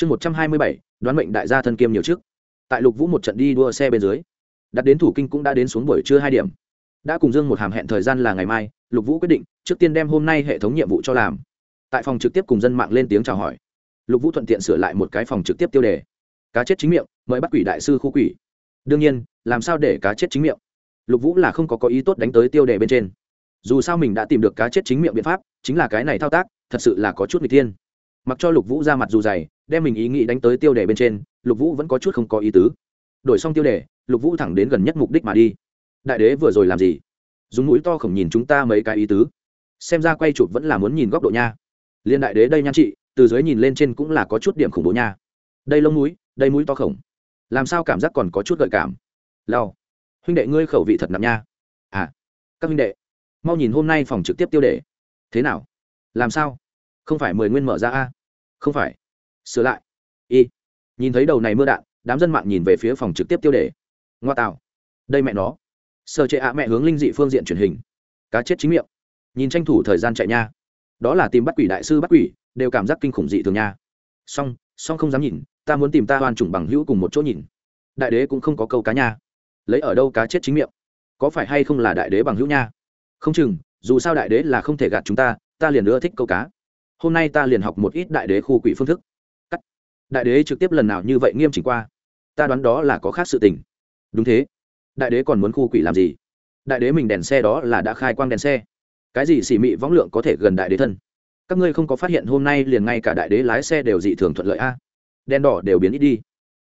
chương một trăm hai mươi bảy, đoán mệnh đại gia thân kiêm nhiều trước tại lục vũ một trận đi đua xe bên dưới, đặt đến thủ kinh cũng đã đến xuống buổi trưa hai điểm. Đã cùng dương một hàm hẹn thời gian là ngày mai, lục vũ quyết định, trước tiên đem hôm nay hệ thống nhiệm vụ cho làm. Tại phòng trực tiếp cùng dân mạng lên tiếng chào hỏi, lục vũ thuận tiện sửa lại một cái phòng trực tiếp tiêu đề. Cá chết chính miệng, mời bắt quỷ đại sư khu quỷ. Đương nhiên, làm sao để cá chết chính miệng? Lục vũ là không có có ý tốt đánh tới tiêu đề bên trên. Dù sao mình đã tìm được cá chết chính miệng biện pháp, chính là cái này thao tác, thật sự là có chút n tiên. thiên mặc cho lục vũ ra mặt dù dày, đem mình ý nghĩ đánh tới tiêu đề bên trên, lục vũ vẫn có chút không có ý tứ. Đổi xong tiêu đề, lục vũ thẳng đến gần nhất mục đích mà đi. Đại đế vừa rồi làm gì? Dùng mũi to khổng nhìn chúng ta mấy cái ý tứ. Xem ra quay chụp vẫn là muốn nhìn góc độ nha. Liên đại đế đây nhan chị, từ dưới nhìn lên trên cũng là có chút điểm khủng bố nha. Đây lông mũi, đây mũi to khổng. Làm sao cảm giác còn có chút gợi cảm? Lao huynh đệ ngươi khẩu vị thật nặng nha. À. Các huynh đệ, mau nhìn hôm nay phòng trực tiếp tiêu đề. Thế nào? Làm sao? Không phải mười nguyên mở ra a? Không phải. Sửa lại. Y. Nhìn thấy đầu này mưa đạn, đám dân mạng nhìn về phía phòng trực tiếp tiêu đề. Ngoa tạo. Đây mẹ nó. Sơ chế ạ mẹ hướng linh dị phương diện truyền hình. Cá chết chính miệng. Nhìn tranh thủ thời gian chạy nha. Đó là tìm bắt quỷ đại sư bắt quỷ, đều cảm giác kinh khủng dị thường nha. Song song không dám nhìn, ta muốn tìm ta hoàn chủng bằng hữu cùng một chỗ nhìn. Đại đế cũng không có câu cá nha. Lấy ở đâu cá chết chính miệng? Có phải hay không là đại đế bằng hữu nha? Không chừng, dù sao đại đế là không thể gạt chúng ta ta liền nữa thích câu cá hôm nay ta liền học một ít đại đế khu quỷ phương thức. Cắt. Đại đế trực tiếp lần nào như vậy nghiêm chỉnh qua? Ta đoán đó là có khác sự tình. Đúng thế. Đại đế còn muốn khu quỷ làm gì? Đại đế mình đèn xe đó là đã khai quang đèn xe. Cái gì xỉ mị võng lượng có thể gần đại đế thân? Các ngươi không có phát hiện hôm nay liền ngay cả đại đế lái xe đều dị thường thuận lợi a? Đen đỏ đều biến ít đi.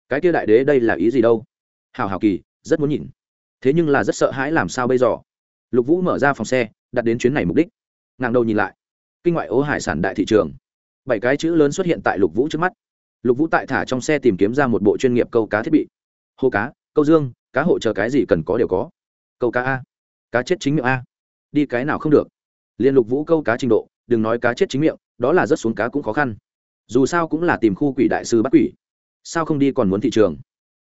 Cái kia đại đế đây là ý gì đâu? Hào hào kỳ, rất muốn nhìn. Thế nhưng là rất sợ hãi làm sao bây giờ? Lục vũ mở ra phòng xe, đặt đến chuyến này mục đích. Ngang đầu nhìn lại kinh ngoại ố hải sản đại thị trường. Bảy cái chữ lớn xuất hiện tại lục vũ trước mắt. Lục vũ tại thả trong xe tìm kiếm ra một bộ chuyên nghiệp câu cá thiết bị. Hô cá, câu dương, cá hộ chờ cái gì cần có đều có. Câu cá a. Cá chết chính miệng a. Đi cái nào không được. Liên lục vũ câu cá trình độ, đừng nói cá chết chính miệng, đó là rất xuống cá cũng khó khăn. Dù sao cũng là tìm khu quỷ đại sư bắt quỷ. Sao không đi còn muốn thị trường?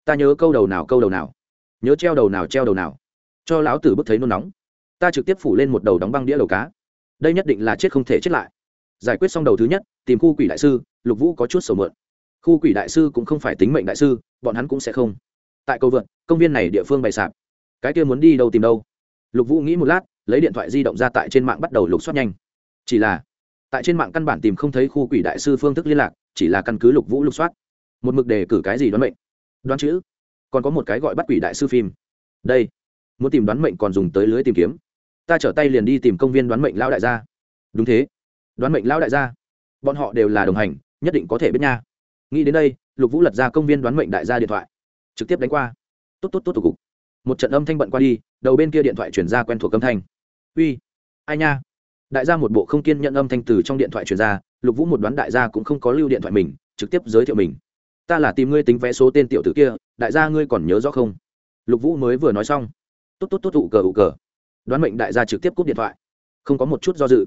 Ta nhớ câu đầu nào, câu đầu nào. Nhớ treo đầu nào, treo đầu nào. Cho lão tử bức thấy nôn nóng. Ta trực tiếp phủ lên một đầu đóng băng đĩa đầu cá đây nhất định là chết không thể chết lại. Giải quyết xong đầu thứ nhất, tìm khu quỷ đại sư, lục vũ có chút sầu mượn. Khu quỷ đại sư cũng không phải tính mệnh đại sư, bọn hắn cũng sẽ không. Tại cầu vượt công viên này địa phương bày sạp. Cái kia muốn đi đâu tìm đâu? Lục vũ nghĩ một lát, lấy điện thoại di động ra tại trên mạng bắt đầu lục soát nhanh. Chỉ là, tại trên mạng căn bản tìm không thấy khu quỷ đại sư phương thức liên lạc, chỉ là căn cứ lục vũ lục soát. Một mực đề cử cái gì đoán mệnh? Đoán chữ. Còn có một cái gọi bắt quỷ đại sư phim. Đây, muốn tìm đoán mệnh còn dùng tới lưới tìm kiếm ta trở tay liền đi tìm công viên đoán mệnh lão đại gia. Đúng thế. Đoán mệnh lão đại gia. Bọn họ đều là đồng hành, nhất định có thể biết nha. Nghĩ đến đây, lục vũ lật ra công viên đoán mệnh đại gia điện thoại. Trực tiếp đánh qua. Tốt tốt tốt thủ cục. Một trận âm thanh bận qua đi, đầu bên kia điện thoại chuyển ra quen thuộc âm thanh. Uy, ai nha? Đại gia một bộ không kiên nhận âm thanh từ trong điện thoại chuyển ra, lục vũ một đoán đại gia cũng không có lưu điện thoại mình, trực tiếp giới thiệu mình. Ta là tìm ngươi tính vé số tên tiểu tử kia, đại gia ngươi còn nhớ rõ không? Lục vũ mới vừa nói xong. Tốt tốt tốt ụ cờ ụ cờ đoán mệnh đại gia trực tiếp cúp điện thoại. Không có một chút do dự.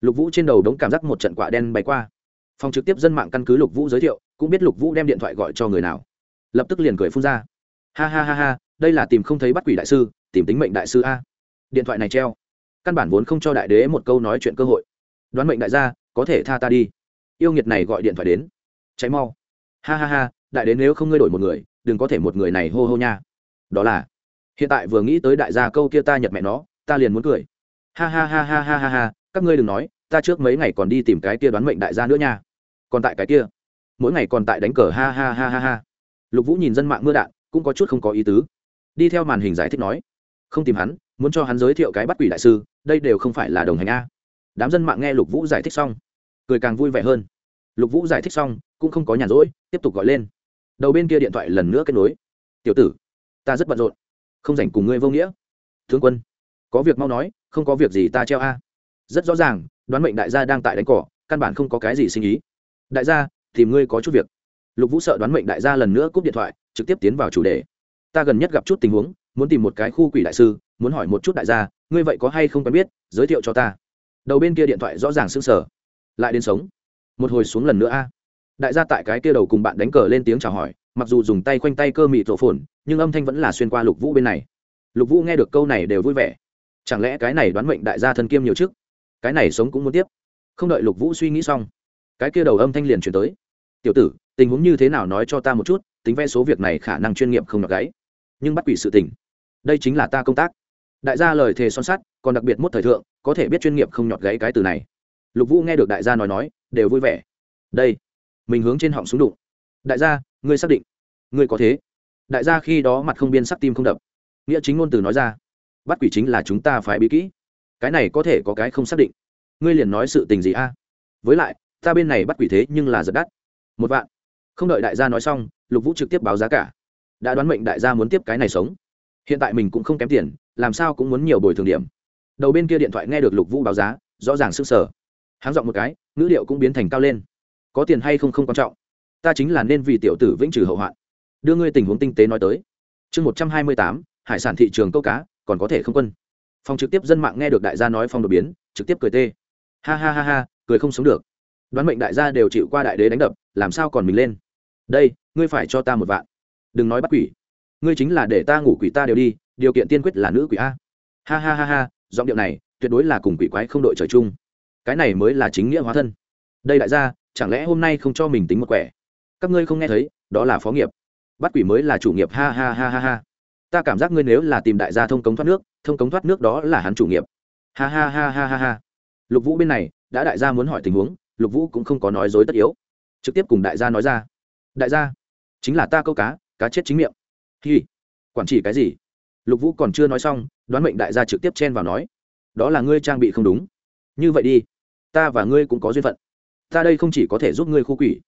Lục vũ trên đầu đống cảm giác một trận quả đen bay qua. Phòng trực tiếp dân mạng căn cứ lục vũ giới thiệu, cũng biết lục vũ đem điện thoại gọi cho người nào. Lập tức liền cười phun ra. Ha ha ha ha, đây là tìm không thấy bắt quỷ đại sư, tìm tính mệnh đại sư a. Điện thoại này treo. Căn bản vốn không cho đại đế một câu nói chuyện cơ hội. Đoán mệnh đại gia, có thể tha ta đi. Yêu nghiệt này gọi điện thoại đến. Cháy mau. Ha ha ha, đại đế nếu không ngươi đổi một người, đừng có thể một người này hô hô nha. Đó là, hiện tại vừa nghĩ tới đại gia câu kia ta nhật mẹ nó ta liền muốn cười. Ha ha ha ha ha ha ha, các ngươi đừng nói, ta trước mấy ngày còn đi tìm cái kia đoán mệnh đại gia nữa nha. Còn tại cái kia. Mỗi ngày còn tại đánh cờ, ha ha ha ha ha. Lục vũ nhìn dân mạng mưa đạn, cũng có chút không có ý tứ. Đi theo màn hình giải thích nói, không tìm hắn, muốn cho hắn giới thiệu cái bắt quỷ đại sư, đây đều không phải là đồng hành a. Đám dân mạng nghe lục vũ giải thích xong, cười càng vui vẻ hơn. Lục vũ giải thích xong, cũng không có nhàn rỗi, tiếp tục gọi lên. Đầu bên kia điện thoại lần nữa kết nối. Tiểu tử, ta rất bận rộn, không dành cùng ngươi vô nghĩa. Thương quân có việc mau nói, không có việc gì ta treo a. Rất rõ ràng, đoán mệnh đại gia đang tại đánh cỏ, căn bản không có cái gì sinh ý. Đại gia, tìm ngươi có chút việc. Lục vũ sợ đoán mệnh đại gia lần nữa cúp điện thoại, trực tiếp tiến vào chủ đề. Ta gần nhất gặp chút tình huống, muốn tìm một cái khu quỷ đại sư, muốn hỏi một chút đại gia, ngươi vậy có hay không quen biết, giới thiệu cho ta. Đầu bên kia điện thoại rõ ràng sững sờ. Lại đến sống. Một hồi xuống lần nữa a. Đại gia tại cái kia đầu cùng bạn đánh cờ lên tiếng chào hỏi, mặc dù dùng tay khoanh tay cơ mị thổ phồn, nhưng âm thanh vẫn là xuyên qua lục vũ bên này. Lục vũ nghe được câu này đều vui vẻ chẳng lẽ cái này đoán mệnh đại gia thân kiêm nhiều chức? Cái này sống cũng muốn tiếp. Không đợi lục vũ suy nghĩ xong, cái kia đầu âm thanh liền chuyển tới. Tiểu tử, tình huống như thế nào nói cho ta một chút, tính vẽ số việc này khả năng chuyên nghiệp không nhọc gáy nhưng bắt quỷ sự tình, đây chính là ta công tác. Đại gia lời thề son sắt, còn đặc biệt mốt thời thượng, có thể biết chuyên nghiệp không nhọt gáy cái từ này. Lục vũ nghe được đại gia nói nói, đều vui vẻ. Đây, mình hướng trên họng xuống đụng. Đại gia, ngươi xác định, ngươi có thế. Đại gia khi đó mặt không biên sắc tim không đập. Nghĩa chính ngôn từ nói ra bắt quỷ chính là chúng ta phải bí kỹ. Cái này có thể có cái không xác định. Ngươi liền nói sự tình gì a? Với lại, ta bên này bắt quỷ thế nhưng là giật đắt. Một vạn. Không đợi đại gia nói xong, lục vũ trực tiếp báo giá cả. Đã đoán mệnh đại gia muốn tiếp cái này sống. Hiện tại mình cũng không kém tiền, làm sao cũng muốn nhiều bồi thường điểm. Đầu bên kia điện thoại nghe được lục vũ báo giá, rõ ràng sức sở háng dọn một cái, ngữ điệu cũng biến thành cao lên. Có tiền hay không không quan trọng. Ta chính là nên vì tiểu tử vĩnh trừ hậu hoạn. Đưa ngươi tình huống tinh tế nói tới. Chương một trăm hai mươi tám, hải sản thị trường câu cá còn có thể không quân. Phòng trực tiếp dân mạng nghe được đại gia nói phong đột biến, trực tiếp cười tê. Ha ha ha ha, cười không sống được. Đoán mệnh đại gia đều chịu qua đại đế đánh đập, làm sao còn mình lên? Đây, ngươi phải cho ta một vạn. Đừng nói bắt quỷ. Ngươi chính là để ta ngủ quỷ ta đều đi, điều kiện tiên quyết là nữ quỷ a. Ha ha ha ha, giọng điệu này, tuyệt đối là cùng quỷ quái không đội trời chung. Cái này mới là chính nghĩa hóa thân. Đây đại gia, chẳng lẽ hôm nay không cho mình tính một quẻ? Các ngươi không nghe thấy, đó là phó nghiệp. Bắt quỷ mới là chủ nghiệp, ha ha ha ha ha ta cảm giác ngươi nếu là tìm đại gia thông cống thoát nước, thông cống thoát nước đó là hắn chủ nghiệp. Ha ha ha ha ha ha. Lục vũ bên này, đã đại gia muốn hỏi tình huống, lục vũ cũng không có nói dối tất yếu. Trực tiếp cùng đại gia nói ra. Đại gia, chính là ta câu cá cá chết chính miệng. Hi. Quản chỉ cái gì? Lục vũ còn chưa nói xong, đoán mệnh đại gia trực tiếp chen vào nói. Đó là ngươi trang bị không đúng. Như vậy đi. Ta và ngươi cũng có duyên phận. Ta đây không chỉ có thể giúp ngươi khu quỷ,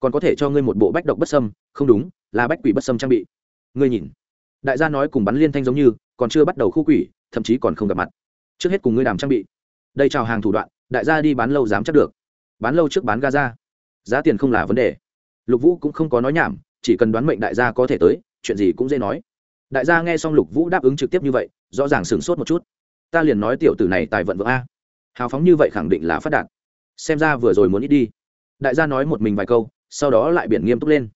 còn có thể cho ngươi một bộ bách độc bất sâm không đúng, là bách quỷ bất sâm trang bị. Ngươi nhìn đại gia nói cùng bắn liên thanh giống như còn chưa bắt đầu khu quỷ thậm chí còn không gặp mặt. Trước hết cùng ngươi đàm trang bị. Đây chào hàng thủ đoạn đại gia đi bán lâu dám chắc được. Bán lâu trước bán Gaza, giá tiền không là vấn đề. Lục vũ cũng không có nói nhảm chỉ cần đoán mệnh đại gia có thể tới chuyện gì cũng dễ nói. Đại gia nghe xong lục vũ đáp ứng trực tiếp như vậy rõ ràng sửng sốt một chút. Ta liền nói tiểu tử này tài vận vượng a. Hào phóng như vậy khẳng định là phát đạt. Xem ra vừa rồi muốn ít đi. Đại gia nói một mình vài câu sau đó lại biển nghiêm túc lên.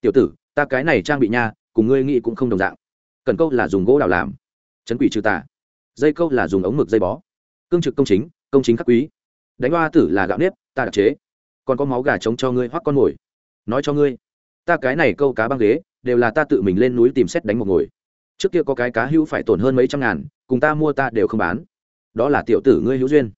Tiểu tử ta cái này trang bị nha cùng ngươi nghĩ cũng không đồng dạng cần câu là dùng gỗ đào làm. Chấn quỷ trừ tà. Dây câu là dùng ống mực dây bó. Cương trực công chính công chính khắc quý. Đánh hoa tử là gạo nếp, ta đặc chế. Còn có máu gà trống cho ngươi hoắc con mồi. Nói cho ngươi, ta cái này câu cá băng ghế, đều là ta tự mình lên núi tìm xét đánh một ngồi. Trước kia có cái cá hữu phải tổn hơn mấy trăm ngàn, cùng ta mua ta đều không bán. Đó là tiểu tử ngươi hữu duyên.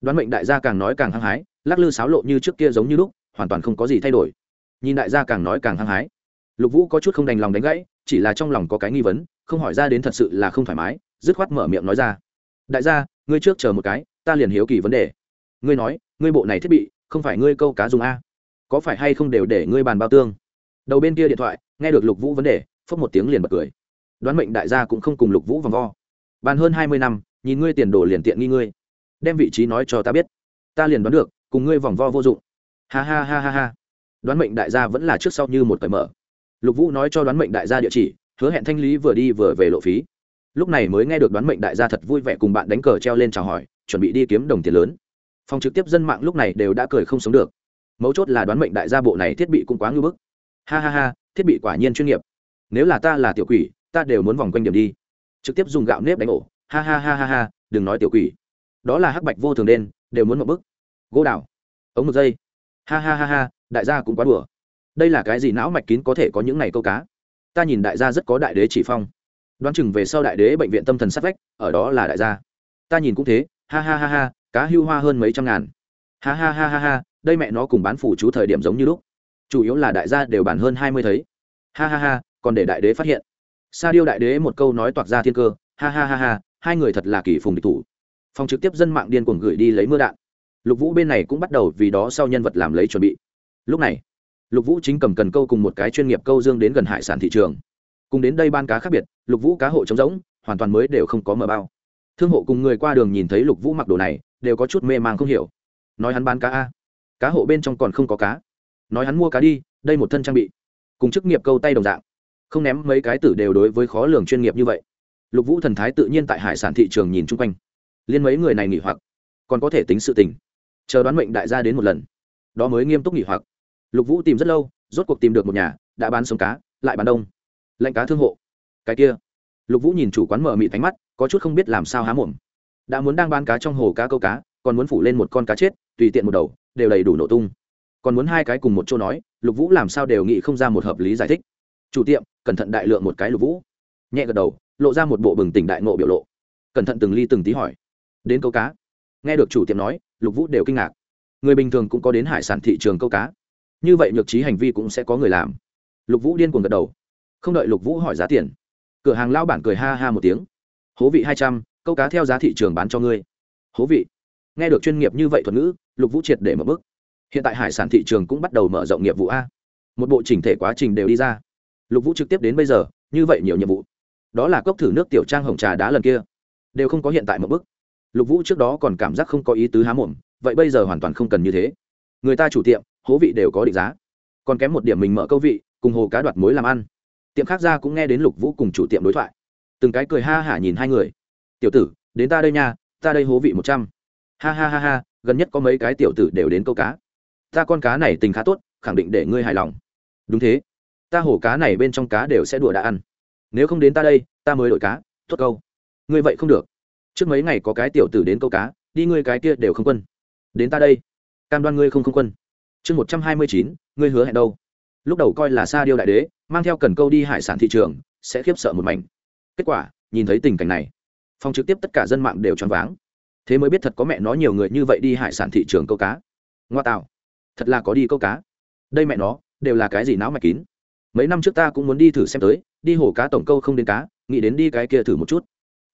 Đoán mệnh đại gia càng nói càng hăng hái, lắc lư sáo lộ như trước kia giống như lúc, hoàn toàn không có gì thay đổi. Nhìn đại gia càng nói càng hăng hái. Lục vũ có chút không đành lòng đánh gãy, chỉ là trong lòng có cái nghi vấn không hỏi ra đến thật sự là không thoải mái, dứt khoát mở miệng nói ra. Đại gia, ngươi trước chờ một cái, ta liền hiếu kỳ vấn đề. Ngươi nói, ngươi bộ này thiết bị, không phải ngươi câu cá dùng a. Có phải hay không đều để ngươi bàn bao tương? Đầu bên kia điện thoại, nghe được lục vũ vấn đề, phốc một tiếng liền bật cười. Đoán mệnh đại gia cũng không cùng lục vũ vòng vo. Bàn hơn hai mươi năm, nhìn ngươi tiền đồ liền tiện nghi ngươi. Đem vị trí nói cho ta biết. Ta liền đoán được, cùng ngươi vòng vo vô dụng. Ha ha ha ha ha. Đoán mệnh đại gia vẫn là trước sau như một cởi mở. Lục vũ nói cho đoán mệnh đại gia địa chỉ hứa hẹn thanh lý vừa đi vừa về lộ phí. Lúc này mới nghe được đoán mệnh đại gia thật vui vẻ cùng bạn đánh cờ treo lên chào hỏi, chuẩn bị đi kiếm đồng tiền lớn. Phòng trực tiếp dân mạng lúc này đều đã cười không sống được. Mấu chốt là đoán mệnh đại gia bộ này thiết bị cũng quá ngưỡng bức. Ha ha ha, thiết bị quả nhiên chuyên nghiệp. Nếu là ta là tiểu quỷ, ta đều muốn vòng quanh điểm đi. Trực tiếp dùng gạo nếp đánh ổ. Ha ha ha ha ha, đừng nói tiểu quỷ. Đó là hắc bạch vô thường đen, đều muốn một bức. Gỗ đào. Ống một dây ha ha ha ha, đại gia cũng quá đùa. Đây là cái gì não mạch kín có thể có những này câu cá? Ta nhìn đại gia rất có đại đế chỉ phong. Đoán chừng về sau đại đế bệnh viện tâm thần sát vách, ở đó là đại gia. Ta nhìn cũng thế, ha ha ha ha, cá hưu hoa hơn mấy trăm ngàn. Ha ha ha ha ha, đây mẹ nó cùng bán phủ chú thời điểm giống như lúc. Chủ yếu là đại gia đều bán hơn hai mươi thấy. Ha ha ha, còn để đại đế phát hiện. Sa điêu đại đế một câu nói toạc ra thiên cơ, ha ha ha ha, hai người thật là kỳ phùng địch thủ. Phòng trực tiếp dân mạng điên cuồng gửi đi lấy mưa đạn. Lục vũ bên này cũng bắt đầu vì đó sau nhân vật làm lấy chuẩn bị. Lúc này lục vũ chính cầm cần câu cùng một cái chuyên nghiệp câu dương đến gần hải sản thị trường. Cùng đến đây ban cá khác biệt, lục vũ cá hộ trống rỗng, hoàn toàn mới đều không có mở bao. Thương hộ cùng người qua đường nhìn thấy lục vũ mặc đồ này, đều có chút mê màng không hiểu. Nói hắn bán cá a, cá hộ bên trong còn không có cá. Nói hắn mua cá đi, đây một thân trang bị. Cùng chức nghiệp câu tay đồng dạng. Không ném mấy cái tử đều đối với khó lường chuyên nghiệp như vậy. Lục vũ thần thái tự nhiên tại hải sản thị trường nhìn chung quanh. Liên mấy người này nghỉ hoặc, còn có thể tính sự tình. Chờ đoán mệnh đại gia đến một lần, đó mới nghiêm túc nghỉ hoặc lục vũ tìm rất lâu, rốt cuộc tìm được một nhà, đã bán sống cá, lại bán đông. Lệnh cá thương hộ. Cái kia. Lục vũ nhìn chủ quán mở mị tánh mắt, có chút không biết làm sao há mồm. Đã muốn đang bán cá trong hồ cá câu cá, còn muốn phủ lên một con cá chết, tùy tiện một đầu, đều đầy đủ nổ tung. Còn muốn hai cái cùng một chỗ nói, lục vũ làm sao đều nghĩ không ra một hợp lý giải thích. Chủ tiệm, cẩn thận đại lượng một cái lục vũ. Nhẹ gật đầu, lộ ra một bộ bừng tỉnh đại ngộ biểu lộ. Cẩn thận từng ly từng tí hỏi. Đến câu cá. Nghe được chủ tiệm nói, lục vũ đều kinh ngạc. Người bình thường cũng có đến hải sản thị trường câu cá như vậy nhược trí hành vi cũng sẽ có người làm. Lục vũ điên cuồng gật đầu. Không đợi lục vũ hỏi giá tiền, cửa hàng lao bản cười ha ha một tiếng. Hố vị hai trăm, câu cá theo giá thị trường bán cho ngươi. Hố vị. Nghe được chuyên nghiệp như vậy thuật ngữ, lục vũ triệt để mở bức hiện tại hải sản thị trường cũng bắt đầu mở rộng nghiệp vụ a. Một bộ chỉnh thể quá trình đều đi ra. Lục vũ trực tiếp đến bây giờ, như vậy nhiều nhiệm vụ. Đó là cốc thử nước tiểu trang hồng trà đá lần kia. Đều không có hiện tại một bức lục vũ trước đó còn cảm giác không có ý tứ há mồm, vậy bây giờ hoàn toàn không cần như thế. Người ta chủ tiệm hố vị đều có định giá. Còn kém một điểm mình mở câu vị, cùng hồ cá đoạt mối làm ăn. Tiệm khác ra cũng nghe đến lục vũ cùng chủ tiệm đối thoại. Từng cái cười ha hả nhìn hai người. Tiểu tử, đến ta đây nha, ta đây hố vị một trăm. Ha ha ha ha, gần nhất có mấy cái tiểu tử đều đến câu cá. Ta con cá này tình khá tốt, khẳng định để ngươi hài lòng. Đúng thế. Ta hổ cá này bên trong cá đều sẽ đùa đã ăn. Nếu không đến ta đây, ta mới đổi cá thốt câu. Ngươi vậy không được. Trước mấy ngày có cái tiểu tử đến câu cá, đi ngươi cái kia đều không quân. Đến ta đây. Cam đoan ngươi không không quân chương một trăm hai mươi chín, ngươi hứa hẹn đâu? Lúc đầu coi là sa điêu đại đế, mang theo cần câu đi hải sản thị trường, sẽ khiếp sợ một mảnh. Kết quả, nhìn thấy tình cảnh này, phòng trực tiếp tất cả dân mạng đều choáng váng. Thế mới biết thật có mẹ nó nhiều người như vậy đi hải sản thị trường câu cá. Ngoa tạo, thật là có đi câu cá. Đây mẹ nó, đều là cái gì não mạch kín. Mấy năm trước ta cũng muốn đi thử xem tới, đi hồ cá tổng câu không đến cá, nghĩ đến đi cái kia thử một chút.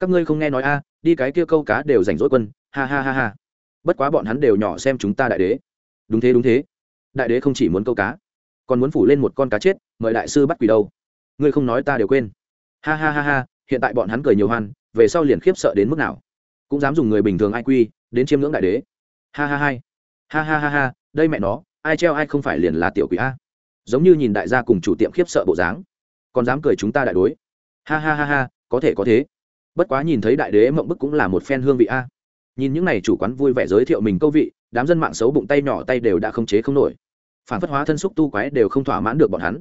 Các ngươi không nghe nói a, đi cái kia câu cá đều rảnh rỗi quân, ha ha ha ha. Bất quá bọn hắn đều nhỏ xem chúng ta đại đế. Đúng thế đúng thế đại đế không chỉ muốn câu cá, còn muốn phủ lên một con cá chết, mời đại sư bắt quỷ đâu. Ngươi không nói ta đều quên. Ha ha ha ha, hiện tại bọn hắn cười nhiều hoan, về sau liền khiếp sợ đến mức nào. Cũng dám dùng người bình thường ai quy, đến chiêm ngưỡng đại đế. Ha ha ha ha ha ha ha, đây mẹ nó, ai treo ai không phải liền là tiểu quỷ a. Giống như nhìn đại gia cùng chủ tiệm khiếp sợ bộ dáng, còn dám cười chúng ta đại đối. Ha ha ha ha, có thể có thế. Bất quá nhìn thấy đại đế mộng bức cũng là một phen hương vị a. Nhìn những n à y chủ quán vui vẻ giới thiệu mình câu vị đám dân mạng xấu bụng tay nhỏ tay đều đã không chế không nổi. Phản phất hóa thân xúc tu quái đều không thỏa mãn được bọn hắn.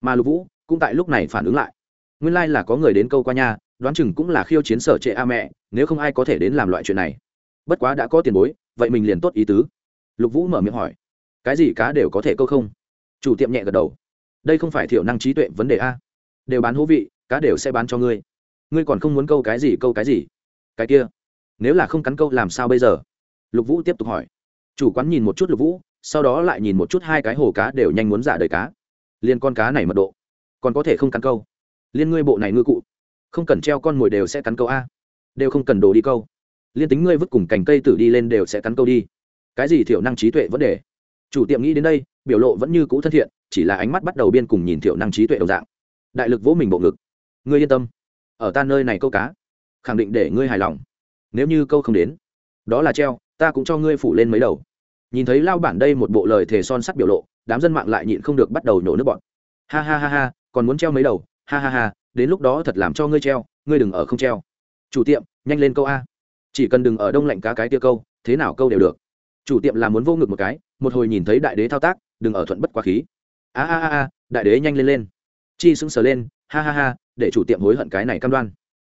Mà lục vũ cũng tại lúc này phản ứng lại. Nguyên lai、like、là có người đến câu qua nhà đoán chừng cũng là khiêu chiến sở trệ a mẹ, nếu không ai có thể đến làm loại chuyện này. Bất quá đã có tiền bối, vậy mình liền tốt ý tứ. Lục vũ mở miệng hỏi, cái gì cá đều có thể câu không? Chủ tiệm nhẹ gật đầu, đây không phải thiểu năng trí tuệ vấn đề a. Đều bán hố vị, cá đều sẽ bán cho ngươi. Ngươi còn không muốn câu cái gì, câu cái gì? Cái kia, nếu là không cắn câu làm sao bây giờ? Lục vũ tiếp tục hỏi chủ quán nhìn một chút lục vũ, sau đó lại nhìn một chút hai cái hồ cá đều nhanh muốn giả đời cá. Liên con cá này mật độ, còn có thể không cắn câu. Liên ngươi bộ này ngư cụ, không cần treo con mồi đều sẽ cắn câu a. Đều không cần đồ đi câu. Liên tính ngươi vứt cùng cành cây tử đi lên đều sẽ cắn câu đi. Cái gì thiểu năng trí tuệ vấn đề? Chủ tiệm nghĩ đến đây, biểu lộ vẫn như cũ thân thiện, chỉ là ánh mắt bắt đầu biên cùng nhìn thiểu năng trí tuệ đồng dạng. Đại lực vỗ mình bộ ngực. Ngươi yên tâm, ở ta nơi này câu cá, khẳng định để ngươi hài lòng. Nếu như câu không đến, đó là treo, ta cũng cho ngươi phủ lên mấy đầu nhìn thấy lao bản đây một bộ lời thề son sắt biểu lộ, đám dân mạng lại nhịn không được bắt đầu nhổ nước bọn. Ha ha ha ha, còn muốn treo mấy đầu? Ha ha ha, đến lúc đó thật làm cho ngươi treo, ngươi đừng ở không treo. Chủ tiệm, nhanh lên câu a. Chỉ cần đừng ở đông lạnh cá cái tia câu, thế nào câu đều được. Chủ tiệm là muốn vô ngực một cái, một hồi nhìn thấy đại đế thao tác, đừng ở thuận bất quá khí. A a a, đại đế nhanh lên lên. Chi sững sờ lên, ha ha ha, để chủ tiệm hối hận cái này cam đoan.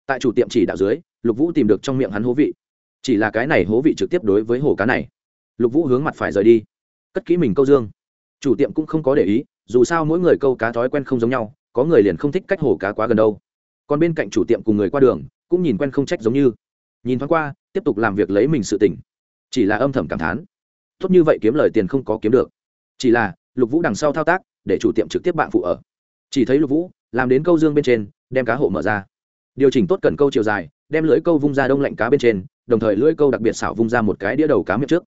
Tại chủ tiệm chỉ đạo dưới, lục vũ tìm được trong miệng hắn hố vị. Chỉ là cái này hố vị trực tiếp đối với hồ cá này lục vũ hướng mặt phải rời đi. Cất kỹ mình câu dương. Chủ tiệm cũng không có để ý, dù sao mỗi người câu cá thói quen không giống nhau, có người liền không thích cách hồ cá quá gần đâu. Còn bên cạnh chủ tiệm cùng người qua đường, cũng nhìn quen không trách giống như. Nhìn thoáng qua, tiếp tục làm việc lấy mình sự tỉnh chỉ là âm thầm cảm thán. Tốt như vậy kiếm lời tiền không có kiếm được. Chỉ là, lục vũ đằng sau thao tác, để chủ tiệm trực tiếp bạn phụ ở. Chỉ thấy lục vũ, làm đến câu dương bên trên, đem cá hộ mở ra. Điều chỉnh tốt cần câu chiều dài, đem lưỡi câu vung ra đông lạnh cá bên trên, đồng thời lưỡi câu đặc biệt xảo vung ra một cái đĩa đầu cá miệng trước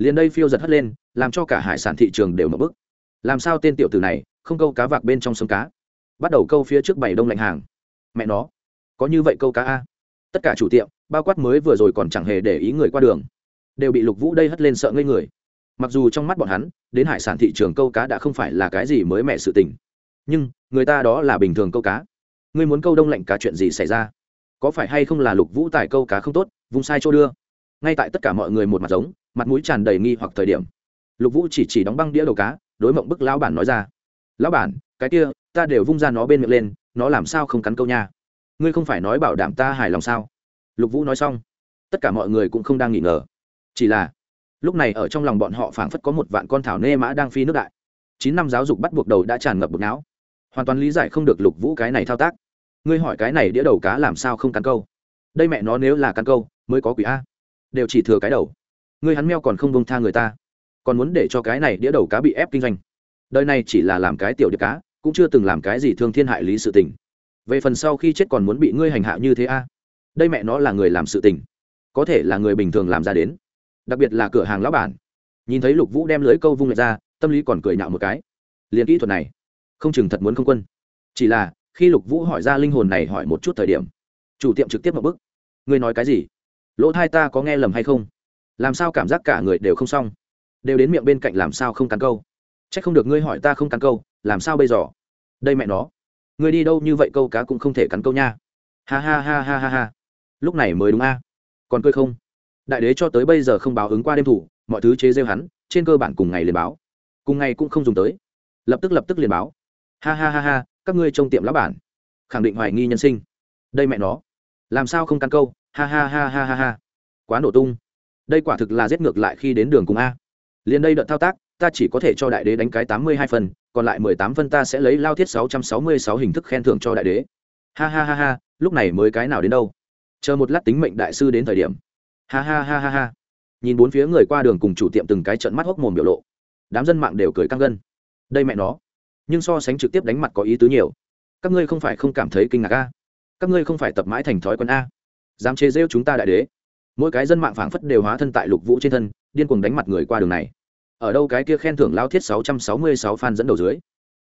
liền đây phiêu giật hất lên, làm cho cả hải sản thị trường đều mở bức. Làm sao tên tiểu tử này không câu cá vạc bên trong sông cá? Bắt đầu câu phía trước bảy đông lạnh hàng. Mẹ nó, có như vậy câu cá a? Tất cả chủ tiệm, bao quát mới vừa rồi còn chẳng hề để ý người qua đường, đều bị lục vũ đây hất lên sợ ngây người. Mặc dù trong mắt bọn hắn, đến hải sản thị trường câu cá đã không phải là cái gì mới mẻ sự tình. Nhưng, người ta đó là bình thường câu cá. Ngươi muốn câu đông lạnh cá chuyện gì xảy ra? Có phải hay không là lục vũ tài câu cá không tốt vùng sai chỗ đưa? Ngay tại tất cả mọi người một mặt giống mặt mũi tràn đầy nghi hoặc thời điểm. Lục vũ chỉ chỉ đóng băng đĩa đầu cá, đối mộng bức lão bản nói ra. Lão bản, cái kia, ta đều vung ra nó bên miệng lên, nó làm sao không cắn câu nha? Ngươi không phải nói bảo đảm ta hài lòng sao? Lục vũ nói xong, tất cả mọi người cũng không đang nghỉ ngờ. Chỉ là, lúc này ở trong lòng bọn họ phảng phất có một vạn con thảo nê mã đang phi nước đại. Chín năm giáo dục bắt buộc đầu đã tràn ngập bực não. Hoàn toàn lý giải không được lục vũ cái này thao tác. Ngươi hỏi cái này đĩa đầu cá làm sao không cắn câu? Đây mẹ nó nếu là cắn câu, mới có quỷ a. Đều chỉ thừa cái đầu ngươi hắn meo còn không bông tha người ta. Còn muốn để cho cái này đĩa đầu cá bị ép kinh doanh. Đời này chỉ là làm cái tiểu đĩa cá, cũng chưa từng làm cái gì thương thiên hại lý sự tình. Về phần sau khi chết còn muốn bị ngươi hành hạ như thế a? Đây mẹ nó là người làm sự tình. Có thể là người bình thường làm ra đến. Đặc biệt là cửa hàng lão bản. Nhìn thấy lục vũ đem lưới câu vung lại ra, tâm lý còn cười nhạo một cái. Liền kỹ thuật này, không chừng thật muốn không quân. Chỉ là, khi lục vũ hỏi ra linh hồn này hỏi một chút thời điểm, chủ tiệm trực tiếp một bức. Ngươi nói cái gì? Lỗ thai ta có nghe lầm hay không? Làm sao cảm giác cả người đều không xong? Đều đến miệng bên cạnh làm sao không cắn câu? C h ắ c không được ngươi hỏi ta không cắn câu, làm sao bây giờ? Đây mẹ nó. Ngươi đi đâu như vậy câu cá cũng không thể cắn câu nha. Ha ha ha ha ha ha. Lúc này mới đúng a. Còn cười không? Đại đế cho tới bây giờ không báo ứng qua đêm thủ, mọi thứ chế rêu hắn, trên cơ bản cùng ngày liền báo. Cùng ngày cũng không dùng tới. Lập tức lập tức liền báo. Ha ha ha ha, các ngươi trông tiệm lá bản. Khẳng định hoài nghi nhân sinh. Đây mẹ nó. Làm sao không cắn câu? Ha ha ha ha ha ha. Quá nổ tung đây quả thực là giết ngược lại khi đến đường cùng a. Liền đây đợt thao tác, ta chỉ có thể cho đại đế đánh cái tám mươi hai phần, còn lại mười tám phân ta sẽ lấy lao thiết sáu trăm sáu mươi sáu hình thức khen thưởng cho đại đế. Ha ha ha ha, lúc này mới cái nào đến đâu? Chờ một lát tính mệnh đại sư đến thời điểm. Ha ha ha ha ha. Nhìn bốn phía người qua đường cùng chủ tiệm từng cái trận mắt hốc mồm biểu lộ. Đám dân mạng đều cười căng gân. Đây mẹ nó. Nhưng so sánh trực tiếp đánh mặt có ý tứ nhiều. Các ngươi không phải không cảm thấy kinh ngạc a? Các ngươi không phải tập mãi thành thói quen a? Dám chế rêu chúng ta đại đế mỗi cái dân mạng phảng phất đều hóa thân tại lục vũ trên thân, điên cuồng đánh mặt người qua đường này. Ở đâu cái kia khen thưởng lao thiết 666 fan dẫn đầu dưới,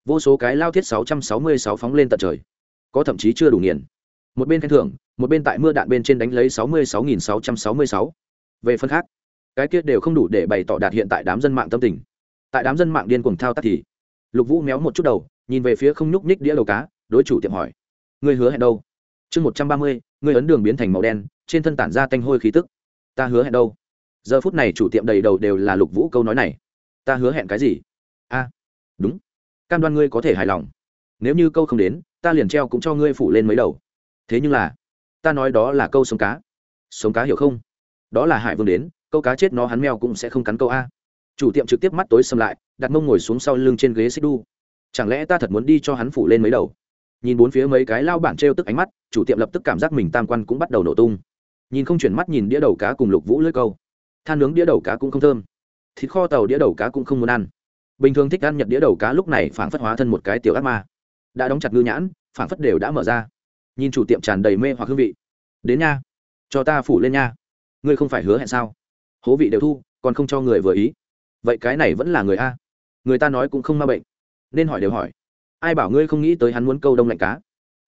vô số cái lao thiết 666 phóng lên tận trời. Có thậm chí chưa đủ nghiền. Một bên khen thưởng, một bên tại mưa đạn bên trên đánh lấy 66.666. về phần khác, cái kia đều không đủ để bày tỏ đạt hiện tại đám dân mạng tâm tình. Tại đám dân mạng điên cuồng thao tác thì, lục vũ méo một chút đầu, nhìn về phía không nhúc nhích đĩa đầu cá, đối chủ tiệm hỏi người hứa hẹn đâu? Chương một trăm ba mươi ngươi ấn đường biến thành màu đen, trên thân tản ra tanh hôi khí tức. Ta hứa hẹn đâu? Giờ phút này chủ tiệm đầy đầu đều là lục vũ câu nói này. Ta hứa hẹn cái gì? A, đúng. Cam đoan ngươi có thể hài lòng. Nếu như câu không đến, ta liền treo cũng cho ngươi phủ lên mấy đầu. Thế nhưng là, ta nói đó là câu sống cá. Sống cá hiểu không? Đó là hải vương đến, câu cá chết nó hắn mèo cũng sẽ không cắn câu a. Chủ tiệm trực tiếp mắt tối xâm lại, đặt mông ngồi xuống sau lưng trên ghế xích đu. Chẳng lẽ ta thật muốn đi cho hắn phủ lên mấy đầu? Nhìn bốn phía mấy cái lao bản trêu tức ánh mắt, chủ tiệm lập tức cảm giác mình tam quan cũng bắt đầu nổ tung. Nhìn không chuyển mắt nhìn đĩa đầu cá cùng lục vũ lưỡi câu. Than nướng đĩa đầu cá cũng không thơm. Thịt kho tàu đĩa đầu cá cũng không muốn ăn. Bình thường thích ăn nhật đĩa đầu cá lúc này phảng phất hóa thân một cái tiểu ác ma. Đã đóng chặt ngư nhãn, phảng phất đều đã mở ra. Nhìn chủ tiệm tràn đầy mê hoặc hương vị. Đến nha, cho ta phủ lên nha. Ngươi không phải hứa hẹn sao? Hố vị đều thu, còn không cho người vừa ý. Vậy cái này vẫn là người a. Người ta nói cũng không ma bệnh. Nên hỏi đều hỏi ai bảo ngươi không nghĩ tới hắn muốn câu đông lạnh cá?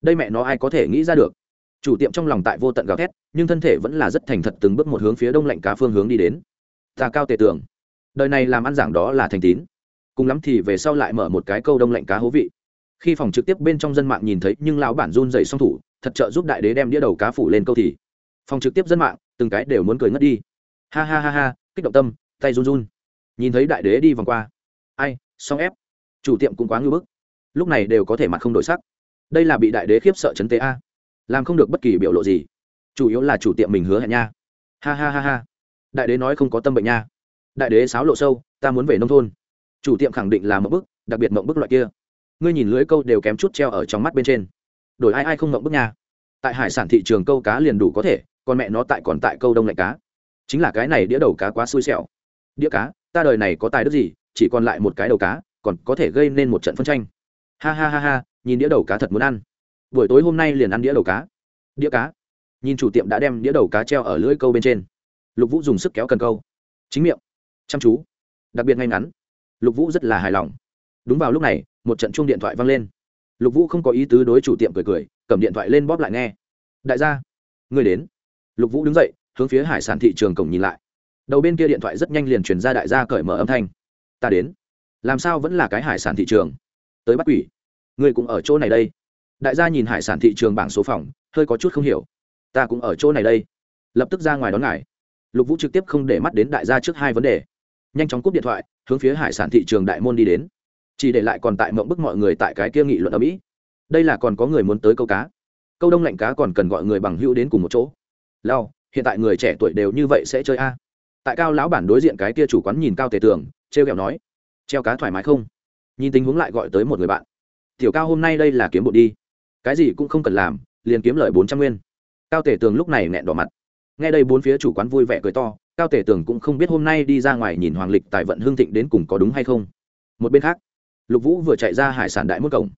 Đây mẹ nó ai có thể nghĩ ra được? Chủ tiệm trong lòng tại vô tận gào thét, nhưng thân thể vẫn là rất thành thật từng bước một hướng phía đông lạnh cá phương hướng đi đến. Ta cao tề tưởng, đời này làm ăn giảng đó là thành tín. Cùng lắm thì về sau lại mở một cái câu đông lạnh cá hố vị. Khi phòng trực tiếp bên trong dân mạng nhìn thấy nhưng lão bản run dày song thủ, thật trợ giúp đại đế đem đĩa đầu cá phủ lên câu thì. Phòng trực tiếp dân mạng, từng cái đều muốn cười ngất đi. Ha ha ha ha, kích động tâm, tay run run. Nhìn thấy đại đế đi vòng qua. Ai, song ép. Chủ tiệm cũng quá ngưỡng bức lúc này đều có thể mặt không đổi sắc. Đây là bị đại đế khiếp sợ chấn tế a. Làm không được bất kỳ biểu lộ gì. Chủ yếu là chủ tiệm mình hứa hẹn nha. Ha ha ha ha. Đại đế nói không có tâm bệnh nha. Đại đế sáo lộ sâu, ta muốn về nông thôn. Chủ tiệm khẳng định là một bức, đặc biệt mộng bức loại kia. Ngươi nhìn lưới câu đều kém chút treo ở trong mắt bên trên. Đổi ai ai không mộng bức nha. Tại hải sản thị trường câu cá liền đủ có thể, còn mẹ nó tại còn tại câu đông lạnh cá. Chính là cái này đĩa đầu cá quá xui xẻo. Đĩa cá, ta đời này có tài đức gì, chỉ còn lại một cái đầu cá, còn có thể gây nên một trận phân tranh ha ha ha ha, nhìn đĩa đầu cá thật muốn ăn. Buổi tối hôm nay liền ăn đĩa đầu cá. Đĩa cá. Nhìn chủ tiệm đã đem đĩa đầu cá treo ở lưỡi câu bên trên. Lục vũ dùng sức kéo cần câu. Chính miệng. Chăm chú. Đặc biệt ngay ngắn. Lục vũ rất là hài lòng. Đúng vào lúc này, một trận chuông điện thoại vang lên. Lục vũ không có ý tứ đối chủ tiệm cười cười, cầm điện thoại lên bóp lại nghe. Đại gia người đến. Lục vũ đứng dậy, hướng phía hải sản thị trường cổng nhìn lại. Đầu bên kia điện thoại rất nhanh liền truyền ra đại gia cởi mở âm thanh. Ta đến. Làm sao vẫn là cái hải sản thị trường? Tới bắt quỷ. Người cũng ở chỗ này đây. Đại gia nhìn hải sản thị trường bảng số phòng, hơi có chút không hiểu. Ta cũng ở chỗ này đây. Lập tức ra ngoài đón ngài. Lục vũ trực tiếp không để mắt đến đại gia trước hai vấn đề. Nhanh chóng cúp điện thoại, hướng phía hải sản thị trường đại môn đi đến. Chỉ để lại còn tại mộng bức mọi người tại cái kia nghị luận ở mỹ. Đây là còn có người muốn tới câu cá. Câu đông lạnh cá còn cần gọi người bằng hữu đến cùng một chỗ. Lao, hiện tại người trẻ tuổi đều như vậy sẽ chơi a? Tại cao lão bản đối diện cái kia chủ quán nhìn cao tề tường treo kẹo nói, treo cá thoải mái không? Nhìn tình huống lại gọi tới một người bạn. Tiểu cao hôm nay đây là kiếm bộ đi. Cái gì cũng không cần làm, liền kiếm lời bốn trăm nguyên. Cao tể tường lúc này nghẹn đỏ mặt. Nghe đây bốn phía chủ quán vui vẻ cười to, cao tể tường cũng không biết hôm nay đi ra ngoài nhìn hoàng lịch, tài vận hương thịnh đến cùng có đúng hay không. Một bên khác, lục vũ vừa chạy ra hải sản đại môn cổng.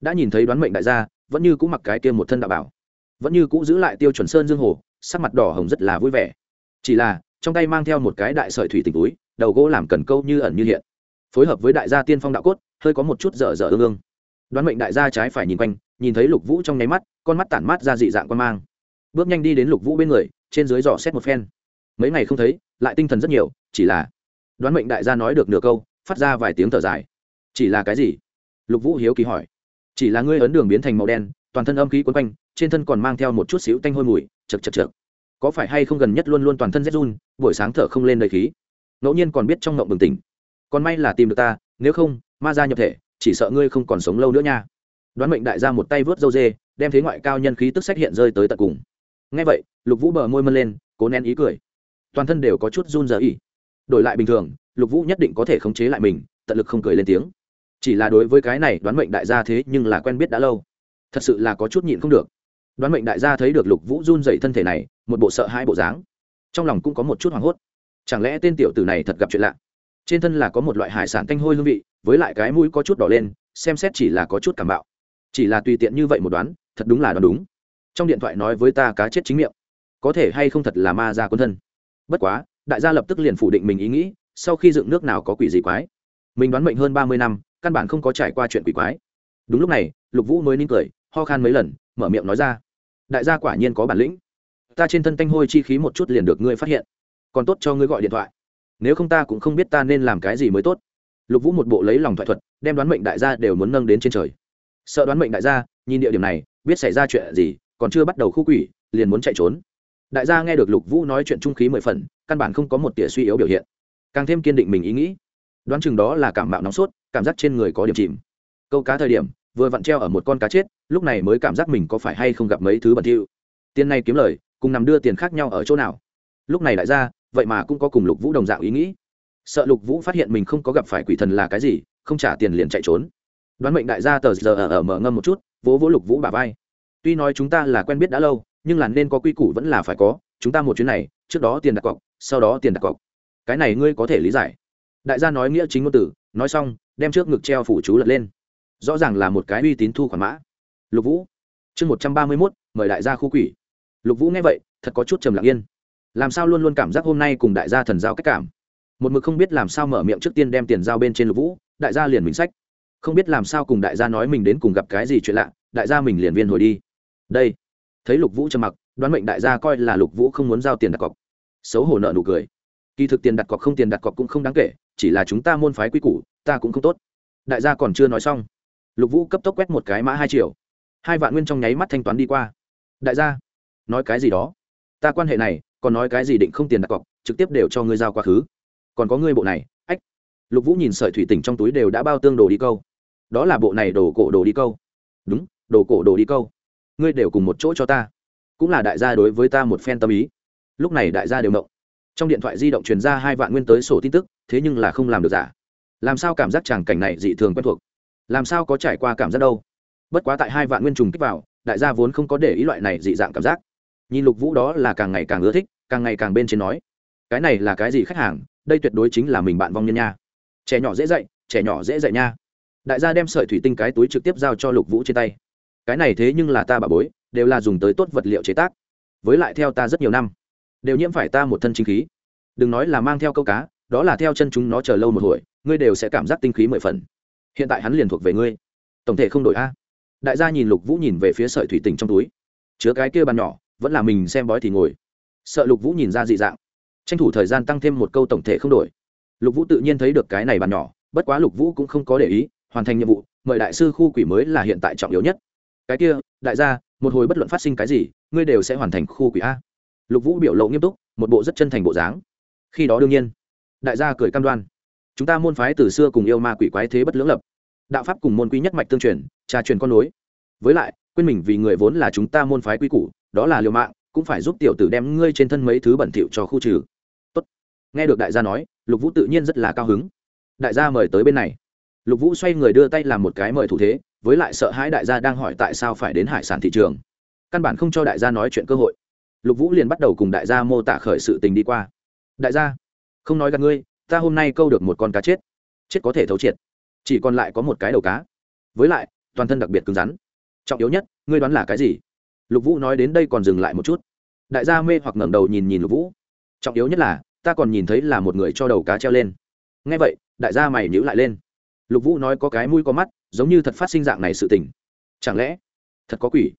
Đã nhìn thấy đoán mệnh đại gia, vẫn như cũ mặc cái kia một thân đạo bảo. Vẫn như cũ giữ lại tiêu chuẩn sơn dương hồ, sắc mặt đỏ hồng rất là vui vẻ. Chỉ là, trong tay mang theo một cái đại sợi thủy tình túi, đầu gỗ làm cần câu như ẩn như hiện phối hợp với đại gia tiên phong đạo cốt, hơi có một chút dở dở ương ương. Đoán mệnh đại gia trái phải nhìn quanh, nhìn thấy lục vũ trong nháy mắt, con mắt tản mát ra dị dạng quan mang. Bước nhanh đi đến lục vũ bên người, trên dưới dò xét một phen. Mấy ngày không thấy, lại tinh thần rất nhiều, chỉ là đoán mệnh đại gia nói được nửa câu, phát ra vài tiếng thở dài. Chỉ là cái gì? Lục vũ hiếu kỳ hỏi. Chỉ là ngươi ấn đường biến thành màu đen, toàn thân âm khí quấn quanh, trên thân còn mang theo một chút xíu tanh hôi mùi chật chật chật có phải hay không gần nhất luôn luôn toàn thân rét run, buổi sáng thở không lên đầy khí. Ngẫu nhiên còn biết trong ngộng bừng tỉnh còn may là tìm được ta, nếu không, ma ra nhập thể, chỉ sợ ngươi không còn sống lâu nữa nha. Đoán mệnh đại gia một tay vớt dâu dê, đem thế ngoại cao nhân khí tức sách hiện rơi tới tận cùng. Ngay vậy, lục vũ bờ môi mân lên, cố nén ý cười. Toàn thân đều có chút run rờ ỉ đổi lại bình thường, lục vũ nhất định có thể khống chế lại mình, tận lực không cười lên tiếng. Chỉ là đối với cái này đoán mệnh đại gia thế nhưng là quen biết đã lâu. Thật sự là có chút nhịn không được. Đoán mệnh đại gia thấy được lục vũ run dậy thân thể này, một bộ sợ hai bộ dáng. Trong lòng cũng có một chút hoảng hốt. Chẳng lẽ tên tiểu tử này thật gặp chuyện lạ? Trên thân là có một loại hải sản tanh hôi hương vị, với lại cái mũi có chút đỏ lên, xem xét chỉ là có chút cảm bạo. Chỉ là tùy tiện như vậy một đoán, thật đúng là đoán đúng. Trong điện thoại nói với ta cá chết chính miệng. Có thể hay không thật là ma gia quân thân. Bất quá, đại gia lập tức liền phủ định mình ý nghĩ, sau khi dựng nước nào có quỷ gì quái. Mình đoán mệnh hơn ba mươi năm, căn bản không có trải qua chuyện quỷ quái. Đúng lúc này, lục vũ mới nín cười, ho khan mấy lần, mở miệng nói ra. Đại gia quả nhiên có bản lĩnh. Ta trên thân tanh hôi chi khí một chút liền được ngươi phát hiện. Còn tốt cho ngươi gọi điện thoại nếu không ta cũng không biết ta nên làm cái gì mới tốt. Lục vũ một bộ lấy lòng thoại thuật, đem đoán mệnh đại gia đều muốn nâng đến trên trời. Sợ đoán mệnh đại gia, nhìn địa điểm này, biết xảy ra chuyện gì, còn chưa bắt đầu khu quỷ, liền muốn chạy trốn. Đại gia nghe được lục vũ nói chuyện trung khí mười phần, căn bản không có một tỉa suy yếu biểu hiện. Càng thêm kiên định mình ý nghĩ. Đoán chừng đó là cảm mạo nóng sốt, cảm giác trên người có điểm chìm. Câu cá thời điểm, vừa vặn treo ở một con cá chết, lúc này mới cảm giác mình có phải hay không gặp mấy thứ bẩn thỉu. Tiền này kiếm lời, cùng nằm đưa tiền khác nhau ở chỗ nào? Lúc này đại gia vậy mà cũng có cùng lục vũ đồng dạng ý nghĩ. Sợ lục vũ phát hiện mình không có gặp phải quỷ thần là cái gì, không trả tiền liền chạy trốn. Đoán mệnh đại gia tờ giờ ở ở mở ngâm một chút, vỗ vỗ lục vũ bà vai. Tuy nói chúng ta là quen biết đã lâu, nhưng là nên có quy củ vẫn là phải có, chúng ta một chuyến này, trước đó tiền đặt cọc, sau đó tiền đặt cọc. Cái này ngươi có thể lý giải. Đại gia nói nghĩa chính ngôn từ, nói xong, đem trước ngực treo phủ chú lật lên. Rõ ràng là một cái uy tín thu khoản mã. Lục vũ, chương một trăm ba mươi mốt, mời đại gia khu quỷ. Lục vũ nghe vậy, thật có chút trầm lặng yên làm sao luôn luôn cảm giác hôm nay cùng đại gia thần giao cách cảm? Một mực không biết làm sao mở miệng trước tiên đem tiền giao bên trên lục vũ, đại gia liền mình sách. Không biết làm sao cùng đại gia nói mình đến cùng gặp cái gì chuyện lạ, đại gia mình liền viên hồi đi. Đây. Thấy lục vũ trầm mặc, đoán mệnh đại gia coi là lục vũ không muốn giao tiền đặt cọc. Xấu hổ nợ nụ cười. Kỳ thực tiền đặt cọc không tiền đặt cọc cũng không đáng kể, chỉ là chúng ta môn phái quy củ, ta cũng không tốt. Đại gia còn chưa nói xong. Lục vũ cấp tốc quét một cái mã hai triệu hai vạn nguyên trong nháy mắt thanh toán đi qua. Đại gia, nói cái gì đó? Ta quan hệ này còn nói cái gì định không tiền đặt cọc, trực tiếp đều cho ngươi giao quá khứ. Còn có ngươi bộ này, ách. Lục vũ nhìn sợi thủy tỉnh trong túi đều đã bao tương đồ đi câu. Đó là bộ này đồ cổ đồ đi câu. Đúng, đồ cổ đồ đi câu. Ngươi đều cùng một chỗ cho ta. Cũng là đại gia đối với ta một phen tâm ý. Lúc này đại gia đều mộng trong điện thoại di động truyền ra hai vạn nguyên tới sổ tin tức, thế nhưng là không làm được giả. Làm sao cảm giác tràng cảnh này dị thường quen thuộc? Làm sao có trải qua cảm giác đâu? Bất quá tại hai vạn nguyên trùng kích vào, đại gia vốn không có để ý loại này dị dạng cảm giác nhìn lục vũ đó là càng ngày càng ưa thích, càng ngày càng bên trên nói, cái này là cái gì khách hàng? Đây tuyệt đối chính là mình bạn vong nhân nha. Trẻ nhỏ dễ dạy, trẻ nhỏ dễ dạy nha. Đại gia đem sợi thủy tinh cái túi trực tiếp giao cho lục vũ trên tay. Cái này thế nhưng là ta bà bối, đều là dùng tới tốt vật liệu chế tác. Với lại theo ta rất nhiều năm, đều nhiễm phải ta một thân chính khí. Đừng nói là mang theo câu cá, đó là theo chân chúng nó chờ lâu một hồi, ngươi đều sẽ cảm giác tinh khí mười phần. Hiện tại hắn liền thuộc về ngươi. Tổng thể không đổi a. Đại gia nhìn lục vũ nhìn về phía sợi thủy tinh trong túi. Chứa cái kia bàn nhỏ vẫn là mình xem bói thì ngồi. Sợ lục vũ nhìn ra dị dạng. Tranh thủ thời gian tăng thêm một câu tổng thể không đổi. Lục vũ tự nhiên thấy được cái này bàn nhỏ, bất quá lục vũ cũng không có để ý, hoàn thành nhiệm vụ, mời đại sư khu quỷ mới là hiện tại trọng yếu nhất. Cái kia, đại gia, một hồi bất luận phát sinh cái gì, ngươi đều sẽ hoàn thành khu quỷ a. Lục vũ biểu lộ nghiêm túc, một bộ rất chân thành bộ dáng. Khi đó đương nhiên, đại gia cười cam đoan. Chúng ta môn phái từ xưa cùng yêu ma quỷ quái thế bất lưỡng lập. Đạo pháp cùng môn quý nhất mạch tương truyền, trà truyền con nối. Với lại, quên mình vì người vốn là chúng ta môn phái quy củ đó là liều mạng, cũng phải giúp tiểu tử đem ngươi trên thân mấy thứ bẩn thỉu cho khu trừ. Tốt. Nghe được đại gia nói, lục vũ tự nhiên rất là cao hứng. Đại gia mời tới bên này. Lục vũ xoay người đưa tay làm một cái mời thủ thế, với lại sợ hãi đại gia đang hỏi tại sao phải đến hải sản thị trường. Căn bản không cho đại gia nói chuyện cơ hội. Lục vũ liền bắt đầu cùng đại gia mô tả khởi sự tình đi qua. Đại gia, không nói gặp ngươi, ta hôm nay câu được một con cá chết. Chết có thể thấu triệt, chỉ còn lại có một cái đầu cá. Với lại, toàn thân đặc biệt cứng rắn. Trọng yếu nhất, ngươi đoán là cái gì? Lục vũ nói đến đây còn dừng lại một chút. Đại gia mê hoặc ngẩng đầu nhìn nhìn lục vũ. Trọng yếu nhất là, ta còn nhìn thấy là một người cho đầu cá treo lên. Ngay vậy, đại gia mày nhữ lại lên. Lục vũ nói có cái mũi có mắt, giống như thật phát sinh dạng này sự tình. Chẳng lẽ, thật có quỷ?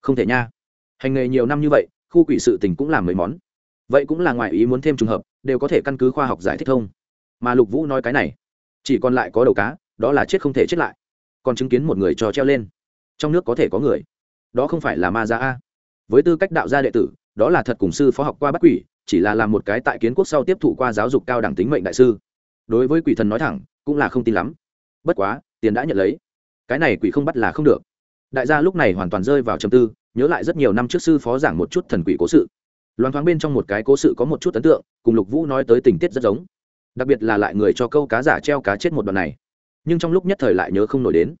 Không thể nha. Hành nghề nhiều năm như vậy, khu quỷ sự tình cũng làm mấy món. Vậy cũng là ngoài ý muốn thêm trùng hợp, đều có thể căn cứ khoa học giải thích thông mà lục vũ nói cái này, chỉ còn lại có đầu cá, đó là chết không thể chết lại. Còn chứng kiến một người cho treo lên. Trong nước có thể có người đó không phải là ma gia a. Với tư cách đạo gia đệ tử, đó là thật cùng sư phó học qua bắt quỷ, chỉ là làm một cái tại kiến quốc sau tiếp thụ qua giáo dục cao đẳng tính mệnh đại sư. Đối với quỷ thần nói thẳng, cũng là không tin lắm. Bất quá, tiền đã nhận lấy. Cái này quỷ không bắt là không được. Đại gia lúc này hoàn toàn rơi vào trầm tư, nhớ lại rất nhiều năm trước sư phó giảng một chút thần quỷ cố sự. Loan thoáng bên trong một cái cố sự có một chút ấn tượng, cùng lục vũ nói tới tình tiết rất giống. Đặc biệt là lại người cho câu cá giả treo cá chết một đoạn này. Nhưng trong lúc nhất thời lại nhớ không nổi đến.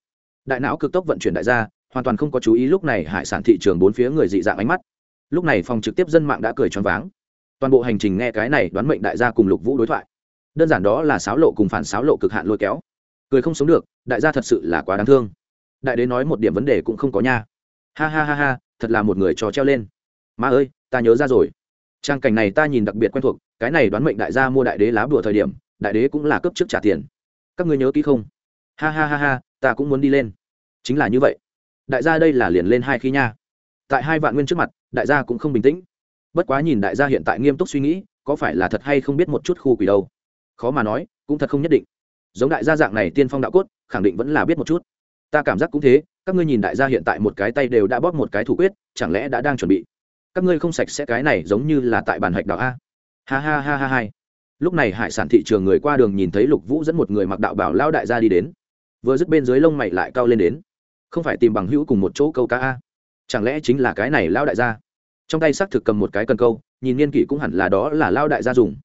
Đại não cực tốc vận chuyển đại gia hoàn toàn không có chú ý lúc này hải sản thị trường bốn phía người dị dạng ánh mắt. Lúc này phòng trực tiếp dân mạng đã cười choáng váng. Toàn bộ hành trình nghe cái này đoán mệnh đại gia cùng lục vũ đối thoại. Đơn giản đó là sáo lộ cùng phản sáo lộ cực hạn lôi kéo. Cười không sống được, đại gia thật sự là quá đáng thương. Đại đế nói một điểm vấn đề cũng không có nha. Ha ha ha ha, thật là một người trò treo lên. Ma ơi, ta nhớ ra rồi. Trang cảnh này ta nhìn đặc biệt quen thuộc, cái này đoán mệnh đại gia mua đại đế lá bùa thời điểm, đại đế cũng là cấp trước trả tiền. Các ngươi nhớ kỹ không? Ha ha ha ha, ta cũng muốn đi lên. Chính là như vậy đại gia đây là liền lên hai khi nha. Tại hai vạn nguyên trước mặt, đại gia cũng không bình tĩnh. Bất quá nhìn đại gia hiện tại nghiêm túc suy nghĩ, có phải là thật hay không biết một chút khu quỷ đâu. Khó mà nói, cũng thật không nhất định. Giống đại gia dạng này tiên phong đạo cốt, khẳng định vẫn là biết một chút. Ta cảm giác cũng thế, các ngươi nhìn đại gia hiện tại một cái tay đều đã bóp một cái thủ quyết, chẳng lẽ đã đang chuẩn bị? Các ngươi không sạch sẽ cái này giống như là tại bàn hạch đạo a. Ha ha ha ha hai lúc này hải sản thị trường người qua đường nhìn thấy lục vũ dẫn một người mặc đạo bảo lao đại gia đi đến. Vừa dứt bên dưới lông mày lại cao lên đến không phải tìm bằng hữu cùng một chỗ câu cá a. Chẳng lẽ chính là cái này lao đại gia? Trong tay xác thực cầm một cái cần câu, nhìn niên kỷ cũng hẳn là đó là lao đại gia dùng.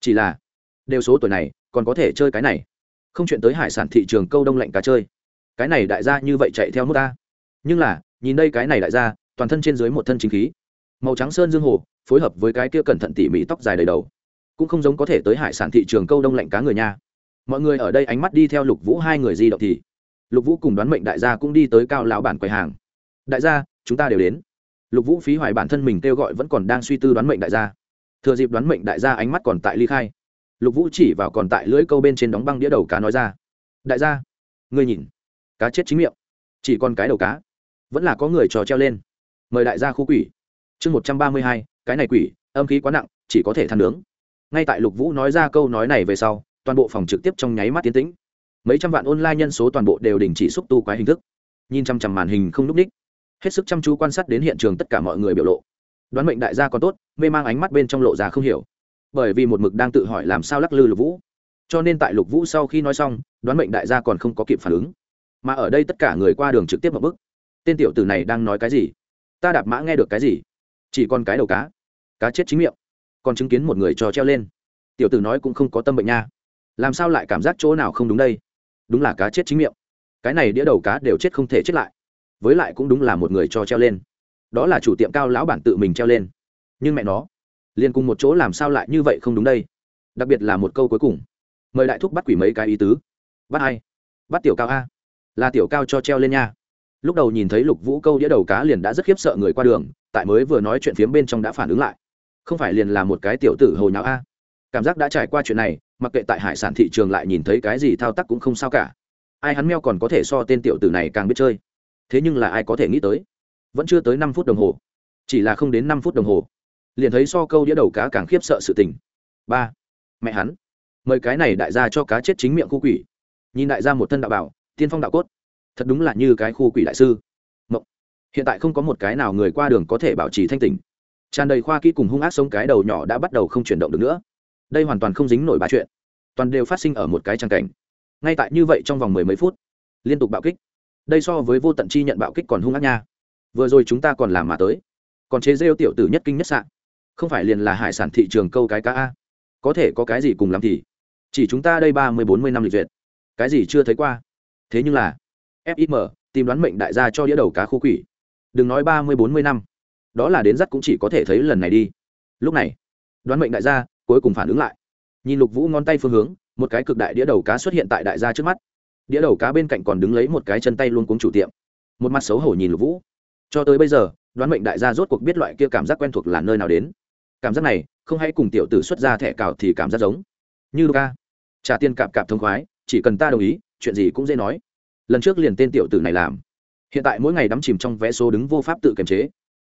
Chỉ là, đều số tuổi này, còn có thể chơi cái này. Không chuyện tới hải sản thị trường câu đông lạnh cá chơi. Cái này đại gia như vậy chạy theo nước ta nhưng là, nhìn đây cái này đại gia, toàn thân trên dưới một thân chính khí. Màu trắng sơn dương hồ, phối hợp với cái kia cẩn thận tỉ mỉ tóc dài đầy đầu. Cũng không giống có thể tới hải sản thị trường câu đông lạnh cá người nha. Mọi người ở đây ánh mắt đi theo lục vũ hai người di động thì lục vũ cùng đoán mệnh đại gia cũng đi tới cao lão bản quầy hàng. Đại gia, chúng ta đều đến. Lục vũ phí hoài bản thân mình kêu gọi vẫn còn đang suy tư đoán mệnh đại gia. Thừa dịp đoán mệnh đại gia ánh mắt còn tại ly khai, lục vũ chỉ vào còn tại lưỡi câu bên trên đóng băng đĩa đầu cá nói ra, đại gia, ngươi nhìn, cá chết chính miệng, chỉ còn cái đầu cá, vẫn là có người trò treo lên. Mời đại gia khu quỷ. Chương một trăm ba mươi hai, cái này quỷ, âm khí quá nặng, chỉ có thể than nướng. Ngay tại lục vũ nói ra câu nói này về sau, toàn bộ phòng trực tiếp trong nháy mắt tiến tĩnh mấy trăm vạn online nhân số toàn bộ đều đình chỉ xúc tu quái hình thức. Nhìn chăm chăm màn hình không núp ních. Hết sức chăm chú quan sát đến hiện trường tất cả mọi người biểu lộ. Đoán mệnh đại gia còn tốt, mê mang ánh mắt bên trong lộ ra không hiểu. Bởi vì một mực đang tự hỏi làm sao lắc lư lục vũ. Cho nên tại lục vũ sau khi nói xong, đoán mệnh đại gia còn không có kịp phản ứng. Mà ở đây tất cả người qua đường trực tiếp một bức. Tên tiểu tử này đang nói cái gì? Ta đạp mã nghe được cái gì? Chỉ còn cái đầu cá. Cá chết chính miệng. Còn chứng kiến một người trò treo lên. Tiểu tử nói cũng không có tâm bệnh nha. Làm sao lại cảm giác chỗ nào không đúng đây? Đúng là cá chết chính miệng. Cái này đĩa đầu cá đều chết không thể chết lại. Với lại cũng đúng là một người cho treo lên. Đó là chủ tiệm cao lão bản tự mình treo lên. Nhưng mẹ nó, liền cùng một chỗ làm sao lại như vậy không đúng đây? Đặc biệt là một câu cuối cùng. Mời đại thúc bắt quỷ mấy cái ý tứ. Bắt ai? Bắt tiểu cao a. Là tiểu cao cho treo lên nha. Lúc đầu nhìn thấy lục vũ câu đĩa đầu cá liền đã rất khiếp sợ người qua đường, tại mới vừa nói chuyện phiếm bên trong đã phản ứng lại. Không phải liền là một cái tiểu tử hồi nháo a cảm giác đã trải qua chuyện này, mặc kệ tại hải sản thị trường lại nhìn thấy cái gì thao tác cũng không sao cả. Ai hắn meo còn có thể so tên tiểu tử này càng biết chơi. Thế nhưng là ai có thể nghĩ tới? Vẫn chưa tới năm phút đồng hồ. Chỉ là không đến năm phút đồng hồ. Liền thấy so câu đĩa đầu cá càng khiếp sợ sự tình. Ba. Mẹ hắn. Mời cái này đại gia cho cá chết chính miệng khu quỷ. Nhìn đại gia một thân đạo bảo, tiên phong đạo cốt. Thật đúng là như cái khu quỷ đại sư. Mộng. hiện tại không có một cái nào người qua đường có thể bảo trì thanh tỉnh. Tràn đầy khoa kỹ cùng hung ác sống cái đầu nhỏ đã bắt đầu không chuyển động được nữa đây hoàn toàn không dính nổi bà chuyện. Toàn đều phát sinh ở một cái trang cảnh. Ngay tại như vậy trong vòng mười mấy phút, liên tục bạo kích. Đây so với vô tận chi nhận bạo kích còn hung ác nha. Vừa rồi chúng ta còn làm mà tới. Còn chế rêu tiểu tử nhất kinh nhất sạn không phải liền là hải sản thị trường câu cái cá a. Có thể có cái gì cùng làm thì. Chỉ chúng ta đây ba mươi, bốn mươi năm lịch duyệt. Cái gì chưa thấy qua? Thế nhưng là fim tìm đoán mệnh đại gia cho đĩa đầu cá khô quỷ. Đừng nói ba mươi, bốn mươi năm. Đó là đến dắt cũng chỉ có thể thấy lần này đi. Lúc này, đoán mệnh đại gia cuối cùng phản ứng lại. Nhìn lục vũ ngón tay phương hướng, một cái cực đại đĩa đầu cá xuất hiện tại đại gia trước mắt. Đĩa đầu cá bên cạnh còn đứng lấy một cái chân tay luôn cuống chủ tiệm. Một mặt xấu hổ nhìn lục vũ. Cho tới bây giờ, đoán mệnh đại gia rốt cuộc biết loại kia cảm giác quen thuộc là nơi nào đến. Cảm giác này, không hãy cùng tiểu tử xuất ra thẻ cào thì cảm giác giống. Như luka. Trả tiền cạp cạp thông khoái, chỉ cần ta đồng ý, chuyện gì cũng dễ nói. Lần trước liền tên tiểu tử này làm. Hiện tại mỗi ngày đắm chìm trong vé số đứng vô pháp tự kiềm chế.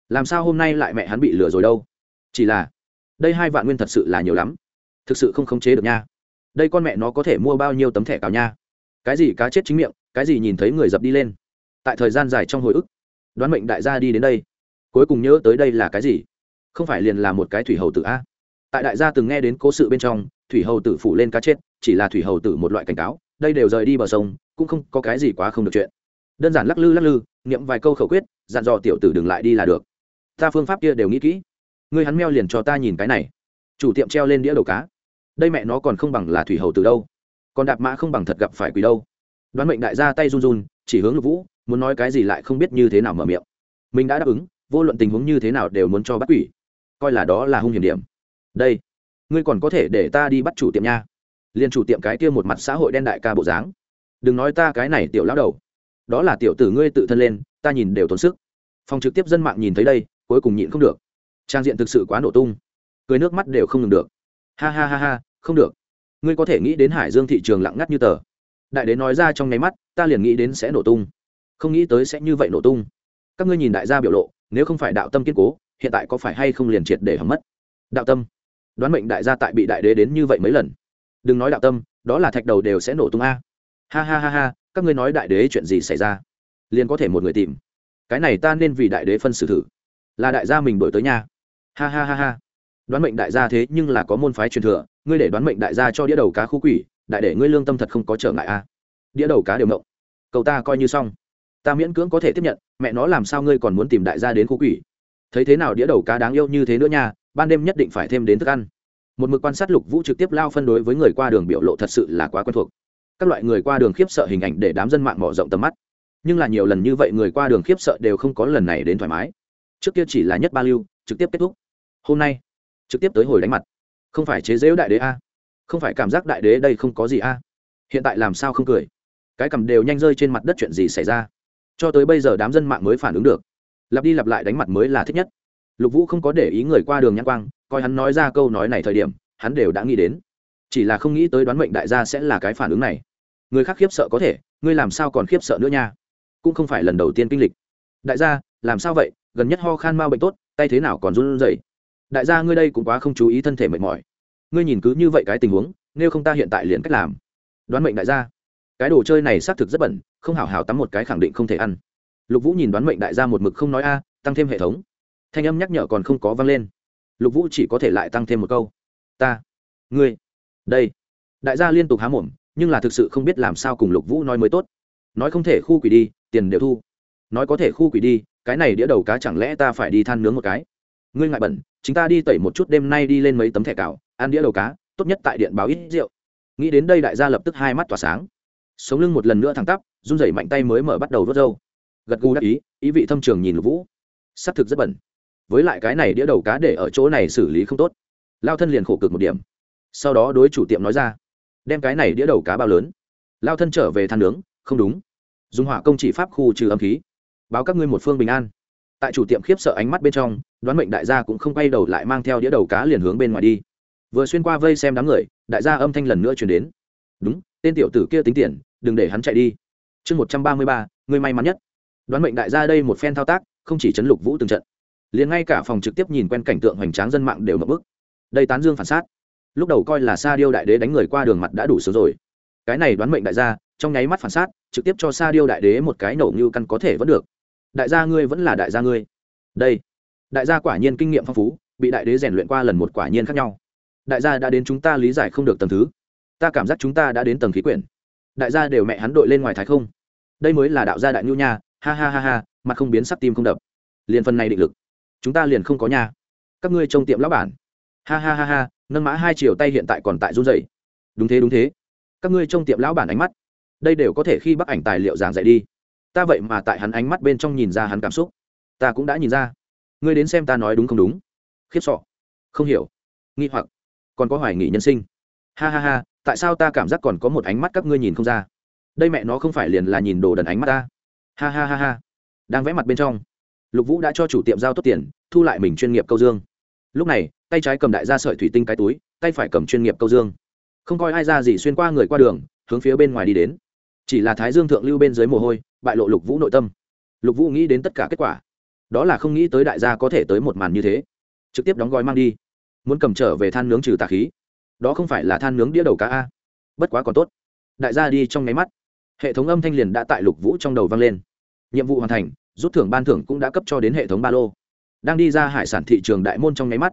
Làm sao hôm nay lại mẹ hắn bị lừa rồi đâu? Chỉ là đây hai vạn nguyên thật sự là nhiều lắm. Thực sự không khống chế được nha. Đây con mẹ nó có thể mua bao nhiêu tấm thẻ cào nha. Cái gì cá chết chính miệng, cái gì nhìn thấy người dập đi lên. Tại thời gian dài trong hồi ức, đoán mệnh đại gia đi đến đây. Cuối cùng nhớ tới đây là cái gì? Không phải liền là một cái thủy hầu tử a. Tại đại gia từng nghe đến cố sự bên trong, thủy hầu tử phủ lên cá chết, chỉ là thủy hầu tử một loại cảnh cáo, đây đều rời đi bờ sông, cũng không có cái gì quá không được chuyện. Đơn giản lắc lư lắc lư, niệm vài câu khẩu quyết, dặn dò tiểu tử đừng lại đi là được. Ta phương pháp kia đều nghĩ kỹ ngươi hắn meo liền cho ta nhìn cái này. Chủ tiệm treo lên đĩa đầu cá. Đây mẹ nó còn không bằng là thủy hầu từ đâu. Còn đạp mã không bằng thật gặp phải quỷ đâu. Đoán mệnh đại gia tay run run, chỉ hướng lục vũ, muốn nói cái gì lại không biết như thế nào mở miệng. Mình đã đáp ứng, vô luận tình huống như thế nào đều muốn cho bắt quỷ. Coi là đó là hung hiểm điểm. Đây, ngươi còn có thể để ta đi bắt chủ tiệm nha. Liền chủ tiệm cái kia một mặt xã hội đen đại ca bộ dáng. Đừng nói ta cái này tiểu lão đầu. Đó là tiểu tử ngươi tự thân lên, ta nhìn đều tốn sức. Phòng trực tiếp dân mạng nhìn thấy đây, cuối cùng nhịn không được trang diện thực sự quá nổ tung. Cười nước mắt đều không ngừng được. Ha ha ha ha, không được. Ngươi có thể nghĩ đến hải dương thị trường lặng ngắt như tờ. Đại đế nói ra trong nháy mắt, ta liền nghĩ đến sẽ nổ tung. Không nghĩ tới sẽ như vậy nổ tung. Các ngươi nhìn đại gia biểu lộ, nếu không phải đạo tâm kiên cố, hiện tại có phải hay không liền triệt để hầm mất? Đạo tâm. Đoán mệnh đại gia tại bị đại đế đến như vậy mấy lần. Đừng nói đạo tâm, đó là thạch đầu đều sẽ nổ tung a. Ha ha ha ha, các ngươi nói đại đế chuyện gì xảy ra? Liền có thể một người tìm. Cái này ta nên vì đại đế phân xử thử. Là đại gia mình đổi tới nhà ha ha ha ha. Đoán mệnh đại gia thế nhưng là có môn phái truyền thừa, ngươi để đoán mệnh đại gia cho đĩa đầu cá khu quỷ, đại để ngươi lương tâm thật không có trở ngại a. Đĩa đầu cá đều mộng cậu ta coi như xong. Ta miễn cưỡng có thể tiếp nhận, mẹ nó làm sao ngươi còn muốn tìm đại gia đến khu quỷ? Thấy thế nào đĩa đầu cá đáng yêu như thế nữa nha, ban đêm nhất định phải thêm đến thức ăn. Một mực quan sát lục vũ trực tiếp lao phân đối với người qua đường biểu lộ thật sự là quá quen thuộc. Các loại người qua đường khiếp sợ hình ảnh để đám dân mạng mở rộng tầm mắt. Nhưng là nhiều lần như vậy người qua đường khiếp sợ đều không có lần này đến thoải mái. Trước kia chỉ là nhất ba lưu, trực tiếp kết thúc hôm nay trực tiếp tới hồi đánh mặt không phải chế giễu đại đế a không phải cảm giác đại đế đây không có gì a hiện tại làm sao không cười cái cầm đều nhanh rơi trên mặt đất chuyện gì xảy ra cho tới bây giờ đám dân mạng mới phản ứng được lặp đi lặp lại đánh mặt mới là thích nhất lục vũ không có để ý người qua đường nhãn quang coi hắn nói ra câu nói này thời điểm hắn đều đã nghĩ đến chỉ là không nghĩ tới đoán mệnh đại gia sẽ là cái phản ứng này người khác khiếp sợ có thể ngươi làm sao còn khiếp sợ nữa nha cũng không phải lần đầu tiên kinh lịch đại gia làm sao vậy gần nhất ho khan mau bệnh tốt tay thế nào còn run rẩy? Đại gia ngươi đây cũng quá không chú ý thân thể mệt mỏi. Ngươi nhìn cứ như vậy cái tình huống, nếu không ta hiện tại liền cách làm. Đoán mệnh đại gia. Cái đồ chơi này xác thực rất bẩn, không hảo hảo tắm một cái khẳng định không thể ăn. Lục vũ nhìn đoán mệnh đại gia một mực không nói a, tăng thêm hệ thống. Thanh âm nhắc nhở còn không có vang lên. Lục vũ chỉ có thể lại tăng thêm một câu. Ta, ngươi, đây. Đại gia liên tục há mồm, nhưng là thực sự không biết làm sao cùng lục vũ nói mới tốt. Nói không thể khu quỷ đi, tiền đều thu. Nói có thể khu quỷ đi, cái này đĩa đầu cá chẳng lẽ ta phải đi than nướng một cái? Ngươi ngại bẩn, chúng ta đi tẩy một chút đêm nay đi lên mấy tấm thẻ cào, ăn đĩa đầu cá, tốt nhất tại điện báo ít rượu. Nghĩ đến đây đại gia lập tức hai mắt tỏa sáng. Sống lưng một lần nữa thẳng tắp, run rẩy mạnh tay mới mở bắt đầu vớt râu. Gật gù đắc ý ý vị thâm trường nhìn lục vũ. S ắ c thực rất bẩn. Với lại cái này đĩa đầu cá để ở chỗ này xử lý không tốt. Lao thân liền khổ cực một điểm. Sau đó đối chủ tiệm nói ra, đem cái này đĩa đầu cá bao lớn. Lao thân trở về than nướng, không đúng. Dùng hỏa công chỉ pháp khu trừ âm khí. Báo các ngươi một phương bình an tại chủ tiệm khiếp sợ ánh mắt bên trong, đoán mệnh đại gia cũng không quay đầu lại mang theo đĩa đầu cá liền hướng bên ngoài đi. Vừa xuyên qua vây xem đám người, đại gia âm thanh lần nữa chuyển đến. Đúng, tên tiểu tử kia tính tiền, đừng để hắn chạy đi. Chương một trăm ba mươi ba, người may mắn nhất. Đoán mệnh đại gia đây một phen thao tác, không chỉ chấn lục vũ từng trận, liền ngay cả phòng trực tiếp nhìn quen cảnh tượng hoành tráng dân mạng đều mập bức. Đây tán dương phản sát. Lúc đầu coi là sa điêu đại đế đánh người qua đường mặt đã đủ số rồi. Cái này đoán mệnh đại gia, trong nháy mắt phản sát, trực tiếp cho sa điêu đại đế một cái nổ như căn có thể vẫn được đại gia ngươi vẫn là đại gia ngươi. Đây, đại gia quả nhiên kinh nghiệm phong phú, bị đại đế rèn luyện qua lần một quả nhiên khác nhau. Đại gia đã đến chúng ta lý giải không được tầng thứ. Ta cảm giác chúng ta đã đến tầng khí quyển. Đại gia đều mẹ hắn đội lên ngoài thái không. Đây mới là đạo gia đại nhu nha, ha ha ha ha, mặt không biến sắc tim không đập. Liền phần này định lực, chúng ta liền không có nhà các ngươi trông tiệm lão bản. Ha ha ha ha, nâng mã hai chiều tay hiện tại còn tại run dày đúng thế đúng thế. Các ngươi trông tiệm lão bản ánh mắt. Đây đều có thể khi bắc ảnh tài liệu giảng dạy đi ta vậy mà tại hắn ánh mắt bên trong nhìn ra hắn cảm xúc. Ta cũng đã nhìn ra. Ngươi đến xem ta nói đúng không đúng? Khiếp sọ không hiểu. Nghi hoặc. Còn có hoài nghị nhân sinh. Ha ha ha, tại sao ta cảm giác còn có một ánh mắt các ngươi nhìn không ra? Đây mẹ nó không phải liền là nhìn đồ đần ánh mắt ta. Ha ha ha ha. Đang vẽ mặt bên trong, lục vũ đã cho chủ tiệm giao tốt tiền, thu lại mình chuyên nghiệp câu dương. Lúc này, tay trái cầm đại ra sợi thủy tinh cái túi, tay phải cầm chuyên nghiệp câu dương. Không coi ai ra gì xuyên qua người qua đường, hướng phía bên ngoài đi đến. Chỉ là thái dương thượng lưu bên dưới mồ hôi bại lộ lục vũ nội tâm. Lục vũ nghĩ đến tất cả kết quả. Đó là không nghĩ tới đại gia có thể tới một màn như thế. Trực tiếp đóng gói mang đi. Muốn cầm trở về than nướng trừ tà khí. Đó không phải là than nướng đĩa đầu cá a. Bất quá còn tốt. Đại gia đi trong nháy mắt. Hệ thống âm thanh liền đã tại lục vũ trong đầu vang lên. Nhiệm vụ hoàn thành, rút thưởng ban thưởng cũng đã cấp cho đến hệ thống ba lô. Đang đi ra hải sản thị trường đại môn trong nháy mắt,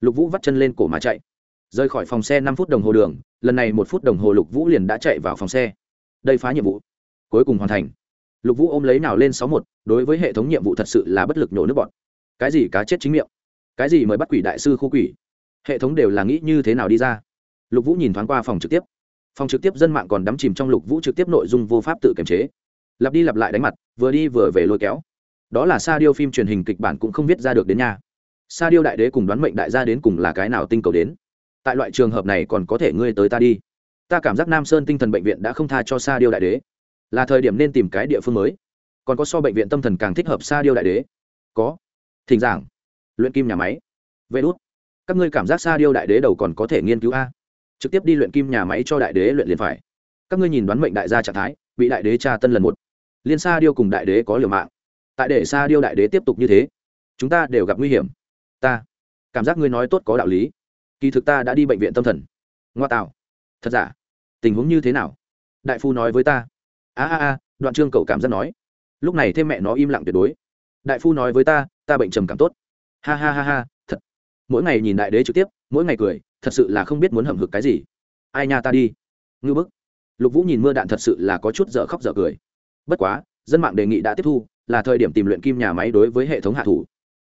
lục vũ vắt chân lên cổ mà chạy. Rời khỏi phòng xe năm phút đồng hồ đường, lần này một phút đồng hồ lục vũ liền đã chạy vào phòng xe. Đây phá nhiệm vụ. Cuối cùng hoàn thành lục vũ ôm lấy nào lên sáu một, đối với hệ thống nhiệm vụ thật sự là bất lực nhổ nước bọn cái gì cá chết chính miệng? Cái gì mới bắt quỷ đại sư khu quỷ? Hệ thống đều là nghĩ như thế nào đi ra? Lục vũ nhìn thoáng qua phòng trực tiếp. Phòng trực tiếp dân mạng còn đắm chìm trong lục vũ trực tiếp nội dung vô pháp tự kiềm chế. Lặp đi lặp lại đánh mặt, vừa đi vừa về lôi kéo. Đó là sa điêu phim truyền hình kịch bản cũng không viết ra được đến nhà sa điêu đại đế cùng đoán mệnh đại gia đến cùng là cái nào tinh cầu đến? Tại loại trường hợp này còn có thể ngươi tới ta đi. Ta cảm giác nam sơn tinh thần bệnh viện đã không tha cho sa điêu đại đế là thời điểm nên tìm cái địa phương mới. Còn có so bệnh viện tâm thần càng thích hợp sa điêu đại đế. Có. Thỉnh giảng. Luyện kim nhà máy. Vê đốt các ngươi cảm giác sa điêu đại đế đầu còn có thể nghiên cứu a. Trực tiếp đi luyện kim nhà máy cho đại đế luyện liền phải. Các ngươi nhìn đoán mệnh đại gia trạng thái bị đại đế tra tân lần một. Liên sa điêu cùng đại đế có liều mạng. Tại để sa điêu đại đế tiếp tục như thế, chúng ta đều gặp nguy hiểm. Ta cảm giác ngươi nói tốt có đạo lý. Kỳ thực ta đã đi bệnh viện tâm thần. Ngoa tạo. Thật giả? Tình huống như thế nào? Đại phu nói với ta a a a, đoạn trương cậu cảm giác nói. Lúc này thêm mẹ nó im lặng tuyệt đối. Đại phu nói với ta ta bệnh trầm cảm tốt. Ha ha ha ha, thật. Mỗi ngày nhìn đại đế trực tiếp, mỗi ngày cười, thật sự là không biết muốn hầm hực cái gì. Ai nha ta đi. Ngư bức. Lục vũ nhìn mưa đạn thật sự là có chút dở khóc dở cười. Bất quá, dân mạng đề nghị đã tiếp thu, là thời điểm tìm luyện kim nhà máy đối với hệ thống hạ thủ.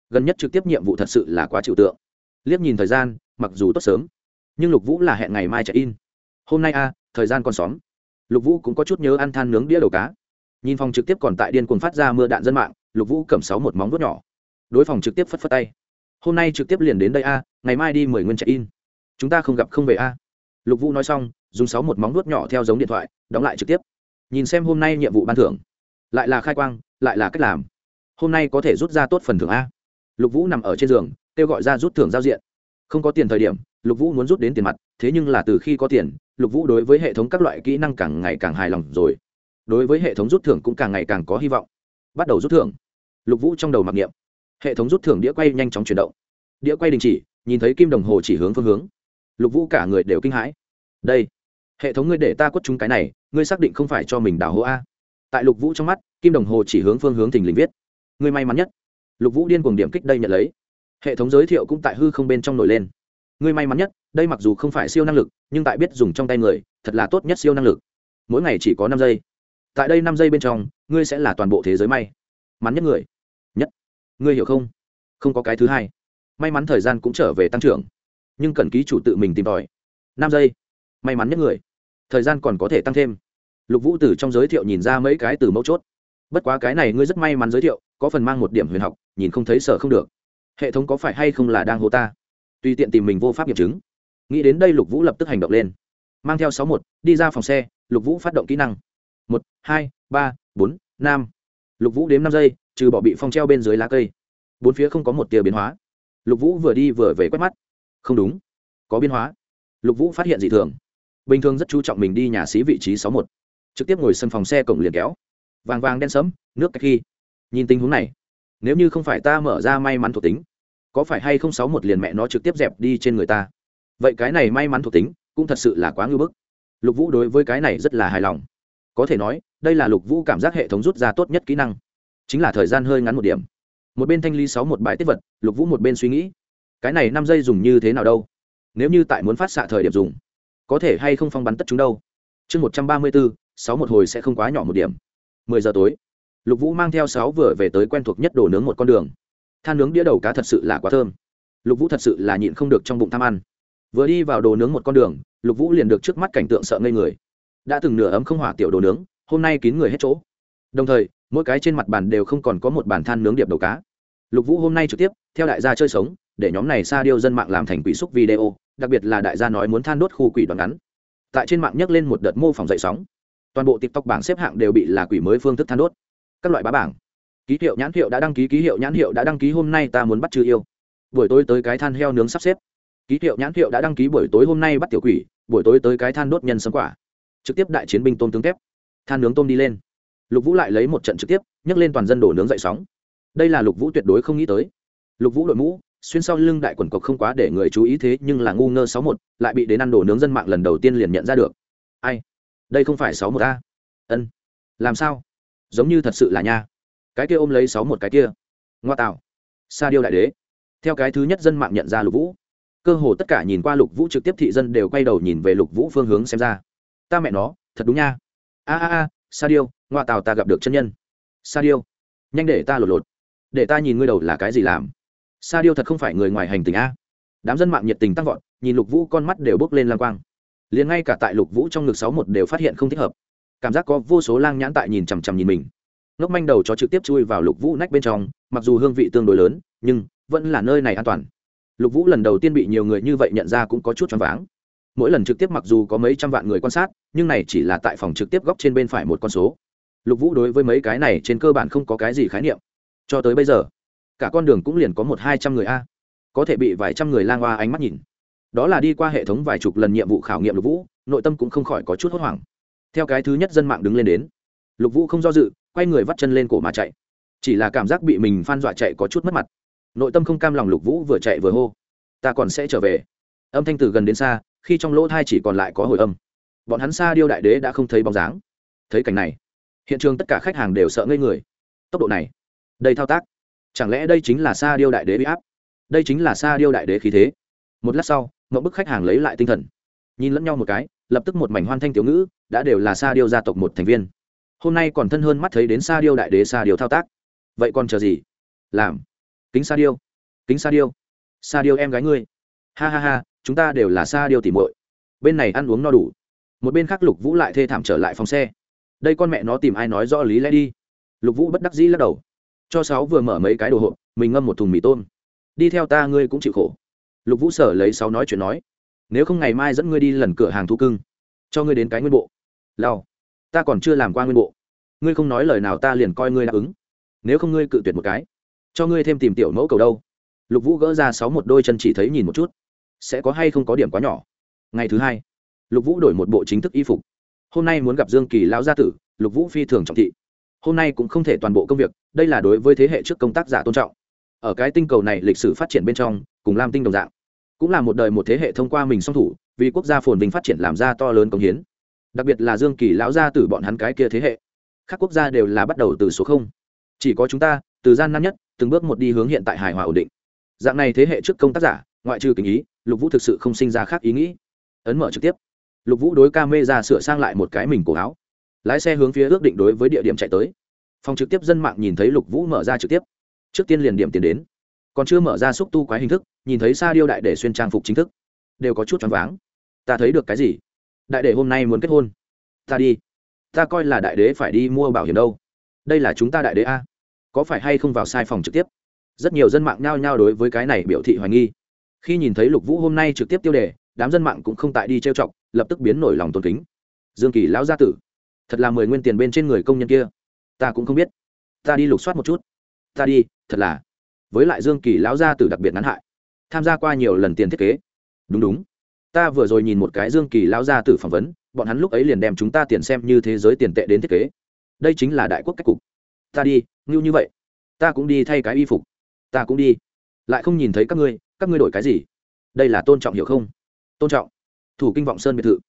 Gần nhất trực tiếp nhiệm vụ thật sự là quá chịu tượng. Liếc nhìn thời gian, mặc dù tốt sớm, nhưng lục vũ là hẹn ngày mai chạy in hôm nay a thời gian còn xóm lục vũ cũng có chút nhớ ăn than nướng đĩa đầu cá. Nhìn phòng trực tiếp còn tại điên cuồng phát ra mưa đạn dân mạng, lục vũ cầm sáu một móng vuốt nhỏ. Đối phòng trực tiếp phất phất tay. Hôm nay trực tiếp liền đến đây a, ngày mai đi mười nguyên chạy in chúng ta không gặp không về a. Lục vũ nói xong, dùng sáu một móng vuốt nhỏ theo giống điện thoại, đóng lại trực tiếp. Nhìn xem hôm nay nhiệm vụ ban thưởng. Lại là khai quang, lại là cách làm. Hôm nay có thể rút ra tốt phần thưởng a. Lục vũ nằm ở trên giường, kêu gọi ra rút thưởng giao diện. Không có tiền thời điểm, lục vũ muốn rút đến tiền mặt, thế nhưng là từ khi có tiền lục vũ đối với hệ thống các loại kỹ năng càng ngày càng hài lòng rồi. Đối với hệ thống rút thưởng cũng càng ngày càng có hy vọng. Bắt đầu rút thưởng. Lục vũ trong đầu mặc niệm. Hệ thống rút thưởng đĩa quay nhanh chóng chuyển động. Đĩa quay đình chỉ, nhìn thấy kim đồng hồ chỉ hướng phương hướng. Lục vũ cả người đều kinh hãi. Đây, hệ thống ngươi để ta quất chúng cái này, ngươi xác định không phải cho mình đào hố a. Tại lục vũ trong mắt, kim đồng hồ chỉ hướng phương hướng thình lình viết. Ngươi may mắn nhất. Lục vũ điên cuồng điểm kích đây nhận lấy. Hệ thống giới thiệu cũng tại hư không bên trong nổi lên. Ngươi may mắn nhất đây mặc dù không phải siêu năng lực, nhưng tại biết dùng trong tay người, thật là tốt nhất siêu năng lực. Mỗi ngày chỉ có năm giây. Tại đây năm giây bên trong, ngươi sẽ là toàn bộ thế giới may mắn nhất người. Nhất. Ngươi hiểu không? Không có cái thứ hai. May mắn thời gian cũng trở về tăng trưởng. Nhưng cần ký chủ tự mình tìm tòi. Năm giây. May mắn nhất người. Thời gian còn có thể tăng thêm. Lục vũ từ trong giới thiệu nhìn ra mấy cái từ mấu chốt. Bất quá cái này ngươi rất may mắn giới thiệu, có phần mang một điểm huyền học, nhìn không thấy sợ không được. Hệ thống có phải hay không là đang hô ta? Tùy tiện tìm mình vô pháp nghiệm chứng nghĩ đến đây lục vũ lập tức hành động lên. Mang theo sáu một, đi ra phòng xe, lục vũ phát động kỹ năng. Một, hai, ba, bốn, năm. Lục vũ đếm năm giây, trừ bỏ bị phong treo bên dưới lá cây. Bốn phía không có một tia biến hóa. Lục vũ vừa đi vừa về quét mắt. Không đúng. Có biến hóa. Lục vũ phát hiện dị thường. Bình thường rất chú trọng mình đi nhà xí vị trí sáu một. Trực tiếp ngồi sân phòng xe cổng liền kéo. Vàng vàng đen sẫm, nước cách khi. Nhìn tình huống này, nếu như không phải ta mở ra may mắn thuộc tính, có phải hay không sáu một liền mẹ nó trực tiếp dẹp đi trên người ta? Vậy cái này may mắn thuộc tính, cũng thật sự là quá ngưỡng bức. Lục vũ đối với cái này rất là hài lòng. Có thể nói, đây là lục vũ cảm giác hệ thống rút ra tốt nhất kỹ năng. Chính là thời gian hơi ngắn một điểm. Một bên thanh ly sáu một bài tiết vật, lục vũ một bên suy nghĩ, cái này năm giây dùng như thế nào đâu? Nếu như tại muốn phát xạ thời điểm dùng, có thể hay không phong bắn tất chúng đâu? Chương một trăm ba mươi bốn, sáu một hồi sẽ không quá nhỏ một điểm. Mười giờ tối, lục vũ mang theo sáu vừa về tới quen thuộc nhất đồ nướng một con đường. Than nướng đĩa đầu cá thật sự là quá thơm. Lục vũ thật sự là nhịn không được trong bụng tham ăn vừa đi vào đồ nướng một con đường, lục vũ liền được trước mắt cảnh tượng sợ ngây người. Đã từng nửa ấm không hỏa tiểu đồ nướng, hôm nay kín người hết chỗ. Đồng thời, mỗi cái trên mặt bàn đều không còn có một bàn than nướng điệp đầu cá. Lục vũ hôm nay trực tiếp, theo đại gia chơi sống, để nhóm này xa điêu dân mạng làm thành quỷ xúc video, đặc biệt là đại gia nói muốn than đốt khu quỷ đoạn ngắn. Tại trên mạng nhắc lên một đợt mô phỏng dậy sóng. Toàn bộ tiktok bảng xếp hạng đều bị là quỷ mới phương thức than đốt. Các loại bá bảng. Ký hiệu nhãn hiệu đã đăng ký ký hiệu nhãn hiệu đã đăng ký, hôm nay ta muốn bắt chư yêu. Buổi tối tới cái than heo nướng sắp xếp ký hiệu nhãn hiệu đã đăng ký buổi tối hôm nay bắt tiểu quỷ, buổi tối tới cái than đốt nhân sấm quả. Trực tiếp đại chiến binh tôm tướng thép. Than nướng tôm đi lên. Lục vũ lại lấy một trận trực tiếp, nhấc lên toàn dân đổ nướng dậy sóng. Đây là lục vũ tuyệt đối không nghĩ tới. Lục vũ đội mũ, xuyên sau lưng đại quần cộc không quá để người chú ý thế nhưng là ngu ngơ sáu một, lại bị đến ăn đổ nướng dân mạng lần đầu tiên liền nhận ra được. Ai? Đây không phải sáu một a? Ân. Làm sao? Giống như thật sự là nha. Cái kia ôm lấy sáu một cái kia. Ngoa tạo. Sa điêu đại đế. Theo cái thứ nhất dân mạng nhận ra lục vũ cơ hồ tất cả nhìn qua lục vũ trực tiếp thị dân đều quay đầu nhìn về lục vũ phương hướng xem ra. Ta mẹ nó, thật đúng nha. A a a sa điêu ngoa tào ta gặp được chân nhân. Sa điêu nhanh để ta lột lột. Để ta nhìn ngươi đầu là cái gì làm. Sa điêu thật không phải người ngoài hành tình a. Đám dân mạng nhiệt tình tăng vọt, nhìn lục vũ con mắt đều bốc lên lang quang. Liền ngay cả tại lục vũ trong ngực sáu một đều phát hiện không thích hợp. Cảm giác có vô số lang nhãn tại nhìn chằm chằm nhìn mình. Ngốc manh đầu chó trực tiếp chui vào lục vũ nách bên trong, mặc dù hương vị tương đối lớn, nhưng vẫn là nơi này an toàn lục vũ lần đầu tiên bị nhiều người như vậy nhận ra cũng có chút choáng váng. Mỗi lần trực tiếp mặc dù có mấy trăm vạn người quan sát, nhưng này chỉ là tại phòng trực tiếp góc trên bên phải một con số. Lục vũ đối với mấy cái này trên cơ bản không có cái gì khái niệm. Cho tới bây giờ, cả con đường cũng liền có một hai trăm người a. Có thể bị vài trăm người lang hoa ánh mắt nhìn. Đó là đi qua hệ thống vài chục lần nhiệm vụ khảo nghiệm lục vũ, nội tâm cũng không khỏi có chút hốt hoảng. Theo cái thứ nhất dân mạng đứng lên đến, lục vũ không do dự, quay người vắt chân lên cổ mà chạy. Chỉ là cảm giác bị mình phan dọa chạy có chút mất mặt nội tâm không cam lòng lục vũ vừa chạy vừa hô, ta còn sẽ trở về. Âm thanh từ gần đến xa, khi trong lỗ thai chỉ còn lại có hồi âm. Bọn hắn xa điêu đại đế đã không thấy bóng dáng. Thấy cảnh này, hiện trường tất cả khách hàng đều sợ ngây người. Tốc độ này đây thao tác. Chẳng lẽ đây chính là xa điêu đại đế bị áp? Đây chính là xa điêu đại đế khí thế. Một lát sau, mẫu bức khách hàng lấy lại tinh thần. Nhìn lẫn nhau một cái, lập tức một mảnh hoan thanh tiểu ngữ, đã đều là xa điêu gia tộc một thành viên. Hôm nay còn thân hơn mắt thấy đến xa điêu đại đế xa điêu thao tác. Vậy còn chờ gì? Làm kính sa điêu. Kính sa điêu. Sa điêu em gái ngươi. Ha ha ha, chúng ta đều là sa điêu tỉ muội. Bên này ăn uống no đủ. Một bên khác lục vũ lại thê thảm trở lại phòng xe. Đây con mẹ nó tìm ai nói rõ lý lẽ đi. Lục vũ bất đắc dĩ lắc đầu. Cho sáu vừa mở mấy cái đồ hộp, mình ngâm một thùng mì tôm. Đi theo ta ngươi cũng chịu khổ. Lục vũ sở lấy sáu nói chuyện nói. Nếu không ngày mai dẫn ngươi đi lần cửa hàng thu cưng, cho ngươi đến cái nguyên bộ. Lao ta còn chưa làm qua nguyên bộ. Ngươi không nói lời nào ta liền coi ngươi đáp ứng. Nếu không ngươi cự tuyệt một cái cho ngươi thêm tìm tiểu mẫu cầu đâu. Lục vũ gỡ ra sáu một đôi chân chỉ thấy nhìn một chút. Sẽ có hay không có điểm quá nhỏ. Ngày thứ hai, lục vũ đổi một bộ chính thức y phục. Hôm nay muốn gặp dương kỳ lão gia tử, lục vũ phi thường trọng thị. Hôm nay cũng không thể toàn bộ công việc, đây là đối với thế hệ trước công tác giả tôn trọng. Ở cái tinh cầu này lịch sử phát triển bên trong, cùng lam tinh đồng dạng, cũng là một đời một thế hệ thông qua mình song thủ, vì quốc gia phồn vinh phát triển làm ra to lớn công hiến. Đặc biệt là dương kỳ lão gia tử bọn hắn cái kia thế hệ các quốc gia đều là bắt đầu từ số không. Chỉ có chúng ta, từ gian nan nhất từng bước một đi hướng hiện tại hài hòa ổn định. Dạng này thế hệ trước công tác giả, ngoại trừ tình ý, lục vũ thực sự không sinh ra khác ý nghĩ. Ấn mở trực tiếp. Lục vũ đối ca mê ra sửa sang lại một cái mình cổ áo. Lái xe hướng phía ước định đối với địa điểm chạy tới. Phòng trực tiếp dân mạng nhìn thấy lục vũ mở ra trực tiếp. Trước tiên liền điểm tiền đến. Còn chưa mở ra xúc tu quái hình thức, nhìn thấy sa điêu đại để xuyên trang phục chính thức. Đều có chút choáng váng. Ta thấy được cái gì? Đại đệ hôm nay muốn kết hôn. Ta đi. Ta coi là đại đế phải đi mua bảo hiểm đâu. Đây là chúng ta đại đế a có phải hay không vào sai phòng trực tiếp? Rất nhiều dân mạng nhao nhao đối với cái này biểu thị hoài nghi. Khi nhìn thấy lục vũ hôm nay trực tiếp tiêu đề, đám dân mạng cũng không tại đi trêu chọc, lập tức biến nổi lòng tôn kính. Dương kỳ lão gia tử, thật là mười nguyên tiền bên trên người công nhân kia. Ta cũng không biết. Ta đi lục soát một chút. Ta đi, thật là. Với lại dương kỳ lão gia tử đặc biệt ngắn hại. Tham gia qua nhiều lần tiền thiết kế. Đúng đúng. Ta vừa rồi nhìn một cái dương kỳ lão gia tử phỏng vấn, bọn hắn lúc ấy liền đem chúng ta tiền xem như thế giới tiền tệ đến thiết kế. Đây chính là đại quốc cách cục ta đi, ngưu như vậy. Ta cũng đi thay cái y phục. Ta cũng đi. Lại không nhìn thấy các ngươi các ngươi đổi cái gì? Đây là tôn trọng hiểu không? Tôn trọng. Thủ kinh vọng sơn biệt thự.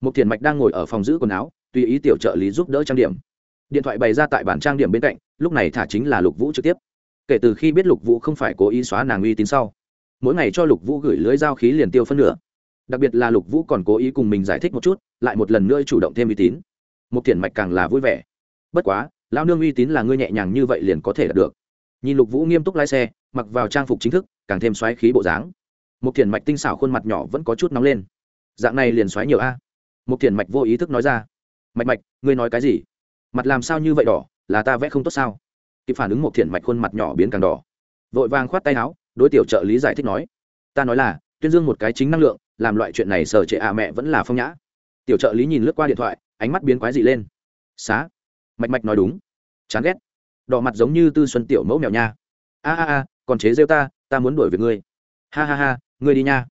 Một thiền mạch đang ngồi ở phòng giữ quần áo, tùy ý tiểu trợ lý giúp đỡ trang điểm. Điện thoại bày ra tại bản trang điểm bên cạnh, lúc này thả chính là lục vũ trực tiếp. Kể từ khi biết lục vũ không phải cố ý xóa nàng uy tín sau, mỗi ngày cho lục vũ gửi lưới dao khí liền tiêu phân nửa. Đặc biệt là lục vũ còn cố ý cùng mình giải thích một chút, lại một lần nữa chủ động thêm uy tín. Một thiền mạch càng là vui vẻ. Bất quá lao nương uy tín là ngươi nhẹ nhàng như vậy liền có thể đạt được. Nhìn lục vũ nghiêm túc lái xe, mặc vào trang phục chính thức, càng thêm xoáy khí bộ dáng. Một thiền mạch tinh xảo khuôn mặt nhỏ vẫn có chút nóng lên. Dạng này liền xoáy nhiều a. Một thiền mạch vô ý thức nói ra. Mạch mạch, ngươi nói cái gì? Mặt làm sao như vậy đỏ, là ta vẽ không tốt sao? Kịp phản ứng một thiền mạch khuôn mặt nhỏ biến càng đỏ. Vội vàng khoát tay áo, đối tiểu trợ lý giải thích nói. Ta nói là, tuyên dương một cái chính năng lượng, làm loại chuyện này sở trệ à mẹ vẫn là phong nhã. Tiểu trợ lý nhìn lướt qua điện thoại, ánh mắt biến quái dị lên. Xá mạch mạch nói đúng. Chán ghét. Đỏ mặt giống như tư xuân tiểu mẫu mèo nha. A a a, còn chế rêu ta ta muốn đuổi về ngươi. Ha ha ha, ngươi đi nha.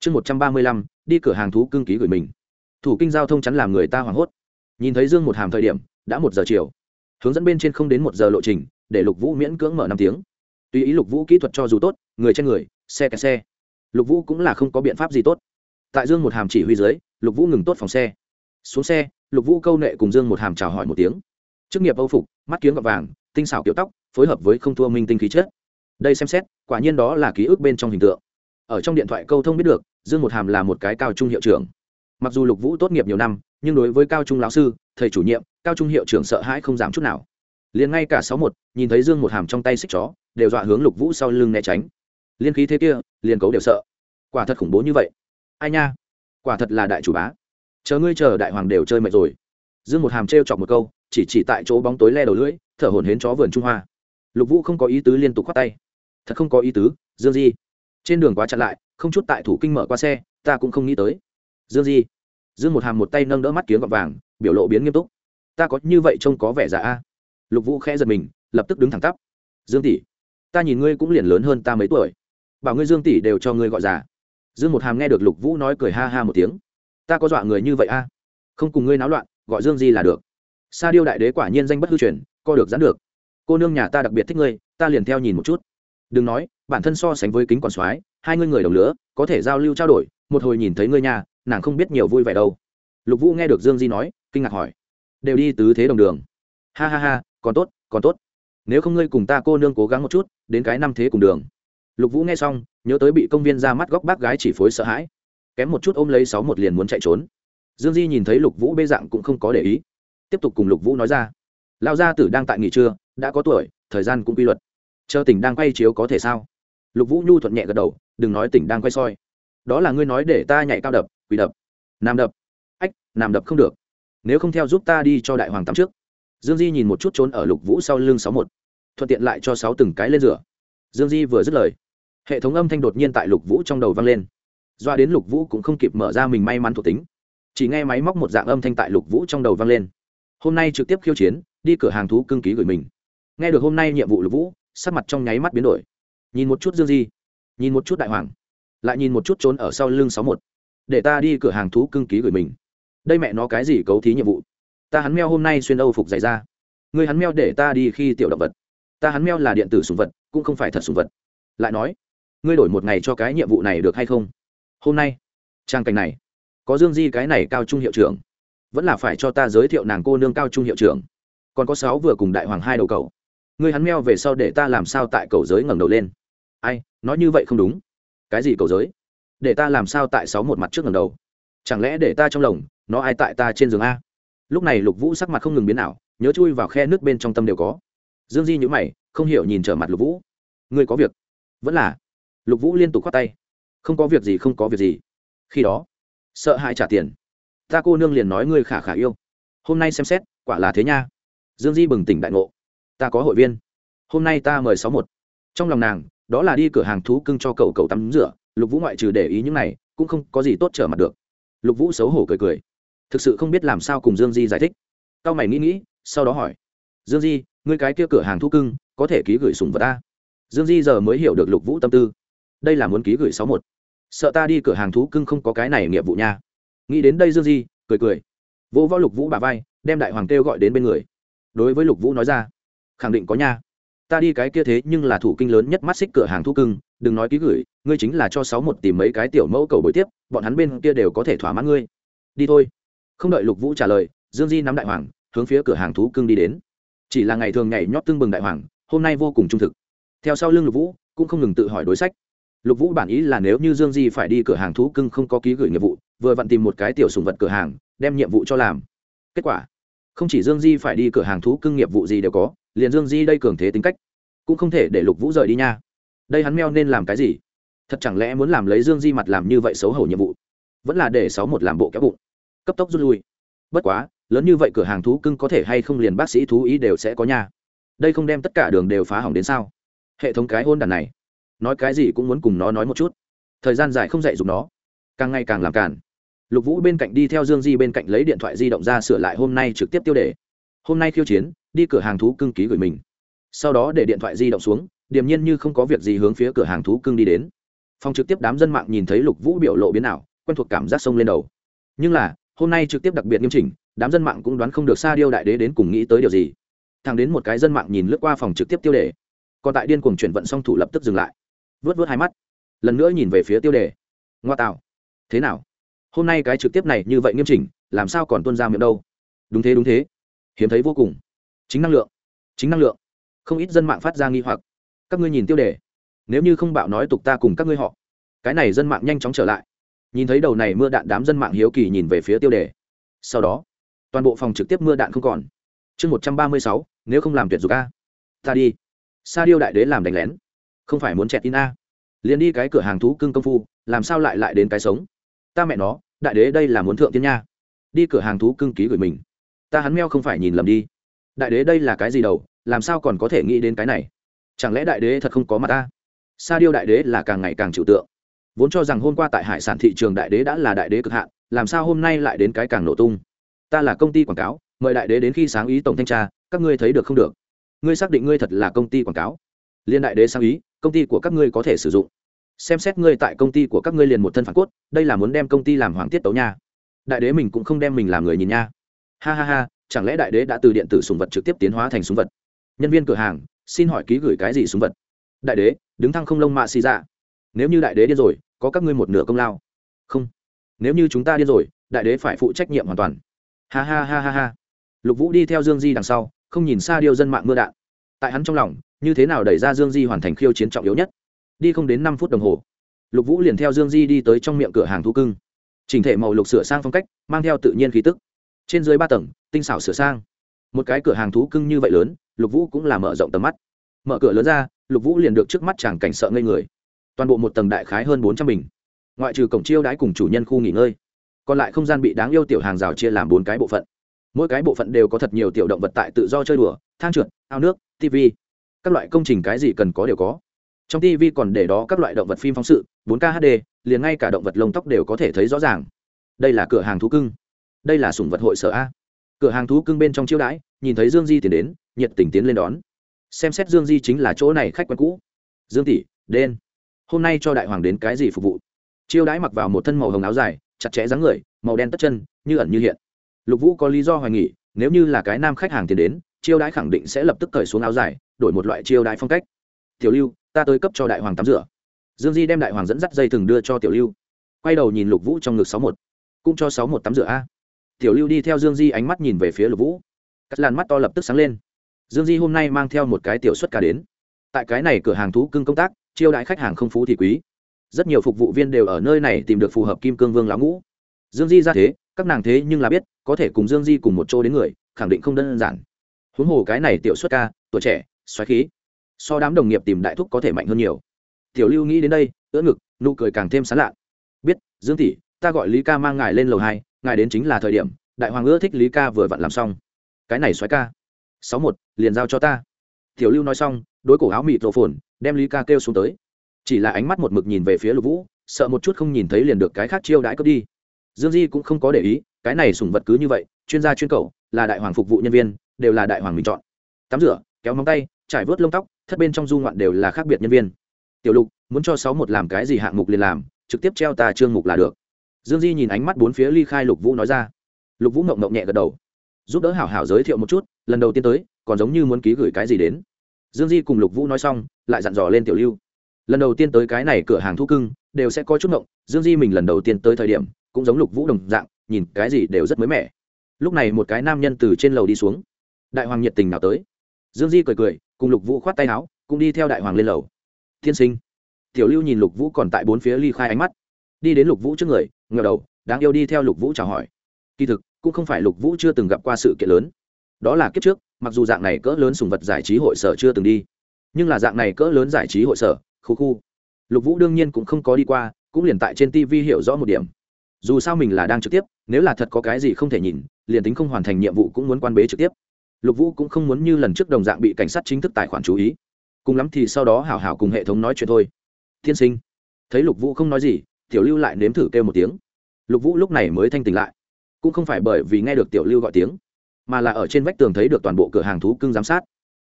Chương một trăm ba mươi lăm, đi cửa hàng thú cưng ký gửi mình. Thủ kinh giao thông chắn làm người ta hoảng hốt. Nhìn thấy dương một hàm thời điểm, đã một giờ chiều. Hướng dẫn bên trên không đến một giờ lộ trình, để lục vũ miễn cưỡng mở năm tiếng. Tuy ý lục vũ kỹ thuật cho dù tốt, người trên người, xe kẹt xe. Lục vũ cũng là không có biện pháp gì tốt. Tại dương một hàm chỉ huy dưới, lục vũ ngừng tốt phòng xe. Xuống xe, lục vũ câu nệ cùng dương một hàm chào hỏi một tiếng chức nghiệp âu phục, mắt kiếm gọt vàng, tinh xảo kiểu tóc, phối hợp với không thua minh tinh khí chất. Đây xem xét, quả nhiên đó là ký ức bên trong hình tượng. Ở trong điện thoại câu thông biết được, dương một hàm là một cái cao trung hiệu trưởng. Mặc dù lục vũ tốt nghiệp nhiều năm, nhưng đối với cao trung lão sư, thầy chủ nhiệm, cao trung hiệu trưởng sợ hãi không giảm chút nào. Liền ngay cả sáu một, nhìn thấy dương một hàm trong tay xích chó, đều dọa hướng lục vũ sau lưng né tránh. Liên khí thế kia, liền cấu đều sợ. Quả thật khủng bố như vậy. Ai nha? Quả thật là đại chủ bá. Chờ ngươi chờ đại hoàng đều chơi mệt rồi. Dương một hàm trêu chọc một câu chỉ chỉ tại chỗ bóng tối le đầu lưỡi, thở hổn hến chó vườn trung hoa. Lục vũ không có ý tứ liên tục khoát tay. Thật không có ý tứ, dương di. Trên đường quá chặn lại, không chút tại thủ kinh mở qua xe, ta cũng không nghĩ tới. Dương di. Dương một hàm một tay nâng đỡ mắt kiếng gọt vàng, biểu lộ biến nghiêm túc. Ta có như vậy trông có vẻ giả a? Lục vũ khẽ giật mình, lập tức đứng thẳng tắp. Dương tỷ, ta nhìn ngươi cũng liền lớn hơn ta mấy tuổi. Bảo ngươi dương tỷ đều cho ngươi gọi già. Dương một hàm nghe được lục vũ nói cười ha ha một tiếng. Ta có dọa người như vậy a? Không cùng ngươi náo loạn, gọi dương di là được sa điêu đại đế quả nhiên danh bất hư truyền, co được dán được. Cô nương nhà ta đặc biệt thích ngươi, ta liền theo nhìn một chút. Đừng nói, bản thân so sánh với kính còn soái, hai ngươi người đồng lứa, có thể giao lưu trao đổi, một hồi nhìn thấy ngươi nhà, nàng không biết nhiều vui vẻ đâu. Lục vũ nghe được dương di nói, kinh ngạc hỏi. Đều đi tứ thế đồng đường. Ha ha ha, còn tốt còn tốt. Nếu không ngươi cùng ta cô nương cố gắng một chút, đến cái năm thế cùng đường. Lục vũ nghe xong, nhớ tới bị công viên ra mắt góc bác gái chỉ phối sợ hãi. Kém một chút ôm lấy sáu một liền muốn chạy trốn. Dương di nhìn thấy lục vũ bê dạng cũng không có để ý tiếp tục cùng lục vũ nói ra. Lao gia tử đang tại nghỉ trưa, đã có tuổi, thời gian cũng quy luật. Chờ tỉnh đang quay chiếu có thể sao? Lục vũ nhu thuận nhẹ gật đầu, đừng nói tỉnh đang quay soi. Đó là ngươi nói để ta nhảy cao đập, quỳ đập. Nam đập. Ách, nam đập không được. Nếu không theo giúp ta đi cho đại hoàng tắm trước. Dương di nhìn một chút trốn ở lục vũ sau lưng sáu một. Thuận tiện lại cho sáu từng cái lên rửa. Dương di vừa dứt lời, hệ thống âm thanh đột nhiên tại lục vũ trong đầu vang lên. Doa đến lục vũ cũng không kịp mở ra mình may mắn thuộc tính. Chỉ nghe máy móc một dạng âm thanh tại lục vũ trong đầu vang lên hôm nay trực tiếp khiêu chiến, đi cửa hàng thú cưng ký gửi mình. Nghe được hôm nay nhiệm vụ lục vũ, sắc mặt trong nháy mắt biến đổi. Nhìn một chút dương di, nhìn một chút đại hoàng, lại nhìn một chút trốn ở sau lưng sáu một. Để ta đi cửa hàng thú cưng ký gửi mình. Đây mẹ nó cái gì cấu thí nhiệm vụ? Ta hắn meo hôm nay xuyên âu phục dày ra người hắn meo để ta đi khi tiểu động vật. Ta hắn meo là điện tử sùng vật, cũng không phải thật sùng vật. Lại nói, ngươi đổi một ngày cho cái nhiệm vụ này được hay không? Hôm nay, trang cảnh này, có dương di cái này cao trung hiệu trưởng vẫn là phải cho ta giới thiệu nàng cô nương cao trung hiệu trưởng. Còn có sáu vừa cùng đại hoàng hai đầu cầu. Ngươi hắn meo về sau để ta làm sao tại cầu giới ngẩng đầu lên. Ai, nói như vậy không đúng. Cái gì cầu giới? Để ta làm sao tại sáu một mặt trước ngẩng đầu? Chẳng lẽ để ta trong lồng, nó ai tại ta trên giường a? Lúc này lục vũ sắc mặt không ngừng biến nào nhớ chui vào khe nước bên trong tâm đều có. Dương di nhữ mày, không hiểu nhìn trở mặt lục vũ. Ngươi có việc? Vẫn là. Lục vũ liên tục khoát tay. Không có việc gì, không có việc gì. Khi đó, sợ hãi trả tiền ta cô nương liền nói ngươi khả khả yêu. Hôm nay xem xét, quả là thế nha. Dương di bừng tỉnh đại ngộ. Ta có hội viên. Hôm nay ta mời sáu một. Trong lòng nàng, đó là đi cửa hàng thú cưng cho cậu cậu tắm rửa, lục vũ ngoại trừ để ý những này, cũng không có gì tốt trở mặt được. Lục vũ xấu hổ cười cười. Thực sự không biết làm sao cùng dương di giải thích. Cao mày nghĩ nghĩ, sau đó hỏi. Dương di, ngươi cái kia cửa hàng thú cưng, có thể ký gửi sùng vật ta? Dương di giờ mới hiểu được lục vũ tâm tư. Đây là muốn ký gửi sáu một. Sợ ta đi cửa hàng thú cưng không có cái này nghiệp vụ nha nghĩ đến đây dương di, cười cười. Vỗ võ lục vũ bà vai, đem đại hoàng kêu gọi đến bên người. Đối với lục vũ nói ra, khẳng định có nha. Ta đi cái kia thế nhưng là thủ kinh lớn nhất mắt xích cửa hàng thú cưng, đừng nói ký gửi, ngươi chính là cho sáu một tìm mấy cái tiểu mẫu cầu bồi tiếp, bọn hắn bên kia đều có thể thỏa mãn ngươi. Đi thôi. Không đợi lục vũ trả lời, dương di nắm đại hoàng, hướng phía cửa hàng thú cưng đi đến. Chỉ là ngày thường nhảy nhót tương bừng đại hoàng, hôm nay vô cùng trung thực. Theo sau lưng lục vũ, cũng không ngừng tự hỏi đối sách. Lục vũ bản ý là nếu như dương di phải đi cửa hàng thú cưng không có ký gửi nghiệp vụ vừa vặn tìm một cái tiểu sùng vật cửa hàng, đem nhiệm vụ cho làm. Kết quả, không chỉ dương di phải đi cửa hàng thú cưng nghiệp vụ gì đều có, liền dương di đây cường thế tính cách, cũng không thể để lục vũ rời đi nha. Đây hắn meo nên làm cái gì? Thật chẳng lẽ muốn làm lấy dương di mặt làm như vậy xấu hổ nhiệm vụ? Vẫn là để sáu một làm bộ kéo bụng, cấp tốc rút lui. Bất quá, lớn như vậy cửa hàng thú cưng có thể hay không liền bác sĩ thú ý đều sẽ có nhà đây không đem tất cả đường đều phá hỏng đến sao? Hệ thống cái hôn đàn này, nói cái gì cũng muốn cùng nó nói một chút. Thời gian dài không dạy dùng nó, càng ngày càng làm cản lục vũ bên cạnh đi theo dương di bên cạnh lấy điện thoại di động ra sửa lại hôm nay trực tiếp tiêu đề. Hôm nay khiêu chiến, đi cửa hàng thú cưng ký gửi mình. Sau đó để điện thoại di động xuống, điềm nhiên như không có việc gì hướng phía cửa hàng thú cưng đi đến. Phòng trực tiếp đám dân mạng nhìn thấy lục vũ biểu lộ biến nào quen thuộc cảm giác sông lên đầu. Nhưng là, hôm nay trực tiếp đặc biệt nghiêm chỉnh, đám dân mạng cũng đoán không được xa điêu đại đế đến cùng nghĩ tới điều gì. Thằng đến một cái dân mạng nhìn lướt qua phòng trực tiếp tiêu đề. Còn tại điên cuồng chuyển vận song thủ lập tức dừng lại. Vớt vớt hai mắt. Lần nữa nhìn về phía tiêu đề. Ngoa tạo. Thế nào? Hôm nay cái trực tiếp này như vậy nghiêm chỉnh, làm sao còn tuân ra miệng đâu? Đúng thế đúng thế. Hiếm thấy vô cùng. Chính năng lượng. Chính năng lượng. Không ít dân mạng phát ra nghi hoặc. Các ngươi nhìn tiêu đề. Nếu như không bạo nói tục ta cùng các ngươi họ. Cái này dân mạng nhanh chóng trở lại. Nhìn thấy đầu này mưa đạn đám dân mạng hiếu kỳ nhìn về phía tiêu đề. Sau đó, toàn bộ phòng trực tiếp mưa đạn không còn. Chương một trăm ba mươi sáu, nếu không làm tuyệt dục a. Ta đi. Sa điêu đại đế làm đánh lén. Không phải muốn chẹt in a. Liền đi cái cửa hàng thú cưng công phu, làm sao lại lại đến cái sống? Ta mẹ nó, đại đế đây là muốn thượng tiên nha. Đi cửa hàng thú cưng ký gửi mình. Ta hắn meo không phải nhìn lầm đi. Đại đế đây là cái gì đâu làm sao còn có thể nghĩ đến cái này? Chẳng lẽ đại đế thật không có mặt ta? Sa điêu đại đế là càng ngày càng chịu tượng. Vốn cho rằng hôm qua tại hải sản thị trường đại đế đã là đại đế cực hạn, làm sao hôm nay lại đến cái càng nổ tung? Ta là công ty quảng cáo, mời đại đế đến khi sáng ý tổng thanh tra, các ngươi thấy được không được? Ngươi xác định ngươi thật là công ty quảng cáo? Liên đại đế sáng ý, công ty của các ngươi có thể sử dụng xem xét ngươi tại công ty của các ngươi liền một thân phản cốt, đây là muốn đem công ty làm hoàng tiết tấu nha. Đại đế mình cũng không đem mình làm người nhìn nha. Ha ha ha, chẳng lẽ đại đế đã từ điện tử súng vật trực tiếp tiến hóa thành súng vật? Nhân viên cửa hàng, xin hỏi ký gửi cái gì súng vật? Đại đế, đứng thăng không lông mạ xì ra nếu như đại đế điên rồi, có các ngươi một nửa công lao. Không. Nếu như chúng ta điên rồi, đại đế phải phụ trách nhiệm hoàn toàn. Ha ha ha ha ha. Lục vũ đi theo dương di đằng sau, không nhìn xa điêu dân mạng mưa đạn. Tại hắn trong lòng, như thế nào đẩy ra dương di hoàn thành khiêu chiến trọng yếu nhất? Đi không đến năm phút đồng hồ, lục vũ liền theo dương di đi tới trong miệng cửa hàng thú cưng. Chỉnh thể màu lục sửa sang phong cách, mang theo tự nhiên khí tức. Trên dưới ba tầng, tinh xảo sửa sang. Một cái cửa hàng thú cưng như vậy lớn, lục vũ cũng là mở rộng tầm mắt. Mở cửa lớn ra, lục vũ liền được trước mắt chàng cảnh sợ ngây người. Toàn bộ một tầng đại khái hơn bốn trăm bình. Ngoại trừ cổng chiêu đãi cùng chủ nhân khu nghỉ ngơi, còn lại không gian bị đáng yêu tiểu hàng rào chia làm bốn cái bộ phận. Mỗi cái bộ phận đều có thật nhiều tiểu động vật tại tự do chơi đùa, thang trượt, ao nước tv các loại công trình cái gì cần có đều có trong tv còn để đó các loại động vật phim phóng sự 4 k hd liền ngay cả động vật lông tóc đều có thể thấy rõ ràng. Đây là cửa hàng thú cưng. Đây là sủng vật hội sở a. Cửa hàng thú cưng bên trong chiêu đãi, nhìn thấy dương di tiến đến, nhiệt tình tiến lên đón. Xem xét dương di chính là chỗ này khách quen cũ. Dương tỷ, đen. Hôm nay cho đại hoàng đến cái gì phục vụ? Chiêu đãi mặc vào một thân màu hồng áo dài, chặt chẽ dáng người, màu đen tất chân, như ẩn như hiện. Lục vũ có lý do hoài nghỉ nếu như là cái nam khách hàng tiền đến, chiêu đãi khẳng định sẽ lập tức cởi xuống áo dài, đổi một loại chiêu đãi phong cách tiểu lưu, ta tới cấp cho đại hoàng tắm rửa. Dương di đem đại hoàng dẫn dắt dây thừng đưa cho tiểu lưu. Quay đầu nhìn lục vũ trong ngực sáu một. Cũng cho sáu một tắm rửa a. Tiểu lưu đi theo dương di ánh mắt nhìn về phía lục vũ. Cắt làn mắt to lập tức sáng lên. Dương di hôm nay mang theo một cái tiểu xuất ca đến. Tại cái này cửa hàng thú cưng công tác, chiêu đãi khách hàng không phú thì quý. Rất nhiều phục vụ viên đều ở nơi này tìm được phù hợp kim cương vương lão ngũ. Dương di ra thế, các nàng thế nhưng là biết, có thể cùng dương di cùng một chỗ đến người, khẳng định không đơn giản. Huống hồ cái này tiểu xuất ca, tuổi trẻ xoáy khí so đám đồng nghiệp tìm đại thúc có thể mạnh hơn nhiều. Tiểu lưu nghĩ đến đây ưỡn ngực, nụ cười càng thêm sán lạ biết, dương tỷ, ta gọi lý ca mang ngài lên lầu hai, ngài đến chính là thời điểm, đại hoàng ưa thích lý ca vừa vặn làm xong. Cái này xoáy ca. Sáu một, liền giao cho ta. Tiểu lưu nói xong, đối cổ áo mịt rộ phồn, đem lý ca kêu xuống tới. Chỉ là ánh mắt một mực nhìn về phía lục vũ, sợ một chút không nhìn thấy liền được cái khác chiêu đãi cướp đi. Dương di cũng không có để ý, cái này sủng vật cứ như vậy, chuyên gia chuyên cầu, là đại hoàng phục vụ nhân viên, đều là đại hoàng mình chọn. Tắm rửa, kéo móng tay, trải vớt lông tóc thất bên trong du ngoạn đều là khác biệt nhân viên. Tiểu lục, muốn cho sáu một làm cái gì hạng mục liền làm, trực tiếp treo ta trương mục là được. Dương di nhìn ánh mắt bốn phía ly khai lục vũ nói ra. Lục vũ mộng mộng nhẹ gật đầu. Giúp đỡ hảo hảo giới thiệu một chút, lần đầu tiên tới, còn giống như muốn ký gửi cái gì đến. Dương di cùng lục vũ nói xong, lại dặn dò lên tiểu lưu. Lần đầu tiên tới cái này cửa hàng thu cưng, đều sẽ có chút mộng dương di mình lần đầu tiên tới thời điểm, cũng giống lục vũ đồng dạng, nhìn cái gì đều rất mới mẻ. Lúc này một cái nam nhân từ trên lầu đi xuống. Đại hoàng nhiệt tình nào tới. Dương di cười cười cùng lục vũ khoát tay áo, cũng đi theo đại hoàng lên lầu. Tiên sinh. Tiểu lưu nhìn lục vũ còn tại bốn phía ly khai ánh mắt. Đi đến lục vũ trước người ngờ đầu, đáng yêu đi theo lục vũ chào hỏi. Kỳ thực, cũng không phải lục vũ chưa từng gặp qua sự kiện lớn. Đó là kiếp trước, mặc dù dạng này cỡ lớn sùng vật giải trí hội sở chưa từng đi, nhưng là dạng này cỡ lớn giải trí hội sở, khu khu. Lục vũ đương nhiên cũng không có đi qua, cũng liền tại trên tv hiểu rõ một điểm. Dù sao mình là đang trực tiếp, nếu là thật có cái gì không thể nhìn, liền tính không hoàn thành nhiệm vụ cũng muốn quan bế trực tiếp lục vũ cũng không muốn như lần trước đồng dạng bị cảnh sát chính thức tài khoản chú ý. Cùng lắm thì sau đó hảo hảo cùng hệ thống nói chuyện thôi. Tiên sinh. Thấy lục vũ không nói gì, tiểu lưu lại nếm thử kêu một tiếng. Lục vũ lúc này mới thanh tỉnh lại. Cũng không phải bởi vì nghe được tiểu lưu gọi tiếng, mà là ở trên vách tường thấy được toàn bộ cửa hàng thú cưng giám sát.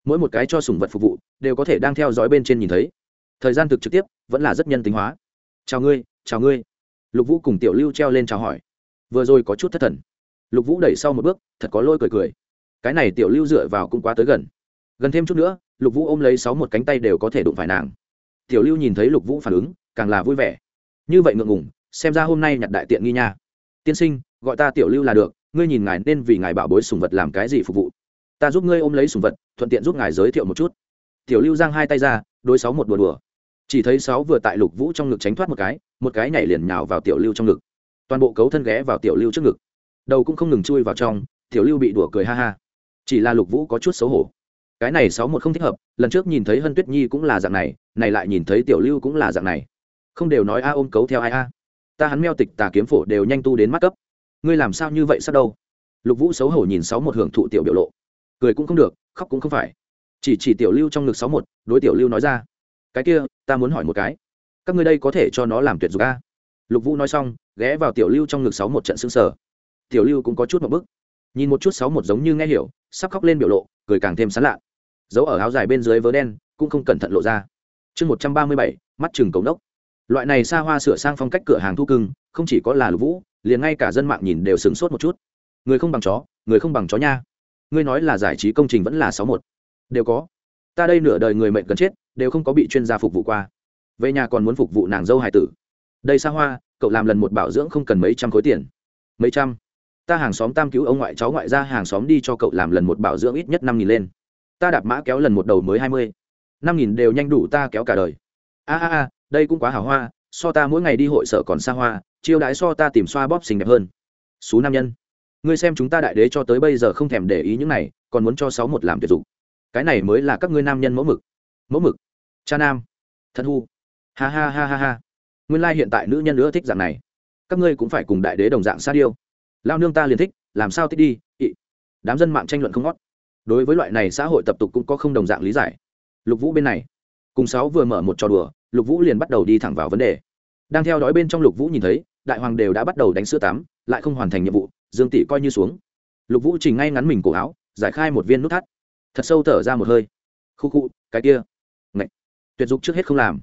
Mỗi một cái cho sủng vật phục vụ, đều có thể đang theo dõi bên trên nhìn thấy. Thời gian thực trực tiếp, vẫn là rất nhân tính hóa. Chào ngươi chào ngươi. Lục vũ cùng tiểu lưu treo lên chào hỏi. Vừa rồi có chút thất thần. Lục vũ đẩy sau một bước, thật có lôi cười cười cái này tiểu lưu dựa vào cũng quá tới gần. Gần thêm chút nữa, lục vũ ôm lấy sáu một cánh tay đều có thể đụng phải nàng. Tiểu lưu nhìn thấy lục vũ phản ứng, càng là vui vẻ. Như vậy ngượng ngùng, xem ra hôm nay nhặt đại tiện nghi nha. Tiên sinh, gọi ta tiểu lưu là được, ngươi nhìn ngài nên vì ngài bảo bối sùng vật làm cái gì phục vụ. Ta giúp ngươi ôm lấy sùng vật, thuận tiện giúp ngài giới thiệu một chút. Tiểu lưu giang hai tay ra đôi sáu một đùa đùa. Chỉ thấy sáu vừa tại lục vũ trong ngực tránh thoát một cái một cái nhảy liền nhào vào tiểu lưu trong ngực. Toàn bộ cấu thân ghé vào tiểu lưu trước ngực. Đầu cũng không ngừng chui vào trong, tiểu lưu bị đùa cười ha ha chỉ là lục vũ có chút xấu hổ. Cái này sáu một không thích hợp, lần trước nhìn thấy hân tuyết nhi cũng là dạng này này lại nhìn thấy tiểu lưu cũng là dạng này. Không đều nói a ôm cấu theo ai a. Ta hắn meo tịch tà kiếm phổ đều nhanh tu đến mắt cấp. Ngươi làm sao như vậy sao đâu? Lục vũ xấu hổ nhìn sáu một hưởng thụ tiểu biểu lộ. Cười cũng không được, khóc cũng không phải. Chỉ chỉ tiểu lưu trong ngực sáu một, đối tiểu lưu nói ra. Cái kia, ta muốn hỏi một cái. Các ngươi đây có thể cho nó làm tuyệt dục a? Lục vũ nói xong, ghé vào tiểu lưu trong ngực sáu một trận xương sở tiểu lưu cũng có chút một bức nhìn một chút sáu một giống như nghe hiểu, sắp khóc lên biểu lộ, cười càng thêm sán lạ. Giấu ở áo dài bên dưới vớ đen, cũng không cẩn thận lộ ra. Chương một trăm ba mươi bảy, mắt chừng cầu nốc. Loại này xa hoa sửa sang phong cách cửa hàng thu cưng, không chỉ có là lục vũ, liền ngay cả dân mạng nhìn đều sửng sốt một chút. Người không bằng chó, người không bằng chó nha. Ngươi nói là giải trí công trình vẫn là sáu một. Đều có. Ta đây nửa đời người mệnh gần chết, đều không có bị chuyên gia phục vụ qua. Về nhà còn muốn phục vụ nàng dâu hải tử. Đây xa hoa, cậu làm lần một bảo dưỡng không cần mấy trăm khối tiền. Mấy trăm? Ta hàng xóm tam cứu ông ngoại cháu ngoại ra hàng xóm đi cho cậu làm lần một bảo dưỡng ít nhất năm nghìn lên. Ta đạp mã kéo lần một đầu mới hai mươi. Năm nghìn đều nhanh đủ ta kéo cả đời. A a a, đây cũng quá hào hoa, so ta mỗi ngày đi hội sở còn xa hoa, chiêu đãi so ta tìm xoa bóp xinh đẹp hơn. Số nam nhân, ngươi xem chúng ta đại đế cho tới bây giờ không thèm để ý những này, còn muốn cho sáu một làm tuyệt dụng. Cái này mới là các ngươi nam nhân mẫu mực. Mẫu mực. Cha nam. Thân hu. Ha ha ha ha ha. Nguyên lai hiện tại nữ nhân nữa thích dạng này. Các ngươi cũng phải cùng đại đế đồng dạng sa điêu lao nương ta liền thích, làm sao thích đi, ị. Đám dân mạng tranh luận không ngót. Đối với loại này xã hội tập tục cũng có không đồng dạng lý giải. Lục vũ bên này, cùng sáu vừa mở một trò đùa, lục vũ liền bắt đầu đi thẳng vào vấn đề. Đang theo dõi bên trong lục vũ nhìn thấy, đại hoàng đều đã bắt đầu đánh sữa tắm, lại không hoàn thành nhiệm vụ, dương tỷ coi như xuống. Lục vũ chỉnh ngay ngắn mình cổ áo, giải khai một viên nút thắt. Thật sâu thở ra một hơi. Khu khu, cái kia. Ngậy. tuyệt dục trước hết không làm.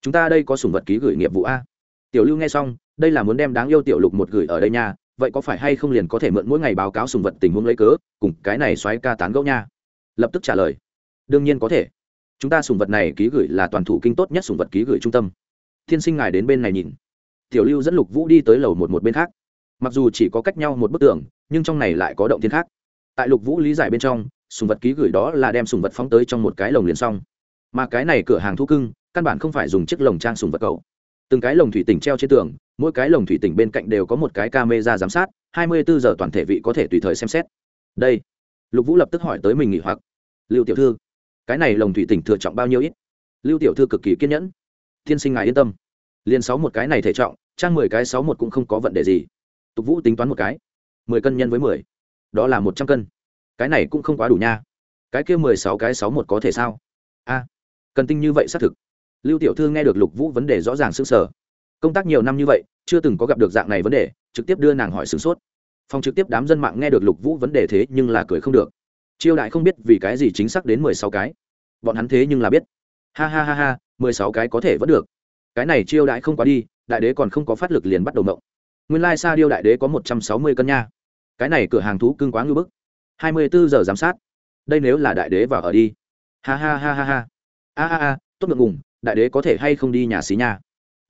Chúng ta đây có sủng vật ký gửi nghiệp vụ a. Tiểu lưu nghe xong, đây là muốn đem đáng yêu tiểu lục một gửi ở đây nha vậy có phải hay không liền có thể mượn mỗi ngày báo cáo sùng vật tình huống lấy cớ, cùng cái này xoáy ca tán gẫu nha? Lập tức trả lời. Đương nhiên có thể. Chúng ta sùng vật này ký gửi là toàn thủ kinh tốt nhất sùng vật ký gửi trung tâm. Thiên sinh ngài đến bên này nhìn. Tiểu lưu dẫn lục vũ đi tới lầu một một bên khác. Mặc dù chỉ có cách nhau một bức tường, nhưng trong này lại có động thiên khác. Tại lục vũ lý giải bên trong, sùng vật ký gửi đó là đem sùng vật phóng tới trong một cái lồng liền xong. Mà cái này cửa hàng thu cưng, căn bản không phải dùng chiếc lồng trang sùng vật cầu. Từng cái lồng thủy tỉnh treo trên tường mỗi cái lồng thủy tỉnh bên cạnh đều có một cái camera giám sát 24 giờ toàn thể vị có thể tùy thời xem xét. Đây, lục vũ lập tức hỏi tới mình nghỉ hoặc. Lưu tiểu thư, cái này lồng thủy tỉnh thừa trọng bao nhiêu ít? Lưu tiểu thư cực kỳ kiên nhẫn. Thiên sinh ngài yên tâm. Liền sáu một cái này thể trọng, trang mười cái sáu một cũng không có vấn đề gì. Tục vũ tính toán một cái, mười cân nhân với mười, đó là một trăm cân. Cái này cũng không quá đủ nha. Cái kia mười sáu cái sáu một có thể sao? A, cần tinh như vậy xác thực. Lưu tiểu thư nghe được lục vũ vấn đề rõ ràng s ư n g sở công tác nhiều năm như vậy chưa từng có gặp được dạng này vấn đề, trực tiếp đưa nàng hỏi sửng sốt. Phòng trực tiếp đám dân mạng nghe được lục vũ vấn đề thế nhưng là cười không được. Chiêu đại không biết vì cái gì chính xác đến mười sáu cái. Bọn hắn thế nhưng là biết. Ha ha ha ha, mười sáu cái có thể vẫn được. Cái này chiêu đại không quá đi, đại đế còn không có phát lực liền bắt đầu mộng. Nguyên lai sa điêu đại đế có một trăm sáu mươi cân nha. Cái này cửa hàng thú cưng quá ngưỡng bức. hai mươi bốn giờ giám sát. Đây nếu là đại đế vào ở đi. Ha ha ha ha ha. A a a, tốt ngượng ngùng, đại đế có thể hay không đi nhà xí nha?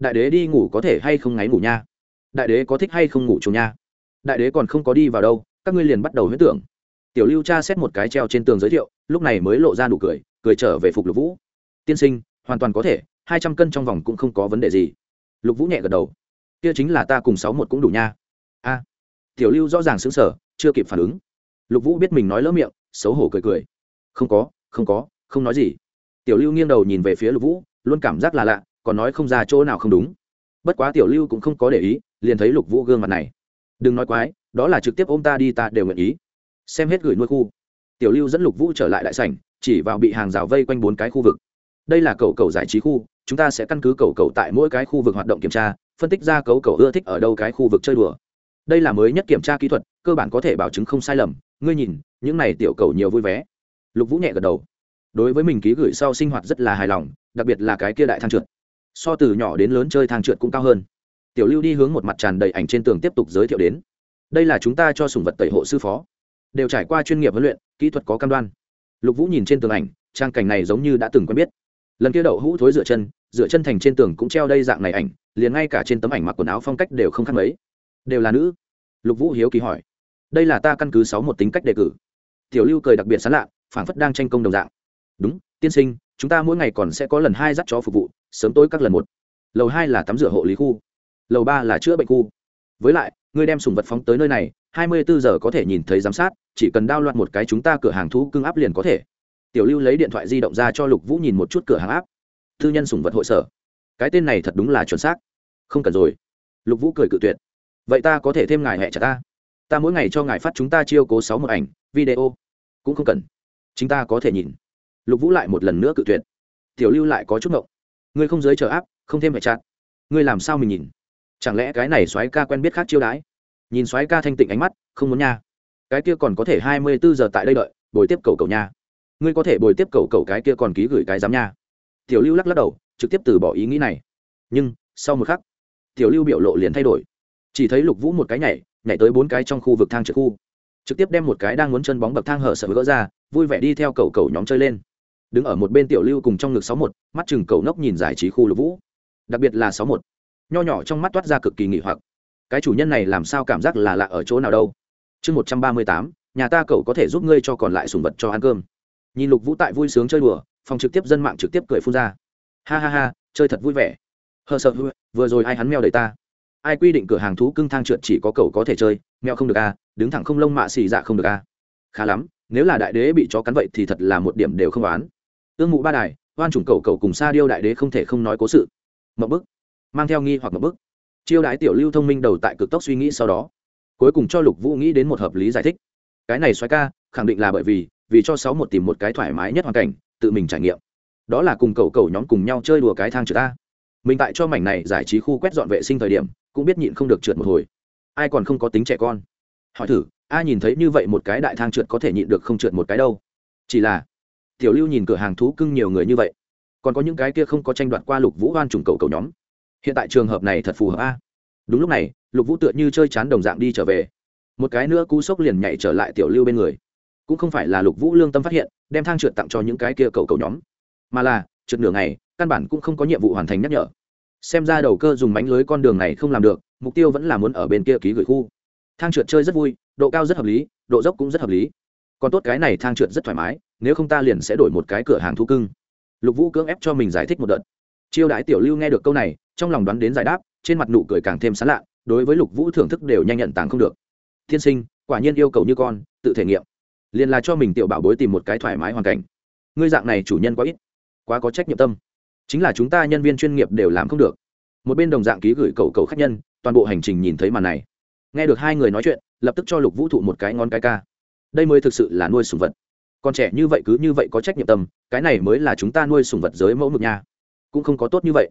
Đại đế đi ngủ có thể hay không ngáy ngủ nha? Đại đế có thích hay không ngủ chung nha? Đại đế còn không có đi vào đâu, các ngươi liền bắt đầu huyết tưởng. Tiểu lưu cha xét một cái treo trên tường giới thiệu, lúc này mới lộ ra nụ cười cười trở về phục lục vũ. Tiên sinh, hoàn toàn có thể, hai trăm cân trong vòng cũng không có vấn đề gì. Lục vũ nhẹ gật đầu. Kia chính là ta cùng sáu một cũng đủ nha. A. Tiểu lưu rõ ràng xứng sở chưa kịp phản ứng. Lục vũ biết mình nói lỡ miệng, xấu hổ cười cười. Không có không có, không nói gì. Tiểu lưu nghiêng đầu nhìn về phía lục vũ, luôn cảm giác là lạ còn nói không ra chỗ nào không đúng. Bất quá tiểu lưu cũng không có để ý, liền thấy lục vũ gương mặt này. Đừng nói quái, đó là trực tiếp ôm ta đi ta đều nguyện ý. Xem hết gửi nuôi khu. Tiểu lưu dẫn lục vũ trở lại đại sảnh, chỉ vào bị hàng rào vây quanh bốn cái khu vực. Đây là cầu cầu giải trí khu, chúng ta sẽ căn cứ cầu cầu tại mỗi cái khu vực hoạt động kiểm tra, phân tích ra cấu cầu ưa thích ở đâu cái khu vực chơi đùa. Đây là mới nhất kiểm tra kỹ thuật, cơ bản có thể bảo chứng không sai lầm. Ngươi nhìn, những này tiểu cầu nhiều vui vẻ. Lục vũ nhẹ gật đầu. Đối với mình ký gửi sau sinh hoạt rất là hài lòng, đặc biệt là cái kia đại thang trượt so từ nhỏ đến lớn chơi thang trượt cũng cao hơn. Tiểu lưu đi hướng một mặt tràn đầy ảnh trên tường tiếp tục giới thiệu đến. Đây là chúng ta cho sùng vật tẩy hộ sư phó. Đều trải qua chuyên nghiệp huấn luyện, kỹ thuật có cam đoan. Lục vũ nhìn trên tường ảnh, trang cảnh này giống như đã từng quen biết. Lần kia đậu hũ thối dựa chân dựa chân thành trên tường cũng treo đây dạng này ảnh, liền ngay cả trên tấm ảnh mặc quần áo phong cách đều không khác mấy. Đều là nữ. Lục vũ hiếu kỳ hỏi. Đây là ta căn cứ sáu một tính cách đề cử. Tiểu lưu cười đặc biệt sán lạ, phảng phất đang tranh công đồng dạng. Đúng, tiên sinh chúng ta mỗi ngày còn sẽ có lần hai dắt chó phục vụ, sớm tối các lần một. Lầu hai là tắm rửa hộ lý khu, lầu ba là chữa bệnh khu. Với lại ngươi đem sùng vật phóng tới nơi này, hai mươi bốn giờ có thể nhìn thấy giám sát, chỉ cần đao loạn một cái chúng ta cửa hàng thú cưng áp liền có thể. Tiểu lưu lấy điện thoại di động ra cho lục vũ nhìn một chút cửa hàng áp. Thư nhân sùng vật hội sở. Cái tên này thật đúng là chuẩn xác. Không cần rồi. Lục vũ cười cự tuyệt. Vậy ta có thể thêm ngài hẹ trả ta? Ta mỗi ngày cho ngài phát chúng ta chiêu cố sáu một ảnh, video. Cũng không cần. Chúng ta có thể nhìn lục vũ lại một lần nữa cự tuyệt. Tiểu lưu lại có chút ngộng. Ngươi không giới chờ áp, không thêm phải chặt. Ngươi làm sao mình nhìn? Chẳng lẽ cái này soái ca quen biết khác chiêu đãi? Nhìn soái ca thanh tịnh ánh mắt, không muốn nha. Cái kia còn có thể hai mươi bốn giờ tại đây đợi, bồi tiếp cầu cầu nha. Ngươi có thể bồi tiếp cầu cầu cái kia còn ký gửi cái giám nha. Tiểu lưu lắc lắc đầu, trực tiếp từ bỏ ý nghĩ này. Nhưng, sau một khắc, tiểu lưu biểu lộ liền thay đổi. Chỉ thấy lục vũ một cái nhảy nhảy tới bốn cái trong khu vực thang trượt khu. Trực tiếp đem một cái đang muốn chân bóng bậc thang hở sợ gỡ ra, vui vẻ đi theo cầu cầu nhóm chơi lên đứng ở một bên tiểu lưu cùng trong ngực sáu một mắt chừng cầu nốc nhìn giải trí khu lục vũ. Đặc biệt là sáu một. Nho nhỏ trong mắt toát ra cực kỳ nghỉ hoặc. Cái chủ nhân này làm sao cảm giác là lạ ở chỗ nào đâu? Chương một trăm ba mươi tám nhà ta cậu có thể giúp ngươi cho còn lại sùng vật cho ăn cơm. Nhìn lục vũ tại vui sướng chơi đùa phòng trực tiếp dân mạng trực tiếp cười phun ra. Ha ha ha chơi thật vui vẻ. Hờ sợ vừa rồi ai hắn mèo đầy ta. Ai quy định cửa hàng thú cưng thang trượt chỉ có cậu có thể chơi mèo không được a à, đứng thẳng không lông mạ xì dạ không được a à. khá lắm nếu là đại đế bị chó cắn vậy thì thật là một điểm đều không oán ương mụ ba đài, oan chủng cầu cầu cùng sa điêu đại đế không thể không nói cố sự. Mậu bức. Mang theo nghi hoặc mậu bức. Chiêu đái tiểu lưu thông minh đầu tại cực tốc suy nghĩ sau đó, cuối cùng cho lục vũ nghĩ đến một hợp lý giải thích. Cái này xoáy ca, khẳng định là bởi vì vì cho sáu một tìm một cái thoải mái nhất hoàn cảnh, tự mình trải nghiệm. Đó là cùng cầu cầu nhóm cùng nhau chơi đùa cái thang trượt ta mình tại cho mảnh này giải trí khu quét dọn vệ sinh thời điểm, cũng biết nhịn không được trượt một hồi. Ai còn không có tính trẻ con? Hỏi thử ai nhìn thấy như vậy một cái đại thang trượt có thể nhịn được không trượt một cái đâu? Chỉ là tiểu lưu nhìn cửa hàng thú cưng nhiều người như vậy, còn có những cái kia không có tranh đoạt qua lục vũ hoan trùng cầu cầu nhóm. Hiện tại trường hợp này thật phù hợp a. Đúng lúc này, lục vũ tựa như chơi chán đồng dạng đi trở về. Một cái nữa cú sốc liền nhảy trở lại tiểu lưu bên người. Cũng không phải là lục vũ lương tâm phát hiện, đem thang trượt tặng cho những cái kia cầu cầu nhóm, mà là, trượt nửa ngày, căn bản cũng không có nhiệm vụ hoàn thành nhắc nhở. Xem ra đầu cơ dùng mánh lưới con đường này không làm được, mục tiêu vẫn là muốn ở bên kia ký gửi khu. Thang trượt chơi rất vui, độ cao rất hợp lý, độ dốc cũng rất hợp lý. Còn tốt cái này thang trượt rất thoải mái nếu không ta liền sẽ đổi một cái cửa hàng thú cưng. Lục vũ cưỡng ép cho mình giải thích một đợt. Chiêu đãi tiểu lưu nghe được câu này, trong lòng đoán đến giải đáp, trên mặt nụ cười càng thêm sán lạ, đối với lục vũ thưởng thức đều nhanh nhận tàng không được. Thiên sinh, quả nhiên yêu cầu như con, tự thể nghiệm. Liền là cho mình tiểu bảo bối tìm một cái thoải mái hoàn cảnh. Ngươi dạng này chủ nhân quá ít, quá có trách nhiệm tâm. Chính là chúng ta nhân viên chuyên nghiệp đều làm không được. Một bên đồng dạng ký gửi cầu cầu khách nhân, toàn bộ hành trình nhìn thấy màn này. Nghe được hai người nói chuyện, lập tức cho lục vũ thụ một cái ngon cái ca. Đây mới thực sự là nuôi sùng vật con trẻ như vậy cứ như vậy có trách nhiệm tâm, cái này mới là chúng ta nuôi sùng vật giới mẫu mực nha. Cũng không có tốt như vậy.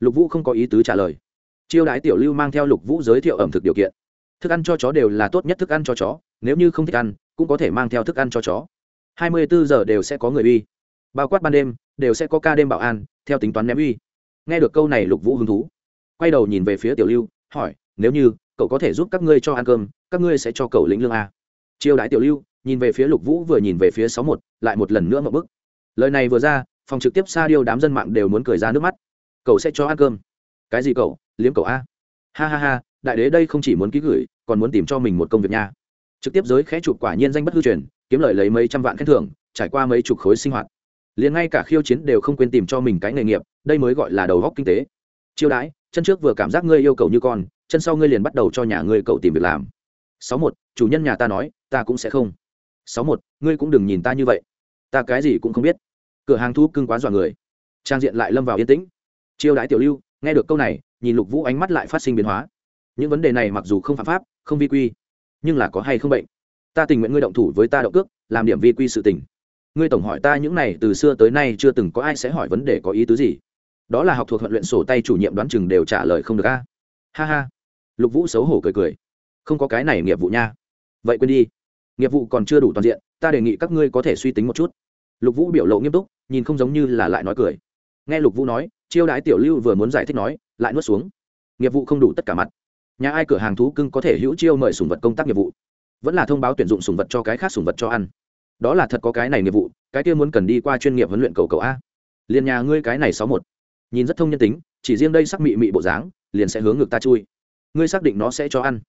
Lục vũ không có ý tứ trả lời. Chiêu đái tiểu lưu mang theo lục vũ giới thiệu ẩm thực điều kiện. Thức ăn cho chó đều là tốt nhất thức ăn cho chó, nếu như không thích ăn, cũng có thể mang theo thức ăn cho chó. Hai mươi bốn giờ đều sẽ có người uy. Bao quát ban đêm, đều sẽ có ca đêm bảo an, theo tính toán ném uy. Nghe được câu này lục vũ hứng thú. Quay đầu nhìn về phía tiểu lưu, hỏi, nếu như cậu có thể giúp các ngươi cho ăn cơm, các ngươi sẽ cho cậu lĩnh lương à chiêu đái tiểu lưu nhìn về phía lục vũ vừa nhìn về phía sáu một, lại một lần nữa một bức. Lời này vừa ra, phòng trực tiếp xa điêu đám dân mạng đều muốn cười ra nước mắt. Cậu sẽ cho ăn cơm. Cái gì cậu? Liếm cậu a. Ha ha ha, đại đế đây không chỉ muốn ký gửi, còn muốn tìm cho mình một công việc nha. Trực tiếp giới khẽ chụp quả nhiên danh bất hư truyền, kiếm lời lấy mấy trăm vạn khen thưởng, trải qua mấy chục khối sinh hoạt. Liền ngay cả khiêu chiến đều không quên tìm cho mình cái nghề nghiệp, đây mới gọi là đầu góc kinh tế. Chiêu đãi, chân trước vừa cảm giác ngươi yêu cầu như con, chân sau ngươi liền bắt đầu cho nhà ngươi cậu tìm việc làm. Sáu một, chủ nhân nhà ta nói, ta cũng sẽ không sáu một, ngươi cũng đừng nhìn ta như vậy. Ta cái gì cũng không biết. Cửa hàng thu cưng quá dọa người. Trang diện lại lâm vào yên tĩnh. Chiêu đãi tiểu lưu, nghe được câu này, nhìn lục vũ ánh mắt lại phát sinh biến hóa. Những vấn đề này mặc dù không phạm pháp, không vi quy, nhưng là có hay không bệnh? Ta tình nguyện ngươi động thủ với ta động cước, làm điểm vi quy sự tình. Ngươi tổng hỏi ta những này từ xưa tới nay chưa từng có ai sẽ hỏi vấn đề có ý tứ gì. Đó là học thuộc huấn luyện sổ tay chủ nhiệm đoán chừng đều trả lời không được a. Ha ha. Lục vũ xấu hổ cười cười. Không có cái này nghiệp vụ nha. Vậy quên đi nghiệp vụ còn chưa đủ toàn diện, ta đề nghị các ngươi có thể suy tính một chút. Lục vũ biểu lộ nghiêm túc, nhìn không giống như là lại nói cười. Nghe lục vũ nói, chiêu đái tiểu lưu vừa muốn giải thích nói, lại nuốt xuống. Nghiệp vụ không đủ tất cả mặt. Nhà ai cửa hàng thú cưng có thể hữu chiêu mời sùng vật công tác nghiệp vụ? Vẫn là thông báo tuyển dụng sùng vật cho cái khác sùng vật cho ăn. Đó là thật có cái này nghiệp vụ, cái kia muốn cần đi qua chuyên nghiệp huấn luyện cầu cầu a. Liền nhà ngươi cái này sáu một. Nhìn rất thông nhân tính, chỉ riêng đây sắc mị mị bộ dáng, liền sẽ hướng ngược ta chui. Ngươi xác định nó sẽ cho ăn.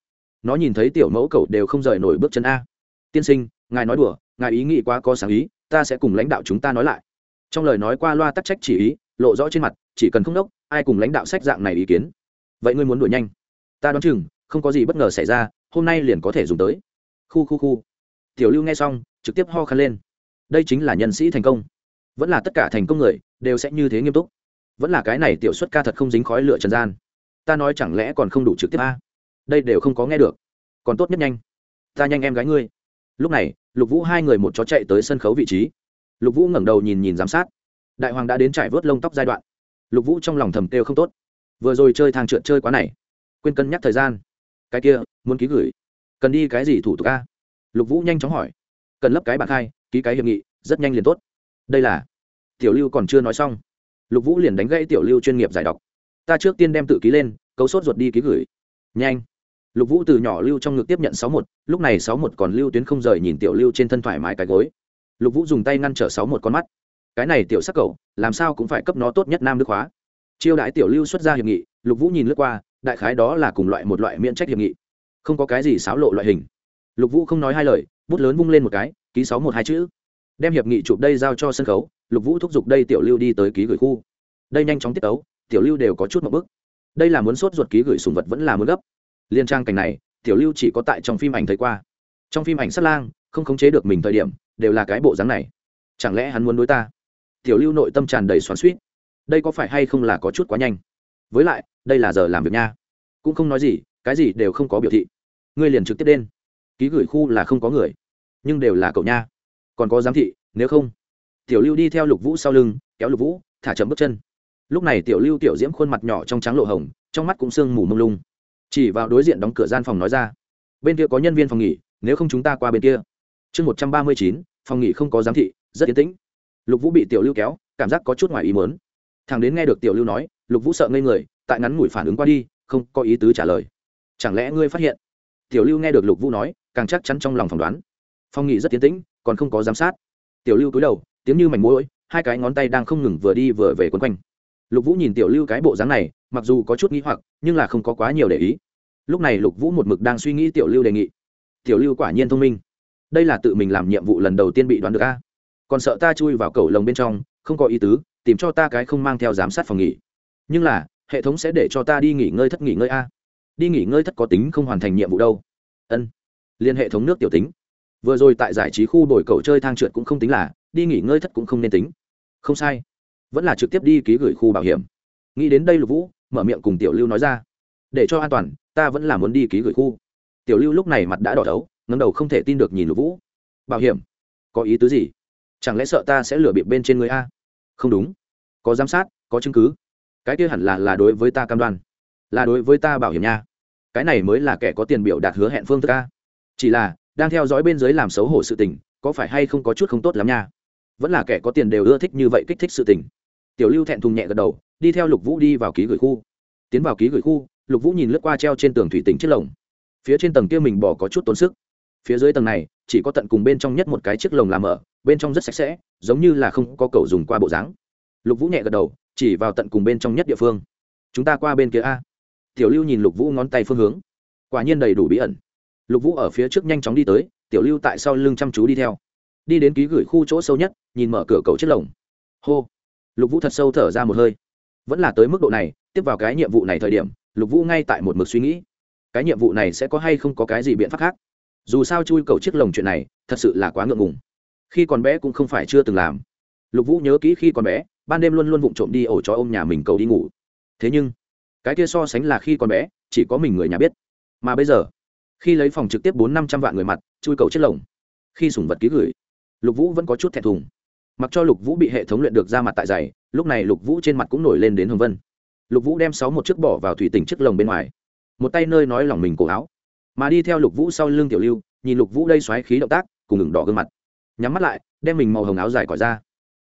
Nó nhìn thấy tiểu mẫu cầu đều không rời nổi bước chân a tiên sinh, ngài nói đùa, ngài ý nghĩ quá có sáng ý, ta sẽ cùng lãnh đạo chúng ta nói lại. Trong lời nói qua loa tắc trách chỉ ý, lộ rõ trên mặt, chỉ cần không đốc, ai cùng lãnh đạo sách dạng này ý kiến. Vậy ngươi muốn đuổi nhanh? Ta đoán chừng, không có gì bất ngờ xảy ra, hôm nay liền có thể dùng tới. Khu khu khu. Tiểu lưu nghe xong, trực tiếp ho khăn lên. Đây chính là nhân sĩ thành công. Vẫn là tất cả thành công người, đều sẽ như thế nghiêm túc. Vẫn là cái này tiểu xuất ca thật không dính khói lửa trần gian. Ta nói chẳng lẽ còn không đủ trực tiếp a? Đây đều không có nghe được. Còn tốt nhất nhanh. Ta nhanh em gái ngươi lúc này, lục vũ hai người một chó chạy tới sân khấu vị trí. Lục vũ ngẩng đầu nhìn nhìn giám sát. Đại hoàng đã đến trải vớt lông tóc giai đoạn. Lục vũ trong lòng thầm kêu không tốt. Vừa rồi chơi thang trượt chơi quá này. Quên cân nhắc thời gian. Cái kia, muốn ký gửi. Cần đi cái gì thủ tục a? Lục vũ nhanh chóng hỏi. Cần lấp cái bạc hai ký cái hiệp nghị, rất nhanh liền tốt. Đây là. Tiểu lưu còn chưa nói xong. Lục vũ liền đánh gãy tiểu lưu chuyên nghiệp giải đọc. Ta trước tiên đem tự ký lên, cấu sốt ruột đi ký gửi. Nhanh lục vũ từ nhỏ lưu trong ngực tiếp nhận sáu một lúc này sáu một còn lưu tuyến không rời nhìn tiểu lưu trên thân thoải mái cái gối. Lục vũ dùng tay ngăn trở sáu một con mắt. Cái này tiểu sắc cầu làm sao cũng phải cấp nó tốt nhất nam đức hóa chiêu đãi tiểu lưu xuất ra hiệp nghị lục vũ nhìn lướt qua đại khái đó là cùng loại một loại miễn trách hiệp nghị. Không có cái gì xáo lộ loại hình. Lục vũ không nói hai lời bút lớn vung lên một cái ký sáu một hai chữ. Đem hiệp nghị chụp đây giao cho sân khấu lục vũ thúc giục đây tiểu lưu đi tới ký gửi khu. Đây nhanh chóng tiết ấu tiểu lưu đều có chút một bước, đây là muốn sốt ruột ký gửi sùng vật vẫn là muốn gấp liên trang cảnh này, tiểu lưu chỉ có tại trong phim ảnh thấy qua. Trong phim ảnh sát lang, không khống chế được mình thời điểm, đều là cái bộ dáng này. Chẳng lẽ hắn muốn đối ta? Tiểu lưu nội tâm tràn đầy xoắn suýt đây có phải hay không là có chút quá nhanh? Với lại, đây là giờ làm việc nha. Cũng không nói gì, cái gì đều không có biểu thị. Ngươi liền trực tiếp đen ký gửi khu là không có người, nhưng đều là cậu nha. Còn có giám thị, nếu không. Tiểu lưu đi theo lục vũ sau lưng, kéo lục vũ, thả chậm bước chân. Lúc này tiểu lưu tiểu diễm khuôn mặt nhỏ trong trắng lộ hồng, trong mắt cũng sương mù mông lung chỉ vào đối diện đóng cửa gian phòng nói ra. Bên kia có nhân viên phòng nghỉ, nếu không chúng ta qua bên kia. Chương một trăm ba mươi chín, phòng nghỉ không có giám thị, rất yên tĩnh. Lục vũ bị tiểu lưu kéo, cảm giác có chút ngoài ý mớn thằng đến nghe được tiểu lưu nói, lục vũ sợ ngây người, tại ngắn ngủi phản ứng qua đi, không có ý tứ trả lời. Chẳng lẽ ngươi phát hiện? Tiểu lưu nghe được lục vũ nói, càng chắc chắn trong lòng phỏng đoán. Phòng nghỉ rất tiến tĩnh, còn không có giám sát. Tiểu lưu cúi đầu, tiếng như mảnh mũi hai cái ngón tay đang không ngừng vừa đi vừa về quấn quanh. Lục vũ nhìn tiểu lưu cái bộ dáng này mặc dù có chút nghĩ hoặc, nhưng là không có quá nhiều để ý. Lúc này lục vũ một mực đang suy nghĩ tiểu lưu đề nghị. Tiểu lưu quả nhiên thông minh. Đây là tự mình làm nhiệm vụ lần đầu tiên bị đoán được a. Còn sợ ta chui vào cầu lồng bên trong, không có ý tứ, tìm cho ta cái không mang theo giám sát phòng nghỉ. Nhưng là, hệ thống sẽ để cho ta đi nghỉ ngơi thất nghỉ ngơi a. Đi nghỉ ngơi thất có tính không hoàn thành nhiệm vụ đâu. Ân. Liên hệ thống nước tiểu tính. Vừa rồi tại giải trí khu đổi cầu chơi thang trượt cũng không tính là, đi nghỉ ngơi thất cũng không nên tính. Không sai. Vẫn là trực tiếp đi ký gửi khu bảo hiểm. Nghĩ đến đây lục vũ mở miệng cùng tiểu lưu nói ra. Để cho an toàn, ta vẫn là muốn đi ký gửi khu. Tiểu lưu lúc này mặt đã đỏ đấu ngấm đầu không thể tin được nhìn lục vũ. Bảo hiểm, có ý tứ gì? Chẳng lẽ sợ ta sẽ lừa bịp bên trên người a? Không đúng. Có giám sát, có chứng cứ. Cái kia hẳn là là đối với ta cam đoan. Là đối với ta bảo hiểm nha. Cái này mới là kẻ có tiền biểu đạt hứa hẹn phương thức a. Chỉ là, đang theo dõi bên dưới làm xấu hổ sự tình, có phải hay không có chút không tốt lắm nha? Vẫn là kẻ có tiền đều ưa thích như vậy kích thích sự tình tiểu lưu thẹn thùng nhẹ gật đầu, đi theo lục vũ đi vào ký gửi khu. Tiến vào ký gửi khu, lục vũ nhìn lướt qua treo trên tường thủy tính chiếc lồng. Phía trên tầng kia mình bỏ có chút tốn sức. Phía dưới tầng này, chỉ có tận cùng bên trong nhất một cái chiếc lồng làm ở bên trong rất sạch sẽ, giống như là không có cầu dùng qua bộ dáng. Lục vũ nhẹ gật đầu, chỉ vào tận cùng bên trong nhất địa phương. Chúng ta qua bên kia a. Tiểu lưu nhìn lục vũ ngón tay phương hướng. Quả nhiên đầy đủ bí ẩn. Lục vũ ở phía trước nhanh chóng đi tới, tiểu lưu tại sau lưng chăm chú đi theo. Đi đến ký gửi khu chỗ sâu nhất, nhìn mở cửa cầu chiếc lồng. Hô lục vũ thật sâu thở ra một hơi. Vẫn là tới mức độ này, tiếp vào cái nhiệm vụ này thời điểm, lục vũ ngay tại một mực suy nghĩ, cái nhiệm vụ này sẽ có hay không có cái gì biện pháp khác? Dù sao chui cầu chiếc lồng chuyện này, thật sự là quá ngượng ngùng. Khi còn bé cũng không phải chưa từng làm. Lục vũ nhớ kỹ khi còn bé, ban đêm luôn luôn vụng trộm đi ổ cho ôm nhà mình cầu đi ngủ. Thế nhưng, cái kia so sánh là khi còn bé, chỉ có mình người nhà biết. Mà bây giờ, khi lấy phòng trực tiếp bốn năm trăm vạn người mặt, chui cầu chết lồng, khi sủng vật ký gửi, lục vũ vẫn có chút thẹn thùng mặc cho lục vũ bị hệ thống luyện được ra mặt tại giày, lúc này lục vũ trên mặt cũng nổi lên đến hồng vân. Lục vũ đem sáu một chiếc bỏ vào thủy tỉnh chiếc lồng bên ngoài. Một tay nơi nói lòng mình cổ áo. Mà đi theo lục vũ sau lưng tiểu lưu, nhìn lục vũ đây xoáy khí động tác, cùng ngừng đỏ gương mặt. Nhắm mắt lại, đem mình màu hồng áo dài cỏi ra.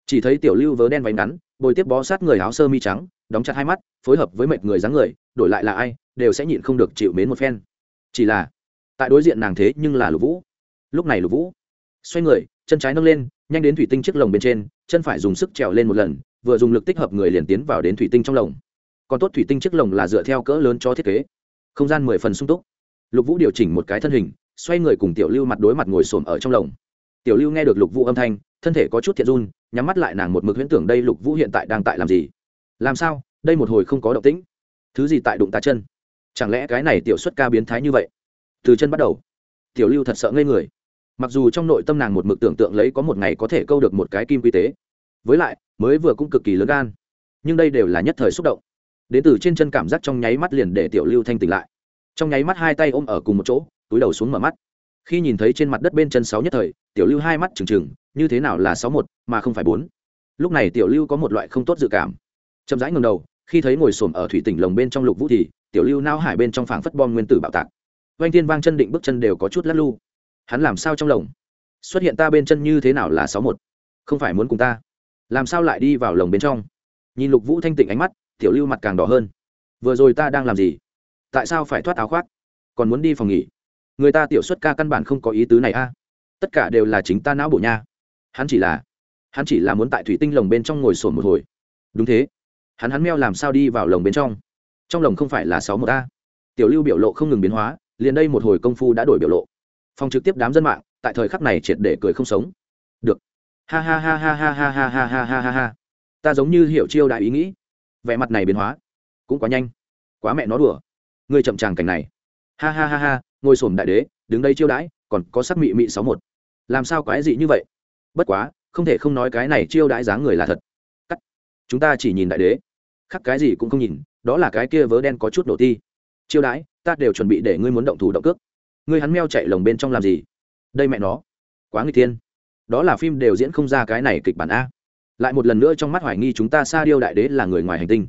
Chỉ thấy tiểu lưu vớ đen váy ngắn, bồi tiếp bó sát người áo sơ mi trắng, đóng chặt hai mắt, phối hợp với mệt người dáng người, đổi lại là ai, đều sẽ nhịn không được chịu mến một phen. Chỉ là, tại đối diện nàng thế nhưng là lục vũ. Lúc này lục vũ, xoay người, chân trái nâng lên nhanh đến thủy tinh chiếc lồng bên trên, chân phải dùng sức trèo lên một lần, vừa dùng lực tích hợp người liền tiến vào đến thủy tinh trong lồng. Còn tốt thủy tinh chiếc lồng là dựa theo cỡ lớn cho thiết kế, không gian mười phần sung túc. Lục vũ điều chỉnh một cái thân hình, xoay người cùng tiểu lưu mặt đối mặt ngồi xổm ở trong lồng. Tiểu lưu nghe được lục vũ âm thanh, thân thể có chút thiện run, nhắm mắt lại nàng một mực huyễn tưởng đây lục vũ hiện tại đang tại làm gì. Làm sao? Đây một hồi không có động tĩnh. Thứ gì tại đụng ta chân? Chẳng lẽ cái này tiểu xuất ca biến thái như vậy? Từ chân bắt đầu. Tiểu lưu thật sợ ngây người mặc dù trong nội tâm nàng một mực tưởng tượng lấy có một ngày có thể câu được một cái kim quy tế, với lại, mới vừa cũng cực kỳ lớn gan, nhưng đây đều là nhất thời xúc động. Đến từ trên chân cảm giác trong nháy mắt liền để tiểu lưu thanh tỉnh lại. Trong nháy mắt hai tay ôm ở cùng một chỗ, túi đầu xuống mở mắt. Khi nhìn thấy trên mặt đất bên chân sáu nhất thời, tiểu lưu hai mắt trừng trừng, như thế nào là sáu một, mà không phải bốn. Lúc này tiểu lưu có một loại không tốt dự cảm. Chậm rãi ngầm đầu, khi thấy ngồi xổm ở thủy tỉnh lồng bên trong lục vũ thì, tiểu lưu nao hải bên trong phảng phất bom nguyên tử bạo tạc. Oanh thiên vang chân định bước chân đều có chút lắc lu hắn làm sao trong lồng xuất hiện ta bên chân như thế nào là sáu một? Không phải muốn cùng ta? Làm sao lại đi vào lồng bên trong? Nhìn lục vũ thanh tịnh ánh mắt, tiểu lưu mặt càng đỏ hơn. Vừa rồi ta đang làm gì? Tại sao phải thoát áo khoác? Còn muốn đi phòng nghỉ? Người ta tiểu xuất ca căn bản không có ý tứ này a. Tất cả đều là chính ta não bộ nha. Hắn chỉ là, hắn chỉ là muốn tại thủy tinh lồng bên trong ngồi sổn một hồi. Đúng thế. Hắn hắn meo làm sao đi vào lồng bên trong? Trong lồng không phải là sáu một a? Tiểu lưu biểu lộ không ngừng biến hóa, liền đây một hồi công phu đã đổi biểu lộ phòng trực tiếp đám dân mạng tại thời khắc này triệt để cười không sống được ha ha ha ha ha ha ha ha ha ha ha ha ta giống như hiểu chiêu đại ý nghĩ vẻ mặt này biến hóa cũng quá nhanh quá mẹ nó đùa ngươi chậm tràng cảnh này ha ha ha ha ngồi sổm đại đế đứng đây chiêu đãi còn có sắc mị mị sáu một làm sao quái dị như vậy bất quá không thể không nói cái này chiêu đãi dáng người là thật cắt chúng ta chỉ nhìn đại đế khắc cái gì cũng không nhìn đó là cái kia vớ đen có chút nổ ti chiêu đãi ta đều chuẩn bị để ngươi muốn động thủ động cước ngươi hắn meo chạy lồng bên trong làm gì? Đây mẹ nó. Quá người thiên. Đó là phim đều diễn không ra cái này kịch bản a. Lại một lần nữa trong mắt hoài nghi chúng ta xa điêu đại đế là người ngoài hành tinh.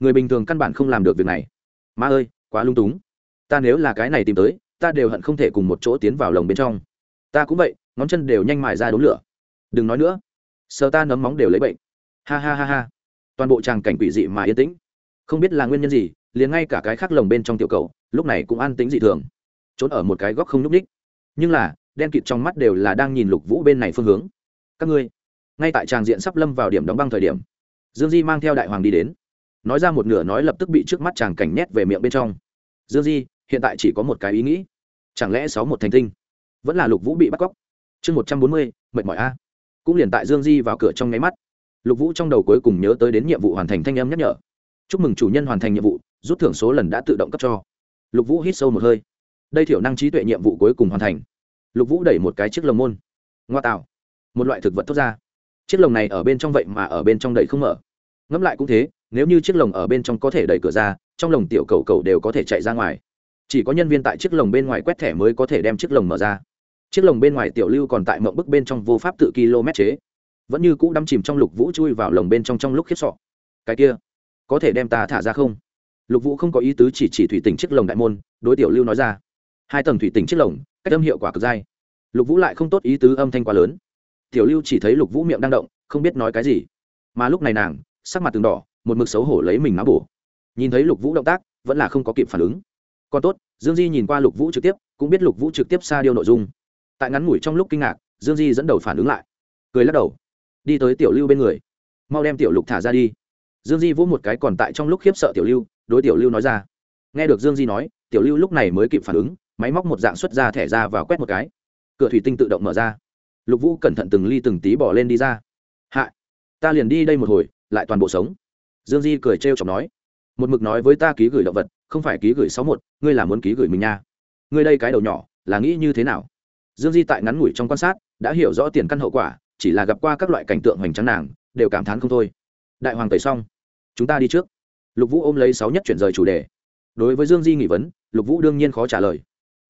Người bình thường căn bản không làm được việc này. Ma ơi, quá lung túng. Ta nếu là cái này tìm tới, ta đều hận không thể cùng một chỗ tiến vào lồng bên trong. Ta cũng vậy, ngón chân đều nhanh mài ra đốn lửa. Đừng nói nữa. Sờ ta nấm móng đều lấy bệnh. Ha ha ha ha. Toàn bộ tràng cảnh quỷ dị mà yên tĩnh. Không biết là nguyên nhân gì, liền ngay cả cái khác lồng bên trong tiểu cầu, lúc này cũng an tính dị thường trốn ở một cái góc không nhúc ních nhưng là, đen kịt trong mắt đều là đang nhìn lục vũ bên này phương hướng. Các ngươi, ngay tại tràng diện sắp lâm vào điểm đóng băng thời điểm, dương di mang theo đại hoàng đi đến. Nói ra một nửa nói lập tức bị trước mắt chàng cảnh nhét về miệng bên trong. Dương di, hiện tại chỉ có một cái ý nghĩ. Chẳng lẽ sáu một thành tinh? Vẫn là lục vũ bị bắt cóc. Chương một trăm bốn mươi, mệt mỏi a. Cũng liền tại dương di vào cửa trong nháy mắt, lục vũ trong đầu cuối cùng nhớ tới đến nhiệm vụ hoàn thành thanh âm nhắc nhở. Chúc mừng chủ nhân hoàn thành nhiệm vụ, rút thưởng số lần đã tự động cấp cho. Lục vũ hít sâu một hơi đây thiểu năng trí tuệ nhiệm vụ cuối cùng hoàn thành. Lục vũ đẩy một cái chiếc lồng môn. Ngoa tạo. Một loại thực vật thốt ra. Chiếc lồng này ở bên trong vậy mà ở bên trong đẩy không mở. Ngẫm lại cũng thế, nếu như chiếc lồng ở bên trong có thể đẩy cửa ra, trong lồng tiểu cầu cầu đều có thể chạy ra ngoài. Chỉ có nhân viên tại chiếc lồng bên ngoài quét thẻ mới có thể đem chiếc lồng mở ra. Chiếc lồng bên ngoài tiểu lưu còn tại mộng bức bên trong vô pháp tự km chế. Vẫn như cũ đâm chìm trong lục vũ chui vào lồng bên trong trong lúc khiếp sọ cái kia, có thể đem ta thả ra không? Lục vũ không có ý tứ chỉ chỉ thủy tỉnh chiếc lồng đại môn, đối tiểu lưu nói ra hai tầng thủy tỉnh chiếc lồng, cách âm hiệu quả cực dai. Lục vũ lại không tốt ý tứ âm thanh quá lớn. Tiểu lưu chỉ thấy lục vũ miệng đang động, không biết nói cái gì. Mà lúc này nàng, sắc mặt từng đỏ, một mực xấu hổ lấy mình má bổ. Nhìn thấy lục vũ động tác, vẫn là không có kịp phản ứng. Còn tốt, dương di nhìn qua lục vũ trực tiếp, cũng biết lục vũ trực tiếp xa điêu nội dung. Tại ngắn ngủi trong lúc kinh ngạc, dương di dẫn đầu phản ứng lại. Cười lắc đầu. Đi tới tiểu lưu bên người. Mau đem tiểu lục thả ra đi. Dương di vỗ một cái còn tại trong lúc khiếp sợ tiểu lưu, đối tiểu lưu nói ra. Nghe được dương di nói, tiểu lưu lúc này mới kịp phản ứng máy móc một dạng xuất ra thẻ ra và quét một cái. Cửa thủy tinh tự động mở ra. Lục vũ cẩn thận từng ly từng tí bỏ lên đi ra. Hạ, ta liền đi đây một hồi, lại toàn bộ sống. Dương di cười trêu chọc nói. Một mực nói với ta ký gửi động vật, không phải ký gửi sáu một, ngươi là muốn ký gửi mình nha. Ngươi đây cái đầu nhỏ, là nghĩ như thế nào? Dương di tại ngắn ngủi trong quan sát, đã hiểu rõ tiền căn hậu quả, chỉ là gặp qua các loại cảnh tượng hoành tráng nàng, đều cảm thán không thôi. Đại hoàng tẩy xong, chúng ta đi trước. Lục vũ ôm lấy sáu nhất chuyển rời chủ đề. Đối với dương di nghị vấn, lục vũ đương nhiên khó trả lời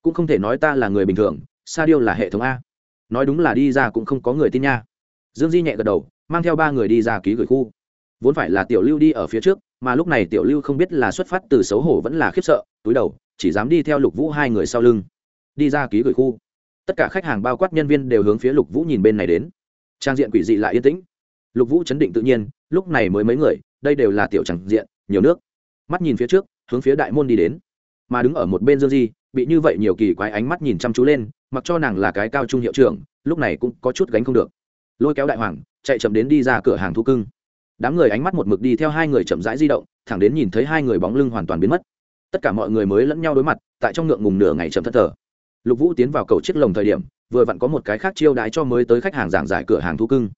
cũng không thể nói ta là người bình thường, sa điêu là hệ thống a. Nói đúng là đi ra cũng không có người tin nha. Dương di nhẹ gật đầu, mang theo ba người đi ra ký gửi khu. Vốn phải là tiểu lưu đi ở phía trước, mà lúc này tiểu lưu không biết là xuất phát từ xấu hổ vẫn là khiếp sợ, túi đầu, chỉ dám đi theo lục vũ hai người sau lưng. Đi ra ký gửi khu. Tất cả khách hàng bao quát nhân viên đều hướng phía lục vũ nhìn bên này đến. Trang diện quỷ dị lại yên tĩnh. Lục vũ chấn định tự nhiên, lúc này mới mấy người, đây đều là tiểu tràng diện, nhiều nước. Mắt nhìn phía trước, hướng phía đại môn đi đến. Mà đứng ở một bên dương di bị như vậy nhiều kỳ quái ánh mắt nhìn chăm chú lên, mặc cho nàng là cái cao trung hiệu trưởng, lúc này cũng có chút gánh không được. Lôi kéo đại hoàng, chạy chậm đến đi ra cửa hàng thu cưng. Đám người ánh mắt một mực đi theo hai người chậm rãi di động, thẳng đến nhìn thấy hai người bóng lưng hoàn toàn biến mất. Tất cả mọi người mới lẫn nhau đối mặt, tại trong ngượng ngùng nửa ngày chậm thất thờ. Lục vũ tiến vào cầu chiếc lồng thời điểm, vừa vặn có một cái khác chiêu đãi cho mới tới khách hàng giảng giải cửa hàng thu cưng.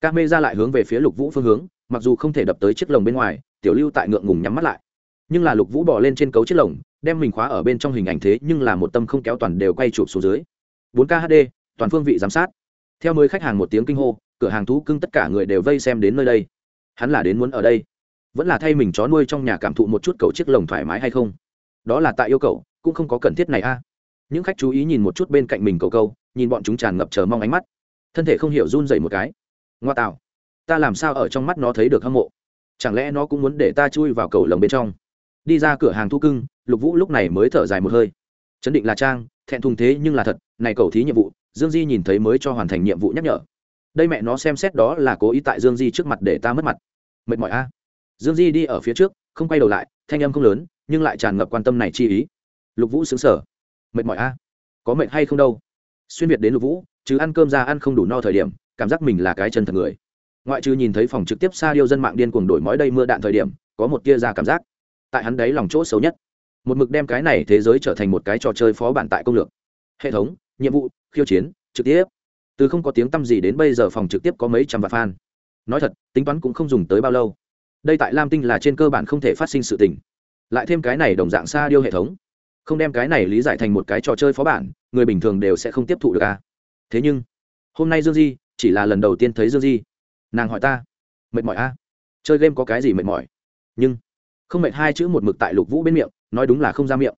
Các mê ra lại hướng về phía lục vũ phương hướng, mặc dù không thể đập tới chiếc lồng bên ngoài, tiểu lưu tại ngượng ngùng nhắm mắt lại. Nhưng là lục vũ bỏ lên trên cấu chiếc lồng đem mình khóa ở bên trong hình ảnh thế nhưng là một tâm không kéo toàn đều quay chụp xuống dưới. 4 k hd toàn phương vị giám sát. Theo mới khách hàng một tiếng kinh hô, cửa hàng thú cưng tất cả người đều vây xem đến nơi đây. Hắn là đến muốn ở đây. Vẫn là thay mình chó nuôi trong nhà cảm thụ một chút cầu chiếc lồng thoải mái hay không? Đó là tại yêu cầu, cũng không có cần thiết này a. Những khách chú ý nhìn một chút bên cạnh mình cầu câu, nhìn bọn chúng tràn ngập chờ mong ánh mắt. Thân thể không hiểu run dậy một cái. Ngoa tạo. Ta làm sao ở trong mắt nó thấy được hâm mộ? Chẳng lẽ nó cũng muốn để ta chui vào cầu lồng bên trong? Đi ra cửa hàng thu cưng lục vũ lúc này mới thở dài một hơi. Chấn định là trang, thẹn thùng thế nhưng là thật, này cầu thí nhiệm vụ, dương di nhìn thấy mới cho hoàn thành nhiệm vụ nhắc nhở. Đây mẹ nó xem xét đó là cố ý tại dương di trước mặt để ta mất mặt. Mệt mỏi a. Dương di đi ở phía trước, không quay đầu lại, thanh âm không lớn, nhưng lại tràn ngập quan tâm này chi ý. Lục vũ xứng sở mệt mỏi a. Có mệt hay không đâu? Xuyên việt đến lục vũ chứ ăn cơm ra ăn không đủ no thời điểm, cảm giác mình là cái chân thật người. Ngoại trừ nhìn thấy phòng trực tiếp xa điêu dân mạng điên cuồng đổi mói đây mưa đạn thời điểm, có một tia ra cảm giác. Tại hắn đấy lòng chỗ xấu nhất một mực đem cái này thế giới trở thành một cái trò chơi phó bản tại công lược. Hệ thống, nhiệm vụ, khiêu chiến, trực tiếp. Từ không có tiếng tăm gì đến bây giờ phòng trực tiếp có mấy trăm vạn fan. Nói thật, tính toán cũng không dùng tới bao lâu. Đây tại lam tinh là trên cơ bản không thể phát sinh sự tình. Lại thêm cái này đồng dạng xa điêu hệ thống. Không đem cái này lý giải thành một cái trò chơi phó bản, người bình thường đều sẽ không tiếp thụ được a thế nhưng, hôm nay dương di, chỉ là lần đầu tiên thấy dương di. Nàng hỏi ta, mệt mỏi a chơi game có cái gì mệt mỏi? Nhưng, không mệt hai chữ một mực tại lục vũ bên miệng nói đúng là không ra miệng.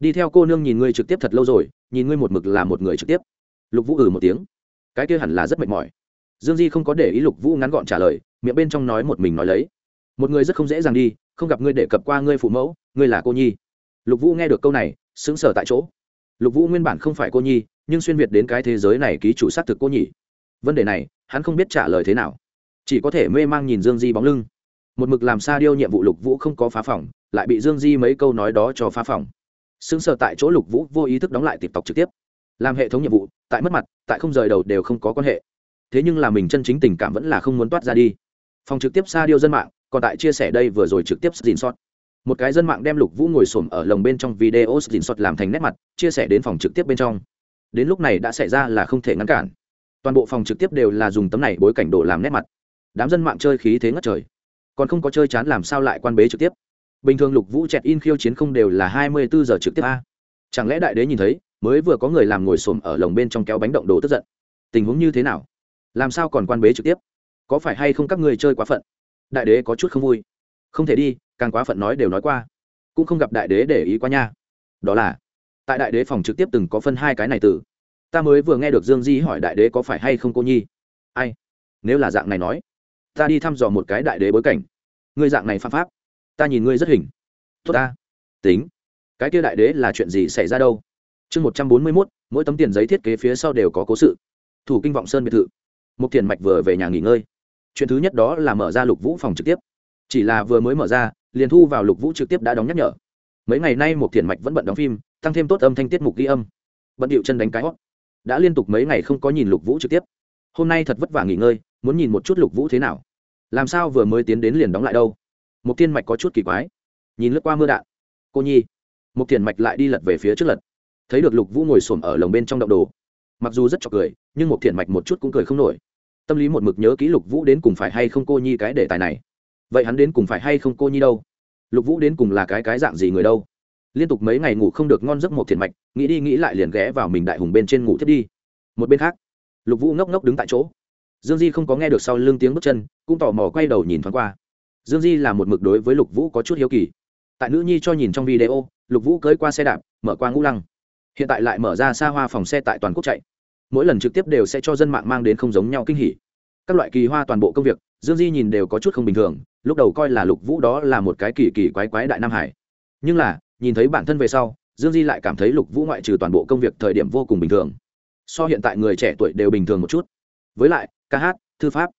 Đi theo cô nương nhìn ngươi trực tiếp thật lâu rồi, nhìn ngươi một mực là một người trực tiếp. Lục vũ ừ một tiếng. Cái kia hẳn là rất mệt mỏi. Dương di không có để ý lục vũ ngắn gọn trả lời, miệng bên trong nói một mình nói lấy. Một người rất không dễ dàng đi, không gặp ngươi để cập qua ngươi phụ mẫu, ngươi là cô nhi. Lục vũ nghe được câu này, sững sờ tại chỗ. Lục vũ nguyên bản không phải cô nhi, nhưng xuyên việt đến cái thế giới này ký chủ xác thực cô nhỉ vấn đề này, hắn không biết trả lời thế nào. Chỉ có thể mê mang nhìn dương di bóng lưng. Một mực làm xa điêu nhiệm vụ lục vũ không có phá phòng lại bị dương di mấy câu nói đó cho phá phòng. Sững sờ tại chỗ lục vũ vô ý thức đóng lại tiếp tục trực tiếp. Làm hệ thống nhiệm vụ, tại mất mặt, tại không rời đầu đều không có quan hệ. Thế nhưng là mình chân chính tình cảm vẫn là không muốn toát ra đi. Phòng trực tiếp xa điêu dân mạng, còn tại chia sẻ đây vừa rồi trực tiếp dìn sót. Một cái dân mạng đem lục vũ ngồi xổm ở lồng bên trong video dìn sót làm thành nét mặt, chia sẻ đến phòng trực tiếp bên trong. Đến lúc này đã xảy ra là không thể ngăn cản. Toàn bộ phòng trực tiếp đều là dùng tấm này bối cảnh đồ làm nét mặt. Đám dân mạng chơi khí thế ngất trời. Còn không có chơi chán làm sao lại quan bế trực tiếp? Bình thường lục vũ chẹt in khiêu chiến không đều là hai mươi bốn giờ trực tiếp a. Chẳng lẽ đại đế nhìn thấy, mới vừa có người làm ngồi xổm ở lồng bên trong kéo bánh động đồ tức giận? Tình huống như thế nào? Làm sao còn quan bế trực tiếp? Có phải hay không các người chơi quá phận? Đại đế có chút không vui. Không thể đi, càng quá phận nói đều nói qua. Cũng không gặp đại đế để ý quá nha. Đó là, tại đại đế phòng trực tiếp từng có phân hai cái này từ. Ta mới vừa nghe được dương di hỏi đại đế có phải hay không cô nhi. Ai? Nếu là dạng này nói, ta đi thăm dò một cái đại đế bối cảnh. Ngươi dạng này phạm pháp ta nhìn ngươi rất hình. Tốt ta. Tính. Cái kia đại đế là chuyện gì xảy ra đâu? Chương một trăm bốn mươi mốt, mỗi tấm tiền giấy thiết kế phía sau đều có cố sự. Thủ kinh vọng sơn biệt thự. Một tiền mạch vừa về nhà nghỉ ngơi. Chuyện thứ nhất đó là mở ra lục vũ phòng trực tiếp. Chỉ là vừa mới mở ra, liền thu vào lục vũ trực tiếp đã đóng nhắc nhở. Mấy ngày nay một tiền mạch vẫn bận đóng phim, tăng thêm tốt âm thanh tiết mục ghi âm. Bận điệu chân đánh cái hót đã liên tục mấy ngày không có nhìn lục vũ trực tiếp. Hôm nay thật vất vả nghỉ ngơi, muốn nhìn một chút lục vũ thế nào. Làm sao vừa mới tiến đến liền đóng lại đâu? Một tiên mạch có chút kỳ quái. Nhìn lướt qua mưa đạn. Cô nhi. Một tiền mạch lại đi lật về phía trước lật. Thấy được lục vũ ngồi xổm ở lồng bên trong động đồ. Mặc dù rất chọc cười, nhưng một thiện mạch một chút cũng cười không nổi. Tâm lý một mực nhớ ký lục vũ đến cùng phải hay không cô nhi cái đề tài này. Vậy hắn đến cùng phải hay không cô nhi đâu? Lục vũ đến cùng là cái cái dạng gì người đâu? Liên tục mấy ngày ngủ không được ngon giấc một thiện mạch, nghĩ đi nghĩ lại liền ghé vào mình đại hùng bên trên ngủ thiết đi. Một bên khác, lục vũ ngốc ngốc đứng tại chỗ. Dương di không có nghe được sau lưng tiếng bước chân, cũng tò mò quay đầu nhìn thoáng qua dương di là một mực đối với lục vũ có chút hiếu kỳ. Tại nữ nhi cho nhìn trong video, lục vũ cưới qua xe đạp, mở qua ngũ lăng. Hiện tại lại mở ra xa hoa phòng xe tại toàn quốc chạy. Mỗi lần trực tiếp đều sẽ cho dân mạng mang đến không giống nhau kinh hỉ. Các loại kỳ hoa toàn bộ công việc, dương di nhìn đều có chút không bình thường, lúc đầu coi là lục vũ đó là một cái kỳ kỳ quái quái đại nam hải. Nhưng là, nhìn thấy bản thân về sau, dương di lại cảm thấy lục vũ ngoại trừ toàn bộ công việc thời điểm vô cùng bình thường. So hiện tại người trẻ tuổi đều bình thường một chút. Với lại, ca hát, thư pháp.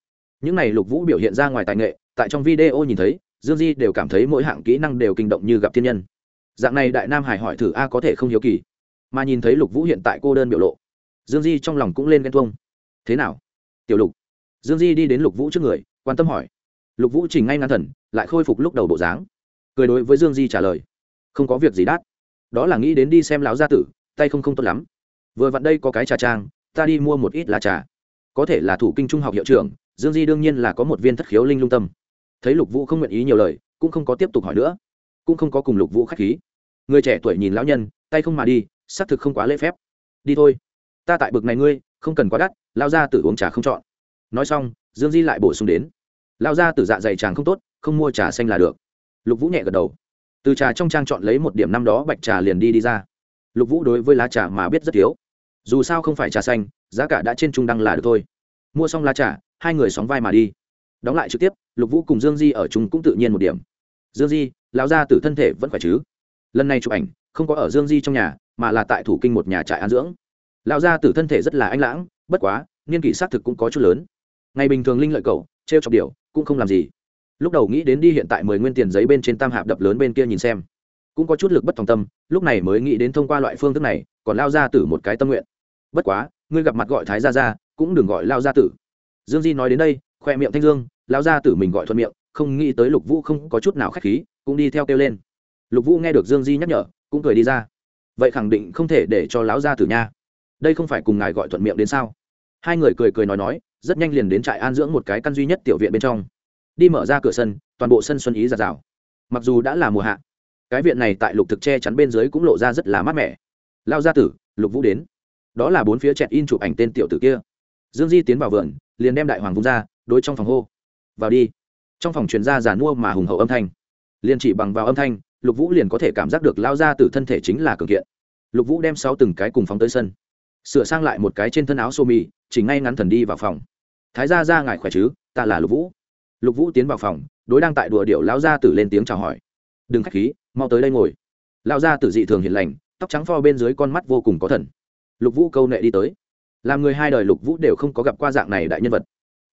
Những n à y lục vũ biểu hiện ra ngoài tài nghệ tại trong video nhìn thấy, dương di đều cảm thấy mỗi hạng kỹ năng đều kinh động như gặp thiên nhân. Dạng này đại nam hải hỏi thử a có thể không hiếu kỳ. Mà nhìn thấy lục vũ hiện tại cô đơn biểu lộ, dương di trong lòng cũng lên ghen tuông. Thế nào? Tiểu lục. Dương di đi đến lục vũ trước người, quan tâm hỏi. Lục vũ chỉnh ngay ngăn thần, lại khôi phục lúc đầu bộ dáng. Cười đối với dương di trả lời. Không có việc gì đắt đó là nghĩ đến đi xem láo gia tử, tay không không tốt lắm. Vừa vặn đây có cái trà trang, ta đi mua một ít lá trà. Có thể là thủ kinh trung học hiệu trưởng, dương di đương nhiên là có một viên thất khiếu linh lung tâm thấy lục vũ không nguyện ý nhiều lời, cũng không có tiếp tục hỏi nữa. Cũng không có cùng lục vũ k h á c h khí. Người trẻ tuổi nhìn lão nhân, tay không mà đi, xác thực không quá lễ phép. Đi thôi. Ta tại bực này ngươi, không cần quá đắt lao ra tự uống trà không chọn. Nói xong, dương di lại bổ sung đến. Lao ra từ dạ dày tràng không tốt, không mua trà xanh là được. Lục vũ nhẹ gật đầu. Từ trà trong trang chọn lấy một điểm năm đó bạch trà liền đi đi ra. Lục vũ đối với lá trà mà biết rất thiếu. Dù sao không phải trà xanh, giá cả đã trên trung đăng là được thôi. Mua xong lá trà, hai người sóng vai mà đi đóng lại trực tiếp, lục vũ cùng dương di ở chung cũng tự nhiên một điểm. Dương di, lão gia tử thân thể vẫn khỏe chứ? Lần này chụp ảnh, không có ở dương di trong nhà, mà là tại thủ kinh một nhà trại an dưỡng. Lão gia tử thân thể rất là anh lãng, bất quá, niên kỷ xác thực cũng có chút lớn. Ngày bình thường linh lợi cầu t r e o chọc điều, cũng không làm gì. Lúc đầu nghĩ đến đi hiện tại mười nguyên tiền giấy bên trên tam hạp đập lớn bên kia nhìn xem. Cũng có chút lực bất tòng tâm, lúc này mới nghĩ đến thông qua loại phương thức này, còn lao ra tử một cái tâm nguyện. Bất quá, ngươi gặp mặt gọi thái gia ra cũng đừng gọi lao gia tử. Dương di nói đến đây, khoe miệng thanh dương Lão gia tử mình gọi thuận miệng, không nghĩ tới lục vũ không có chút nào k h á c h khí, cũng đi theo kêu lên. Lục vũ nghe được dương di nhắc nhở, cũng cười đi ra. Vậy khẳng định không thể để cho lão gia tử nha. Đây không phải cùng ngài gọi thuận miệng đến sao? Hai người cười cười nói nói, rất nhanh liền đến trại an dưỡng một cái căn duy nhất tiểu viện bên trong. Đi mở ra cửa sân, toàn bộ sân xuân ý giạt rào. Mặc dù đã là mùa hạ, cái viện này tại lục thực che chắn bên dưới cũng lộ ra rất là mát mẻ. Lao gia tử, lục vũ đến. Đó là bốn phía chẹt in chụp ảnh tên tiểu tử kia. Dương di tiến vào vườn, liền đem đại hoàng vung ra, đối trong phòng hô vào đi. Trong phòng truyền gia giàn mua mà hùng hậu âm thanh. Liền chỉ bằng vào âm thanh, lục vũ liền có thể cảm giác được lao ra từ thân thể chính là cường kiện. Lục vũ đem sáu từng cái cùng phóng tới sân. Sửa sang lại một cái trên thân áo xô mi, chỉ ngay ngắn thần đi vào phòng. Thái gia ra ngài khỏe chứ? Ta là lục vũ. Lục vũ tiến vào phòng, đối đang tại đùa điệu lão gia tử lên tiếng chào hỏi. Đừng k h á c h khí, mau tới đây ngồi. Lão gia tử dị thường hiền lành, tóc trắng pho bên dưới con mắt vô cùng có thần. Lục vũ câu nệ đi tới. Làm người hai đời lục vũ đều không có gặp qua dạng này đại nhân vật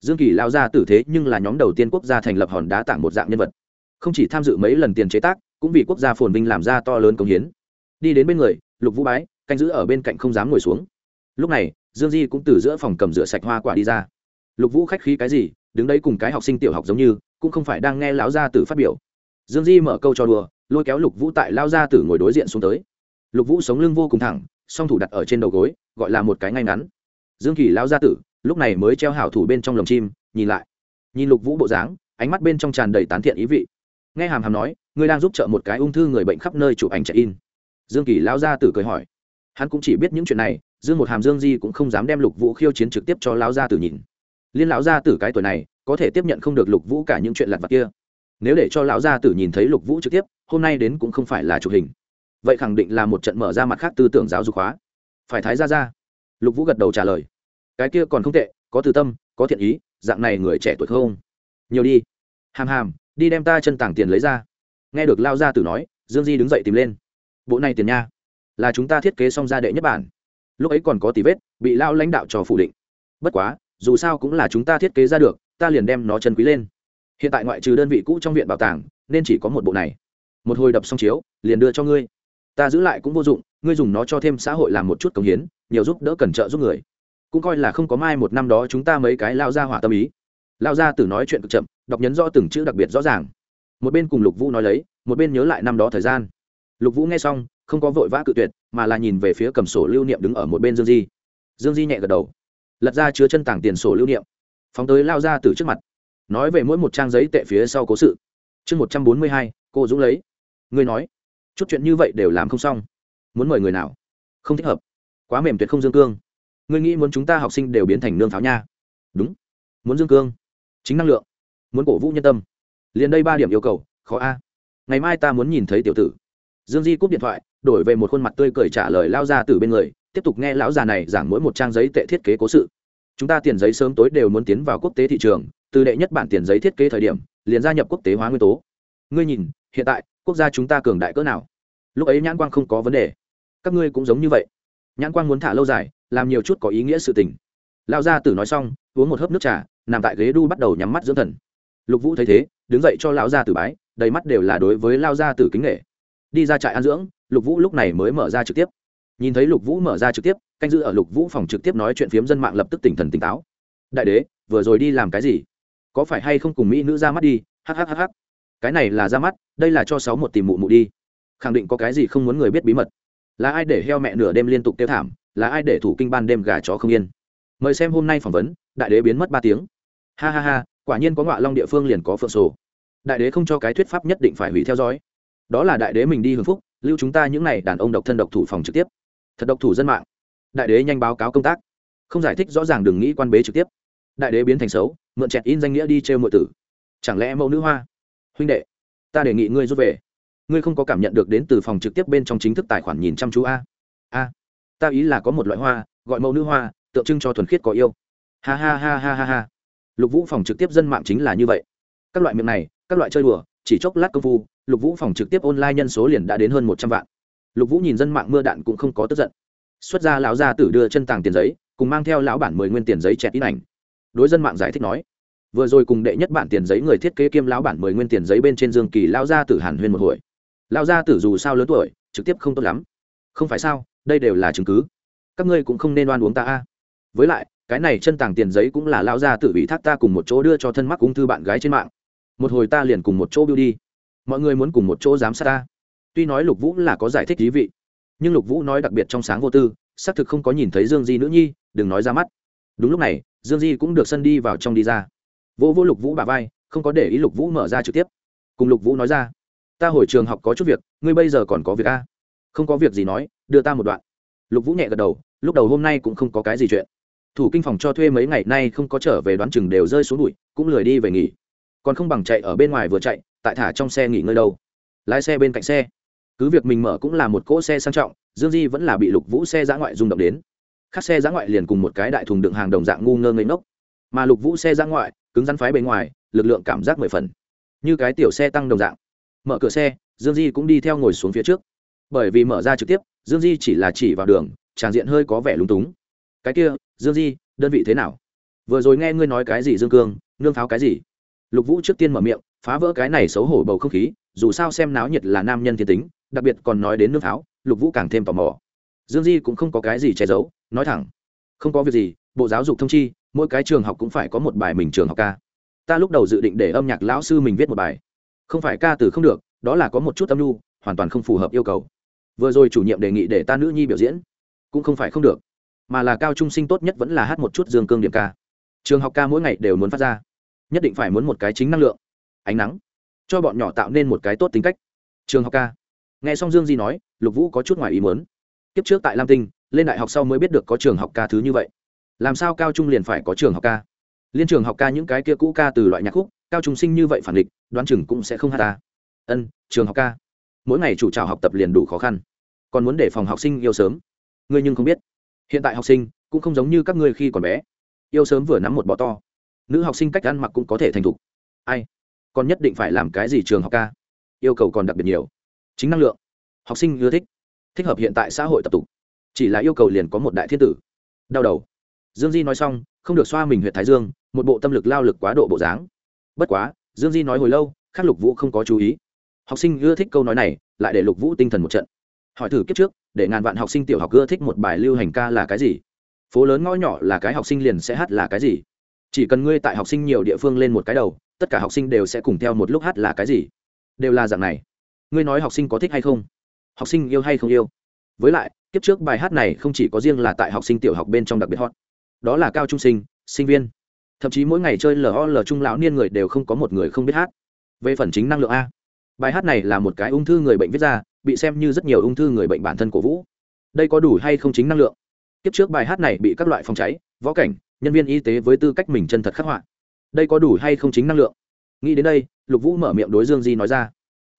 dương kỳ lao gia tử thế nhưng là nhóm đầu tiên quốc gia thành lập hòn đá tảng một dạng nhân vật. Không chỉ tham dự mấy lần tiền chế tác, cũng vì quốc gia phồn vinh làm ra to lớn công hiến. Đi đến bên người, lục vũ bái, canh giữ ở bên cạnh không dám ngồi xuống. Lúc này, dương di cũng từ giữa phòng cầm rửa sạch hoa quả đi ra. Lục vũ khách khí cái gì, đứng đấy cùng cái học sinh tiểu học giống như, cũng không phải đang nghe lão gia tử phát biểu. Dương di mở câu cho đùa, lôi kéo lục vũ tại lao gia tử ngồi đối diện xuống tới. Lục vũ sống lưng vô cùng thẳng, song thủ đặt ở trên đầu gối, gọi là một cái ngay ngắn. Dương kỳ lao gia tử lúc này mới treo hảo thủ bên trong lồng chim, nhìn lại. Nhìn lục vũ bộ dáng, ánh mắt bên trong tràn đầy tán thiện ý vị. Nghe hàm hàm nói, ngươi đang giúp trợ một cái ung thư người bệnh khắp nơi chụp ảnh chạy in dương kỳ lao gia tử cười hỏi. Hắn cũng chỉ biết những chuyện này, dương một hàm dương di cũng không dám đem lục vũ khiêu chiến trực tiếp cho lão gia tử nhìn. Liên lão gia tử cái tuổi này, có thể tiếp nhận không được lục vũ cả những chuyện lặt vặt kia. Nếu để cho lão gia tử nhìn thấy lục vũ trực tiếp, hôm nay đến cũng không phải là chụp hình. Vậy khẳng định là một trận mở ra mặt khác tư tưởng giáo dục hóa. Phải thái ra ra lục vũ gật đầu trả lời cái kia còn không tệ, có từ tâm, có thiện ý, dạng này người trẻ tuổi không? Nhiều đi. Hàm hàm, đi đem ta chân tảng tiền lấy ra. Nghe được lao gia tử nói, dương di đứng dậy tìm lên. Bộ này tiền nha, là chúng ta thiết kế xong ra đệ nhất bản. Lúc ấy còn có tí vết, bị lao lãnh đạo cho phủ định. Bất quá, dù sao cũng là chúng ta thiết kế ra được, ta liền đem nó chân quý lên. Hiện tại ngoại trừ đơn vị cũ trong viện bảo tàng, nên chỉ có một bộ này. Một hồi đập xong chiếu, liền đưa cho ngươi. Ta giữ lại cũng vô dụng, ngươi dùng nó cho thêm xã hội làm một chút công hiến, nhiều giúp đỡ cần trợ giúp người cũng coi là không có mai một năm đó chúng ta mấy cái lao ra hỏa tâm ý. Lao ra từ nói chuyện cực chậm, đọc nhấn rõ từng chữ đặc biệt rõ ràng. Một bên cùng lục vũ nói lấy, một bên nhớ lại năm đó thời gian. Lục vũ nghe xong, không có vội vã cự tuyệt, mà là nhìn về phía cầm sổ lưu niệm đứng ở một bên dương di. Dương di nhẹ gật đầu. Lật ra chứa chân tảng tiền sổ lưu niệm. Phóng tới lao ra từ trước mặt. Nói về mỗi một trang giấy tệ phía sau cố sự. Chương một trăm bốn mươi hai, cô dũng lấy. Ngươi nói, chút chuyện như vậy đều làm không xong. Muốn mời người nào? Không thích hợp. Quá mềm tuyệt không dương cương ngươi nghĩ muốn chúng ta học sinh đều biến thành nương pháo nha? Đúng. Muốn dương cương. Chính năng lượng. Muốn cổ vũ nhân tâm. Liền đây ba điểm yêu cầu, khó a. Ngày mai ta muốn nhìn thấy tiểu tử. Dương di cúp điện thoại, đổi về một khuôn mặt tươi cười trả lời lao ra từ bên người, tiếp tục nghe lão già này giảng mỗi một trang giấy tệ thiết kế cố sự. Chúng ta tiền giấy sớm tối đều muốn tiến vào quốc tế thị trường, từ đệ nhất bản tiền giấy thiết kế thời điểm, liền gia nhập quốc tế hóa nguyên tố. Ngươi nhìn, hiện tại, quốc gia chúng ta cường đại cỡ nào? Lúc ấy nhãn quang không có vấn đề. Các ngươi cũng giống như vậy. Nhãn quang muốn thả lâu dài làm nhiều chút có ý nghĩa sự tình. Lao gia tử nói xong, uống một hớp nước trà, nằm tại ghế đu bắt đầu nhắm mắt dưỡng thần. Lục vũ thấy thế, đứng dậy cho lão gia tử bái, đầy mắt đều là đối với lao gia tử kính nghệ đi ra trại ăn dưỡng, lục vũ lúc này mới mở ra trực tiếp. Nhìn thấy lục vũ mở ra trực tiếp, canh giữ ở lục vũ phòng trực tiếp nói chuyện phiếm dân mạng lập tức tỉnh thần tỉnh táo. Đại đế, vừa rồi đi làm cái gì? Có phải hay không cùng mỹ nữ ra mắt đi? Hhhh cái này là ra mắt, đây là cho sáu một tìm mụ mụ đi. Khẳng định có cái gì không muốn người biết bí mật. Là ai để heo mẹ nửa đêm liên tục tiêu thảm? Là ai để thủ kinh ban đêm gà chó không yên? Mời xem hôm nay phỏng vấn, đại đế biến mất ba tiếng. Ha ha ha, quả nhiên có ngọa long địa phương liền có phượng sổ. Đại đế không cho cái thuyết pháp nhất định phải hủy theo dõi. Đó là đại đế mình đi hưởng phúc, lưu chúng ta những n à y đàn ông độc thân độc thủ phòng trực tiếp. Thật độc thủ dân mạng. Đại đế nhanh báo cáo công tác. Không giải thích rõ ràng đừng nghĩ quan bế trực tiếp. Đại đế biến thành xấu, mượn chẹt in danh nghĩa đi trêu mọi tử. Chẳng lẽ mẫu nữ hoa? Huynh đệ, ta đề nghị ngươi rút về. Ngươi không có cảm nhận được đến từ phòng trực tiếp bên trong chính thức tài khoản nhìn chăm chú a. A ta ý là có một loại hoa, gọi mẫu nữ hoa, tượng trưng cho thuần khiết có yêu. Ha ha ha ha ha ha. Lục vũ phòng trực tiếp dân mạng chính là như vậy. Các loại miệng này, các loại chơi đùa, chỉ chốc lát công phu, lục vũ phòng trực tiếp online nhân số liền đã đến hơn một trăm vạn. Lục vũ nhìn dân mạng mưa đạn cũng không có tức giận. Xuất ra lão gia tử đưa chân tàng tiền giấy, cùng mang theo lão bản mười nguyên tiền giấy chẹt in ảnh. Đối dân mạng giải thích nói, vừa rồi cùng đệ nhất bản tiền giấy người thiết kế kiêm lão bản mười nguyên tiền giấy bên trên dương kỳ lão gia tử hàn huyên một hồi. Lão gia tử dù sao lớn tuổi, trực tiếp không tốt lắm. Không phải sao? Đây đều là chứng cứ. Các ngươi cũng không nên oan uống ta a. Với lại, cái này chân tàng tiền giấy cũng là lão gia tự ủy thác ta cùng một chỗ đưa cho thân mắc ung thư bạn gái trên mạng. Một hồi ta liền cùng một chỗ biêu đi. Mọi người muốn cùng một chỗ giám sát ta. Tuy nói lục vũ là có giải thích thí vị, nhưng lục vũ nói đặc biệt trong sáng vô tư, xác thực không có nhìn thấy dương di nữ nhi, đừng nói ra mắt. Đúng lúc này, dương di cũng được sân đi vào trong đi ra. Vô vô lục vũ bà vai, không có để ý lục vũ mở ra trực tiếp. Cùng lục vũ nói ra, ta hồi trường học có chút việc, ngươi bây giờ còn có việc a? Không có việc gì nói đưa ta một đoạn. Lục vũ nhẹ gật đầu, lúc đầu hôm nay cũng không có cái gì chuyện. Thủ kinh phòng cho thuê mấy ngày nay không có trở về đoán chừng đều rơi xuống bụi, cũng lười đi về nghỉ. Còn không bằng chạy ở bên ngoài vừa chạy, tại thả trong xe nghỉ ngơi đâu. Lái xe bên cạnh xe. Cứ việc mình mở cũng là một cỗ xe sang trọng, dương di vẫn là bị lục vũ xe giã ngoại rung động đến. Khác xe giã ngoại liền cùng một cái đại thùng đựng hàng đồng dạng ngu ngơ ngây ngốc. Mà lục vũ xe giã ngoại, cứng rắn phái bề ngoài, lực lượng cảm giác mười phần. Như cái tiểu xe tăng đồng dạng. Mở cửa xe, dương di cũng đi theo ngồi xuống phía trước. Bởi vì mở ra trực tiếp dương di chỉ là chỉ vào đường, tràng diện hơi có vẻ lúng túng. Cái kia, dương di, đơn vị thế nào? Vừa rồi nghe ngươi nói cái gì dương cương, nương pháo cái gì? Lục vũ trước tiên mở miệng, phá vỡ cái này xấu hổ bầu không khí, dù sao xem náo nhiệt là nam nhân thiên tính, đặc biệt còn nói đến nương pháo, lục vũ càng thêm tò mò. Dương di cũng không có cái gì che giấu, nói thẳng. Không có việc gì, bộ giáo dục thông chi, mỗi cái trường học cũng phải có một bài mình trường học ca. Ta lúc đầu dự định để âm nhạc lão sư mình viết một bài. Không phải ca từ không được, đó là có một chút âm lưu hoàn toàn không phù hợp yêu cầu vừa rồi chủ nhiệm đề nghị để ta nữ nhi biểu diễn, cũng không phải không được, mà là cao trung sinh tốt nhất vẫn là hát một chút dương cương điểm ca. Trường học ca mỗi ngày đều muốn phát ra, nhất định phải muốn một cái chính năng lượng, ánh nắng, cho bọn nhỏ tạo nên một cái tốt tính cách. Trường học ca, nghe xong dương di nói, lục vũ có chút ngoài ý muốn. Kiếp trước tại lam tinh, lên đại học sau mới biết được có trường học ca thứ như vậy. Làm sao cao trung liền phải có trường học ca? Liên trường học ca những cái kia cũ ca từ loại nhạc khúc, cao trung sinh như vậy phản địch, đoán chừng cũng sẽ không hát ta. Ân, trường học ca mỗi ngày chủ trào học tập liền đủ khó khăn. Còn muốn để phòng học sinh yêu sớm. Ngươi nhưng không biết. Hiện tại học sinh cũng không giống như các ngươi khi còn bé. Yêu sớm vừa nắm một bọ to. Nữ học sinh cách ăn mặc cũng có thể thành thục. Ai? Còn nhất định phải làm cái gì trường học ca? Yêu cầu còn đặc biệt nhiều. Chính năng lượng. Học sinh ưa thích. Thích hợp hiện tại xã hội tập tục. Chỉ là yêu cầu liền có một đại thiên tử. Đau đầu. Dương di nói xong, không được xoa mình huyện thái dương, một bộ tâm lực lao lực quá độ bộ dáng. Bất quá, dương di nói hồi lâu, khắc lục vũ không có chú ý học sinh ưa thích câu nói này, lại để lục vũ tinh thần một trận. Hỏi thử kiếp trước, để ngàn vạn học sinh tiểu học ưa thích một bài lưu hành ca là cái gì? Phố lớn ngõ nhỏ là cái học sinh liền sẽ hát là cái gì? Chỉ cần ngươi tại học sinh nhiều địa phương lên một cái đầu, tất cả học sinh đều sẽ cùng theo một lúc hát là cái gì? Đều là dạng này. Ngươi nói học sinh có thích hay không? Học sinh yêu hay không yêu? Với lại, kiếp trước bài hát này không chỉ có riêng là tại học sinh tiểu học bên trong đặc biệt hot. Đó là cao trung sinh sinh viên. Thậm chí mỗi ngày chơi lol trung lão niên người đều không có một người không biết hát. Về phần chính năng lượng a bài hát này là một cái ung thư người bệnh viết ra, bị xem như rất nhiều ung thư người bệnh bản thân cổ vũ. Đây có đủ hay không chính năng lượng? Kiếp trước bài hát này bị các loại phòng cháy, võ cảnh, nhân viên y tế với tư cách mình chân thật khắc họa. Đây có đủ hay không chính năng lượng? Nghĩ đến đây, lục vũ mở miệng đối dương di nói ra.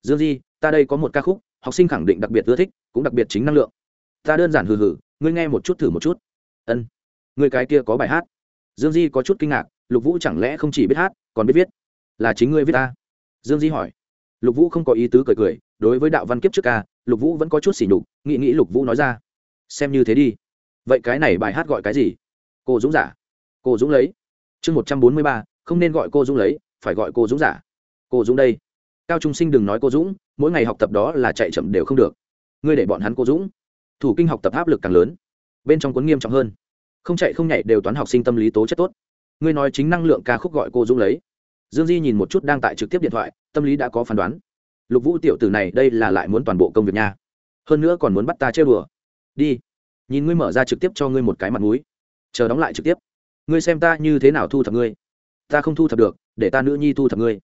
Dương di, ta đây có một ca khúc, học sinh khẳng định đặc biệt ưa thích, cũng đặc biệt chính năng lượng. Ta đơn giản hừ hừ, ngươi nghe một chút thử một chút. Ân. Người cái kia có bài hát. Dương di có chút kinh ngạc, lục vũ chẳng lẽ không chỉ biết hát, còn biết viết? Là chính ngươi viết ta? Dương di hỏi lục vũ không có ý tứ cười cười, đối với đạo văn kiếp trước ca, lục vũ vẫn có chút xỉ nhục, nghĩ nghĩ lục vũ nói ra, xem như thế đi. Vậy cái này bài hát gọi cái gì? Cô dũng giả. Cô dũng lấy. Chương một trăm bốn mươi ba, không nên gọi cô dũng lấy, phải gọi cô dũng giả. Cô dũng đây. Cao trung sinh đừng nói cô dũng, mỗi ngày học tập đó là chạy chậm đều không được. Ngươi để bọn hắn cô dũng. Thủ kinh học tập áp lực càng lớn, bên trong cuốn nghiêm trọng hơn. Không chạy không nhảy đều toán học sinh tâm lý tố chất tốt. Ngươi nói chính năng lượng ca khúc gọi cô dũng lấy dương di nhìn một chút đang tại trực tiếp điện thoại, tâm lý đã có phán đoán. Lục vũ tiểu tử này đây là lại muốn toàn bộ công việc nha. Hơn nữa còn muốn bắt ta chơi bừa đi. Nhìn ngươi mở ra trực tiếp cho ngươi một cái mặt mũi. Chờ đóng lại trực tiếp. Ngươi xem ta như thế nào thu thập ngươi. Ta không thu thập được, để ta nữ nhi thu thập ngươi.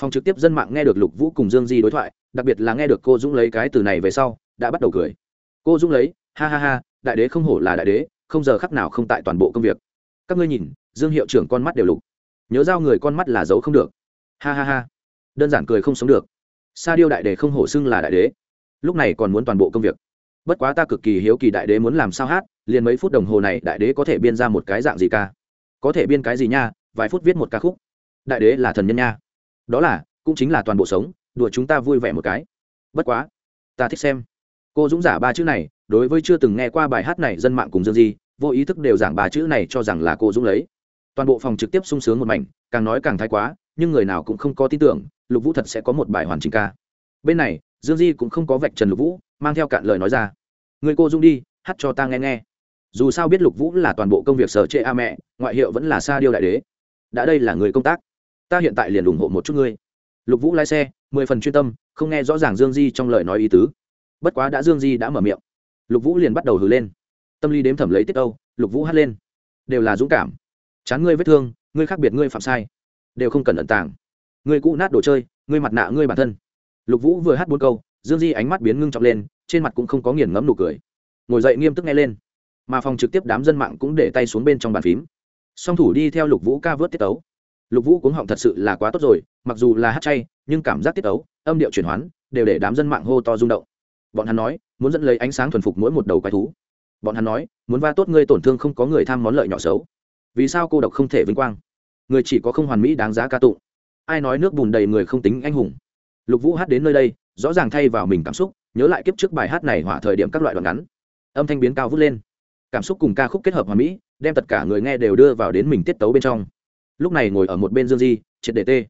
Phòng trực tiếp dân mạng nghe được lục vũ cùng dương di đối thoại, đặc biệt là nghe được cô dũng lấy cái từ này về sau, đã bắt đầu cười. Cô dũng lấy, ha ha ha, đại đế không hổ là đại đế, không giờ khắc nào không tại toàn bộ công việc. Các ngươi nhìn, dương hiệu trưởng con mắt đều lục nhớ giao người con mắt là giấu không được. Ha ha ha. Đơn giản cười không sống được. Sa điêu đại đế không hổ xưng là đại đế. Lúc này còn muốn toàn bộ công việc. Bất quá ta cực kỳ hiếu kỳ đại đế muốn làm sao hát, liền mấy phút đồng hồ này đại đế có thể biên ra một cái dạng gì ca? Có thể biên cái gì nha, vài phút viết một ca khúc. Đại đế là thần nhân nha. Đó là, cũng chính là toàn bộ sống, đùa chúng ta vui vẻ một cái. Bất quá, ta thích xem. Cô dũng giả ba chữ này, đối với chưa từng nghe qua bài hát này dân mạng cùng dương di, vô ý thức đều giảng ba chữ này cho rằng là cô dũng lấy toàn bộ phòng trực tiếp sung sướng một mảnh, càng nói càng thái quá, nhưng người nào cũng không có tin tưởng, lục vũ thật sẽ có một bài hoàn chỉnh ca. Bên này, dương di cũng không có vạch trần lục vũ, mang theo cạn lời nói ra. Người cô dung đi, hát cho ta nghe nghe. Dù sao biết lục vũ là toàn bộ công việc sở trệ a mẹ, ngoại hiệu vẫn là sa điêu đại đế. Đã đây là người công tác. Ta hiện tại liền ủng hộ một chút ngươi. Lục vũ lái xe, mười phần chuyên tâm, không nghe rõ ràng dương di trong lời nói ý tứ. Bất quá đã dương di đã mở miệng. Lục vũ liền bắt đầu hừ lên. Tâm lý đếm thẩm lấy tiết âu, lục vũ hát lên. Đều là dũng cảm chán ngươi vết thương, ngươi khác biệt ngươi phạm sai. Đều không cần ẩn tàng. Ngươi cũ nát đồ chơi, ngươi mặt nạ ngươi bản thân. Lục vũ vừa hát bốn câu, dương di ánh mắt biến ngưng trọng lên, trên mặt cũng không có nghiền ngẫm nụ cười. Ngồi dậy nghiêm túc nghe lên. Mà phòng trực tiếp đám dân mạng cũng để tay xuống bên trong bàn phím. Song thủ đi theo lục vũ ca vớt tiết tấu. Lục vũ cuống họng thật sự là quá tốt rồi, mặc dù là hát chay, nhưng cảm giác tiết tấu, âm điệu chuyển hoán, đều để đám dân mạng hô to rung động. Bọn hắn nói, muốn dẫn lấy ánh sáng thuần phục mỗi một đầu quái thú. Bọn hắn nói, muốn va tốt ngươi tổn thương không có người tham món lợi nhỏ xấu vì sao cô độc không thể vinh quang? Người chỉ có không hoàn mỹ đáng giá ca tụng. Ai nói nước bùn đầy người không tính anh hùng? Lục vũ hát đến nơi đây, rõ ràng thay vào mình cảm xúc, nhớ lại kiếp trước bài hát này hỏa thời điểm các loại đoạn ngắn. Âm thanh biến cao vút lên. Cảm xúc cùng ca khúc kết hợp hòa mỹ, đem tất cả người nghe đều đưa vào đến mình tiết tấu bên trong. Lúc này ngồi ở một bên dương di, triệt đề tê.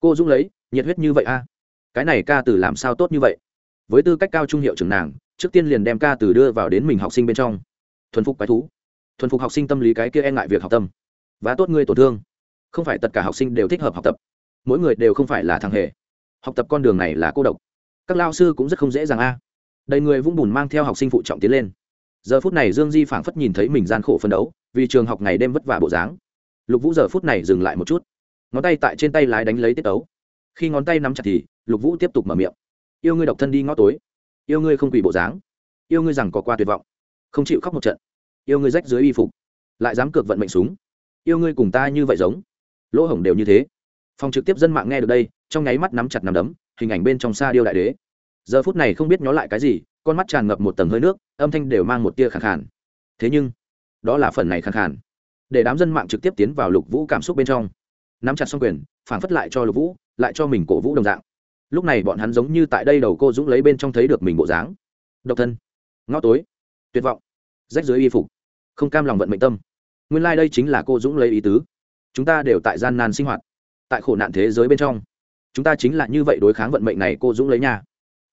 Cô dung lấy, nhiệt huyết như vậy a? Cái này ca từ làm sao tốt như vậy? Với tư cách cao trung hiệu trưởng nàng, trước tiên liền đem ca từ đưa vào đến mình học sinh bên trong. Thuần phục quái thú thuần phục học sinh tâm lý cái kia e ngại việc học tâm. Và tốt ngươi tổn thương. Không phải tất cả học sinh đều thích hợp học tập. Mỗi người đều không phải là thằng hề. Học tập con đường này là cô độc. Các lao sư cũng rất không dễ dàng a. Đầy người vung bùn mang theo học sinh phụ trọng tiến lên. Giờ phút này dương di phảng phất nhìn thấy mình gian khổ phân đấu, vì trường học ngày đêm vất vả bộ dáng. Lục vũ giờ phút này dừng lại một chút. Ngón tay tại trên tay lái đánh lấy tiết ấu. Khi ngón tay nắm chặt thì, lục vũ tiếp tục mở miệng. Yêu ngươi độc thân đi ngõ tối. Yêu ngươi không quỳ bộ dáng. Yêu ngươi rằng có qua tuyệt vọng. Không chịu khóc một trận yêu ngươi rách dưới y phục, lại dám cược vận mệnh súng. Yêu ngươi cùng ta như vậy giống. Lỗ hổng đều như thế. Phòng trực tiếp dân mạng nghe được đây, trong nháy mắt nắm chặt nắm đấm, hình ảnh bên trong xa điêu đại đế. Giờ phút này không biết nhó lại cái gì, con mắt tràn ngập một tầng hơi nước, âm thanh đều mang một tia khẳng khàn. Thế nhưng, đó là phần này khẳng khàn. Để đám dân mạng trực tiếp tiến vào lục vũ cảm xúc bên trong. Nắm chặt xong quyền phản phất lại cho lục vũ, lại cho mình cổ vũ đồng dạng. Lúc này bọn hắn giống như tại đây đầu cô dũng lấy bên trong thấy được mình bộ dáng. Độc thân, ngõ tối, tuyệt vọng, rách dưới y phục không cam lòng vận mệnh tâm. Nguyên lai、like、đây chính là cô dũng lấy ý tứ. Chúng ta đều tại gian nan sinh hoạt, tại khổ nạn thế giới bên trong. Chúng ta chính là như vậy đối kháng vận mệnh này cô dũng lấy nhà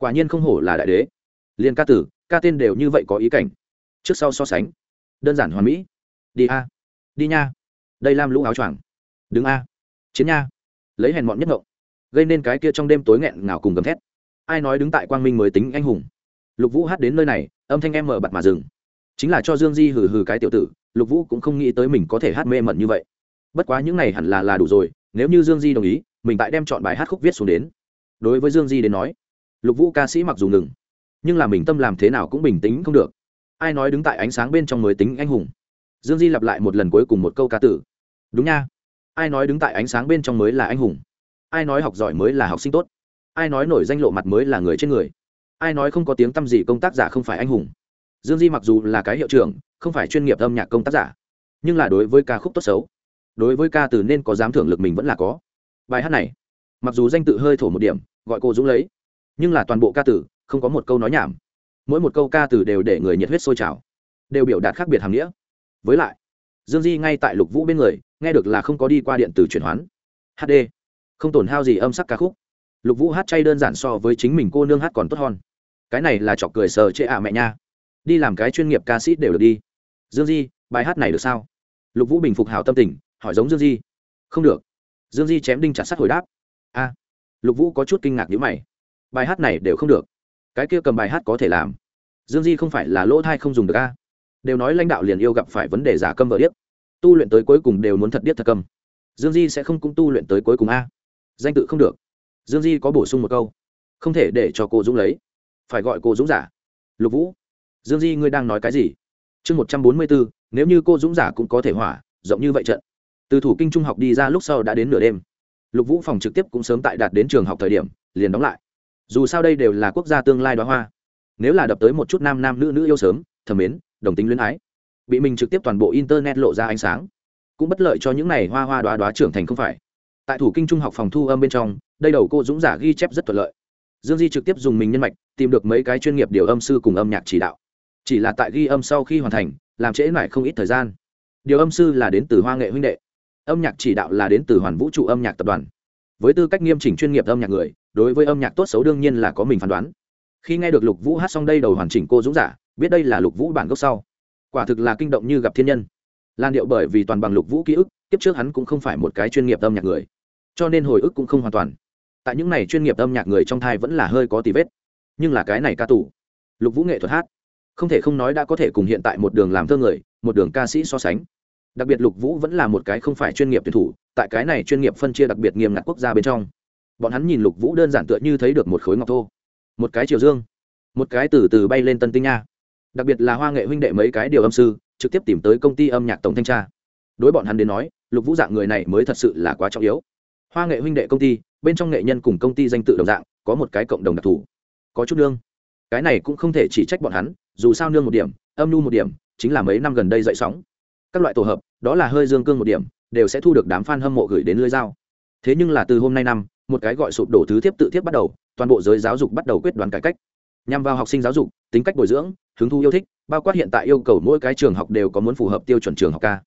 quả nhiên không hổ là đại đế. Liền ca tử, ca tên đều như vậy có ý cảnh. Trước sau so sánh, đơn giản hoàn mỹ. Đi a, đi nha. Đây lam lũ áo choàng. Đứng a, chiến nha. Lấy hèn mọn nhất ngộng. Gây nên cái kia trong đêm tối nghẹn ngào cùng gầm thét. Ai nói đứng tại quang minh mới tính anh hùng. Lục vũ hát đến nơi này, âm thanh em mở bặt mà dừng chính là cho dương di hừ hừ cái tiểu tử, lục vũ cũng không nghĩ tới mình có thể hát mê mẩn như vậy. Bất quá những này hẳn là là đủ rồi, nếu như dương di đồng ý, mình tại đem chọn bài hát khúc viết xuống đến. Đối với dương di đến nói, lục vũ ca sĩ mặc dù ngừng, nhưng là mình tâm làm thế nào cũng bình tĩnh không được. Ai nói đứng tại ánh sáng bên trong mới tính anh hùng? Dương di lặp lại một lần cuối cùng một câu ca tử. Đúng nha. Ai nói đứng tại ánh sáng bên trong mới là anh hùng? Ai nói học giỏi mới là học sinh tốt? Ai nói nổi danh lộ mặt mới là người trên người? Ai nói không có tiếng tăm gì công tác giả không phải anh hùng? Dương di mặc dù là cái hiệu trưởng, không phải chuyên nghiệp âm nhạc công tác giả, nhưng là đối với ca khúc tốt xấu, đối với ca từ nên có dám thưởng lực mình vẫn là có. Bài hát này, mặc dù danh tự hơi thổ một điểm, gọi cô dũng lấy, nhưng là toàn bộ ca từ, không có một câu nói nhảm. Mỗi một câu ca từ đều để người nhiệt huyết sôi trào, đều biểu đạt khác biệt hàm nghĩa. Với lại, dương di ngay tại lục vũ bên người, nghe được là không có đi qua điện tử chuyển hoán. Hd không tổn hao gì âm sắc ca khúc. Lục vũ hát chay đơn giản so với chính mình cô nương hát còn tốt hơn. Cái này là chọc cười sờ chê ạ mẹ nha đi làm cái chuyên nghiệp ca sĩ đều được đi. Dương di, bài hát này được sao? Lục vũ bình phục hào tâm tình, hỏi giống dương di. Không được. Dương di chém đinh chặt sắt hồi đáp. A. Lục vũ có chút kinh ngạc nhữ mày. Bài hát này đều không được. Cái kia cầm bài hát có thể làm. Dương di không phải là lỗ thai không dùng được a. Đều nói lãnh đạo liền yêu gặp phải vấn đề giả câm vợ điếc. Tu luyện tới cuối cùng đều muốn thật điếc thật câm. Dương di sẽ không cũng tu luyện tới cuối cùng a. Danh tự không được. Dương di có bổ sung một câu. Không thể để cho cô dũng lấy. Phải gọi cô dũng giả. Lục vũ dương di, ngươi đang nói cái gì? Chương một trăm bốn mươi bốn nếu như cô dũng giả cũng có thể hỏa, rộng như vậy trận. Từ thủ kinh trung học đi ra lúc sau đã đến nửa đêm. Lục vũ phòng trực tiếp cũng sớm tại đạt đến trường học thời điểm, liền đóng lại. Dù sao đây đều là quốc gia tương lai đoá hoa. Nếu là đập tới một chút nam nam nữ nữ yêu sớm, thầm mến, đồng tính luyến ái, bị mình trực tiếp toàn bộ internet lộ ra ánh sáng, cũng bất lợi cho những này hoa hoa đoá đoá trưởng thành không phải. Tại thủ kinh trung học phòng thu âm bên trong, đây đầu cô dũng giả ghi chép rất thuận lợi. Dương di trực tiếp dùng mình nhân mạch, tìm được mấy cái chuyên nghiệp điều âm sư cùng âm nhạc chỉ đạo chỉ là tại ghi âm sau khi hoàn thành, làm trễ mãi không ít thời gian. Điều âm sư là đến từ hoa nghệ huynh đệ. Âm nhạc chỉ đạo là đến từ hoàn vũ trụ âm nhạc tập đoàn. Với tư cách nghiêm chỉnh chuyên nghiệp âm nhạc người, đối với âm nhạc tốt xấu đương nhiên là có mình phán đoán. Khi nghe được lục vũ hát xong đây đầu hoàn chỉnh cô dũng giả, biết đây là lục vũ bản gốc sau. Quả thực là kinh động như gặp thiên nhân. Lan điệu bởi vì toàn bằng lục vũ ký ức, kiếp trước hắn cũng không phải một cái chuyên nghiệp âm nhạc người. Cho nên hồi ức cũng không hoàn toàn. Tại những này chuyên nghiệp âm nhạc người trong thai vẫn là hơi có tì vết. Nhưng là cái này ca tủ lục vũ nghệ thuật hát không thể không nói đã có thể cùng hiện tại một đường làm thơ người một đường ca sĩ so sánh. Đặc biệt lục vũ vẫn là một cái không phải chuyên nghiệp tuyển thủ tại cái này chuyên nghiệp phân chia đặc biệt nghiêm ngặt quốc gia bên trong. Bọn hắn nhìn lục vũ đơn giản tựa như thấy được một khối ngọc thô một cái chiều dương một cái từ từ bay lên tân tinh nha đặc biệt là hoa nghệ huynh đệ mấy cái điều âm sư trực tiếp tìm tới công ty âm nhạc tổng thanh tra. Đối bọn hắn đến nói lục vũ dạng người này mới thật sự là quá trọng yếu. Hoa nghệ huynh đệ công ty bên trong nghệ nhân cùng công ty danh tự đồng dạng có một cái cộng đồng đặc thù. Có chút lương, cái này cũng không thể chỉ trách bọn hắn dù sao nương một điểm âm nhu một điểm chính là mấy năm gần đây dậy sóng. Các loại tổ hợp đó là hơi dương cương một điểm đều sẽ thu được đám f a n hâm mộ gửi đến lưới dao. Thế nhưng là từ hôm nay năm một cái gọi sụp đổ thứ tiếp tự tiếp bắt đầu toàn bộ giới giáo dục bắt đầu quyết đoán cải cách. Nhằm vào học sinh giáo dục tính cách bồi dưỡng hứng thu yêu thích bao quát hiện tại yêu cầu mỗi cái trường học đều có muốn phù hợp tiêu chuẩn trường học ca.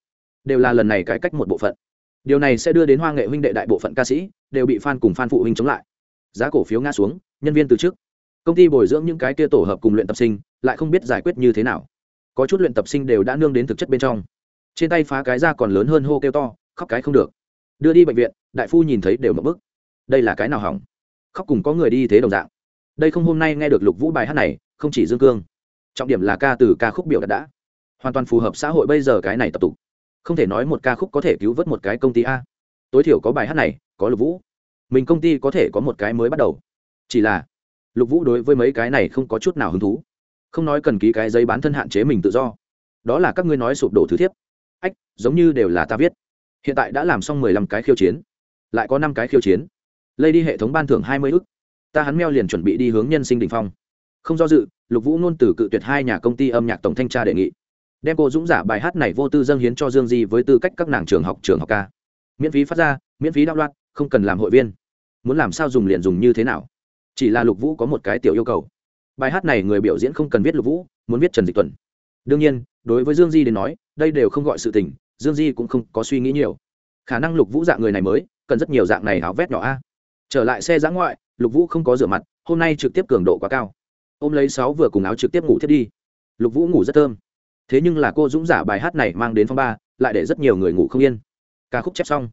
Đều là lần này cải cách một bộ phận. Điều này sẽ đưa đến hoa nghệ huynh đệ đại bộ phận ca sĩ đều bị f a n cùng f a n phụ huynh chống lại. Giá cổ phiếu ngã xuống nhân viên từ chức, công ty bồi dưỡng những cái kia tổ hợp cùng luyện tập sinh lại không biết giải quyết như thế nào. Có chút luyện tập sinh đều đã nương đến thực chất bên trong. Trên tay phá cái ra còn lớn hơn hô kêu to, khóc cái không được. Đưa đi bệnh viện, đại phu nhìn thấy đều mập bức. Đây là cái nào hỏng? Khóc cùng có người đi thế đồng dạng. Đây không hôm nay nghe được lục vũ bài hát này, không chỉ dương cương. Trọng điểm là ca từ ca khúc biểu đạt đã. Hoàn toàn phù hợp xã hội bây giờ cái này tập tục. Không thể nói một ca khúc có thể cứu vớt một cái công ty a. Tối thiểu có bài hát này, có lục vũ. Mình công ty có thể có một cái mới bắt đầu. Chỉ là, lục vũ đối với mấy cái này không có chút nào hứng thú không nói cần ký cái giấy bán thân hạn chế mình tự do. Đó là các ngươi nói sụp đổ thứ thiếp. Ách, giống như đều là ta viết. Hiện tại đã làm xong mười lăm cái khiêu chiến. Lại có năm cái khiêu chiến. Lây đi hệ thống ban thưởng hai mươi ức. Ta hắn meo liền chuẩn bị đi hướng nhân sinh đình phong. Không do dự, lục vũ nôn từ cự tuyệt hai nhà công ty âm nhạc tổng thanh tra đề nghị. Đem cô dũng giả bài hát này vô tư dâng hiến cho dương di với tư cách các nàng trường học trường học ca. Miễn phí phát ra, miễn phí đạo loạn không cần làm hội viên. Muốn làm sao dùng liền dùng như thế nào. Chỉ là lục vũ có một cái tiểu yêu cầu bài hát này người biểu diễn không cần viết lục vũ, muốn viết trần dịch tuần. Đương nhiên, đối với dương di đến nói, đây đều không gọi sự tình, dương di cũng không có suy nghĩ nhiều. Khả năng lục vũ dạng người này mới, cần rất nhiều dạng này áo vét nhỏ a. Trở lại xe giã ngoại, lục vũ không có rửa mặt, hôm nay trực tiếp cường độ quá cao. Ôm lấy sáu vừa cùng áo trực tiếp ngủ thiết đi. Lục vũ ngủ rất thơm. Thế nhưng là cô dũng giả bài hát này mang đến phong ba, lại để rất nhiều người ngủ không yên. Ca khúc chép xong.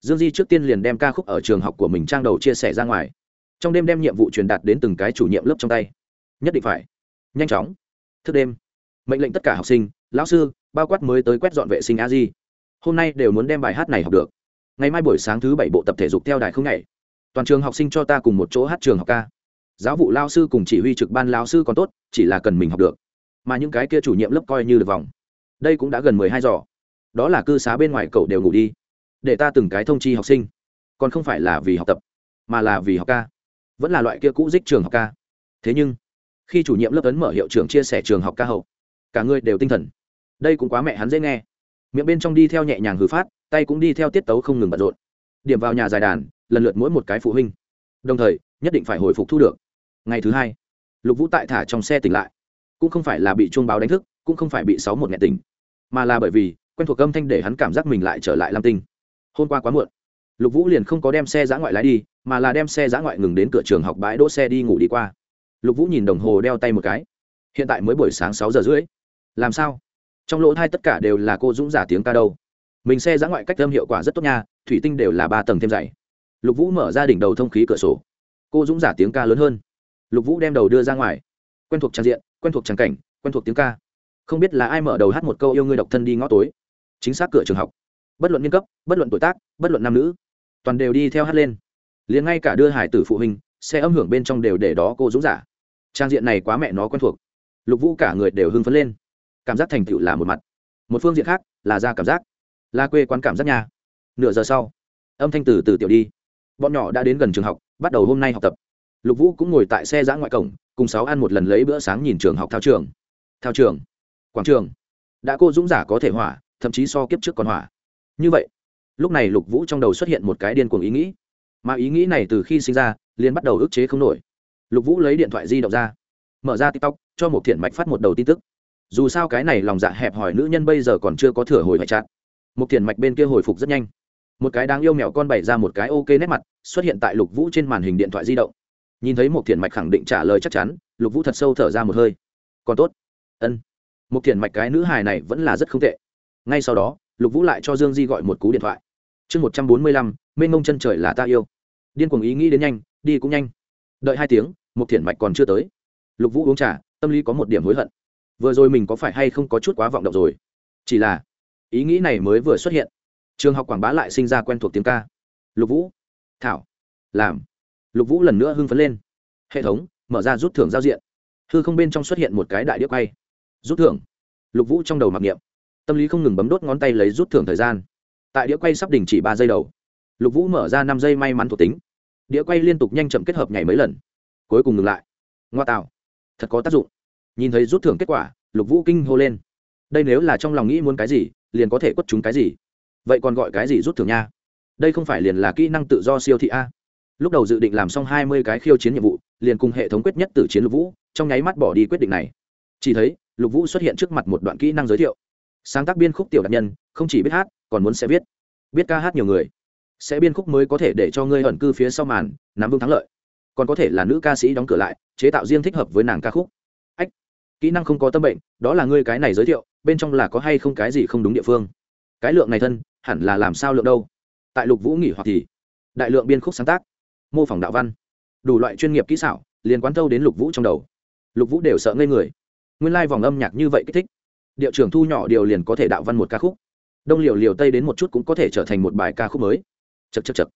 Dương di trước tiên liền đem ca khúc ở trường học của mình trang đầu chia sẻ ra ngoài. Trong đêm đem nhiệm vụ truyền đạt đến từng cái chủ nhiệm lớp trong tay nhất định phải. Nhanh chóng. Thức đêm. Mệnh lệnh tất cả học sinh, lão sư, bao quát mới tới quét dọn vệ sinh a di hôm nay đều muốn đem bài hát này học được. Ngày mai buổi sáng thứ bảy bộ tập thể dục theo đài không ngày toàn trường học sinh cho ta cùng một chỗ hát trường học ca. Giáo vụ lao sư cùng chỉ huy trực ban lao sư còn tốt, chỉ là cần mình học được. Mà những cái kia chủ nhiệm lớp coi như được vòng. Đây cũng đã gần mười hai giờ. Đó là cư xá bên ngoài cậu đều ngủ đi. Để ta từng cái thông chi học sinh. Còn không phải là vì học tập, mà là vì học ca. Vẫn là loại kia cũ dích trường học ca. Thế nhưng khi chủ nhiệm lớp ấn mở hiệu trưởng chia sẻ trường học ca hậu, cả người đều tinh thần. Đây cũng quá mẹ hắn dễ nghe. Miệng bên trong đi theo nhẹ nhàng hư phát, tay cũng đi theo tiết tấu không ngừng bận rộn. Điểm vào nhà dài đàn, lần lượt mỗi một cái phụ huynh. Đồng thời, nhất định phải hồi phục thu được. Ngày thứ hai, lục vũ tại thả trong xe tỉnh lại. Cũng không phải là bị chuông báo đánh thức, cũng không phải bị sáu một nghẹn tỉnh, mà là bởi vì quen thuộc âm thanh để hắn cảm giác mình lại trở lại lam tinh. Hôm qua quá muộn. Lục vũ liền không có đem xe giã ngoại lái đi, mà là đem xe giã ngoại ngừng đến cửa trường học bãi đỗ xe đi ngủ đi qua lục vũ nhìn đồng hồ đeo tay một cái. Hiện tại mới buổi sáng sáu giờ rưỡi. Làm sao? Trong lỗ thai tất cả đều là cô dũng giả tiếng ca đâu. Mình xe giã ngoại cách âm hiệu quả rất tốt nha, thủy tinh đều là ba tầng thêm dày lục vũ mở ra đỉnh đầu thông khí cửa sổ. Cô dũng giả tiếng ca lớn hơn. Lục vũ đem đầu đưa ra ngoài. Quen thuộc trang diện, quen thuộc trang cảnh, quen thuộc tiếng ca. Không biết là ai mở đầu hát một câu yêu ngươi độc thân đi ngõ tối. Chính xác cửa trường học. Bất luận niên cấp, bất luận tuổi tác, bất luận nam nữ, toàn đều đi theo hát lên. Liền ngay cả đưa hải tử phụ huynh, xe âm hưởng bên trong đều để đó cô dũng giả trang diện này quá mẹ nó quen thuộc. Lục vũ cả người đều hưng phấn lên. Cảm giác thành tựu là một mặt. Một phương diện khác là ra cảm giác. Là quê quán cảm giác nhà nửa giờ sau, âm thanh từ từ tiểu đi. Bọn nhỏ đã đến gần trường học, bắt đầu hôm nay học tập. Lục vũ cũng ngồi tại xe giã ngoại cổng, cùng sáu ăn một lần lấy bữa sáng nhìn trường học thao trường. Thao trường? Quảng trường. Đã cô dũng giả có thể hỏa, thậm chí so kiếp trước còn hỏa. Như vậy, lúc này lục vũ trong đầu xuất hiện một cái điên cuồng ý nghĩ. Mà ý nghĩ này từ khi sinh ra, liền bắt đầu ức chế không nổi lục vũ lấy điện thoại di động ra mở ra tiktok cho một thiện mạch phát một đầu tin tức. Dù sao cái này lòng dạ hẹp hỏi nữ nhân bây giờ còn chưa có thừa hồi hoại trạng, một thiện mạch bên kia hồi phục rất nhanh. Một cái đáng yêu mèo con bày ra một cái ok nét mặt xuất hiện tại lục vũ trên màn hình điện thoại di động. Nhìn thấy một thiện mạch khẳng định trả lời chắc chắn lục vũ thật sâu thở ra một hơi. Còn tốt. Ân. Một thiện mạch cái nữ hài này vẫn là rất không tệ. Ngay sau đó lục vũ lại cho dương di gọi một cú điện thoại. Chương một trăm bốn mươi lăm mênh mông chân trời là ta yêu. Điên cuồng ý nghĩ đến nhanh đi cũng nhanh. Đợi hai tiếng một thiện mạch còn chưa tới. Lục vũ uống trà, tâm lý có một điểm hối hận. Vừa rồi mình có phải hay không có chút quá vọng động rồi? Chỉ là, ý nghĩ này mới vừa xuất hiện. Trường học quảng bá lại sinh ra quen thuộc tiếng ca. Lục vũ, thảo, làm. Lục vũ lần nữa hưng phấn lên. Hệ thống, mở ra rút thưởng giao diện. Hư không bên trong xuất hiện một cái đại đĩa quay. Rút thưởng. Lục vũ trong đầu mặc niệm. Tâm lý không ngừng bấm đốt ngón tay lấy rút thưởng thời gian. Tại đĩa quay sắp đình chỉ ba giây đầu, lục vũ mở ra năm giây may mắn thuộc tính. Đĩa quay liên tục nhanh chậm kết hợp nhảy mấy lần cuối cùng ngừng lại. Ngoa tạo thật có tác dụng. Nhìn thấy rút thưởng kết quả, lục vũ kinh hô lên. Đây nếu là trong lòng nghĩ muốn cái gì, liền có thể quất chúng cái gì. Vậy còn gọi cái gì rút thưởng nha? Đây không phải liền là kỹ năng tự do siêu thị a? Lúc đầu dự định làm xong hai mươi cái khiêu chiến nhiệm vụ, liền cùng hệ thống quyết nhất từ chiến lục vũ, trong nháy mắt bỏ đi quyết định này. Chỉ thấy, lục vũ xuất hiện trước mặt một đoạn kỹ năng giới thiệu. Sáng tác biên khúc tiểu đặc nhân, không chỉ biết hát, còn muốn sẽ viết. Biết ca hát nhiều người. Sẽ biên khúc mới có thể để cho ngươi ẩn cư phía sau màn, nắm vững thắng lợi còn có thể là nữ ca sĩ đóng cửa lại, chế tạo riêng thích hợp với nàng ca khúc. Ách, kỹ năng không có tâm bệnh, đó là ngươi cái này giới thiệu, bên trong là có hay không cái gì không đúng địa phương? Cái lượng này thân, hẳn là làm sao lượng đâu? Tại lục vũ nghỉ hoặc thì, đại lượng biên khúc sáng tác, mô phỏng đạo văn, đủ loại chuyên nghiệp kỹ xảo, liền quán thâu đến lục vũ trong đầu. Lục vũ đều sợ ngây người. Nguyên lai vòng âm nhạc như vậy kích thích. Điệu trưởng thu nhỏ điều liền có thể đạo văn một ca khúc. Đông liều liều tây đến một chút cũng có thể trở thành một bài ca khúc mới. Chật chật chật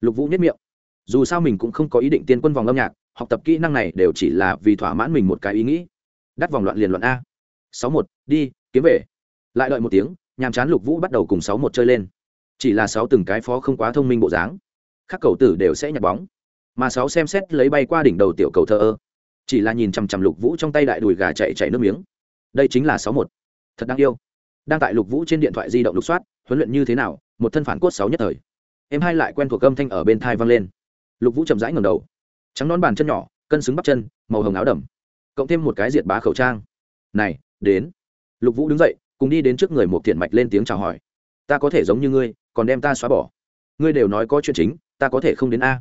lục vũ nhất miệng dù sao mình cũng không có ý định tiên quân vòng âm nhạc, học tập kỹ năng này đều chỉ là vì thỏa mãn mình một cái ý nghĩ. Đắt vòng loạn liền loạn a. Sáu một, đi, kiếm về. Lại đợi một tiếng, nhàm chán lục vũ bắt đầu cùng sáu một chơi lên. Chỉ là sáu từng cái phó không quá thông minh bộ dáng. Các cầu tử đều sẽ nhặt bóng. Mà sáu xem xét lấy bay qua đỉnh đầu tiểu cầu thơ ơ. Chỉ là nhìn chằm chằm lục vũ trong tay đại đùi gà chạy chạy nước miếng. Đây chính là sáu một. Thật đáng yêu. Đang tại lục vũ trên điện thoại di động lục soát, huấn luyện như thế nào, một thân phản cốt sáu nhất thời. Em hai lại quen thuộc âm thanh ở bên thai vang lên lục vũ chậm rãi ngầm đầu. Trắng nón bàn chân nhỏ, cân xứng bắp chân, màu hồng áo đầm. Cộng thêm một cái diệt bá khẩu trang. Này, đến. Lục vũ đứng dậy, cùng đi đến trước người một thiện mạch lên tiếng chào hỏi. Ta có thể giống như ngươi, còn đem ta xóa bỏ. Ngươi đều nói có chuyện chính, ta có thể không đến a.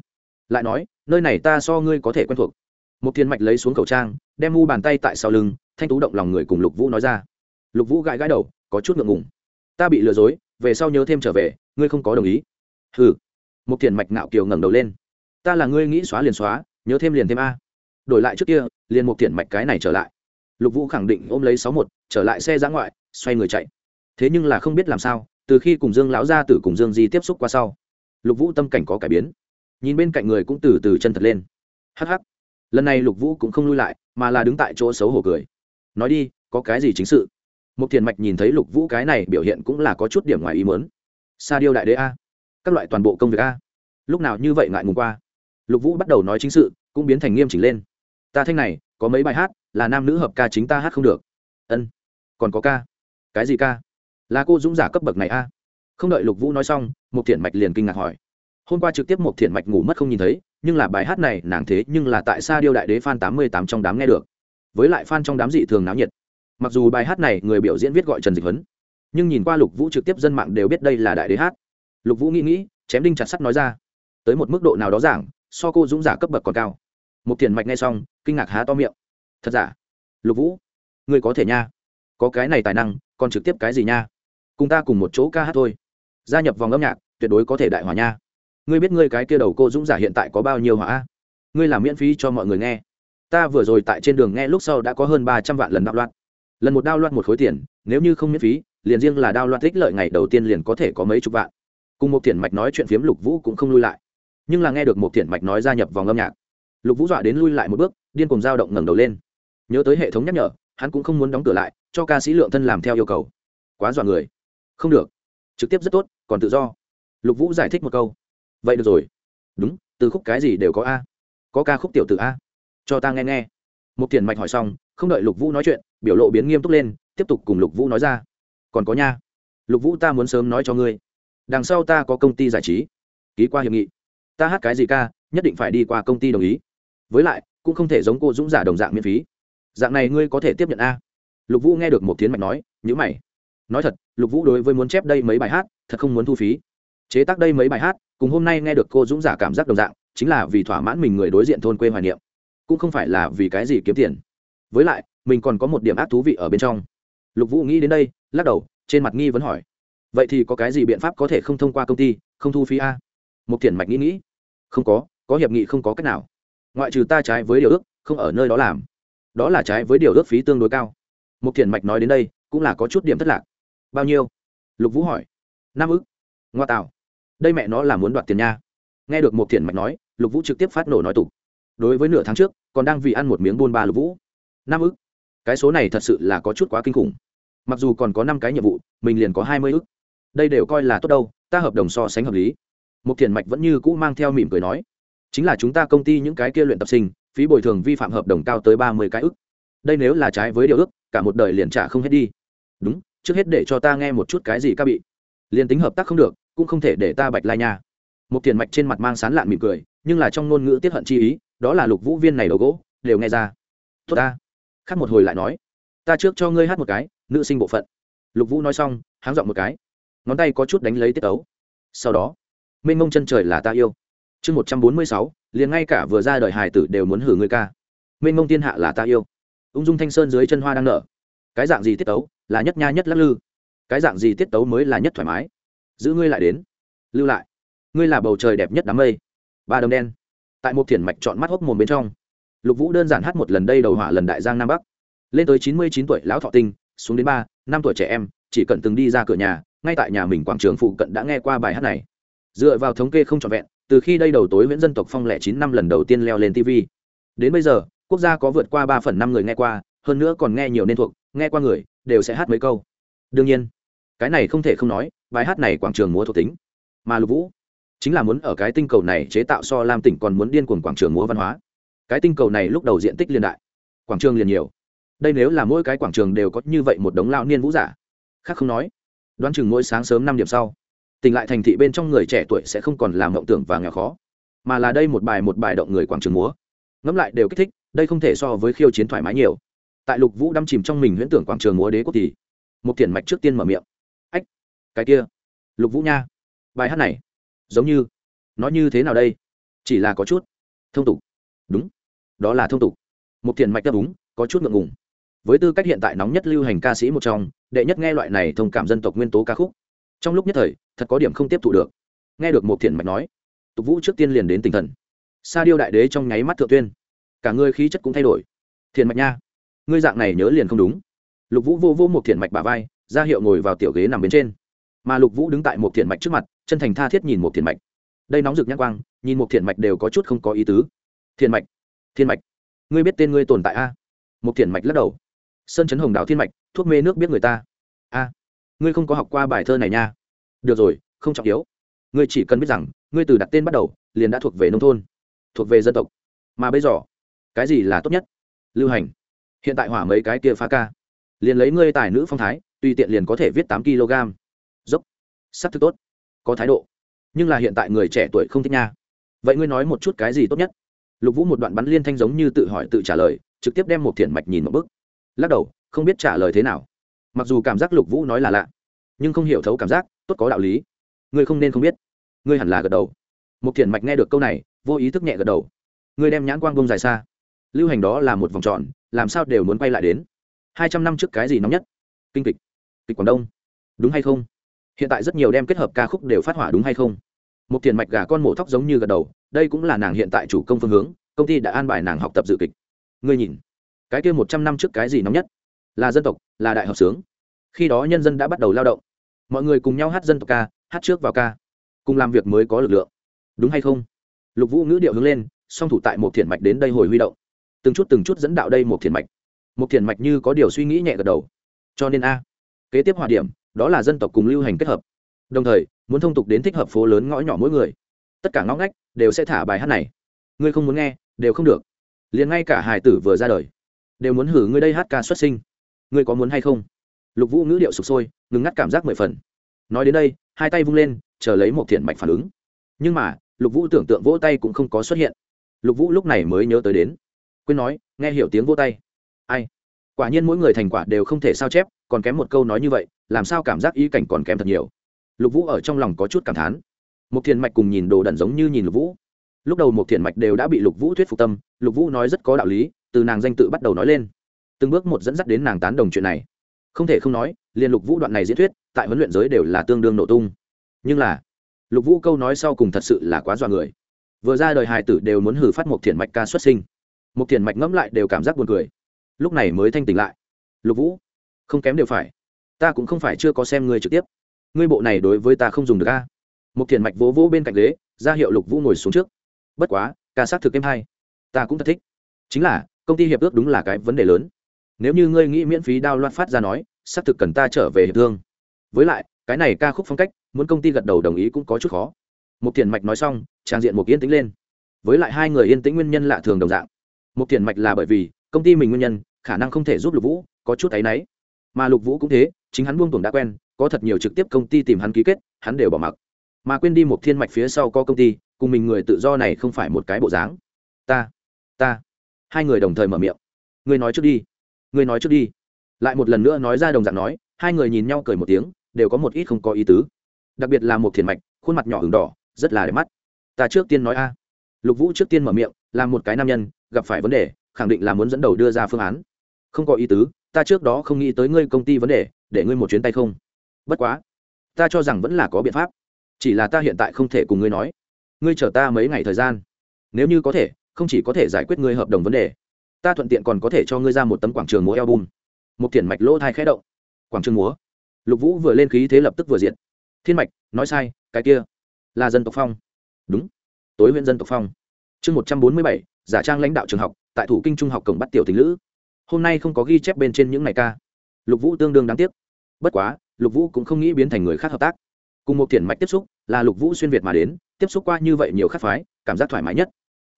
Lại nói, nơi này ta so ngươi có thể quen thuộc. Một thiện mạch lấy xuống khẩu trang, đem mu bàn tay tại sau lưng, thanh tú động lòng người cùng lục vũ nói ra. Lục vũ gãi gãi đầu, có chút ngượng ngùng. Ta bị lừa dối, về sau nhớ thêm trở về, ngươi không có đồng ý. Ừ một thiền mạch ngạo kiều ngẩng đầu lên ta là ngươi nghĩ xóa liền xóa, nhớ thêm liền thêm a. Đổi lại trước kia, liền một tiền mạch cái này trở lại. Lục vũ khẳng định ôm lấy sáu một, trở lại xe giã ngoại, xoay người chạy. Thế nhưng là không biết làm sao, từ khi cùng dương lão gia tử cùng dương di tiếp xúc qua sau, lục vũ tâm cảnh có cải biến. Nhìn bên cạnh người cũng từ từ chân thật lên. Hh lần này lục vũ cũng không lui lại, mà là đứng tại chỗ xấu hổ cười. Nói đi, có cái gì chính sự? Một thiền mạch nhìn thấy lục vũ cái này biểu hiện cũng là có chút điểm ngoài ý mớn sa điêu đại đế a. Các loại toàn bộ công việc a. Lúc nào như vậy ngại ngùng qua? Lục vũ bắt đầu nói chính sự, cũng biến thành nghiêm chỉnh lên. Ta thanh này, có mấy bài hát, là nam nữ hợp ca chính ta hát không được. Ân. Còn có ca. Cái gì ca? Là cô dũng giả cấp bậc này a. Không đợi lục vũ nói xong một thiện mạch liền kinh ngạc hỏi. Hôm qua trực tiếp một thiện mạch ngủ mất không nhìn thấy, nhưng là bài hát này, nàng thế nhưng là tại sao điêu đại đế fan tám mươi tám trong đám nghe được. Với lại fan trong đám dị thường náo nhiệt. Mặc dù bài hát này người biểu diễn viết gọi trần dịch huấn, nhưng nhìn qua lục vũ trực tiếp dân mạng đều biết đây là đại đế hát. Lục vũ nghĩ nghĩ, chém đinh chặt sắt nói ra. Tới một mức độ nào đó giảng so cô dũng giả cấp bậc còn cao. Một thiền mạch nghe xong, kinh ngạc há to miệng. Thật giả? Lục vũ, ngươi có thể nha. Có cái này tài năng, còn trực tiếp cái gì nha? Cùng ta cùng một chỗ ca hát thôi. Gia nhập vòng âm nhạc, tuyệt đối có thể đại hòa nha. Ngươi biết ngươi cái kia đầu cô dũng giả hiện tại có bao nhiêu hỏa? Ngươi làm miễn phí cho mọi người nghe. Ta vừa rồi tại trên đường nghe lúc sau đã có hơn ba trăm vạn lần đạo loạn. Lần một đao loạn một khối tiền, nếu như không miễn phí, liền riêng là đao loạn tích lợi ngày đầu tiên liền có thể có mấy chục vạn. Cùng một tiền mạch nói chuyện phiếm, lục vũ cũng không lui lại nhưng là nghe được một thiện mạch nói gia nhập vòng âm nhạc, lục vũ dọa đến lui lại một bước, điên cùng dao động ngẩng đầu lên. Nhớ tới hệ thống nhắc nhở, hắn cũng không muốn đóng cửa lại, cho ca sĩ lượng thân làm theo yêu cầu. Quá dọa người. Không được. Trực tiếp rất tốt, còn tự do. Lục vũ giải thích một câu. Vậy được rồi. Đúng, từ khúc cái gì đều có a. Có ca khúc tiểu t a. Cho ta nghe nghe. Một tiền mạch hỏi xong, không đợi lục vũ nói chuyện, biểu lộ biến nghiêm túc lên, tiếp tục cùng lục vũ nói ra. Còn có nha. Lục vũ ta muốn sớm nói cho ngươi. Đằng sau ta có công ty giải trí. Ký qua hiệp nghị ta hát cái gì ca, nhất định phải đi qua công ty đồng ý. Với lại, cũng không thể giống cô dũng giả đồng dạng miễn phí. Dạng này ngươi có thể tiếp nhận a. Lục vũ nghe được một tiếng mạch nói nhữ mày. Nói thật, lục vũ đối với muốn chép đây mấy bài hát, thật không muốn thu phí. Chế tác đây mấy bài hát, cùng hôm nay nghe được cô dũng giả cảm giác đồng dạng, chính là vì thỏa mãn mình người đối diện thôn quê hoài niệm. Cũng không phải là vì cái gì kiếm tiền. Với lại, mình còn có một điểm ác thú vị ở bên trong. Lục vũ nghĩ đến đây, lắc đầu, trên mặt nghi vẫn hỏi. Vậy thì có cái gì biện pháp có thể không thông qua công ty, không thu phí a? Một thiền mạch nghĩ nghĩ không có có hiệp nghị không có cách nào. Ngoại trừ ta trái với điều ước, không ở nơi đó làm. Đó là trái với điều ước phí tương đối cao. Mục thiền mạch nói đến đây, cũng là có chút điểm thất lạc. Bao nhiêu? Lục vũ hỏi. Năm ức. Ngoa tạo. Đây mẹ nó là muốn đoạt tiền nha. Nghe được một thiền mạch nói, lục vũ trực tiếp phát nổ nói tục. Đối với nửa tháng trước, còn đang vì ăn một miếng buôn ba lục vũ. Năm ức. Cái số này thật sự là có chút quá kinh khủng. Mặc dù còn có năm cái nhiệm vụ, mình liền có hai mươi ức. Đây đều coi là tốt đâu, ta hợp đồng so sánh hợp lý một thiền mạch vẫn như cũ mang theo mỉm cười nói, chính là chúng ta công ty những cái kia luyện tập sinh, phí bồi thường vi phạm hợp đồng cao tới ba mươi cái ức. Đây nếu là trái với điều ước, cả một đời liền trả không hết đi. Đúng, trước hết để cho ta nghe một chút cái gì ca bị. Liền tính hợp tác không được, cũng không thể để ta bạch lai nha. Một tiền mạch trên mặt mang sán lạn mỉm cười, nhưng là trong ngôn ngữ tiết hận chi ý, đó là lục vũ viên này đầu gỗ, đều nghe ra. Tốt ta. Khác một hồi lại nói, ta trước cho ngươi hát một cái, nữ sinh bộ phận. Lục vũ nói xong, háng dọn một cái, ngón tay có chút đánh lấy tiết tấu. sau đó mênh mông chân trời là ta yêu. Chương một trăm bốn mươi sáu, liền ngay cả vừa ra đời hài tử đều muốn hử ngươi ca. Mênh mông thiên hạ là ta yêu. Ung dung thanh sơn dưới chân hoa đang nở. Cái dạng gì tiết tấu, là nhất nha nhất lắc lư. Cái dạng gì tiết tấu mới là nhất thoải mái. Giữ ngươi lại đến. Lưu lại. Ngươi là bầu trời đẹp nhất đám mây. Ba đầm đen. Tại một thiền mạch chọn mắt hốc mồm bên trong. Lục vũ đơn giản hát một lần đây đầu hỏa lần đại giang nam bắc. Lên tới chín mươi chín tuổi lão thọ tinh, xuống đến ba, năm tuổi trẻ em, chỉ cần từng đi ra cửa nhà, ngay tại nhà mình quảng trường phụ cận đã nghe qua bài hát này dựa vào thống kê không trọn vẹn, từ khi đây đầu tối nguyễn dân tộc phong lẻ chín năm lần đầu tiên leo lên tv đến bây giờ, quốc gia có vượt qua ba phần năm người nghe qua, hơn nữa còn nghe nhiều nên thuộc, nghe qua người, đều sẽ hát mấy câu. Đương nhiên, cái này không thể không nói, bài hát này quảng trường múa thuộc tính. Mà lục vũ chính là muốn ở cái tinh cầu này chế tạo so lam tỉnh còn muốn điên cuồng quảng trường múa văn hóa. Cái tinh cầu này lúc đầu diện tích liên đại, quảng trường liền nhiều. Đây nếu là mỗi cái quảng trường đều có như vậy một đống lao niên vũ giả. Khác không nói, đoán chừng mỗi sáng sớm năm điểm sau tỉnh lại thành thị bên trong người trẻ tuổi sẽ không còn làm mộng tưởng và nghèo khó, mà là đây một bài một bài động người quảng trường múa. Ngẫm lại đều kích thích, đây không thể so với khiêu chiến thoải mái nhiều. Tại lục vũ đâm chìm trong mình huyễn tưởng quảng trường múa đế quốc thì một thiền mạch trước tiên mở miệng. Ách, cái kia, lục vũ nha, bài hát này, giống như, nó như thế nào đây? Chỉ là có chút thông tục. Đúng, đó là thông tục. Một thiền mạch đáp đúng, có chút ngượng ngùng. Với tư cách hiện tại nóng nhất lưu hành ca sĩ một trong, đệ nhất nghe loại này thông cảm dân tộc nguyên tố ca khúc. Trong lúc nhất thời thật có điểm không tiếp thụ được. Nghe được một thiền mạch nói, tục vũ trước tiên liền đến tinh thần. Sa điêu đại đế trong nháy mắt thượng tuyên. Cả người khí chất cũng thay đổi. Thiền mạch nha, ngươi dạng này nhớ liền không đúng. Lục vũ vô vô một thiền mạch bà vai, ra hiệu ngồi vào tiểu ghế nằm bên trên. Mà lục vũ đứng tại một thiền mạch trước mặt, chân thành tha thiết nhìn một thiền mạch. Đây nóng rực nhắc quang, nhìn một thiền mạch đều có chút không có ý tứ. Thiền mạch thiên mạch, ngươi biết tên ngươi tồn tại a? Một thiền mạch lắc đầu. Sơn chấn hồng đào thiên mạch, thuốc mê nước biết người ta. A, ngươi không có học qua bài thơ này nha được rồi, không trọng yếu. Ngươi chỉ cần biết rằng, ngươi từ đặt tên bắt đầu, liền đã thuộc về nông thôn, thuộc về dân tộc. Mà bây giờ, cái gì là tốt nhất? Lưu hành. Hiện tại hỏa mấy cái kia phá ca. Liền lấy ngươi tài nữ phong thái, tùy tiện liền có thể viết tám kg. Dốc. Sắc ắ thực tốt. Có thái độ. Nhưng là hiện tại người trẻ tuổi không thích nha. Vậy ngươi nói một chút cái gì tốt nhất? Lục vũ một đoạn bắn liên thanh giống như tự hỏi tự trả lời, trực tiếp đem một thiện mạch nhìn một bức lắc đầu, không biết trả lời thế nào. Mặc dù cảm giác lục vũ nói là lạ nhưng không hiểu thấu cảm giác, tốt có đạo lý. Ngươi không nên không biết. Ngươi hẳn là gật đầu. Một thiền mạch nghe được câu này, vô ý thức nhẹ gật đầu. Ngươi đem nhãn quang bông dài xa. Lưu hành đó là một vòng tròn, làm sao đều muốn quay lại đến. Hai trăm năm trước cái gì nóng nhất? Kinh kịch. Kịch quảng đông. Đúng hay không? Hiện tại rất nhiều đem kết hợp ca khúc đều phát hỏa đúng hay không? Một tiền mạch gà con mổ tóc giống như gật đầu, đây cũng là nàng hiện tại chủ công phương hướng, công ty đã an bài nàng học tập dự kịch. Ngươi nhìn, cái kia một trăm năm trước cái gì nóng nhất? Là dân tộc, là đại hợp sướng khi đó nhân dân đã bắt đầu lao động. Mọi người cùng nhau hát dân tộc ca, hát trước vào ca, cùng làm việc mới có lực lượng. Đúng hay không? Lục vũ ngữ điệu hướng lên, song thủ tại một thiền mạch đến đây hồi huy động. Từng chút từng chút dẫn đạo đây một thiền mạch. Một thiền mạch như có điều suy nghĩ nhẹ gật đầu. Cho nên a, kế tiếp hòa điểm, đó là dân tộc cùng lưu hành kết hợp. Đồng thời, muốn thông tục đến thích hợp phố lớn ngõ nhỏ mỗi người. Tất cả ngõ ngách đều sẽ thả bài hát này. Ngươi không muốn nghe, đều không được. Liền ngay cả hải tử vừa ra đời, đều muốn hử ngươi đây hát ca xuất sinh. Ngươi có muốn hay không? Lục vũ ngữ điệu sụp sôi, ngừng ngắt cảm giác mười phần. Nói đến đây, hai tay vung lên, chờ lấy một thiện mạch phản ứng. Nhưng mà, lục vũ tưởng tượng vỗ tay cũng không có xuất hiện. Lục vũ lúc này mới nhớ tới đến. Quên nói, nghe hiểu tiếng vỗ tay. Ai? Quả nhiên mỗi người thành quả đều không thể sao chép, còn kém một câu nói như vậy, làm sao cảm giác ý cảnh còn kém thật nhiều. Lục vũ ở trong lòng có chút cảm thán. Một thiền mạch cùng nhìn đồ đẩn giống như nhìn lục vũ. Lúc đầu một thiền mạch đều đã bị lục vũ thuyết phục tâm, lục vũ nói rất có đạo lý, từ nàng danh tự bắt đầu nói lên. Từng bước một dẫn dắt đến nàng tán đồng chuyện này không thể không nói liền lục vũ đoạn này diễn thuyết, tại huấn luyện giới đều là tương đương nổ tung. Nhưng là, lục vũ câu nói sau cùng thật sự là quá dọa người. Vừa ra đời hài tử đều muốn hử phát một thiền mạch ca xuất sinh. Một thiền mạch ngẫm lại đều cảm giác buồn cười. Lúc này mới thanh tỉnh lại. Lục vũ, không kém đều phải. Ta cũng không phải chưa có xem ngươi trực tiếp. Ngươi bộ này đối với ta không dùng được a. Một thiền mạch vỗ vỗ bên cạnh ghế, ra hiệu lục vũ ngồi xuống trước. Bất quá, ca sát thực em hay. Ta cũng thật thích. Chính là, công ty hiệp ước đúng là cái vấn đề lớn nếu như ngươi nghĩ miễn phí đao loạt phát ra nói, xác thực cần ta trở về hiệp thương. Với lại, cái này ca khúc phong cách, muốn công ty gật đầu đồng ý cũng có chút khó. Một thiền mạch nói xong, trang diện một yên tĩnh lên. Với lại hai người yên tĩnh nguyên nhân lạ thường đồng dạng. Một thiền mạch là bởi vì, công ty mình nguyên nhân, khả năng không thể giúp lục vũ, có chút áy náy. Mà lục vũ cũng thế, chính hắn buông tuồng đã quen, có thật nhiều trực tiếp công ty tìm hắn ký kết, hắn đều bỏ mặc. Mà quên đi một thiên mạch phía sau có công ty, cùng mình người tự do này không phải một cái bộ dáng. Ta ta. Hai người đồng thời mở miệng. Ngươi nói trước đi ngươi nói trước đi. Lại một lần nữa nói ra đồng dạng nói, hai người nhìn nhau cười một tiếng, đều có một ít không có ý tứ. Đặc biệt là một thiền mạch, khuôn mặt nhỏ hừng đỏ, rất là đẹp mắt. Ta trước tiên nói a. Lục vũ trước tiên mở miệng, là một cái nam nhân, gặp phải vấn đề, khẳng định là muốn dẫn đầu đưa ra phương án. Không có ý tứ, ta trước đó không nghĩ tới ngươi công ty vấn đề, để ngươi một chuyến tay không. Bất quá, ta cho rằng vẫn là có biện pháp. Chỉ là ta hiện tại không thể cùng ngươi nói. Ngươi chờ ta mấy ngày thời gian. Nếu như có thể, không chỉ có thể giải quyết ngươi hợp đồng vấn đề ta thuận tiện còn có thể cho ngươi ra một tấm quảng trường múa album. Một thiền mạch lỗ thai khẽ động. Quảng trường múa. Lục vũ vừa lên khí thế lập tức vừa diện thiên mạch, nói sai, cái kia là dân tộc phong. Đúng. Tối huyện dân tộc phong. Chương một trăm bốn mươi bảy, giả trang lãnh đạo trường học, tại thủ kinh trung học cổng bắt tiểu tình lữ. Hôm nay không có ghi chép bên trên những ngày ca. Lục vũ tương đương đáng tiếc. Bất quá, lục vũ cũng không nghĩ biến thành người khác hợp tác. Cùng một thiền mạch tiếp xúc, là lục vũ xuyên việt mà đến, tiếp xúc qua như vậy nhiều khác phái, cảm giác thoải mái nhất.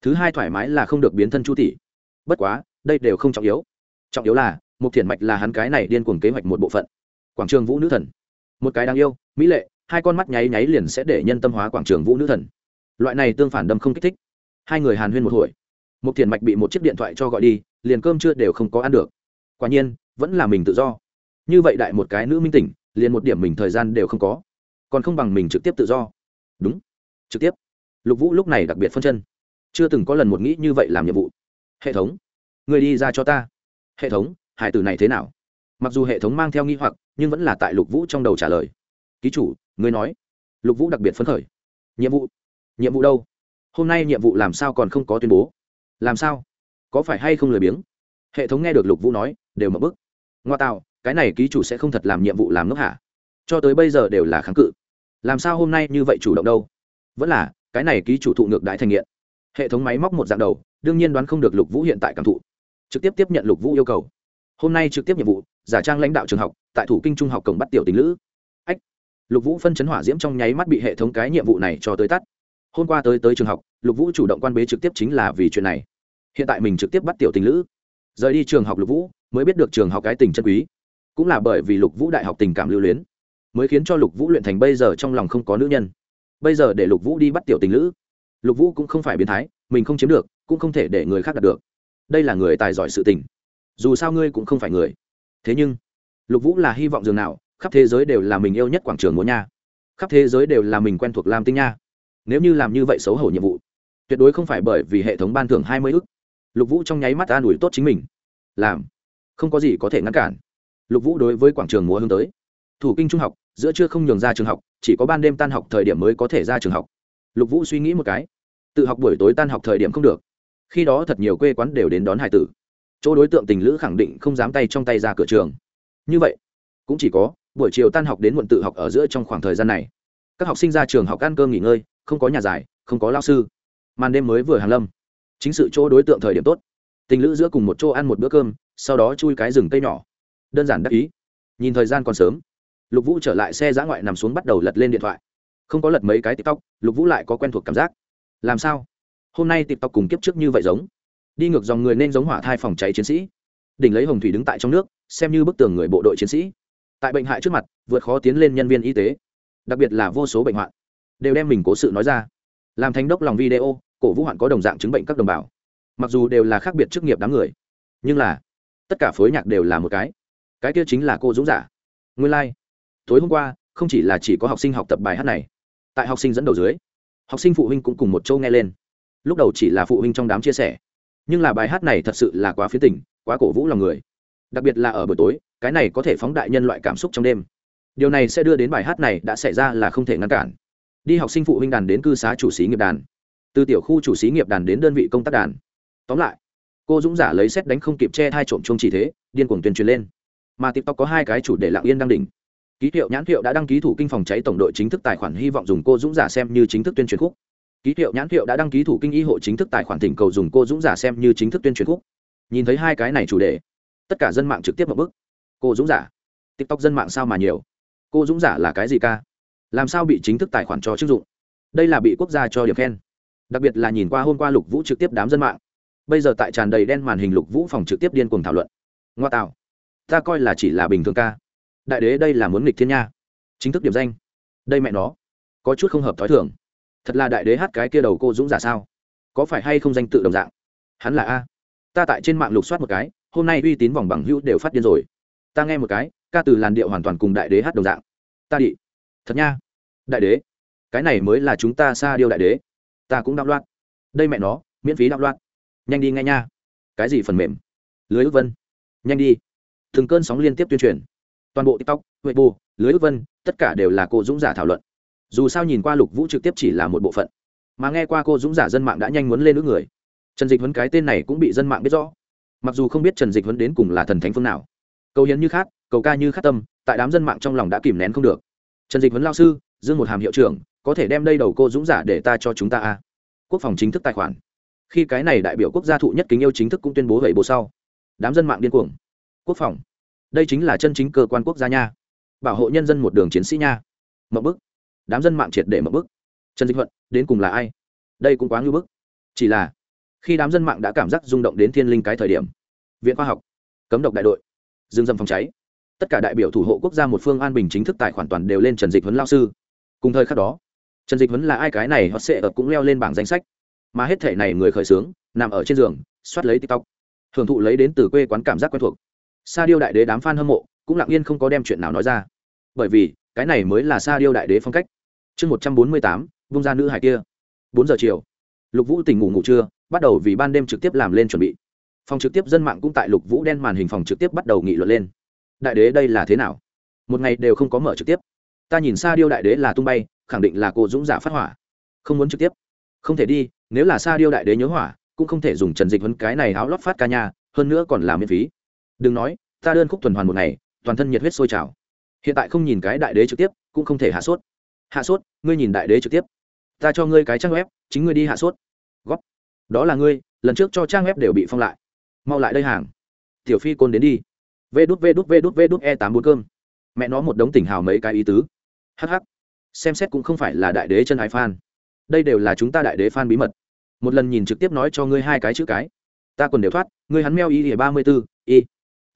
Thứ hai thoải mái là không được biến thân chu tỷ bất quá, đây đều không trọng yếu. Trọng yếu là một thiền mạch là hắn cái này điên cuồng kế hoạch một bộ phận. Quảng trường vũ nữ thần. Một cái đáng yêu, mỹ lệ, hai con mắt nháy nháy liền sẽ để nhân tâm hóa quảng trường vũ nữ thần. Loại này tương phản đâm không kích thích. Hai người hàn huyên một hồi. Một thiền mạch bị một chiếc điện thoại cho gọi đi, liền cơm chưa đều không có ăn được. Quả nhiên, vẫn là mình tự do. Như vậy đại một cái nữ minh tỉnh, liền một điểm mình thời gian đều không có. Còn không bằng mình trực tiếp tự do. Đúng, trực tiếp. Lục vũ lúc này đặc biệt phân chân. Chưa từng có lần một nghĩ như vậy làm nhiệm vụ hệ thống, người đi ra cho ta. Hệ thống, hải tử này thế nào? Mặc dù hệ thống mang theo nghi hoặc, nhưng vẫn là tại lục vũ trong đầu trả lời. Ký chủ, người nói. Lục vũ đặc biệt phấn khởi. Nhiệm vụ? Nhiệm vụ đâu? Hôm nay nhiệm vụ làm sao còn không có tuyên bố? Làm sao? Có phải hay không lười biếng? Hệ thống nghe được lục vũ nói, đều mở bức ngoa tạo, cái này ký chủ sẽ không thật làm nhiệm vụ làm ngốc hả? Cho tới bây giờ đều là kháng cự. Làm sao hôm nay như vậy chủ động đâu? Vẫn là, cái này ký chủ thụ ngược đại thành nghiện hệ thống máy móc một dạng đầu, đương nhiên đoán không được lục vũ hiện tại cảm thụ. Trực tiếp tiếp nhận lục vũ yêu cầu. Hôm nay trực tiếp nhiệm vụ, giả trang lãnh đạo trường học, tại thủ kinh trung học cổng bắt tiểu tình lữ. Ách! Lục vũ phân chấn hỏa diễm trong nháy mắt bị hệ thống cái nhiệm vụ này cho tới tắt. Hôm qua tới tới trường học, lục vũ chủ động quan bế trực tiếp chính là vì chuyện này. Hiện tại mình trực tiếp bắt tiểu tình lữ. Rời đi trường học lục vũ, mới biết được trường học cái tình chân quý. Cũng là bởi vì lục vũ đại học tình cảm lưu luyến, mới khiến cho lục vũ luyện thành bây giờ trong lòng không có nữ nhân. Bây giờ để lục vũ đi bắt tiểu tình lữ lục vũ cũng không phải biến thái, mình không chiếm được, cũng không thể để người khác đạt được. Đây là người tài giỏi sự tình. Dù sao ngươi cũng không phải người. Thế nhưng, lục vũ là hy vọng dường nào, khắp thế giới đều là mình yêu nhất quảng trường múa nha. Khắp thế giới đều là mình quen thuộc lam tinh nha. Nếu như làm như vậy xấu hổ nhiệm vụ, tuyệt đối không phải bởi vì hệ thống ban thưởng hai mươi ức. Lục vũ trong nháy mắt an ủi tốt chính mình. Làm, không có gì có thể ngăn cản. Lục vũ đối với quảng trường múa hướng tới. Thủ kinh trung học, giữa trưa không nhường ra trường học, chỉ có ban đêm tan học thời điểm mới có thể ra trường học lục vũ suy nghĩ một cái. Tự học buổi tối tan học thời điểm không được. Khi đó thật nhiều quê quán đều đến đón hải tử. Chỗ đối tượng tình lữ khẳng định không dám tay trong tay ra cửa trường. Như vậy, cũng chỉ có buổi chiều tan học đến muộn tự học ở giữa trong khoảng thời gian này. Các học sinh ra trường học ăn cơm nghỉ ngơi, không có nhà giải, không có lao sư. Màn đêm mới vừa hàn lâm. Chính sự chỗ đối tượng thời điểm tốt. Tình lữ giữa cùng một chỗ ăn một bữa cơm, sau đó chui cái rừng cây nhỏ. Đơn giản đắc ý. Nhìn thời gian còn sớm. Lục vũ trở lại xe giã ngoại nằm xuống bắt đầu lật lên điện thoại không có lật mấy cái tiktok, lục vũ lại có quen thuộc cảm giác. Làm sao? Hôm nay tiktok cùng kiếp trước như vậy giống. Đi ngược dòng người nên giống hỏa thai phòng cháy chiến sĩ. Đỉnh lấy hồng thủy đứng tại trong nước, xem như bức tường người bộ đội chiến sĩ. Tại bệnh hại trước mặt, vượt khó tiến lên nhân viên y tế. Đặc biệt là vô số bệnh hoạn. Đều đem mình cố sự nói ra. Làm thánh đốc lòng video, cổ vũ hoạn có đồng dạng chứng bệnh các đồng bào. Mặc dù đều là khác biệt chức nghiệp đám người, nhưng là tất cả phối nhạc đều là một cái. Cái kia chính là cô dũng giả. Nguyên lai、like. tối hôm qua, không chỉ là chỉ có học sinh học tập bài hát này tại học sinh dẫn đầu dưới, học sinh phụ huynh cũng cùng một châu nghe lên. Lúc đầu chỉ là phụ huynh trong đám chia sẻ, nhưng là bài hát này thật sự là quá phía tỉnh quá cổ vũ lòng người. Đặc biệt là ở buổi tối, cái này có thể phóng đại nhân loại cảm xúc trong đêm. Điều này sẽ đưa đến bài hát này đã xảy ra là không thể ngăn cản. Đi học sinh phụ huynh đàn đến cư xá chủ sĩ nghiệp đàn, từ tiểu khu chủ sĩ nghiệp đàn đến đơn vị công tác đàn. Tóm lại, cô dũng giả lấy xét đánh không kịp che hai trộm chung chỉ thế, điên cuồng tuyên truyền lên. Mà tiktok có hai cái chủ đề lạng yên đang đỉnh ký hiệu nhãn hiệu đã đăng ký thủ kinh phòng cháy tổng đội chính thức tài khoản, hy vọng dùng cô dũng giả xem như chính thức tuyên truyền khúc. Ký hiệu nhãn hiệu đã đăng ký thủ kinh y hộ chính thức tài khoản, thỉnh cầu dùng cô dũng giả xem như chính thức tuyên truyền khúc. Nhìn thấy hai cái này chủ đề, tất cả dân mạng trực tiếp một bức. Cô dũng giả. Tiktok dân mạng sao mà nhiều? Cô dũng giả là cái gì ca? Làm sao bị chính thức tài khoản cho chức dụng? Đây là bị quốc gia cho điểm khen. Đặc biệt là nhìn qua hôm qua lục vũ trực tiếp đám dân mạng. Bây giờ tại tràn đầy đen màn hình lục vũ phòng trực tiếp điên cuồng thảo luận. Ngoa tạo. Ta coi là chỉ là bình thường ca đại đế đây là muốn nghịch thiên nha. Chính thức điểm danh. Đây mẹ nó. Có chút không hợp t h ó i thường. Thật là đại đế hát cái kia đầu cô dũng giả sao? Có phải hay không danh tự đồng dạng? Hắn là a. Ta tại trên mạng lục soát một cái, hôm nay uy tín vòng bằng hữu đều phát điên rồi. Ta nghe một cái, ca từ làn điệu hoàn toàn cùng đại đế hát đồng dạng. Ta đi. Thật nha. Đại đế. Cái này mới là chúng ta xa điêu đại đế. Ta cũng đạo loạn. Đây mẹ nó, miễn phí đạo loạn. Nhanh đi ngay nha. Cái gì phần mềm? Lưới ước vân. Nhanh đi. Từng cơn sóng liên tiếp tuyên truyền toàn bộ tiktok huệ bù lưới ước vân tất cả đều là cô dũng giả thảo luận dù sao nhìn qua lục vũ trực tiếp chỉ là một bộ phận mà nghe qua cô dũng giả dân mạng đã nhanh muốn lên nước người trần dịch huấn cái tên này cũng bị dân mạng biết rõ mặc dù không biết trần dịch huấn đến cùng là thần thánh phương nào cầu hiến như khát cầu ca như khát tâm tại đám dân mạng trong lòng đã kìm nén không được trần dịch huấn lao sư dương một hàm hiệu trưởng có thể đem đây đầu cô dũng giả để ta cho chúng ta a quốc phòng chính thức tài khoản khi cái này đại biểu quốc gia thụ nhất kính yêu chính thức cũng tuyên bố vậy bộ sau đám dân mạng điên cuồng quốc phòng đây chính là chân chính cơ quan quốc gia nha. Bảo hộ nhân dân một đường chiến sĩ nha. Mậu bức. Đám dân mạng triệt để mậu bức. Trần dịch thuận đến cùng là ai? Đây cũng quá ngưỡng bức. Chỉ là, khi đám dân mạng đã cảm giác rung động đến thiên linh cái thời điểm, viện khoa học, cấm độc đại đội, dương dâm phòng cháy, tất cả đại biểu thủ hộ quốc gia một phương an bình chính thức tài khoản toàn đều lên trần dịch huấn lao sư. Cùng thời khắc đó, trần dịch huấn là ai cái này họ sẽ ở cũng leo lên bảng danh sách. Mà hết thể này người khởi xướng, nằm ở trên giường, soát lấy tiktok. Hưởng thụ lấy đến từ quê quán cảm giác quen thuộc sa điêu đại đế đám f a n hâm mộ cũng lặng yên không có đem chuyện nào nói ra. Bởi vì, cái này mới là sa điêu đại đế phong cách. Chương một trăm bốn mươi tám, vung ra nữ hải kia. bốn giờ chiều. Lục vũ tỉnh ngủ ngủ trưa, bắt đầu vì ban đêm trực tiếp làm lên chuẩn bị. Phòng trực tiếp dân mạng cũng tại lục vũ đen màn hình phòng trực tiếp bắt đầu nghị luận lên. Đại đế đây là thế nào? Một ngày đều không có mở trực tiếp. Ta nhìn sa điêu đại đế là tung bay, khẳng định là cô dũng giả phát hỏa. Không muốn trực tiếp. Không thể đi, nếu là sa điêu đại đế nhớ hỏa, cũng không thể dùng trần dịch hơn cái này áo lót phát ca nhà hơn nữa còn là miễn phí đừng nói, ta đơn khúc tuần hoàn một ngày, toàn thân nhiệt huyết sôi trào. Hiện tại không nhìn cái đại đế trực tiếp, cũng không thể hạ sốt. Hạ sốt, ngươi nhìn đại đế trực tiếp. Ta cho ngươi cái trang web, chính ngươi đi hạ sốt. Góp. Đó là ngươi, lần trước cho trang web đều bị phong lại. Mau lại đây hàng. Tiểu phi côn đến đi. Vê đút vê đút vê đút vê đút e tám bốn cơm. Mẹ nó một đống tỉnh hào mấy cái ý tứ. Hh xem xét cũng không phải là đại đế chân ái phan đây đều là chúng ta đại đế phan bí mật. Một lần nhìn trực tiếp nói cho ngươi hai cái chữ cái. Ta còn đều thoát, ngươi hắn meo y thì ba mươi b ố y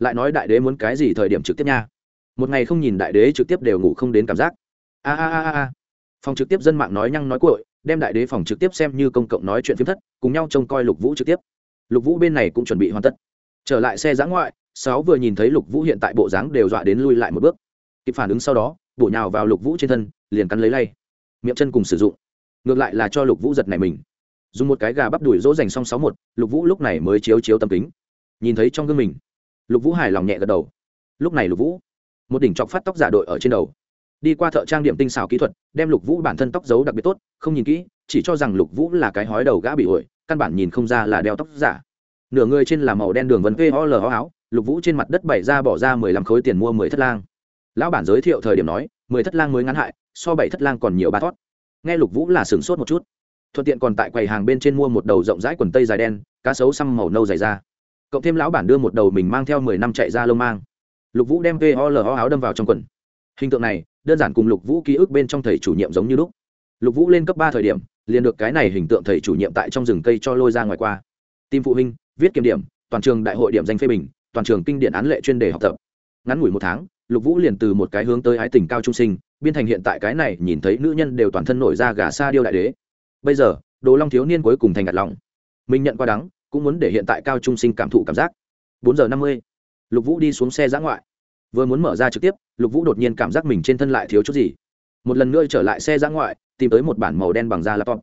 lại nói đại đế muốn cái gì thời điểm trực tiếp nha. Một ngày không nhìn đại đế trực tiếp đều ngủ không đến cảm giác. A a a a phòng trực tiếp dân mạng nói nhăng nói cội đem đại đế phòng trực tiếp xem như công cộng nói chuyện phim thất, cùng nhau trông coi lục vũ trực tiếp. Lục vũ bên này cũng chuẩn bị hoàn tất. Trở lại xe giã ngoại, sáu vừa nhìn thấy lục vũ hiện tại bộ dáng đều dọa đến lui lại một bước. Kịp phản ứng sau đó, bổ nhào vào lục vũ trên thân, liền cắn lấy lay. Miệng chân cùng sử dụng. Ngược lại là cho lục vũ giật này mình. Dùng một cái gà bắp đùi dỗ dành xong sáu một, lục vũ lúc này mới chiếu chiếu tâm kính. Nhìn thấy trong gương mình lục vũ hài lòng nhẹ gật đầu. Lúc này lục vũ, một đỉnh chọc phát tóc giả đội ở trên đầu. Đi qua thợ trang điểm tinh xảo kỹ thuật, đem lục vũ bản thân tóc giấu đặc biệt tốt, không nhìn kỹ, chỉ cho rằng lục vũ là cái hói đầu gã bị ổi, căn bản nhìn không ra là đeo tóc giả. Nửa người trên là màu đen đường vân vê ho lờ ho áo, lục vũ trên mặt đất bày ra bỏ ra mười lăm khối tiền mua mười thất lang. Lão bản giới thiệu thời điểm nói, mười thất lang mới ngắn hại, so bảy thất lang còn nhiều ba thót. Nghe lục vũ là sửng sốt một chút. Thuận tiện còn tại quầy hàng bên trên mua một đầu rộng rãi quần tây dài đen, cá sấu xăm màu nâu dày ra cộng thêm lão bản đưa một đầu mình mang theo mười năm chạy ra lông mang. Lục vũ đem ho áo đâm vào trong quần. Hình tượng này, đơn giản cùng lục vũ ký ức bên trong thầy chủ nhiệm giống như lúc. Lục vũ lên cấp ba thời điểm, liền được cái này hình tượng thầy chủ nhiệm tại trong rừng cây cho lôi ra ngoài qua. Tim phụ huynh, viết kiểm điểm, toàn trường đại hội điểm danh phê bình, toàn trường kinh điển án lệ chuyên đề học tập. Ngắn ngủi một tháng, lục vũ liền từ một cái hướng tới ái tình cao trung sinh, biên thành hiện tại cái này nhìn thấy nữ nhân đều toàn thân nổi ra gà xa điêu đại đế. Bây giờ, đồ long thiếu niên cuối cùng thành ngặt lòng. Mình nhận qua đắng cũng muốn để hiện tại cao trung sinh cảm thụ cảm giác. Bốn giờ năm mươi, lục vũ đi xuống xe giã ngoại. Vừa muốn mở ra trực tiếp, lục vũ đột nhiên cảm giác mình trên thân lại thiếu chút gì. Một lần nữa trở lại xe giã ngoại, tìm tới một bản màu đen bằng da laptop.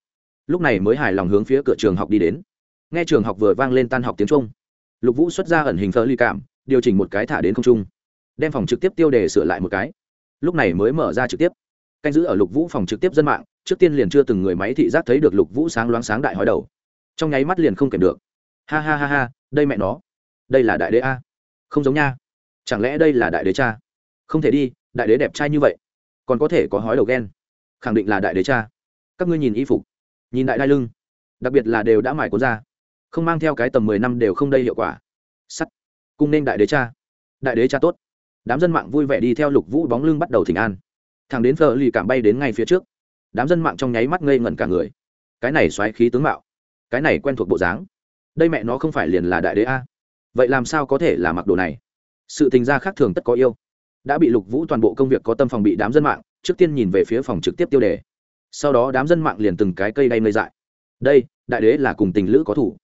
Lúc này mới hài lòng hướng phía cửa trường học đi đến. Nghe trường học vừa vang lên tan học tiếng trung, lục vũ xuất ra ẩn hình thơ ly cảm, điều chỉnh một cái thả đến không trung. Đem phòng trực tiếp tiêu đề sửa lại một cái. Lúc này mới mở ra trực tiếp. Canh giữ ở lục vũ phòng trực tiếp dân mạng, trước tiên liền chưa từng người máy thị giác thấy được lục vũ sáng loáng sáng đại hói đầu. Trong nháy mắt liền không kèm được ha ha ha ha, đây mẹ nó. Đây là đại đế a. Không giống nha. Chẳng lẽ đây là đại đế cha? Không thể đi, đại đế đẹp trai như vậy. Còn có thể có hói đầu ghen. Khẳng định là đại đế cha. Các ngươi nhìn y phục. Nhìn đại đai lưng. Đặc biệt là đều đã mải cuốn ra. Không mang theo cái tầm mười năm đều không đây hiệu quả. Sắt. Cung nên đại đế cha. Đại đế cha tốt. Đám dân mạng vui vẻ đi theo lục vũ bóng lưng bắt đầu thỉnh an. Thằng đến phờ lì cảm bay đến ngay phía trước. Đám dân mạng trong nháy mắt ngây ngẩn cả người. Cái này xoáy khí tướng mạo. Cái này quen thuộc bộ dáng đây mẹ nó không phải liền là đại đế a. Vậy làm sao có thể là mặc đồ này? Sự tình gia khác thường tất có yêu. Đã bị lục vũ toàn bộ công việc có tâm phòng bị đám dân mạng, trước tiên nhìn về phía phòng trực tiếp tiêu đề. Sau đó đám dân mạng liền từng cái cây đay nơi dại. Đây, đại đế là cùng tình lữ có thủ.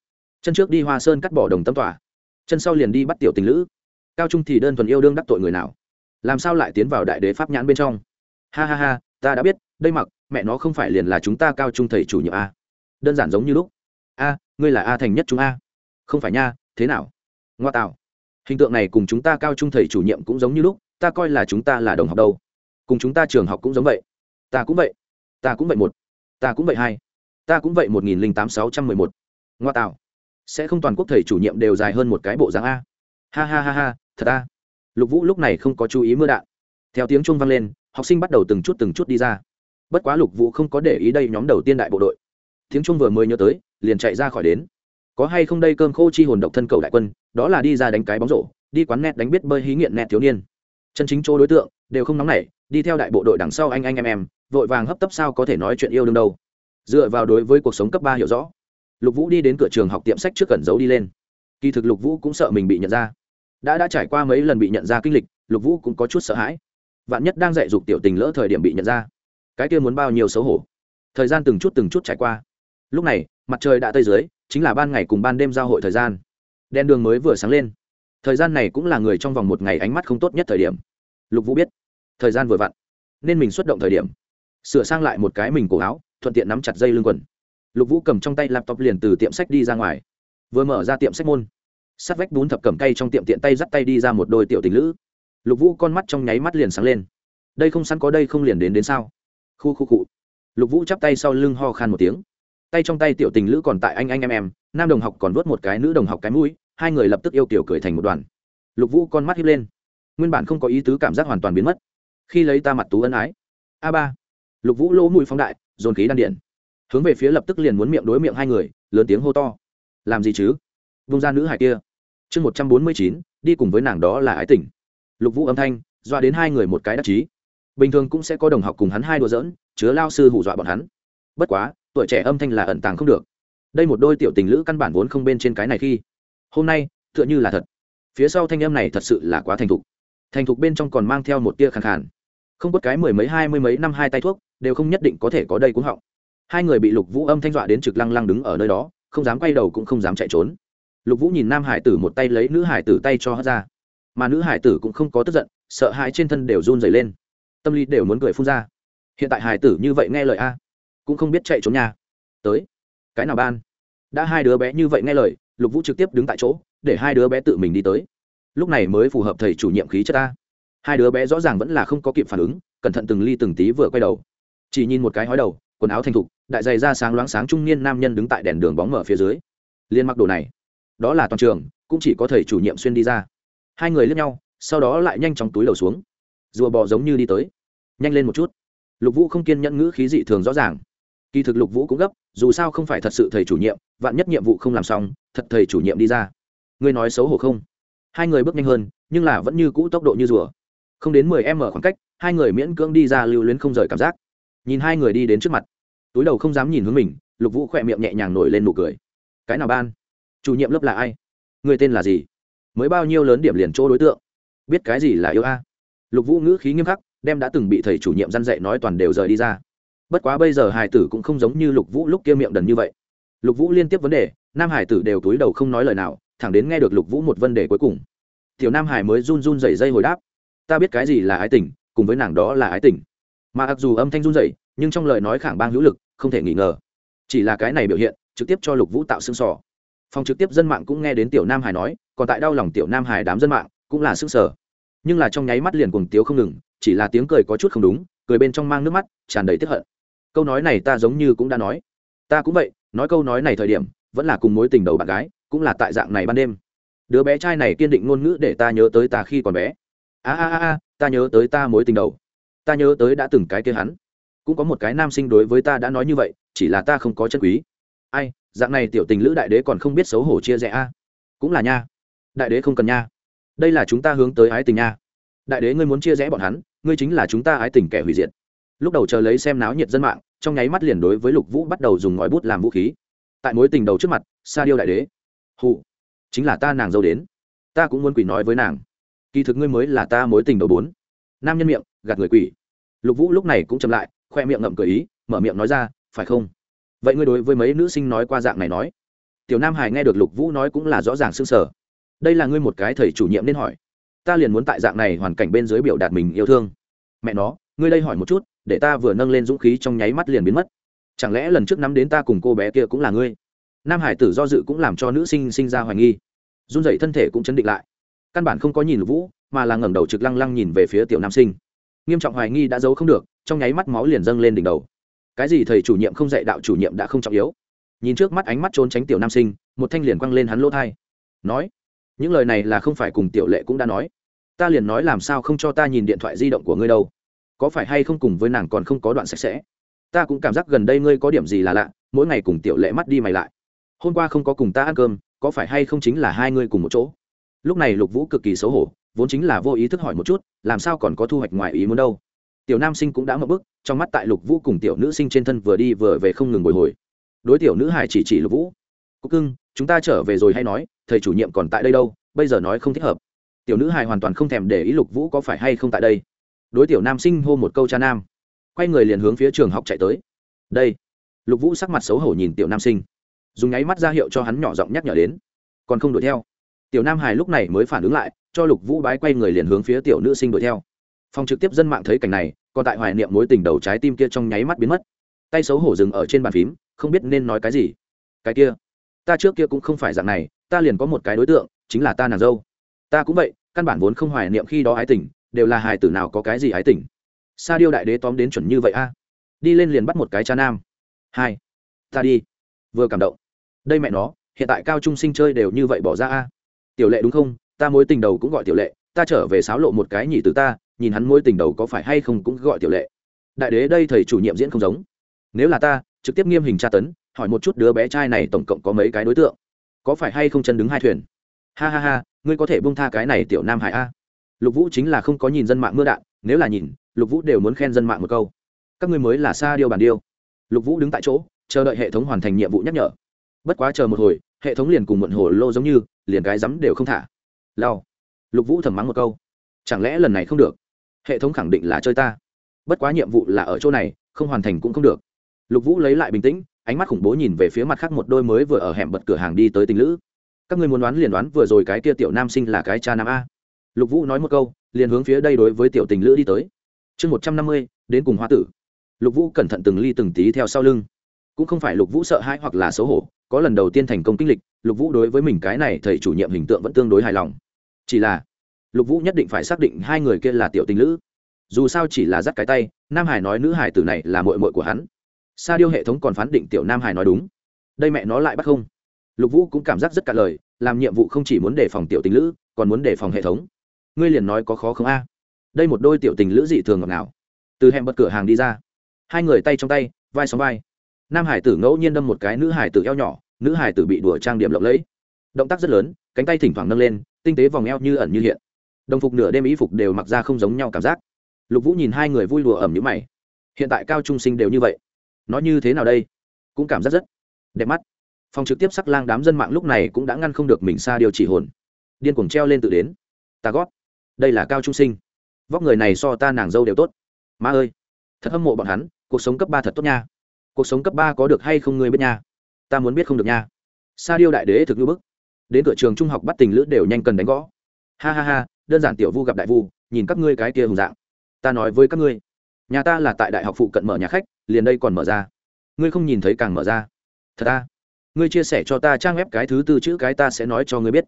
Chân trước đi hoa sơn cắt bỏ đồng tâm tỏa. Chân sau liền đi bắt tiểu tình lữ. Cao trung thì đơn thuần yêu đương đắc tội người nào? Làm sao lại tiến vào đại đế pháp nhãn bên trong? Ha ha ha, ta đã biết, đây mặc, mẹ nó không phải liền là chúng ta cao trung thầy chủ nhiệm a. Đơn giản giống như lúc. A ngươi là a thành nhất chúng a. Không phải nha, thế nào? Ngoa tạo. Hình tượng này cùng chúng ta cao trung thầy chủ nhiệm cũng giống như lúc, ta coi là chúng ta là đồng học đâu. Cùng chúng ta trường học cũng giống vậy. Ta cũng vậy. Ta cũng vậy một. Ta cũng vậy hai. Ta cũng vậy một nghìn linh tám sáu trăm mười một. Ngoa tạo. Sẽ không toàn quốc thầy chủ nhiệm đều dài hơn một cái bộ dáng a. Ha ha ha ha, thật a. Lục vũ lúc này không có chú ý mưa đạn. Theo tiếng trung vang lên, học sinh bắt đầu từng chút từng chút đi ra. Bất quá lục vũ không có để ý đây nhóm đầu tiên đại bộ đội tiếng trung vừa mới nhớ tới, liền chạy ra khỏi đến. Có hay không đây cơm khô chi hồn độc thân cầu đại quân, đó là đi ra đánh cái bóng rổ, đi quán net đánh biết bơi hí nghiện nẹt thiếu niên. Chân chính chỗ đối tượng, đều không nóng nảy, đi theo đại bộ đội đằng sau anh anh em em, vội vàng hấp tấp sao có thể nói chuyện yêu đương đâu. Dựa vào đối với cuộc sống cấp ba hiểu rõ, lục vũ đi đến cửa trường học tiệm sách trước cẩn giấu đi lên. Kỳ thực lục vũ cũng sợ mình bị nhận ra. Đã đã trải qua mấy lần bị nhận ra kinh lịch, lục vũ cũng có chút sợ hãi. Vạn nhất đang dạy dục tiểu tình lỡ thời điểm bị nhận ra, cái kia muốn bao nhiêu xấu hổ. Thời gian từng chút từng chút trải qua lúc này, mặt trời đã tây dưới, chính là ban ngày cùng ban đêm giao hội thời gian. Đèn đường mới vừa sáng lên. Thời gian này cũng là người trong vòng một ngày ánh mắt không tốt nhất thời điểm. Lục vũ biết, thời gian vừa vặn, nên mình xuất động thời điểm. Sửa sang lại một cái mình cổ áo, thuận tiện nắm chặt dây lưng quần. Lục vũ cầm trong tay laptop liền từ tiệm sách đi ra ngoài. Vừa mở ra tiệm sách môn, sát vách bún thập cầm cây trong tiệm tiện tay dắt tay đi ra một đôi tiểu tình lữ. Lục vũ con mắt trong nháy mắt liền sáng lên. Đây không sẵn có đây không liền đến đến sao? Khu khu cụ lục vũ chắp tay sau lưng ho khan một tiếng tay trong tay tiểu tình lữ còn tại anh anh em em, nam đồng học còn vớt một cái nữ đồng học cái mũi, hai người lập tức yêu kiểu cười thành một đoàn. Lục vũ con mắt hiếp lên. Nguyên bản không có ý tứ cảm giác hoàn toàn biến mất. Khi lấy ta mặt tú ân ái. A ba. Lục vũ lỗ mũi phóng đại, dồn khí đan điện. Hướng về phía lập tức liền muốn miệng đối miệng hai người, lớn tiếng hô to. Làm gì chứ? Vung ra nữ hải kia. Chương một trăm bốn mươi chín, đi cùng với nàng đó là ái tỉnh lục vũ âm thanh, dọa đến hai người một cái đắc chí. Bình thường cũng sẽ có đồng học cùng hắn hai đùa giỡn, chứa lao sư hù dọa bọn hắn. Bất quá tuổi trẻ âm thanh là ẩn tàng không được. Đây một đôi tiểu tình lữ căn bản vốn không bên trên cái này khi. Hôm nay, tựa như là thật. Phía sau thanh âm này thật sự là quá thành thục. Thành thục bên trong còn mang theo một tia khẳng khàn. Không có cái mười mấy, hai mươi mấy năm hai tay thuốc, đều không nhất định có thể có đây cũng họng. Hai người bị lục vũ âm thanh dọa đến trực lăng lăng đứng ở nơi đó, không dám quay đầu cũng không dám chạy trốn. Lục vũ nhìn nam hải tử một tay lấy nữ hải tử tay cho hất ra. Mà nữ hải tử cũng không có tức giận, sợ hãi trên thân đều run dày lên. Tâm lý đều muốn cười phun ra. Hiện tại hải tử như vậy nghe lời a? Cũng không biết chạy trốn nhà tới. Cái nào ban? Đã hai đứa bé như vậy nghe lời, lục vũ trực tiếp đứng tại chỗ, để hai đứa bé tự mình đi tới. Lúc này mới phù hợp thầy chủ nhiệm khí chất ta. Hai đứa bé rõ ràng vẫn là không có kịp phản ứng, cẩn thận từng ly từng tí vừa quay đầu. Chỉ nhìn một cái hói đầu, quần áo thanh thục, đại dày da sáng loáng sáng trung niên nam nhân đứng tại đèn đường bóng mở phía dưới. Liên mặc đồ này. Đó là toàn trường, cũng chỉ có thầy chủ nhiệm xuyên đi ra. Hai người lướt nhau, sau đó lại nhanh chóng túi đầu xuống. Rùa bò giống như đi tới. Nhanh lên một chút. Lục vũ không kiên nhẫn ngữ khí dị thường rõ ràng kỳ thực lục vũ cũng gấp, dù sao không phải thật sự thầy chủ nhiệm, vạn nhất nhiệm vụ không làm xong, thật thầy chủ nhiệm đi ra. Ngươi nói xấu hổ không? Hai người bước nhanh hơn, nhưng là vẫn như cũ tốc độ như rùa. Không đến mười m khoảng cách, hai người miễn cưỡng đi ra lưu luyến không rời cảm giác. Nhìn hai người đi đến trước mặt, túi đầu không dám nhìn hướng mình, lục vũ khỏe miệng nhẹ nhàng nổi lên nụ cười. Cái nào ban? Chủ nhiệm lớp là ai? Người tên là gì? Mới bao nhiêu lớn điểm liền chỗ đối tượng? Biết cái gì là yêu a? Lục vũ ngữ khí nghiêm khắc, đem đã từng bị thầy chủ nhiệm răn dạy nói toàn đều rời đi ra bất quá bây giờ hải tử cũng không giống như lục vũ lúc kia miệng đần như vậy. Lục vũ liên tiếp vấn đề, nam hải tử đều túi đầu không nói lời nào, thẳng đến nghe được lục vũ một vấn đề cuối cùng. Tiểu nam hải mới run run dày dây hồi đáp, ta biết cái gì là ái tình, cùng với nàng đó là ái tình. Mà mặc dù âm thanh run dày nhưng trong lời nói khẳng bang hữu lực, không thể nghi ngờ. Chỉ là cái này biểu hiện, trực tiếp cho lục vũ tạo xương sò phòng trực tiếp dân mạng cũng nghe đến tiểu nam hải nói, còn tại đau lòng tiểu nam hải đám dân mạng, cũng là xương sở nhưng là trong nháy mắt liền cuồng tiếu không ngừng, chỉ là tiếng cười có chút không đúng, cười bên trong mang nước mắt, tràn đầy tiếp hận câu nói này ta giống như cũng đã nói. Ta cũng vậy, nói câu nói này thời điểm, vẫn là cùng mối tình đầu bạn gái, cũng là tại dạng này ban đêm. Đứa bé trai này kiên định ngôn ngữ để ta nhớ tới ta khi còn bé. A a a a, ta nhớ tới ta mối tình đầu. Ta nhớ tới đã từng cái kia hắn. Cũng có một cái nam sinh đối với ta đã nói như vậy, chỉ là ta không có chân quý. Ai, dạng này tiểu tình lữ đại đế còn không biết xấu hổ chia rẽ a. Cũng là nha. Đại đế không cần nha. Đây là chúng ta hướng tới ái tình nha. Đại đế ngươi muốn chia rẽ bọn hắn, ngươi chính là chúng ta ái tình kẻ hủy diệt lúc đầu chờ lấy xem náo nhiệt dân mạng, trong nháy mắt liền đối với lục vũ bắt đầu dùng ngòi bút làm vũ khí. Tại mối tình đầu trước mặt, sa điêu đại đế. Hụ chính là ta nàng dâu đến. Ta cũng muốn quỷ nói với nàng. Kỳ thực ngươi mới là ta mối tình đầu bốn. Nam nhân miệng, gạt người quỷ. Lục vũ lúc này cũng chậm lại, khoe miệng ngậm cười ý, mở miệng nói ra, phải không? Vậy ngươi đối với mấy nữ sinh nói qua dạng này nói. Tiểu nam hải nghe được lục vũ nói cũng là rõ ràng xương sở đây là ngươi một cái thầy chủ nhiệm nên hỏi. Ta liền muốn tại dạng này hoàn cảnh bên dưới biểu đạt mình yêu thương. Mẹ nó, ngươi đây hỏi một chút để ta vừa nâng lên dũng khí trong nháy mắt liền biến mất. Chẳng lẽ lần trước nắm đến ta cùng cô bé kia cũng là ngươi? Nam hải tử do dự cũng làm cho nữ sinh sinh ra hoài nghi. Run dậy thân thể cũng chấn định lại. Căn bản không có nhìn lục vũ, mà là ngẩng đầu trực lăng lăng nhìn về phía tiểu nam sinh. Nghiêm trọng hoài nghi đã giấu không được, trong nháy mắt máu liền dâng lên đỉnh đầu. Cái gì thầy chủ nhiệm không dạy đạo chủ nhiệm đã không trọng yếu. Nhìn trước mắt ánh mắt trốn tránh tiểu nam sinh, một thanh liền quăng lên hắn lỗ thai. Nói, những lời này là không phải cùng tiểu lệ cũng đã nói. Ta liền nói làm sao không cho ta nhìn điện thoại di động của ngươi đâu có phải hay không cùng với nàng còn không có đoạn sạch sẽ? Ta cũng cảm giác gần đây ngươi có điểm gì là lạ, mỗi ngày cùng tiểu lệ mắt đi mày lại. Hôm qua không có cùng ta ăn cơm, có phải hay không chính là hai ngươi cùng một chỗ? Lúc này lục vũ cực kỳ xấu hổ, vốn chính là vô ý thức hỏi một chút, làm sao còn có thu hoạch ngoài ý muốn đâu? Tiểu nam sinh cũng đã mất bức trong mắt tại lục vũ cùng tiểu nữ sinh trên thân vừa đi vừa về không ngừng bồi hồi. Đối tiểu nữ hải chỉ chỉ lục vũ. Cúc cưng, chúng ta trở về rồi hay nói, thầy chủ nhiệm còn tại đây đâu, bây giờ nói không thích hợp. Tiểu nữ hải hoàn toàn không thèm để ý lục vũ có phải hay không tại đây đối tiểu nam sinh hô một câu cha nam. Quay người liền hướng phía trường học chạy tới. Đây. Lục vũ sắc mặt xấu hổ nhìn tiểu nam sinh. Dùng nháy mắt ra hiệu cho hắn nhỏ giọng nhắc nhở đến. Còn không đuổi theo. Tiểu nam hải lúc này mới phản ứng lại, cho lục vũ bái quay người liền hướng phía tiểu nữ sinh đuổi theo. Phòng trực tiếp dân mạng thấy cảnh này, còn tại hoài niệm mối tình đầu trái tim kia trong nháy mắt biến mất. Tay xấu hổ dừng ở trên bàn phím, không biết nên nói cái gì. Cái kia. Ta trước kia cũng không phải dạng này, ta liền có một cái đối tượng, chính là ta nàng dâu. Ta cũng vậy, căn bản vốn không hoài niệm khi đó ái tình đều là hài tử nào có cái gì ái tình. Sa điêu đại đế tóm đến chuẩn như vậy a. Đi lên liền bắt một cái cha nam. Hai. Ta đi. Vừa cảm động. Đây mẹ nó, hiện tại cao trung sinh chơi đều như vậy bỏ ra a. Tiểu lệ đúng không? Ta mối tình đầu cũng gọi tiểu lệ. Ta trở về sáo lộ một cái nhỉ từ ta, nhìn hắn mối tình đầu có phải hay không cũng gọi tiểu lệ. Đại đế đây thầy chủ nhiệm diễn không giống. Nếu là ta, trực tiếp nghiêm hình tra tấn, hỏi một chút đứa bé trai này tổng cộng có mấy cái đối tượng. Có phải hay không chân đứng hai thuyền? Ha ha ha, ngươi có thể bung tha cái này tiểu nam hải a lục vũ chính là không có nhìn dân mạng mưa đạn, nếu là nhìn, lục vũ đều muốn khen dân mạng một câu. Các ngươi mới là xa điêu bản điêu. Lục vũ đứng tại chỗ, chờ đợi hệ thống hoàn thành nhiệm vụ nhắc nhở. Bất quá chờ một hồi, hệ thống liền cùng muộn hồ lô giống như, liền cái rắm đều không thả. Lao. Lục vũ thầm mắng một câu. Chẳng lẽ lần này không được? Hệ thống khẳng định là chơi ta. Bất quá nhiệm vụ là ở chỗ này, không hoàn thành cũng không được. Lục vũ lấy lại bình tĩnh, ánh mắt khủng bố nhìn về phía mặt khác một đôi mới vừa ở hẻm bật cửa hàng đi tới tình lữ. Các người muốn đoán liền đoán, vừa rồi cái kia tiểu nam sinh là cái cha nam a lục vũ nói một câu, liền hướng phía đây đối với tiểu tình lữ đi tới. Chương một trăm năm mươi, đến cùng hoa tử. Lục vũ cẩn thận từng ly từng tí theo sau lưng. Cũng không phải lục vũ sợ hãi hoặc là xấu hổ, có lần đầu tiên thành công kinh lịch, lục vũ đối với mình cái này thầy chủ nhiệm hình tượng vẫn tương đối hài lòng. Chỉ là, lục vũ nhất định phải xác định hai người kia là tiểu tình lữ. Dù sao chỉ là dắt cái tay, nam hải nói nữ hải tử này là mội mội của hắn. Sa điêu hệ thống còn phán định tiểu nam hải nói đúng. Đây mẹ nó lại bắt không. Lục vũ cũng cảm giác rất cả lời, làm nhiệm vụ không chỉ muốn đề phòng tiểu tình lữ, còn muốn đề phòng hệ thống ngươi liền nói có khó không a? Đây một đôi tiểu tình lữ dị thường ngọt nào từ hẹn bật cửa hàng đi ra. Hai người tay trong tay, vai sóng vai. Nam hải tử ngẫu nhiên đâm một cái, nữ hải tử eo nhỏ, nữ hải tử bị đùa trang điểm lộng lẫy. Động tác rất lớn, cánh tay thỉnh thoảng nâng lên, tinh tế vòng eo như ẩn như hiện. Đồng phục nửa đêm ý phục đều mặc ra không giống nhau cảm giác. Lục vũ nhìn hai người vui lùa ẩm như mày. Hiện tại cao trung sinh đều như vậy. Nói như thế nào đây? Cũng cảm giác rất đẹp mắt. Phòng trực tiếp sắc lang đám dân mạng lúc này cũng đã ngăn không được mình xa điều chỉ hồn. Điên cuồng treo lên tự đến. Ta gót đây là cao trung sinh. Vóc người này so ta nàng dâu đều tốt. Má ơi, thật hâm mộ bọn hắn, cuộc sống cấp ba thật tốt nha. Cuộc sống cấp ba có được hay không ngươi biết nha? Ta muốn biết không được nha. Sa điêu đại đế thực như bức. Đến cửa trường trung học bắt tình lữ đều nhanh cần đánh gõ. Ha ha ha, đơn giản tiểu vu gặp đại vu, nhìn các ngươi cái kia hùng dạng. Ta nói với các ngươi, nhà ta là tại đại học phụ cận mở nhà khách, liền đây còn mở ra. Ngươi không nhìn thấy càng mở ra. Thật ta ngươi chia sẻ cho ta trang web cái thứ tư chữ cái ta sẽ nói cho ngươi biết.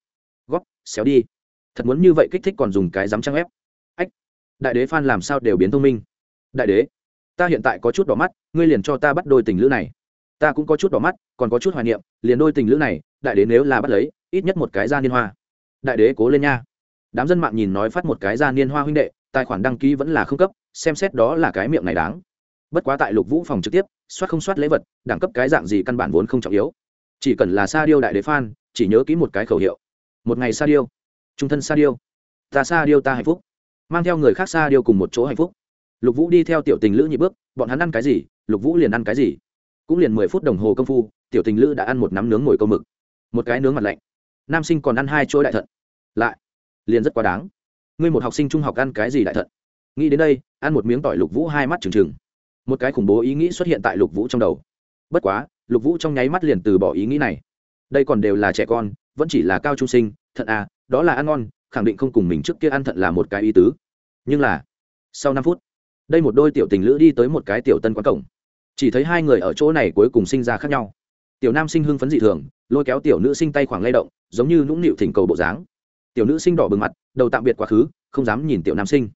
Góp, xéo đi thật muốn như vậy kích thích còn dùng cái dám trang ép, ách đại đế phan làm sao đều biến thông minh. Đại đế ta hiện tại có chút đỏ mắt ngươi liền cho ta bắt đôi tình lữ này. Ta cũng có chút đỏ mắt còn có chút hoài niệm liền đôi tình lữ này đại đế nếu là bắt lấy ít nhất một cái ra niên hoa. Đại đế cố lên nha. Đám dân mạng nhìn nói phát một cái ra niên hoa huynh đệ tài khoản đăng ký vẫn là không cấp xem xét đó là cái miệng này đáng. Bất quá tại lục vũ phòng trực tiếp soát không soát lễ vật đẳng cấp cái dạng gì căn bản vốn không trọng yếu. Chỉ cần là sa điêu đại đế phan chỉ nhớ ký một cái khẩu hiệu. Một ngày sa điêu trung thân sa điêu. Ta sa điêu ta hạnh phúc. Mang theo người khác sa điêu cùng một chỗ hạnh phúc. Lục vũ đi theo tiểu tình lữ nhị bước, bọn hắn ăn cái gì, lục vũ liền ăn cái gì. Cũng liền mười phút đồng hồ công phu, tiểu tình lữ đã ăn một nắm nướng ngồi câu mực. Một cái nướng mặt lạnh. Nam sinh còn ăn hai chỗ đại thận. Lại. Liền rất quá đáng. Ngươi một học sinh trung học ăn cái gì đại thận? Nghĩ đến đây, ăn một miếng tỏi lục vũ hai mắt trừng trừng. Một cái khủng bố ý nghĩ xuất hiện tại lục vũ trong đầu. Bất quá, lục vũ trong nháy mắt liền từ bỏ ý nghĩ này. Đây còn đều là trẻ con, vẫn chỉ là cao trung sinh, thận à đó là ăn ngon, khẳng định không cùng mình trước kia ăn thận là một cái ý tứ. Nhưng là, sau năm phút, đây một đôi tiểu tình lữ đi tới một cái tiểu tân quán cổng. Chỉ thấy hai người ở chỗ này cuối cùng sinh ra khác nhau. Tiểu nam sinh hưng phấn dị thường, lôi kéo tiểu nữ sinh tay khoảng lay động, giống như nũng nịu thỉnh cầu bộ dáng. Tiểu nữ sinh đỏ bừng mặt, đầu tạm biệt quá khứ, không dám nhìn tiểu nam sinh.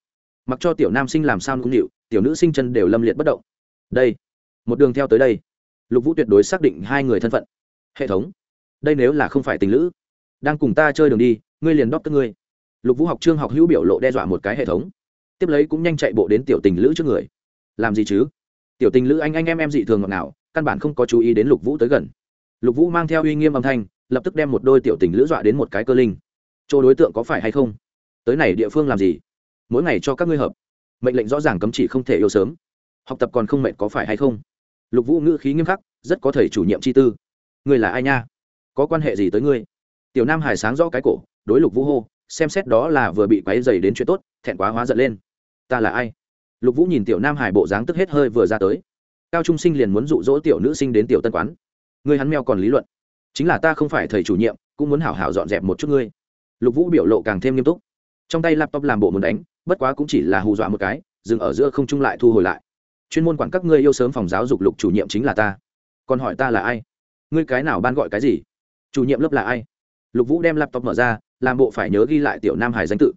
Mặc cho tiểu nam sinh làm sao nũng nịu, tiểu nữ sinh chân đều lâm liệt bất động. Đây, một đường theo tới đây. Lục vũ tuyệt đối xác định hai người thân phận. Hệ thống. Đây nếu là không phải tình lữ đang cùng ta chơi đường đi, ngươi liền đóp tức ngươi. Lục vũ học trương học hữu biểu lộ đe dọa một cái hệ thống. Tiếp lấy cũng nhanh chạy bộ đến tiểu tình lữ trước người. Làm gì chứ? Tiểu tình lữ anh anh em em dị thường ngọt nào căn bản không có chú ý đến lục vũ tới gần. Lục vũ mang theo uy nghiêm âm thanh, lập tức đem một đôi tiểu tình lữ dọa đến một cái cơ linh. Chỗ đối tượng có phải hay không? Tới này địa phương làm gì? Mỗi ngày cho các ngươi hợp. Mệnh lệnh rõ ràng cấm chỉ không thể yêu sớm. Học tập còn không mệnh có phải hay không? Lục vũ ngữ khí nghiêm khắc, rất có thể chủ nhiệm chi tư. Ngươi là ai nha? Có quan hệ gì tới ngươi? Tiểu nam hải sáng rõ cái cổ, đối lục vũ hô, xem xét đó là vừa bị quáy dày đến chuyện tốt, thẹn quá hóa giận lên. Ta là ai? Lục vũ nhìn tiểu nam hải bộ dáng tức hết hơi vừa ra tới. Cao trung sinh liền muốn dụ dỗ tiểu nữ sinh đến tiểu tân quán. Ngươi hắn mèo còn lý luận. Chính là ta không phải thầy chủ nhiệm, cũng muốn hảo hảo dọn dẹp một chút ngươi. Lục vũ biểu lộ càng thêm nghiêm túc. Trong tay laptop làm bộ muốn đánh, bất quá cũng chỉ là hù dọa một cái, dừng ở giữa không trung lại thu hồi lại. Chuyên môn quản các ngươi yêu sớm phòng giáo dục lục chủ nhiệm chính là ta. Còn hỏi ta là ai? Ngươi cái nào ban gọi cái gì? Chủ nhiệm lớp là ai? Lục vũ đem laptop mở ra, làm bộ phải nhớ ghi lại tiểu nam hải danh tự.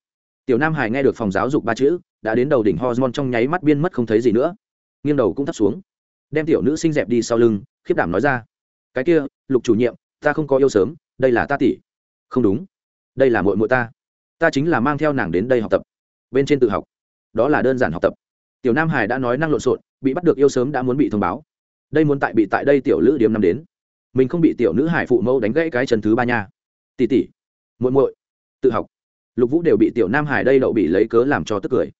Tiểu nam hải nghe được phòng giáo dục ba chữ, đã đến đầu đỉnh hormone trong nháy mắt biên mất không thấy gì nữa. Nghiêng đầu cũng thấp xuống. Đem tiểu nữ sinh dẹp đi sau lưng, khiếp đảm nói ra. Cái kia, lục chủ nhiệm, ta không có yêu sớm, đây là ta tỷ không đúng. Đây là mội mội ta. Ta chính là mang theo nàng đến đây học tập. Bên trên tự học. Đó là đơn giản học tập. Tiểu nam hải đã nói năng lộn xộn, bị bắt được yêu sớm đã muốn bị thông báo. Đây muốn tại bị tại đây tiểu lữ điếm năm đến. Mình không bị tiểu nữ hải phụ mẫu đánh gãy cái chân thứ ba nha tỷ tỷ muội muội. Tự học. Lục vũ đều bị tiểu nam hải đây đậu bị lấy cớ làm cho tức cười.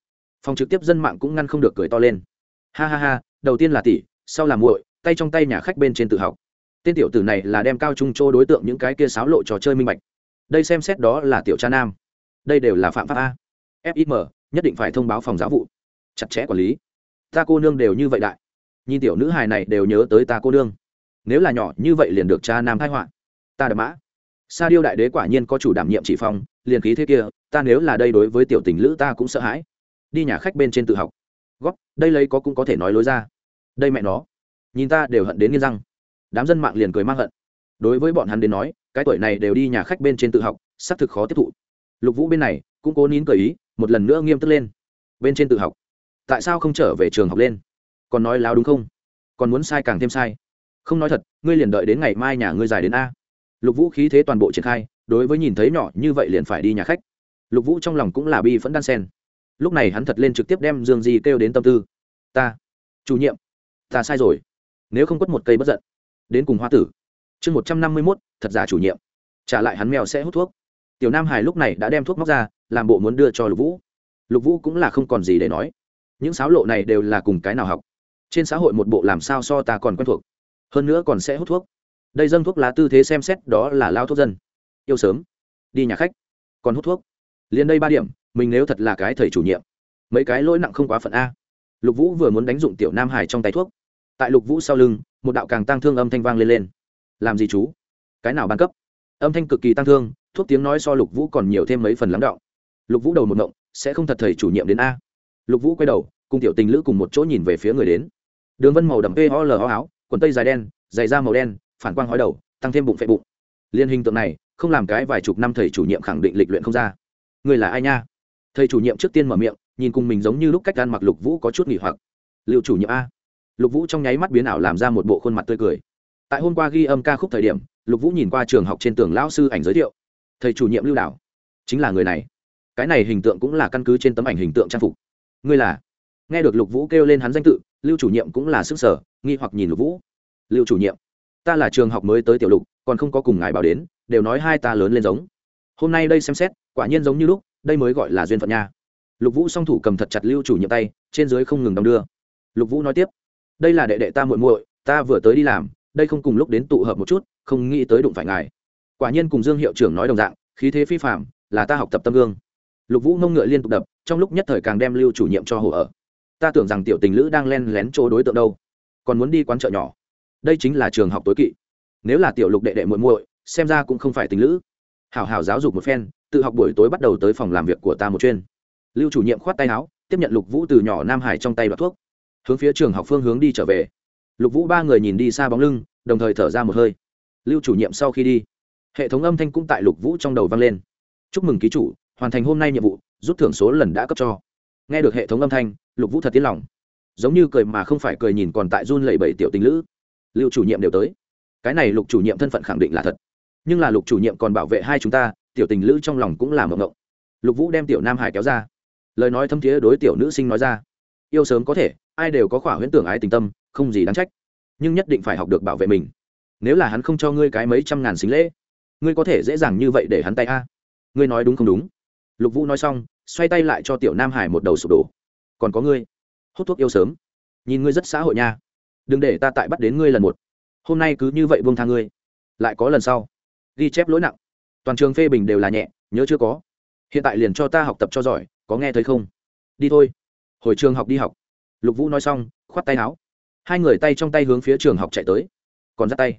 Phòng trực tiếp dân mạng cũng ngăn không được cười to lên. Ha ha ha, đầu tiên là tỷ sau là muội, tay trong tay nhà khách bên trên tự học. Tên tiểu tử này là đem cao trung châu đối tượng những cái kia sáo lộ trò chơi minh bạch. Đây xem xét đó là tiểu cha nam. Đây đều là phạm pháp a. Fim nhất định phải thông báo phòng giáo vụ. Chặt chẽ quản lý. Ta cô nương đều như vậy đại. Nhìn tiểu nữ hài này đều nhớ tới ta cô nương. Nếu là nhỏ như vậy liền được cha nam thái họa. Ta đập mã sa điêu đại đế quả nhiên có chủ đảm nhiệm chỉ phong, liền khí thế kia, ta nếu là đây đối với tiểu tình lữ ta cũng sợ hãi. Đi nhà khách bên trên tự học. Góp đây lấy có cũng có thể nói lối ra. Đây mẹ nó. Nhìn ta đều hận đến nghiên răng. Đám dân mạng liền cười mang hận. Đối với bọn hắn đến nói, cái tuổi này đều đi nhà khách bên trên tự học, xác thực khó tiếp thụ. Lục vũ bên này, cũng cố nín cởi ý, một lần nữa nghiêm túc lên. Bên trên tự học. Tại sao không trở về trường học lên? Còn nói láo đúng không? Còn muốn sai càng thêm sai. Không nói thật, ngươi liền đợi đến ngày mai nhà ngươi dài đến a lục vũ khí thế toàn bộ triển khai, đối với nhìn thấy nhỏ như vậy liền phải đi nhà khách. Lục vũ trong lòng cũng là bi phẫn đan sen. Lúc này hắn thật lên trực tiếp đem dương di kêu đến tâm tư. Ta, chủ nhiệm, ta sai rồi. Nếu không quất một cây bất giận, đến cùng hoa tử. Chương một trăm năm mươi mốt, thật giả chủ nhiệm. Trả lại hắn mèo sẽ hút thuốc. Tiểu nam hải lúc này đã đem thuốc móc ra, làm bộ muốn đưa cho lục vũ. Lục vũ cũng là không còn gì để nói. Những sáo lộ này đều là cùng cái nào học? Trên xã hội một bộ làm sao so ta còn quen thuộc. Hơn nữa còn sẽ hút thuốc đây dâng thuốc lá tư thế xem xét đó là lao thuốc dân. Yêu sớm. Đi nhà khách. Còn hút thuốc. Liền đây ba điểm, mình nếu thật là cái thầy chủ nhiệm. Mấy cái lỗi nặng không quá phận a. Lục vũ vừa muốn đánh dụng tiểu nam hải trong tay thuốc. Tại lục vũ sau lưng, một đạo càng tăng thương âm thanh vang lên lên. Làm gì chú? Cái nào ban cấp? Âm thanh cực kỳ tăng thương, thuốc tiếng nói so lục vũ còn nhiều thêm mấy phần lắng đọng. Lục vũ đầu một ngộng, sẽ không thật thầy chủ nhiệm đến a. Lục vũ quay đầu, cùng tiểu tình lữ cùng một chỗ nhìn về phía người đến. Đường vân màu đậm p ho l ho áo, quần tây dài đen, giày da màu đen phản quang hói đầu, tăng thêm bụng phệ bụng. Liên hình tượng này, không làm cái vài chục năm thầy chủ nhiệm khẳng định lịch luyện không ra. Người là ai nha? Thầy chủ nhiệm trước tiên mở miệng, nhìn cùng mình giống như lúc cách gan mặc lục vũ có chút nghỉ hoặc. Liệu chủ nhiệm a. Lục vũ trong nháy mắt biến ảo làm ra một bộ khuôn mặt tươi cười. Tại hôm qua ghi âm ca khúc thời điểm, lục vũ nhìn qua trường học trên tường lão sư ảnh giới thiệu. Thầy chủ nhiệm lưu đảo. Chính là người này. Cái này hình tượng cũng là căn cứ trên tấm ảnh hình tượng trang phục. Ngươi là? Nghe được lục vũ kêu lên hắn danh tự, lưu chủ nhiệm cũng là sức sở nghi hoặc nhìn lục vũ. Lưu chủ nhiệm ta là trường học mới tới tiểu lục, còn không có cùng ngài bảo đến, đều nói hai ta lớn lên giống. Hôm nay đây xem xét, quả nhiên giống như lúc, đây mới gọi là duyên phận nha. Lục vũ song thủ cầm thật chặt lưu chủ nhiệm tay, trên dưới không ngừng đong đưa. Lục vũ nói tiếp, đây là đệ đệ ta muội muội, ta vừa tới đi làm, đây không cùng lúc đến tụ hợp một chút, không nghĩ tới đụng phải ngài. Quả nhiên cùng dương hiệu trưởng nói đồng dạng, khí thế phi phạm là ta học tập tâm gương. Lục vũ nông ngựa liên tục đập, trong lúc nhất thời càng đem lưu chủ nhiệm cho hồ ở. Ta tưởng rằng tiểu tình lữ đang len lén chỗ đối tượng đâu, còn muốn đi quán chợ nhỏ đây chính là trường học tối kỵ. Nếu là tiểu lục đệ đệ muội muội, xem ra cũng không phải tình lữ. Hảo hảo giáo dục một phen, tự học buổi tối bắt đầu tới phòng làm việc của ta một chuyên. Lưu chủ nhiệm khoát tay áo, tiếp nhận lục vũ từ nhỏ nam hải trong tay đoạt thuốc. Hướng phía trường học phương hướng đi trở về. Lục vũ ba người nhìn đi xa bóng lưng, đồng thời thở ra một hơi. Lưu chủ nhiệm sau khi đi, hệ thống âm thanh cũng tại lục vũ trong đầu vang lên. Chúc mừng ký chủ, hoàn thành hôm nay nhiệm vụ, rút thưởng số lần đã cấp cho. Nghe được hệ thống âm thanh, lục vũ thật tiến lòng. Giống như cười mà không phải cười nhìn còn tại run lẩy bẩy tiểu tình lữ lưu chủ nhiệm đều tới. Cái này lục chủ nhiệm thân phận khẳng định là thật. Nhưng là lục chủ nhiệm còn bảo vệ hai chúng ta, tiểu tình lữ trong lòng cũng là mộng ngộng lục vũ đem tiểu nam hải kéo ra. Lời nói thâm thiế đối tiểu nữ sinh nói ra. Yêu sớm có thể, ai đều có khỏa huyễn tưởng ái tình tâm, không gì đáng trách. Nhưng nhất định phải học được bảo vệ mình. Nếu là hắn không cho ngươi cái mấy trăm ngàn xính lễ, ngươi có thể dễ dàng như vậy để hắn tay a? Ngươi nói đúng không đúng? Lục vũ nói xong, xoay tay lại cho tiểu nam hải một đầu sụp đổ. Còn có ngươi, hút thuốc yêu sớm. Nhìn ngươi rất xã hội nha đừng để ta tại bắt đến ngươi lần một. Hôm nay cứ như vậy buông tha ngươi. Lại có lần sau. Ghi chép lỗi nặng. Toàn trường phê bình đều là nhẹ, nhớ chưa có. Hiện tại liền cho ta học tập cho giỏi, có nghe thấy không? Đi thôi. Hồi trường học đi học. Lục vũ nói xong, khoát tay áo. Hai người tay trong tay hướng phía trường học chạy tới. Còn dắt tay.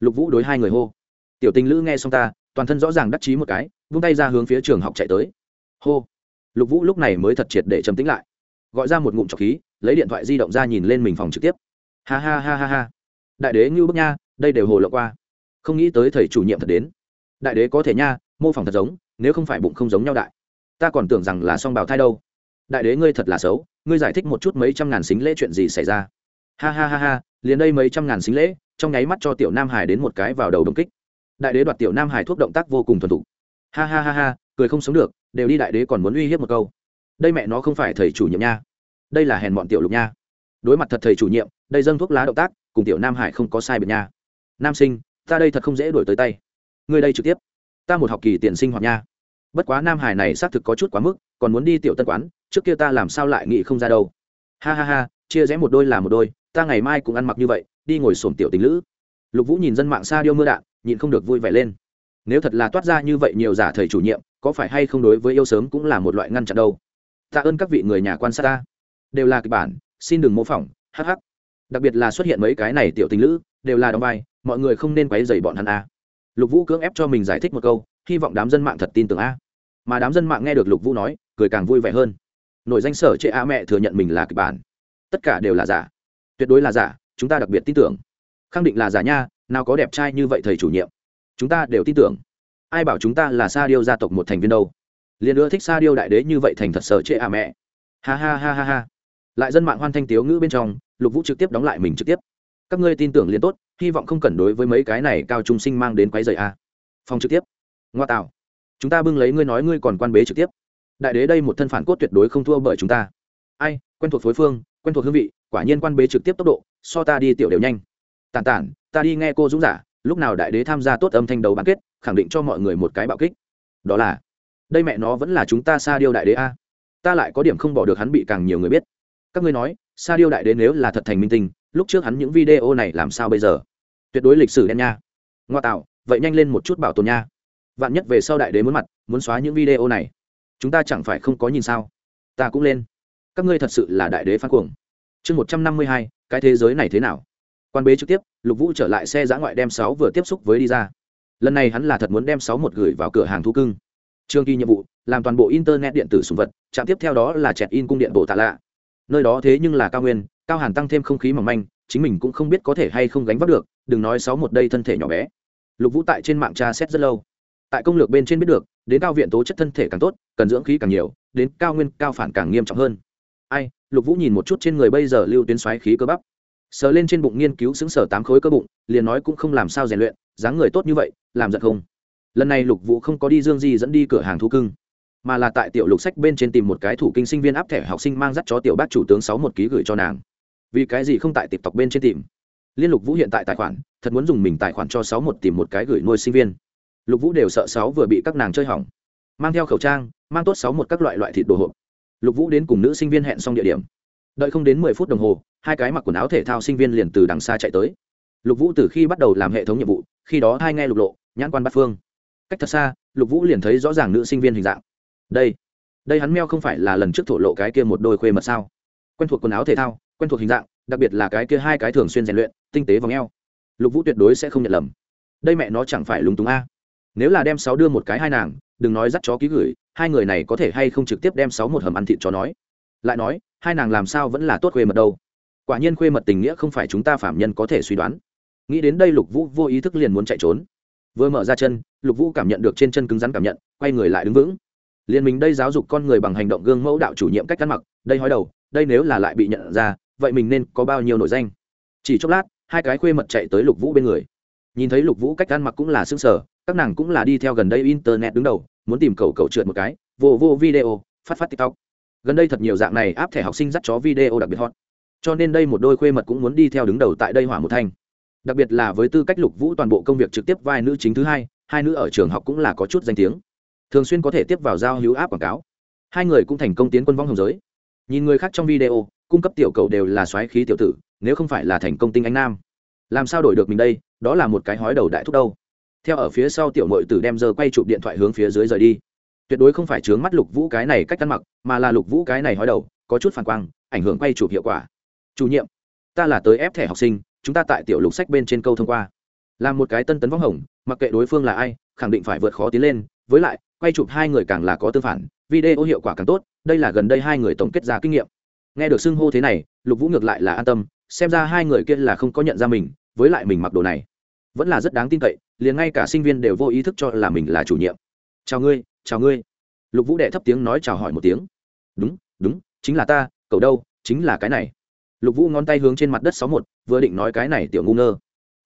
Lục vũ đối hai người hô. Tiểu tình lữ nghe xong ta, toàn thân rõ ràng đắc chí một cái, vung tay ra hướng phía trường học chạy tới. Hô. Lục vũ lúc này mới thật triệt để trầm tĩnh lại. Gọi ra một ngụm trọc khí, lấy điện thoại di động ra nhìn lên mình phòng trực tiếp ha ha ha ha ha. Đại đế ngưu bức nha, đây đều hồ lộ qua. Không nghĩ tới thầy chủ nhiệm thật đến. Đại đế có thể nha, mô phỏng thật giống, nếu không phải bụng không giống nhau đại. Ta còn tưởng rằng là song bào thai đâu. Đại đế ngươi thật là xấu, ngươi giải thích một chút mấy trăm ngàn xính lễ chuyện gì xảy ra. Ha ha ha ha, liền đây mấy trăm ngàn xính lễ, trong nháy mắt cho tiểu nam hải đến một cái vào đầu đồng kích. Đại đế đoạt tiểu nam hải thuốc động tác vô cùng thuần thục. Ha ha ha ha, cười không sống được, đều đi đại đế còn muốn uy hiếp một câu. Đây mẹ nó không phải thầy chủ nhiệm nha. Đây là hèn bọn tiểu lục nha đối mặt thật thầy chủ nhiệm, đây dâng thuốc lá động tác, cùng tiểu nam hải không có sai biệt nha. Nam sinh, ta đây thật không dễ đổi tới tay. Ngươi đây trực tiếp. Ta một học kỳ tiền sinh hoạt nha. Bất quá nam hải này xác thực có chút quá mức, còn muốn đi tiểu tân quán, trước kia ta làm sao lại nghĩ không ra đâu. Ha ha ha, chia rẽ một đôi là một đôi, ta ngày mai cũng ăn mặc như vậy, đi ngồi xổm tiểu tình lữ. Lục vũ nhìn dân mạng xa điêu mưa đạn, nhịn không được vui vẻ lên. Nếu thật là toát ra như vậy nhiều giả thầy chủ nhiệm, có phải hay không đối với yêu sớm cũng là một loại ngăn chặn đâu. Tạ ơn các vị người nhà quan sát ta. Đều là kịch bản xin đừng mô phỏng hh đặc biệt là xuất hiện mấy cái này tiểu tình lữ, đều là đóng vai, mọi người không nên quấy dày bọn hắn a. Lục vũ cưỡng ép cho mình giải thích một câu, hy vọng đám dân mạng thật tin tưởng a. Mà đám dân mạng nghe được lục vũ nói, cười càng vui vẻ hơn. Nội danh sở chệ a mẹ thừa nhận mình là kịch bản. Tất cả đều là giả. Tuyệt đối là giả, chúng ta đặc biệt tin tưởng. Khẳng định là giả nha, nào có đẹp trai như vậy thầy chủ nhiệm. Chúng ta đều tin tưởng. Ai bảo chúng ta là sa điêu gia tộc một thành viên đâu? Liền ưa thích sa điêu đại đế như vậy thành thật sở chệ a mẹ. Ha ha ha ha ha lại dân mạng hoan thanh tiếu ngữ bên trong, lục vũ trực tiếp đóng lại mình trực tiếp. Các ngươi tin tưởng liền tốt, hy vọng không cần đối với mấy cái này cao trung sinh mang đến quái dày a. Phòng trực tiếp. Ngoa tạo. Chúng ta bưng lấy ngươi nói ngươi còn quan bế trực tiếp. Đại đế đây một thân phản cốt tuyệt đối không thua bởi chúng ta. Ai, quen thuộc phối phương, quen thuộc hương vị, quả nhiên quan bế trực tiếp tốc độ, so ta đi tiểu đều nhanh. Tàn tản, ta đi nghe cô dũng giả, lúc nào đại đế tham gia tốt âm thanh đầu bán kết, khẳng định cho mọi người một cái bạo kích. Đó là, đây mẹ nó vẫn là chúng ta xa điêu đại đế a. Ta lại có điểm không bỏ được hắn bị càng nhiều người biết các ngươi nói sa điêu đại đế nếu là thật thành minh tinh, lúc trước hắn những video này làm sao bây giờ? Tuyệt đối lịch sử đen nha. Ngoa tạo, vậy nhanh lên một chút bảo tồn nha. Vạn nhất về sau đại đế muốn mặt, muốn xóa những video này. Chúng ta chẳng phải không có nhìn sao? Ta cũng lên. Các ngươi thật sự là đại đế phát cuồng. Chương một trăm năm mươi hai, cái thế giới này thế nào? Quan bế trực tiếp, lục vũ trở lại xe giã ngoại đem sáu vừa tiếp xúc với đi ra. Lần này hắn là thật muốn đem sáu một gửi vào cửa hàng thú cưng. Trường kỳ nhiệm vụ, làm toàn bộ internet điện tử sùng vật, trạm tiếp theo đó là chẹt in cung điện bộ tạ lạ nơi đó thế nhưng là cao nguyên, cao hàn tăng thêm không khí mỏng manh, chính mình cũng không biết có thể hay không gánh vác được, đừng nói sáu một đây thân thể nhỏ bé. Lục vũ tại trên mạng tra xét rất lâu. Tại công lược bên trên biết được, đến cao viện tố chất thân thể càng tốt, cần dưỡng khí càng nhiều, đến cao nguyên, cao phản càng nghiêm trọng hơn. Ai, lục vũ nhìn một chút trên người bây giờ lưu tuyến xoáy khí cơ bắp. Sờ lên trên bụng nghiên cứu xứng sở tám khối cơ bụng, liền nói cũng không làm sao rèn luyện, dáng người tốt như vậy, làm giận không? Lần này lục vũ không có đi dương di dẫn đi cửa hàng thú cưng mà là tại tiểu lục sách bên trên tìm một cái thủ kinh sinh viên áp thẻ học sinh mang dắt cho tiểu bác chủ tướng sáu một ký gửi cho nàng. Vì cái gì không tại tịp tộc bên trên tìm? Liên lục vũ hiện tại tài khoản, thật muốn dùng mình tài khoản cho sáu một tìm một cái gửi nuôi sinh viên. Lục vũ đều sợ sáu vừa bị các nàng chơi hỏng. Mang theo khẩu trang, mang tốt sáu một các loại loại thịt đồ hộp. Lục vũ đến cùng nữ sinh viên hẹn xong địa điểm. Đợi không đến mười phút đồng hồ, hai cái mặc quần áo thể thao sinh viên liền từ đằng xa chạy tới. Lục vũ từ khi bắt đầu làm hệ thống nhiệm vụ, khi đó hai nghe lục lộ, nhãn quan bát phương. Cách thật xa, lục vũ liền thấy rõ ràng nữ sinh viên hình dạng đây đây hắn meo không phải là lần trước thổ lộ cái kia một đôi khuê mật sao? Quen thuộc quần áo thể thao, quen thuộc hình dạng, đặc biệt là cái kia hai cái thường xuyên rèn luyện, tinh tế v ò lục vũ tuyệt đối sẽ không nhận lầm. Đây mẹ nó chẳng phải lúng túng a. Nếu là đem sáu đưa một cái hai nàng, đừng nói dắt chó ký gửi, hai người này có thể hay không trực tiếp đem sáu một hầm ăn thịt chó nói? Lại nói, hai nàng làm sao vẫn là tốt khuê mật đâu? Quả nhiên khuê mật tình nghĩa không phải chúng ta phạm nhân có thể suy đoán. Nghĩ đến đây lục vũ vô ý thức liền muốn chạy trốn. Vừa mở ra chân, lục vũ cảm nhận được trên chân cứng rắn cảm nhận, quay người lại đứng vững liên mình đây giáo dục con người bằng hành động gương mẫu đạo chủ nhiệm cách ăn mặc, đây hói đầu, đây nếu là lại bị nhận ra, vậy mình nên có bao nhiêu nổi danh? Chỉ chốc lát, hai cái khuê mật chạy tới lục vũ bên người. Nhìn thấy lục vũ cách ăn mặc cũng là xương sở các nàng cũng là đi theo gần đây internet đứng đầu, muốn tìm cầu cầu trượt một cái, vô vô video, phát phát tiktok. Gần đây thật nhiều dạng này áp thẻ học sinh dắt chó video đặc biệt hot. Cho nên đây một đôi khuê mật cũng muốn đi theo đứng đầu tại đây hỏa một thanh. Đặc biệt là với tư cách lục vũ toàn bộ công việc trực tiếp vai nữ chính thứ hai hai nữ ở trường học cũng là có chút danh tiếng thường xuyên có thể tiếp vào giao hữu áp quảng cáo. Hai người cũng thành công tiến quân vong hồng giới. Nhìn người khác trong video, cung cấp tiểu cầu đều là xoáy khí tiểu tử, nếu không phải là thành công tinh anh nam. Làm sao đổi được mình đây? Đó là một cái hói đầu đại thúc đâu. Theo ở phía sau tiểu mội tử đem giờ quay chụp điện thoại hướng phía dưới rời đi. Tuyệt đối không phải chướng mắt lục vũ cái này cách ăn mặc, mà là lục vũ cái này hói đầu, có chút phản quang, ảnh hưởng quay chụp hiệu quả. Chủ nhiệm, ta là tới ép thẻ học sinh, chúng ta tại tiểu lục sách bên trên câu thông qua. Làm một cái tân tấn võng hồng, mặc kệ đối phương là ai, khẳng định phải vượt khó tiến lên với lại, quay chụp hai người càng là có tương phản, video hiệu quả càng tốt, đây là gần đây hai người tổng kết ra kinh nghiệm. Nghe được xưng hô thế này, lục vũ ngược lại là an tâm, xem ra hai người kia là không có nhận ra mình, với lại mình mặc đồ này. Vẫn là rất đáng tin cậy, liền ngay cả sinh viên đều vô ý thức cho là mình là chủ nhiệm. Chào ngươi chào ngươi. Lục vũ đệ thấp tiếng nói chào hỏi một tiếng. Đúng đúng, chính là ta, cậu đâu, chính là cái này. Lục vũ ngón tay hướng trên mặt đất sáu một, vừa định nói cái này tiểu ngu ngơ.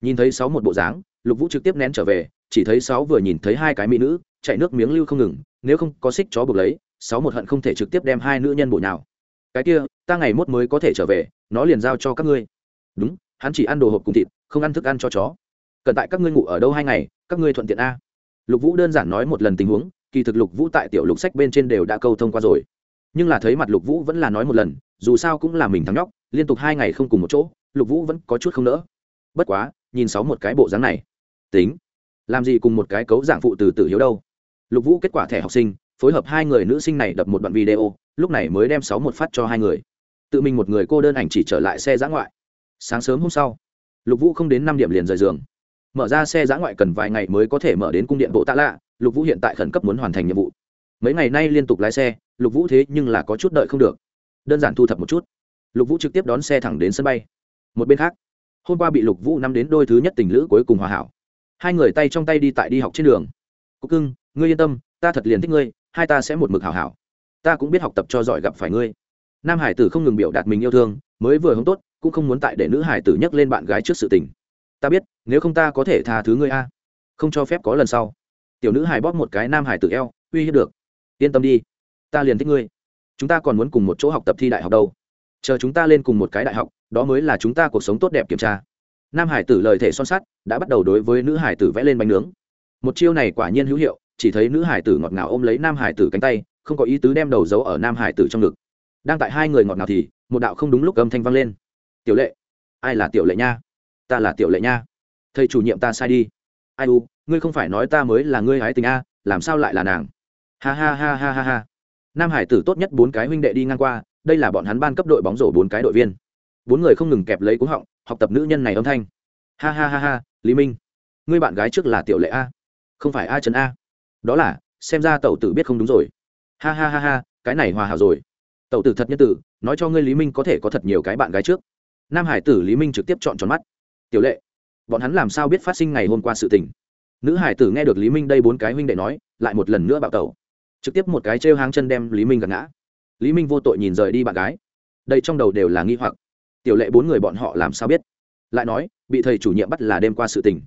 Nhìn thấy sáu một bộ dáng, lục vũ trực tiếp nén trở về, chỉ thấy sáu vừa nhìn thấy hai cái mỹ nữ chạy nước miếng lưu không ngừng, nếu không có xích chó buộc lấy, sáu một hận không thể trực tiếp đem hai nữ nhân bộ nào cái kia, ta ngày mốt mới có thể trở về, nó liền giao cho các ngươi. Đúng, hắn chỉ ăn đồ hộp cùng thịt, không ăn thức ăn cho chó. Cần tại các ngươi ngủ ở đâu hai ngày, các ngươi thuận tiện a. Lục vũ đơn giản nói một lần tình huống, kỳ thực lục vũ tại tiểu lục sách bên trên đều đã câu thông qua rồi. Nhưng là thấy mặt lục vũ vẫn là nói một lần, dù sao cũng là mình thắng nhóc, liên tục hai ngày không cùng một chỗ, lục vũ vẫn có chút không nỡ. Bất quá, nhìn sáu một cái bộ dáng này. Tính, làm gì cùng một cái cấu dạng phụ từ tử hiếu đâu? Lục vũ kết quả thẻ học sinh, phối hợp hai người nữ sinh này đập một đoạn video, lúc này mới đem sáu một phát cho hai người. Tự mình một người cô đơn ảnh chỉ trở lại xe giã ngoại. Sáng sớm hôm sau, lục vũ không đến năm điểm liền rời giường. Mở ra xe giã ngoại cần vài ngày mới có thể mở đến cung điện bộ tạ lạ, lục vũ hiện tại khẩn cấp muốn hoàn thành nhiệm vụ. Mấy ngày nay liên tục lái xe, lục vũ thế nhưng là có chút đợi không được. Đơn giản thu thập một chút. Lục vũ trực tiếp đón xe thẳng đến sân bay. Một bên khác, hôm qua bị lục vũ nắm đến đôi thứ nhất tình lữ cuối cùng hòa hảo. Hai người tay trong tay đi tại đi học trên đường. Cúc cưng ngươi yên tâm, ta thật liền thích ngươi, hai ta sẽ một mực hảo hảo. Ta cũng biết học tập cho giỏi gặp phải ngươi. Nam hải tử không ngừng biểu đạt mình yêu thương, mới vừa hống tốt, cũng không muốn tại để nữ hải tử nhắc lên bạn gái trước sự tình. Ta biết, nếu không ta có thể tha thứ ngươi a. Không cho phép có lần sau. Tiểu nữ hải bóp một cái nam hải tử eo, uy hiếp được. Yên tâm đi, ta liền thích ngươi. Chúng ta còn muốn cùng một chỗ học tập thi đại học đâu. Chờ chúng ta lên cùng một cái đại học, đó mới là chúng ta cuộc sống tốt đẹp kiểm tra. Nam hải tử lời thể son sắt, đã bắt đầu đối với nữ hải tử vẽ lên bánh nướng. Một chiêu này quả nhiên hữu hiệu chỉ thấy nữ hải tử ngọt ngào ôm lấy nam hải tử cánh tay, không có ý tứ đem đầu giấu ở nam hải tử trong ngực. Đang tại hai người ngọt ngào thì, một đạo không đúng lúc âm thanh vang lên. Tiểu lệ, ai là tiểu lệ nha? Ta là tiểu lệ nha. Thầy chủ nhiệm ta sai đi. Ai u, ngươi không phải nói ta mới là ngươi hái tình a, làm sao lại là nàng? Ha ha ha ha ha ha. Nam hải tử tốt nhất bốn cái huynh đệ đi ngang qua, đây là bọn hắn ban cấp đội bóng rổ bốn cái đội viên. Bốn người không ngừng kẹp lấy cúng họng, học tập nữ nhân này âm thanh. Ha ha ha ha, lý minh, ngươi bạn gái trước là tiểu lệ a, không phải a trần a đó là, xem ra tẩu tử biết không đúng rồi. Ha ha ha ha, cái này hòa hảo rồi. Tẩu tử thật nhân tử, nói cho ngươi lý minh có thể có thật nhiều cái bạn gái trước. Nam hải tử lý minh trực tiếp chọn tròn mắt. Tiểu lệ, bọn hắn làm sao biết phát sinh ngày hôm qua sự tình? Nữ hải tử nghe được lý minh đây bốn cái huynh đệ nói, lại một lần nữa bạo tẩu. Trực tiếp một cái trêu hang chân đem lý minh gạt ngã. Lý minh vô tội nhìn rời đi bạn gái. Đây trong đầu đều là nghi hoặc. Tiểu lệ bốn người bọn họ làm sao biết? Lại nói, bị thầy chủ nhiệm bắt là đêm qua sự tình.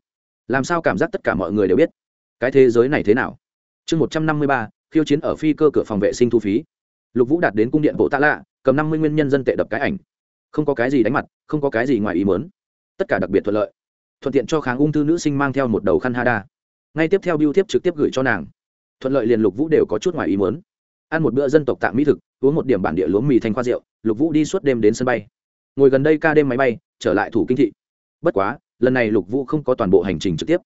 Làm sao cảm giác tất cả mọi người đều biết? Cái thế giới này thế nào? Chương một trăm năm mươi ba, khiêu chiến ở phi cơ cửa phòng vệ sinh thu phí. Lục vũ đạt đến cung điện bộ tạ lạ, cầm năm mươi nguyên nhân dân tệ đập cái ảnh. Không có cái gì đánh mặt, không có cái gì ngoài ý mớn tất cả đặc biệt thuận lợi. Thuận tiện cho kháng ung thư nữ sinh mang theo một đầu khăn hada ngay tiếp theo biêu tiếp trực tiếp gửi cho nàng. Thuận lợi liền lục vũ đều có chút ngoài ý mớn ăn một bữa dân tộc tạm mỹ thực, uống một điểm bản địa lúa mì thanh khoa rượu, lục vũ đi suốt đêm đến sân bay. Ngồi gần đây ca đêm máy bay, trở lại thủ kinh thị. Bất quá, lần này lục vũ không có toàn bộ hành trình trực tiếp,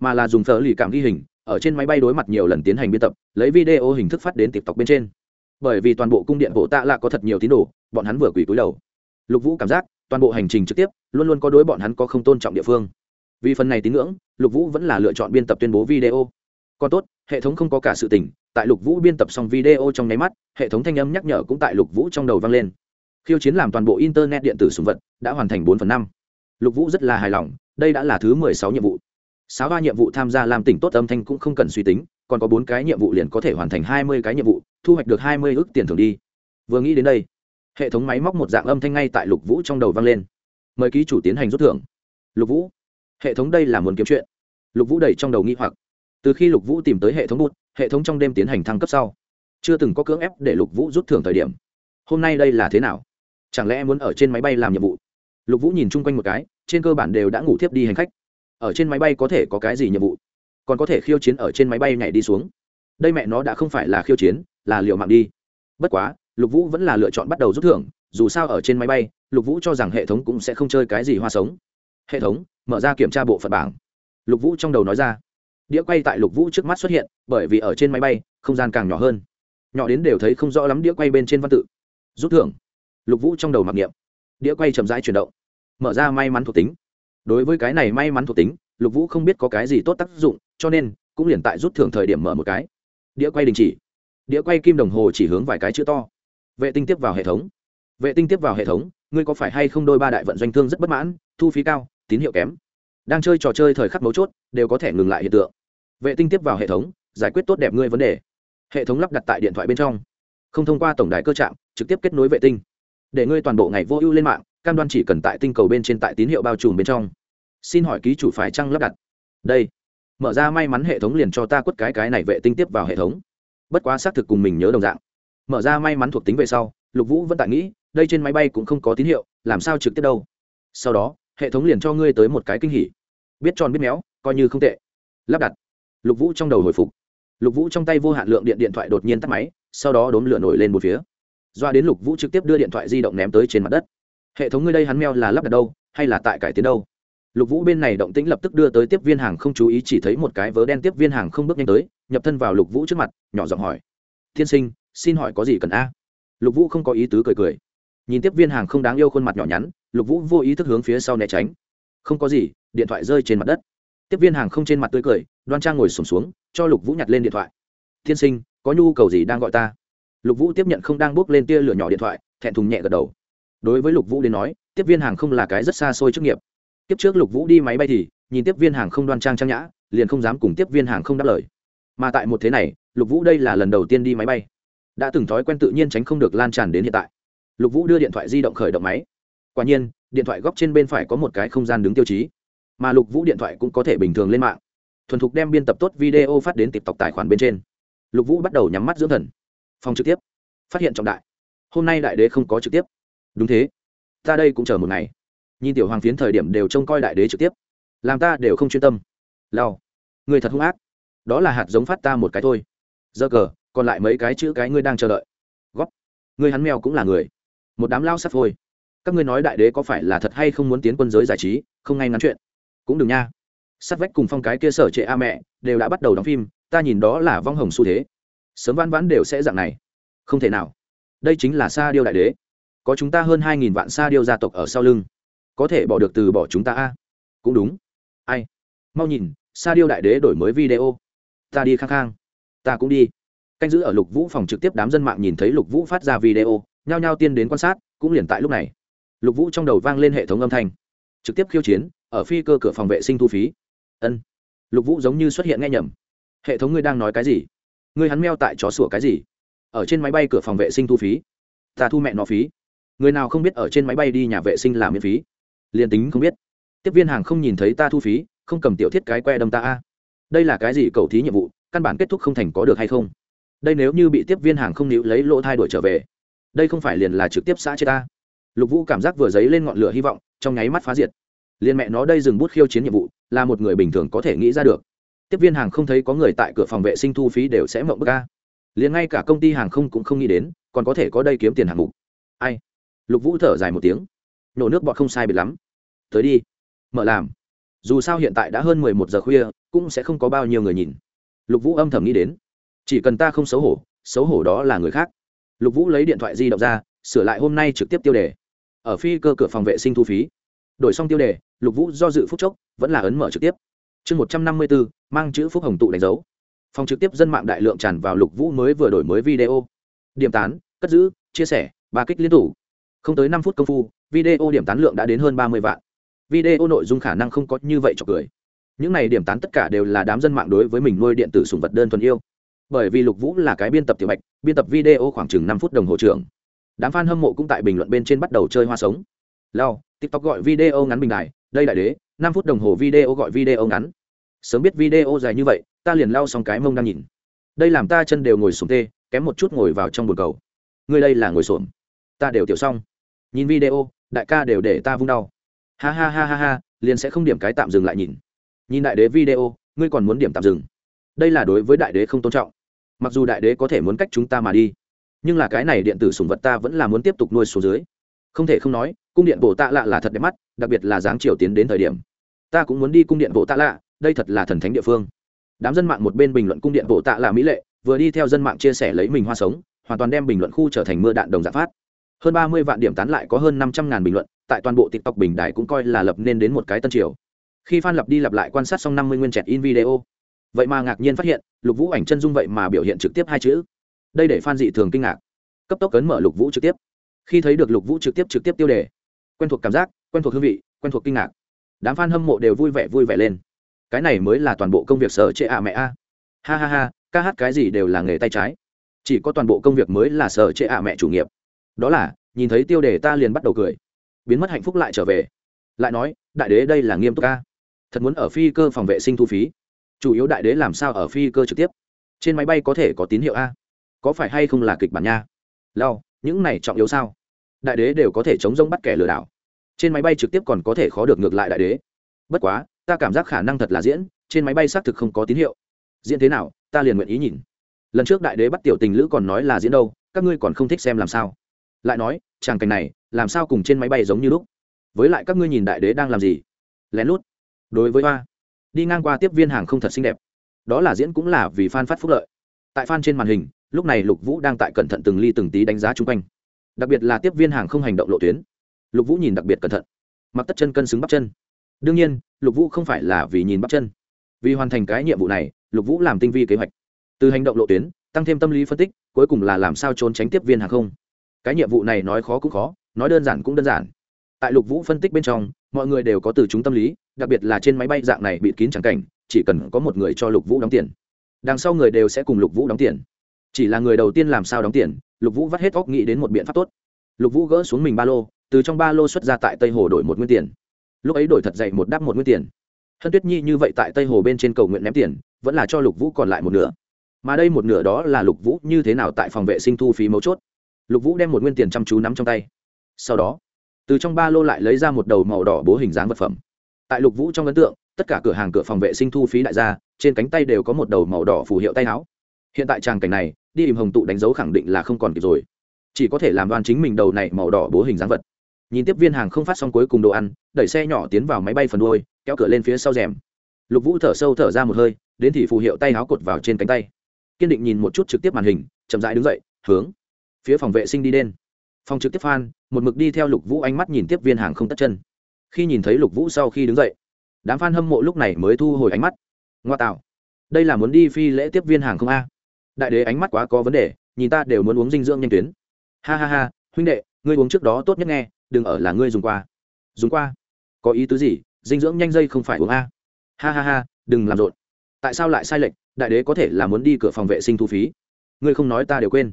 mà là dùng thờ lì cảm ghi hình ở trên máy bay đối mặt nhiều lần tiến hành biên tập, lấy video hình thức phát đến tiktok bên trên. Bởi vì toàn bộ cung điện bộ tạ lạ có thật nhiều tín đồ, bọn hắn vừa quỳ cúi đầu. Lục vũ cảm giác, toàn bộ hành trình trực tiếp, luôn luôn có đối bọn hắn có không tôn trọng địa phương. Vì phần này tín ngưỡng, lục vũ vẫn là lựa chọn biên tập tuyên bố video. Còn tốt, hệ thống không có cả sự tình, tại lục vũ biên tập xong video trong nháy mắt, hệ thống thanh âm nhắc nhở cũng tại lục vũ trong đầu vang lên. Khiêu chiến làm toàn bộ internet điện tử sùng vật, đã hoàn thành bốn phần năm. Lục vũ rất là hài lòng, đây đã là thứ mười sáu nhiệm vụ sáu ba nhiệm vụ tham gia làm tỉnh tốt âm thanh cũng không cần suy tính, còn có bốn cái nhiệm vụ liền có thể hoàn thành hai mươi cái nhiệm vụ, thu hoạch được hai mươi ước tiền thưởng đi. Vừa nghĩ đến đây, hệ thống máy móc một dạng âm thanh ngay tại lục vũ trong đầu vang lên. Mời ký chủ tiến hành rút thưởng. Lục vũ, hệ thống đây là muốn kiếm chuyện. Lục vũ đầy trong đầu nghi hoặc. Từ khi lục vũ tìm tới hệ thống bút, hệ thống trong đêm tiến hành thăng cấp sau, chưa từng có cưỡng ép để lục vũ rút thưởng thời điểm. Hôm nay đây là thế nào? Chẳng lẽ muốn ở trên máy bay làm nhiệm vụ? Lục vũ nhìn chung quanh một cái, trên cơ bản đều đã ngủ thiếp đi hành khách ở trên máy bay có thể có cái gì nhiệm vụ? Còn có thể khiêu chiến ở trên máy bay nhảy đi xuống. Đây mẹ nó đã không phải là khiêu chiến, là liệu mạng đi. Bất quá, lục vũ vẫn là lựa chọn bắt đầu rút thưởng, dù sao ở trên máy bay, lục vũ cho rằng hệ thống cũng sẽ không chơi cái gì hoa sống. Hệ thống, mở ra kiểm tra bộ phận bảng. Lục vũ trong đầu nói ra. Đĩa quay tại lục vũ trước mắt xuất hiện, bởi vì ở trên máy bay, không gian càng nhỏ hơn. Nhỏ đến đều thấy không rõ lắm đĩa quay bên trên văn tự. Rút thưởng. Lục vũ trong đầu mặc niệm. Đĩa quay chậm rãi chuyển động. Mở ra may mắn thuộc tính đối với cái này may mắn thuộc tính, lục vũ không biết có cái gì tốt tác dụng, cho nên cũng liền tại rút thưởng thời điểm mở một cái. Đĩa quay đình chỉ. Đĩa quay kim đồng hồ chỉ hướng vài cái chữ to. Vệ tinh tiếp vào hệ thống. Vệ tinh tiếp vào hệ thống, ngươi có phải hay không đôi ba đại vận doanh thương rất bất mãn, thu phí cao, tín hiệu kém. Đang chơi trò chơi thời khắc mấu chốt, đều có thể ngừng lại hiện tượng. Vệ tinh tiếp vào hệ thống, giải quyết tốt đẹp ngươi vấn đề. Hệ thống lắp đặt tại điện thoại bên trong. Không thông qua tổng đài cơ trạm, trực tiếp kết nối vệ tinh. Để ngươi toàn bộ ngày vô ưu lên mạng cam đoan chỉ cần tại tinh cầu bên trên tại tín hiệu bao trùm bên trong. Xin hỏi ký chủ phải chăng lắp đặt? Đây. Mở ra may mắn hệ thống liền cho ta quất cái cái này vệ tinh tiếp vào hệ thống. Bất quá xác thực cùng mình nhớ đồng dạng. Mở ra may mắn thuộc tính về sau, lục vũ vẫn tại nghĩ, đây trên máy bay cũng không có tín hiệu, làm sao trực tiếp đâu? Sau đó, hệ thống liền cho ngươi tới một cái kinh hỉ. Biết tròn biết méo, coi như không tệ. Lắp đặt. Lục vũ trong đầu hồi phục. Lục vũ trong tay vô hạn lượng điện điện thoại đột nhiên tắt máy, sau đó đốn lửa nổi lên một phía. Doa đến lục vũ trực tiếp đưa điện thoại di động ném tới trên mặt đất hệ thống ngươi đây hắn meo là lắp đặt đâu hay là tại cải tiến đâu? Lục vũ bên này động tĩnh lập tức đưa tới tiếp viên hàng không chú ý chỉ thấy một cái vớ đen tiếp viên hàng không bước nhanh tới nhập thân vào lục vũ trước mặt nhỏ giọng hỏi. Tiên sinh xin hỏi có gì cần a? Lục vũ không có ý tứ cười cười. Nhìn tiếp viên hàng không đáng yêu khuôn mặt nhỏ nhắn lục vũ vô ý thức hướng phía sau né tránh. Không có gì điện thoại rơi trên mặt đất. Tiếp viên hàng không trên mặt tươi cười đoan trang ngồi sùng xuống, xuống cho lục vũ nhặt lên điện thoại. Tiên sinh có nhu cầu gì đang gọi ta? Lục vũ tiếp nhận không đang bước lên tia lửa nhỏ điện thoại thẹn thùng nhẹ gật đầu đối với lục vũ đến nói, tiếp viên hàng không là cái rất xa xôi chức nghiệp. Tiếp trước lục vũ đi máy bay thì, nhìn tiếp viên hàng không đoan trang trang nhã, liền không dám cùng tiếp viên hàng không đáp lời. Mà tại một thế này, lục vũ đây là lần đầu tiên đi máy bay. Đã từng thói quen tự nhiên tránh không được lan tràn đến hiện tại. Lục vũ đưa điện thoại di động khởi động máy. Quả nhiên, điện thoại góc trên bên phải có một cái không gian đứng tiêu chí. Mà lục vũ điện thoại cũng có thể bình thường lên mạng. Thuần thục đem biên tập tốt video phát đến tịp tộc tài khoản bên trên. Lục vũ bắt đầu nhắm mắt dưỡng thần. Phòng trực tiếp. Phát hiện trọng đại. Hôm nay đại đế không có trực tiếp đúng thế. Ta đây cũng chờ một ngày. Nhìn tiểu hoàng phiến thời điểm đều trông coi đại đế trực tiếp. Làm ta đều không chuyên tâm. Lao người thật hung ác. Đó là hạt giống phát ta một cái thôi. Giờ cờ, còn lại mấy cái chữ cái ngươi đang chờ đợi. Góp. Ngươi hắn mèo cũng là người. Một đám lao sắt phôi. Các ngươi nói đại đế có phải là thật hay không muốn tiến quân giới giải trí, không ngay ngắn chuyện. Cũng đừng nha. Sắt vách cùng phong cái kia sở trệ a mẹ, đều đã bắt đầu đóng phim, ta nhìn đó là vong hồng xu thế. Sớm vãn vãn đều sẽ dạng này. Không thể nào. Đây chính là sa điêu đại đế có chúng ta hơn hai nghìn vạn sa điêu gia tộc ở sau lưng. Có thể bỏ được từ bỏ chúng ta a? Cũng đúng. Ai? Mau nhìn, sa điêu đại đế đổi mới video. Ta đi khang khang. Ta cũng đi. Canh giữ ở lục vũ phòng trực tiếp đám dân mạng nhìn thấy lục vũ phát ra video, nhao nhao tiên đến quan sát, cũng liền tại lúc này. Lục vũ trong đầu vang lên hệ thống âm thanh. Trực tiếp khiêu chiến, ở phi cơ cửa phòng vệ sinh thu phí. Ân. Lục vũ giống như xuất hiện nghe nhầm. Hệ thống ngươi đang nói cái gì? Ngươi hắn meo tại chó sủa cái gì? Ở trên máy bay cửa phòng vệ sinh thu phí. Ta thu mẹ nó phí người nào không biết ở trên máy bay đi nhà vệ sinh là miễn phí. Liền tính không biết. Tiếp viên hàng không nhìn thấy ta thu phí, không cầm tiểu thiết cái que đâm ta a. Đây là cái gì cầu thí nhiệm vụ, căn bản kết thúc không thành có được hay không? Đây nếu như bị tiếp viên hàng không níu lấy lỗ thay đổi trở về, đây không phải liền là trực tiếp xã chết ta. Lục vũ cảm giác vừa dấy lên ngọn lửa hy vọng, trong nháy mắt phá diệt. Liền mẹ nó đây dừng bút khiêu chiến nhiệm vụ, là một người bình thường có thể nghĩ ra được. Tiếp viên hàng không thấy có người tại cửa phòng vệ sinh thu phí đều sẽ mộng bức ca liền ngay cả công ty hàng không cũng không nghĩ đến, còn có thể có đây kiếm tiền hàng mục. Ai? Lục vũ thở dài một tiếng. Nổ nước bọt không sai biệt lắm. Tới đi, mở làm. Dù sao hiện tại đã hơn mười một giờ khuya, cũng sẽ không có bao nhiêu người nhìn. Lục vũ âm thầm nghĩ đến. Chỉ cần ta không xấu hổ xấu hổ đó là người khác. Lục vũ lấy điện thoại di động ra, sửa lại hôm nay trực tiếp tiêu đề. Ở phi cơ cửa phòng vệ sinh thu phí. Đổi xong tiêu đề, lục vũ do dự phúc chốc, vẫn là ấn mở trực tiếp. Chương một trăm năm mươi bốn mang chữ phúc hồng tụ đánh dấu. Phòng trực tiếp dân mạng đại lượng tràn vào lục vũ mới vừa đổi mới video. Điểm tán, cất giữ, chia sẻ, ba kích liên tục không tới năm phút công phu, video điểm tán lượng đã đến hơn ba mươi vạn. Video nội dung khả năng không có như vậy cho cười. Những này điểm tán tất cả đều là đám dân mạng đối với mình nuôi điện tử sùng vật đơn thuần yêu. Bởi vì lục vũ là cái biên tập tiểu bạch, biên tập video khoảng chừng năm phút đồng hồ trưởng đám f a n hâm mộ cũng tại bình luận bên trên bắt đầu chơi hoa sống. Lao tiktok gọi video ngắn bình đài, đây đại đế, năm phút đồng hồ video gọi video ngắn. Sớm biết video dài như vậy, ta liền lao xong cái mông đang nhìn. Đây làm ta chân đều ngồi xuống tê, kém một chút ngồi vào trong bồn cầu. Ngươi đây là ngồi xổm ta đều tiểu xong nhìn video, đại ca đều để ta vung đau. Ha ha ha ha ha, liền sẽ không điểm cái tạm dừng lại nhìn. Nhìn đại đế video, ngươi còn muốn điểm tạm dừng. Đây là đối với đại đế không tôn trọng. Mặc dù đại đế có thể muốn cách chúng ta mà đi, nhưng là cái này điện tử sùng vật ta vẫn là muốn tiếp tục nuôi xuống dưới. Không thể không nói, cung điện bộ tạ lạ là thật đẹp mắt, đặc biệt là dáng triều tiến đến thời điểm. Ta cũng muốn đi cung điện bộ tạ lạ, đây thật là thần thánh địa phương. Đám dân mạng một bên bình luận cung điện bộ tạ là mỹ lệ, vừa đi theo dân mạng chia sẻ lấy mình hoa sống, hoàn toàn đem bình luận khu trở thành mưa đạn đồng giả phát hơn ba mươi vạn điểm tán lại có hơn năm trăm ngàn bình luận, tại toàn bộ tiktok bình đại cũng coi là lập nên đến một cái tân triều. Khi phan lập đi lặp lại quan sát xong năm mươi nguyên chẹt in video, vậy mà ngạc nhiên phát hiện, lục vũ ảnh chân dung vậy mà biểu hiện trực tiếp hai chữ. Đây để phan dị thường kinh ngạc. Cấp tốc cấn mở lục vũ trực tiếp. Khi thấy được lục vũ trực tiếp trực tiếp tiêu đề, quen thuộc cảm giác, quen thuộc hương vị, quen thuộc kinh ngạc. Đám fan hâm mộ đều vui vẻ vui vẻ lên. Cái này mới là toàn bộ công việc sở trệ ạ mẹ a. Ha ha ha, ca hát cái gì đều là nghề tay trái. Chỉ có toàn bộ công việc mới là sở trệ ạ mẹ chủ nghiệp đó là, nhìn thấy tiêu đề ta liền bắt đầu cười. Biến mất hạnh phúc lại trở về. Lại nói, đại đế đây là nghiêm túc ca. Thật muốn ở phi cơ phòng vệ sinh thu phí. Chủ yếu đại đế làm sao ở phi cơ trực tiếp? Trên máy bay có thể có tín hiệu a? Có phải hay không là kịch bản nha? Lao những này trọng yếu sao? Đại đế đều có thể chống rông bắt kẻ lừa đảo. Trên máy bay trực tiếp còn có thể khó được ngược lại đại đế. Bất quá, ta cảm giác khả năng thật là diễn, trên máy bay xác thực không có tín hiệu. Diễn thế nào, ta liền nguyện ý nhìn. Lần trước đại đế bắt tiểu tình lữ còn nói là diễn đâu, các ngươi còn không thích xem làm sao lại nói tràng cảnh này, làm sao cùng trên máy bay giống như lúc? Với lại các ngươi nhìn đại đế đang làm gì? Lén lút. Đối với hoa, đi ngang qua tiếp viên hàng không thật xinh đẹp. Đó là diễn cũng là vì fan phát phúc lợi. Tại fan trên màn hình, lúc này lục vũ đang tại cẩn thận từng ly từng tí đánh giá chung quanh. Đặc biệt là tiếp viên hàng không hành động lộ tuyến. Lục vũ nhìn đặc biệt cẩn thận. Mặc tất chân cân xứng bắp chân. Đương nhiên, lục vũ không phải là vì nhìn bắp chân. Vì hoàn thành cái nhiệm vụ này, lục vũ làm tinh vi kế hoạch. Từ hành động lộ tuyến, tăng thêm tâm lý phân tích, cuối cùng là làm sao trốn tránh tiếp viên hàng không cái nhiệm vụ này nói khó cũng khó, nói đơn giản cũng đơn giản. Tại lục vũ phân tích bên trong, mọi người đều có từ chúng tâm lý, đặc biệt là trên máy bay dạng này bị kín chẳng cảnh, chỉ cần có một người cho lục vũ đóng tiền. Đằng sau người đều sẽ cùng lục vũ đóng tiền. Chỉ là người đầu tiên làm sao đóng tiền, lục vũ vắt hết óc nghĩ đến một biện pháp tốt. Lục vũ gỡ xuống mình ba lô, từ trong ba lô xuất ra tại tây hồ đổi một nguyên tiền. Lúc ấy đổi thật dậy một đắp một nguyên tiền. Hân tuyết nhi như vậy tại tây hồ bên trên cầu nguyện ném tiền, vẫn là cho lục vũ còn lại một nửa. Mà đây một nửa đó là lục vũ như thế nào tại phòng vệ sinh thu phí mấu chốt lục vũ đem một nguyên tiền chăm chú nắm trong tay. Sau đó, từ trong ba lô lại lấy ra một đầu màu đỏ bố hình dáng vật phẩm. Tại lục vũ trong ấn tượng, tất cả cửa hàng cửa phòng vệ sinh thu phí đại gia, trên cánh tay đều có một đầu màu đỏ phù hiệu tay áo. Hiện tại tràng cảnh này, đi ìm hồng tụ đánh dấu khẳng định là không còn kịp rồi. Chỉ có thể làm đoan chính mình đầu này màu đỏ bố hình dáng vật. Nhìn tiếp viên hàng không phát xong cuối cùng đồ ăn, đẩy xe nhỏ tiến vào máy bay phần đuôi, kéo cửa lên phía sau rèm. Lục vũ thở sâu thở ra một hơi, đến thì phù hiệu tay áo cột vào trên cánh tay. Kiên định nhìn một chút trực tiếp màn hình, chậm rãi đứng dậy, hướng phía phòng vệ sinh đi đến phòng trực tiếp phan, một mực đi theo lục vũ ánh mắt nhìn tiếp viên hàng không tất chân. Khi nhìn thấy lục vũ sau khi đứng dậy, đám f a n hâm mộ lúc này mới thu hồi ánh mắt. Ngoa tạo, đây là muốn đi phi lễ tiếp viên hàng không a. Đại đế ánh mắt quá có vấn đề, nhìn ta đều muốn uống dinh dưỡng nhanh tuyến. Ha ha ha, huynh đệ, ngươi uống trước đó tốt nhất nghe, đừng ở là ngươi dùng qua. Dùng qua? Có ý tứ gì? Dinh dưỡng nhanh dây không phải uống a. Ha ha ha, đừng làm rộn. Tại sao lại sai lệch? Đại đế có thể là muốn đi cửa phòng vệ sinh thu phí. Ngươi không nói ta đều quên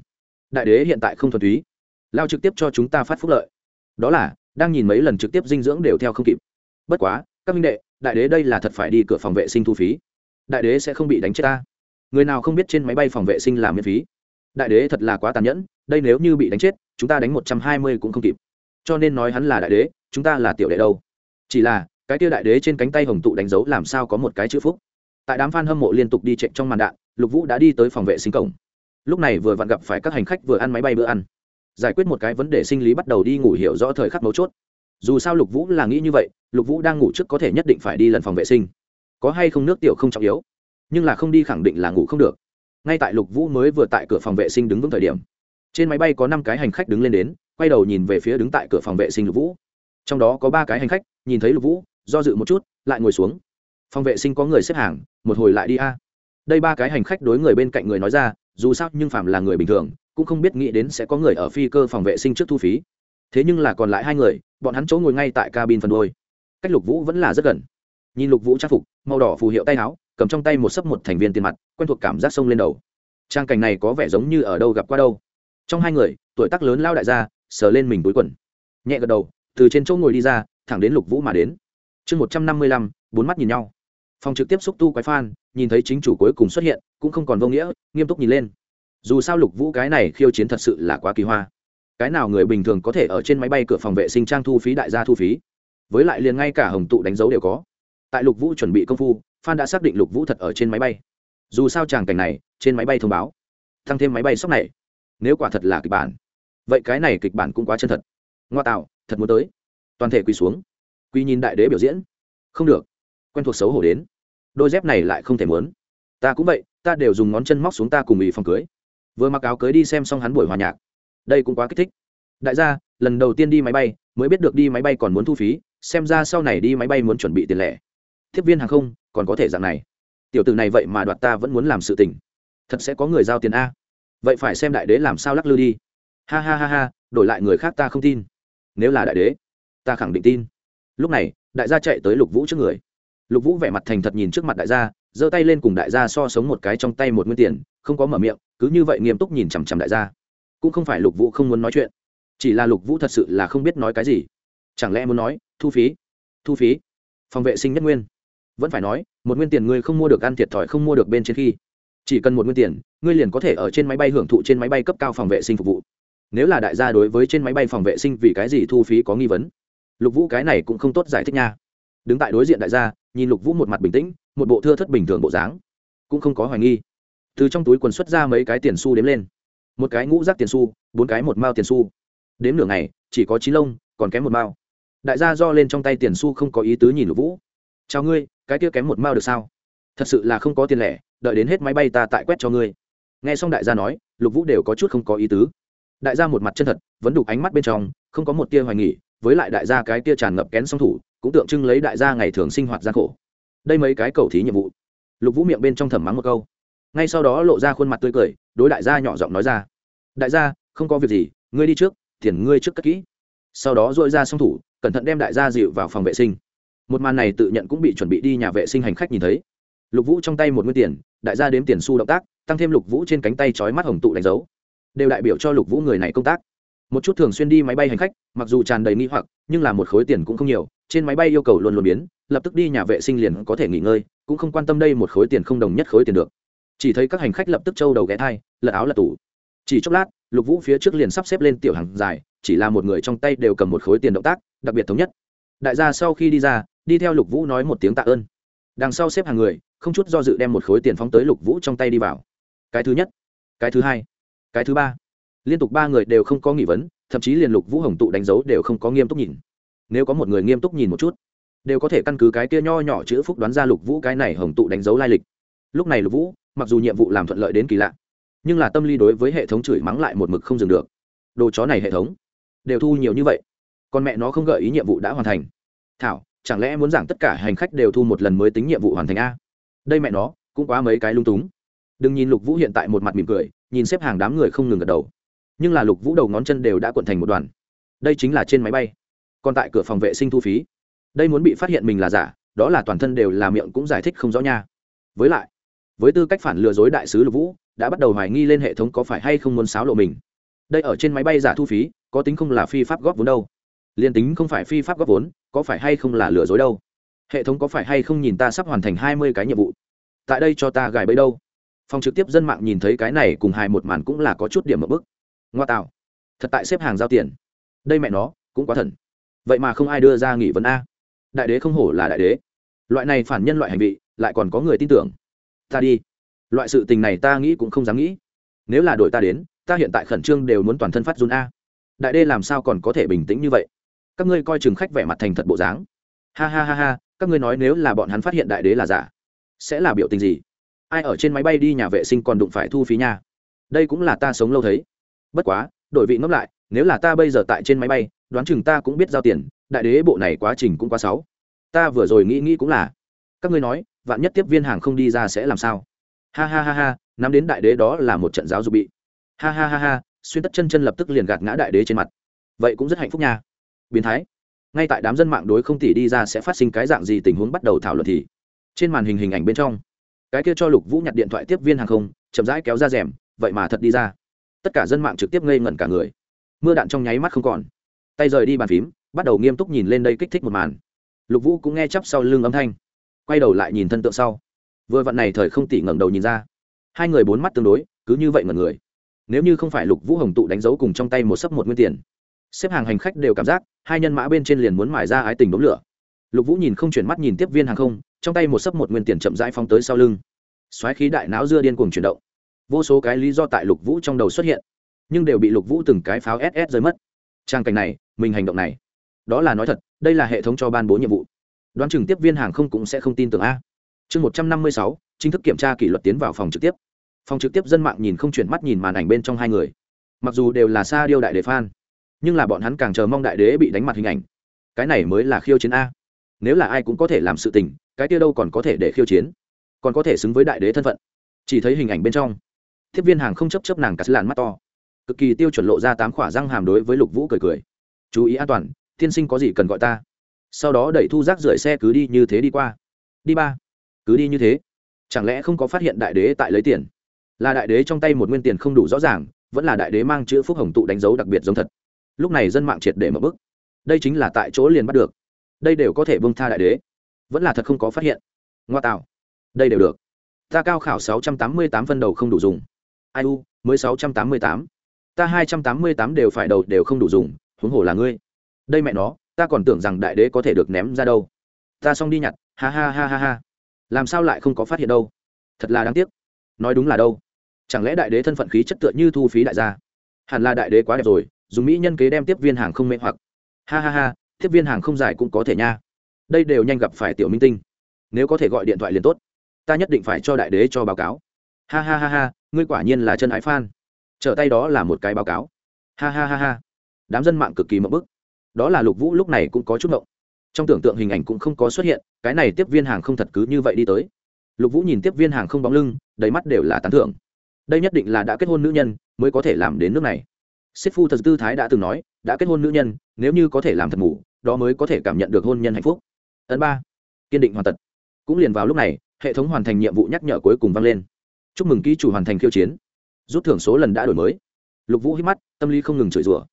đại đế hiện tại không thuần túy. Lao trực tiếp cho chúng ta phát phúc lợi. Đó là, đang nhìn mấy lần trực tiếp dinh dưỡng đều theo không kịp. Bất quá, các minh đệ, đại đế đây là thật phải đi cửa phòng vệ sinh thu phí. Đại đế sẽ không bị đánh chết ta. Người nào không biết trên máy bay phòng vệ sinh là miễn phí. Đại đế thật là quá tàn nhẫn, đây nếu như bị đánh chết, chúng ta đánh một trăm hai mươi cũng không kịp. Cho nên nói hắn là đại đế, chúng ta là tiểu đệ đâu. Chỉ là, cái tia đại đế trên cánh tay hồng tụ đánh dấu làm sao có một cái chữ phúc. Tại đám f a n hâm mộ liên tục đi chạy trong màn đạn, lục vũ đã đi tới phòng vệ sinh cổng lúc này vừa vặn gặp phải các hành khách vừa ăn máy bay bữa ăn. Giải quyết một cái vấn đề sinh lý bắt đầu đi ngủ hiểu rõ thời khắc mấu chốt. Dù sao lục vũ là nghĩ như vậy, lục vũ đang ngủ trước có thể nhất định phải đi lần phòng vệ sinh. Có hay không nước tiểu không trọng yếu, nhưng là không đi khẳng định là ngủ không được. Ngay tại lục vũ mới vừa tại cửa phòng vệ sinh đứng vững thời điểm, trên máy bay có năm cái hành khách đứng lên đến, quay đầu nhìn về phía đứng tại cửa phòng vệ sinh lục vũ. Trong đó có ba cái hành khách, nhìn thấy lục vũ, do dự một chút, lại ngồi xuống. Phòng vệ sinh có người xếp hàng, một hồi lại đi a. Đây ba cái hành khách đối người bên cạnh người nói ra dù sao nhưng phạm là người bình thường, cũng không biết nghĩ đến sẽ có người ở phi cơ phòng vệ sinh trước thu phí. Thế nhưng là còn lại hai người, bọn hắn chỗ ngồi ngay tại cabin phần đôi cách lục vũ vẫn là rất gần. Nhìn lục vũ trang phục, màu đỏ phù hiệu tay áo, cầm trong tay một sấp một thành viên tiền mặt, quen thuộc cảm giác sông lên đầu. Trang cảnh này có vẻ giống như ở đâu gặp qua đâu. Trong hai người, tuổi tác lớn lao đại gia, sờ lên mình túi quần. Nhẹ gật đầu, từ trên chỗ ngồi đi ra, thẳng đến lục vũ mà đến. Chương một trăm năm mươi lăm, bốn mắt nhìn nhau phòng trực tiếp xúc tu quái phan, nhìn thấy chính chủ cuối cùng xuất hiện, cũng không còn vô nghĩa, nghiêm túc nhìn lên. Dù sao lục vũ cái này khiêu chiến thật sự là quá kỳ hoa. Cái nào người bình thường có thể ở trên máy bay cửa phòng vệ sinh trang thu phí đại gia thu phí? Với lại liền ngay cả hồng tụ đánh dấu đều có. Tại lục vũ chuẩn bị công phu, phan đã xác định lục vũ thật ở trên máy bay. Dù sao tràng cảnh này, trên máy bay thông báo, thăng thêm máy bay sóc này, nếu quả thật là kịch bản, vậy cái này kịch bản cũng quá chân thật. Ngoa tạo, thật muốn tới. Toàn thể quỳ xuống. Quỳ nhìn đại đế biểu diễn. Không được quen thuộc xấu hổ đến. Đôi dép này lại không thể muốn. Ta cũng vậy, ta đều dùng ngón chân móc xuống ta cùng ủy phòng cưới. Vừa mặc áo cưới đi xem xong hắn buổi hòa nhạc. Đây cũng quá kích thích. Đại gia, lần đầu tiên đi máy bay, mới biết được đi máy bay còn muốn thu phí, xem ra sau này đi máy bay muốn chuẩn bị tiền lẻ. Tiếp viên hàng không, còn có thể dạng này. Tiểu tử này vậy mà đoạt ta vẫn muốn làm sự tình. Thật sẽ có người giao tiền a. Vậy phải xem đại đế làm sao lắc lư đi. Ha ha ha ha, đổi lại người khác ta không tin. Nếu là đại đế, ta khẳng định tin. Lúc này, đại gia chạy tới lục vũ trước người lục vũ vẻ mặt thành thật nhìn trước mặt đại gia, giơ tay lên cùng đại gia so sống một cái trong tay một nguyên tiền, không có mở miệng, cứ như vậy nghiêm túc nhìn chằm chằm đại gia. Cũng không phải lục vũ không muốn nói chuyện, chỉ là lục vũ thật sự là không biết nói cái gì. Chẳng lẽ muốn nói, thu phí? Thu phí? Phòng vệ sinh nhất nguyên. Vẫn phải nói, một nguyên tiền ngươi không mua được ăn thiệt thòi không mua được bên trên khi. Chỉ cần một nguyên tiền, ngươi liền có thể ở trên máy bay hưởng thụ trên máy bay cấp cao phòng vệ sinh phục vụ. Nếu là đại gia đối với trên máy bay phòng vệ sinh vì cái gì thu phí có nghi vấn? Lục vũ cái này cũng không tốt giải thích nha đứng tại đối diện đại gia, nhìn lục vũ một mặt bình tĩnh, một bộ thưa thất bình thường bộ dáng. Cũng không có hoài nghi. Từ trong túi quần xuất ra mấy cái tiền xu đếm lên. Một cái ngũ rác tiền xu, bốn cái một mao tiền xu. Đếm nửa ngày, chỉ có chín lông, còn kém một mao. Đại gia do lên trong tay tiền xu không có ý tứ nhìn lục vũ. Chào ngươi, cái kia kém một mao được sao? Thật sự là không có tiền lẻ, đợi đến hết máy bay ta tại quét cho ngươi. Nghe xong đại gia nói, lục vũ đều có chút không có ý tứ. Đại gia một mặt chân thật, vẫn đục ánh mắt bên trong, không có một tia hoài nghỉ với lại đại gia cái tia tràn ngập kén song thủ cũng tượng trưng lấy đại gia ngày thường sinh hoạt gian khổ. Đây mấy cái cầu thí nhiệm vụ. Lục vũ miệng bên trong thầm mắng một câu. Ngay sau đó lộ ra khuôn mặt tươi cười, đối đại gia nhỏ giọng nói ra. Đại gia, không có việc gì, ngươi đi trước, tiền ngươi trước cất kỹ. Sau đó dội ra song thủ, cẩn thận đem đại gia dịu vào phòng vệ sinh. Một màn này tự nhận cũng bị chuẩn bị đi nhà vệ sinh hành khách nhìn thấy. Lục vũ trong tay một nguyên tiền, đại gia đếm tiền xu động tác, tăng thêm lục vũ trên cánh tay trói mắt hồng tụ đánh dấu. Đều đại biểu cho lục vũ người này công tác. Một chút thường xuyên đi máy bay hành khách, mặc dù tràn đầy nghi hoặc, nhưng là một khối tiền cũng không nhiều trên máy bay yêu cầu luôn luôn biến, lập tức đi nhà vệ sinh liền có thể nghỉ ngơi, cũng không quan tâm đây một khối tiền không đồng nhất khối tiền được. Chỉ thấy các hành khách lập tức trâu đầu ghé thai, lật áo lật tủ. Chỉ chốc lát, lục vũ phía trước liền sắp xếp lên tiểu hàng dài, chỉ là một người trong tay đều cầm một khối tiền động tác, đặc biệt thống nhất. Đại gia sau khi đi ra, đi theo lục vũ nói một tiếng tạ ơn. Đằng sau xếp hàng người, không chút do dự đem một khối tiền phóng tới lục vũ trong tay đi vào. Cái thứ nhất, cái thứ hai, cái thứ ba. Liên tục ba người đều không có nghỉ vấn, thậm chí liền lục vũ hồng tụ đánh dấu đều không có nghiêm túc nhìn nếu có một người nghiêm túc nhìn một chút, đều có thể căn cứ cái kia nho nhỏ chữ phúc đoán ra lục vũ cái này hồng tụ đánh dấu lai lịch. Lúc này lục vũ, mặc dù nhiệm vụ làm thuận lợi đến kỳ lạ, nhưng là tâm lý đối với hệ thống chửi mắng lại một mực không dừng được. Đồ chó này hệ thống, đều thu nhiều như vậy, con mẹ nó không gợi ý nhiệm vụ đã hoàn thành. Thảo, chẳng lẽ muốn giảng tất cả hành khách đều thu một lần mới tính nhiệm vụ hoàn thành a? Đây mẹ nó, cũng quá mấy cái lung túng. Đừng nhìn lục vũ hiện tại một mặt mỉm cười, nhìn xếp hàng đám người không ngừng gật đầu. Nhưng là lục vũ đầu ngón chân đều đã cuộn thành một đoàn. Đây chính là trên máy bay còn tại cửa phòng vệ sinh thu phí. Đây muốn bị phát hiện mình là giả, đó là toàn thân đều là miệng cũng giải thích không rõ nha. Với lại, với tư cách phản lừa dối đại sứ lục vũ, đã bắt đầu hoài nghi lên hệ thống có phải hay không muốn xáo lộ mình. Đây ở trên máy bay giả thu phí, có tính không là phi pháp góp vốn đâu. Liền tính không phải phi pháp góp vốn, có phải hay không là lừa dối đâu. Hệ thống có phải hay không nhìn ta sắp hoàn thành hai mươi cái nhiệm vụ. Tại đây cho ta gài bẫy đâu. Phòng trực tiếp dân mạng nhìn thấy cái này cùng hài một màn cũng là có chút điểm ở bức. Ngoa tạo. Thật tại xếp hàng giao tiền. Đây mẹ nó, cũng quá thần vậy mà không ai đưa ra nghị vấn a. Đại đế không hổ là đại đế. Loại này phản nhân loại hành vi lại còn có người tin tưởng. Ta đi. Loại sự tình này ta nghĩ cũng không dám nghĩ. Nếu là đội ta đến, ta hiện tại khẩn trương đều muốn toàn thân phát run a. Đại đế làm sao còn có thể bình tĩnh như vậy? Các ngươi coi chừng khách vẻ mặt thành thật bộ dáng. Ha ha ha ha, các ngươi nói nếu là bọn hắn phát hiện đại đế là giả, sẽ là biểu tình gì? Ai ở trên máy bay đi nhà vệ sinh còn đụng phải thu phí nha? Đây cũng là ta sống lâu thấy. Bất quá, đổi vị ngẫm lại, nếu là ta bây giờ tại trên máy bay đoán chừng ta cũng biết giao tiền, đại đế bộ này quá trình cũng quá sáu ta vừa rồi nghĩ nghĩ cũng là, các ngươi nói, vạn nhất tiếp viên hàng không đi ra sẽ làm sao? Ha ha ha ha, nắm đến đại đế đó là một trận giáo dục bị. Ha ha ha ha, xuyên tất chân chân lập tức liền gạt ngã đại đế trên mặt. Vậy cũng rất hạnh phúc nha. Biến thái. Ngay tại đám dân mạng đối không tỷ đi ra sẽ phát sinh cái dạng gì tình huống bắt đầu thảo luận thì, trên màn hình hình ảnh bên trong, cái kia cho lục vũ nhặt điện thoại tiếp viên hàng không, chậm rãi kéo ra rèm, vậy mà thật đi ra. Tất cả dân mạng trực tiếp ngây ngẩn cả người. Mưa đạn trong nháy mắt không còn tay rời đi bàn phím, bắt đầu nghiêm túc nhìn lên đây kích thích một màn. Lục vũ cũng nghe chắp sau lưng âm thanh, quay đầu lại nhìn thân tượng sau. Vừa vặn này thời không tỉ ngẩng đầu nhìn ra, hai người bốn mắt tương đối, cứ như vậy ngẩn người. Nếu như không phải lục vũ hồng tụ đánh dấu cùng trong tay một sấp một nguyên tiền, xếp hàng hành khách đều cảm giác hai nhân mã bên trên liền muốn mải ra ái tình đống lửa. Lục vũ nhìn không chuyển mắt nhìn tiếp viên hàng không, trong tay một sấp một nguyên tiền chậm rãi phóng tới sau lưng. Xoáy khí đại não dưa điên cuồng chuyển động. Vô số cái lý do tại lục vũ trong đầu xuất hiện, nhưng đều bị lục vũ từng cái pháo ss rơi mất. Trang cảnh này mình hành động này. Đó là nói thật, đây là hệ thống cho ban bố nhiệm vụ. Đoán chừng tiếp viên hàng không cũng sẽ không tin tưởng a. Chương một trăm năm mươi sáu, chính thức kiểm tra kỷ luật tiến vào phòng trực tiếp. Phòng trực tiếp dân mạng nhìn không chuyển mắt nhìn màn ảnh bên trong hai người. Mặc dù đều là xa điêu đại đế phan nhưng là bọn hắn càng chờ mong đại đế bị đánh mặt hình ảnh. Cái này mới là khiêu chiến a. Nếu là ai cũng có thể làm sự tình, cái kia đâu còn có thể để khiêu chiến, còn có thể xứng với đại đế thân phận. Chỉ thấy hình ảnh bên trong, tiếp viên hàng không chấp chấp nàng cắt làn mắt to, cực kỳ tiêu chuẩn lộ ra tám khỏa răng hàm đối với lục vũ cười cười chú ý an toàn, tiên sinh có gì cần gọi ta? Sau đó đẩy thu rác rưởi xe cứ đi như thế đi qua. Đi ba. Cứ đi như thế. Chẳng lẽ không có phát hiện đại đế tại lấy tiền? Là đại đế trong tay một nguyên tiền không đủ rõ ràng, vẫn là đại đế mang chữ phúc hồng tụ đánh dấu đặc biệt giống thật. Lúc này dân mạng triệt để mở bức. Đây chính là tại chỗ liền bắt được. Đây đều có thể bông tha đại đế. Vẫn là thật không có phát hiện. Ngoa tạo. Đây đều được. Ta cao khảo sáu trăm tám mươi tám phân đầu không đủ dùng. Ai u, mới sáu trăm tám mươi tám. Ta hai trăm tám mươi tám đều phải đầu đều không đủ dùng huống hồ là ngươi. Đây mẹ nó, ta còn tưởng rằng đại đế có thể được ném ra đâu. Ta xong đi nhặt, ha ha ha ha ha. Làm sao lại không có phát hiện đâu? Thật là đáng tiếc. Nói đúng là đâu? Chẳng lẽ đại đế thân phận khí chất tựa như thu phí đại gia? Hẳn là đại đế quá đẹp rồi, dùng mỹ nhân kế đem tiếp viên hàng không mê hoặc. Ha ha ha, tiếp viên hàng không dài cũng có thể nha. Đây đều nhanh gặp phải tiểu minh tinh. Nếu có thể gọi điện thoại liền tốt. Ta nhất định phải cho đại đế cho báo cáo. Ha ha ha ha, ngươi quả nhiên là chân ái phan trở tay đó là một cái báo cáo. Ha ha ha ha đám dân mạng cực kỳ mậu bức. Đó là lục vũ lúc này cũng có chút mộng trong tưởng tượng hình ảnh cũng không có xuất hiện, cái này tiếp viên hàng không thật cứ như vậy đi tới. Lục vũ nhìn tiếp viên hàng không bóng lưng, đầy mắt đều là tán thưởng. Đây nhất định là đã kết hôn nữ nhân, mới có thể làm đến nước này. Sếp phu thật tư thái đã từng nói, đã kết hôn nữ nhân, nếu như có thể làm thật ngủ đó mới có thể cảm nhận được hôn nhân hạnh phúc. Ấn ba, kiên định hoàn tật cũng liền vào lúc này, hệ thống hoàn thành nhiệm vụ nhắc nhở cuối cùng vang lên. Chúc mừng ký chủ hoàn thành khiêu chiến. Rút thưởng số lần đã đổi mới. Lục vũ hít mắt, tâm lý không ngừng chửi rủa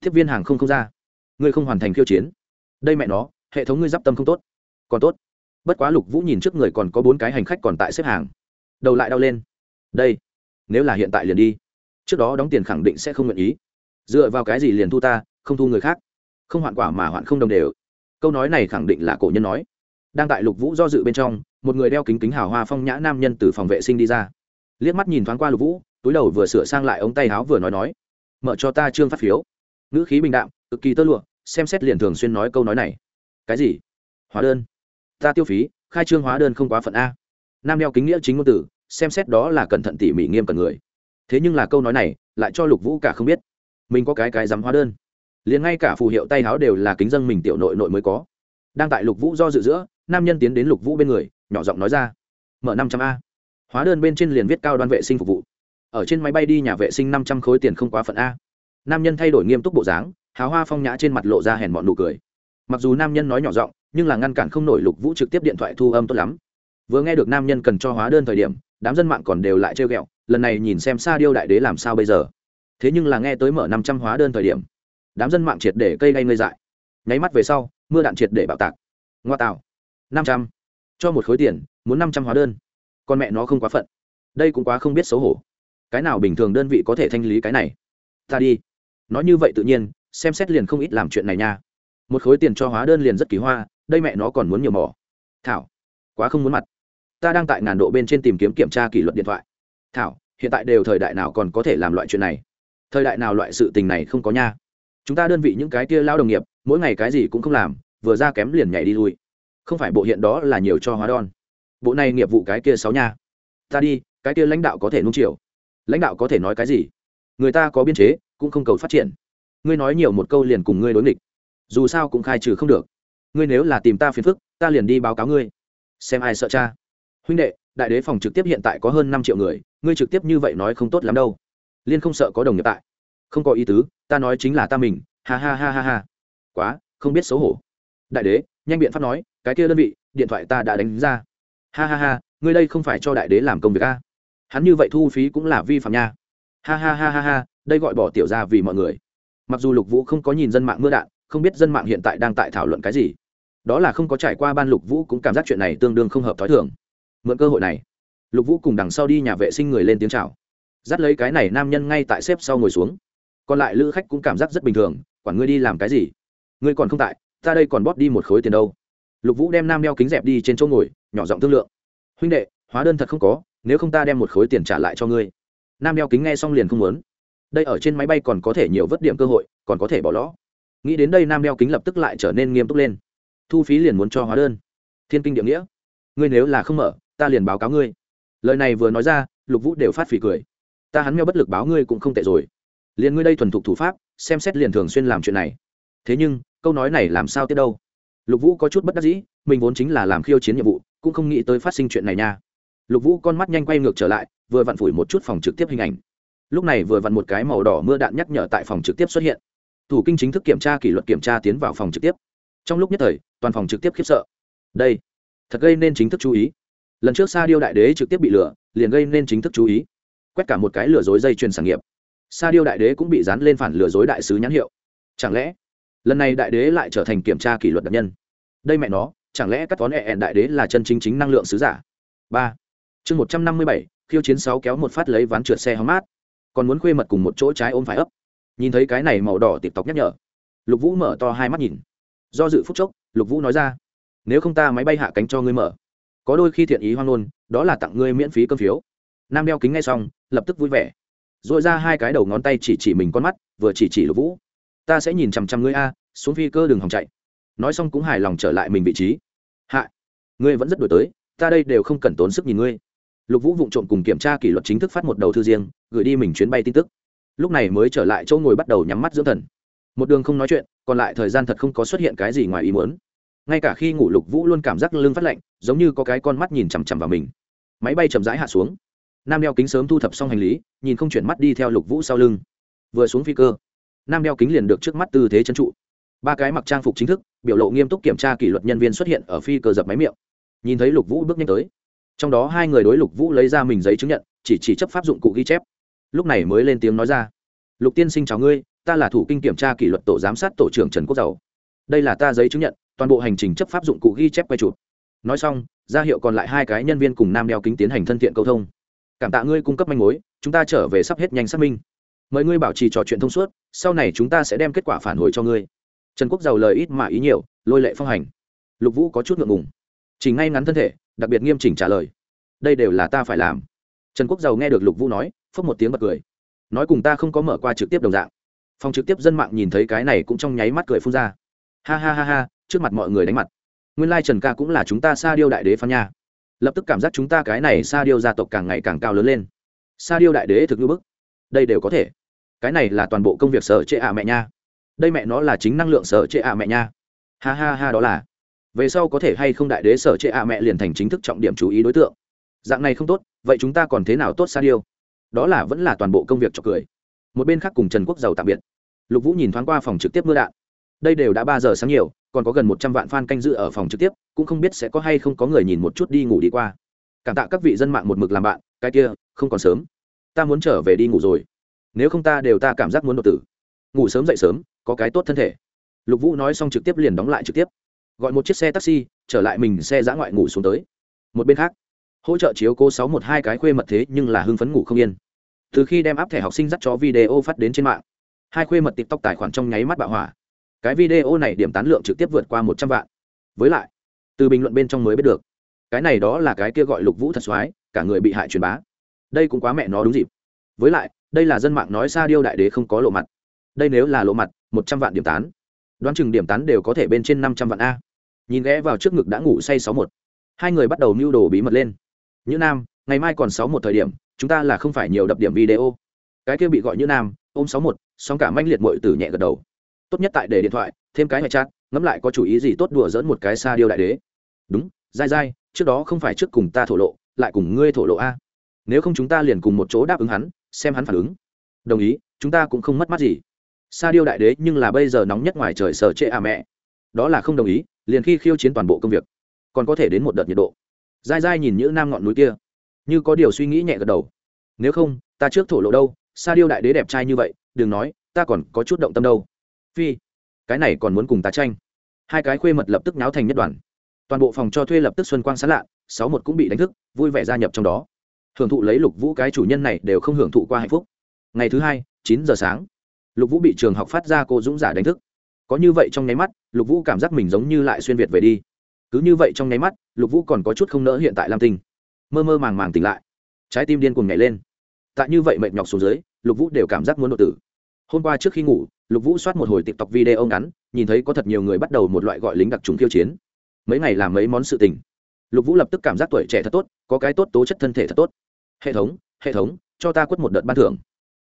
tiếp viên hàng không không ra. Ngươi không hoàn thành khiêu chiến. Đây mẹ nó, hệ thống ngươi d i p tâm không tốt. Còn tốt. Bất quá lục vũ nhìn trước người còn có bốn cái hành khách còn tại xếp hàng. Đầu lại đau lên. Đây, nếu là hiện tại liền đi. Trước đó đóng tiền khẳng định sẽ không nguyện ý. Dựa vào cái gì liền thu ta, không thu người khác. Không hoạn quả mà hoạn không đồng đều. Câu nói này khẳng định là cổ nhân nói. Đang tại lục vũ do dự bên trong, một người đeo kính kính hào hoa phong nhã nam nhân từ phòng vệ sinh đi ra. Liếc mắt nhìn thoáng qua lục vũ, túi đầu vừa sửa sang lại ống tay áo vừa nói nói, mở cho ta trương phát phiếu ngữ khí bình đạm cực kỳ tơ lụa xem xét liền thường xuyên nói câu nói này. Cái gì? Hóa đơn. Ta tiêu phí khai trương hóa đơn không quá phận a. Nam đeo kính nghĩa chính ngôn tử, xem xét đó là cẩn thận tỉ mỉ nghiêm cần người. Thế nhưng là câu nói này lại cho lục vũ cả không biết. Mình có cái cái dám hóa đơn. Liền ngay cả phù hiệu tay háo đều là kính dân mình tiểu nội nội mới có. Đang tại lục vũ do dự giữa nam nhân tiến đến lục vũ bên người nhỏ giọng nói ra. Mở năm trăm a. Hóa đơn bên trên liền viết cao đoan vệ sinh phục vụ. Ở trên máy bay đi nhà vệ sinh năm trăm khối tiền không quá phận a nam nhân thay đổi nghiêm túc bộ dáng háo hoa phong nhã trên mặt lộ ra hèn bọn nụ cười. Mặc dù nam nhân nói nhỏ giọng, nhưng là ngăn cản không nổi lục vũ trực tiếp điện thoại thu âm tốt lắm. Vừa nghe được nam nhân cần cho hóa đơn thời điểm, đám dân mạng còn đều lại trêu ghẹo, lần này nhìn xem sa điêu đại đế làm sao bây giờ. Thế nhưng là nghe tới mở năm trăm hóa đơn thời điểm, đám dân mạng triệt để cây gây ngơi dại. Nháy mắt về sau, mưa đạn triệt để bạo tạc. Ngoa tạo. Năm trăm. Cho một khối tiền, muốn năm trăm hóa đơn. Con mẹ nó không quá phận. Đây cũng quá không biết xấu hổ. Cái nào bình thường đơn vị có thể thanh lý cái này? Ta đi nói như vậy tự nhiên, xem xét liền không ít làm chuyện này nha. Một khối tiền cho hóa đơn liền rất kỳ hoa, đây mẹ nó còn muốn nhiều mỏ. Thảo, quá không muốn mặt. Ta đang tại ngàn độ bên trên tìm kiếm kiểm tra kỷ luật điện thoại. Thảo, hiện tại đều thời đại nào còn có thể làm loại chuyện này? Thời đại nào loại sự tình này không có nha. Chúng ta đơn vị những cái kia lao đồng nghiệp, mỗi ngày cái gì cũng không làm, vừa ra kém liền nhảy đi lui. Không phải bộ hiện đó là nhiều cho hóa đòn bộ này nghiệp vụ cái kia sáu nha. Ta đi, cái kia lãnh đạo có thể nung chiều. Lãnh đạo có thể nói cái gì? Người ta có biên chế cũng không cầu phát triển. Ngươi nói nhiều một câu liền cùng ngươi đối nghịch. Dù sao cũng khai trừ không được. Ngươi nếu là tìm ta phiền phức, ta liền đi báo cáo ngươi. Xem ai sợ cha. Huynh đệ, đại đế phòng trực tiếp hiện tại có hơn năm triệu người, ngươi trực tiếp như vậy nói không tốt lắm đâu. Liên không sợ có đồng nghiệp tại. Không có ý tứ, ta nói chính là ta mình. Ha ha ha ha ha. Quá, không biết xấu hổ. Đại đế, nhanh biện pháp nói, cái kia đơn vị, điện thoại ta đã đánh ra. Ha ha ha, ngươi đây không phải cho đại đế làm công việc a. Hắn như vậy thu phí cũng là vi phạm nha ha ha ha ha ha, đây gọi bỏ tiểu ra vì mọi người. Mặc dù lục vũ không có nhìn dân mạng mưa đạn, không biết dân mạng hiện tại đang tại thảo luận cái gì. Đó là không có trải qua ban lục vũ cũng cảm giác chuyện này tương đương không hợp t h ó i thường. Mượn cơ hội này, lục vũ cùng đằng sau đi nhà vệ sinh người lên tiếng c h à o dắt lấy cái này nam nhân ngay tại xếp sau ngồi xuống. Còn lại lữ khách cũng cảm giác rất bình thường, quản ngươi đi làm cái gì? Ngươi còn không tại, ta đây còn bóp đi một khối tiền đâu. Lục vũ đem nam đeo kính dẹp đi trên chỗ ngồi, nhỏ giọng thương lượng, huynh đệ, hóa đơn thật không có, nếu không ta đem một khối tiền trả lại cho ngươi nam đeo kính nghe xong liền không muốn. Đây ở trên máy bay còn có thể nhiều vất điểm cơ hội, còn có thể bỏ lõ nghĩ đến đây nam đeo kính lập tức lại trở nên nghiêm túc lên. Thu phí liền muốn cho hóa đơn. Thiên kinh địa nghĩa. Ngươi nếu là không mở, ta liền báo cáo ngươi. Lời này vừa nói ra, lục vũ đều phát phỉ cười. Ta hắn meo bất lực báo ngươi cũng không tệ rồi. Liền ngươi đây thuần thục thủ pháp, xem xét liền thường xuyên làm chuyện này. Thế nhưng, câu nói này làm sao tiếp đâu? Lục vũ có chút bất đắc dĩ, mình vốn chính là làm khiêu chiến nhiệm vụ, cũng không nghĩ tới phát sinh chuyện này nha lục vũ con mắt nhanh quay ngược trở lại, vừa vặn phủi một chút phòng trực tiếp hình ảnh. Lúc này vừa vặn một cái màu đỏ mưa đạn nhắc nhở tại phòng trực tiếp xuất hiện. Thủ kinh chính thức kiểm tra kỷ luật kiểm tra tiến vào phòng trực tiếp. Trong lúc nhất thời, toàn phòng trực tiếp khiếp sợ. Đây, thật gây nên chính thức chú ý. Lần trước sa điêu đại đế trực tiếp bị lừa, liền gây nên chính thức chú ý. Quét cả một cái lừa dối dây chuyền sản nghiệp. Sa điêu đại đế cũng bị dán lên phản lừa dối đại sứ nhãn hiệu. Chẳng lẽ, lần này đại đế lại trở thành kiểm tra kỷ luật đặc nhân? Đây mẹ nó, chẳng lẽ các toán hẹn đại đế là chân chính chính năng lượng sứ giả? Ba chương một trăm năm mươi bảy, khiêu chiến sáu kéo một phát lấy ván trượt xe hóng mát. Còn muốn khuê mật cùng một chỗ trái ôm phải ấp. Nhìn thấy cái này màu đỏ tiệp tộc nhắc nhở. Lục vũ mở to hai mắt nhìn. Do dự phút chốc, lục vũ nói ra, nếu không ta máy bay hạ cánh cho ngươi mở. Có đôi khi thiện ý hoang nôn đó là tặng ngươi miễn phí cơm phiếu. Nam đeo kính ngay xong, lập tức vui vẻ. R ồ i ra hai cái đầu ngón tay chỉ chỉ mình con mắt, vừa chỉ chỉ lục vũ. Ta sẽ nhìn chằm chằm ngươi a, xuống phi cơ đừng hòng chạy. Nói xong cũng hài lòng trở lại mình vị trí. Hạ, ngươi vẫn rất đổi tới, ta đây đều không cần tốn sức nhìn ngươi lục vũ vụng trộm cùng kiểm tra kỷ luật chính thức phát một đầu thư riêng, gửi đi mình chuyến bay tin tức. Lúc này mới trở lại chỗ ngồi bắt đầu nhắm mắt dưỡng thần. Một đường không nói chuyện, còn lại thời gian thật không có xuất hiện cái gì ngoài ý muốn. Ngay cả khi ngủ, lục vũ luôn cảm giác lưng phát lạnh, giống như có cái con mắt nhìn chằm chằm vào mình. Máy bay chậm rãi hạ xuống. Nam đeo kính sớm thu thập xong hành lý, nhìn không chuyển mắt đi theo lục vũ sau lưng. Vừa xuống phi cơ, nam đeo kính liền được trước mắt tư thế chân trụ. Ba cái mặc trang phục chính thức, biểu lộ nghiêm túc kiểm tra kỷ luật nhân viên xuất hiện ở phi cơ dập máy miệng. Nhìn thấy lục vũ bước nhanh tới trong đó hai người đối lục vũ lấy ra mình giấy chứng nhận, chỉ chỉ chấp pháp dụng cụ ghi chép. Lúc này mới lên tiếng nói ra, lục tiên sinh chào ngươi, ta là thủ kinh kiểm tra kỷ luật tổ giám sát tổ trưởng trần quốc giàu. Đây là ta giấy chứng nhận, toàn bộ hành trình chấp pháp dụng cụ ghi chép quay chụp. Nói xong, ra hiệu còn lại hai cái nhân viên cùng nam đeo kính tiến hành thân thiện cầu thông. Cảm tạ ngươi cung cấp manh mối, chúng ta trở về sắp hết nhanh xác minh. Mời ngươi bảo trì trò chuyện thông suốt, sau này chúng ta sẽ đem kết quả phản hồi cho ngươi. Trần quốc giàu lời ít mà ý nhiều, lôi lệ phong hành. Lục vũ có chút ngượng ngùng. Chỉ ngay ngắn thân thể đặc biệt nghiêm chỉnh trả lời. Đây đều là ta phải làm. Trần quốc giàu nghe được lục vũ nói, phốc một tiếng bật cười. Nói cùng ta không có mở qua trực tiếp đồng dạng. Phòng trực tiếp dân mạng nhìn thấy cái này cũng trong nháy mắt cười phun ra. Ha ha ha ha, trước mặt mọi người đánh mặt. Nguyên lai trần ca cũng là chúng ta sa điêu đại đế phan nha. Lập tức cảm giác chúng ta cái này sa điêu gia tộc càng ngày càng cao lớn lên. Sa điêu đại đế thực như bức. Đây đều có thể. Cái này là toàn bộ công việc sở trệ ạ mẹ nha. Đây mẹ nó là chính năng lượng sở trệ ạ mẹ nha. Ha ha ha, đó là về sau có thể hay không đại đế sở trệ ạ mẹ liền thành chính thức trọng điểm chú ý đối tượng. Dạng này không tốt, vậy chúng ta còn thế nào tốt sa điêu đó là vẫn là toàn bộ công việc cho cười. Một bên khác cùng trần quốc giàu tạm biệt. Lục vũ nhìn thoáng qua phòng trực tiếp mưa đạn. Đây đều đã ba giờ sáng nhiều, còn có gần một trăm vạn fan canh dự ở phòng trực tiếp, cũng không biết sẽ có hay không có người nhìn một chút đi ngủ đi qua. Cảm tạ các vị dân mạng một mực làm bạn, cái kia, không còn sớm. Ta muốn trở về đi ngủ rồi. Nếu không ta đều ta cảm giác muốn đột tử. Ngủ sớm dậy sớm, có cái tốt thân thể. Lục vũ nói xong trực tiếp liền đóng lại trực tiếp gọi một chiếc xe taxi, trở lại mình xe giã ngoại ngủ xuống tới. Một bên khác, hỗ trợ chiếu cô sáu một hai cái khuê mật thế nhưng là hưng phấn ngủ không yên. Từ khi đem áp thẻ học sinh dắt cho video phát đến trên mạng, hai khuê mật tiktok tài khoản trong nháy mắt bạo hỏa. Cái video này điểm tán lượng trực tiếp vượt qua một trăm vạn. Với lại, từ bình luận bên trong mới biết được, cái này đó là cái kia gọi lục vũ thật soái cả người bị hại truyền bá. Đây cũng quá mẹ nó đúng dịp. Với lại, đây là dân mạng nói xa điêu đại đế không có lộ mặt. Đây nếu là lộ mặt, một trăm vạn điểm tán. Đoán chừng điểm tán đều có thể bên trên năm trăm vạn a nhìn ghé vào trước ngực đã ngủ say sáu một. Hai người bắt đầu mưu đồ bí mật lên. Như nam, ngày mai còn sáu một thời điểm, chúng ta là không phải nhiều đập điểm video. Cái kia bị gọi như nam, ôm sáu một, song cả manh liệt mội tử nhẹ gật đầu. Tốt nhất tại để điện thoại, thêm cái ngoại chat, ngẫm lại có chủ ý gì tốt đùa dẫn một cái xa điêu đại đế. Đúng, dai dai, trước đó không phải trước cùng ta thổ lộ, lại cùng ngươi thổ lộ a. Nếu không chúng ta liền cùng một chỗ đáp ứng hắn, xem hắn phản ứng. Đồng ý, chúng ta cũng không mất mát gì. Sa điêu đại đế nhưng là bây giờ nóng nhất ngoài trời sở trệ à mẹ. Đó là không đồng ý liền khi khiêu chiến toàn bộ công việc, còn có thể đến một đợt nhiệt độ. Dai dai nhìn những nam ngọn núi kia, như có điều suy nghĩ nhẹ gật đầu. Nếu không, ta trước thổ lộ đâu, sa điêu đại đế đẹp trai như vậy, đừng nói, ta còn có chút động tâm đâu. Phi, cái này còn muốn cùng ta tranh. Hai cái khuê mật lập tức náo thành nhất đoàn. Toàn bộ phòng cho thuê lập tức xuân quang sán lạ, sáu một cũng bị đánh thức, vui vẻ gia nhập trong đó. Hưởng thụ lấy lục vũ cái chủ nhân này đều không hưởng thụ qua hạnh phúc. Ngày thứ hai, chín giờ sáng, lục vũ bị trường học phát ra cô dũng giả đánh thức có như vậy trong nháy mắt, lục vũ cảm giác mình giống như lại xuyên việt về đi. Cứ như vậy trong nháy mắt, lục vũ còn có chút không nỡ hiện tại lam tinh. Mơ mơ màng màng tỉnh lại. Trái tim điên cuồng nhảy lên. Tại như vậy mệt nhọc xuống dưới, lục vũ đều cảm giác muốn độ tử. Hôm qua trước khi ngủ, lục vũ soát một hồi tiktok video ngắn, nhìn thấy có thật nhiều người bắt đầu một loại gọi lính đặc trùng khiêu chiến. Mấy ngày làm mấy món sự tình. Lục vũ lập tức cảm giác tuổi trẻ thật tốt, có cái tốt tố chất thân thể thật tốt. Hệ thống hệ thống, cho ta quất một đợt ban thưởng.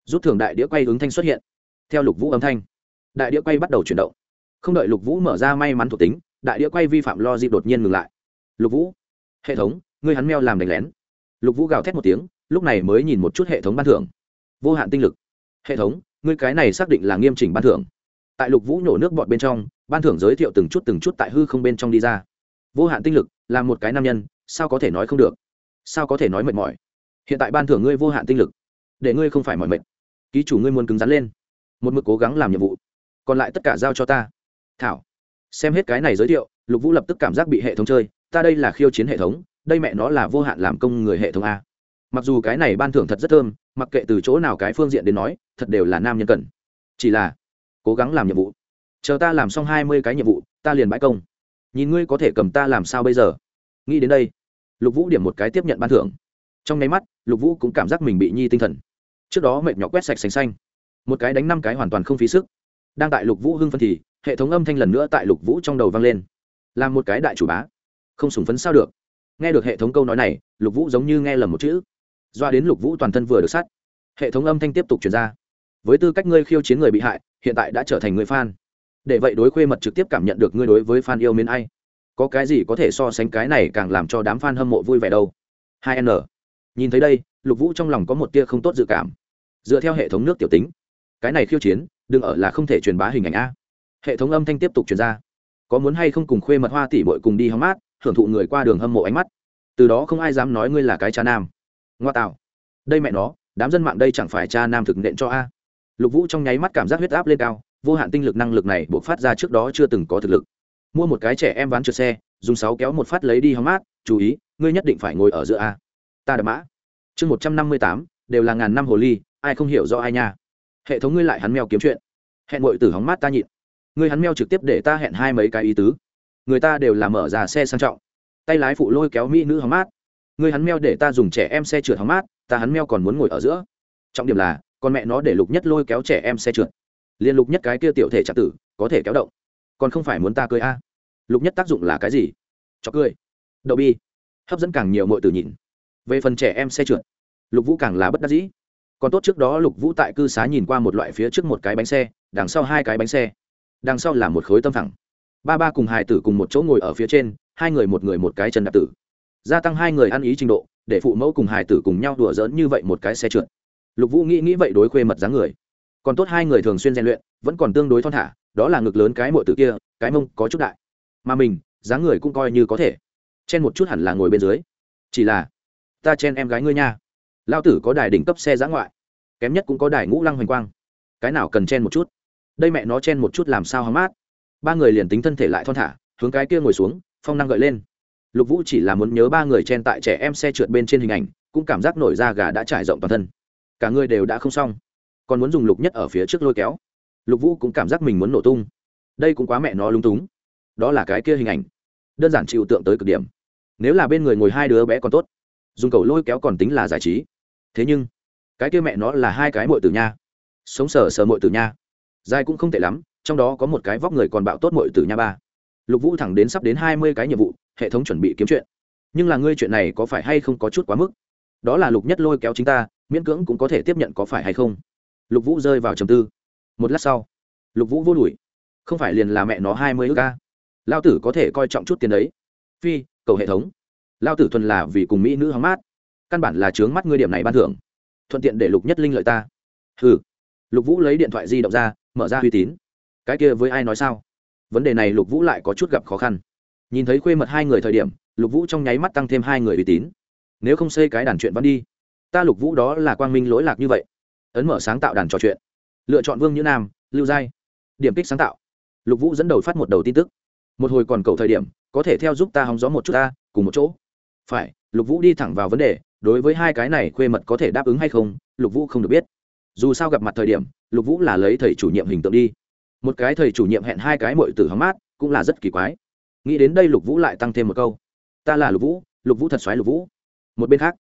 Rút thưởng đại đĩa quay ứng thanh xuất hiện. Theo lục vũ âm thanh đại đĩa quay bắt đầu chuyển động. Không đợi lục vũ mở ra may mắn thuộc tính, đại đĩa quay vi phạm lo dịp đột nhiên ngừng lại. Lục vũ, hệ thống, ngươi hắn meo làm đánh lén. Lục vũ gào thét một tiếng, lúc này mới nhìn một chút hệ thống ban thưởng. Vô hạn tinh lực. Hệ thống, ngươi cái này xác định là nghiêm chỉnh ban thưởng. Tại lục vũ nhổ nước bọt bên trong, ban thưởng giới thiệu từng chút từng chút tại hư không bên trong đi ra. Vô hạn tinh lực, là một cái nam nhân, sao có thể nói không được? Sao có thể nói mệt mỏi? Hiện tại ban thưởng ngươi vô hạn tinh lực, để ngươi không phải mỏi mệt. Ký chủ ngươi muốn cứng rắn lên. Một mực cố gắng làm nhiệm vụ còn lại tất cả giao cho ta. Thảo, xem hết cái này giới thiệu, lục vũ lập tức cảm giác bị hệ thống chơi, ta đây là khiêu chiến hệ thống, đây mẹ nó là vô hạn làm công người hệ thống a. Mặc dù cái này ban thưởng thật rất thơm, mặc kệ từ chỗ nào cái phương diện đến nói, thật đều là nam nhân cần. Chỉ là, cố gắng làm nhiệm vụ. Chờ ta làm xong hai mươi cái nhiệm vụ, ta liền bãi công. Nhìn ngươi có thể cầm ta làm sao bây giờ? Nghĩ đến đây, lục vũ điểm một cái tiếp nhận ban thưởng. Trong nháy mắt, lục vũ cũng cảm giác mình bị nhi tinh thần. Trước đó mệt nhỏ quét sạch sành xanh. Một cái đánh năm cái hoàn toàn không phí sức đang tại lục vũ hưng phân thì, hệ thống âm thanh lần nữa tại lục vũ trong đầu vang lên. Làm một cái đại chủ bá. Không sùng phấn sao được. Nghe được hệ thống câu nói này, lục vũ giống như nghe lầm một chữ. Doa đến lục vũ toàn thân vừa được sát. Hệ thống âm thanh tiếp tục chuyển ra. Với tư cách ngươi khiêu chiến người bị hại, hiện tại đã trở thành người fan. Để vậy đối khuê mật trực tiếp cảm nhận được ngươi đối với fan yêu mến ai. Có cái gì có thể so sánh cái này càng làm cho đám fan hâm mộ vui vẻ đâu. Hai n. Nhìn thấy đây, lục vũ trong lòng có một tia không tốt dự cảm. Dựa theo hệ thống nước tiểu tính, cái này khiêu chiến đừng ở là không thể truyền bá hình ảnh a. Hệ thống âm thanh tiếp tục truyền ra. Có muốn hay không cùng khuê mật hoa tỷ bội cùng đi hóng mát hưởng thụ người qua đường hâm mộ ánh mắt. Từ đó không ai dám nói ngươi là cái cha nam. Ngoa tạo. Đây mẹ nó, đám dân mạng đây chẳng phải cha nam thực nện cho a. Lục vũ trong nháy mắt cảm giác huyết áp lên cao, vô hạn tinh lực năng lực này buộc phát ra trước đó chưa từng có thực lực. Mua một cái trẻ em ván trượt xe, dùng sáu kéo một phát lấy đi hóng mát, chú ý, ngươi nhất định phải ngồi ở giữa a. Ta đã mã. Chương một trăm năm mươi tám, đều là ngàn năm hồ ly, ai không hiểu do ai nha hệ thống ngươi lại hắn mèo kiếm chuyện. Hẹn ngội tử hóng mát ta nhịn. Ngươi hắn mèo trực tiếp để ta hẹn hai mấy cái ý tứ. Người ta đều là mở ra xe sang trọng. Tay lái phụ lôi kéo mỹ nữ hóng mát. Ngươi hắn mèo để ta dùng trẻ em xe trượt hóng mát, ta hắn mèo còn muốn ngồi ở giữa. Trọng điểm là, con mẹ nó để lục nhất lôi kéo trẻ em xe trượt. Liên lục nhất cái kia tiểu thể trạc tử, có thể kéo động. Còn không phải muốn ta cười a? Lục nhất tác dụng là cái gì? Cho cười. Đậu bi. Hấp dẫn càng nhiều mọi từ nhìn về phần trẻ em xe trượt, lục vũ càng là bất đắc dĩ còn tốt trước đó lục vũ tại cư xá nhìn qua một loại phía trước một cái bánh xe, đằng sau hai cái bánh xe. Đằng sau là một khối tâm thẳng ba ba cùng hải tử cùng một chỗ ngồi ở phía trên, hai người một người một cái chân đạp tử. Gia tăng hai người ăn ý trình độ, để phụ mẫu cùng hải tử cùng nhau đùa dỡn như vậy một cái xe trượt. Lục vũ nghĩ nghĩ vậy đối khuê mật dáng người. Còn tốt hai người thường xuyên rèn luyện, vẫn còn tương đối thon thả, đó là ngực lớn cái mội tử kia, cái mông có chút đại. Mà mình, dáng người cũng coi như có thể. Chen một chút hẳn là ngồi bên dưới. Chỉ là, ta chen em gái ngươi nha. Lao tử có đài đỉnh cấp xe giã ngoại kém nhất cũng có đài ngũ lăng hoành quang. Cái nào cần chen một chút? Đây mẹ nó chen một chút làm sao hóng mát? Ba người liền tính thân thể lại thon thả, hướng cái kia ngồi xuống, phong năng gợi lên. Lục vũ chỉ là muốn nhớ ba người chen tại trẻ em xe trượt bên trên hình ảnh, cũng cảm giác nổi da gà đã trải rộng toàn thân. Cả người đều đã không xong. Còn muốn dùng lục nhất ở phía trước lôi kéo. Lục vũ cũng cảm giác mình muốn nổ tung. Đây cũng quá mẹ nó lung túng. Đó là cái kia hình ảnh. Đơn giản chịu tượng tới cực điểm. Nếu là bên người ngồi hai đứa bé còn tốt. Dùng cầu lôi kéo còn tính là giải trí. Thế nhưng cái kia mẹ nó là hai cái mội tử nha. Sống sờ sờ mội tử nha. Dài cũng không tệ lắm, trong đó có một cái vóc người còn bạo tốt mội tử nha ba. Lục vũ thẳng đến sắp đến hai mươi cái nhiệm vụ, hệ thống chuẩn bị kiếm chuyện. Nhưng là ngươi chuyện này có phải hay không có chút quá mức? Đó là lục nhất lôi kéo chính ta, miễn cưỡng cũng có thể tiếp nhận có phải hay không. Lục vũ rơi vào trầm tư. Một lát sau, lục vũ vô đùi không phải liền là mẹ nó hai mươi ước ca. Lao tử có thể coi trọng chút tiền đấy. Phi, cầu hệ thống. Lao tử thuần là vì cùng mỹ nữ hóng mát. Căn bản là chướng mắt ngươi điểm này ban thưởng thuận tiện để lục nhất linh lợi ta. Ừ lục vũ lấy điện thoại di động ra, mở ra uy tín. Cái kia với ai nói sao? Vấn đề này lục vũ lại có chút gặp khó khăn. Nhìn thấy khuê mật hai người thời điểm, lục vũ trong nháy mắt tăng thêm hai người uy tín. Nếu không xây cái đàn chuyện văn đi, ta lục vũ đó là quang minh lỗi lạc như vậy. Ấn mở sáng tạo đàn trò chuyện. Lựa chọn vương như nam, lưu giai. Điểm kích sáng tạo. Lục vũ dẫn đầu phát một đầu tin tức. Một hồi còn cầu thời điểm, có thể theo giúp ta hóng gió một chút ta, cùng một chỗ. Phải lục vũ đi thẳng vào vấn đề, đối với hai cái này khuê mật có thể đáp ứng hay không, lục vũ không được biết. Dù sao gặp mặt thời điểm, lục vũ là lấy thầy chủ nhiệm hình tượng đi. Một cái thầy chủ nhiệm hẹn hai cái mội tử hóng mát, cũng là rất kỳ quái. Nghĩ đến đây lục vũ lại tăng thêm một câu. Ta là lục vũ lục vũ thật xoáy lục vũ. Một bên khác,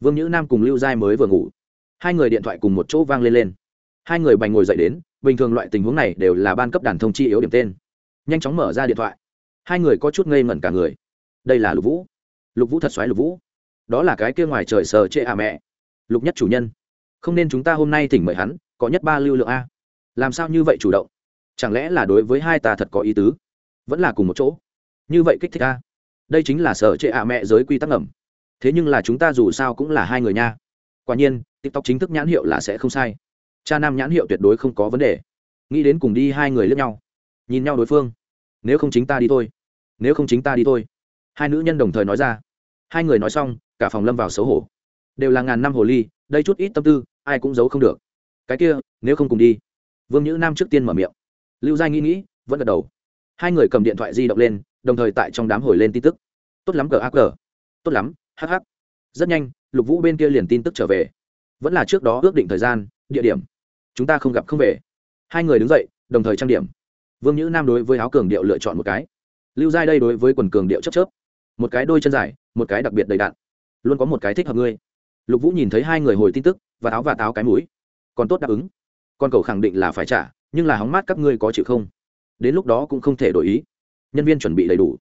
vương nhữ nam cùng lưu giai mới vừa ngủ. Hai người điện thoại cùng một chỗ vang lên lên. Hai người bành ngồi dậy đến, bình thường loại tình huống này đều là ban cấp đàn thông chi yếu điểm tên. Nhanh chóng mở ra điện thoại. Hai người có chút ngây ngẩn cả người. Đây là lục vũ lục vũ thật xoáy lục vũ. Đó là cái kia ngoài trời sờ trệ à mẹ. Lục nhất chủ nhân. Không nên chúng ta hôm nay thỉnh mời hắn, có nhất ba lưu lượng a. Làm sao như vậy chủ động? Chẳng lẽ là đối với hai ta thật có ý tứ? Vẫn là cùng một chỗ. Như vậy kích thích a. Đây chính là sở trệ ạ mẹ giới quy tắc ngầm. Thế nhưng là chúng ta dù sao cũng là hai người nha. Quả nhiên, tiktok chính thức nhãn hiệu là sẽ không sai. Cha nam nhãn hiệu tuyệt đối không có vấn đề. Nghĩ đến cùng đi hai người lướt nhau. Nhìn nhau đối phương. Nếu không chính ta đi thôi. Nếu không chính ta đi thôi. Hai nữ nhân đồng thời nói ra hai người nói xong, cả phòng lâm vào xấu hổ. Đều là ngàn năm hồ ly, đây chút ít tâm tư, ai cũng giấu không được. Cái kia, nếu không cùng đi. Vương nhữ nam trước tiên mở miệng. Lưu giai nghĩ nghĩ, vẫn gật đầu. Hai người cầm điện thoại di động lên, đồng thời tại trong đám hồi lên tin tức. Tốt lắm cờ ác cờ tốt lắm hh rất nhanh, lục vũ bên kia liền tin tức trở về. Vẫn là trước đó ước định thời gian, địa điểm. Chúng ta không gặp không về. Hai người đứng dậy, đồng thời trang điểm. Vương nhữ nam đối với áo cường điệu lựa chọn một cái. Lưu giai đây đối với quần cường điệu chấp chớp. Một cái đôi chân dài một cái đặc biệt đầy đạn. Luôn có một cái thích hợp ngươi. Lục vũ nhìn thấy hai người hồi tin tức, và áo và táo cái mũi. Còn tốt đáp ứng. Con cầu khẳng định là phải trả, nhưng là hóng mát các ngươi có chịu không? Đến lúc đó cũng không thể đổi ý. Nhân viên chuẩn bị đầy đủ.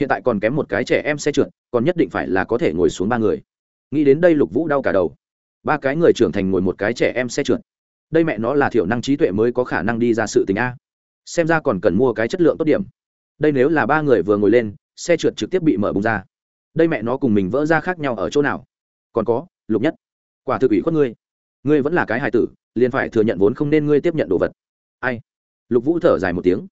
Hiện tại còn kém một cái trẻ em xe trượt, còn nhất định phải là có thể ngồi xuống ba người. Nghĩ đến đây lục vũ đau cả đầu. Ba cái người trưởng thành ngồi một cái trẻ em xe trượt. Đây mẹ nó là thiểu năng trí tuệ mới có khả năng đi ra sự tình a. Xem ra còn cần mua cái chất lượng tốt điểm. Đây nếu là ba người vừa ngồi lên, xe trượt trực tiếp bị mở bung ra đây mẹ nó cùng mình vỡ ra khác nhau ở chỗ nào? Còn có, lục nhất, quả thực ủy khuất ngươi. Ngươi vẫn là cái hài tử, liền phải thừa nhận vốn không nên ngươi tiếp nhận đồ vật. Ai? Lục vũ thở dài một tiếng.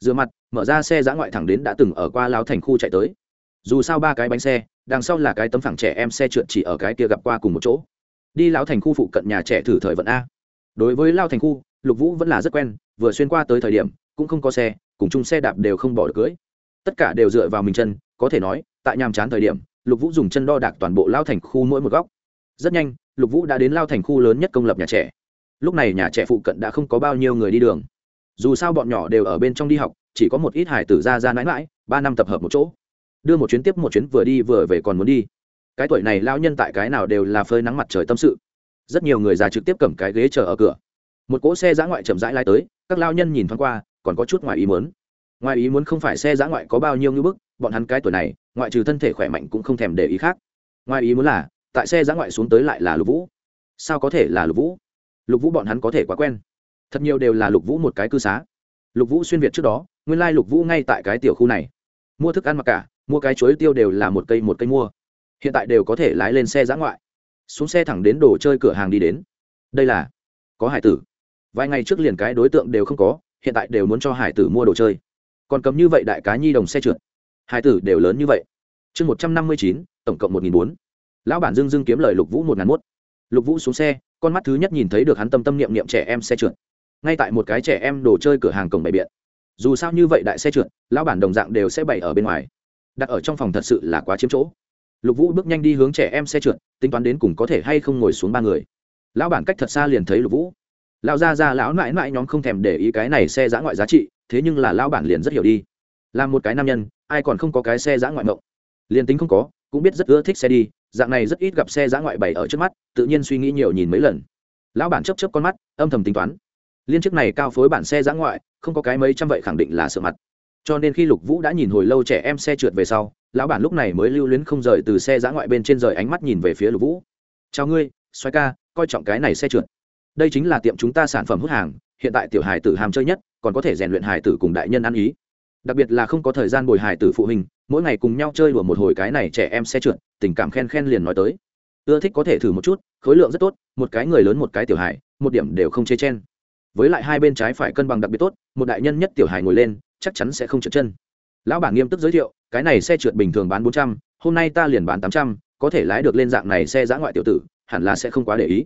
Rửa mặt, mở ra xe giã ngoại thẳng đến đã từng ở qua lao thành khu chạy tới. Dù sao ba cái bánh xe, đằng sau là cái tấm phẳng trẻ em xe trượt chỉ ở cái kia gặp qua cùng một chỗ. Đi lão thành khu phụ cận nhà trẻ thử thời vận a. Đối với lao thành khu, lục vũ vẫn là rất quen, vừa xuyên qua tới thời điểm, cũng không có xe, cùng chung xe đạp đều không bỏ được cưới. Tất cả đều dựa vào mình chân, có thể nói tại nhàm chán thời điểm, lục vũ dùng chân đo đạc toàn bộ lao thành khu mỗi một góc. Rất nhanh, lục vũ đã đến lao thành khu lớn nhất công lập nhà trẻ. Lúc này nhà trẻ phụ cận đã không có bao nhiêu người đi đường. Dù sao bọn nhỏ đều ở bên trong đi học, chỉ có một ít hải tử ra ra mãi mãi, ba năm tập hợp một chỗ. Đưa một chuyến tiếp một chuyến vừa đi vừa về còn muốn đi. Cái tuổi này lao nhân tại cái nào đều là phơi nắng mặt trời tâm sự. Rất nhiều người già trực tiếp cầm cái ghế chờ ở cửa. Một cỗ xe giã ngoại chậm rãi lai tới, các lao nhân nhìn thoáng qua, còn có chút ngoài ý muốn. Ngoài ý muốn không phải xe giã ngoại có bao nhiêu ngưỡng bức, bọn hắn cái tuổi này ngoại trừ thân thể khỏe mạnh cũng không thèm để ý khác. Ngoài ý muốn là, tại xe giã ngoại xuống tới lại là lục vũ. Sao có thể là lục vũ? Lục vũ bọn hắn có thể quá quen. Thật nhiều đều là lục vũ một cái cư xá. Lục vũ xuyên việt trước đó, nguyên lai lục vũ ngay tại cái tiểu khu này. Mua thức ăn mặc cả, mua cái chuối tiêu đều là một cây một cây mua. Hiện tại đều có thể lái lên xe giã ngoại. Xuống xe thẳng đến đồ chơi cửa hàng đi đến. Đây là có hải tử. Vài ngày trước liền cái đối tượng đều không có, hiện tại đều muốn cho hải tử mua đồ chơi. Còn cấm như vậy đại cá nhi đồng xe trượt hai tử đều lớn như vậy. Chương một trăm năm mươi chín, tổng cộng một nghìn bốn. Lão bản dưng dưng kiếm lời lục vũ một ngàn mốt. Lục vũ xuống xe, con mắt thứ nhất nhìn thấy được hắn tâm tâm niệm niệm trẻ em xe trượt. Ngay tại một cái trẻ em đồ chơi cửa hàng cổng bày biện. Dù sao như vậy đại xe trượt, lão bản đồng dạng đều sẽ bày ở bên ngoài. Đặt ở trong phòng thật sự là quá chiếm chỗ. Lục vũ bước nhanh đi hướng trẻ em xe trượt, tính toán đến cùng có thể hay không ngồi xuống ba người. Lão bản cách thật xa liền thấy lục vũ. Lão ra ra lão mãi mãi nhóm không thèm để ý cái này xe giã ngoại giá trị, thế nhưng là lão bản liền rất hiểu đi là một cái nam nhân, ai còn không có cái xe giã ngoại mộng. Liền tính không có, cũng biết rất ưa thích xe đi, dạng này rất ít gặp xe giã ngoại bày ở trước mắt, tự nhiên suy nghĩ nhiều nhìn mấy lần. Lão bản chấp chấp con mắt, âm thầm tính toán. Liên chức này cao phối bản xe giã ngoại, không có cái mấy trăm vậy khẳng định là sợ mặt. Cho nên khi lục vũ đã nhìn hồi lâu trẻ em xe trượt về sau, lão bản lúc này mới lưu luyến không rời từ xe giã ngoại bên trên rời ánh mắt nhìn về phía lục vũ. Chào ngươi xoay ca, coi trọng cái này xe trượt. Đây chính là tiệm chúng ta sản phẩm hút hàng, hiện tại tiểu hài tử hàm chơi nhất, còn có thể rèn luyện hài tử cùng đại nhân ăn ý đặc biệt là không có thời gian bồi hài tử phụ huynh, mỗi ngày cùng nhau chơi đùa một hồi cái này trẻ em xe trượt, tình cảm khen khen liền nói tới. Ưa thích có thể thử một chút, khối lượng rất tốt, một cái người lớn một cái tiểu hài, một điểm đều không chê chen. Với lại hai bên trái phải cân bằng đặc biệt tốt, một đại nhân nhất tiểu hài ngồi lên, chắc chắn sẽ không trượt chân. Lão bản nghiêm túc giới thiệu, cái này xe trượt bình thường bán bốn trăm, hôm nay ta liền bán tám trăm, có thể lái được lên dạng này xe giã ngoại tiểu tử, hẳn là sẽ không quá để ý.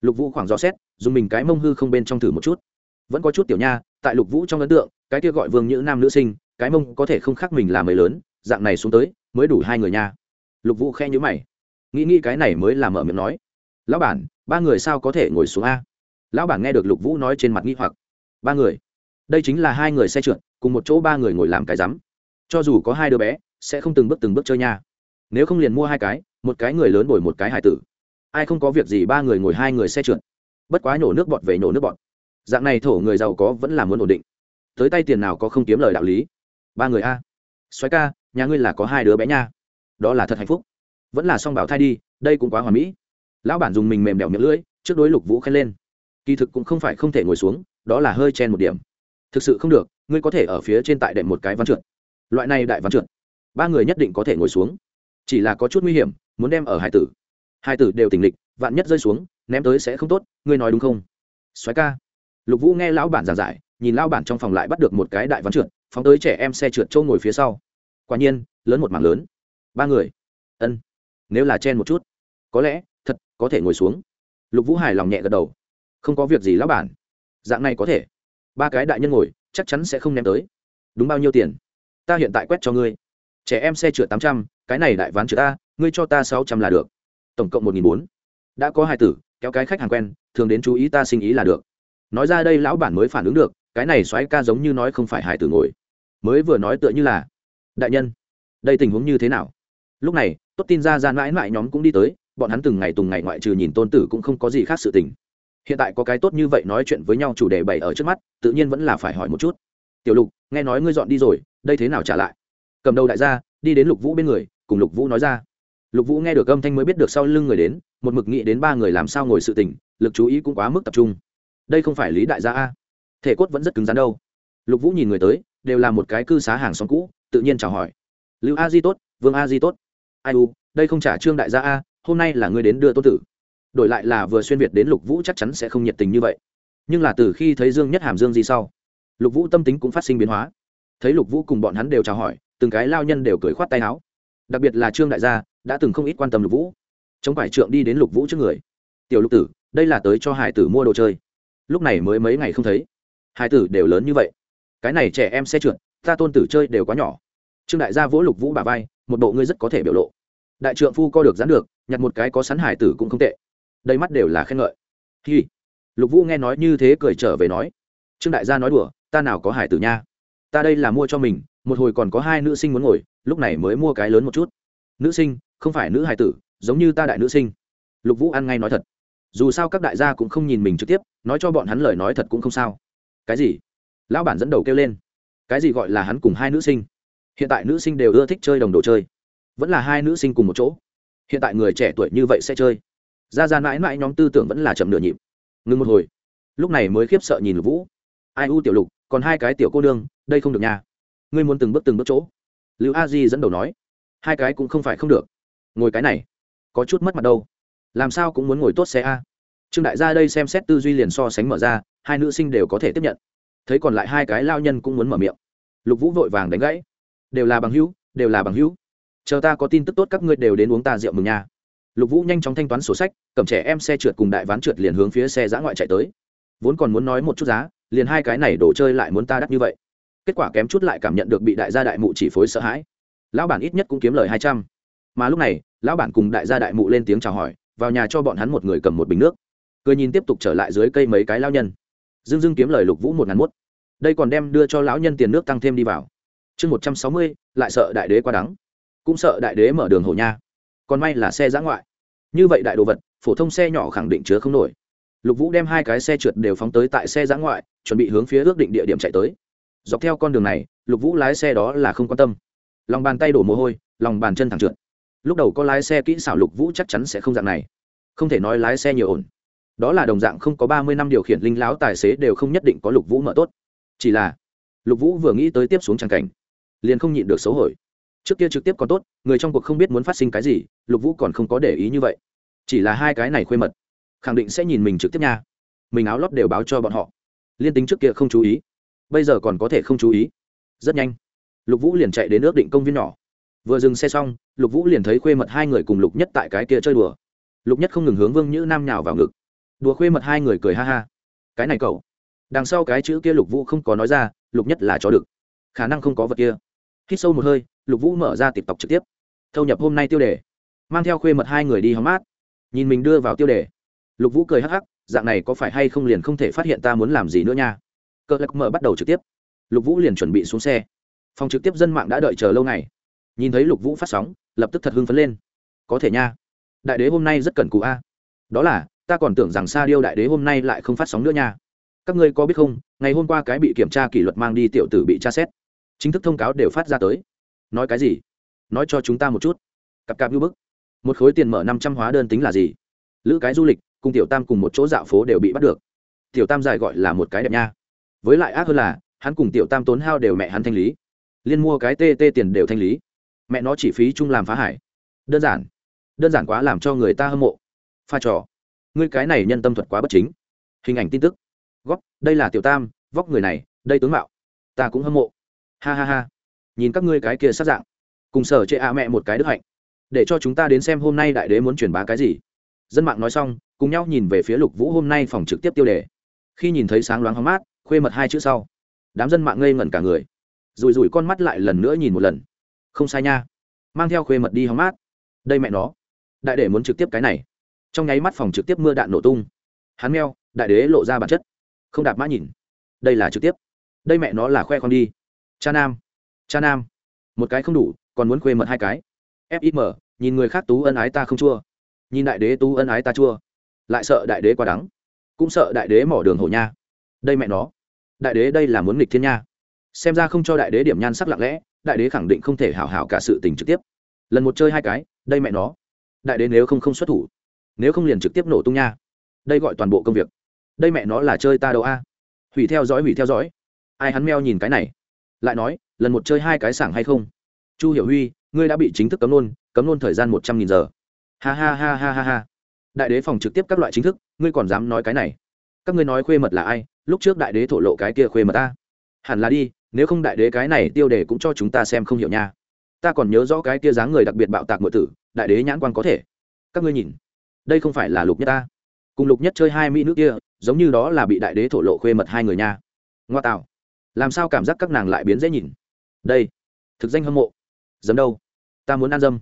Lục vũ khoảng rõ xét, dùng mình cái mông hư không bên trong thử một chút. Vẫn có chút tiểu nha, tại lục vũ trong ấn tượng, cái kia gọi vương nhữ nam nữ sinh cái mông có thể không khác mình là mới lớn, dạng này xuống tới, mới đủ hai người nha. Lục vũ khe nhữ mày. Nghĩ nghĩ cái này mới là mở miệng nói. Lão bản, ba người sao có thể ngồi xuống a? Lão bản nghe được lục vũ nói trên mặt nghi hoặc. Ba người? Đây chính là hai người xe trượt, cùng một chỗ ba người ngồi làm cái rắm cho dù có hai đứa bé, sẽ không từng bước từng bước chơi nha. Nếu không liền mua hai cái, một cái người lớn bồi một cái hải tử. Ai không có việc gì ba người ngồi hai người xe trượt. Bất quá nhổ nước bọt về nhổ nước bọt. Dạng này thổ người giàu có vẫn là muốn ổn định. Tới tay tiền nào có không kiếm lời đạo lý ba người a xoáy ca nhà ngươi là có hai đứa bé nha đó là thật hạnh phúc vẫn là song bảo thai đi đây cũng quá hoàn mỹ lão bản dùng mình mềm đèo miệng lưỡi trước đối lục vũ khen lên kỳ thực cũng không phải không thể ngồi xuống đó là hơi chen một điểm thực sự không được ngươi có thể ở phía trên tại đệm một cái văn trượt loại này đại văn trượt ba người nhất định có thể ngồi xuống chỉ là có chút nguy hiểm muốn đem ở hải tử hai tử đều tỉnh lịch vạn nhất rơi xuống ném tới sẽ không tốt ngươi nói đúng không xoáy ca lục vũ nghe lão bản giảng giải nhìn lão bản trong phòng lại bắt được một cái đại văn trượt phóng tới trẻ em xe trượt trâu ngồi phía sau. Quả nhiên, lớn một mảng lớn. Ba người. Ân, nếu là chen một chút, có lẽ thật có thể ngồi xuống. Lục vũ Hải lòng nhẹ gật đầu. Không có việc gì lão bản. Dạng này có thể. Ba cái đại nhân ngồi, chắc chắn sẽ không ném tới. Đúng bao nhiêu tiền? Ta hiện tại quét cho ngươi. Trẻ em xe trượt tám trăm, cái này đại ván trượt ta, ngươi cho ta sáu trăm là được. Tổng cộng một nghìn bốn. Đã có hai tử, kéo cái khách hàng quen, thường đến chú ý ta sinh ý là được. Nói ra đây lão bản mới phản ứng được, cái này xoáy ca giống như nói không phải hải tử ngồi mới vừa nói tựa như là, đại nhân, đây tình huống như thế nào? Lúc này, tốt tin ra gian mãi mãi nhóm cũng đi tới, bọn hắn từng ngày từng ngày ngoại trừ nhìn tôn tử cũng không có gì khác sự tình. Hiện tại có cái tốt như vậy nói chuyện với nhau chủ đề bày ở trước mắt, tự nhiên vẫn là phải hỏi một chút. Tiểu lục, nghe nói ngươi dọn đi rồi, đây thế nào trả lại? Cầm đầu đại gia, đi đến lục vũ bên người, cùng lục vũ nói ra. Lục vũ nghe được âm thanh mới biết được sau lưng người đến, một mực nghĩ đến ba người làm sao ngồi sự tỉnh lực chú ý cũng quá mức tập trung. Đây không phải lý đại gia a? Thể cốt vẫn rất cứng rắn đâu. Lục vũ nhìn người tới đều là một cái cư xá hàng xóm cũ, tự nhiên chào hỏi. Lưu a di tốt, vương a di tốt. Ai u, đây không trả trương đại gia a, hôm nay là ngươi đến đưa tô tử. Đổi lại là vừa xuyên việt đến lục vũ chắc chắn sẽ không nhiệt tình như vậy. Nhưng là từ khi thấy dương nhất hàm dương di sau, lục vũ tâm tính cũng phát sinh biến hóa. Thấy lục vũ cùng bọn hắn đều chào hỏi, từng cái lao nhân đều cười khoát tay áo. Đặc biệt là trương đại gia, đã từng không ít quan tâm lục vũ. Chống phải trượng đi đến lục vũ trước người. Tiểu lục tử, đây là tới cho hải tử mua đồ chơi. Lúc này mới mấy ngày không thấy. Hải tử đều lớn như vậy cái này trẻ em xe trượt, ta tôn tử chơi đều quá nhỏ. Trương đại gia vỗ lục vũ bà vai, một bộ ngươi rất có thể biểu lộ. Đại trượng phu co được dán được, nhặt một cái có sắn hải tử cũng không tệ. Đầy mắt đều là khen ngợi. Hi. Lục vũ nghe nói như thế cười trở về nói. Trương đại gia nói đùa, ta nào có hải tử nha. Ta đây là mua cho mình, một hồi còn có hai nữ sinh muốn ngồi, lúc này mới mua cái lớn một chút. Nữ sinh, không phải nữ hải tử, giống như ta đại nữ sinh. Lục vũ ăn ngay nói thật. Dù sao các đại gia cũng không nhìn mình trực tiếp, nói cho bọn hắn lời nói thật cũng không sao. Cái gì? Lão bản dẫn đầu kêu lên. Cái gì gọi là hắn cùng hai nữ sinh? Hiện tại nữ sinh đều ưa thích chơi đồng đồ chơi. Vẫn là hai nữ sinh cùng một chỗ. Hiện tại người trẻ tuổi như vậy sẽ chơi. Ra ra mãi mãi nhóm tư tưởng vẫn là chậm nửa nhịp. Ngừng một hồi. Lúc này mới khiếp sợ nhìn lục vũ. Ai u tiểu lục còn hai cái tiểu cô nương đây không được nhà, ngươi muốn từng bước từng bước chỗ. Lưu a di dẫn đầu nói. Hai cái cũng không phải không được. Ngồi cái này. Có chút mất mặt đâu. Làm sao cũng muốn ngồi tốt xe a. Trương đại gia đây xem xét tư duy liền so sánh mở ra hai nữ sinh đều có thể tiếp nhận thấy còn lại hai cái lao nhân cũng muốn mở miệng. Lục vũ vội vàng đánh gãy. Đều là bằng hữu, đều là bằng hữu. Chờ ta có tin tức tốt các ngươi đều đến uống ta rượu mừng nha. Lục vũ nhanh chóng thanh toán sổ sách, cầm trẻ em xe trượt cùng đại ván trượt liền hướng phía xe giã ngoại chạy tới. Vốn còn muốn nói một chút giá, liền hai cái này đồ chơi lại muốn ta đắt như vậy. Kết quả kém chút lại cảm nhận được bị đại gia đại mụ chỉ phối sợ hãi. Lão bản ít nhất cũng kiếm lời hai trăm. Mà lúc này, lão bản cùng đại gia đại mụ lên tiếng chào hỏi, vào nhà cho bọn hắn một người cầm một bình nước. Cười nhìn tiếp tục trở lại dưới cây mấy cái lao nhân. Dương Dương kiếm lời lục vũ một ngàn mốt. Đây còn đem đưa cho lão nhân tiền nước tăng thêm đi vào. Chương một trăm sáu mươi, lại sợ đại đế quá đắng. Cũng sợ đại đế mở đường hồ nha. Còn may là xe giã ngoại. Như vậy đại đồ vật, phổ thông xe nhỏ khẳng định chứa không nổi. Lục vũ đem hai cái xe trượt đều phóng tới tại xe giã ngoại, chuẩn bị hướng phía ước định địa điểm chạy tới. Dọc theo con đường này, lục vũ lái xe đó là không quan tâm. Lòng bàn tay đổ mồ hôi, lòng bàn chân thẳng trượt. Lúc đầu có lái xe kỹ xảo lục vũ chắc chắn sẽ không dạng này. Không thể nói lái xe nhiều ổn đó là đồng dạng không có ba mươi năm điều khiển linh láo tài xế đều không nhất định có lục vũ mở tốt. Chỉ là, lục vũ vừa nghĩ tới tiếp xuống tràng cảnh, liền không nhịn được xấu hổi trước kia trực tiếp còn tốt, người trong cuộc không biết muốn phát sinh cái gì, lục vũ còn không có để ý như vậy. Chỉ là hai cái này khuê mật, khẳng định sẽ nhìn mình trực tiếp nha. Mình áo lót đều báo cho bọn họ. Liên tính trước kia không chú ý, bây giờ còn có thể không chú ý. Rất nhanh, lục vũ liền chạy đến ước định công viên nhỏ. Vừa dừng xe xong, lục vũ liền thấy khuê mật hai người cùng lục nhất tại cái kia chơi đùa. Lục nhất không ngừng hướng vương nhữ nam nhào vào ngực đùa khuê mật hai người cười ha ha. Cái này cậu. Đằng sau cái chữ kia lục vũ không có nói ra, lục nhất là chó đực. Khả năng không có vật kia. Hít sâu một hơi, lục vũ mở ra tịp tộc trực tiếp. Thâu nhập hôm nay tiêu đề. Mang theo khuê mật hai người đi hóng mát. Nhìn mình đưa vào tiêu đề. Lục vũ cười hắc hắc, dạng này có phải hay không liền không thể phát hiện ta muốn làm gì nữa nha. Cỡ lạc mở bắt đầu trực tiếp. Lục vũ liền chuẩn bị xuống xe. Phòng trực tiếp dân mạng đã đợi chờ lâu ngày. Nhìn thấy lục vũ phát sóng, lập tức thật hưng phấn lên. Có thể nha. Đại đế hôm nay rất cần cụ a. Đó là ta còn tưởng rằng sa điêu đại đế hôm nay lại không phát sóng nữa nha. Các ngươi có biết không, ngày hôm qua cái bị kiểm tra kỷ luật mang đi tiểu tử bị tra xét. Chính thức thông cáo đều phát ra tới. Nói cái gì? Nói cho chúng ta một chút. Cặp cặp như bức. Một khối tiền mở năm trăm hóa đơn tính là gì? Lữ cái du lịch, cùng tiểu tam cùng một chỗ dạo phố đều bị bắt được. Tiểu tam dài gọi là một cái đẹp nha. Với lại ác hơn là, hắn cùng tiểu tam tốn hao đều mẹ hắn thanh lý. Liên mua cái tê tê tiền đều thanh lý. Mẹ nó chỉ phí chung làm phá hải. Đơn giản. Đơn giản quá làm cho người ta hâm mộ. Pha trò ngươi cái này nhân tâm thuật quá bất chính. Hình ảnh tin tức. Góp đây là tiểu tam, vóc người này, đây tướng mạo. Ta cũng hâm mộ. Ha ha ha. Nhìn các ngươi cái kia sát dạng. Cùng sở chệ a mẹ một cái đức hạnh. Để cho chúng ta đến xem hôm nay đại đế muốn truyền bá cái gì. Dân mạng nói xong, cùng nhau nhìn về phía lục vũ hôm nay phòng trực tiếp tiêu đề. Khi nhìn thấy sáng loáng hóng mát, khuê mật hai chữ sau. Đám dân mạng ngây ngẩn cả người. Rùi rùi con mắt lại lần nữa nhìn một lần. Không sai nha. Mang theo khuê mật đi hóng mát. Đây mẹ nó. Đại đế muốn trực tiếp cái này trong nháy mắt phòng trực tiếp mưa đạn nổ tung. Hắn meo, đại đế lộ ra bản chất. Không đạp mã nhìn. Đây là trực tiếp. Đây mẹ nó là khoe con đi. Cha nam. Cha nam. Một cái không đủ, còn muốn khuê mật hai cái. Fim nhìn người khác tú ân ái ta không chua. Nhìn đại đế tú ân ái ta chua. Lại sợ đại đế quá đắng. Cũng sợ đại đế mỏ đường hổ nha. Đây mẹ nó. Đại đế đây là muốn nghịch thiên nha. Xem ra không cho đại đế điểm nhan sắc lặng lẽ, đại đế khẳng định không thể hảo hảo cả sự tình trực tiếp. Lần một chơi hai cái, đây mẹ nó. Đại đế nếu không không xuất thủ nếu không liền trực tiếp nổ tung nha. Đây gọi toàn bộ công việc. Đây mẹ nó là chơi ta đâu a? Hủy theo dõi, hủy theo dõi. Ai hắn meo nhìn cái này? Lại nói, lần một chơi hai cái sảng hay không? Chu hiểu huy, ngươi đã bị chính thức cấm nôn cấm nôn thời gian một trăm nghìn giờ. Ha ha ha ha ha ha. Đại đế phòng trực tiếp các loại chính thức, ngươi còn dám nói cái này? Các ngươi nói khuê mật là ai? Lúc trước đại đế thổ lộ cái kia khuê mật ta. Hẳn là đi, nếu không đại đế cái này tiêu đề cũng cho chúng ta xem không hiểu nha. Ta còn nhớ rõ cái kia dáng người đặc biệt bạo tạc ngựa tử, đại đế nhãn quan có thể. Các ngươi nhìn đây không phải là lục nhất ta. Cùng lục nhất chơi hai mỹ nước kia, giống như đó là bị đại đế thổ lộ khuê mật hai người nha. Ngoa tạo. Làm sao cảm giác các nàng lại biến dễ nhìn? Đây. Thực danh hâm mộ. Dấm đâu? Ta muốn ăn dâm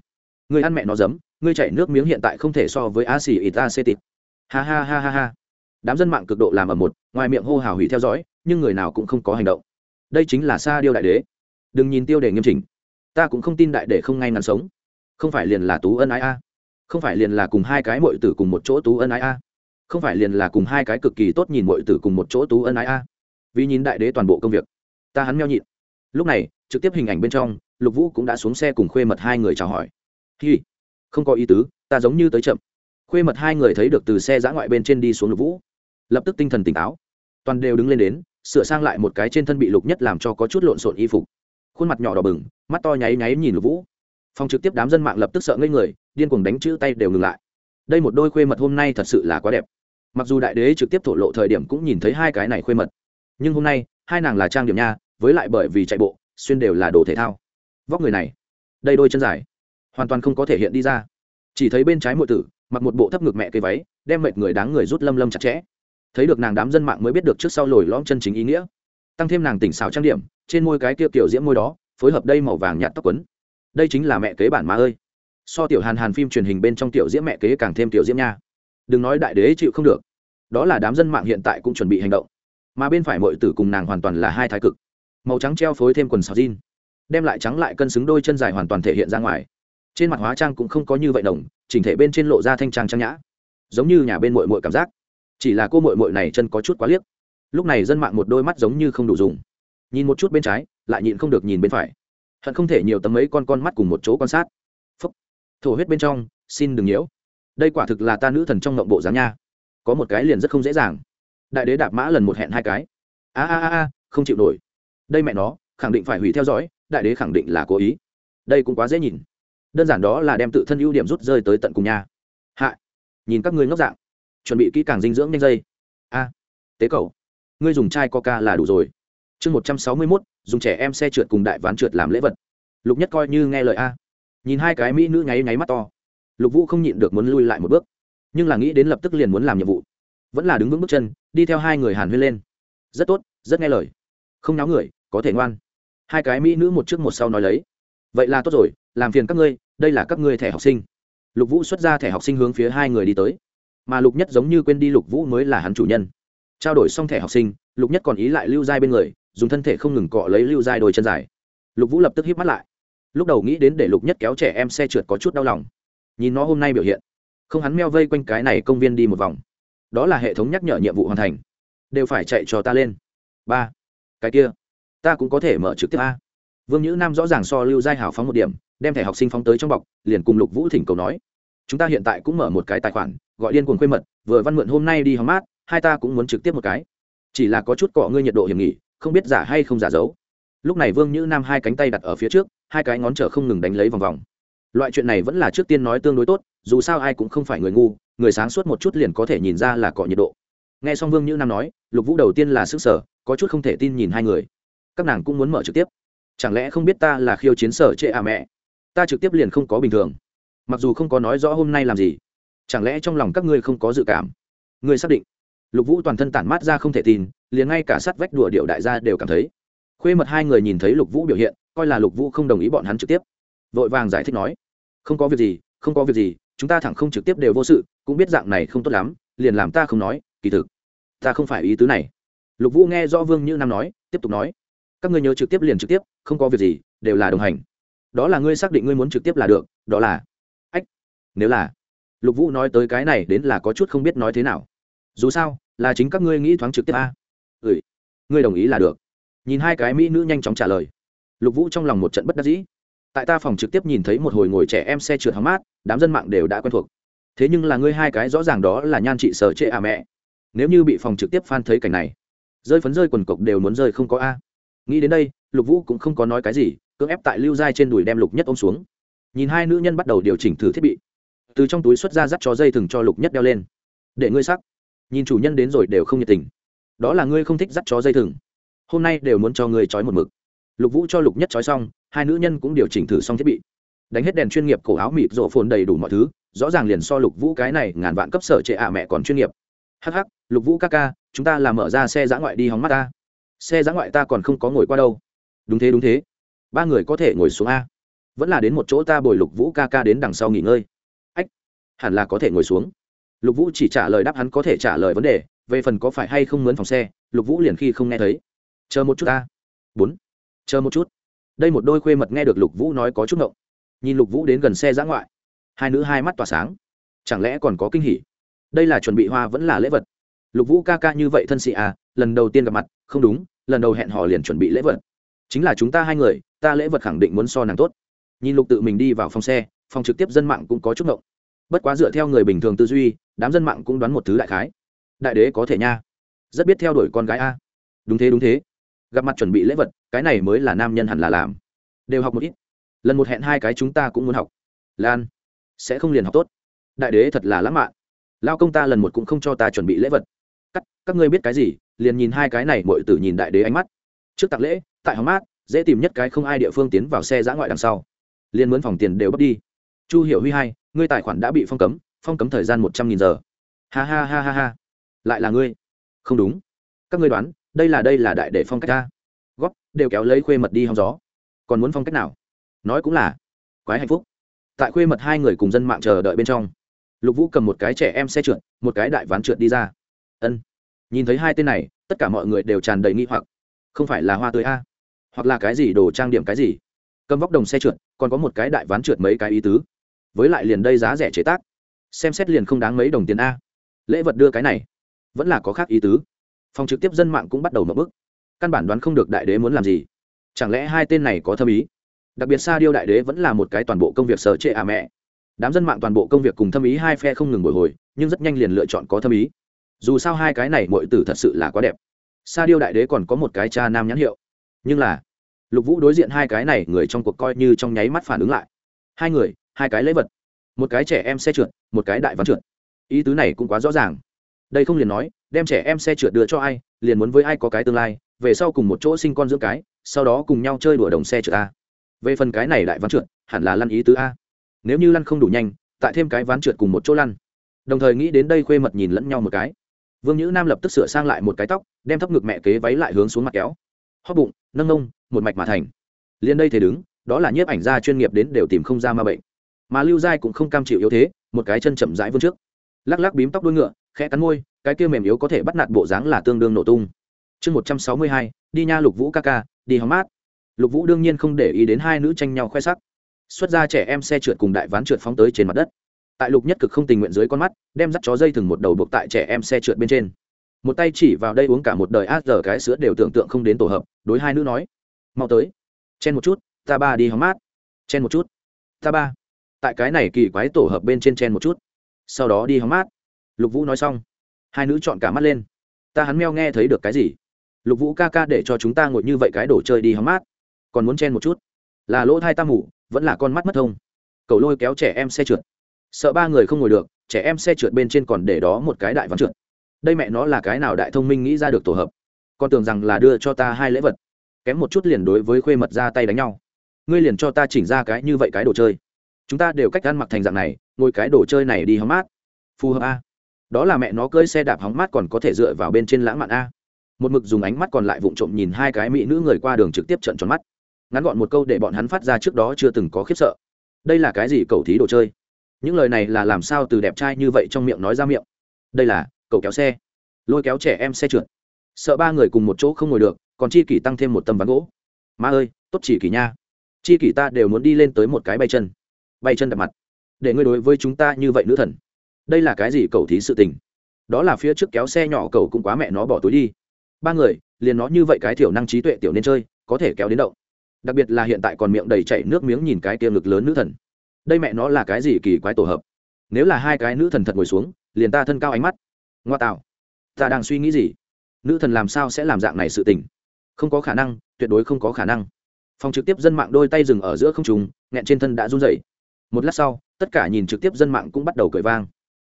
người ăn mẹ nó dấm ngươi chảy nước miếng hiện tại không thể so với a xì ít a xê tịt. Ha ha ha ha ha. Đám dân mạng cực độ làm ở một, ngoài miệng hô hào hủy theo dõi, nhưng người nào cũng không có hành động. Đây chính là sa điêu đại đế. Đừng nhìn tiêu đề nghiêm chỉnh. Ta cũng không tin đại để không ngay ngắn sống. Không phải liền là tú ân ái a không phải liền là cùng hai cái mội tử cùng một chỗ tú ân ái a. Không phải liền là cùng hai cái cực kỳ tốt nhìn mội tử cùng một chỗ tú ân ái a. Vì nhìn đại đế toàn bộ công việc, ta hắn meo nhịn. Lúc này, trực tiếp hình ảnh bên trong, lục vũ cũng đã xuống xe cùng khuê mật hai người chào hỏi. Hi, không có ý tứ, ta giống như tới chậm. Khuê mật hai người thấy được từ xe giã ngoại bên trên đi xuống lục vũ, lập tức tinh thần tỉnh táo. Toàn đều đứng lên đến, sửa sang lại một cái trên thân bị lục nhất làm cho có chút lộn xộn y phục. Khuôn mặt nhỏ đỏ bừng, mắt to nháy nháy nhìn lục vũ phòng trực tiếp đám dân mạng lập tức sợ ngây người, điên cuồng đánh chữ tay đều ngừng lại. Đây một đôi khuê mật hôm nay thật sự là quá đẹp. Mặc dù đại đế trực tiếp thổ lộ thời điểm cũng nhìn thấy hai cái này khuê mật, nhưng hôm nay, hai nàng là trang điểm nha, với lại bởi vì chạy bộ, xuyên đều là đồ thể thao. Vóc người này, đây đôi chân dài, hoàn toàn không có thể hiện đi ra. Chỉ thấy bên trái mội tử, mặc một bộ thấp ngực mẹ cây váy, đem mệt người đáng người rút lâm lâm chặt chẽ. Thấy được nàng đám dân mạng mới biết được trước sau lồi lõm chân chính ý nghĩa. Tăng thêm nàng tỉnh xảo trang điểm, trên môi cái kia kiểu diễm môi đó, phối hợp đây màu vàng nhạt tóc quấn đây chính là mẹ kế bản má ơi. So tiểu hàn hàn phim truyền hình bên trong tiểu diễm mẹ kế càng thêm tiểu diễm nha. Đừng nói đại đế chịu không được. Đó là đám dân mạng hiện tại cũng chuẩn bị hành động. Mà bên phải mọi tử cùng nàng hoàn toàn là hai thái cực. Màu trắng treo phối thêm quần sào jean, đem lại trắng lại cân xứng đôi chân dài hoàn toàn thể hiện ra ngoài. Trên mặt hóa trang cũng không có như vậy đồng, chỉnh thể bên trên lộ ra thanh trang trang nhã. Giống như nhà bên mội mội cảm giác. Chỉ là cô mội mội này chân có chút quá liếc. Lúc này dân mạng một đôi mắt giống như không đủ dùng. Nhìn một chút bên trái, lại nhịn không được nhìn bên phải hận không thể nhiều tấm ấy con con mắt cùng một chỗ quan sát. Phúc. Thổ huyết bên trong, xin đừng nhiễu. Đây quả thực là ta nữ thần trong ngộng bộ dáng nha. Có một cái liền rất không dễ dàng. Đại đế đạp mã lần một hẹn hai cái. A a a không chịu nổi. Đây mẹ nó, khẳng định phải hủy theo dõi, đại đế khẳng định là cố ý. Đây cũng quá dễ nhìn. Đơn giản đó là đem tự thân ưu điểm rút rơi tới tận cùng nhà hạ. Nhìn các ngươi ngốc dạng. Chuẩn bị kỹ càng dinh dưỡng nhanh dây. A. Tế cầu. Ngươi dùng chai coca là đủ rồi chương một trăm sáu mươi mốt, dùng trẻ em xe trượt cùng đại ván trượt làm lễ vật. Lục nhất coi như nghe lời a. Nhìn hai cái mỹ nữ nháy nháy mắt to. Lục vũ không nhịn được muốn lui lại một bước, nhưng là nghĩ đến lập tức liền muốn làm nhiệm vụ. Vẫn là đứng vững bước chân, đi theo hai người hàn huyên lên. Rất tốt, rất nghe lời. Không náo người, có thể ngoan. Hai cái mỹ nữ một trước một sau nói lấy. Vậy là tốt rồi, làm phiền các ngươi, đây là các ngươi thẻ học sinh. Lục vũ xuất ra thẻ học sinh hướng phía hai người đi tới. Mà lục nhất giống như quên đi lục vũ mới là hắn chủ nhân. Trao đổi xong thẻ học sinh, lục nhất còn ý lại lưu giai bên người dùng thân thể không ngừng cọ lấy lưu giai đôi chân dài. Lục vũ lập tức hít mắt lại. Lúc đầu nghĩ đến để lục nhất kéo trẻ em xe trượt có chút đau lòng. Nhìn nó hôm nay biểu hiện, không hắn meo vây quanh cái này công viên đi một vòng. Đó là hệ thống nhắc nhở nhiệm vụ hoàn thành. Đều phải chạy cho ta lên. Ba. Cái kia, ta cũng có thể mở trực tiếp a. Vương nhữ nam rõ ràng so lưu giai hào phóng một điểm, đem thẻ học sinh phóng tới trong bọc, liền cùng lục vũ thỉnh cầu nói, chúng ta hiện tại cũng mở một cái tài khoản, gọi điên cuồng khuê mật, vừa văn mượn hôm nay đi hóng mát, hai ta cũng muốn trực tiếp một cái. Chỉ là có chút cọ ngươi nhiệt độ hiểm nghỉ không biết giả hay không giả giấu lúc này vương nhữ nam hai cánh tay đặt ở phía trước, hai cái ngón trở không ngừng đánh lấy vòng vòng. Loại chuyện này vẫn là trước tiên nói tương đối tốt, dù sao ai cũng không phải người ngu, người sáng suốt một chút liền có thể nhìn ra là cọ nhiệt độ. Nghe xong vương nhữ nam nói, lục vũ đầu tiên là sức sở có chút không thể tin nhìn hai người. Các nàng cũng muốn mở trực tiếp. Chẳng lẽ không biết ta là khiêu chiến sở trệ à mẹ? Ta trực tiếp liền không có bình thường. Mặc dù không có nói rõ hôm nay làm gì, chẳng lẽ trong lòng các ngươi không có dự cảm? Ngươi xác định lục vũ toàn thân tản mát ra không thể tin, liền ngay cả sát vách đùa điệu đại gia đều cảm thấy. Khuê mật hai người nhìn thấy lục vũ biểu hiện, coi là lục vũ không đồng ý bọn hắn trực tiếp. Vội vàng giải thích nói, không có việc gì, không có việc gì, chúng ta thẳng không trực tiếp đều vô sự, cũng biết dạng này không tốt lắm, liền làm ta không nói, kỳ thực, ta không phải ý tứ này. Lục vũ nghe do vương như nam nói, tiếp tục nói, các ngươi nhớ trực tiếp liền trực tiếp, không có việc gì, đều là đồng hành. Đó là ngươi xác định ngươi muốn trực tiếp là được, đó là, ách, nếu là. Lục vũ nói tới cái này đến là có chút không biết nói thế nào dù sao, là chính các ngươi nghĩ thoáng trực tiếp a. Ừ ngươi đồng ý là được. Nhìn hai cái mỹ nữ nhanh chóng trả lời. Lục vũ trong lòng một trận bất đắc dĩ. Tại ta phòng trực tiếp nhìn thấy một hồi ngồi trẻ em xe trượt hóng mát, đám dân mạng đều đã quen thuộc. Thế nhưng là ngươi hai cái rõ ràng đó là nhan chị sở trệ à mẹ. Nếu như bị phòng trực tiếp phan thấy cảnh này, rơi phấn rơi quần cộc đều muốn rơi không có a. Nghĩ đến đây, lục vũ cũng không có nói cái gì, cưỡng ép tại lưu giai trên đùi đem lục nhất ôm xuống. Nhìn hai nữ nhân bắt đầu điều chỉnh thử thiết bị. Từ trong túi xuất ra dắt cho dây thừng cho lục nhất đeo lên. Để ngươi sắc nhìn chủ nhân đến rồi đều không nhiệt tình. Đó là ngươi không thích dắt chó dây thừng. Hôm nay đều muốn cho ngươi trói một mực. Lục vũ cho lục nhất trói xong, hai nữ nhân cũng điều chỉnh thử xong thiết bị. Đánh hết đèn chuyên nghiệp, cổ áo mịt rộ phồn đầy đủ mọi thứ, rõ ràng liền so lục vũ cái này ngàn vạn cấp sở trệ ạ mẹ còn chuyên nghiệp. Hh lục vũ ca ca, chúng ta làm mở ra xe giã ngoại đi hóng mắt ta. Xe giã ngoại ta còn không có ngồi qua đâu. Đúng thế đúng thế. Ba người có thể ngồi xuống a. Vẫn là đến một chỗ ta bồi lục vũ ca ca đến đằng sau nghỉ ngơi. Ách, hẳn là có thể ngồi xuống lục vũ chỉ trả lời đáp hắn có thể trả lời vấn đề, về phần có phải hay không mướn phòng xe, lục vũ liền khi không nghe thấy. Chờ một chút ta. Bốn. Chờ một chút. Đây một đôi khuê mật nghe được lục vũ nói có chút ngộng. Nhìn lục vũ đến gần xe giã ngoại, hai nữ hai mắt tỏa sáng. Chẳng lẽ còn có kinh hỉ? Đây là chuẩn bị hoa vẫn là lễ vật? Lục vũ ca ca như vậy thân sĩ à lần đầu tiên gặp mặt, không đúng, lần đầu hẹn họ liền chuẩn bị lễ vật. Chính là chúng ta hai người, ta lễ vật khẳng định muốn so nàng tốt. Nhìn lục tự mình đi vào phòng xe, phòng trực tiếp dân mạng cũng có chút ngộng bất quá dựa theo người bình thường tư duy đám dân mạng cũng đoán một thứ đại khái. Đại đế có thể nha. Rất biết theo đuổi con gái a. Đúng thế đúng thế. Gặp mặt chuẩn bị lễ vật cái này mới là nam nhân hẳn là làm. Đều học một ít. Lần một hẹn hai cái chúng ta cũng muốn học. Lan sẽ không liền học tốt. Đại đế thật là lãng mạn. Lao công ta lần một cũng không cho ta chuẩn bị lễ vật. Các, các ngươi biết cái gì? Liền nhìn hai cái này mọi tử nhìn đại đế ánh mắt. Trước tạc lễ tại hóng mát dễ tìm nhất cái không ai địa phương tiến vào xe giã ngoại đằng sau. Liền mướn phòng tiền đều bấp đi. Chu hiểu huy hai ngươi tài khoản đã bị phong cấm phong cấm thời gian một trăm nghìn giờ. Ha ha ha ha ha. Lại là ngươi. Không đúng. Các ngươi đoán, đây là đây là đại để phong cách ta. Góp, đều kéo lấy khuê mật đi hóng gió. Còn muốn phong cách nào? Nói cũng là. Quái hạnh phúc. Tại khuê mật hai người cùng dân mạng chờ đợi bên trong, lục vũ cầm một cái trẻ em xe trượt, một cái đại ván trượt đi ra. Ân. Nhìn thấy hai tên này, tất cả mọi người đều tràn đầy nghi hoặc. Không phải là hoa tươi a? Hoặc là cái gì đồ trang điểm cái gì? Cầm vóc đồng xe trượt, còn có một cái đại ván trượt mấy cái ý tứ với lại liền đây giá rẻ chế tác. Xem xét liền không đáng mấy đồng tiền a. Lễ vật đưa cái này, vẫn là có khác ý tứ. Phòng trực tiếp dân mạng cũng bắt đầu mập bức. Căn bản đoán không được đại đế muốn làm gì. Chẳng lẽ hai tên này có thâm ý? Đặc biệt sa điêu đại đế vẫn là một cái toàn bộ công việc sở trệ à mẹ. Đám dân mạng toàn bộ công việc cùng thâm ý hai phe không ngừng bồi hồi, nhưng rất nhanh liền lựa chọn có thâm ý. Dù sao hai cái này mọi tử thật sự là quá đẹp. Sa điêu đại đế còn có một cái cha nam nhãn hiệu. Nhưng là, lục vũ đối diện hai cái này người trong cuộc coi như trong nháy mắt phản ứng lại. Hai người hai cái lễ vật. Một cái trẻ em xe trượt, một cái đại văn trượt. Ý tứ này cũng quá rõ ràng. Đây không liền nói, đem trẻ em xe trượt đưa cho ai, liền muốn với ai có cái tương lai, về sau cùng một chỗ sinh con dưỡng cái, sau đó cùng nhau chơi đùa đồng xe trượt a. Về phần cái này đại ván trượt, hẳn là lăn ý tứ a. Nếu như lăn không đủ nhanh, tại thêm cái ván trượt cùng một chỗ lăn. Đồng thời nghĩ đến đây khuê mật nhìn lẫn nhau một cái. Vương nhữ nam lập tức sửa sang lại một cái tóc, đem thóc ngực mẹ kế váy lại hướng xuống mặt kéo. Hóc bụng, nâng nông một mạch mà thành. Liền đây thế đứng, đó là nhiếp ảnh gia chuyên nghiệp đến đều tìm không ra ma bệnh mà lưu giai cũng không cam chịu yếu thế, một cái chân chậm rãi vươn trước. Lắc lắc bím tóc đuôi ngựa, khẽ cắn môi, cái kia mềm yếu có thể bắt nạt bộ dáng là tương đương nổ tung. Chương một trăm sáu mươi hai, đi nha lục vũ ca ca, đi hóng mát. Lục vũ đương nhiên không để ý đến hai nữ tranh nhau khoe sắc. Xuất ra trẻ em xe trượt cùng đại ván trượt phóng tới trên mặt đất. Tại lục nhất cực không tình nguyện dưới con mắt, đem dắt chó dây thừng một đầu buộc tại trẻ em xe trượt bên trên. Một tay chỉ vào đây uống cả một đời át giờ cái sữa đều tưởng tượng không đến tổ hợp, đối hai nữ nói, mau tới, chen một chút, ta ba đi hóng mát. Chen một chút, ta ba tại cái này kỳ quái tổ hợp bên trên chen một chút. Sau đó đi hóng mát. Lục vũ nói xong. Hai nữ chọn cả mắt lên. Ta hắn meo nghe thấy được cái gì? Lục vũ ca ca để cho chúng ta ngồi như vậy cái đồ chơi đi hóng mát. Còn muốn chen một chút? Là lỗ thai ta mủ, vẫn là con mắt mất thông. Cầu lôi kéo trẻ em xe trượt. Sợ ba người không ngồi được, trẻ em xe trượt bên trên còn để đó một cái đại vắng trượt. Đây mẹ nó là cái nào đại thông minh nghĩ ra được tổ hợp? Con tưởng rằng là đưa cho ta hai lễ vật. Kém một chút liền đối với khuê mật ra tay đánh nhau. Ngươi liền cho ta chỉnh ra cái như vậy cái đồ chơi chúng ta đều cách ăn mặc thành dạng này, ngồi cái đồ chơi này đi hóng mát. Phù hợp a. Đó là mẹ nó cưỡi xe đạp hóng mát còn có thể dựa vào bên trên lãng mạn a. Một mực dùng ánh mắt còn lại vụng trộm nhìn hai cái mỹ nữ người qua đường trực tiếp trận tròn mắt. Ngắn gọn một câu để bọn hắn phát ra trước đó chưa từng có khiếp sợ. Đây là cái gì cầu thí đồ chơi? Những lời này là làm sao từ đẹp trai như vậy trong miệng nói ra miệng? Đây là cầu kéo xe. Lôi kéo trẻ em xe trượt. Sợ ba người cùng một chỗ không ngồi được, còn chi kỷ tăng thêm một tầm ván gỗ. Ma ơi, tốt chỉ kỷ nha. Chi kỷ ta đều muốn đi lên tới một cái bay chân bay chân đập mặt. Để ngươi đối với chúng ta như vậy nữ thần. Đây là cái gì cầu thí sự tình? Đó là phía trước kéo xe nhỏ cầu cũng quá mẹ nó bỏ túi đi. Ba người, liền nó như vậy cái thiểu năng trí tuệ tiểu nên chơi, có thể kéo đến động. Đặc biệt là hiện tại còn miệng đầy chảy nước miếng nhìn cái tiêm lực lớn nữ thần. Đây mẹ nó là cái gì kỳ quái tổ hợp? Nếu là hai cái nữ thần thật ngồi xuống, liền ta thân cao ánh mắt. Ngoa tạo. Ta đang suy nghĩ gì? Nữ thần làm sao sẽ làm dạng này sự tình? Không có khả năng, tuyệt đối không có khả năng. Phòng trực tiếp dân mạng đôi tay dừng ở giữa không trùng nghẹn trên thân đã run rẩy một lát sau, tất cả nhìn trực tiếp dân mạng cũng bắt đầu cười vang.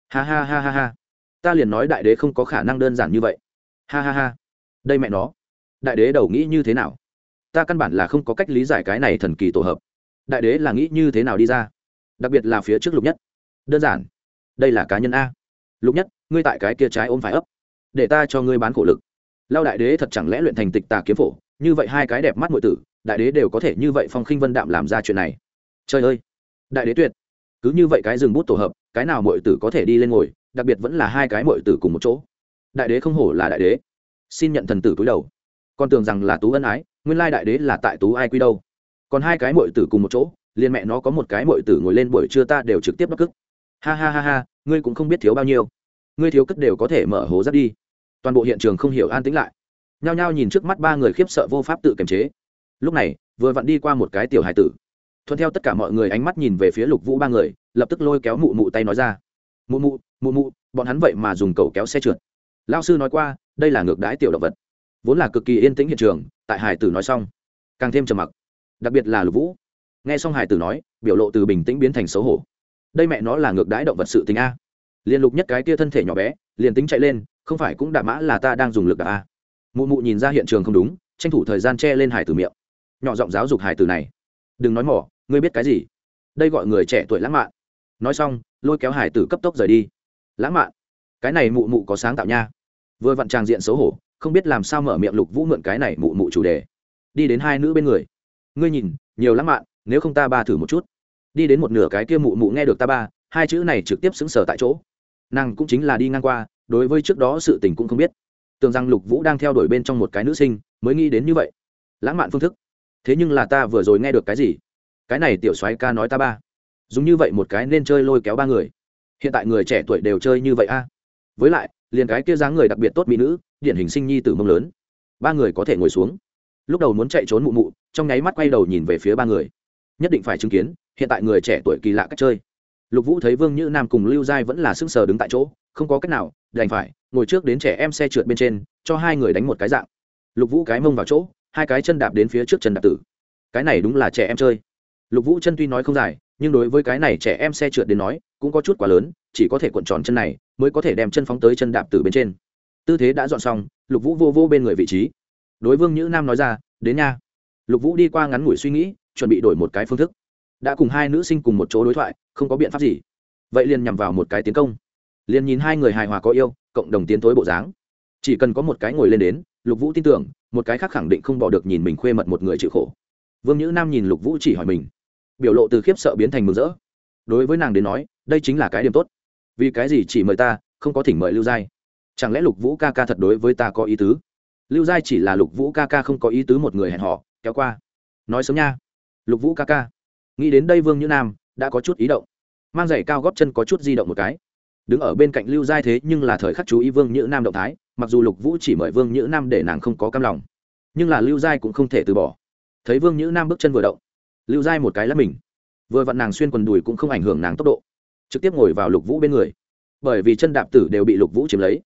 Ha ha ha ha ha. Ta liền nói đại đế không có khả năng đơn giản như vậy. Ha ha ha. Đây mẹ nó. Đại đế đầu nghĩ như thế nào? Ta căn bản là không có cách lý giải cái này thần kỳ tổ hợp. Đại đế là nghĩ như thế nào đi ra? Đặc biệt là phía trước lục nhất. Đơn giản. Đây là cá nhân a. Lục nhất, ngươi tại cái kia trái ôm phải ấp. Để ta cho ngươi bán khổ lực. Lao đại đế thật chẳng lẽ luyện thành tịch tà kiếm phổ? Như vậy hai cái đẹp mắt m tử, đại đế đều có thể như vậy phong khinh vân đạm làm ra chuyện này. Trời ơi! Đại đế tuyệt. Cứ như vậy cái rừng bút tổ hợp, cái nào mọi tử có thể đi lên ngồi, đặc biệt vẫn là hai cái mọi tử cùng một chỗ. Đại đế không hổ là đại đế. Xin nhận thần tử túi đầu. Con tưởng rằng là tú ân ái, nguyên lai đại đế là tại tú ai quy đâu. Còn hai cái mọi tử cùng một chỗ, liền mẹ nó có một cái mọi tử ngồi lên buổi trưa ta đều trực tiếp bắt cức. Ha ha ha ha, ngươi cũng không biết thiếu bao nhiêu. Ngươi thiếu cất đều có thể mở hố rắt đi. Toàn bộ hiện trường không hiểu an tĩnh lại. Nhao nhao nhìn trước mắt ba người khiếp sợ vô pháp tự kiềm chế. Lúc này, vừa vặn đi qua một cái tiểu hài tử thuận theo tất cả mọi người ánh mắt nhìn về phía lục vũ ba người, lập tức lôi kéo mụ mụ tay nói ra. Mụ mụ mụ mụ, bọn hắn vậy mà dùng cầu kéo xe trượt. Lao sư nói qua, đây là ngược đái tiểu động vật. Vốn là cực kỳ yên tĩnh hiện trường, tại hải tử nói xong, càng thêm trầm mặc. Đặc biệt là lục vũ. Nghe xong hải tử nói, biểu lộ từ bình tĩnh biến thành xấu hổ. Đây mẹ nó là ngược đái động vật sự tình a. Liền lục nhất cái tia thân thể nhỏ bé, liền tính chạy lên, không phải cũng đạ mã là ta đang dùng lực đạ a. Mụ mụ nhìn ra hiện trường không đúng, tranh thủ thời gian che lên hải tử miệng. Nhỏ giọng giáo dục hải tử này. Đừng nói mỏ ngươi biết cái gì? Đây gọi người trẻ tuổi lãng mạn. Nói xong, lôi kéo hải tử cấp tốc rời đi. Lãng mạn? Cái này mụ mụ có sáng tạo nha. Vừa vặn tràng diện xấu hổ, không biết làm sao mở miệng lục vũ mượn cái này mụ mụ chủ đề. Đi đến hai nữ bên người. Ngươi nhìn, nhiều lãng mạn, nếu không ta ba thử một chút. Đi đến một nửa cái kia mụ mụ nghe được ta ba, hai chữ này trực tiếp xứng sở tại chỗ. Nàng cũng chính là đi ngang qua, đối với trước đó sự tình cũng không biết. Tưởng rằng lục vũ đang theo đuổi bên trong một cái nữ sinh, mới nghĩ đến như vậy. Lãng mạn phương thức. Thế nhưng là ta vừa rồi nghe được cái gì? Cái này tiểu soái ca nói ta ba. Dùng như vậy một cái nên chơi lôi kéo ba người. Hiện tại người trẻ tuổi đều chơi như vậy a. Với lại, liền cái kia dáng người đặc biệt tốt mỹ nữ, điển hình sinh nhi từ mông lớn. Ba người có thể ngồi xuống. Lúc đầu muốn chạy trốn mụ mụ, trong nháy mắt quay đầu nhìn về phía ba người. Nhất định phải chứng kiến, hiện tại người trẻ tuổi kỳ lạ cách chơi. Lục vũ thấy vương như nam cùng lưu giai vẫn là sững sờ đứng tại chỗ, không có cách nào, đành phải ngồi trước đến trẻ em xe trượt bên trên, cho hai người đánh một cái dạng. Lục vũ cái mông vào chỗ, hai cái chân đạp đến phía trước chân đạp tử. Cái này đúng là trẻ em chơi lục vũ chân tuy nói không dài, nhưng đối với cái này trẻ em xe trượt đến nói, cũng có chút quá lớn, chỉ có thể cuộn tròn chân này, mới có thể đem chân phóng tới chân đạp từ bên trên. Tư thế đã dọn xong, lục vũ vô vô bên người vị trí. Đối vương nhữ nam nói ra, đến nha. Lục vũ đi qua ngắn ngủi suy nghĩ, chuẩn bị đổi một cái phương thức. Đã cùng hai nữ sinh cùng một chỗ đối thoại, không có biện pháp gì. Vậy liền nhằm vào một cái tiến công. Liền nhìn hai người hài hòa có yêu, cộng đồng tiến tối bộ dáng. Chỉ cần có một cái ngồi lên đến, lục vũ tin tưởng, một cái khác khẳng định không bỏ được nhìn mình khuê mật một người chịu khổ. Vương nhữ nam nhìn lục vũ chỉ hỏi mình biểu lộ từ khiếp sợ biến thành mừng rỡ. Đối với nàng đến nói, đây chính là cái điểm tốt. Vì cái gì chỉ mời ta, không có thỉnh mời lưu giai? Chẳng lẽ lục vũ ca ca thật đối với ta có ý tứ? Lưu giai chỉ là lục vũ ca ca không có ý tứ một người hẹn họ kéo qua. Nói sớm nha. Lục vũ ca ca. Nghĩ đến đây vương như nam đã có chút ý động. Mang giày cao góp chân có chút di động một cái. Đứng ở bên cạnh lưu giai thế nhưng là thời khắc chú ý vương nhữ nam động thái, mặc dù lục vũ chỉ mời vương nhữ nam để nàng không có cam lòng, nhưng là lưu giai cũng không thể từ bỏ. Thấy vương nhữ nam bước chân vừa động lưu giai một cái là mình. Vừa vặn nàng xuyên quần đùi cũng không ảnh hưởng nàng tốc độ. Trực tiếp ngồi vào lục vũ bên người. Bởi vì chân đạp tử đều bị lục vũ chiếm lấy.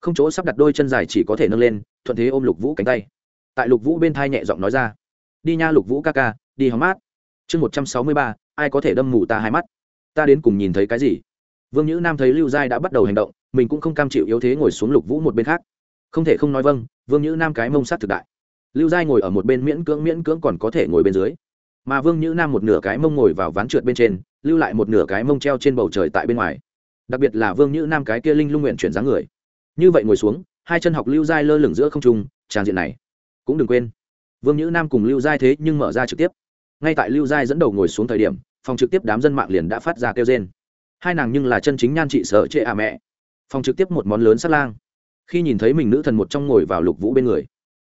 Không chỗ sắp đặt đôi chân dài chỉ có thể nâng lên, thuận thế ôm lục vũ cánh tay. Tại lục vũ bên thai nhẹ giọng nói ra. Đi nha lục vũ ca ca, đi hóng mát. Chương một trăm sáu mươi ba, ai có thể đâm mù ta hai mắt? Ta đến cùng nhìn thấy cái gì? Vương nhữ nam thấy lưu giai đã bắt đầu hành động, mình cũng không cam chịu yếu thế ngồi xuống lục vũ một bên khác. Không thể không nói vâng vương nhữ nam cái mông sát thực đại. Lưu giai ngồi ở một bên miễn cưỡng miễn cưỡng còn có thể ngồi bên dưới mà vương nhữ nam một nửa cái mông ngồi vào ván trượt bên trên, lưu lại một nửa cái mông treo trên bầu trời tại bên ngoài. Đặc biệt là vương nhữ nam cái kia linh lung nguyện chuyển dáng người. Như vậy ngồi xuống, hai chân học lưu giai lơ lửng giữa không trung tràng diện này, cũng đừng quên. Vương nhữ nam cùng lưu giai thế nhưng mở ra trực tiếp. Ngay tại lưu giai dẫn đầu ngồi xuống thời điểm, phòng trực tiếp đám dân mạng liền đã phát ra kêu trên hai nàng nhưng là chân chính nhan trị sợ trệ à mẹ. Phòng trực tiếp một món lớn sát lang. Khi nhìn thấy mình nữ thần một trong ngồi vào lục vũ bên người,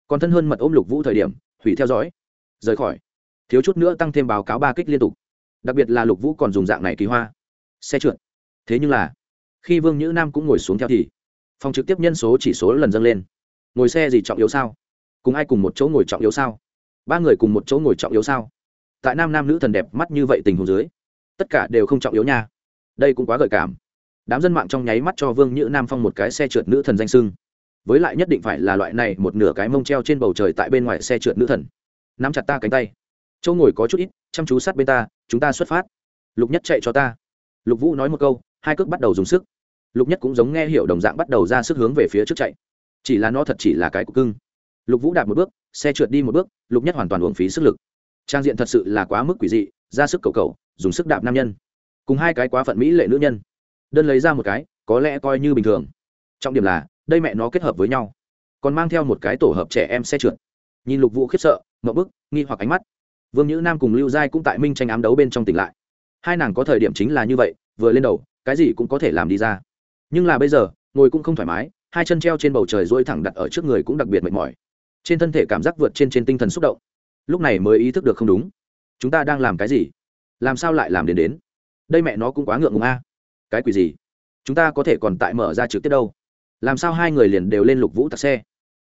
còn thân hơn mật ôm lục vũ thời điểm, hủy theo dõi. Rời khỏi thiếu chút nữa tăng thêm báo cáo ba kích liên tục. Đặc biệt là lục vũ còn dùng dạng này kỳ hoa. Xe trượt. Thế nhưng là, khi vương nhữ nam cũng ngồi xuống theo thì, phòng trực tiếp nhân số chỉ số lần dâng lên. Ngồi xe gì trọng yếu sao? Cùng ai cùng một chỗ ngồi trọng yếu sao? Ba người cùng một chỗ ngồi trọng yếu sao? Tại nam nam nữ thần đẹp mắt như vậy tình huống dưới, tất cả đều không trọng yếu nha. Đây cũng quá gợi cảm. Đám dân mạng trong nháy mắt cho vương nhữ nam phong một cái xe trượt nữ thần danh sưng với lại nhất định phải là loại này một nửa cái mông treo trên bầu trời tại bên ngoài xe trượt nữ thần. Nắm chặt ta cánh tay châu ngồi có chút ít, chăm chú sát bên ta, chúng ta xuất phát. Lục nhất chạy cho ta. Lục vũ nói một câu, hai cước bắt đầu dùng sức. Lục nhất cũng giống nghe hiểu đồng dạng bắt đầu ra sức hướng về phía trước chạy. Chỉ là nó thật chỉ là cái cục cưng. Lục vũ đạp một bước, xe trượt đi một bước, lục nhất hoàn toàn uổng phí sức lực. Trang diện thật sự là quá mức quỷ dị, ra sức cầu cầu, dùng sức đạp nam nhân. Cùng hai cái quá phận mỹ lệ nữ nhân. Đơn lấy ra một cái, có lẽ coi như bình thường. Trọng điểm là, đây mẹ nó kết hợp với nhau. Còn mang theo một cái tổ hợp trẻ em xe trượt. Nhìn lục vũ khiếp sợ mậu bức, nghi hoặc ánh mắt vương nhữ nam cùng lưu giai cũng tại minh tranh ám đấu bên trong tỉnh lại. Hai nàng có thời điểm chính là như vậy, vừa lên đầu, cái gì cũng có thể làm đi ra. Nhưng là bây giờ, ngồi cũng không thoải mái, hai chân treo trên bầu trời dôi thẳng đặt ở trước người cũng đặc biệt mệt mỏi. Trên thân thể cảm giác vượt trên trên tinh thần xúc động. Lúc này mới ý thức được không đúng. Chúng ta đang làm cái gì? Làm sao lại làm đến đến? Đây mẹ nó cũng quá ngượng ngùng a. Cái quỷ gì? Chúng ta có thể còn tại mở ra trực tiếp đâu? Làm sao hai người liền đều lên lục vũ tạc xe?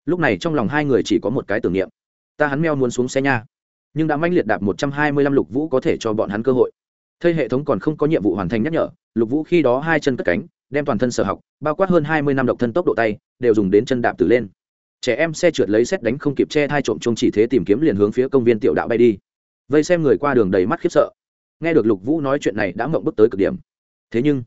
Lúc này trong lòng hai người chỉ có một cái tưởng niệm. Ta hắn meo muốn xuống xe nha nhưng đã manh liệt đạp một trăm hai mươi lăm lục vũ có thể cho bọn hắn cơ hội. Thây hệ thống còn không có nhiệm vụ hoàn thành nhắc nhở, lục vũ khi đó hai chân cất cánh, đem toàn thân sở học, bao quát hơn hai mươi năm độc thân tốc độ tay, đều dùng đến chân đạp từ lên. Trẻ em xe trượt lấy xét đánh không kịp che hai trộm chung chỉ thế tìm kiếm liền hướng phía công viên tiểu đạo bay đi. Vây xem người qua đường đầy mắt khiếp sợ. Nghe được lục vũ nói chuyện này đã mộng bức tới cực điểm. Thế nhưng,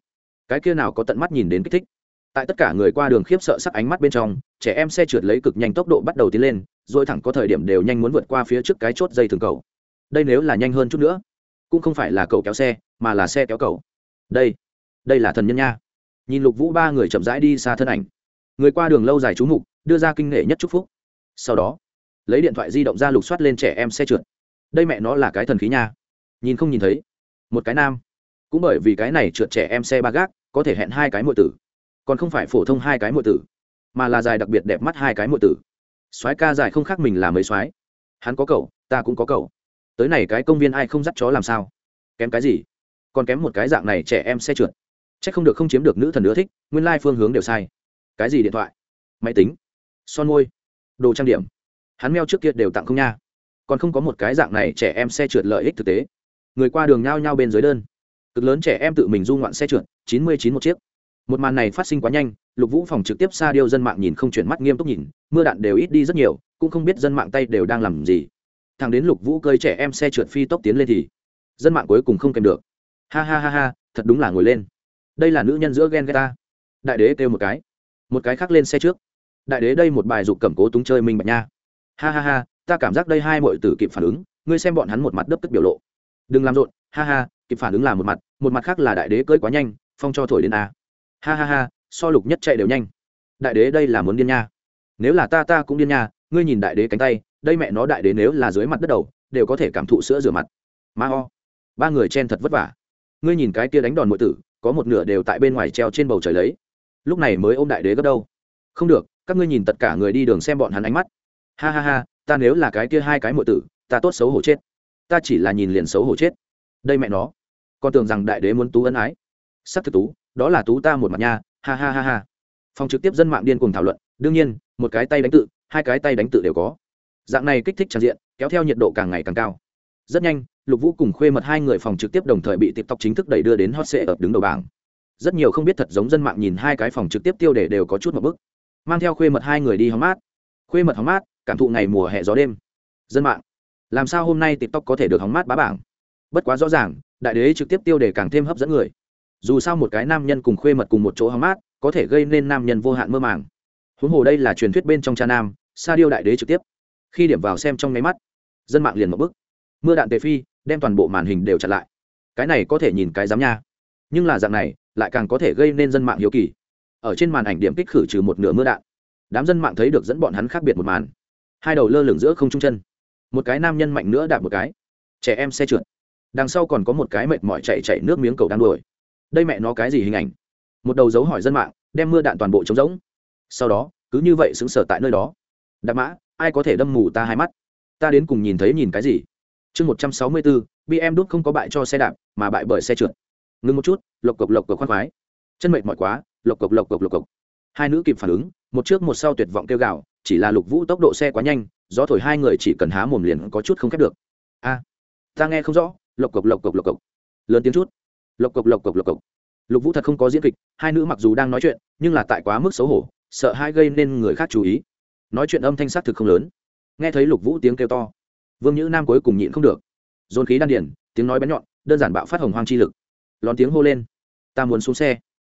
cái kia nào có tận mắt nhìn đến kích thích? Tại tất cả người qua đường khiếp sợ sắc ánh mắt bên trong trẻ em xe trượt lấy cực nhanh tốc độ bắt đầu tiến lên, rồi thẳng có thời điểm đều nhanh muốn vượt qua phía trước cái chốt dây thường cầu. Đây nếu là nhanh hơn chút nữa, cũng không phải là cầu kéo xe, mà là xe kéo cầu. Đây đây là thần nhân nha. Nhìn lục vũ ba người chậm rãi đi xa thân ảnh. Người qua đường lâu dài trú mục, đưa ra kinh nghệ nhất chúc phúc. Sau đó, lấy điện thoại di động ra lục soát lên trẻ em xe trượt. Đây mẹ nó là cái thần khí nha. Nhìn không nhìn thấy. Một cái nam. Cũng bởi vì cái này trượt trẻ em xe ba gác, có thể hẹn hai cái mọi tử. Còn không phải phổ thông hai cái mọi tử mà là dài đặc biệt đẹp mắt hai cái mọi tử. Soái ca dài không khác mình là mấy soái. Hắn có cậu, ta cũng có cậu. Tới này cái công viên ai không dắt chó làm sao? Kém cái gì? Còn kém một cái dạng này trẻ em xe trượt. C h ắ c không được không chiếm được nữ thần nữa thích, nguyên lai phương hướng đều sai. Cái gì điện thoại? Máy tính? Son môi? Đồ trang điểm? Hắn meo trước kia đều tặng không nha. Còn không có một cái dạng này trẻ em xe trượt lợi ích thực tế. Người qua đường nhao nhao bên dưới đơn. Cực lớn trẻ em tự mình du ngoạn xe trượt, chín mươi chín một chiếc. Một màn này phát sinh quá nhanh lục vũ phòng trực tiếp xa điêu dân mạng nhìn không chuyển mắt, nghiêm túc nhìn, mưa đạn đều ít đi rất nhiều, cũng không biết dân mạng tay đều đang làm gì. Thằng đến lục vũ cơi trẻ em xe trượt phi tốc tiến lên thì dân mạng cuối cùng không kèm được. Ha ha ha ha, thật đúng là ngồi lên. Đây là nữ nhân giữa ghen ghét ta. Đại đế kêu một cái. Một cái khác lên xe trước. Đại đế đây một bài dục cầm cố túng chơi minh bạch nha. Ha ha ha, ta cảm giác đây hai mọi tử kịp phản ứng, ngươi xem bọn hắn một mặt đấp tức biểu lộ. Đừng làm rộn, ha ha, kịp phản ứng là một mặt một mặt khác là đại đế cưỡi quá nhanh, phong cho thổi đến a. Ha ha ha so lục nhất chạy đều nhanh. Đại đế đây là muốn điên nha. Nếu là ta ta cũng điên nha, ngươi nhìn đại đế cánh tay, đây mẹ nó đại đế nếu là dưới mặt đất đầu, đều có thể cảm thụ sữa rửa mặt. Ma ho. Ba người chen thật vất vả. Ngươi nhìn cái kia đánh đòn mọi tử, có một nửa đều tại bên ngoài treo trên bầu trời lấy. Lúc này mới ôm đại đế gấp đâu. Không được, các ngươi nhìn tất cả người đi đường xem bọn hắn ánh mắt. Ha ha ha, ta nếu là cái kia hai cái mọi tử, ta tốt xấu hổ chết. Ta chỉ là nhìn liền xấu hổ chết. Đây mẹ nó. Con tưởng rằng đại đế muốn tú ân ái. Sắc thực tú, đó là tú ta một mặt nha ha ha ha ha. Phòng trực tiếp dân mạng điên cùng thảo luận, đương nhiên, một cái tay đánh tự, hai cái tay đánh tự đều có. Dạng này kích thích tràn diện, kéo theo nhiệt độ càng ngày càng cao. Rất nhanh, lục vũ cùng khuê mật hai người phòng trực tiếp đồng thời bị tiktok chính thức đẩy đưa đến hot sệ ập đứng đầu bảng. Rất nhiều không biết thật giống dân mạng nhìn hai cái phòng trực tiếp tiêu đề đều có chút một bức. Mang theo khuê mật hai người đi hóng mát. Khuê mật hóng mát, cảm thụ ngày mùa hè gió đêm. Dân mạng, làm sao hôm nay tiktok có thể được hóng mát bá bảng? Bất quá rõ ràng, đại đế trực tiếp tiêu đề càng thêm hấp dẫn người dù sao một cái nam nhân cùng khuê mật cùng một chỗ hóng mát, có thể gây nên nam nhân vô hạn mơ màng. Huống hồ đây là truyền thuyết bên trong cha nam, sa điêu đại đế trực tiếp. Khi điểm vào xem trong nháy mắt, dân mạng liền một bức. Mưa đạn tề phi, đem toàn bộ màn hình đều chặn lại. Cái này có thể nhìn cái dám nha. Nhưng là dạng này, lại càng có thể gây nên dân mạng hiếu kỳ. Ở trên màn ảnh điểm kích khử trừ một nửa mưa đạn, đám dân mạng thấy được dẫn bọn hắn khác biệt một màn. Hai đầu lơ lửng giữa không trung chân. Một cái nam nhân mạnh nữa đạp một cái. Trẻ em xe trượt. Đằng sau còn có một cái mệt mỏi chạy chạy nước miếng cầu đang đuổi đây mẹ nó cái gì hình ảnh? Một đầu dấu hỏi dân mạng, đem mưa đạn toàn bộ trống rỗng. Sau đó, cứ như vậy xứng sở tại nơi đó. Đạp mã, ai có thể đâm mù ta hai mắt? Ta đến cùng nhìn thấy nhìn cái gì? Chương một trăm sáu mươi bốn bm đút không có bại cho xe đạp, mà bại bởi xe trượt. Ngừng một chút, lộc cộc lộc cộc khoác khoái. Chân mệt mỏi quá, lộc cộc lộc cộc lộc cộc. Hai nữ kịp phản ứng, một trước một sau tuyệt vọng kêu gào, chỉ là lục vũ tốc độ xe quá nhanh, gió thổi hai người chỉ cần há mồm liền có chút không khép được. A, ta nghe không rõ, lộc cộc lộc cộc lộc cộc. Lớn tiếng chút lộc cộc lộc cộc lộc cộc. Lục vũ thật không có diễn kịch, hai nữ mặc dù đang nói chuyện, nhưng là tại quá mức xấu hổ, sợ hai gây nên người khác chú ý. Nói chuyện âm thanh s thực không lớn. Nghe thấy lục vũ tiếng kêu to, vương nhữ nam cuối cùng nhịn không được. Dồn khí đan điển tiếng nói bén nhọn, đơn giản bạo phát hồng hoang chi lực. Lón tiếng hô lên. Ta muốn xuống xe.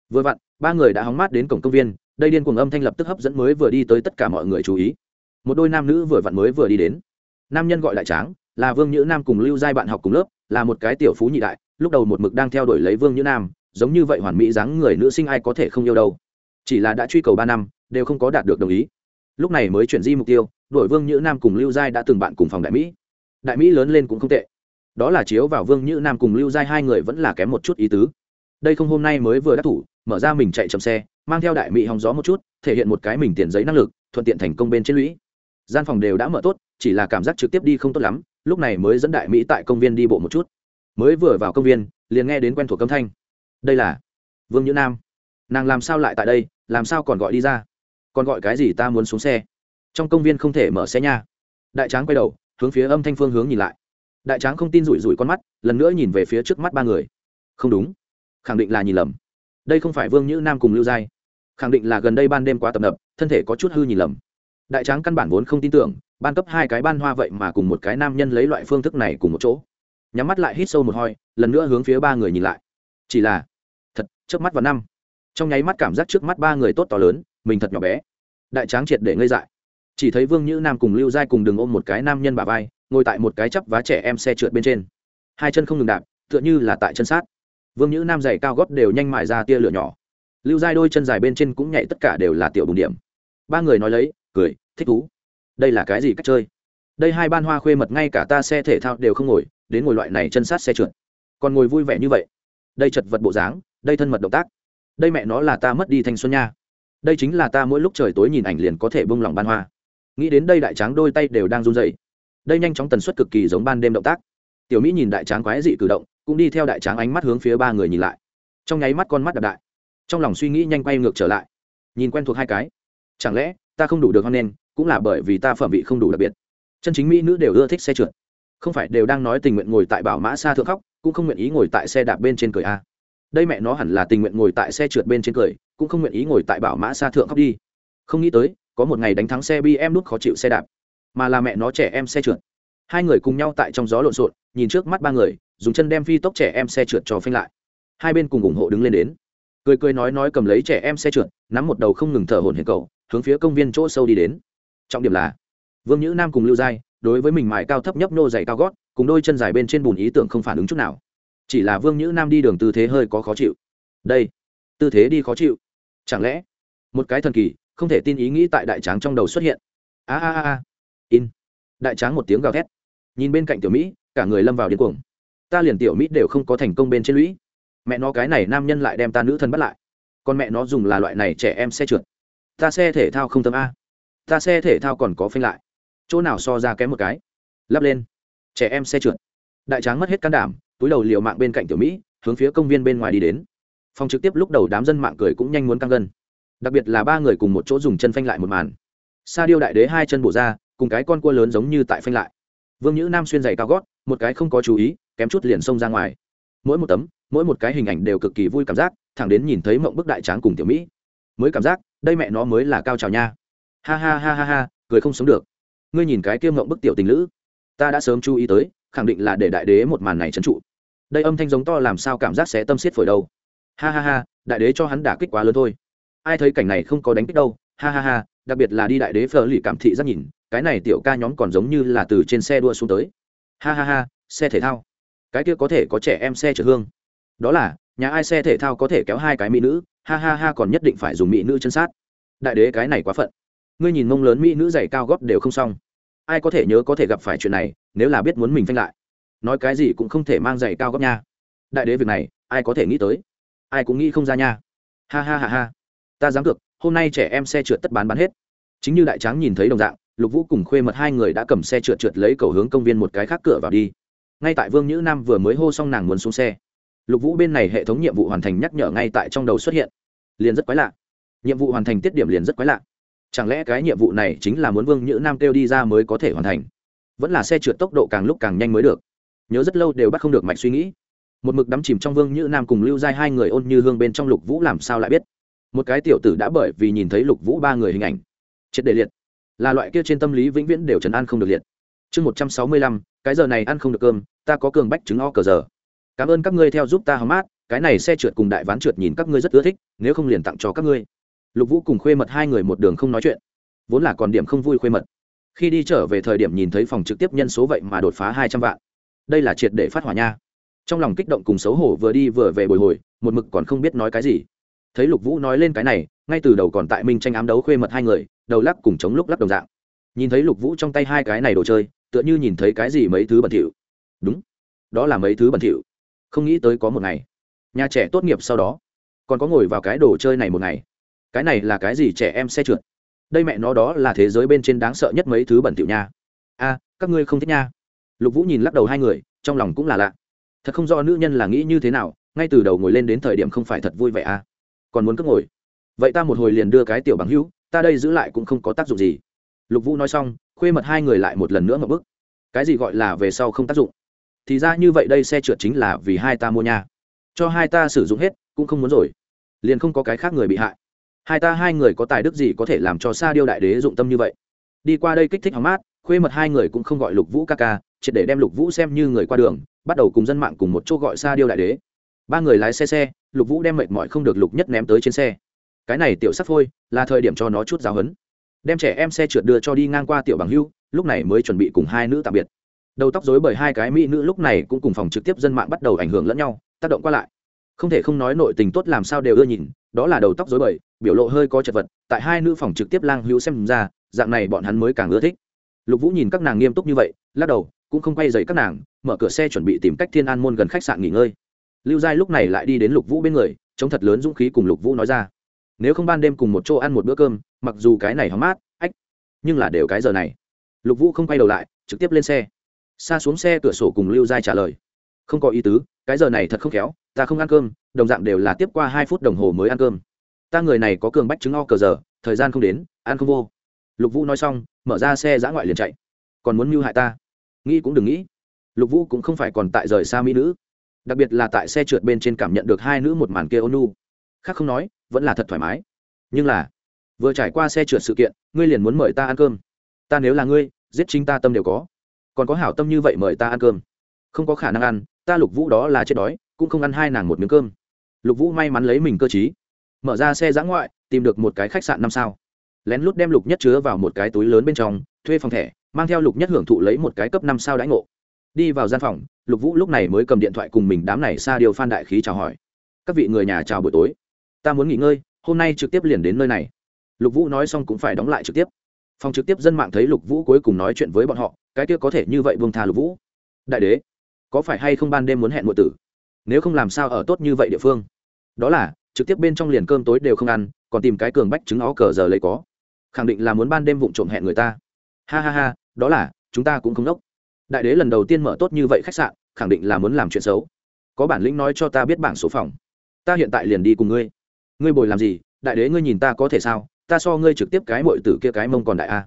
Vừa vặn, ba người đã hóng mát đến cổng công viên, đây điên cuồng âm thanh lập tức hấp dẫn mới vừa đi tới tất cả mọi người chú ý. Một đôi nam nữ vừa vặn mới vừa đi đến. Nam nhân gọi đại tráng, là vương nhữ nam cùng lưu giai bạn học cùng lớp là một cái tiểu phú nhị đại, lúc đầu một mực đang theo đuổi lấy vương nhữ nam, giống như vậy hoàn mỹ dáng người nữ sinh ai có thể không yêu đâu. Chỉ là đã truy cầu ba năm, đều không có đạt được đồng ý. Lúc này mới chuyển di mục tiêu đội vương nhữ nam cùng lưu giai đã từng bạn cùng phòng đại mỹ. Đại mỹ lớn lên cũng không tệ. Đó là chiếu vào vương nhữ nam cùng lưu giai hai người vẫn là kém một chút ý tứ. Đây không hôm nay mới vừa đắc thủ, mở ra mình chạy chậm xe, mang theo đại mỹ hòng gió một chút, thể hiện một cái mình tiền giấy năng lực, thuận tiện thành công bên trên lũy. Gian phòng đều đã mở tốt chỉ là cảm giác trực tiếp đi không tốt lắm, lúc này mới dẫn đại mỹ tại công viên đi bộ một chút. Mới vừa vào công viên, liền nghe đến quen thuộc âm thanh. Đây là vương nhữ nam. Nàng làm sao lại tại đây, làm sao còn gọi đi ra? Còn gọi cái gì ta muốn xuống xe? Trong công viên không thể mở xe nha. Đại tráng quay đầu, hướng phía âm thanh phương hướng nhìn lại. Đại tráng không tin rủi rủi con mắt, lần nữa nhìn về phía trước mắt ba người. Không đúng. Khẳng định là nhìn lầm. Đây không phải vương nhữ nam cùng lưu giai. Khẳng định là gần đây ban đêm quá tập nập, thân thể có chút hư nhìn lầm. Đại tráng căn bản vốn không tin tưởng ban cấp hai cái ban hoa vậy mà cùng một cái nam nhân lấy loại phương thức này cùng một chỗ. Nhắm mắt lại hít sâu một hoi lần nữa hướng phía ba người nhìn lại. Chỉ là, thật, trước mắt vào năm. Trong nháy mắt cảm giác trước mắt ba người tốt to lớn, mình thật nhỏ bé. Đại tráng triệt để ngây dại. Chỉ thấy vương nhữ nam cùng lưu giai cùng đường ôm một cái nam nhân bà vai, ngồi tại một cái chắp vá trẻ em xe trượt bên trên. Hai chân không ngừng đạp, tựa như là tại chân sát. Vương nhữ nam giày cao gót đều nhanh mại ra tia lửa nhỏ. Lưu giai đôi chân dài bên trên cũng nhảy tất cả đều là tiểu bùng điểm. Ba người nói lấy, cười, thích thú đây là cái gì cách chơi? Đây hai ban hoa khuê mật ngay cả ta xe thể thao đều không ngồi, đến ngồi loại này chân sát xe trượt. Còn ngồi vui vẻ như vậy. Đây chật vật bộ dáng, đây thân mật động tác. Đây mẹ nó là ta mất đi thanh xuân nha. Đây chính là ta mỗi lúc trời tối nhìn ảnh liền có thể bông lòng ban hoa. Nghĩ đến đây đại tráng đôi tay đều đang run dậy đây nhanh chóng tần suất cực kỳ giống ban đêm động tác. Tiểu mỹ nhìn đại tráng quái dị cử động, cũng đi theo đại tráng ánh mắt hướng phía ba người nhìn lại. Trong nháy mắt con mắt đập đại. Trong lòng suy nghĩ nhanh quay ngược trở lại. Nhìn quen thuộc hai cái. Chẳng lẽ ta không đủ được hoan nên cũng là bởi vì ta phẩm vị không đủ đặc biệt. Chân chính mỹ nữ đều ưa thích xe trượt. Không phải đều đang nói tình nguyện ngồi tại bảo mã xa thượng khóc, cũng không nguyện ý ngồi tại xe đạp bên trên cười a. Đây mẹ nó hẳn là tình nguyện ngồi tại xe trượt bên trên cười, cũng không nguyện ý ngồi tại bảo mã xa thượng khóc đi. Không nghĩ tới, có một ngày đánh thắng xe bi em nút khó chịu xe đạp, mà là mẹ nó trẻ em xe trượt. Hai người cùng nhau tại trong gió lộn xộn, nhìn trước mắt ba người, dùng chân đem phi tốc trẻ em xe trượt cho phanh lại. Hai bên cùng ủng hộ đứng lên đến. Cười cười nói nói cầm lấy trẻ em xe trượt, nắm một đầu không ngừng thở hổn hển cầu, hướng phía công viên chỗ sâu đi đến trọng điểm là vương nhữ nam cùng lưu giai đối với mình mài cao thấp nhấp nô dày cao gót cùng đôi chân dài bên trên bùn ý tưởng không phản ứng chút nào chỉ là vương nhữ nam đi đường tư thế hơi có khó chịu đây tư thế đi khó chịu chẳng lẽ một cái thần kỳ không thể tin ý nghĩ tại đại tráng trong đầu xuất hiện a a a in đại tráng một tiếng gào thét nhìn bên cạnh tiểu mỹ cả người lâm vào điên cuồng ta liền tiểu mỹ đều không có thành công bên trên lũy mẹ nó cái này nam nhân lại đem ta nữ thân bắt lại còn mẹ nó dùng là loại này trẻ em xe trượt ta xe thể thao không tấm a ta xe thể thao còn có phanh lại. Chỗ nào so ra kém một cái? Lắp lên. Trẻ em xe trượt. Đại tráng mất hết can đảm, túi đầu liều mạng bên cạnh tiểu mỹ, hướng phía công viên bên ngoài đi đến. Phòng trực tiếp lúc đầu đám dân mạng cười cũng nhanh muốn căng gân. Đặc biệt là ba người cùng một chỗ dùng chân phanh lại một màn. Sa điêu đại đế hai chân bổ ra, cùng cái con cua lớn giống như tại phanh lại. Vương nhữ nam xuyên giày cao gót, một cái không có chú ý, kém chút liền xông ra ngoài. Mỗi một tấm, mỗi một cái hình ảnh đều cực kỳ vui cảm giác, thẳng đến nhìn thấy mộng bức đại tráng cùng tiểu mỹ. Mới cảm giác, đây mẹ nó mới là cao trào nha ha ha ha ha ha, cười không sống được. Ngươi nhìn cái kia mộng bức tiểu tình lữ. Ta đã sớm chú ý tới, khẳng định là để đại đế một màn này trấn trụ. Đây âm thanh giống to làm sao cảm giác sẽ tâm xiết phổi đâu. Ha ha ha, đại đế cho hắn đả kích quá lớn thôi. Ai thấy cảnh này không có đánh kích đâu. Ha ha ha, đặc biệt là đi đại đế phở lì cảm thị rất nhìn, cái này tiểu ca nhóm còn giống như là từ trên xe đua xuống tới. Ha ha ha, xe thể thao. Cái kia có thể có trẻ em xe chở hương. Đó là, nhà ai xe thể thao có thể kéo hai cái mỹ nữ. Ha ha ha, còn nhất định phải dùng mỹ nữ chân sát. Đại đế cái này quá phận ngươi nhìn mông lớn mỹ nữ giày cao gót đều không xong. Ai có thể nhớ có thể gặp phải chuyện này, nếu là biết muốn mình phanh lại. Nói cái gì cũng không thể mang giày cao gót nha. Đại đế việc này, ai có thể nghĩ tới? Ai cũng nghĩ không ra nha. Ha ha ha ha. Ta dám cược, hôm nay trẻ em xe trượt tất bán bán hết. Chính như đại tráng nhìn thấy đồng dạng, lục vũ cùng khuê mật hai người đã cầm xe trượt trượt lấy cầu hướng công viên một cái khác cửa vào đi. Ngay tại vương nhữ nam vừa mới hô xong nàng muốn xuống xe. Lục vũ bên này hệ thống nhiệm vụ hoàn thành nhắc nhở ngay tại trong đầu xuất hiện. Liền rất quái lạ. Nhiệm vụ hoàn thành tiết điểm liền rất quái lạ chẳng lẽ cái nhiệm vụ này chính là muốn vương nhữ nam kêu đi ra mới có thể hoàn thành? Vẫn là xe trượt tốc độ càng lúc càng nhanh mới được. Nhớ rất lâu đều bắt không được mạch suy nghĩ. Một mực đắm chìm trong vương nhữ nam cùng lưu giai hai người ôn như hương bên trong lục vũ làm sao lại biết? Một cái tiểu tử đã bởi vì nhìn thấy lục vũ ba người hình ảnh triệt đề liệt. Là loại kia trên tâm lý vĩnh viễn đều trấn an không được liệt. Chương một trăm sáu mươi lăm, cái giờ này ăn không được cơm, ta có cường bách trứng o cờ giờ. Cảm ơn các ngươi theo giúp ta hóng mát, cái này xe trượt cùng đại ván trượt nhìn các ngươi rất ưa thích, nếu không liền tặng cho các ngươi lục vũ cùng khuê mật hai người một đường không nói chuyện, vốn là còn điểm không vui khuê mật. Khi đi trở về thời điểm nhìn thấy phòng trực tiếp nhân số vậy mà đột phá hai trăm vạn. Đây là triệt để phát hỏa nha. Trong lòng kích động cùng xấu hổ vừa đi vừa về bồi hồi, một mực còn không biết nói cái gì. Thấy lục vũ nói lên cái này, ngay từ đầu còn tại minh tranh ám đấu khuê mật hai người, đầu lắc cùng chống lúc lắc đồng dạng. Nhìn thấy lục vũ trong tay hai cái này đồ chơi, tựa như nhìn thấy cái gì mấy thứ bẩn thỉu. Đúng, đó là mấy thứ bẩn thỉu. Không nghĩ tới có một ngày, nhà trẻ tốt nghiệp sau đó, còn có ngồi vào cái đồ chơi này một ngày cái này là cái gì trẻ em xe trượt? Đây mẹ nó đó là thế giới bên trên đáng sợ nhất mấy thứ bẩn thỉu nha. A, các ngươi không thích nha. Lục vũ nhìn lắc đầu hai người, trong lòng cũng là lạ. Thật không rõ nữ nhân là nghĩ như thế nào, ngay từ đầu ngồi lên đến thời điểm không phải thật vui vẻ à. Còn muốn cứ ngồi. Vậy ta một hồi liền đưa cái tiểu bằng hữu, ta đây giữ lại cũng không có tác dụng gì. Lục vũ nói xong, khuê mật hai người lại một lần nữa ngập bức cái gì gọi là về sau không tác dụng? Thì ra như vậy đây xe trượt chính là vì hai ta mua nhà cho hai ta sử dụng hết, cũng không muốn rồi. Liền không có cái khác người bị hại hai ta hai người có tài đức gì có thể làm cho sa điêu đại đế dụng tâm như vậy? Đi qua đây kích thích hóng mát, khuê mật hai người cũng không gọi lục vũ ca ca, triệt để đem lục vũ xem như người qua đường, bắt đầu cùng dân mạng cùng một chỗ gọi sa điêu đại đế. Ba người lái xe xe, lục vũ đem mệt mỏi không được lục nhất ném tới trên xe. Cái này tiểu sắc phôi, là thời điểm cho nó chút giáo hấn đem trẻ em xe trượt đưa cho đi ngang qua tiểu bằng hưu, lúc này mới chuẩn bị cùng hai nữ tạm biệt. Đầu tóc dối bởi hai cái mỹ nữ lúc này cũng cùng phòng trực tiếp dân mạng bắt đầu ảnh hưởng lẫn nhau, tác động qua lại. Không thể không nói nội tình tốt làm sao đều ưa nhìn, đó là đầu tóc dối bời biểu lộ hơi có chật vật, tại hai nữ phòng trực tiếp lang hữu xem ra, dạng này bọn hắn mới càng ưa thích. Lục vũ nhìn các nàng nghiêm túc như vậy, lắc đầu, cũng không quay dậy các nàng, mở cửa xe chuẩn bị tìm cách thiên an môn gần khách sạn nghỉ ngơi. Lưu giai lúc này lại đi đến lục vũ bên người, chống thật lớn dũng khí cùng lục vũ nói ra, nếu không ban đêm cùng một chỗ ăn một bữa cơm, mặc dù cái này hóng mát, ách, nhưng là đều cái giờ này. Lục vũ không quay đầu lại, trực tiếp lên xe. Xa xuống xe, cửa sổ cùng lưu giai trả lời, không có ý tứ, cái giờ này thật không khéo, ta không ăn cơm, đồng dạng đều là tiếp qua hai phút đồng hồ mới ăn cơm ta người này có cường bách chứng o cờ giờ, thời gian không đến, ăn không vô. Lục vũ nói xong, mở ra xe giã ngoại liền chạy. Còn muốn mưu hại ta? Nghĩ cũng đừng nghĩ. Lục vũ cũng không phải còn tại rời xa mỹ nữ. Đặc biệt là tại xe trượt bên trên cảm nhận được hai nữ một màn kia ôn nu khác không nói, vẫn là thật thoải mái. Nhưng là, vừa trải qua xe trượt sự kiện, ngươi liền muốn mời ta ăn cơm. Ta nếu là ngươi, giết chính ta tâm đều có. Còn có hảo tâm như vậy mời ta ăn cơm. Không có khả năng ăn, ta lục vũ đó là chết đói, cũng không ăn hai nàng một miếng cơm. Lục vũ may mắn lấy mình cơ t mở ra xe giã ngoại, tìm được một cái khách sạn năm sao. Lén lút đem lục nhất chứa vào một cái túi lớn bên trong, thuê phòng thẻ, mang theo lục nhất hưởng thụ lấy một cái cấp năm sao đãi ngộ. Đi vào gian phòng, lục vũ lúc này mới cầm điện thoại cùng mình đám này xa điều phan đại khí chào hỏi. Các vị người nhà chào buổi tối. Ta muốn nghỉ ngơi, hôm nay trực tiếp liền đến nơi này. Lục vũ nói xong cũng phải đóng lại trực tiếp. Phòng trực tiếp dân mạng thấy lục vũ cuối cùng nói chuyện với bọn họ, cái kia có thể như vậy buông tha lục vũ. Đại đế, có phải hay không ban đêm muốn hẹn ngộ tử? Nếu không làm sao ở tốt như vậy địa phương? Đó là trực tiếp bên trong liền cơm tối đều không ăn, còn tìm cái cường bách trứng ó cờ giờ lấy có. Khẳng định là muốn ban đêm vụng trộm hẹn người ta. Ha ha ha, đó là, chúng ta cũng không đốc. Đại đế lần đầu tiên mở tốt như vậy khách sạn, khẳng định là muốn làm chuyện xấu. Có bản lĩnh nói cho ta biết bảng số phòng. Ta hiện tại liền đi cùng ngươi. Ngươi bồi làm gì? Đại đế ngươi nhìn ta có thể sao? Ta so ngươi trực tiếp cái mội tử kia cái mông còn đại a.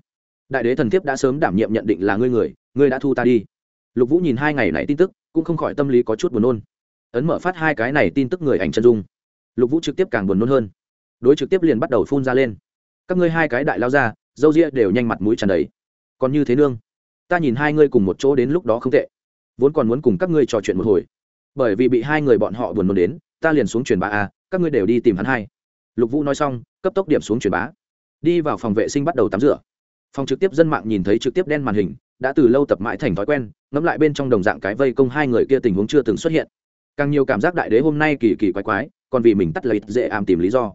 Đại đế thần thiếp đã sớm đảm nhiệm nhận định là ngươi người, ngươi đã thu ta đi. Lục vũ nhìn hai ngày này tin tức, cũng không khỏi tâm lý có chút buồn nôn. Ấn mở phát hai cái này tin tức người ảnh chân dung lục vũ trực tiếp càng buồn nôn hơn đối trực tiếp liền bắt đầu phun ra lên các ngươi hai cái đại lao ra dâu ria đều nhanh mặt mũi tràn đầy còn như thế nương ta nhìn hai ngươi cùng một chỗ đến lúc đó không tệ vốn còn muốn cùng các ngươi trò chuyện một hồi bởi vì bị hai người bọn họ buồn nôn đến ta liền xuống truyền bá a các ngươi đều đi tìm hắn hai lục vũ nói xong cấp tốc điểm xuống truyền bá đi vào phòng vệ sinh bắt đầu tắm rửa phòng trực tiếp dân mạng nhìn thấy trực tiếp đen màn hình đã từ lâu tập mãi thành thói quen ngẫm lại bên trong đồng dạng cái vây công hai người kia tình huống chưa từng xuất hiện càng nhiều cảm giác đại đế hôm nay kỳ kỳ quái quái còn vì mình tắt lấy dễ ảm tìm lý do.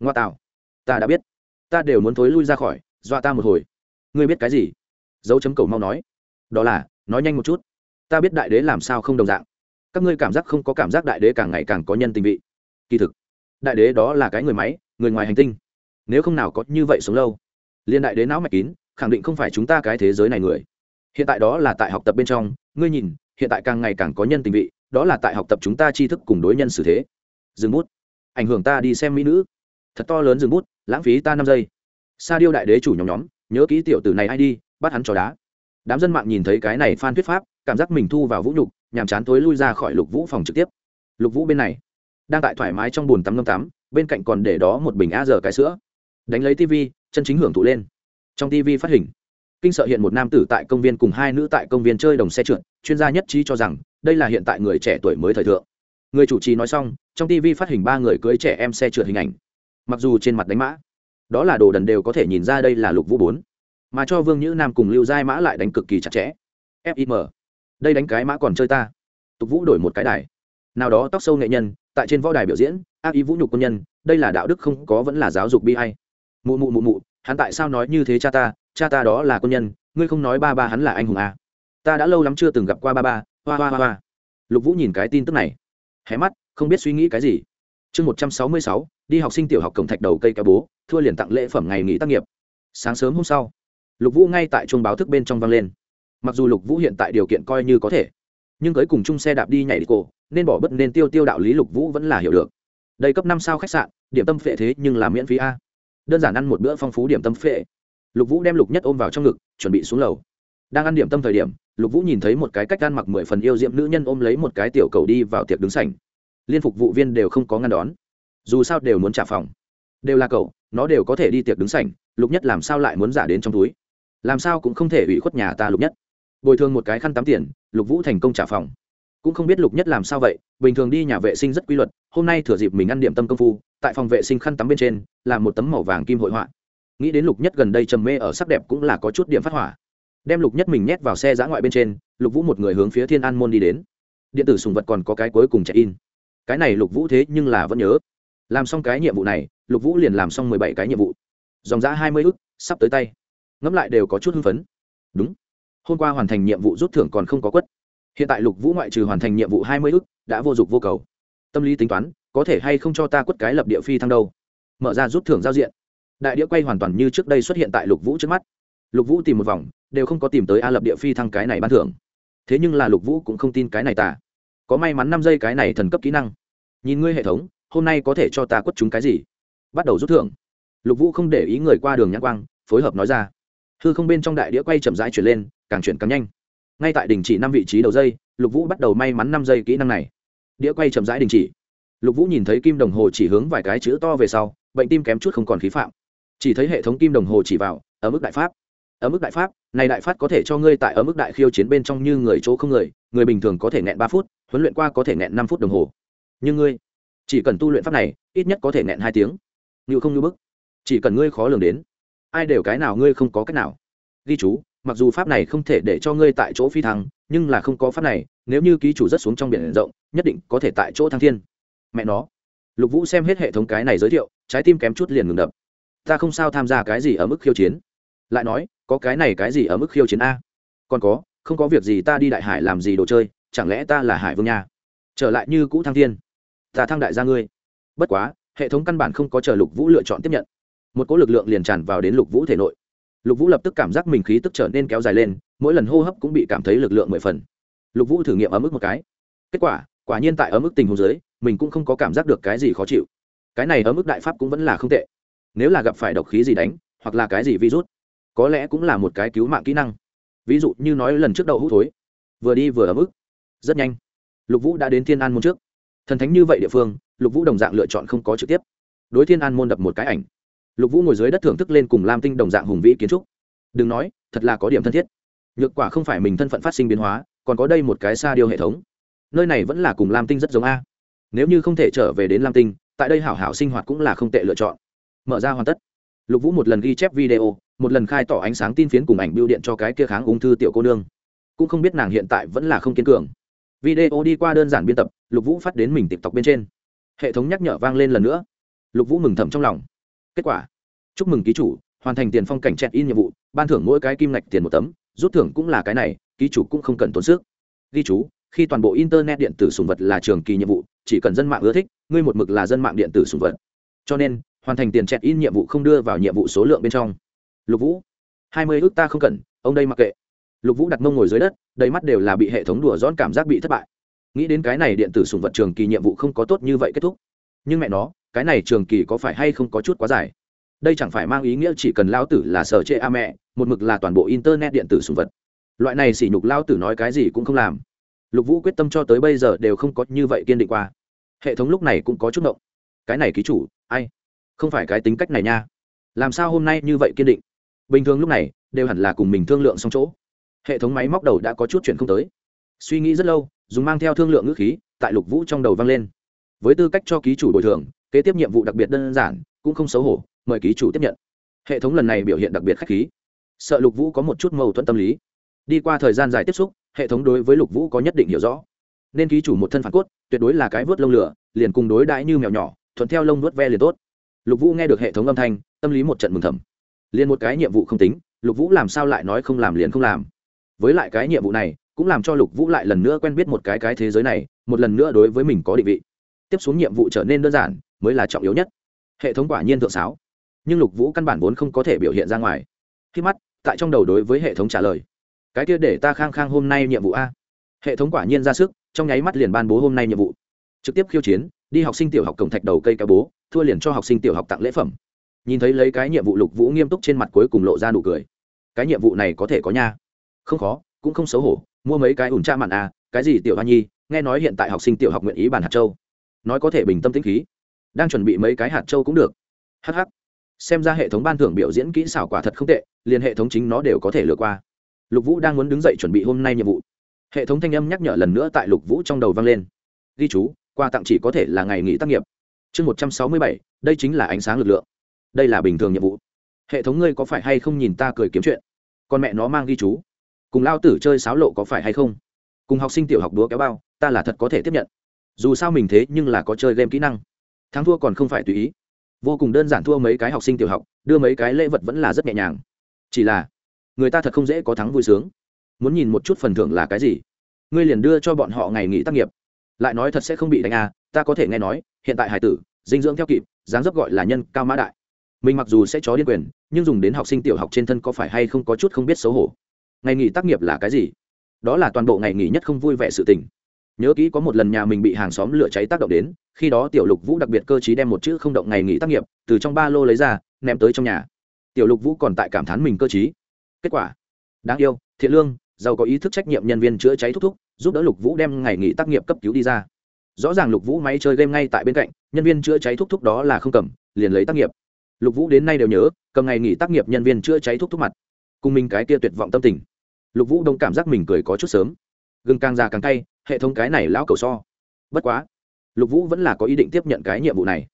Ngoa tạo. Ta đã biết. Ta đều muốn thối lui ra khỏi, dọa ta một hồi. Ngươi biết cái gì? Dấu chấm cầu mau nói. Đó là, nói nhanh một chút. Ta biết đại đế làm sao không đồng dạng. Các ngươi cảm giác không có cảm giác đại đế càng ngày càng có nhân tình vị. Kỳ thực, đại đế đó là cái người máy, người ngoài hành tinh. Nếu không nào có như vậy sống lâu liên đại đế não mạch kín, khẳng định không phải chúng ta cái thế giới này người. Hiện tại đó là tại học tập bên trong, ngươi nhìn, hiện tại càng ngày càng có nhân tình vị, đó là tại học tập chúng ta tri thức cùng đối nhân xử thế dừng bút. Ảnh hưởng ta đi xem mỹ nữ. Thật to lớn dừng bút, lãng phí ta năm giây. Sa điêu đại đế chủ nhóm nhóm, nhớ ký tiểu tử này ai đi, bắt hắn trò đá. Đám dân mạng nhìn thấy cái này phan thuyết pháp, cảm giác mình thu vào vũ nhục, nhàm chán tối lui ra khỏi lục vũ phòng trực tiếp. Lục vũ bên này, đang tại thoải mái trong bồn tắm ngâm tắm, bên cạnh còn để đó một bình a giờ cái sữa. Đánh lấy tv, chân chính hưởng thụ lên. Trong tv phát hình, kinh sợ hiện một nam tử tại công viên cùng hai nữ tại công viên chơi đồng xe trượt, chuyên gia nhất trí cho rằng, đây là hiện tại người trẻ tuổi mới thời thượng. Người chủ trì nói xong trong tv phát hình ba người cưới trẻ em xe trượt hình ảnh. Mặc dù trên mặt đánh mã, đó là đồ đần đều có thể nhìn ra đây là lục vũ bốn. Mà cho vương nhữ nam cùng lưu giai mã lại đánh cực kỳ chặt chẽ. Fim đây đánh cái mã còn chơi ta. Tục vũ đổi một cái đài. Nào đó tóc sâu nghệ nhân, tại trên võ đài biểu diễn, ác ý vũ nhục quân nhân, đây là đạo đức không có vẫn là giáo dục bi hay mụ mụ mụ mụ, hắn tại sao nói như thế cha ta? Cha ta đó là quân nhân, ngươi không nói ba ba hắn là anh hùng à. ta đã lâu lắm chưa từng gặp qua ba ba. Hoa hoa hoa hoa. Lục vũ nhìn cái tin tức này, hé mắt không biết suy nghĩ cái gì. Chương một trăm sáu mươi sáu, đi học sinh tiểu học cổng thạch đầu cây kéo bố, thua liền tặng lễ phẩm ngày nghỉ tác nghiệp. Sáng sớm hôm sau, lục vũ ngay tại chuông báo thức bên trong vang lên. Mặc dù lục vũ hiện tại điều kiện coi như có thể, nhưng cưới cùng chung xe đạp đi nhảy đi cổ, nên bỏ bất nên tiêu tiêu đạo lý lục vũ vẫn là hiểu được. Đây cấp năm sao khách sạn, điểm tâm phệ thế nhưng là miễn phí a. Đơn giản ăn một bữa phong phú điểm tâm phệ. Lục vũ đem lục nhất ôm vào trong ngực, chuẩn bị xuống lầu. Đang ăn điểm tâm thời điểm, lục vũ nhìn thấy một cái cách ăn mặc mười phần yêu diệm nữ nhân ôm lấy một cái tiểu cầu đi vào tiệc đứng sảnh liên phục vụ viên đều không có ngăn đón. Dù sao đều muốn trả phòng. Đều là cậu, nó đều có thể đi tiệc đứng sảnh, lục nhất làm sao lại muốn giả đến trong túi? Làm sao cũng không thể ủy khuất nhà ta lục nhất. Bồi thường một cái khăn tắm tiền, lục vũ thành công trả phòng. Cũng không biết lục nhất làm sao vậy, bình thường đi nhà vệ sinh rất quy luật, hôm nay thừa dịp mình ăn điểm tâm công phu, tại phòng vệ sinh khăn tắm bên trên, là một tấm màu vàng kim hội họa. Nghĩ đến lục nhất gần đây trầm mê ở sắc đẹp cũng là có chút điểm phát hỏa. Đem lục nhất mình nhét vào xe giã ngoại bên trên, lục vũ một người hướng phía thiên an môn đi đến. Điện tử sùng vật còn có cái cuối cùng chạy in cái này lục vũ thế nhưng là vẫn nhớ. Làm xong cái nhiệm vụ này, lục vũ liền làm xong mười bảy cái nhiệm vụ. Dòng giã hai mươi ức, sắp tới tay. Ngẫm lại đều có chút hưng phấn. Đúng. Hôm qua hoàn thành nhiệm vụ rút thưởng còn không có quất. Hiện tại lục vũ ngoại trừ hoàn thành nhiệm vụ hai mươi ức, đã vô dụng vô cầu. Tâm lý tính toán, có thể hay không cho ta quất cái lập địa phi thăng đâu? Mở ra rút thưởng giao diện. Đại đĩa quay hoàn toàn như trước đây xuất hiện tại lục vũ trước mắt. Lục vũ tìm một vòng, đều không có tìm tới a lập địa phi thăng cái này ban thưởng. Thế nhưng là lục vũ cũng không tin cái này tả có may mắn năm giây cái này thần cấp kỹ năng nhìn ngươi hệ thống, hôm nay có thể cho ta quất chúng cái gì? Bắt đầu rút thưởng. Lục vũ không để ý người qua đường nhãn quang, phối hợp nói ra. Hư không bên trong đại đĩa quay chậm rãi chuyển lên, càng chuyển càng nhanh. Ngay tại đình chỉ năm vị trí đầu dây, lục vũ bắt đầu may mắn năm giây kỹ năng này. Đĩa quay chậm rãi đình chỉ. Lục vũ nhìn thấy kim đồng hồ chỉ hướng vài cái chữ to về sau, bệnh tim kém chút không còn khí phạm. Chỉ thấy hệ thống kim đồng hồ chỉ vào, ở mức đại pháp. Ở mức đại pháp, này đại pháp có thể cho ngươi tại ở mức đại khiêu chiến bên trong như người chỗ không người người bình thường có thể nghẹn ba phút, huấn luyện qua có thể nghẹn năm phút đồng hồ nhưng ngươi chỉ cần tu luyện pháp này, ít nhất có thể nghẹn hai tiếng. Như không như bức. Chỉ cần ngươi khó lường đến, ai đều cái nào ngươi không có cách nào. Ghi chú, mặc dù pháp này không thể để cho ngươi tại chỗ phi thăng, nhưng là không có pháp này, nếu như ký chủ rất xuống trong biển rộng, nhất định có thể tại chỗ thăng thiên. Mẹ nó. Lục vũ xem hết hệ thống cái này giới thiệu, trái tim kém chút liền ngừng đập. Ta không sao tham gia cái gì ở mức khiêu chiến. Lại nói, có cái này cái gì ở mức khiêu chiến a? Còn có, không có việc gì ta đi đại hải làm gì đồ chơi, chẳng lẽ ta là hải vương nha? Trở lại như cũ thăng thiên ta thăng đại gia ngươi. Bất quá, hệ thống căn bản không có chờ lục vũ lựa chọn tiếp nhận. Một cỗ lực lượng liền tràn vào đến lục vũ thể nội. Lục vũ lập tức cảm giác mình khí tức trở nên kéo dài lên, mỗi lần hô hấp cũng bị cảm thấy lực lượng mười phần. Lục vũ thử nghiệm ở mức một cái. Kết quả quả nhiên tại ở mức tình hồ dưới, mình cũng không có cảm giác được cái gì khó chịu. Cái này ở mức đại pháp cũng vẫn là không tệ. Nếu là gặp phải độc khí gì đánh, hoặc là cái gì virus, có lẽ cũng là một cái cứu mạng kỹ năng. Ví dụ như nói lần trước đậu hút thối. Vừa đi vừa ở mức rất nhanh. Lục vũ đã đến thiên an môn trước thần thánh như vậy địa phương, lục vũ đồng dạng lựa chọn không có trực tiếp. Đối thiên an môn đập một cái ảnh. Lục vũ ngồi dưới đất thưởng thức lên cùng lam tinh đồng dạng hùng vĩ kiến trúc. Đừng nói, thật là có điểm thân thiết. Nhược quả không phải mình thân phận phát sinh biến hóa, còn có đây một cái xa điều hệ thống. Nơi này vẫn là cùng lam tinh rất giống a. Nếu như không thể trở về đến lam tinh, tại đây hảo hảo sinh hoạt cũng là không tệ lựa chọn. Mở ra hoàn tất. Lục vũ một lần ghi chép video, một lần khai tỏ ánh sáng tin phiến cùng ảnh biêu điện cho cái kia kháng ung thư tiểu cô nương. Cũng không biết nàng hiện tại vẫn là không kiên cường video đi qua đơn giản biên tập, lục vũ phát đến mình tiktok bên trên. Hệ thống nhắc nhở vang lên lần nữa. Lục vũ mừng thầm trong lòng. Kết quả, chúc mừng ký chủ, hoàn thành tiền phong cảnh chẹt in nhiệm vụ, ban thưởng mỗi cái kim ngạch tiền một tấm, rút thưởng cũng là cái này, ký chủ cũng không cần tốn sức. Ghi chú, khi toàn bộ internet điện tử sùng vật là trường kỳ nhiệm vụ, chỉ cần dân mạng ưa thích, ngươi một mực là dân mạng điện tử sùng vật. Cho nên, hoàn thành tiền chẹt in nhiệm vụ không đưa vào nhiệm vụ số lượng bên trong. Lục vũ, hai mươi ước ta không cần, ông đây mặc kệ lục vũ đặt mông ngồi dưới đất, đầy mắt đều là bị hệ thống đùa dón cảm giác bị thất bại. Nghĩ đến cái này điện tử sùng vật trường kỳ nhiệm vụ không có tốt như vậy kết thúc. Nhưng mẹ nó, cái này trường kỳ có phải hay không có chút quá dài? Đây chẳng phải mang ý nghĩa chỉ cần lao tử là sở chê a mẹ, một mực là toàn bộ internet điện tử sùng vật. Loại này sỉ nhục lao tử nói cái gì cũng không làm. Lục vũ quyết tâm cho tới bây giờ đều không có như vậy kiên định qua. Hệ thống lúc này cũng có chút động cái này ký chủ, ai? Không phải cái tính cách này nha. Làm sao hôm nay như vậy kiên định? Bình thường lúc này, đều hẳn là cùng mình thương lượng xong chỗ hệ thống máy móc đầu đã có chút chuyện không tới. Suy nghĩ rất lâu, dùng mang theo thương lượng ngữ khí, tại lục vũ trong đầu vang lên. Với tư cách cho ký chủ bồi thường, kế tiếp nhiệm vụ đặc biệt đơn giản, cũng không xấu hổ, mời ký chủ tiếp nhận. Hệ thống lần này biểu hiện đặc biệt k h á c h khí. Sợ lục vũ có một chút mâu thuẫn tâm lý. Đi qua thời gian dài tiếp xúc, hệ thống đối với lục vũ có nhất định hiểu rõ. Nên ký chủ một thân phản cốt, tuyệt đối là cái vớt lông lửa, liền cùng đối đãi như mèo nhỏ, thuận theo lông vớt ve liền tốt. Lục vũ nghe được hệ thống âm thanh, tâm lý một trận mừng thầm. Liền một cái nhiệm vụ không tính, lục vũ làm sao lại nói không làm liền không làm với lại cái nhiệm vụ này, cũng làm cho lục vũ lại lần nữa quen biết một cái cái thế giới này, một lần nữa đối với mình có định vị. Tiếp xuống nhiệm vụ trở nên đơn giản, mới là trọng yếu nhất. Hệ thống quả nhiên thượng sáo. Nhưng lục vũ căn bản vốn không có thể biểu hiện ra ngoài. Khi mắt, tại trong đầu đối với hệ thống trả lời. Cái kia để ta khang khang hôm nay nhiệm vụ a. Hệ thống quả nhiên ra sức, trong nháy mắt liền ban bố hôm nay nhiệm vụ. Trực tiếp khiêu chiến, đi học sinh tiểu học cổng thạch đầu cây kéo bố, thua liền cho học sinh tiểu học tặng lễ phẩm. Nhìn thấy lấy cái nhiệm vụ lục vũ nghiêm túc trên mặt cuối cùng lộ ra nụ cười. Cái nhiệm vụ này có thể có nha không khó, cũng không xấu hổ, mua mấy cái ủn cha mặn à cái gì tiểu hoa nhi, nghe nói hiện tại học sinh tiểu học nguyện ý bàn hạt châu. Nói có thể bình tâm tĩnh khí. Đang chuẩn bị mấy cái hạt châu cũng được. Hh xem ra hệ thống ban thưởng biểu diễn kỹ xảo quả thật không tệ, liền hệ thống chính nó đều có thể lừa qua. Lục vũ đang muốn đứng dậy chuẩn bị hôm nay nhiệm vụ. Hệ thống thanh âm nhắc nhở lần nữa tại lục vũ trong đầu vang lên. Ghi chú, quà tặng chỉ có thể là ngày nghỉ tác nghiệp. Chương một trăm sáu mươi bảy, đây chính là ánh sáng lực lượng. Đây là bình thường nhiệm vụ. Hệ thống ngươi có phải hay không nhìn ta cười kiếm chuyện? Con mẹ nó mang ghi chú cùng lao tử chơi sáo lộ có phải hay không? Cùng học sinh tiểu học đúa kéo bao, ta là thật có thể tiếp nhận. Dù sao mình thế nhưng là có chơi game kỹ năng. Thắng thua còn không phải tùy ý. Vô cùng đơn giản thua mấy cái học sinh tiểu học, đưa mấy cái lễ vật vẫn là rất nhẹ nhàng. Chỉ là, người ta thật không dễ có thắng vui sướng. Muốn nhìn một chút phần thưởng là cái gì? Ngươi liền đưa cho bọn họ ngày nghỉ tác nghiệp. Lại nói thật sẽ không bị đánh à ta có thể nghe nói, hiện tại hải tử, dinh dưỡng theo kịp, dáng dấp gọi là nhân cao mã đại. Mình mặc dù sẽ chó điên quyền, nhưng dùng đến học sinh tiểu học trên thân có phải hay không có chút không biết xấu hổ ngày nghỉ tác nghiệp là cái gì? Đó là toàn bộ ngày nghỉ nhất không vui vẻ sự tình. Nhớ kỹ có một lần nhà mình bị hàng xóm lửa cháy tác động đến, khi đó tiểu lục vũ đặc biệt cơ t đem một chữ không động ngày nghỉ tác nghiệp từ trong ba lô lấy ra, ném tới trong nhà. Tiểu lục vũ còn tại cảm thán mình cơ t kết quả, đáng yêu, thiện lương, giàu có ý thức trách nhiệm nhân viên chữa cháy thúc thúc, giúp đỡ lục vũ đem ngày nghỉ tác nghiệp cấp cứu đi ra. Rõ ràng lục vũ máy chơi game ngay tại bên cạnh, nhân viên chữa cháy thúc thúc đó là không cầm, liền lấy tác nghiệp. Lục vũ đến nay đều nhớ, cầm ngày nghỉ tác nghiệp nhân viên chữa cháy thúc thúc mặt. Cùng mình cái kia tuyệt vọng tâm tình lục vũ đông cảm giác mình cười có chút sớm. Gừng càng già càng cay, hệ thống cái này lão cầu so. Bất quá, lục vũ vẫn là có ý định tiếp nhận cái nhiệm vụ này.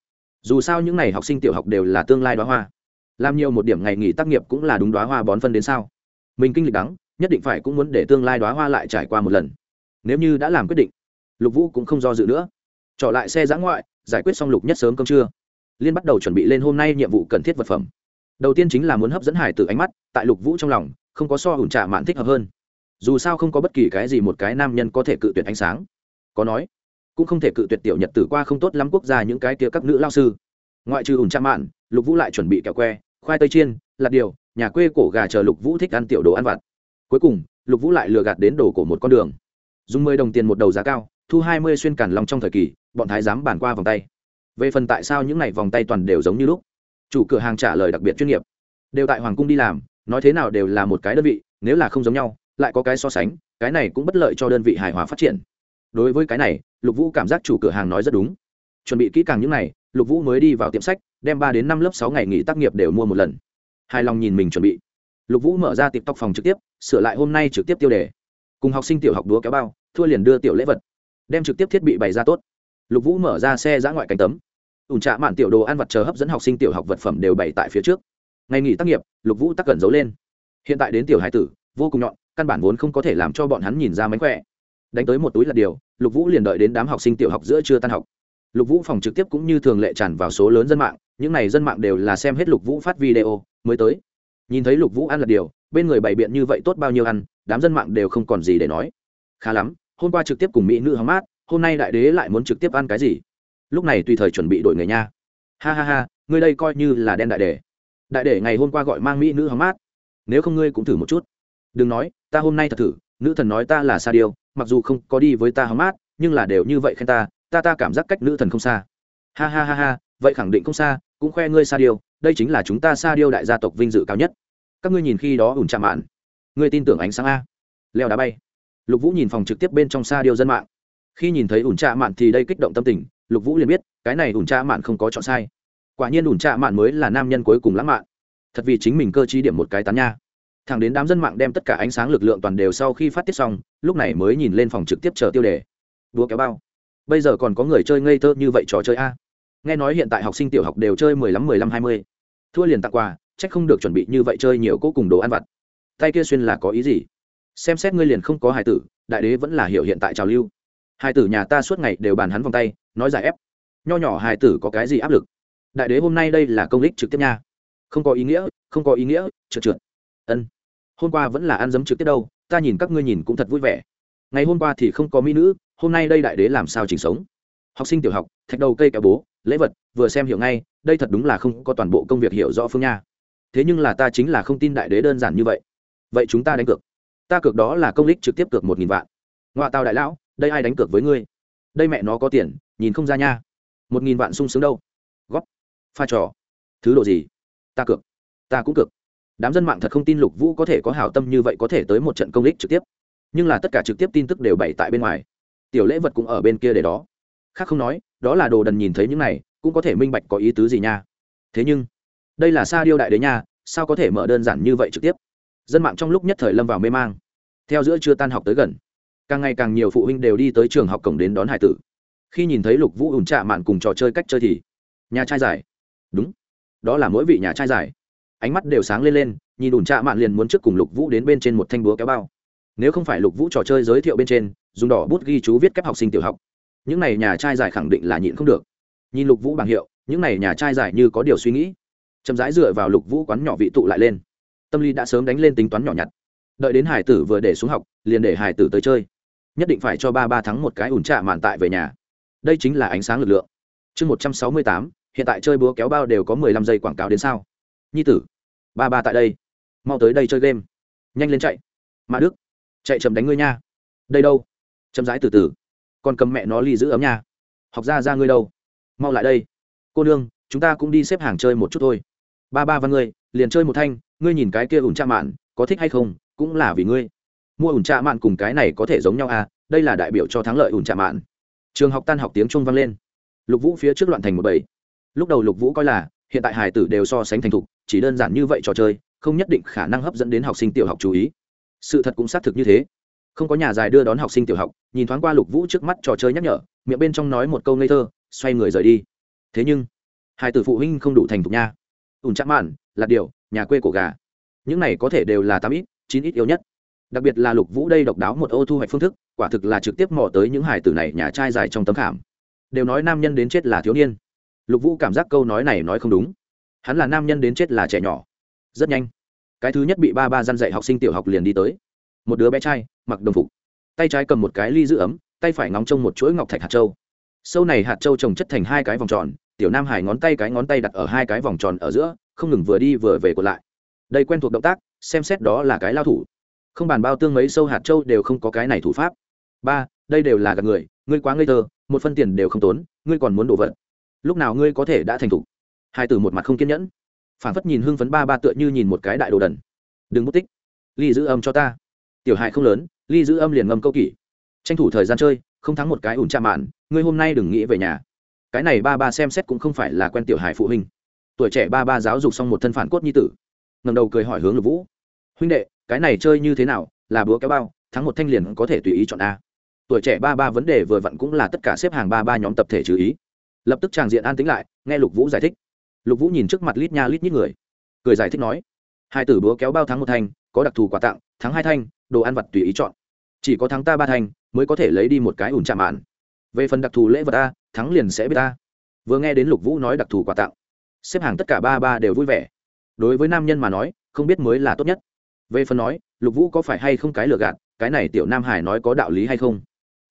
Dù sao những n à y học sinh tiểu học đều là tương lai đoá hoa. Làm nhiều một điểm ngày nghỉ tác nghiệp cũng là đúng đoá hoa bón phân đến sao. Mình kinh lịch đắng, nhất định phải cũng muốn để tương lai đoá hoa lại trải qua một lần. Nếu như đã làm quyết định, lục vũ cũng không do dự nữa. Trở lại xe giã ngoại, giải quyết xong lục nhất sớm cơm trưa. Liên bắt đầu chuẩn bị lên hôm nay nhiệm vụ cần thiết vật phẩm. Đầu tiên chính là muốn hấp dẫn hải từ ánh mắt, tại lục vũ trong lòng không có so ủn trả mạn thích hợp hơn. Dù sao không có bất kỳ cái gì một cái nam nhân có thể cự tuyệt ánh sáng. Có nói, cũng không thể cự tuyệt tiểu nhật tử qua không tốt lắm quốc gia những cái tia các nữ lao sư. Ngoại trừ ủn trả mạn, lục vũ lại chuẩn bị kẹo que, khoai tây chiên, lạt điều, nhà quê cổ gà chờ lục vũ thích ăn tiểu đồ ăn vặt. Cuối cùng, lục vũ lại lừa gạt đến đồ của một con đường. Dùng mười đồng tiền một đầu giá cao, thu hai mươi xuyên cản lòng trong thời kỳ, bọn thái giám bàn qua vòng tay. Về phần tại sao những n à y vòng tay toàn đều giống như lúc? Chủ cửa hàng trả lời đặc biệt chuyên nghiệp. Đều tại hoàng cung đi làm nói thế nào đều là một cái đơn vị, nếu là không giống nhau, lại có cái so sánh, cái này cũng bất lợi cho đơn vị hài hòa phát triển. Đối với cái này, lục vũ cảm giác chủ cửa hàng nói rất đúng. Chuẩn bị kỹ càng những n à y lục vũ mới đi vào tiệm sách, đem ba đến năm lớp sáu ngày nghỉ tác nghiệp đều mua một lần. Hài lòng nhìn mình chuẩn bị. Lục vũ mở ra tiệp tóc phòng trực tiếp, sửa lại hôm nay trực tiếp tiêu đề. Cùng học sinh tiểu học đúa kéo bao, thua liền đưa tiểu lễ vật. Đem trực tiếp thiết bị bày ra tốt. Lục vũ mở ra xe giã ngoại cánh tấm. Ủn trạ mạn tiểu đồ ăn vật chờ hấp dẫn học sinh tiểu học vật phẩm đều bày tại phía trước ngày nghỉ tác nghiệp, lục vũ tắc cẩn giấu lên. Hiện tại đến tiểu hải tử, vô cùng nhọn, căn bản vốn không có thể làm cho bọn hắn nhìn ra mánh khỏe. Đánh tới một túi là điều, lục vũ liền đợi đến đám học sinh tiểu học giữa chưa tan học. Lục vũ phòng trực tiếp cũng như thường lệ tràn vào số lớn dân mạng, những n à y dân mạng đều là xem hết lục vũ phát video, mới tới. Nhìn thấy lục vũ ăn là điều, bên người bày biện như vậy tốt bao nhiêu ăn, đám dân mạng đều không còn gì để nói. Khá lắm, hôm qua trực tiếp cùng mỹ nữ hóng mát, hôm nay đại đế lại muốn trực tiếp ăn cái gì? Lúc này tùy thời chuẩn bị đổi người nha. Ha ha ha ngươi đây coi như là đen đại đề đại để ngày hôm qua gọi mang mỹ nữ hóng mát. Nếu không ngươi cũng thử một chút. Đừng nói, ta hôm nay thật thử, nữ thần nói ta là sa điêu, mặc dù không có đi với ta hóng mát, nhưng là đều như vậy khen ta ta ta cảm giác cách nữ thần không xa. Ha ha ha ha, vậy khẳng định không xa, cũng khoe ngươi sa điêu, đây chính là chúng ta sa điêu đại gia tộc vinh dự cao nhất. Các ngươi nhìn khi đó ủn chạm mạn. Ngươi tin tưởng ánh sáng a. Leo đá bay. Lục vũ nhìn phòng trực tiếp bên trong sa điêu dân mạng. Khi nhìn thấy ủn trạ mạn thì đây kích động tâm tình, lục vũ liền biết, cái này ủn trạ mạn không có chọn sai quả nhiên ủn trạ mạn mới là nam nhân cuối cùng lãng mạn. Thật vì chính mình cơ t điểm một cái tán nha. Thẳng đến đám dân mạng đem tất cả ánh sáng lực lượng toàn đều sau khi phát tiết xong, lúc này mới nhìn lên phòng trực tiếp chờ tiêu đề. Đua kéo bao. Bây giờ còn có người chơi ngây thơ như vậy trò chơi a? Nghe nói hiện tại học sinh tiểu học đều chơi mười lăm mười lăm, hai mươi. Thua liền tặng quà c h ắ c không được chuẩn bị như vậy chơi nhiều cố cùng đồ ăn vặt. Tay kia xuyên là có ý gì? Xem xét ngươi liền không có hài tử, đại đế vẫn là hiểu hiện tại trào lưu. Hài tử nhà ta suốt ngày đều bàn hắn vòng tay, nói giải ép. Nho nhỏ hài tử có cái gì áp lực? Đại đế hôm nay đây là công lích trực tiếp nha. Không có ý nghĩa, không có ý nghĩa, trượt trượt. Ân. Hôm qua vẫn là ăn dấm trực tiếp đâu, ta nhìn các ngươi nhìn cũng thật vui vẻ. Ngày hôm qua thì không có mỹ nữ, hôm nay đây đại đế làm sao chỉnh sống? Học sinh tiểu học, thạch đầu cây kéo bố, lễ vật, vừa xem hiểu ngay, đây thật đúng là không có toàn bộ công việc hiểu rõ phương nha. Thế nhưng là ta chính là không tin đại đế đơn giản như vậy. Vậy chúng ta đánh cược. Ta cược đó là công lích trực tiếp cược một nghìn vạn. Ngoại tàu đại lão, đây ai đánh cược với ngươi? Đây mẹ nó có tiền, nhìn không ra nha. Một nghìn vạn sung sướng đâu. Góp pha trò. Thứ độ gì? Ta cược. Ta cũng cược. Đám dân mạng thật không tin lục vũ có thể có hảo tâm như vậy có thể tới một trận công lích trực tiếp. Nhưng là tất cả trực tiếp tin tức đều bày tại bên ngoài. Tiểu lễ vật cũng ở bên kia để đó. Khác không nói, đó là đồ đần nhìn thấy những này, cũng có thể minh bạch có ý tứ gì nha. Thế nhưng, đây là sa điêu đại đế nha, sao có thể mở đơn giản như vậy trực tiếp? Dân mạng trong lúc nhất thời lâm vào mê mang. Theo giữa chưa tan học tới gần, càng ngày càng nhiều phụ huynh đều đi tới trường học cổng đến đón hải tử. Khi nhìn thấy lục vũ ủn trạ mạn cùng trò chơi cách chơi thì, nhà trai giải đúng. Đó là mỗi vị nhà trai giải. Ánh mắt đều sáng lên lên, nhìn ủn trạ mạn liền muốn trước cùng lục vũ đến bên trên một thanh búa kéo bao. Nếu không phải lục vũ trò chơi giới thiệu bên trên, dùng đỏ bút ghi chú viết kép học sinh tiểu học. Những này nhà trai giải khẳng định là nhịn không được. Nhìn lục vũ bảng hiệu, những này nhà trai giải như có điều suy nghĩ. Chậm rãi dựa vào lục vũ quán nhỏ vị tụ lại lên. Tâm lý đã sớm đánh lên tính toán nhỏ nhặt. Đợi đến hải tử vừa để xuống học, liền để hải tử tới chơi. Nhất định phải cho ba ba thắng một cái ủn trạ mạn tại về nhà. Đây chính là ánh sáng lực lượng. Chương một trăm sáu mươi tám hiện tại chơi búa kéo bao đều có mười lăm giây quảng cáo đến sao? Nhi tử, ba ba tại đây. Mau tới đây chơi game. Nhanh lên chạy. Mã đức, chạy chậm đánh ngươi nha. Đây đâu? Chậm rãi từ từ. Còn cầm mẹ nó ly giữ ấm nha. Học ra ra ngươi đâu? Mau lại đây. Cô nương, chúng ta cũng đi xếp hàng chơi một chút thôi. Ba ba và ngươi, liền chơi một thanh, ngươi nhìn cái kia ủn trạ mạn, có thích hay không? Cũng là vì ngươi. Mua ủn trạ mạn cùng cái này có thể giống nhau à? Đây là đại biểu cho thắng lợi ủn trạ mạn. Trường học tan học tiếng trung vang lên. Lục vũ phía trước loạn thành một bảy lúc đầu lục vũ coi là, hiện tại hải tử đều so sánh thành thục, chỉ đơn giản như vậy trò chơi, không nhất định khả năng hấp dẫn đến học sinh tiểu học chú ý. Sự thật cũng xác thực như thế. Không có nhà dài đưa đón học sinh tiểu học, nhìn thoáng qua lục vũ trước mắt trò chơi nhắc nhở, miệng bên trong nói một câu ngây thơ, xoay người rời đi. Thế nhưng, hai tử phụ huynh không đủ thành thục nha. Ủn chạm mạn là điều nhà quê của gà. Những này có thể đều là tám ít, chín ít yếu nhất. Đặc biệt là lục vũ đây độc đáo một ô thu hoạch phương thức, quả thực là trực tiếp mò tới những hải tử này nhà trai dài trong tấm khảm. Đều nói nam nhân đến chết là thiếu niên lục vũ cảm giác câu nói này nói không đúng. Hắn là nam nhân đến chết là trẻ nhỏ. Rất nhanh, cái thứ nhất bị ba ba dăn dạy học sinh tiểu học liền đi tới. Một đứa bé trai, mặc đồng phục. Tay trái cầm một cái ly giữ ấm, tay phải ngóng trông một chuỗi ngọc thạch hạt châu. Sâu này hạt châu trồng chất thành hai cái vòng tròn, tiểu nam hải ngón tay cái ngón tay đặt ở hai cái vòng tròn ở giữa, không ngừng vừa đi vừa về còn lại. Đây quen thuộc động tác, xem xét đó là cái lao thủ. Không bàn bao tương mấy sâu hạt châu đều không có cái này thủ pháp. Ba, đây đều là gạt người, ngươi quá ngây thơ, một phân tiền đều không tốn, ngươi còn muốn đổ vật lúc nào ngươi có thể đã thành thục? Hai từ một mặt không kiên nhẫn. Phản phất nhìn hưng phấn ba ba tựa như nhìn một cái đại đồ đần. Đừng mất tích. Ly giữ âm cho ta. Tiểu hại không lớn, ly giữ âm liền ngâm câu kỷ. Tranh thủ thời gian chơi, không thắng một cái ủn chạm mạn, ngươi hôm nay đừng nghĩ về nhà. Cái này ba ba xem xét cũng không phải là quen tiểu hài phụ huynh. Tuổi trẻ ba ba giáo dục xong một thân phản cốt nhi tử. Ngầm đầu cười hỏi hướng lục vũ. Huynh đệ, cái này chơi như thế nào? Là búa kéo bao, thắng một thanh liền có thể tùy ý chọn a. Tuổi trẻ ba ba vấn đề vừa vặn cũng là tất cả xếp hàng ba ba nhóm tập thể trừ ý lập tức tràng diện an tính lại, nghe lục vũ giải thích. Lục vũ nhìn trước mặt lít nha lít nhít người, cười giải thích nói, hai tử búa kéo bao thắng một thanh, có đặc thù quà tặng, thắng hai thanh, đồ ăn vật tùy ý chọn. Chỉ có thắng ta ba thanh, mới có thể lấy đi một cái ủn chạm mạn. Về phần đặc thù lễ vật a thắng liền sẽ biết ta. Vừa nghe đến lục vũ nói đặc thù quà tặng, xếp hàng tất cả ba ba đều vui vẻ. Đối với nam nhân mà nói, không biết mới là tốt nhất. Về phần nói, lục vũ có phải hay không cái lừa gạt, cái này tiểu nam hải nói có đạo lý hay không?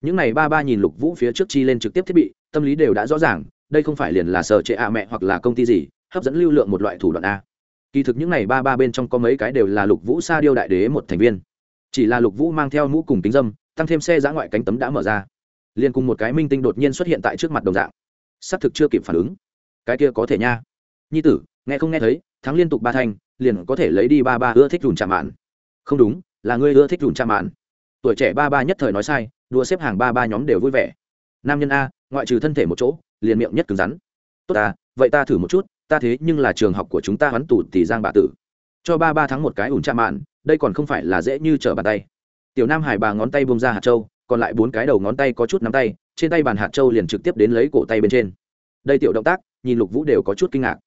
Những này ba ba nhìn lục vũ phía trước chi lên trực tiếp thiết bị tâm lý đều đã rõ ràng, đây không phải liền là sở trệ ạ mẹ hoặc là công ty gì, hấp dẫn lưu lượng một loại thủ đoạn a. Kỳ thực những này ba ba bên trong có mấy cái đều là lục vũ sa điêu đại đế một thành viên. Chỉ là lục vũ mang theo mũ cùng tính dâm, tăng thêm xe giã ngoại cánh tấm đã mở ra. Liền cùng một cái minh tinh đột nhiên xuất hiện tại trước mặt đồng dạng. Xác thực chưa kịp phản ứng. Cái kia có thể nha. Nhi tử, nghe không nghe thấy, thắng liên tục ba thanh, liền có thể lấy đi ba ba ưa thích rùn chạm mạn. Không đúng, là ngươi ưa thích rùn chạm mạn. Tuổi trẻ ba ba nhất thời nói sai, đua xếp hàng ba ba nhóm đều vui vẻ nam nhân a, ngoại trừ thân thể một chỗ, liền miệng nhất cứng rắn. Tốt ta vậy ta thử một chút, ta thế nhưng là trường học của chúng ta hoán tù tỷ giang bạ tử. Cho ba ba tháng một cái ủn chạm mạn, đây còn không phải là dễ như trở bàn tay. Tiểu nam hải bà ngón tay bông ra hạt trâu còn lại bốn cái đầu ngón tay có chút nắm tay, trên tay bàn hạt trâu liền trực tiếp đến lấy cổ tay bên trên. Đây tiểu động tác, nhìn lục vũ đều có chút kinh ngạc.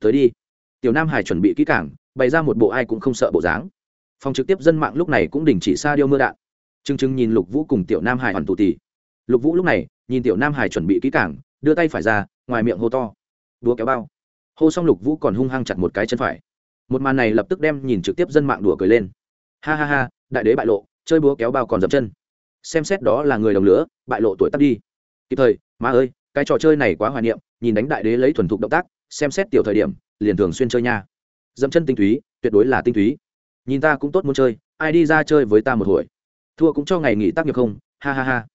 Tới đi. Tiểu nam hải chuẩn bị kỹ cảng bày ra một bộ ai cũng không sợ bộ dáng. Phòng trực tiếp dân mạng lúc này cũng đình chỉ xa điêu mưa đạn. T r ư n g t r ư n g nhìn lục vũ cùng tiểu nam hải hoàn tù tì. Lục vũ lúc này nhìn tiểu nam hải chuẩn bị kỹ cảng đưa tay phải ra, ngoài miệng hô to. Đúa kéo bao. Hô xong lục vũ còn hung hăng chặt một cái chân phải. Một màn này lập tức đem nhìn trực tiếp dân mạng đùa cười lên. Ha ha ha, đại đế bại lộ, chơi búa kéo bao còn dập chân. Xem xét đó là người đồng lửa, bại lộ tuổi tắt đi. Kịp thời, má ơi, cái trò chơi này quá hoài niệm, nhìn đánh đại đế lấy thuần thục động tác, xem xét tiểu thời điểm, liền thường xuyên chơi nha. Dẫm chân tinh túy, tuyệt đối là tinh túy. Nhìn ta cũng tốt muốn chơi, ai đi ra chơi với ta một hồi. Thua cũng cho ngày nghỉ tác nghiệp không? Ha ha ha.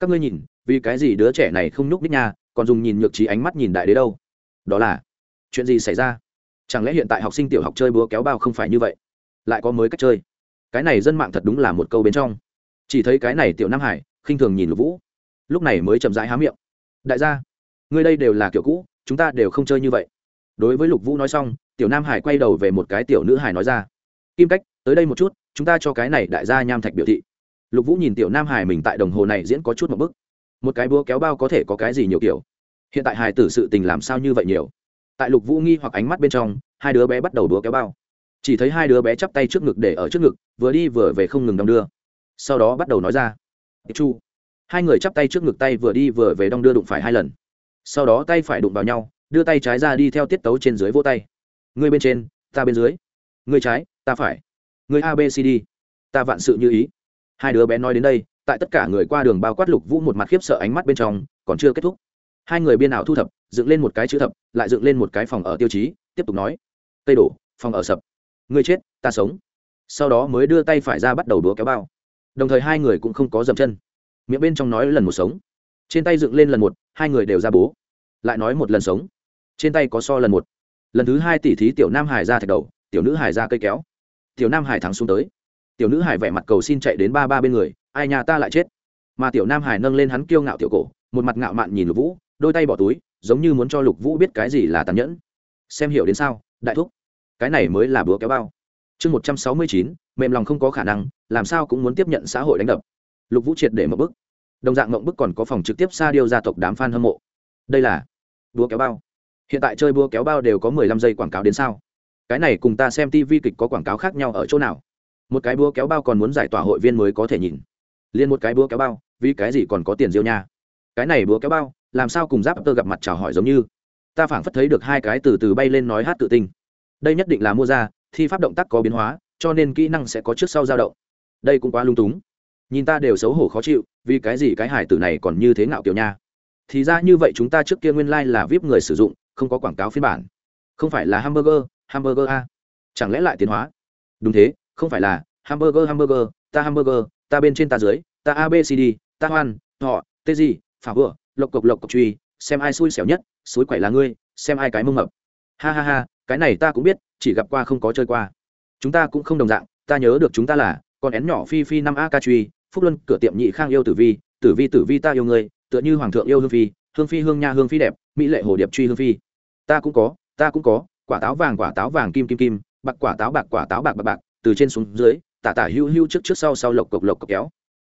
Các ngươi nhìn vì cái gì đứa trẻ này không nhúc nhích nha, còn dùng nhìn nhược trí ánh mắt nhìn đại đế đâu? Đó là, chuyện gì xảy ra? Chẳng lẽ hiện tại học sinh tiểu học chơi búa kéo bao không phải như vậy? Lại có mới cách chơi. Cái này dân mạng thật đúng là một câu bên trong. Chỉ thấy cái này tiểu nam hải, khinh thường nhìn lục vũ. Lúc này mới chậm rãi há miệng. Đại gia, ngươi đây đều là kiểu cũ, chúng ta đều không chơi như vậy. Đối với lục vũ nói xong, tiểu nam hải quay đầu về một cái tiểu nữ hải nói ra. Kim cách, tới đây một chút, chúng ta cho cái này đại gia nham thạch biểu thị. Lục vũ nhìn tiểu nam hải mình tại đồng hồ này diễn có chút một bức một cái búa kéo bao có thể có cái gì nhiều kiểu. Hiện tại hài tử sự tình làm sao như vậy nhiều? Tại lục vũ nghi hoặc ánh mắt bên trong, hai đứa bé bắt đầu búa kéo bao. Chỉ thấy hai đứa bé chắp tay trước ngực để ở trước ngực, vừa đi vừa về không ngừng đong đưa. Sau đó bắt đầu nói ra chu. Hai người chắp tay trước ngực tay vừa đi vừa về đong đưa đụng phải hai lần. Sau đó tay phải đụng vào nhau, đưa tay trái ra đi theo tiết tấu trên dưới vô tay. Người bên trên, ta bên dưới. Người trái, ta phải. Người abcd ta vạn sự như ý. Hai đứa bé nói đến đây tại tất cả người qua đường bao quát lục vũ một mặt khiếp sợ ánh mắt bên trong, còn chưa kết thúc. Hai người biên ảo thu thập, dựng lên một cái chữ thập, lại dựng lên một cái phòng ở tiêu chí, tiếp tục nói. Tây đổ, phòng ở sập. Người chết, ta sống. Sau đó mới đưa tay phải ra bắt đầu đúa kéo bao. Đồng thời hai người cũng không có dậm chân. Miệng bên trong nói lần một sống. Trên tay dựng lên lần một, hai người đều ra bố. Lại nói một lần sống. Trên tay có so lần một. Lần thứ hai tỷ thí tiểu nam hải ra thạch đầu, tiểu nữ hải ra cây kéo. Tiểu nam hải thắng xuống tới. Tiểu nữ hải vẻ mặt cầu xin chạy đến ba ba bên người ai nhà ta lại chết. Mà tiểu nam hải nâng lên hắn kiêu ngạo tiểu cổ, một mặt ngạo mạn nhìn lục vũ, đôi tay bỏ túi, giống như muốn cho lục vũ biết cái gì là tàn nhẫn. Xem hiểu đến sao, đại thúc. Cái này mới là búa kéo bao. Chương một trăm sáu mươi chín, mềm lòng không có khả năng, làm sao cũng muốn tiếp nhận xã hội đánh đập. Lục vũ triệt để mậu bức. Đồng dạng mậu bức còn có phòng trực tiếp xa điêu gia tộc đám f a n hâm mộ. Đây là búa kéo bao. Hiện tại chơi búa kéo bao đều có mười lăm giây quảng cáo đến sao? Cái này cùng ta xem tv kịch có quảng cáo khác nhau ở chỗ nào? Một cái búa kéo bao còn muốn giải tỏa hội viên mới có thể nhìn liền một cái búa kéo bao, vì cái gì còn có tiền diêu nha? Cái này búa kéo bao, làm sao cùng giáp tơ gặp mặt chào hỏi giống như? Ta phảng phất thấy được hai cái từ từ bay lên nói hát tự tinh đây nhất định là mua ra, thi pháp động tác có biến hóa, cho nên kỹ năng sẽ có trước sau dao động. Đây cũng quá lung túng. Nhìn ta đều xấu hổ khó chịu, vì cái gì cái hải tử này còn như thế ngạo kiểu nha? Thì ra như vậy chúng ta trước kia nguyên lai、like、là vip người sử dụng, không có quảng cáo phiên bản. Không phải là hamburger hamburger a? Chẳng lẽ lại tiến hóa? Đúng thế, không phải là hamburger hamburger, ta hamburger ta bên trên ta dưới, ta abcd ta hoan họ tê gì phá vừa lộc cộc lộc cộc truy, xem ai xui xẻo nhất suối quậy là ngươi, xem ai cái mông mập. Ha ha ha, cái này ta cũng biết, chỉ gặp qua không có chơi qua. Chúng ta cũng không đồng dạng, ta nhớ được chúng ta là, con én nhỏ phi phi năm a ca truy, phúc luân, cửa tiệm nhị khang yêu tử vi tử vi tử vi ta yêu ngươi, tựa như hoàng thượng yêu hương phi hương phi hương nha hương phi đẹp, mỹ lệ hồ điệp truy hương phi. Ta cũng có, ta cũng có, quả táo vàng, quả táo vàng kim kim kim, bạc quả táo bạc, quả táo bạc bạc bạc, từ trên xuống dưới tả tả hưu hưu trước trước sau sau lộc cộc lộc cộc kéo.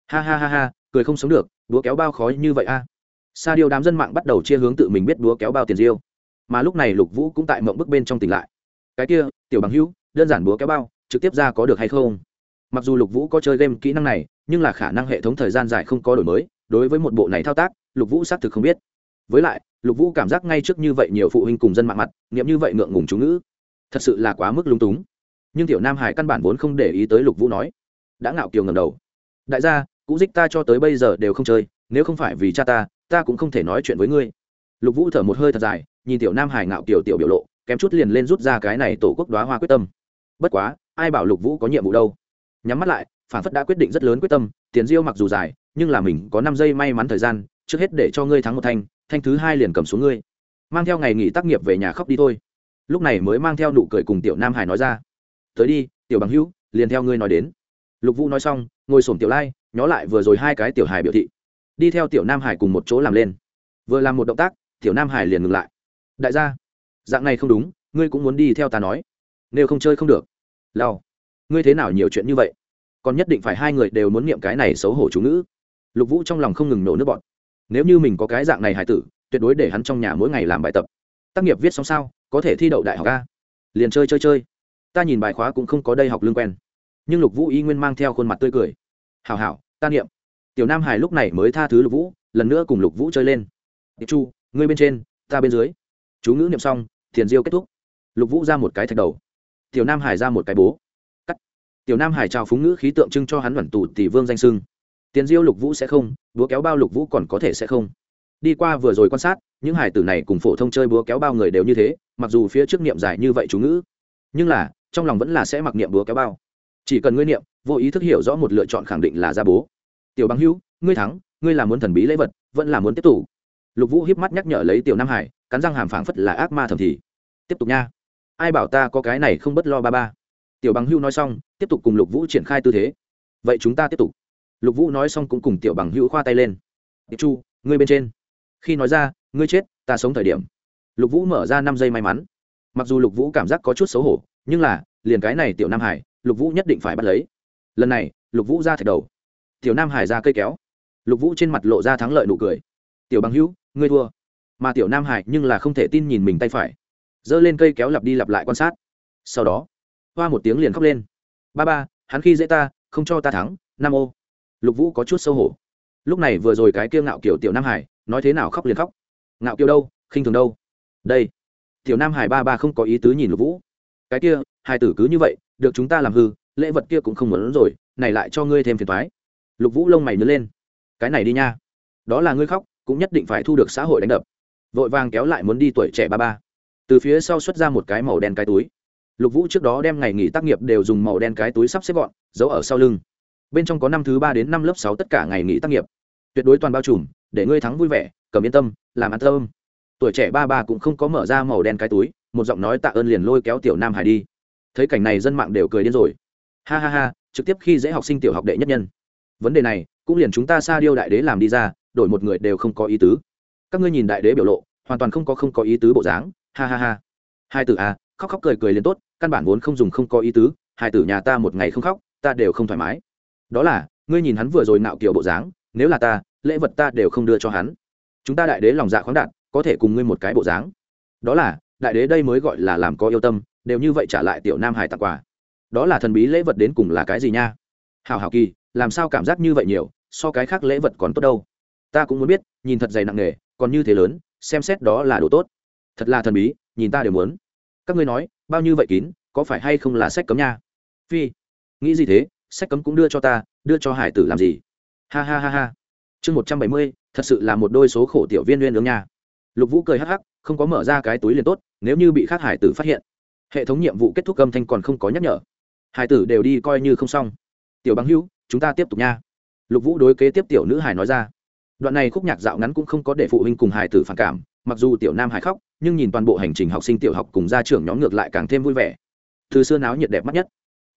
Ha ha ha ha, cười không sống được, búa kéo bao khói như vậy a. À. sa điêu đám dân mạng bắt đầu chia hướng tự mình biết búa kéo bao tiền riêu mà lúc này lục vũ cũng tại mộng bức bên trong tỉnh lại. Cái kia, tiểu bằng hữu, đơn giản búa kéo bao, trực tiếp ra có được hay không? Mặc dù lục vũ có chơi game kỹ năng này, nhưng là khả năng hệ thống thời gian dài không có đổi mới, đối với một bộ này thao tác, lục vũ xác thực không biết. Với lại, lục vũ cảm giác ngay trước như vậy nhiều phụ huynh cùng dân mạng mặt nghiệm như vậy ngượng ngùng chú ngữ. Thật sự là quá mức lung túng nhưng tiểu nam hải căn bản vốn không để ý tới lục vũ nói, đã ngạo kiều ngầm đầu. Đại gia, cũ dích ta cho tới bây giờ đều không chơi, nếu không phải vì cha ta ta cũng không thể nói chuyện với ngươi. Lục vũ thở một hơi thật dài, nhìn tiểu nam hải ngạo kiều tiểu biểu lộ, kém chút liền lên rút ra cái này tổ quốc đoá hoa quyết tâm. Bất quá, ai bảo lục vũ có nhiệm vụ đâu? Nhắm mắt lại, phản phất đã quyết định rất lớn quyết tâm, tiền diêu mặc dù dài, nhưng là mình có năm giây may mắn thời gian, trước hết để cho ngươi thắng một thanh thanh thứ hai liền cầm xuống ngươi. Mang theo ngày nghỉ tác nghiệp về nhà khóc đi thôi. Lúc này mới mang theo nụ cười cùng tiểu nam hải nói ra tới đi, tiểu bằng hữu, liền theo ngươi nói đến. Lục vũ nói xong, ngồi sổm tiểu lai, nhó lại vừa rồi hai cái tiểu hài biểu thị. Đi theo tiểu nam hải cùng một chỗ làm lên. Vừa làm một động tác, tiểu nam hải liền ngừng lại. Đại gia, dạng này không đúng, ngươi cũng muốn đi theo ta nói. Nếu không chơi không được. Lao ngươi thế nào nhiều chuyện như vậy? Còn nhất định phải hai người đều muốn niệm cái này xấu hổ chú ngữ. Lục vũ trong lòng không ngừng nổ nước bọn nếu như mình có cái dạng này hải tử, tuyệt đối để hắn trong nhà mỗi ngày làm bài tập. Tác nghiệp viết xong sao, có thể thi đậu đại học a. Liền chơi chơi chơi ta nhìn bài khóa cũng không có đây học lương quen. Nhưng lục vũ y nguyên mang theo khuôn mặt tươi cười. Hảo hảo, ta niệm. Tiểu nam hải lúc này mới tha thứ lục vũ, lần nữa cùng lục vũ chơi lên. Tiệp chu, ngươi bên trên, ta bên dưới. Chú ngữ niệm xong, thiền diêu kết thúc. Lục vũ ra một cái thạch đầu. Tiểu nam hải ra một cái bố. Cắt. Tiểu nam hải trao phúng ngữ khí tượng trưng cho hắn luẩn tù tỷ vương danh sưng. Tiền diêu lục vũ sẽ không, búa kéo bao lục vũ còn có thể sẽ không. Đi qua vừa rồi quan sát, những hải tử này cùng phổ thông chơi búa kéo bao người đều như thế, mặc dù phía trước niệm dài như vậy chú ngữ. Nhưng là trong lòng vẫn là sẽ mặc niệm búa kéo bao. Chỉ cần ngươi niệm, vô ý thức hiểu rõ một lựa chọn khẳng định là ra bố. Tiểu bằng hữu, ngươi thắng, ngươi là muốn thần bí lễ vật, vẫn là muốn tiếp tục lục vũ hiếp mắt nhắc nhở lấy tiểu nam hải, cắn răng hàm phảng phất là ác ma thầm thì. Tiếp tục nha. Ai bảo ta có cái này không bất lo ba ba? Tiểu bằng hưu nói xong, tiếp tục cùng lục vũ triển khai tư thế. Vậy chúng ta tiếp tục. Lục vũ nói xong cũng cùng tiểu bằng hữu khoa tay lên. Tiệp chu, ngươi bên trên. Khi nói ra, ngươi chết, ta sống thời điểm. Lục vũ mở ra năm giây may mắn. Mặc dù lục vũ cảm giác có chút xấu hổ nhưng là, liền cái này tiểu nam hải, lục vũ nhất định phải bắt lấy. Lần này, lục vũ ra thạch đầu. Tiểu nam hải ra cây kéo. Lục vũ trên mặt lộ ra thắng lợi nụ cười. Tiểu bằng hữu, ngươi thua. Mà tiểu nam hải nhưng là không thể tin nhìn mình tay phải. Giơ lên cây kéo lặp đi lặp lại quan sát. Sau đó, hoa một tiếng liền khóc lên. Ba ba, hắn khi dễ ta, không cho ta thắng, nam ô. Lục vũ có chút xấu hổ. Lúc này vừa rồi cái kia ngạo kiểu tiểu nam hải, nói thế nào khóc liền khóc. Ngạo kiểu đâu, khinh thường đâu. Đây. Tiểu nam hải ba ba không có ý tứ nhìn lục vũ cái kia, hai tử cứ như vậy, được chúng ta làm hư, lễ vật kia cũng không muốn rồi, này lại cho ngươi thêm phiền thoái lục vũ lông mày nhớ lên. Cái này đi nha. Đó là ngươi khóc, cũng nhất định phải thu được xã hội đánh đập. Vội vàng kéo lại muốn đi tuổi trẻ ba ba. Từ phía sau xuất ra một cái màu đen cái túi. Lục vũ trước đó đem ngày nghỉ tác nghiệp đều dùng màu đen cái túi sắp xếp gọn, giấu ở sau lưng. Bên trong có năm thứ ba đến năm lớp sáu tất cả ngày nghỉ tác nghiệp. Tuyệt đối toàn bao trùm, để ngươi thắng vui vẻ, cầm yên tâm, làm ăn tâm tuổi trẻ ba ba cũng không có mở ra màu đen cái túi một giọng nói tạ ơn liền lôi kéo tiểu nam hải đi. Thấy cảnh này dân mạng đều cười điên rồi. Ha ha ha, trực tiếp khi dễ học sinh tiểu học đệ nhất nhân. Vấn đề này, cũng liền chúng ta xa điêu đại đế làm đi ra, đổi một người đều không có ý tứ. Các ngươi nhìn đại đế biểu lộ, hoàn toàn không có không có ý tứ bộ dáng. Ha ha ha. Hai tử à khóc khóc cười cười liền tốt, căn bản vốn không dùng không có ý tứ, hai tử nhà ta một ngày không khóc, ta đều không thoải mái. Đó là, ngươi nhìn hắn vừa rồi nạo kiểu bộ dáng, nếu là ta, lễ vật ta đều không đưa cho hắn. Chúng ta đại đế lòng dạ khoáng đạt, có thể cùng ngươi một cái bộ dáng. Đó là đại đế đây mới gọi là làm có yêu tâm, đều như vậy trả lại tiểu nam hải tặng quà. Đó là thần bí lễ vật đến cùng là cái gì nha? Hào hào kỳ, làm sao cảm giác như vậy nhiều, so cái khác lễ vật còn tốt đâu? Ta cũng muốn biết, nhìn thật dày nặng nề, còn như thế lớn, xem xét đó là đồ tốt. Thật là thần bí, nhìn ta đều muốn. Các ngươi nói, bao nhiêu vậy kín, có phải hay không là sách cấm nha? Phi, nghĩ gì thế, sách cấm cũng đưa cho ta, đưa cho hải tử làm gì? Ha ha ha ha. Chương một trăm bảy mươi, thật sự là một đôi số khổ tiểu viên uyên ương nha. Lục vũ cười hắc hắc không có mở ra cái túi liền tốt, nếu như bị khác hải tử phát hiện, hệ thống nhiệm vụ kết thúc âm thanh còn không có nhắc nhở. Hải tử đều đi coi như không xong. Tiểu bằng hữu, chúng ta tiếp tục nha. Lục vũ đối kế tiếp tiểu nữ hải nói ra. Đoạn này khúc nhạc dạo ngắn cũng không có để phụ huynh cùng hải tử phản cảm, mặc dù tiểu nam hải khóc, nhưng nhìn toàn bộ hành trình học sinh tiểu học cùng gia trưởng nhóm ngược lại càng thêm vui vẻ. Từ xưa náo nhiệt đẹp mắt nhất.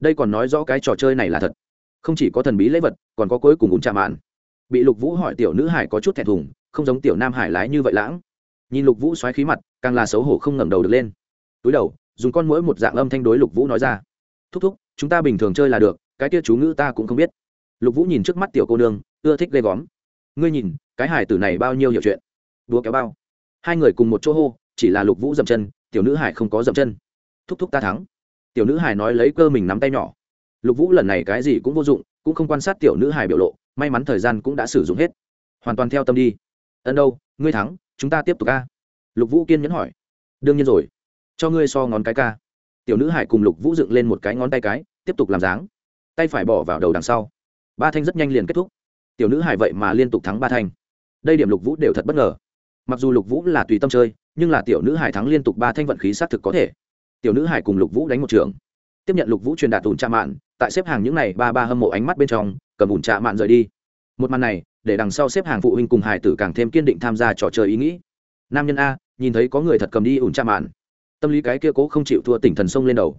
Đây còn nói rõ cái trò chơi này là thật. Không chỉ có thần bí lễ vật, còn có cuối cùng ủng trà mạn. Bị lục vũ hỏi tiểu nữ hải có chút thẹn thùng, không giống tiểu nam hải lái như vậy lãng nhìn lục vũ xoáy khí mặt, càng là xấu hổ không ngẩng đầu được lên. Túi đầu, dùng con mũi một dạng âm thanh đối lục vũ nói ra. Thúc thúc, chúng ta bình thường chơi là được, cái kia chú ngữ ta cũng không biết. Lục vũ nhìn trước mắt tiểu cô nương, ưa thích ghê góm. Ngươi nhìn, cái hải tử này bao nhiêu hiểu chuyện. Đùa kéo bao. Hai người cùng một chỗ hô, chỉ là lục vũ dậm chân, tiểu nữ hải không có dậm chân. Thúc thúc ta thắng. Tiểu nữ hải nói lấy cơ mình nắm tay nhỏ. Lục vũ lần này cái gì cũng vô dụng, cũng không quan sát tiểu nữ hải biểu lộ, may mắn thời gian cũng đã sử dụng hết. Hoàn toàn theo tâm đi. Ân đâu, ngươi thắng chúng ta tiếp tục ca. Lục vũ kiên nhẫn hỏi. Đương nhiên rồi. Cho ngươi so ngón cái ca. Tiểu nữ hải cùng lục vũ dựng lên một cái ngón tay cái, tiếp tục làm dáng. Tay phải bỏ vào đầu đằng sau. Ba thanh rất nhanh liền kết thúc. Tiểu nữ hải vậy mà liên tục thắng ba thanh. Đây điểm lục vũ đều thật bất ngờ. Mặc dù lục vũ là tùy tâm chơi, nhưng là tiểu nữ hải thắng liên tục ba thanh vận khí xác thực có thể. Tiểu nữ hải cùng lục vũ đánh một trường. Tiếp nhận lục vũ truyền đạt ủn trạ mạn, tại xếp hàng những n à y ba ba hâm mộ ánh mắt bên trong, cầm ủn trạ mạn rời đi. Một màn này để đằng sau xếp hàng phụ huynh cùng hải tử càng thêm kiên định tham gia trò chơi ý nghĩ. Nam nhân a, nhìn thấy có người thật cầm đi ủn cha mạn. Tâm lý cái kia cố không chịu thua tỉnh thần sông lên đầu.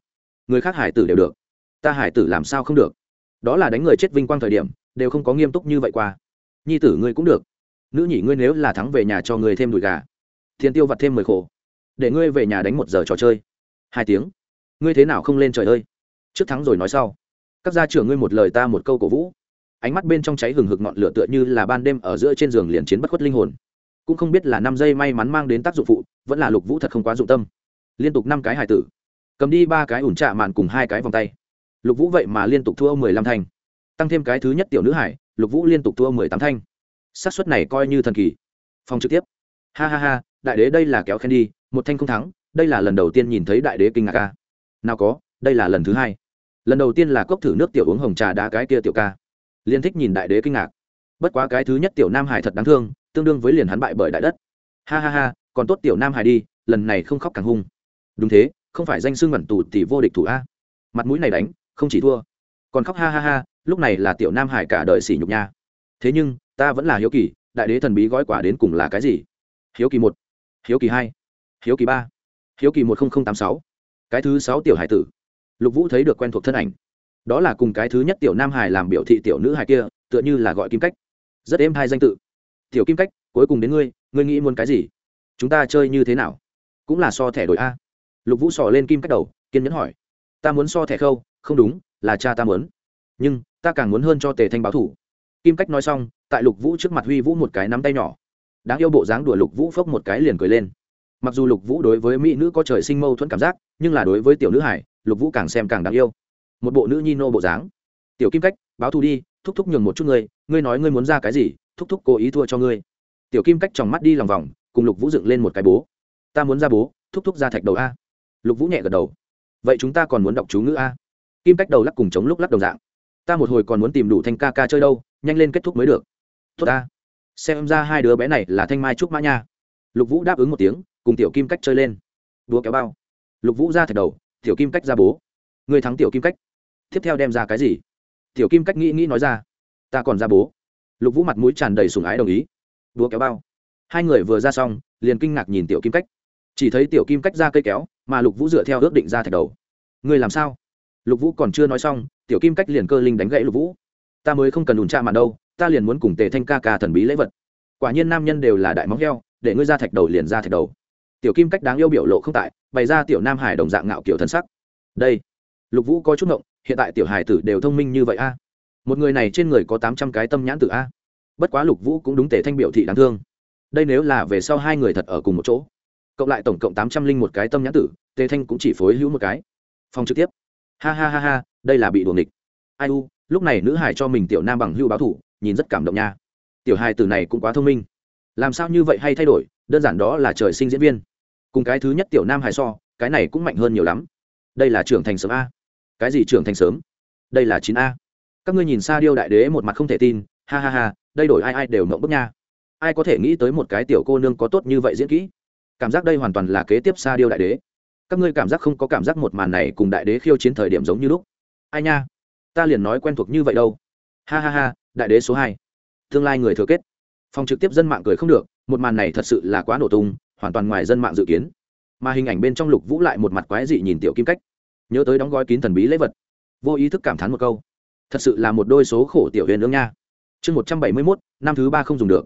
Người khác hải tử đều được. Ta hải tử làm sao không được? Đó là đánh người chết vinh quang thời điểm, đều không có nghiêm túc như vậy qua. Nhi tử ngươi cũng được. Nữ nhị ngươi nếu là thắng về nhà cho người thêm đùi gà. Thiên tiêu vặt thêm mười khổ. Để ngươi về nhà đánh một giờ trò chơi. Hai tiếng. Ngươi thế nào không lên trời ơi? Trước thắng rồi nói sau. Các gia trưởng ngươi một lời ta một câu cổ vũ ánh mắt bên trong cháy hừng hực ngọn lửa tựa như là ban đêm ở giữa trên giường liền chiến bất khuất linh hồn. Cũng không biết là năm giây may mắn mang đến tác dụng phụ, vẫn là lục vũ thật không quá dụng tâm. Liên tục năm cái hải tử, cầm đi ba cái ủn trạ mạn cùng hai cái vòng tay. Lục vũ vậy mà liên tục thua mười lăm thanh. Tăng thêm cái thứ nhất tiểu nữ hải, lục vũ liên tục thua mười tám thanh. Xác suất này coi như thần kỳ. Phòng trực tiếp. Ha ha ha, đại đế đây là kéo khen đi, một thanh không thắng, đây là lần đầu tiên nhìn thấy đại đế kinh ngạc ca. Nào có, đây là lần thứ hai. Lần đầu tiên là cốc thử nước tiểu uống hồng trà đá cái kia tiểu ca liên thích nhìn đại đế kinh ngạc. Bất quá cái thứ nhất tiểu nam hải thật đáng thương, tương đương với liền hắn bại bởi đại đất. Ha ha ha, còn tốt tiểu nam hải đi, lần này không khóc càng hung. Đúng thế, không phải danh xưng ngẩn tù thì vô địch thủ a. Mặt mũi này đánh, không chỉ thua. Còn khóc ha ha ha, lúc này là tiểu nam hải cả đời sỉ nhục nha. Thế nhưng, ta vẫn là hiếu kỳ, đại đế thần bí gói quả đến cùng là cái gì? Hiếu kỳ một, hiếu kỳ hai, hiếu kỳ ba, hiếu kỳ một nghìn tám sáu. Cái thứ sáu tiểu hải tử. Lục vũ thấy được quen thuộc thân ảnh đó là cùng cái thứ nhất tiểu nam hải làm biểu thị tiểu nữ hải kia, tựa như là gọi kim cách. Rất êm hai danh tự. Tiểu kim cách, cuối cùng đến ngươi ngươi nghĩ muốn cái gì? Chúng ta chơi như thế nào? Cũng là so thẻ đổi a. Lục vũ sò lên kim cách đầu, kiên nhẫn hỏi. Ta muốn so thẻ khâu, không đúng, là cha ta muốn. Nhưng, ta càng muốn hơn cho tề thanh báo thủ. Kim cách nói xong, tại lục vũ trước mặt huy vũ một cái nắm tay nhỏ. Đáng yêu bộ dáng đùa lục vũ phốc một cái liền cười lên. Mặc dù lục vũ đối với mỹ nữ có trời sinh mâu thuẫn cảm giác, nhưng là đối với tiểu nữ hải lục vũ càng xem càng đáng yêu một bộ nữ nhi nô bộ dáng. Tiểu kim cách, báo thù đi, thúc thúc nhường một chút ngươi ngươi nói ngươi muốn ra cái gì, thúc thúc cố ý thua cho ngươi. Tiểu kim cách tròng mắt đi lòng vòng, cùng lục vũ dựng lên một cái bố. Ta muốn ra bố, thúc thúc ra thạch đầu a. Lục vũ nhẹ gật đầu. Vậy chúng ta còn muốn đọc chú ngữ a? Kim cách đầu lắc cùng chống lúc lắc đồng dạng. Ta một hồi còn muốn tìm đủ thanh ca ca chơi đâu, nhanh lên kết thúc mới được. Tốt ta xem ra hai đứa bé này là thanh mai trúc mã nha. Lục vũ đáp ứng một tiếng, cùng tiểu kim cách chơi lên. Đua kéo bao. Lục vũ ra thạch đầu, tiểu kim cách ra bố. Người thắng tiểu kim cách tiếp theo đem ra cái gì? Tiểu kim cách nghĩ nghĩ nói ra. Ta còn ra bố. Lục vũ mặt mũi tràn đầy sùng ái đồng ý. Búa kéo bao. Hai người vừa ra xong, liền kinh ngạc nhìn tiểu kim cách. Chỉ thấy tiểu kim cách ra cây kéo, mà lục vũ dựa theo ước định ra thạch đầu. Người làm sao? Lục vũ còn chưa nói xong, tiểu kim cách liền cơ linh đánh gãy lục vũ. Ta mới không cần đùn cha màn đâu, ta liền muốn cùng tề thanh ca ca thần bí lễ vật. Quả nhiên nam nhân đều là đại móng heo, để ngươi ra thạch đầu liền ra thạch đầu. Tiểu kim cách đáng yêu biểu lộ không tại, bày ra tiểu nam hải đồng dạng ngạo kiểu thân sắc. Đây. Lục vũ có chút ngộng hiện tại tiểu hải tử đều thông minh như vậy a. Một người này trên người có tám trăm cái tâm nhãn tử a. Bất quá lục vũ cũng đúng tề thanh biểu thị đáng thương. Đây nếu là về sau hai người thật ở cùng một chỗ, cộng lại tổng cộng tám trăm linh một cái tâm nhãn tử, tề thanh cũng chỉ phối hữu một cái. Phòng trực tiếp. Ha ha ha ha, đây là bị đuồng địch ai u, lúc này nữ hải cho mình tiểu nam bằng hưu báo thủ, nhìn rất cảm động nha. Tiểu hài tử này cũng quá thông minh. Làm sao như vậy hay thay đổi, đơn giản đó là trời sinh diễn viên. Cùng cái thứ nhất tiểu nam hải so, cái này cũng mạnh hơn nhiều lắm. Đây là trưởng thành sớm a cái gì trưởng thành sớm? Đây là chín a. Các ngươi nhìn xa điêu đại đế một mặt không thể tin, ha ha ha, đây đổi ai ai đều mộng bức nha. Ai có thể nghĩ tới một cái tiểu cô nương có tốt như vậy diễn kỹ? Cảm giác đây hoàn toàn là kế tiếp xa điêu đại đế. Các ngươi cảm giác không có cảm giác một màn này cùng đại đế khiêu chiến thời điểm giống như lúc. Ai nha? Ta liền nói quen thuộc như vậy đâu. Ha ha ha, đại đế số hai. Tương lai người thừa kết. Phòng trực tiếp dân mạng cười không được, một màn này thật sự là quá nổ tung, hoàn toàn ngoài dân mạng dự kiến. Mà hình ảnh bên trong lục vũ lại một mặt quái dị nhìn tiểu kim cách nhớ tới đóng gói kín thần bí lễ vật. Vô ý thức cảm thán một câu. Thật sự là một đôi số khổ tiểu huyền ương nha. Chương một trăm bảy mươi mốt, năm thứ ba không dùng được.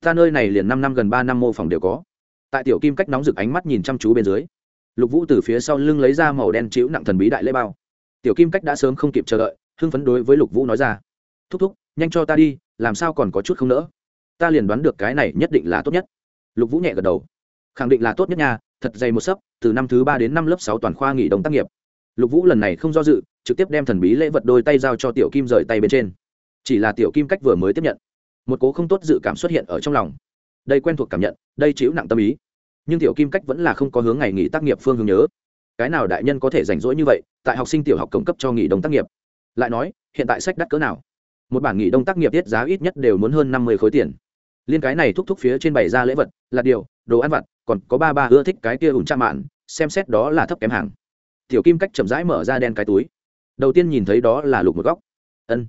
Ta nơi này liền năm năm gần ba năm mô phòng đều có. Tại tiểu kim cách nóng rực ánh mắt nhìn chăm chú bên dưới, lục vũ từ phía sau lưng lấy ra màu đen chịu nặng thần bí đại lễ bao. Tiểu kim cách đã sớm không kịp chờ đợi, hưng phấn đối với lục vũ nói ra. Thúc thúc, nhanh cho ta đi, làm sao còn có chút không nỡ? Ta liền đoán được cái này nhất định là tốt nhất. Lục vũ nhẹ gật đầu. Khẳng định là tốt nhất nha, thật dày một sấp, từ năm thứ ba đến năm lớp sáu toàn khoa nghỉ đồng tác nghiệp lục vũ lần này không do dự, trực tiếp đem thần bí lễ vật đôi tay giao cho tiểu kim rời tay bên trên. Chỉ là tiểu kim cách vừa mới tiếp nhận, một cố không tốt dự cảm xuất hiện ở trong lòng. Đây quen thuộc cảm nhận, đây chịu nặng tâm ý. Nhưng tiểu kim cách vẫn là không có hướng ngày nghỉ tác nghiệp phương hướng nhớ. Cái nào đại nhân có thể rảnh rỗi như vậy, tại học sinh tiểu học cổng cấp cho nghỉ đông tác nghiệp? Lại nói, hiện tại sách đắt cỡ nào? Một bản nghỉ đông tác nghiệp tiết giá ít nhất đều muốn hơn năm mươi khối tiền. Liên cái này thúc thúc phía trên bày ra lễ vật, là điều, đồ ăn vặt, còn có ba ba ưa thích cái kia ủn tra mạn, xem xét đó là thấp kém hàng tiểu kim cách chậm rãi mở ra đen cái túi. Đầu tiên nhìn thấy đó là lục một góc. Ân.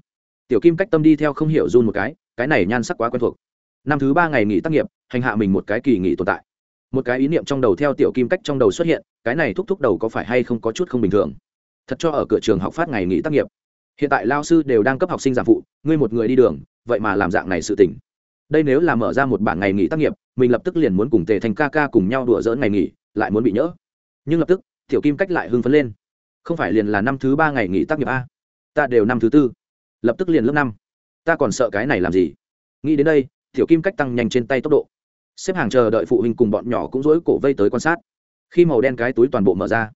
Tiểu kim cách tâm đi theo không hiểu run một cái cái này nhan sắc quá quen thuộc. Năm thứ ba ngày nghỉ tác nghiệp, hành hạ mình một cái kỳ nghỉ tồn tại. Một cái ý niệm trong đầu theo tiểu kim cách trong đầu xuất hiện, cái này thúc thúc đầu có phải hay không có chút không bình thường? Thật cho ở cửa trường học phát ngày nghỉ tác nghiệp. Hiện tại lao sư đều đang cấp học sinh giảm phụ, ngươi một người đi đường, vậy mà làm dạng này sự tỉnh đây nếu là mở ra một bảng ngày nghỉ tác nghiệp, mình lập tức liền muốn cùng tề thành ca ca cùng nhau đùa dỡn ngày nghỉ, lại muốn bị nhỡ. Nhưng lập tức tiểu kim cách lại hưng phấn lên. Không phải liền là năm thứ ba ngày nghỉ tác nghiệp a? Ta đều năm thứ tư. Lập tức liền lớp năm. Ta còn sợ cái này làm gì? Nghĩ đến đây, tiểu kim cách tăng nhanh trên tay tốc độ. Xếp hàng chờ đợi phụ huynh cùng bọn nhỏ cũng dối cổ vây tới quan sát. Khi màu đen cái túi toàn bộ mở ra,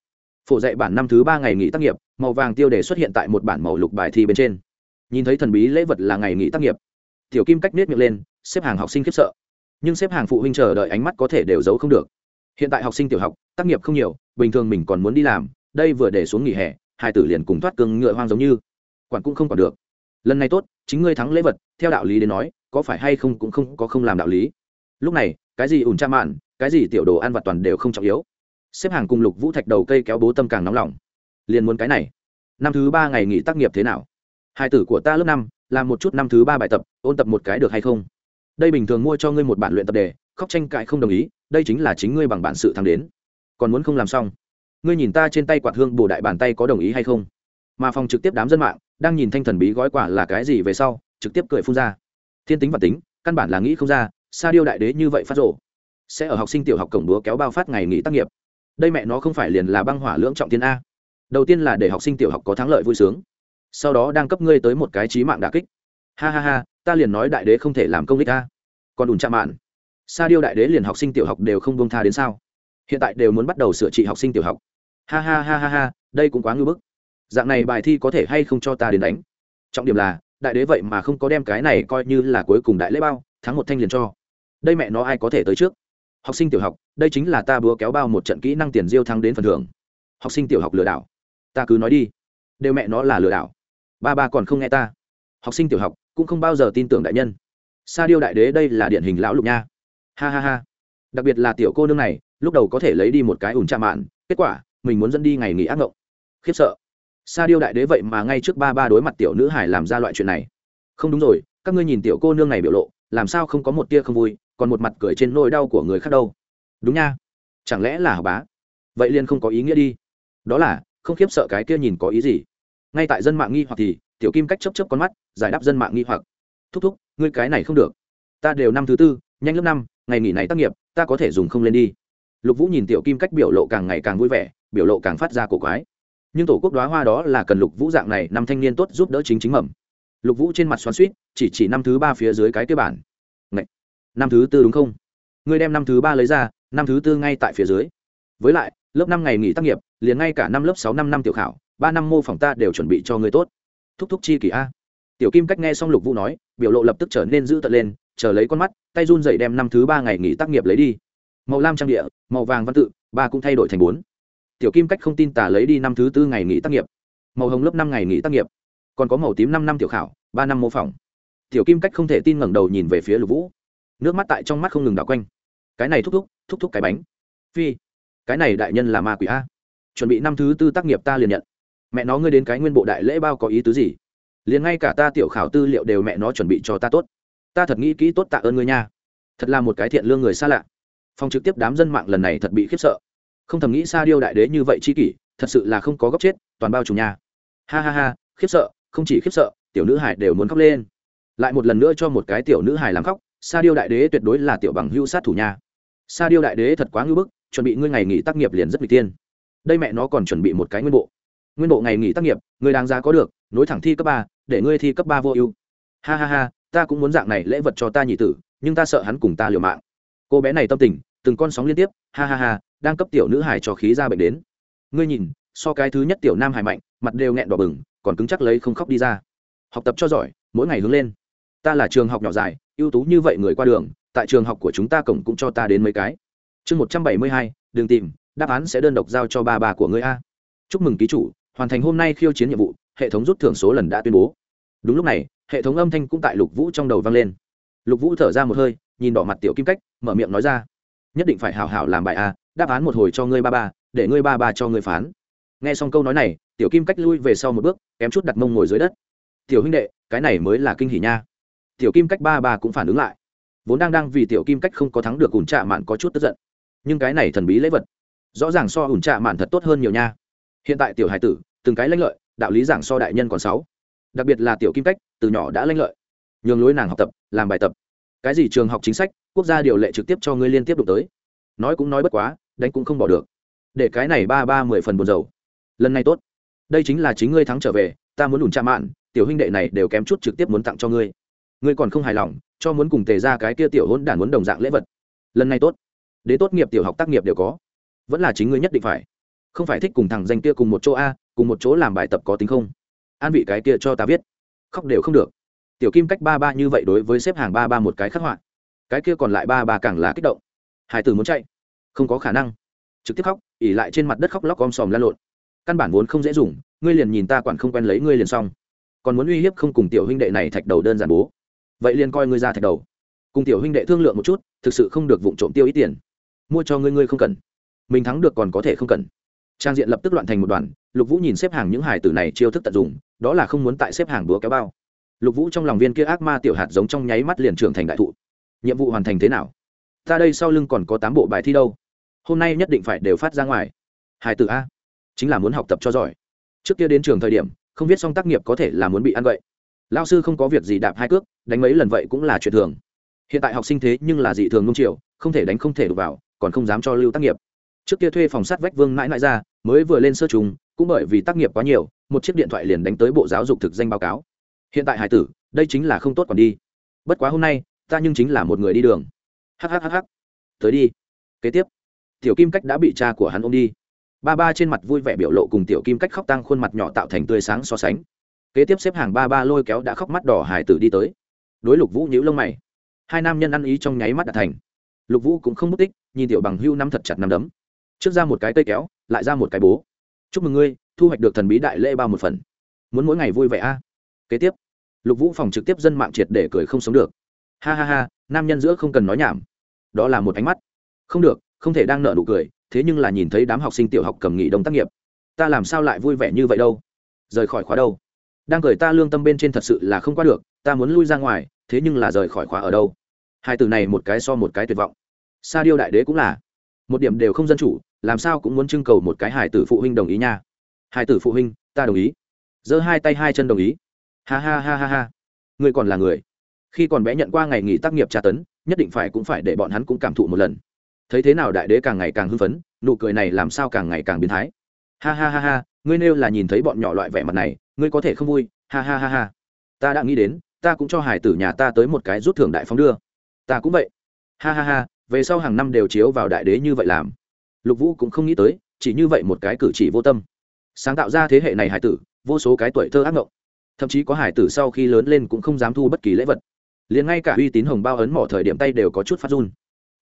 phổ dạy bản năm thứ ba ngày nghỉ tác nghiệp, màu vàng tiêu đề xuất hiện tại một bản màu lục bài thi bên trên. Nhìn thấy thần bí lễ vật là ngày nghỉ tác nghiệp, tiểu kim cách nết miệng lên, xếp hàng học sinh khiếp sợ. Nhưng xếp hàng phụ huynh chờ đợi ánh mắt có thể đều giấu không được hiện tại học sinh tiểu học, tác nghiệp không nhiều, bình thường mình còn muốn đi làm, đây vừa để xuống nghỉ hè, hai tử liền cùng thoát cương ngựa hoang giống như. Quản cũng không còn được. Lần này tốt, chính ngươi thắng lễ vật, theo đạo lý đến nói, có phải hay không cũng không có không làm đạo lý. Lúc này, cái gì ủn cha mạn, cái gì tiểu đồ ăn vặt toàn đều không trọng yếu. Xếp hàng cùng lục vũ thạch đầu cây kéo bố tâm càng nóng lòng. Liền muốn cái này. Năm thứ ba ngày nghỉ tác nghiệp thế nào? Hai tử của ta lớp năm, làm một chút năm thứ ba bài tập, ôn tập một cái được hay không? Đây bình thường mua cho ngươi một bản luyện tập đề khóc tranh cãi không đồng ý, đây chính là chính ngươi bằng bản sự thắng đến. Còn muốn không làm xong? Ngươi nhìn ta trên tay quạt hương bồ đại bàn tay có đồng ý hay không? Mà phòng trực tiếp đám dân mạng, đang nhìn thanh thần bí gói quả là cái gì về sau, trực tiếp cười phun ra. Thiên tính và tính, căn bản là nghĩ không ra, sa điêu đại đế như vậy phát rộ sẽ ở học sinh tiểu học cổng búa kéo bao phát ngày nghỉ tác nghiệp. Đây mẹ nó không phải liền là băng hỏa lưỡng trọng tiên a. Đầu tiên là để học sinh tiểu học có thắng lợi vui sướng. Sau đó đang cấp ngươi tới một cái trí mạng đà kích. Ha ha ha, ta liền nói đại đế không thể làm công đích a. Còn đùn chạm mạn sa điêu đại đế liền học sinh tiểu học đều không bông tha đến sao? Hiện tại đều muốn bắt đầu sửa trị học sinh tiểu học. Ha ha ha ha ha, đây cũng quá ngưỡng bức. Dạng này bài thi có thể hay không cho ta đến đánh? Trọng điểm là, đại đế vậy mà không có đem cái này coi như là cuối cùng đại lễ bao, thắng một thanh liền cho. Đây mẹ nó ai có thể tới trước? Học sinh tiểu học, đây chính là ta búa kéo bao một trận kỹ năng tiền diêu thắng đến phần thưởng. Học sinh tiểu học lừa đảo. Ta cứ nói đi. Đều mẹ nó là lừa đảo. Ba ba còn không nghe ta. Học sinh tiểu học cũng không bao giờ tin tưởng đại nhân. Sa điêu đại đế đây là điển hình lão lục nha ha ha ha. Đặc biệt là tiểu cô nương này, lúc đầu có thể lấy đi một cái ủn chạm mạn, kết quả, mình muốn dẫn đi ngày nghỉ ác ngộng. Khiếp sợ. Sa điêu đại đế vậy mà ngay trước ba ba đối mặt tiểu nữ hải làm ra loại chuyện này. Không đúng rồi, các ngươi nhìn tiểu cô nương này biểu lộ, làm sao không có một tia không vui, còn một mặt cười trên nỗi đau của người khác đâu. Đúng nha. Chẳng lẽ là bá? Vậy liền không có ý nghĩa đi. Đó là, không khiếp sợ cái kia nhìn có ý gì. Ngay tại dân mạng nghi hoặc thì, tiểu kim cách chấp chấp con mắt, giải đáp dân mạng nghi hoặc. Thúc thúc, ngươi cái này không được. Ta đều năm thứ tư nhanh lớp năm, ngày nghỉ này tác nghiệp, ta có thể dùng không lên đi. Lục vũ nhìn tiểu kim cách biểu lộ càng ngày càng vui vẻ, biểu lộ càng phát ra cổ quái. Nhưng tổ quốc đoá hoa đó là cần lục vũ dạng này, năm thanh niên tốt giúp đỡ chính chính mầm. Lục vũ trên mặt xoắn suýt chỉ chỉ năm thứ ba phía dưới cái kế bản. Ngậy! năm thứ tư đúng không? Ngươi đem năm thứ ba lấy ra, năm thứ tư ngay tại phía dưới. Với lại, lớp năm ngày nghỉ tác nghiệp, liền ngay cả năm lớp sáu, năm năm tiểu khảo, ba năm mô phỏng ta đều chuẩn bị cho ngươi tốt. Thúc thúc chi kỳ a. Tiểu kim cách nghe xong lục vũ nói, biểu lộ lập tức trở nên dữ tợn lên chờ lấy con mắt, tay run dậy đem năm thứ ba ngày nghỉ tác nghiệp lấy đi. Màu lam trang địa, màu vàng văn tự, ba cũng thay đổi thành bốn. Tiểu kim cách không tin tả lấy đi năm thứ tư ngày nghỉ tác nghiệp. Màu hồng lớp năm ngày nghỉ tác nghiệp. Còn có màu tím năm năm tiểu khảo, ba năm mô phỏng. Tiểu kim cách không thể tin ngẩng đầu nhìn về phía lục vũ. Nước mắt tại trong mắt không ngừng đảo quanh. Cái này thúc thúc thúc thúc cái bánh. Phi, cái này đại nhân là ma quỷ a. Chuẩn bị năm thứ tư tác nghiệp ta liền nhận. Mẹ nó ngươi đến cái nguyên bộ đại lễ bao có ý tứ gì? Liền ngay cả ta tiểu khảo tư liệu đều mẹ nó chuẩn bị cho ta tốt ta thật nghĩ kỹ tốt tạ ơn ngươi nha. Thật là một cái thiện lương người xa lạ. Phòng trực tiếp đám dân mạng lần này thật bị khiếp sợ. Không thầm nghĩ sa điêu đại đế như vậy chi kỷ, thật sự là không có góc chết, toàn bao trùm nhà ha ha ha, khiếp sợ, không chỉ khiếp sợ, tiểu nữ hải đều muốn khóc lên. Lại một lần nữa cho một cái tiểu nữ hải làm khóc sa điêu đại đế tuyệt đối là tiểu bằng hưu sát thủ nhà sa điêu đại đế thật quá ngưỡng bức, chuẩn bị ngươi ngày nghỉ tác nghiệp liền rất vị tiên. Đây mẹ nó còn chuẩn bị một cái nguyên bộ. Nguyên bộ ngày nghỉ tác nghiệp người đáng giá có được, nối thẳng thi cấp ba, để ngươi thi cấp ba vô ưu. Ha ha ha ta cũng muốn dạng này lễ vật cho ta nhị tử, nhưng ta sợ hắn cùng ta liều mạng. Cô bé này tâm tình, từng con sóng liên tiếp, ha ha ha, đang cấp tiểu nữ hải cho khí ra bệnh đến. Ngươi nhìn, so cái thứ nhất tiểu nam hải mạnh, mặt đều nghẹn đỏ bừng, còn cứng chắc lấy không khóc đi ra. Học tập cho giỏi, mỗi ngày hướng lên. Ta là trường học nhỏ dài, ưu tú như vậy người qua đường, tại trường học của chúng ta cổng cũng cho ta đến mấy cái. Chương một trăm bảy mươi hai đường tìm, đáp án sẽ đơn độc giao cho ba bà của ngươi a. Chúc mừng ký chủ, hoàn thành hôm nay khiêu chiến nhiệm vụ, hệ thống rút thưởng số lần đã tuyên bố. Đúng lúc này hệ thống âm thanh cũng tại lục vũ trong đầu vang lên. Lục vũ thở ra một hơi, nhìn đỏ mặt tiểu kim cách, mở miệng nói ra, nhất định phải hảo hảo làm bài a, đáp án một hồi cho ngươi ba ba, để ngươi ba ba cho ngươi phán. Nghe xong câu nói này, tiểu kim cách lui về sau một bước, kém chút đặt mông ngồi dưới đất. Tiểu huynh đệ, cái này mới là kinh hỉ nha. Tiểu kim cách ba ba cũng phản ứng lại. Vốn đang đang vì tiểu kim cách không có thắng được ủn trạ mạn có chút tức giận. Nhưng cái này thần bí lễ vật, rõ ràng so ủn trạ mạn thật tốt hơn nhiều nha. Hiện tại tiểu hải tử, từng cái lãnh lợi, đạo lý giảng so đại nhân còn sáu. Đặc biệt là tiểu kim cách từ nhỏ đã lãnh lợi. Nhường lối nàng học tập, làm bài tập. Cái gì trường học chính sách, quốc gia điều lệ trực tiếp cho ngươi liên tiếp đụng tới. Nói cũng nói bất quá, đánh cũng không bỏ được. Để cái này ba ba mười phần buồn dầu lần này tốt. Đây chính là chính ngươi thắng trở về, ta muốn lùn cha mạn, tiểu huynh đệ này đều kém chút trực tiếp muốn tặng cho ngươi. Ngươi còn không hài lòng, cho muốn cùng tề ra cái kia tiểu hôn đản muốn đồng dạng lễ vật. Lần này tốt. Đến tốt nghiệp tiểu học tác nghiệp đều có. Vẫn là chính ngươi nhất định phải. Không phải thích cùng thằng danh kia cùng một chỗ a, cùng một chỗ làm bài tập có tính không? An vị cái kia cho ta viết khóc đều không được. Tiểu kim cách ba ba như vậy đối với xếp hàng ba ba một cái khắc họa, cái kia còn lại ba ba càng là kích động. Hải tử muốn chạy, không có khả năng. Trực tiếp khóc, ỉ lại trên mặt đất khóc lóc om sòm lan lộn. Căn bản vốn không dễ dùng, ngươi liền nhìn ta quản không quen lấy ngươi liền xong. Còn muốn uy hiếp không cùng tiểu huynh đệ này thạch đầu đơn giản bố. Vậy liền coi ngươi ra thạch đầu. Cùng tiểu huynh đệ thương lượng một chút, thực sự không được vụ trộm tiêu ít tiền. Mua cho ngươi ngươi không cần. Mình thắng được còn có thể không cần trang diện lập tức loạn thành một đoàn, lục vũ nhìn xếp hàng những hải tử này chiêu thức tận dụng, đó là không muốn tại xếp hàng búa kéo bao. Lục vũ trong lòng viên kia ác ma tiểu hạt giống trong nháy mắt liền trưởng thành đại thụ. Nhiệm vụ hoàn thành thế nào? Ta đây sau lưng còn có tám bộ bài thi đâu. Hôm nay nhất định phải đều phát ra ngoài. Hải tử a, chính là muốn học tập cho giỏi. Trước kia đến trường thời điểm, không viết xong tác nghiệp có thể là muốn bị ăn vậy. Lao sư không có việc gì đạp hai cước, đánh mấy lần vậy cũng là chuyện thường. Hiện tại học sinh thế nhưng là dị thường nung chiều, không thể đánh không thể đụng vào, còn không dám cho lưu tác nghiệp trước kia thuê phòng sát vách vương mãi mãi ra, mới vừa lên sơ trùng, cũng bởi vì tác nghiệp quá nhiều, một chiếc điện thoại liền đánh tới bộ giáo dục thực danh báo cáo. Hiện tại hải tử, đây chính là không tốt còn đi. Bất quá hôm nay, ta nhưng chính là một người đi đường. Hhhh tới đi. Kế tiếp. Tiểu kim cách đã bị cha của hắn ôm đi. Ba ba trên mặt vui vẻ biểu lộ cùng tiểu kim cách khóc tăng khuôn mặt nhỏ tạo thành tươi sáng so sánh. Kế tiếp xếp hàng ba ba lôi kéo đã khóc mắt đỏ hải tử đi tới. Đối lục vũ nhíu lông mày. Hai nam nhân ăn ý trong nháy mắt đã thành. Lục vũ cũng không mất tích, nhìn tiểu bằng hưu nắm thật chặt nắm đấm trước ra một cái cây kéo, lại ra một cái bố. Chúc mừng ngươi, thu hoạch được thần bí đại lễ bao một phần. Muốn mỗi ngày vui vẻ a? Kế tiếp, lục vũ phòng trực tiếp dân mạng triệt để cười không sống được. Ha ha ha, nam nhân giữa không cần nói nhảm. Đó là một ánh mắt. Không được, không thể đang nợ nụ cười, thế nhưng là nhìn thấy đám học sinh tiểu học cầm nghị đồng tác nghiệp. Ta làm sao lại vui vẻ như vậy đâu? Rời khỏi khóa đâu? Đang cười ta lương tâm bên trên thật sự là không qua được, ta muốn lui ra ngoài, thế nhưng là rời khỏi khóa ở đâu? Hai từ này một cái so một cái tuyệt vọng. Sa điêu đại đế cũng là một điểm đều không dân chủ, làm sao cũng muốn trưng cầu một cái hải tử phụ huynh đồng ý nha. Hải tử phụ huynh, ta đồng ý. Giơ hai tay hai chân đồng ý. Ha ha ha ha ha. Người còn là người. Khi còn bé nhận qua ngày nghỉ tác nghiệp tra tấn, nhất định phải cũng phải để bọn hắn cũng cảm thụ một lần. Thấy thế nào đại đế càng ngày càng hưng phấn, nụ cười này làm sao càng ngày càng biến thái. Ha ha ha ha, ngươi nêu là nhìn thấy bọn nhỏ loại vẻ mặt này, ngươi có thể không vui. Ha ha ha ha. Ta đã nghĩ đến, ta cũng cho hải tử nhà ta tới một cái rút thưởng đại phóng đưa. Ta cũng vậy. Ha ha ha về sau hàng năm đều chiếu vào đại đế như vậy làm. Lục vũ cũng không nghĩ tới, chỉ như vậy một cái cử chỉ vô tâm. Sáng tạo ra thế hệ này hải tử, vô số cái tuổi thơ ác mộng thậm chí có hải tử sau khi lớn lên cũng không dám thu bất kỳ lễ vật. Liền ngay cả uy tín hồng bao ấn mỏ thời điểm tay đều có chút phát run.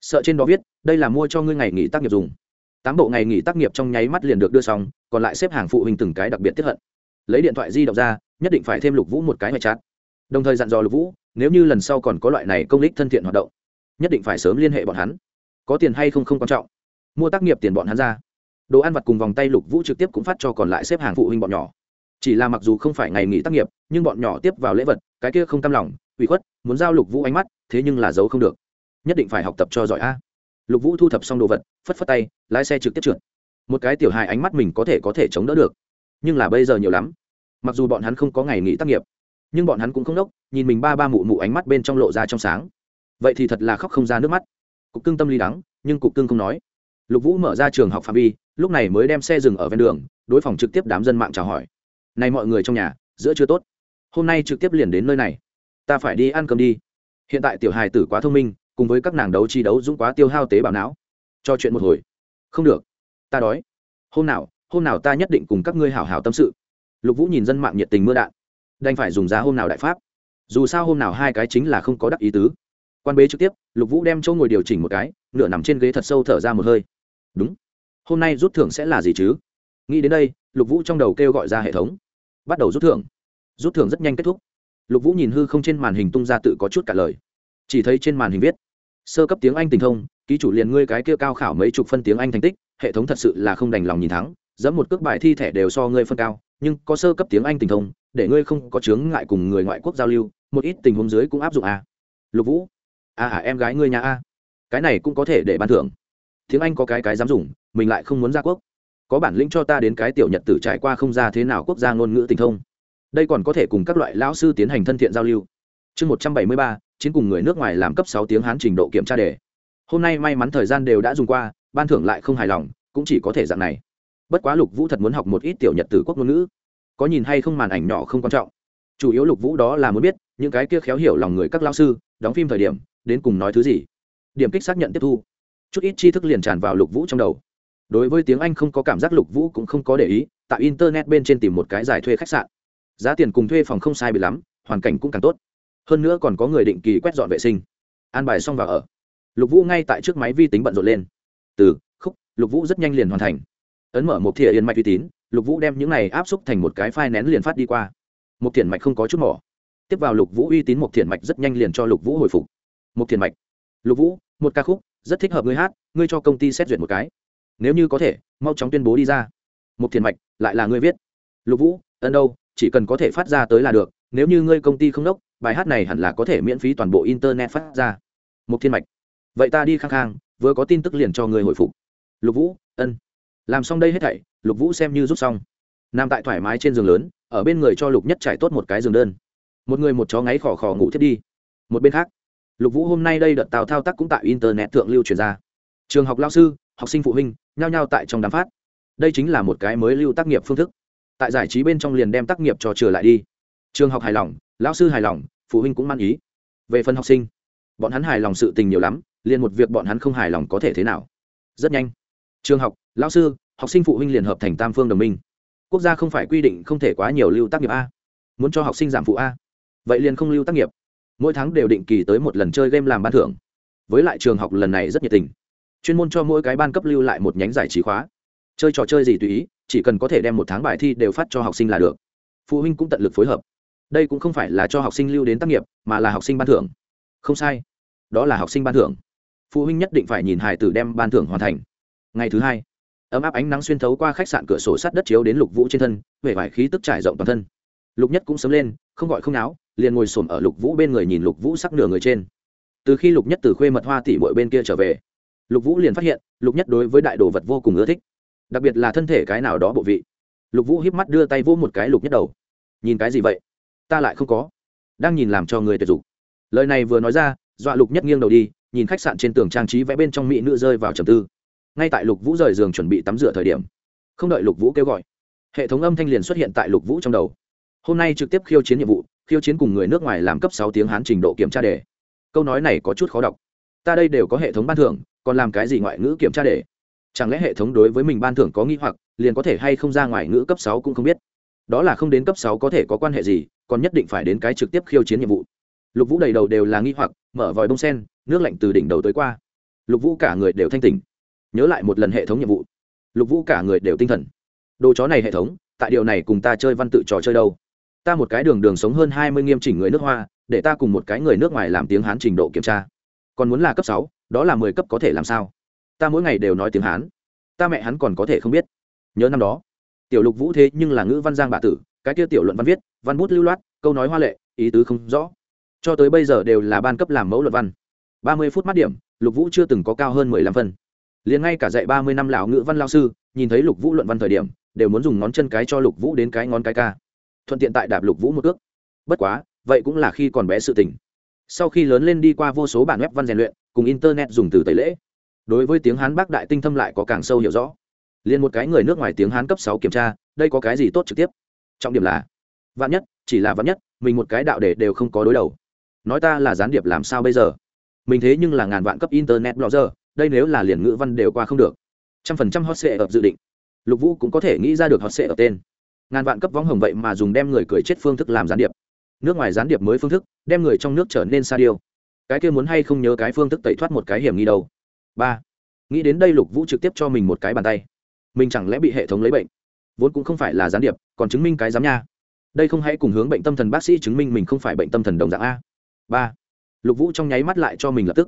Sợ trên đó viết, đây là mua cho ngươi ngày nghỉ tác nghiệp dùng. Tám bộ ngày nghỉ tác nghiệp trong nháy mắt liền được đưa xong, còn lại xếp hàng phụ huynh từng cái đặc biệt tiếp hận. Lấy điện thoại di động ra, nhất định phải thêm lục vũ một cái ngoại chát. Đồng thời dặn dò lục vũ, nếu như lần sau còn có loại này công lích thân thiện hoạt động nhất định phải sớm liên hệ bọn hắn. Có tiền hay không không quan trọng. Mua tác nghiệp tiền bọn hắn ra. Đồ ăn vặt cùng vòng tay lục vũ trực tiếp cũng phát cho còn lại xếp hàng phụ huynh bọn nhỏ. Chỉ là mặc dù không phải ngày nghỉ tác nghiệp, nhưng bọn nhỏ tiếp vào lễ vật, cái kia không cam lòng, ủy khuất, muốn giao lục vũ ánh mắt, thế nhưng là giấu không được. Nhất định phải học tập cho giỏi a. Lục vũ thu thập xong đồ vật, phất phất tay, lái xe trực tiếp trượt. Một cái tiểu hài ánh mắt mình có thể có thể chống đỡ được. Nhưng là bây giờ nhiều lắm. Mặc dù bọn hắn không có ngày nghỉ tác nghiệp, nhưng bọn hắn cũng không đốc, nhìn mình ba ba mụ mụ ánh mắt bên trong lộ ra trong sáng vậy thì thật là khóc không ra nước mắt. Cục cưng tâm lý đắng, nhưng cục cưng không nói. Lục vũ mở ra trường học phạm vi, lúc này mới đem xe dừng ở ven đường, đối phòng trực tiếp đám dân mạng chào hỏi. Này mọi người trong nhà, giữa chưa tốt. Hôm nay trực tiếp liền đến nơi này. Ta phải đi ăn cơm đi. Hiện tại tiểu hài tử quá thông minh, cùng với các nàng đấu chi đấu dũng quá tiêu hao tế bào não. Cho chuyện một hồi. Không được. Ta đói. Hôm nào hôm nào ta nhất định cùng các ngươi hảo hảo tâm sự. Lục vũ nhìn dân mạng nhiệt tình mưa đạn. Đành phải dùng giá hôm nào đại pháp. Dù sao hôm nào hai cái chính là không có đắc ý tứ quan bế trực tiếp, lục vũ đem chỗ ngồi điều chỉnh một cái, nửa nằm trên ghế thật sâu thở ra một hơi. Đúng. Hôm nay rút thưởng sẽ là gì chứ? Nghĩ đến đây, lục vũ trong đầu kêu gọi ra hệ thống. Bắt đầu rút thưởng. Rút thưởng rất nhanh kết thúc. Lục vũ nhìn hư không trên màn hình tung ra tự có chút cả lời. Chỉ thấy trên màn hình viết, sơ cấp tiếng anh tình thông, ký chủ liền ngươi cái kia cao khảo mấy chục phân tiếng anh thành tích, hệ thống thật sự là không đành lòng nhìn thắng, dẫm một cước bài thi thẻ đều so ngươi phân cao, nhưng có sơ cấp tiếng anh tình thông, để ngươi không có chướng ngại cùng người ngoại quốc giao lưu, một ít tình huống dưới cũng áp dụng à. lục vũ à à em gái ngươi nhà a. Cái này cũng có thể để ban thưởng. Tiếng anh có cái cái dám dùng, mình lại không muốn ra quốc. Có bản lĩnh cho ta đến cái tiểu nhật tử trải qua không ra thế nào quốc gia ngôn ngữ tình thông. Đây còn có thể cùng các loại lão sư tiến hành thân thiện giao lưu. Chương một trăm bảy mươi ba, chiến cùng người nước ngoài làm cấp sáu tiếng hán trình độ kiểm tra đề. Hôm nay may mắn thời gian đều đã dùng qua, ban thưởng lại không hài lòng, cũng chỉ có thể dạng này. Bất quá lục vũ thật muốn học một ít tiểu nhật tử quốc ngôn ngữ. Có nhìn hay không màn ảnh nhỏ không quan trọng. Chủ yếu lục vũ đó là muốn biết, những cái kia khéo hiểu lòng người các lao sư, đóng phim thời điểm đến cùng nói thứ gì? Điểm kích xác nhận tiếp thu. Chút ít tri thức liền tràn vào lục vũ trong đầu. Đối với tiếng anh không có cảm giác lục vũ cũng không có để ý, tại internet bên trên tìm một cái giải thuê khách sạn. Giá tiền cùng thuê phòng không sai bị lắm, hoàn cảnh cũng càng tốt. Hơn nữa còn có người định kỳ quét dọn vệ sinh. An bài xong vào ở. Lục vũ ngay tại trước máy vi tính bận rộn lên. Từ, khúc, lục vũ rất nhanh liền hoàn thành. Ấn mở một thìa yên mạch uy tín, lục vũ đem những này áp xúc thành một cái file nén liền phát đi qua. Một thiện mạch không có chút mỏ. Tiếp vào lục vũ uy tín một thiện mạch rất nhanh liền cho lục vũ hồi phục một thiền mạch. Lục vũ, một ca khúc, rất thích hợp ngươi hát, ngươi cho công ty xét duyệt một cái. Nếu như có thể, mau chóng tuyên bố đi ra. Một thiền mạch, lại là ngươi viết. Lục vũ, ân đâu, chỉ cần có thể phát ra tới là được, nếu như ngươi công ty không đốc, bài hát này hẳn là có thể miễn phí toàn bộ internet phát ra. Một thiên mạch. Vậy ta đi khang khang, vừa có tin tức liền cho ngươi hồi phục. Lục vũ, ân. Làm xong đây hết thảy, lục vũ xem như rút xong. Nằm tại thoải mái trên giường lớn, ở bên người cho lục nhất trải tốt một cái giường đơn. Một người một chó ngáy khò khò ngủ thiết đi. Một bên khác lục vũ hôm nay đây đợt tào thao tác cũng tại internet thượng lưu truyền ra. Trường học lao sư, học sinh phụ huynh, nhao nhao tại trong đám phát. Đây chính là một cái mới lưu tác nghiệp phương thức. Tại giải trí bên trong liền đem tác nghiệp cho trở lại đi. Trường học hài lòng lao sư hài lòng, phụ huynh cũng mang ý. Về phần học sinh, bọn hắn hài lòng sự tình nhiều lắm, liền một việc bọn hắn không hài lòng có thể thế nào? Rất nhanh. Trường học lao sư, học sinh phụ huynh liền hợp thành tam phương đồng minh. Quốc gia không phải quy định không thể quá nhiều lưu tác nghiệp a. Muốn cho học sinh giảm phụ a. Vậy liền không lưu tác nghiệp mỗi tháng đều định kỳ tới một lần chơi game làm ban thưởng. Với lại trường học lần này rất nhiệt tình. Chuyên môn cho mỗi cái ban cấp lưu lại một nhánh giải trí khóa. Chơi trò chơi gì tùy ý, chỉ cần có thể đem một tháng bài thi đều phát cho học sinh là được. Phụ huynh cũng tận lực phối hợp. Đây cũng không phải là cho học sinh lưu đến tác nghiệp, mà là học sinh ban thưởng. Không sai. Đó là học sinh ban thưởng. Phụ huynh nhất định phải nhìn hài tử đem ban thưởng hoàn thành. Ngày thứ hai, ấm áp ánh nắng xuyên thấu qua khách sạn cửa sổ sắt đất chiếu đến lục vũ trên thân huệ vải khí tức trải rộng toàn thân lục nhất cũng sớm lên, không gọi không náo, liền ngồi xổm ở lục vũ bên người nhìn lục vũ sắc nửa người trên. Từ khi lục nhất từ khuê mật hoa tỉ mỗi bên kia trở về, lục vũ liền phát hiện, lục nhất đối với đại đồ vật vô cùng ưa thích, đặc biệt là thân thể cái nào đó bộ vị. Lục vũ híp mắt đưa tay vỗ một cái lục nhất đầu. Nhìn cái gì vậy? Ta lại không có. Đang nhìn làm cho người tuyệt dục. Lời này vừa nói ra, dọa lục nhất nghiêng đầu đi, nhìn khách sạn trên tường trang trí vẽ bên trong mỹ nữ rơi vào trầm tư. Ngay tại lục vũ rời giường chuẩn bị tắm rửa thời điểm, không đợi lục vũ kêu gọi, hệ thống âm thanh liền xuất hiện tại lục vũ trong đầu hôm nay trực tiếp khiêu chiến nhiệm vụ, khiêu chiến cùng người nước ngoài làm cấp sáu tiếng hán trình độ kiểm tra đề. Câu nói này có chút khó đọc. Ta đây đều có hệ thống ban thưởng, còn làm cái gì ngoại ngữ kiểm tra đề? Chẳng lẽ hệ thống đối với mình ban thưởng có nghi hoặc, liền có thể hay không ra ngoài ngữ cấp sáu cũng không biết. Đó là không đến cấp sáu có thể có quan hệ gì, còn nhất định phải đến cái trực tiếp khiêu chiến nhiệm vụ. Lục vũ đầy đầu đều là nghi hoặc, mở vòi bông sen, nước lạnh từ đỉnh đầu tới qua. Lục vũ cả người đều thanh tỉnh. Nhớ lại một lần hệ thống nhiệm vụ. Lục vũ cả người đều tinh thần. Đồ chó này hệ thống, tại điều này cùng ta chơi văn tự trò chơi đâu? Ta một cái đường đường sống hơn hai mươi nghiêm chỉnh người nước hoa, để ta cùng một cái người nước ngoài làm tiếng hán trình độ kiểm tra. Còn muốn là cấp sáu, đó là mười cấp có thể làm sao? Ta mỗi ngày đều nói tiếng hán. Ta mẹ hắn còn có thể không biết. Nhớ năm đó, tiểu lục vũ thế nhưng là ngữ văn giang bạ tử, cái kia tiểu luận văn viết, văn bút lưu loát, câu nói hoa lệ, ý tứ không rõ. Cho tới bây giờ đều là ban cấp làm mẫu luận văn. Ba mươi phút mắt điểm, lục vũ chưa từng có cao hơn mười lăm phân. Liền ngay cả dạy ba mươi năm lão ngữ văn lao sư, nhìn thấy lục vũ luận văn thời điểm, đều muốn dùng ngón chân cái cho lục vũ đến cái ngón cái ca thuận tiện tại đạp lục vũ một ước bất quá, vậy cũng là khi còn bé sự tình. Sau khi lớn lên đi qua vô số bản web văn rèn luyện, cùng internet dùng từ tẩy lễ, đối với tiếng hán bác đại tinh thâm lại có càng sâu hiểu rõ. Liền một cái người nước ngoài tiếng hán cấp sáu kiểm tra, đây có cái gì tốt trực tiếp? Trọng điểm là, vạn nhất, chỉ là vạn nhất, mình một cái đạo để đều không có đối đầu. Nói ta là gián điệp làm sao bây giờ? Mình thế nhưng là ngàn vạn cấp internet blogger, đây nếu là liền ngữ văn đều qua không được. Trăm phần trăm hot sệ ập dự định. Lục vũ cũng có thể nghĩ ra được hot sệ ập tên ngàn vạn cấp võng hồng vậy mà dùng đem người cười chết phương thức làm gián điệp. Nước ngoài gián điệp mới phương thức, đem người trong nước trở nên xa điêu. Cái kia muốn hay không nhớ cái phương thức tẩy thoát một cái hiểm nghi đâu. Ba, nghĩ đến đây lục vũ trực tiếp cho mình một cái bàn tay. Mình chẳng lẽ bị hệ thống lấy bệnh? Vốn cũng không phải là gián điệp, còn chứng minh cái giám nha. Đây không hãy cùng hướng bệnh tâm thần bác sĩ chứng minh mình không phải bệnh tâm thần đồng dạng a. Ba, lục vũ trong nháy mắt lại cho mình lập tức.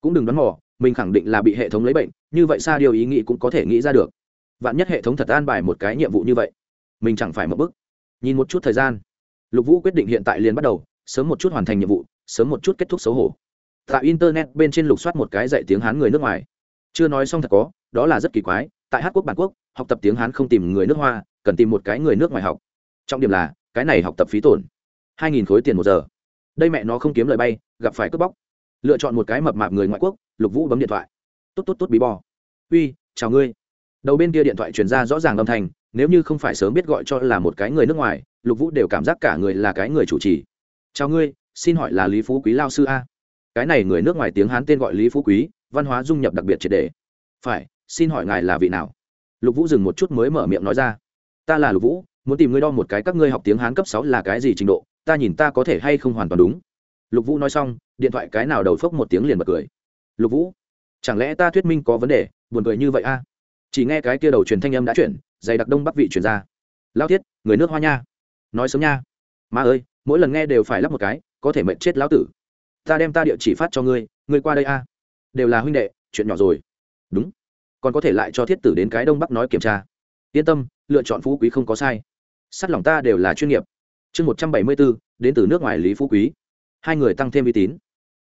Cũng đừng đoán mò, mình khẳng định là bị hệ thống lấy bệnh, như vậy xa điều ý nghĩ cũng có thể nghĩ ra được. Vạn nhất hệ thống thật an bài một cái nhiệm vụ như vậy mình chẳng phải một bức. Nhìn một chút thời gian. Lục vũ quyết định hiện tại liền bắt đầu, sớm một chút hoàn thành nhiệm vụ, sớm một chút kết thúc xấu hổ. Tại internet bên trên lục soát một cái dạy tiếng hán người nước ngoài. Chưa nói xong thật có, đó là rất kỳ quái, tại hát quốc bản quốc, học tập tiếng hán không tìm người nước hoa, cần tìm một cái người nước ngoài học. Trọng điểm là, cái này học tập phí tổn. Hai nghìn khối tiền một giờ. Đây mẹ nó không kiếm lời bay, gặp phải cướp bóc. Lựa chọn một cái mập mạp người ngoại quốc, lục vũ bấm điện thoại. Tốt tốt tốt, bí bò. Uy, chào ngươi. Đầu bên kia điện thoại truyền ra rõ ràng âm thanh nếu như không phải sớm biết gọi cho là một cái người nước ngoài, lục vũ đều cảm giác cả người là cái người chủ trì. Chào ngươi, xin hỏi là lý phú quý lao sư a? Cái này người nước ngoài tiếng hán tên gọi lý phú quý, văn hóa dung nhập đặc biệt triệt đề phải, xin hỏi ngài là vị nào? Lục vũ dừng một chút mới mở miệng nói ra. Ta là lục vũ, muốn tìm ngươi đo một cái các ngươi học tiếng hán cấp sáu là cái gì trình độ, ta nhìn ta có thể hay không hoàn toàn đúng. Lục vũ nói xong, điện thoại cái nào đầu phốc một tiếng liền bật cười. Lục vũ, chẳng lẽ ta thuyết minh có vấn đề, buồn cười như vậy a? Chỉ nghe cái kia đầu truyền thanh âm đã chuyển, dày đặc đông bắc vị chuyển ra. Lao thiết, người nước hoa nha. Nói sớm nha. Ma ơi, mỗi lần nghe đều phải lắp một cái, có thể mệnh chết lão tử. Ta đem ta địa chỉ phát cho ngươi ngươi qua đây a. Đều là huynh đệ, chuyện nhỏ rồi. Đúng. Còn có thể lại cho thiết tử đến cái đông bắc nói kiểm tra. Yên tâm, lựa chọn phú quý không có sai. Sắt lòng ta đều là chuyên nghiệp. Chương một trăm bảy mươi bốn đến từ nước ngoài lý phú quý. Hai người tăng thêm uy tín.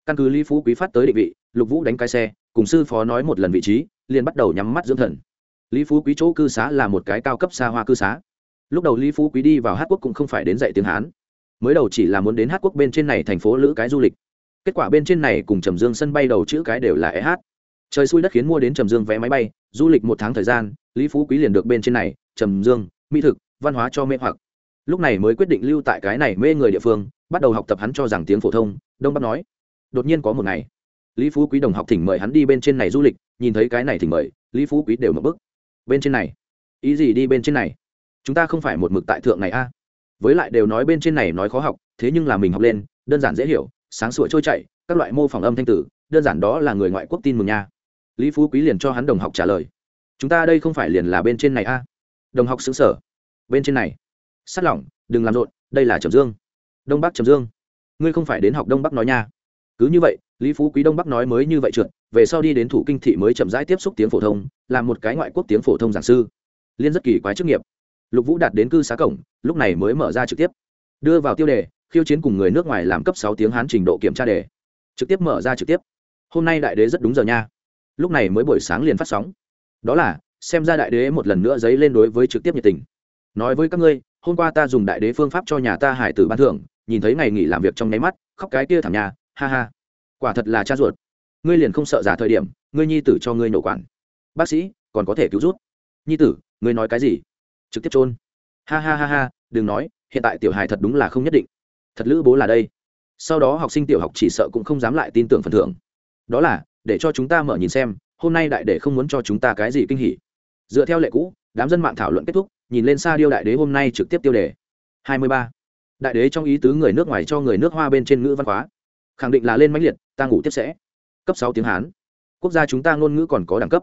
Căn cứ lý phú quý phát tới định vị, lục vũ đánh cái xe, cùng sư phó nói một lần vị trí, liền bắt đầu nhắm mắt dưỡng thần lý phú quý chỗ cư xá là một cái cao cấp xa hoa cư xá. Lúc đầu lý phú quý đi vào hát quốc cũng không phải đến dạy tiếng hán. Mới đầu chỉ là muốn đến hát quốc bên trên này thành phố lữ cái du lịch. Kết quả bên trên này cùng trầm dương sân bay đầu chữ cái đều là e hát trời xui đất khiến mua đến trầm dương vé máy bay, du lịch một tháng thời gian, lý phú quý liền được bên trên này, trầm dương, mỹ thực, văn hóa cho mê hoặc. Lúc này mới quyết định lưu tại cái này mê người địa phương, bắt đầu học tập hắn cho rằng tiếng phổ thông, đông bắc nói. Đột nhiên có một ngày, lý phú quý đồng học thỉnh mời hắn đi bên trên này du lịch, nhìn thấy cái này thỉnh mời, lý phú quý đều mở bức bên trên này. Ý gì đi bên trên này? Chúng ta không phải một mực tại thượng này a. Với lại đều nói bên trên này nói khó học, thế nhưng là mình học lên, đơn giản dễ hiểu, sáng sủa trôi chảy, các loại mô phỏng âm thanh tử, đơn giản đó là người ngoại quốc tin mừng nha. Lý phú quý liền cho hắn đồng học trả lời. Chúng ta đây không phải liền là bên trên này a. Đồng học xứng sở. Bên trên này. Sắt lỏng, đừng làm rộn, đây là trầm dương. Đông bắc trầm dương. Ngươi không phải đến học đông bắc nói nha. Cứ như vậy, lý phú quý đông bắc nói mới như vậy trượt về sau đi đến thủ kinh thị mới chậm rãi tiếp xúc tiếng phổ thông, làm một cái ngoại quốc tiếng phổ thông giảng sư. Liên rất kỳ quái chức nghiệp. Lục vũ đạt đến cư xá cổng, lúc này mới mở ra trực tiếp. Đưa vào tiêu đề, khiêu chiến cùng người nước ngoài làm cấp sáu tiếng hán trình độ kiểm tra đề. Trực tiếp mở ra trực tiếp. Hôm nay đại đế rất đúng giờ nha. Lúc này mới buổi sáng liền phát sóng. Đó là, xem ra đại đế một lần nữa giấy lên đối với trực tiếp nhiệt tình. Nói với các ngươi, hôm qua ta dùng đại đế phương pháp cho nhà ta hải tử ban thưởng, nhìn thấy ngày nghỉ làm việc trong nháy mắt, khóc cái kia thảm nhà ha ha. Quả thật là cha ruột ngươi liền không sợ giả thời điểm, ngươi nhi tử cho ngươi nổ quản. Bác sĩ, còn có thể cứu rút nhi tử, ngươi nói cái gì? Trực tiếp trôn ha ha ha ha, đừng nói, hiện tại tiểu hài thật đúng là không nhất định. Thật lữ bố là đây. Sau đó học sinh tiểu học chỉ sợ cũng không dám lại tin tưởng phần thưởng. Đó là, để cho chúng ta mở nhìn xem, hôm nay đại đệ không muốn cho chúng ta cái gì kinh hỉ. Dựa theo lệ cũ, đám dân mạng thảo luận kết thúc, nhìn lên xa điêu đại đế hôm nay trực tiếp tiêu đề. Hai mươi ba. Đại đế trong ý tứ người nước ngoài cho người nước hoa bên trên ngữ văn hóa. Khẳng định là lên mãnh liệt, ta ngủ tiếp sẽ cấp sáu tiếng hán. Quốc gia chúng ta ngôn ngữ còn có đẳng cấp.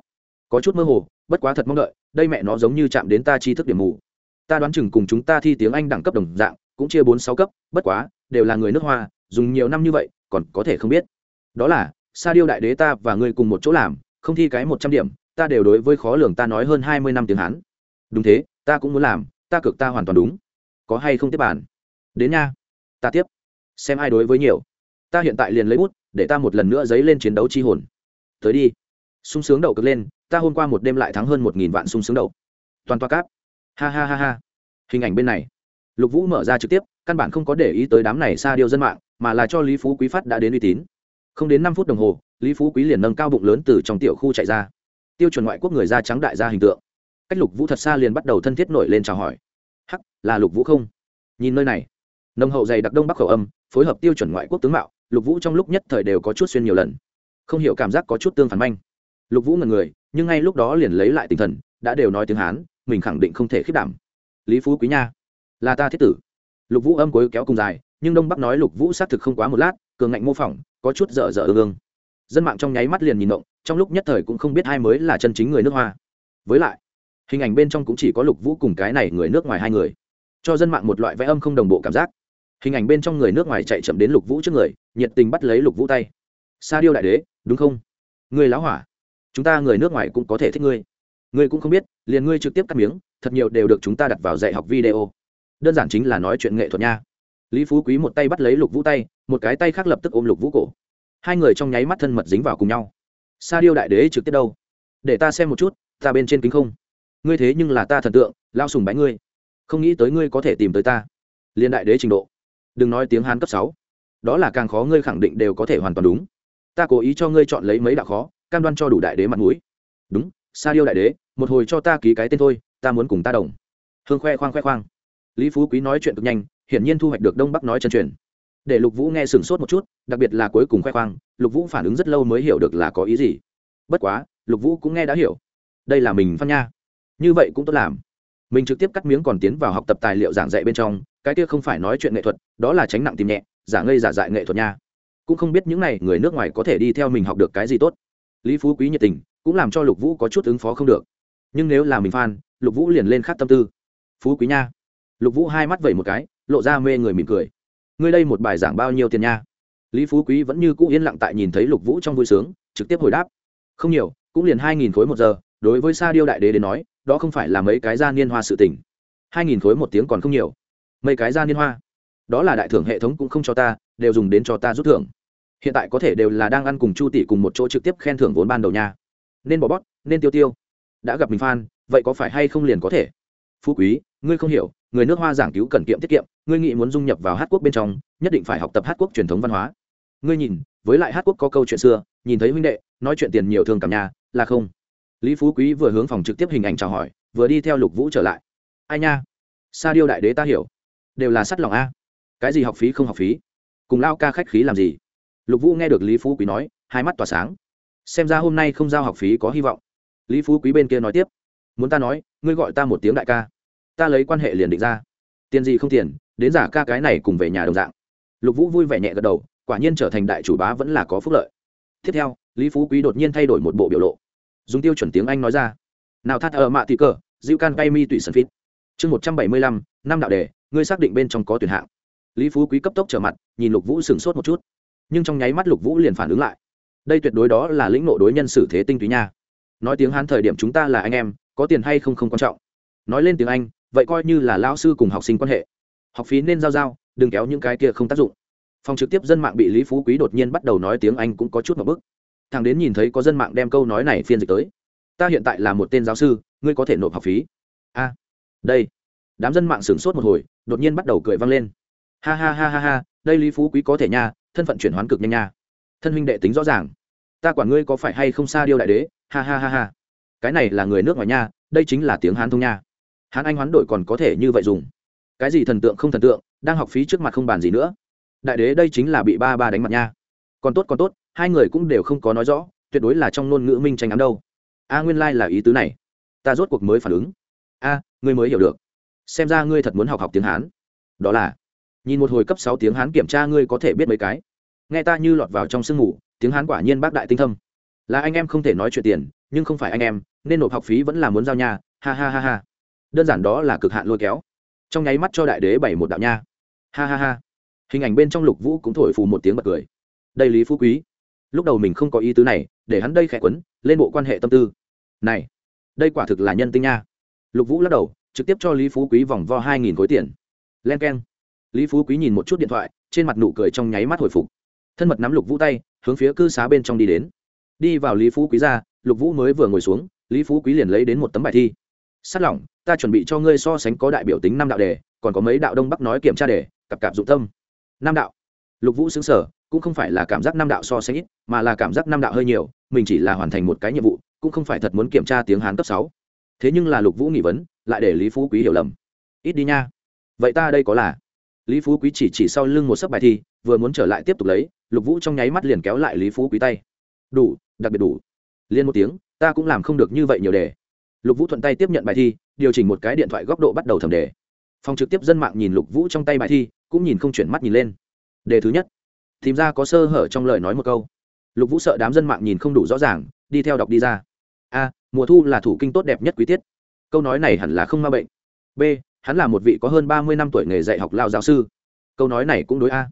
Có chút mơ hồ, bất quá thật mong đợi, đây mẹ nó giống như chạm đến ta tri thức điểm mù. Ta đoán chừng cùng chúng ta thi tiếng anh đẳng cấp đồng dạng, cũng chia bốn sáu cấp, bất quá, đều là người nước hoa, dùng nhiều năm như vậy, còn có thể không biết. Đó là, sa điêu đại đế ta và ngươi cùng một chỗ làm, không thi cái một trăm điểm, ta đều đối với khó lường ta nói hơn hai mươi năm tiếng hán. Đúng thế, ta cũng muốn làm, ta cực ta hoàn toàn đúng. Có hay không tiếp bản? Đến nha. Ta tiếp. Xem ai đối với nhiều ta hiện tại liền lấy bút, để ta một lần nữa dấy lên chiến đấu chi hồn. Tới đi. Sung sướng đậu cực lên, ta hôm qua một đêm lại thắng hơn một nghìn vạn sung sướng đậu toàn toa cáp. Ha ha ha ha. Hình ảnh bên này. Lục vũ mở ra trực tiếp, căn bản không có để ý tới đám này xa điều dân mạng, mà là cho lý phú quý phát đã đến uy tín. Không đến năm phút đồng hồ, lý phú quý liền nâng cao bụng lớn từ trong tiểu khu chạy ra. Tiêu chuẩn ngoại quốc người da trắng đại gia hình tượng. Cách lục vũ thật xa liền bắt đầu thân thiết nổi lên chào hỏi. Hắc, là lục vũ không? Nhìn nơi này. Nông hậu dày đặc đông bắc khẩu âm, phối hợp tiêu chuẩn ngoại quốc tướng mạo lục vũ trong lúc nhất thời đều có chút xuyên nhiều lần. Không hiểu cảm giác có chút tương phản manh. Lục vũ ngần người, nhưng ngay lúc đó liền lấy lại tinh thần, đã đều nói tiếng hán, mình khẳng định không thể khiết đảm. Lý phú quý nha, là ta thiết tử. Lục vũ âm cuối kéo cùng dài, nhưng đông bắc nói lục vũ xác thực không quá một lát, cường ngạnh mô phỏng, có chút dở dở ương ương. Dân mạng trong nháy mắt liền nhìn động, trong lúc nhất thời cũng không biết hai mới là chân chính người nước hoa. Với lại, hình ảnh bên trong cũng chỉ có lục vũ cùng cái này người nước ngoài hai người. Cho dân mạng một loại vẽ âm không đồng bộ cảm giác hình ảnh bên trong người nước ngoài chạy chậm đến lục vũ trước người, nhiệt tình bắt lấy lục vũ tay. Sa điêu đại đế, đúng không? Người lão hỏa, chúng ta người nước ngoài cũng có thể thích ngươi. Ngươi cũng không biết, liền ngươi trực tiếp cắt miếng, thật nhiều đều được chúng ta đặt vào dạy học video. Đơn giản chính là nói chuyện nghệ thuật nha. Lý phú quý một tay bắt lấy lục vũ tay, một cái tay khác lập tức ôm lục vũ cổ. Hai người trong nháy mắt thân mật dính vào cùng nhau. Sa điêu đại đế trực tiếp đâu? Để ta xem một chút, ta bên trên kính không? Ngươi thế nhưng là ta thần tượng lao sùng bái ngươi. Không nghĩ tới ngươi có thể tìm tới ta. Liên đại đế trình độ đừng nói tiếng hán cấp sáu. Đó là càng khó ngươi khẳng định đều có thể hoàn toàn đúng. Ta cố ý cho ngươi chọn lấy mấy đạo khó, cam đoan cho đủ đại đế mặt mũi. Đúng, sa điêu đại đế, một hồi cho ta ký cái tên thôi, ta muốn cùng ta đồng. Hương khoe khoang khoe khoang. Lý phú quý nói chuyện cực nhanh, hiển nhiên thu hoạch được đông bắc nói chân truyền. Để lục vũ nghe sửng sốt một chút, đặc biệt là cuối cùng khoe khoang, lục vũ phản ứng rất lâu mới hiểu được là có ý gì. Bất quá, lục vũ cũng nghe đã hiểu. Đây là mình phan nha. Như vậy cũng tốt làm. Mình trực tiếp cắt miếng còn tiến vào học tập tài liệu giảng dạy bên trong cái kia không phải nói chuyện nghệ thuật, đó là tránh nặng tìm nhẹ, giả ngây giả dại nghệ thuật nha. Cũng không biết những n à y người nước ngoài có thể đi theo mình học được cái gì tốt. Lý phú quý nhiệt tình, cũng làm cho lục vũ có chút ứng phó không được. Nhưng nếu là mình phan lục vũ liền lên khát tâm tư. Phú quý nha. Lục vũ hai mắt vẩy một cái, lộ ra mê người mỉm cười. Ngươi đây một bài giảng bao nhiêu tiền nha? Lý phú quý vẫn như cũ yên lặng tại nhìn thấy lục vũ trong vui sướng, trực tiếp hồi đáp. Không nhiều, cũng liền hai nghìn khối một giờ, đối với sa điêu đại đế đến nói, đó không phải là mấy cái gia niên hoa sự tỉnh hai nghìn khối một tiếng còn không nhiều mấy cái gia niên hoa. Đó là đại thưởng hệ thống cũng không cho ta, đều dùng đến cho ta rút thưởng. Hiện tại có thể đều là đang ăn cùng chu tỷ cùng một chỗ trực tiếp khen thưởng vốn ban đầu nha. Nên bỏ bót, nên tiêu tiêu. Đã gặp mình phan vậy có phải hay không liền có thể? Phú quý, ngươi không hiểu, người nước hoa giảng cứu cần kiệm tiết kiệm, ngươi nghĩ muốn dung nhập vào hát quốc bên trong, nhất định phải học tập hát quốc truyền thống văn hóa. Ngươi nhìn, với lại hát quốc có câu chuyện xưa, nhìn thấy huynh đệ, nói chuyện tiền nhiều thương cảm nhà là không? Lý phú quý vừa hướng phòng trực tiếp hình ảnh chào hỏi, vừa đi theo lục vũ trở lại. Ai nha? Sa điêu đại đế ta hiểu đều là sắt lòng a. Cái gì học phí không học phí? Cùng lao ca khách khí làm gì? Lục vũ nghe được lý phú quý nói, hai mắt tỏa sáng. Xem ra hôm nay không giao học phí có hy vọng. Lý phú quý bên kia nói tiếp, muốn ta nói, ngươi gọi ta một tiếng đại ca. Ta lấy quan hệ liền định ra. Tiền gì không tiền, đến giả ca cái này cùng về nhà đồng dạng. Lục vũ vui vẻ nhẹ gật đầu, quả nhiên trở thành đại chủ bá vẫn là có phúc lợi. Tiếp theo, lý phú quý đột nhiên thay đổi một bộ biểu lộ. Dùng tiêu chuẩn tiếng anh nói ra, nào thắt ở mạ thị cờ, dịu can bay mi tùy sân phít. Chương một trăm bảy mươi lăm, năm đạo đề ngươi xác định bên trong có tuyển hạng. Lý phú quý cấp tốc trở mặt, nhìn lục vũ sửng sốt một chút. Nhưng trong nháy mắt lục vũ liền phản ứng lại. Đây tuyệt đối đó là lĩnh nộ đối nhân xử thế tinh túy nha. Nói tiếng hán thời điểm chúng ta là anh em, có tiền hay không không quan trọng. Nói lên tiếng anh, vậy coi như là lao sư cùng học sinh quan hệ. Học phí nên giao giao, đừng kéo những cái kia không tác dụng. Phòng trực tiếp dân mạng bị lý phú quý đột nhiên bắt đầu nói tiếng anh cũng có chút một bức. Thằng đến nhìn thấy có dân mạng đem câu nói này phiên dịch tới. Ta hiện tại là một tên giáo sư, ngươi có thể nộp học phí. A, đây đám dân mạng sửng sốt một hồi, đột nhiên bắt đầu cười vang lên. Ha ha ha ha ha, đây lý phú quý có thể nha, thân phận chuyển hoán cực nhanh nha. Thân huynh đệ tính rõ ràng. Ta quản ngươi có phải hay không xa điêu đại đế, ha ha ha ha. Cái này là người nước ngoài nha, đây chính là tiếng hán thông nha. Hán anh hoán đổi còn có thể như vậy dùng. Cái gì thần tượng không thần tượng, đang học phí trước mặt không bàn gì nữa. Đại đế đây chính là bị ba ba đánh mặt nha. Còn tốt còn tốt, hai người cũng đều không có nói rõ, tuyệt đối là trong ngôn ngữ minh tranh ám đâu. A nguyên lai、like、là ý tứ này. Ta rốt cuộc mới phản ứng. A, ngươi mới hiểu được xem ra ngươi thật muốn học học tiếng hán. Đó là, nhìn một hồi cấp sáu tiếng hán kiểm tra ngươi có thể biết mấy cái. Nghe ta như lọt vào trong sương ngủ, tiếng hán quả nhiên bác đại tinh thâm. Là anh em không thể nói chuyện tiền, nhưng không phải anh em, nên nộp học phí vẫn là muốn giao nha, ha ha ha ha. Đơn giản đó là cực hạn lôi kéo. Trong nháy mắt cho đại đế bảy một đạo nha. Ha ha ha. Hình ảnh bên trong lục vũ cũng thổi phù một tiếng bật cười. Đây lý phú quý. Lúc đầu mình không có ý tứ này, để hắn đây khẽ quấn, lên bộ quan hệ tâm tư. Này, đây quả thực là nhân tinh nha. Lục vũ lắc đầu trực tiếp cho lý phú quý vòng vo hai nghìn khối tiền. Len k e n lý phú quý nhìn một chút điện thoại, trên mặt nụ cười trong nháy mắt hồi phục. Thân mật nắm lục vũ tay, hướng phía cư xá bên trong đi đến. Đi vào lý phú quý ra, lục vũ mới vừa ngồi xuống, lý phú quý liền lấy đến một tấm bài thi. Sát lỏng, ta chuẩn bị cho ngươi so sánh có đại biểu tính năm đạo đề, còn có mấy đạo đông bắc nói kiểm tra đề, cặp cặp dụng tâm. Năm đạo. Lục vũ xứng sở cũng không phải là cảm giác năm đạo so sánh ít, mà là cảm giác năm đạo hơi nhiều, mình chỉ là hoàn thành một cái nhiệm vụ, cũng không phải thật muốn kiểm tra tiếng hán cấp sáu thế nhưng là lục vũ nghỉ vấn, lại để lý phú quý hiểu lầm. Ít đi nha. Vậy ta đây có là? Lý phú quý chỉ chỉ sau lưng một sấp bài thi, vừa muốn trở lại tiếp tục lấy, lục vũ trong nháy mắt liền kéo lại lý phú quý tay. Đủ, đặc biệt đủ. Liên một tiếng, ta cũng làm không được như vậy nhiều đề. Lục vũ thuận tay tiếp nhận bài thi, điều chỉnh một cái điện thoại góc độ bắt đầu thẩm đề. Phòng trực tiếp dân mạng nhìn lục vũ trong tay bài thi, cũng nhìn không chuyển mắt nhìn lên. Đề thứ nhất. Tìm ra có sơ hở trong lời nói một câu. Lục vũ sợ đám dân mạng nhìn không đủ rõ ràng, đi theo đọc đi ra mùa thu là thủ kinh tốt đẹp nhất quý tiết. Câu nói này hẳn là không ma bệnh. B, hắn là một vị có hơn ba mươi năm tuổi nghề dạy học lao giáo sư. Câu nói này cũng đối a.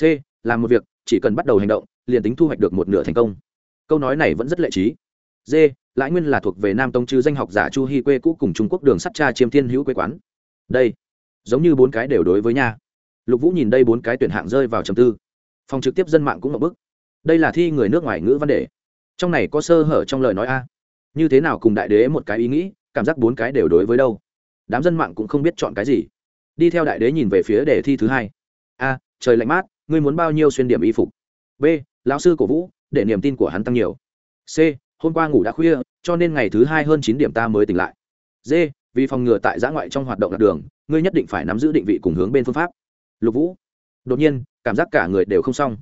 C, làm một việc, chỉ cần bắt đầu hành động, liền tính thu hoạch được một nửa thành công. Câu nói này vẫn rất lệ trí. D, lãi nguyên là thuộc về nam tông chư danh học giả chu hy quê cũ cùng trung quốc đường sắt cha chiêm thiên hữu quê quán. Đây, giống như bốn cái đều đối với nha. Lục vũ nhìn đây bốn cái tuyển hạng rơi vào trầm tư. Phòng trực tiếp dân mạng cũng ngập bức. Đây là thi người nước ngoài ngữ văn đề. Trong này có sơ hở trong lời nói a như thế nào cùng đại đế một cái ý nghĩ, cảm giác bốn cái đều đối với đâu? Đám dân mạng cũng không biết chọn cái gì. Đi theo đại đế nhìn về phía đề thi thứ hai. A, trời lạnh mát, ngươi muốn bao nhiêu xuyên điểm y phục? B, lão sư cổ vũ, để niềm tin của hắn tăng nhiều. C, hôm qua ngủ đã khuya, cho nên ngày thứ hai hơn chín điểm ta mới tỉnh lại. D, vì phòng ngừa tại giã ngoại trong hoạt động lạc đường, ngươi nhất định phải nắm giữ định vị cùng hướng bên phương pháp. Lục vũ. Đột nhiên, cảm giác cả người đều không xong.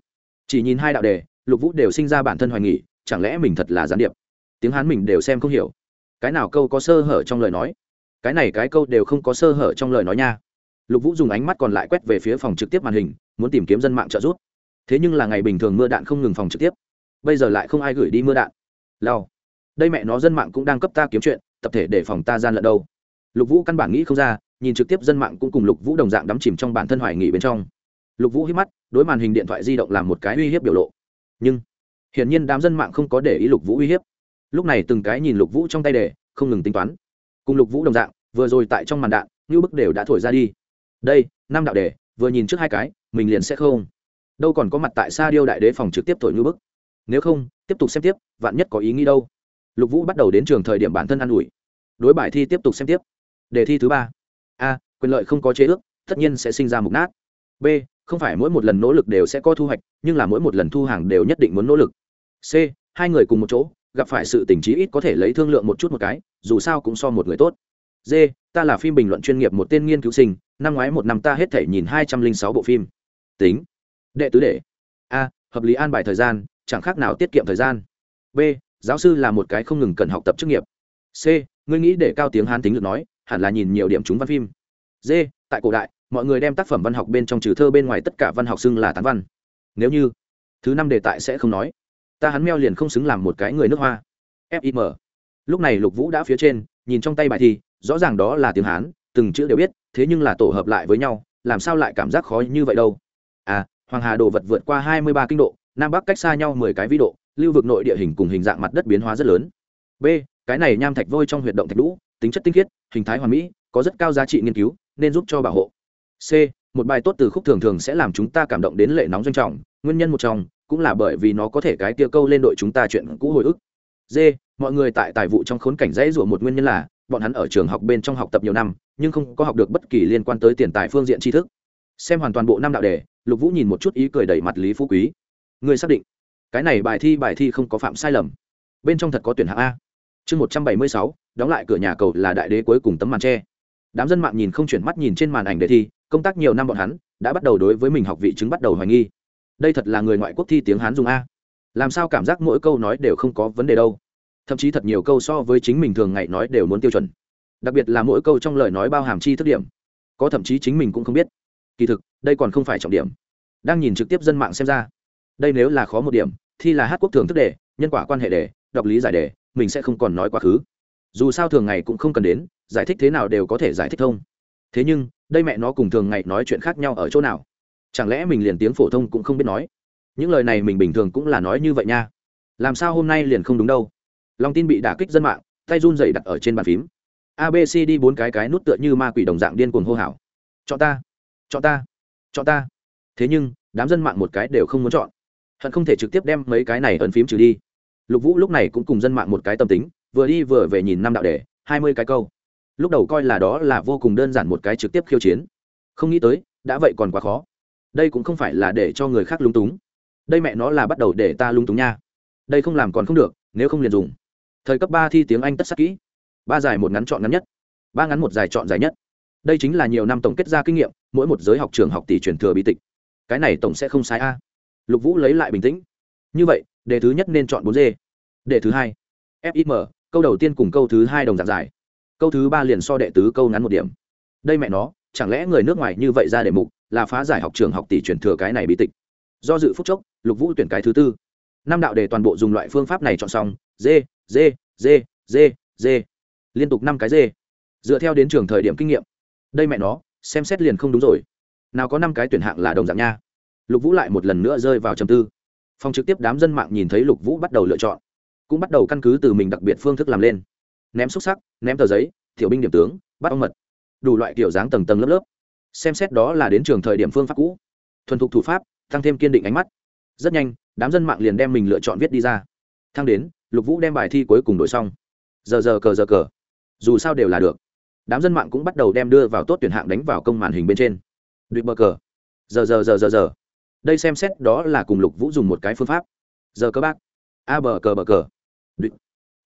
Chỉ nhìn hai đạo đề, lục vũ đều sinh ra bản thân hoài nghỉ chẳng lẽ mình thật là gián điệp? Tiếng hán mình đều xem không hiểu. Cái nào câu có sơ hở trong lời nói? Cái này cái câu đều không có sơ hở trong lời nói nha. Lục vũ dùng ánh mắt còn lại quét về phía phòng trực tiếp màn hình, muốn tìm kiếm dân mạng trợ giúp. Thế nhưng là ngày bình thường mưa đạn không ngừng phòng trực tiếp. Bây giờ lại không ai gửi đi mưa đạn. Lao đây mẹ nó, dân mạng cũng đang cấp ta kiếm chuyện, tập thể để phòng ta gian lận đâu. Lục vũ căn bản nghĩ không ra, nhìn trực tiếp dân mạng cũng cùng lục vũ đồng dạng đắm chìm trong bản thân hoài nghị bên trong. Lục vũ hít mắt, đối màn hình điện thoại di động làm một cái uy hiếp biểu lộ. Nhưng, hiển nhiên đám dân mạng không có để ý lục vũ uy hiếp lúc này từng cái nhìn lục vũ trong tay đề, không ngừng tính toán. Cùng lục vũ đồng dạng, vừa rồi tại trong màn đạn, như bức đều đã thổi ra đi. Đây, năm đạo đề, vừa nhìn trước hai cái, mình liền sẽ không. Đâu còn có mặt tại sa điêu đại đế phòng trực tiếp thổi như bức. Nếu không, tiếp tục xem tiếp, vạn nhất có ý nghĩ đâu. Lục vũ bắt đầu đến trường thời điểm bản thân an ủi. Đối bài thi tiếp tục xem tiếp. Đề thi thứ ba. A, quyền lợi không có chế ước, tất nhiên sẽ sinh ra mục nát. B, không phải mỗi một lần nỗ lực đều sẽ có thu hoạch, nhưng là mỗi một lần thu hàng đều nhất định muốn nỗ lực. C, hai người cùng một chỗ gặp phải sự tình trí ít có thể lấy thương lượng một chút một cái, dù sao cũng so một người tốt. D ta là phim bình luận chuyên nghiệp một tên nghiên cứu sinh, năm ngoái một năm ta hết thể nhìn hai trăm linh sáu bộ phim. Tính. Đệ tứ đệ. A, hợp lý an bài thời gian, chẳng khác nào tiết kiệm thời gian. B, giáo sư là một cái không ngừng cần học tập chức nghiệp. C, ngươi nghĩ để cao tiếng hán tính lực nói, hẳn là nhìn nhiều điểm chúng văn phim. D, tại cổ đại, mọi người đem tác phẩm văn học bên trong trừ thơ bên ngoài tất cả văn học xưng là tán văn. Nếu như, thứ năm đề tại sẽ không nói ta hắn meo liền không xứng làm một cái người nước hoa. Fim lúc này lục vũ đã phía trên, nhìn trong tay bài thi, rõ ràng đó là tiếng hán, từng chữ đều biết, thế nhưng là tổ hợp lại với nhau, làm sao lại cảm giác khó như vậy đâu? À hoàng hà đồ vật vượt qua hai mươi ba kinh độ, nam bắc cách xa nhau mười cái vĩ độ, lưu vực nội địa hình cùng hình dạng mặt đất biến hóa rất lớn. B, cái này nham thạch vôi trong huyệt động thạch lũ tính chất tinh khiết, hình thái hoàn mỹ, có rất cao giá trị nghiên cứu, nên giúp cho bảo hộ. C, một bài tốt từ khúc thường thường sẽ làm chúng ta cảm động đến lệ nóng doanh trọng, nguyên nhân một trong cũng là bởi vì nó có thể cái tia câu lên đội chúng ta chuyện cũ hồi ức. D, mọi người tại tài vụ trong khốn cảnh dãy rủa một nguyên nhân là, bọn hắn ở trường học bên trong học tập nhiều năm, nhưng không có học được bất kỳ liên quan tới tiền tài phương diện tri thức. Xem hoàn toàn bộ năm đạo đề, lục vũ nhìn một chút ý cười đầy mặt lý phú quý. Người xác định, cái này bài thi bài thi không có phạm sai lầm. Bên trong thật có tuyển hạng a. Chương một trăm bảy mươi sáu, đóng lại cửa nhà cầu là đại đế cuối cùng tấm màn tre. Đám dân mạng nhìn không chuyển mắt nhìn trên màn ảnh đề thi, công tác nhiều năm bọn hắn, đã bắt đầu đối với mình học vị chứng bắt đầu hoài nghi đây thật là người ngoại quốc thi tiếng hán dùng a. Làm sao cảm giác mỗi câu nói đều không có vấn đề đâu? Thậm chí thật nhiều câu so với chính mình thường ngày nói đều muốn tiêu chuẩn. Đặc biệt là mỗi câu trong lời nói bao hàm chi thức điểm. Có thậm chí chính mình cũng không biết. Kỳ thực, đây còn không phải trọng điểm. Đang nhìn trực tiếp dân mạng xem ra. Đây nếu là khó một điểm, thì là hát quốc thường thức đề, nhân quả quan hệ đề, đọc lý giải đề, mình sẽ không còn nói quá khứ. Dù sao thường ngày cũng không cần đến, giải thích thế nào đều có thể giải thích thông. Thế nhưng, đây mẹ nó cùng thường ngày nói chuyện khác nhau ở chỗ nào? Chẳng lẽ mình liền tiếng phổ thông cũng không biết nói? Những lời này mình bình thường cũng là nói như vậy nha. Làm sao hôm nay liền không đúng đâu? Lòng tin bị đả kích dân mạng, tay run dày đặt ở trên bàn phím. Abcd đi bốn cái cái nút tựa như ma quỷ đồng dạng điên cuồng hô hào. Chọn ta chọn ta chọn ta. Thế nhưng, đám dân mạng một cái đều không muốn chọn. Hận không thể trực tiếp đem mấy cái này ấn phím trừ đi. Lục vũ lúc này cũng cùng dân mạng một cái tâm tính, vừa đi vừa về nhìn năm đạo đề, hai mươi cái câu. Lúc đầu coi là đó là vô cùng đơn giản một cái trực tiếp khiêu chiến. Không nghĩ tới, đã vậy còn quá khó đây cũng không phải là để cho người khác lung túng. Đây mẹ nó là bắt đầu để ta lung túng nha. Đây không làm còn không được, nếu không liền dùng. Thời cấp ba thi tiếng anh tất sắc kỹ. Ba dài một ngắn chọn ngắn nhất. Ba ngắn một dài chọn dài nhất. Đây chính là nhiều năm tổng kết ra kinh nghiệm, mỗi một giới học trường học tỷ truyền thừa bí tịch. Cái này tổng sẽ không sai a. Lục vũ lấy lại bình tĩnh. Như vậy, đề thứ nhất nên chọn bốn d. Đề thứ hai fim câu đầu tiên cùng câu thứ hai đồng dạng dài câu thứ ba liền so đệ tứ câu ngắn một điểm. Đây mẹ nó chẳng lẽ người nước ngoài như vậy ra đề mục là phá giải học trường học tỷ truyền thừa cái này bí tịch? Do dự phúc chốc, lục vũ tuyển cái thứ tư. Năm đạo đề toàn bộ dùng loại phương pháp này chọn xong, d d d d d. Liên tục năm cái d. Dựa theo đến trường thời điểm kinh nghiệm. Đây mẹ nó, xem xét liền không đúng rồi. Nào có năm cái tuyển hạng là đồng dạng nha. Lục vũ lại một lần nữa rơi vào trầm tư. Phòng trực tiếp đám dân mạng nhìn thấy lục vũ bắt đầu lựa chọn. Cũng bắt đầu căn cứ từ mình đặc biệt phương thức làm lên. Ném xúc sắc, ném tờ giấy, tiểu binh điểm tướng, bắt ong mật đủ loại kiểu dáng tầng tầng lớp lớp. Xem xét đó là đến trường thời điểm phương pháp cũ. Thuần thục thủ pháp, tăng thêm kiên định ánh mắt. Rất nhanh, đám dân mạng liền đem mình lựa chọn viết đi ra. Thăng đến, lục vũ đem bài thi cuối cùng đổi xong. Giờ giờ cờ giờ cờ. Dù sao đều là được. Đám dân mạng cũng bắt đầu đem đưa vào tốt tuyển hạng đánh vào công màn hình bên trên. Đuyệt bờ cờ. Giờ giờ giờ giờ giờ. Đây xem xét đó là cùng lục vũ dùng một cái phương pháp. Giờ cơ bác. A bờ cờ bờ cờ. Đuyệt.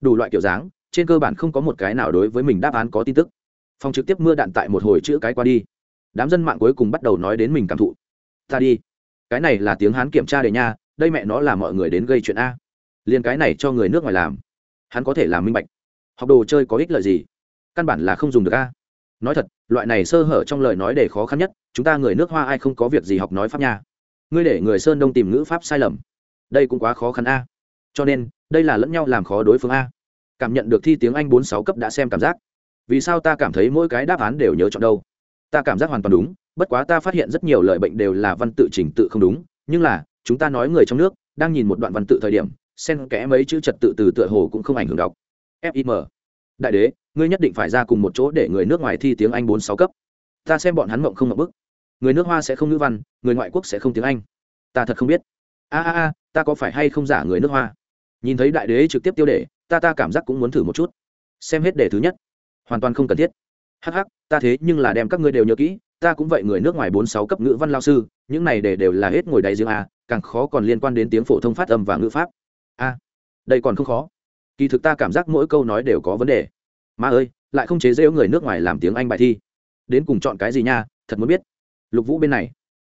Đủ loại kiểu dáng, trên cơ bản không có một cái nào đối với mình đáp án có tin tức phòng trực tiếp mưa đạn tại một hồi chữ cái qua đi. Đám dân mạng cuối cùng bắt đầu nói đến mình cảm thụ. Ta đi. Cái này là tiếng hán kiểm tra đề nha, đây mẹ nó là mọi người đến gây chuyện a. Liền cái này cho người nước ngoài làm. Hắn có thể làm minh bạch. Học đồ chơi có ích lợi gì? Căn bản là không dùng được a. Nói thật, loại này sơ hở trong lời nói để khó khăn nhất, chúng ta người nước hoa ai không có việc gì học nói pháp nha. Ngươi để người sơn đông tìm ngữ pháp sai lầm. Đây cũng quá khó khăn a. Cho nên, đây là lẫn nhau làm khó đối phương a. Cảm nhận được thi tiếng anh bốn sáu cấp đã xem cảm giác vì sao ta cảm thấy mỗi cái đáp án đều nhớ chọn đâu? Ta cảm giác hoàn toàn đúng, bất quá ta phát hiện rất nhiều lời bệnh đều là văn tự trình tự không đúng. Nhưng là, chúng ta nói người trong nước, đang nhìn một đoạn văn tự thời điểm, xen kẽ mấy chữ trật tự từ tựa hồ cũng không ảnh hưởng đọc. Fim đại đế, ngươi nhất định phải ra cùng một chỗ để người nước ngoài thi tiếng anh bốn sáu cấp. Ta xem bọn hắn mộng không ngậm bức. Người nước hoa sẽ không ngữ văn, người ngoại quốc sẽ không tiếng anh. Ta thật không biết. A a a, ta có phải hay không giả người nước hoa? Nhìn thấy đại đế trực tiếp tiêu đề, ta ta cảm giác cũng muốn thử một chút. Xem hết đề thứ nhất hoàn toàn không cần thiết. Hh ta thế nhưng là đem các ngươi đều nhớ kỹ, ta cũng vậy người nước ngoài bốn sáu cấp ngữ văn lao sư, những này để đều là hết ngồi đáy riêng a, càng khó còn liên quan đến tiếng phổ thông phát âm và ngữ pháp. A, đây còn không khó. Kỳ thực ta cảm giác mỗi câu nói đều có vấn đề. Ma ơi, lại không chế rêu người nước ngoài làm tiếng anh bài thi. Đến cùng chọn cái gì nha, thật muốn biết. Lục vũ bên này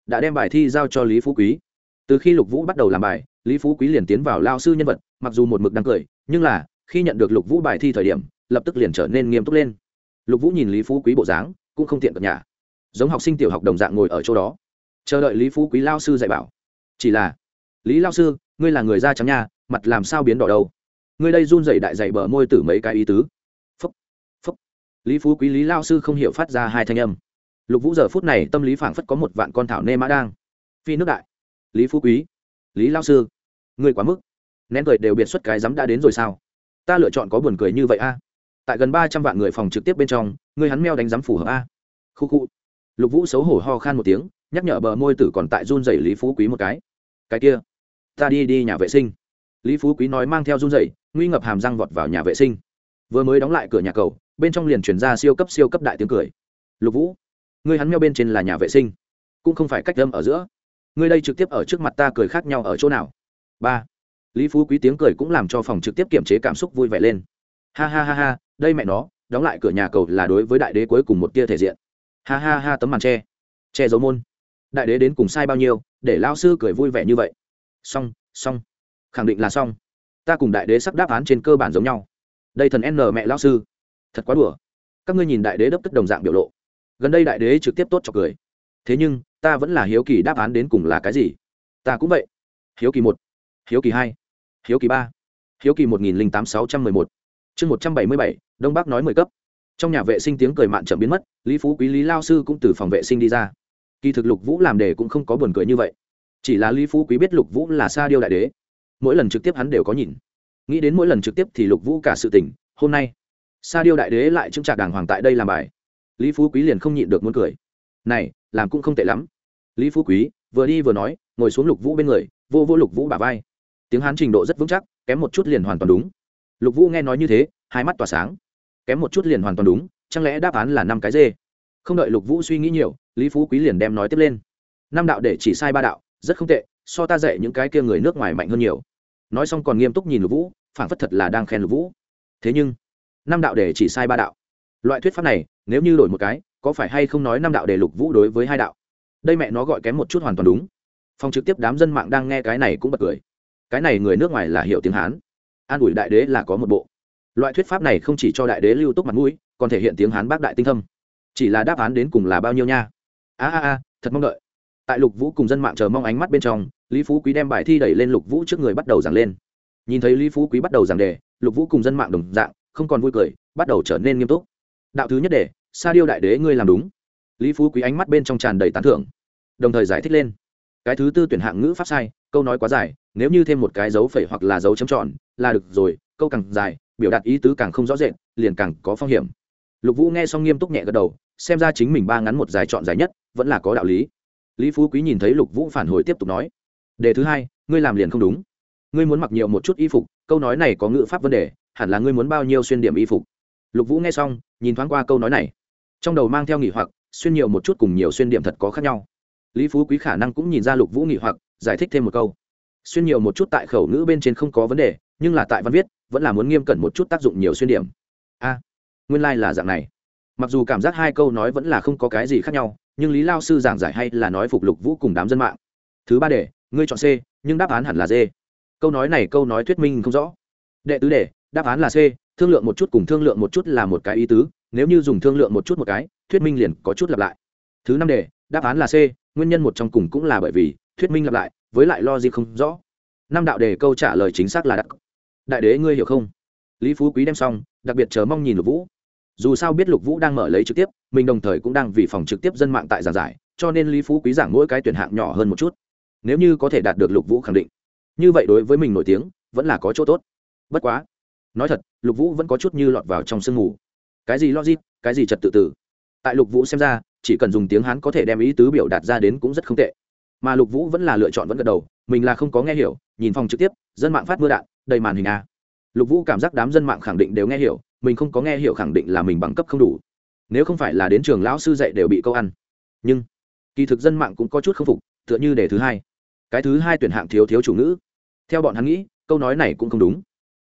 đã đem bài thi giao cho lý phú quý. Từ khi lục vũ bắt đầu làm bài, lý phú quý liền tiến vào lao sư nhân vật, mặc dù một mực đang cười, nhưng là khi nhận được lục vũ bài thi thời điểm lập tức liền trở nên nghiêm túc lên. Lục vũ nhìn lý phú quý bộ dáng, cũng không tiện cập nhà. Giống học sinh tiểu học đồng dạng ngồi ở chỗ đó. Chờ đợi lý phú quý lao sư dạy bảo. Chỉ là, lý lao sư, ngươi là người da trắng nha, mặt làm sao biến đỏ đâu? Ngươi đây run dậy đại dạy bờ môi tử mấy cái ý tứ. Phúc phúc. Lý phú quý, lý lao sư không hiểu phát ra hai thanh âm. Lục vũ giờ phút này tâm lý phảng phất có một vạn con thảo nê mã đang. Phi nước đại. Lý phú quý, lý lao sư, ngươi quá mức. Nén cười đều biệt xuất cái dám đã đến rồi sao? Ta lựa chọn có buồn cười như vậy a tại gần ba trăm vạn người phòng trực tiếp bên trong ngươi hắn meo đánh giám phù hợp a. Khu khu. Lục vũ xấu hổ ho khan một tiếng, nhắc nhở bờ môi tử còn tại run dày lý phú quý một cái. Cái kia, ta đi đi nhà vệ sinh. Lý phú quý nói mang theo run dày nguy ngập hàm răng vọt vào nhà vệ sinh. Vừa mới đóng lại cửa nhà cầu, bên trong liền chuyển ra siêu cấp siêu cấp đại tiếng cười. Lục vũ ngươi hắn meo bên trên là nhà vệ sinh, cũng không phải cách đâm ở giữa. Ngươi đây trực tiếp ở trước mặt ta cười khác nhau ở chỗ nào? Ba. Lý phú quý tiếng cười cũng làm cho phòng trực tiếp kiểm chế cảm xúc vui vẻ lên. Ha ha ha ha đây mẹ nó, đóng lại cửa nhà cầu là đối với đại đế cuối cùng một tia thể diện. Ha ha ha, tấm màn tre che giấu môn. Đại đế đến cùng sai bao nhiêu, để lao sư cười vui vẻ như vậy. Xong xong. Khẳng định là xong. Ta cùng đại đế sắp đáp án trên cơ bản giống nhau. Đây thần n mẹ lao sư. Thật quá đùa. Các ngươi nhìn đại đế đấp tức đồng dạng biểu lộ. Gần đây đại đế trực tiếp tốt cho cười. Thế nhưng, ta vẫn là hiếu kỳ đáp án đến cùng là cái gì. Ta cũng vậy. Hiếu kỳ một. Hiếu kỳ hai. Hiếu kỳ ba. Hiếu kỳ một nghìn tám sáu trăm mười một chương một trăm bảy mươi bảy, đông bắc nói mười cấp. Trong nhà vệ sinh tiếng cười mạn chậm biến mất, lý phú quý, lý lao sư cũng từ phòng vệ sinh đi ra. Kỳ thực lục vũ làm đề cũng không có buồn cười như vậy. Chỉ là lý phú quý biết lục vũ là sa điêu đại đế. Mỗi lần trực tiếp hắn đều có nhìn. Nghĩ đến mỗi lần trực tiếp thì lục vũ cả sự tỉnh, hôm nay, sa điêu đại đế lại chứng trạc đàng hoàng tại đây làm bài. Lý phú quý liền không nhịn được muốn cười. Này, làm cũng không tệ lắm. Lý phú quý, vừa đi vừa nói, ngồi xuống lục vũ bên người, vô vô lục vũ bả vai. Tiếng hán trình độ rất vững chắc, kém một chút liền hoàn toàn đúng lục vũ nghe nói như thế, hai mắt tỏa sáng. Kém một chút liền hoàn toàn đúng, chẳng lẽ đáp án là năm cái dê? Không đợi lục vũ suy nghĩ nhiều, lý phú quý liền đem nói tiếp lên. Năm đạo để chỉ sai ba đạo, rất không tệ, so ta dạy những cái kia người nước ngoài mạnh hơn nhiều. Nói xong còn nghiêm túc nhìn lục vũ phản phất thật là đang khen lục vũ. Thế nhưng, năm đạo để chỉ sai ba đạo. Loại thuyết pháp này, nếu như đổi một cái, có phải hay không nói năm đạo để lục vũ đối với hai đạo? Đây mẹ nó gọi kém một chút hoàn toàn đúng. Phòng trực tiếp đám dân mạng đang nghe cái này cũng bật cười. Cái này người nước ngoài là hiểu tiếng hán an ủi đại đế là có một bộ. Loại thuyết pháp này không chỉ cho đại đế lưu túc mặt mũi, còn thể hiện tiếng hán bác đại tinh thâm. Chỉ là đáp án đến cùng là bao nhiêu nha? A a a, thật mong đợi. Tại lục vũ cùng dân mạng chờ mong ánh mắt bên trong, lý phú quý đem bài thi đẩy lên lục vũ trước người bắt đầu giảng lên. Nhìn thấy lý phú quý bắt đầu giảng đề, lục vũ cùng dân mạng đồng dạng, không còn vui cười, bắt đầu trở nên nghiêm túc. Đạo thứ nhất đề, sa điêu đại đế ngươi làm đúng. Lý phú quý ánh mắt bên trong tràn đầy tán thưởng, đồng thời giải thích lên. Cái thứ tư tuyển hạng ngữ pháp sai, câu nói quá dài nếu như thêm một cái dấu phẩy hoặc là dấu chấm tròn, là được rồi, câu càng dài, biểu đạt ý tứ càng không rõ rệt, liền càng có phong hiểm. Lục vũ nghe xong nghiêm túc nhẹ gật đầu, xem ra chính mình ba ngắn một dài chọn dài nhất, vẫn là có đạo lý. Lý phú quý nhìn thấy lục vũ phản hồi tiếp tục nói, đề thứ hai, ngươi làm liền không đúng. Ngươi muốn mặc nhiều một chút y phục, câu nói này có ngữ pháp vấn đề, hẳn là ngươi muốn bao nhiêu xuyên điểm y phục? Lục vũ nghe xong, nhìn thoáng qua câu nói này. Trong đầu mang theo nghỉ hoặc, xuyên nhiều một chút cùng nhiều xuyên điểm thật có khác nhau. Lý phú quý khả năng cũng nhìn ra lục vũ nghỉ hoặc, giải thích thêm một câu xuyên nhiều một chút tại khẩu ngữ bên trên không có vấn đề, nhưng là tại văn viết, vẫn là muốn nghiêm cẩn một chút tác dụng nhiều xuyên điểm. A, nguyên lai、like、là dạng này. Mặc dù cảm giác hai câu nói vẫn là không có cái gì khác nhau, nhưng lý lao sư giảng giải hay là nói phục lục vũ cùng đám dân mạng. Thứ ba đề, ngươi chọn c, nhưng đáp án hẳn là d. Câu nói này câu nói thuyết minh không rõ. Đệ tứ đề, đáp án là c, thương lượng một chút cùng thương lượng một chút là một cái ý tứ, nếu như dùng thương lượng một chút một cái, thuyết minh liền có chút lặp lại. Thứ năm đề, đáp án là c, nguyên nhân một trong cùng cũng là bởi vì, thuyết minh lặp lại với lại lo gì không rõ. Năm đạo đề câu trả lời chính xác là đặc. Đại đế ngươi hiểu không? Lý phú quý đem xong, đặc biệt chờ mong nhìn lục vũ. Dù sao biết lục vũ đang mở lấy trực tiếp, mình đồng thời cũng đang vì phòng trực tiếp dân mạng tại giảng giải, cho nên lý phú quý giảng mỗi cái tuyển hạng nhỏ hơn một chút. Nếu như có thể đạt được lục vũ khẳng định. Như vậy đối với mình nổi tiếng, vẫn là có chỗ tốt. Bất quá, nói thật, lục vũ vẫn có chút như lọt vào trong sương mù. Cái gì logic, cái gì trật tự tử? Tại lục vũ xem ra, chỉ cần dùng tiếng hán có thể đem ý tứ biểu đạt ra đến cũng rất không tệ mà lục vũ vẫn là lựa chọn vẫn gật đầu, mình là không có nghe hiểu, nhìn phòng trực tiếp, dân mạng phát mưa đạn, đầy màn hình a. Lục vũ cảm giác đám dân mạng khẳng định đều nghe hiểu, mình không có nghe hiểu khẳng định là mình bằng cấp không đủ. Nếu không phải là đến trường lão sư dạy đều bị câu ăn. Nhưng, kỳ thực dân mạng cũng có chút k phục, tựa như đề thứ hai. Cái thứ hai tuyển hạng thiếu thiếu chủ ngữ. Theo bọn hắn nghĩ, câu nói này cũng không đúng.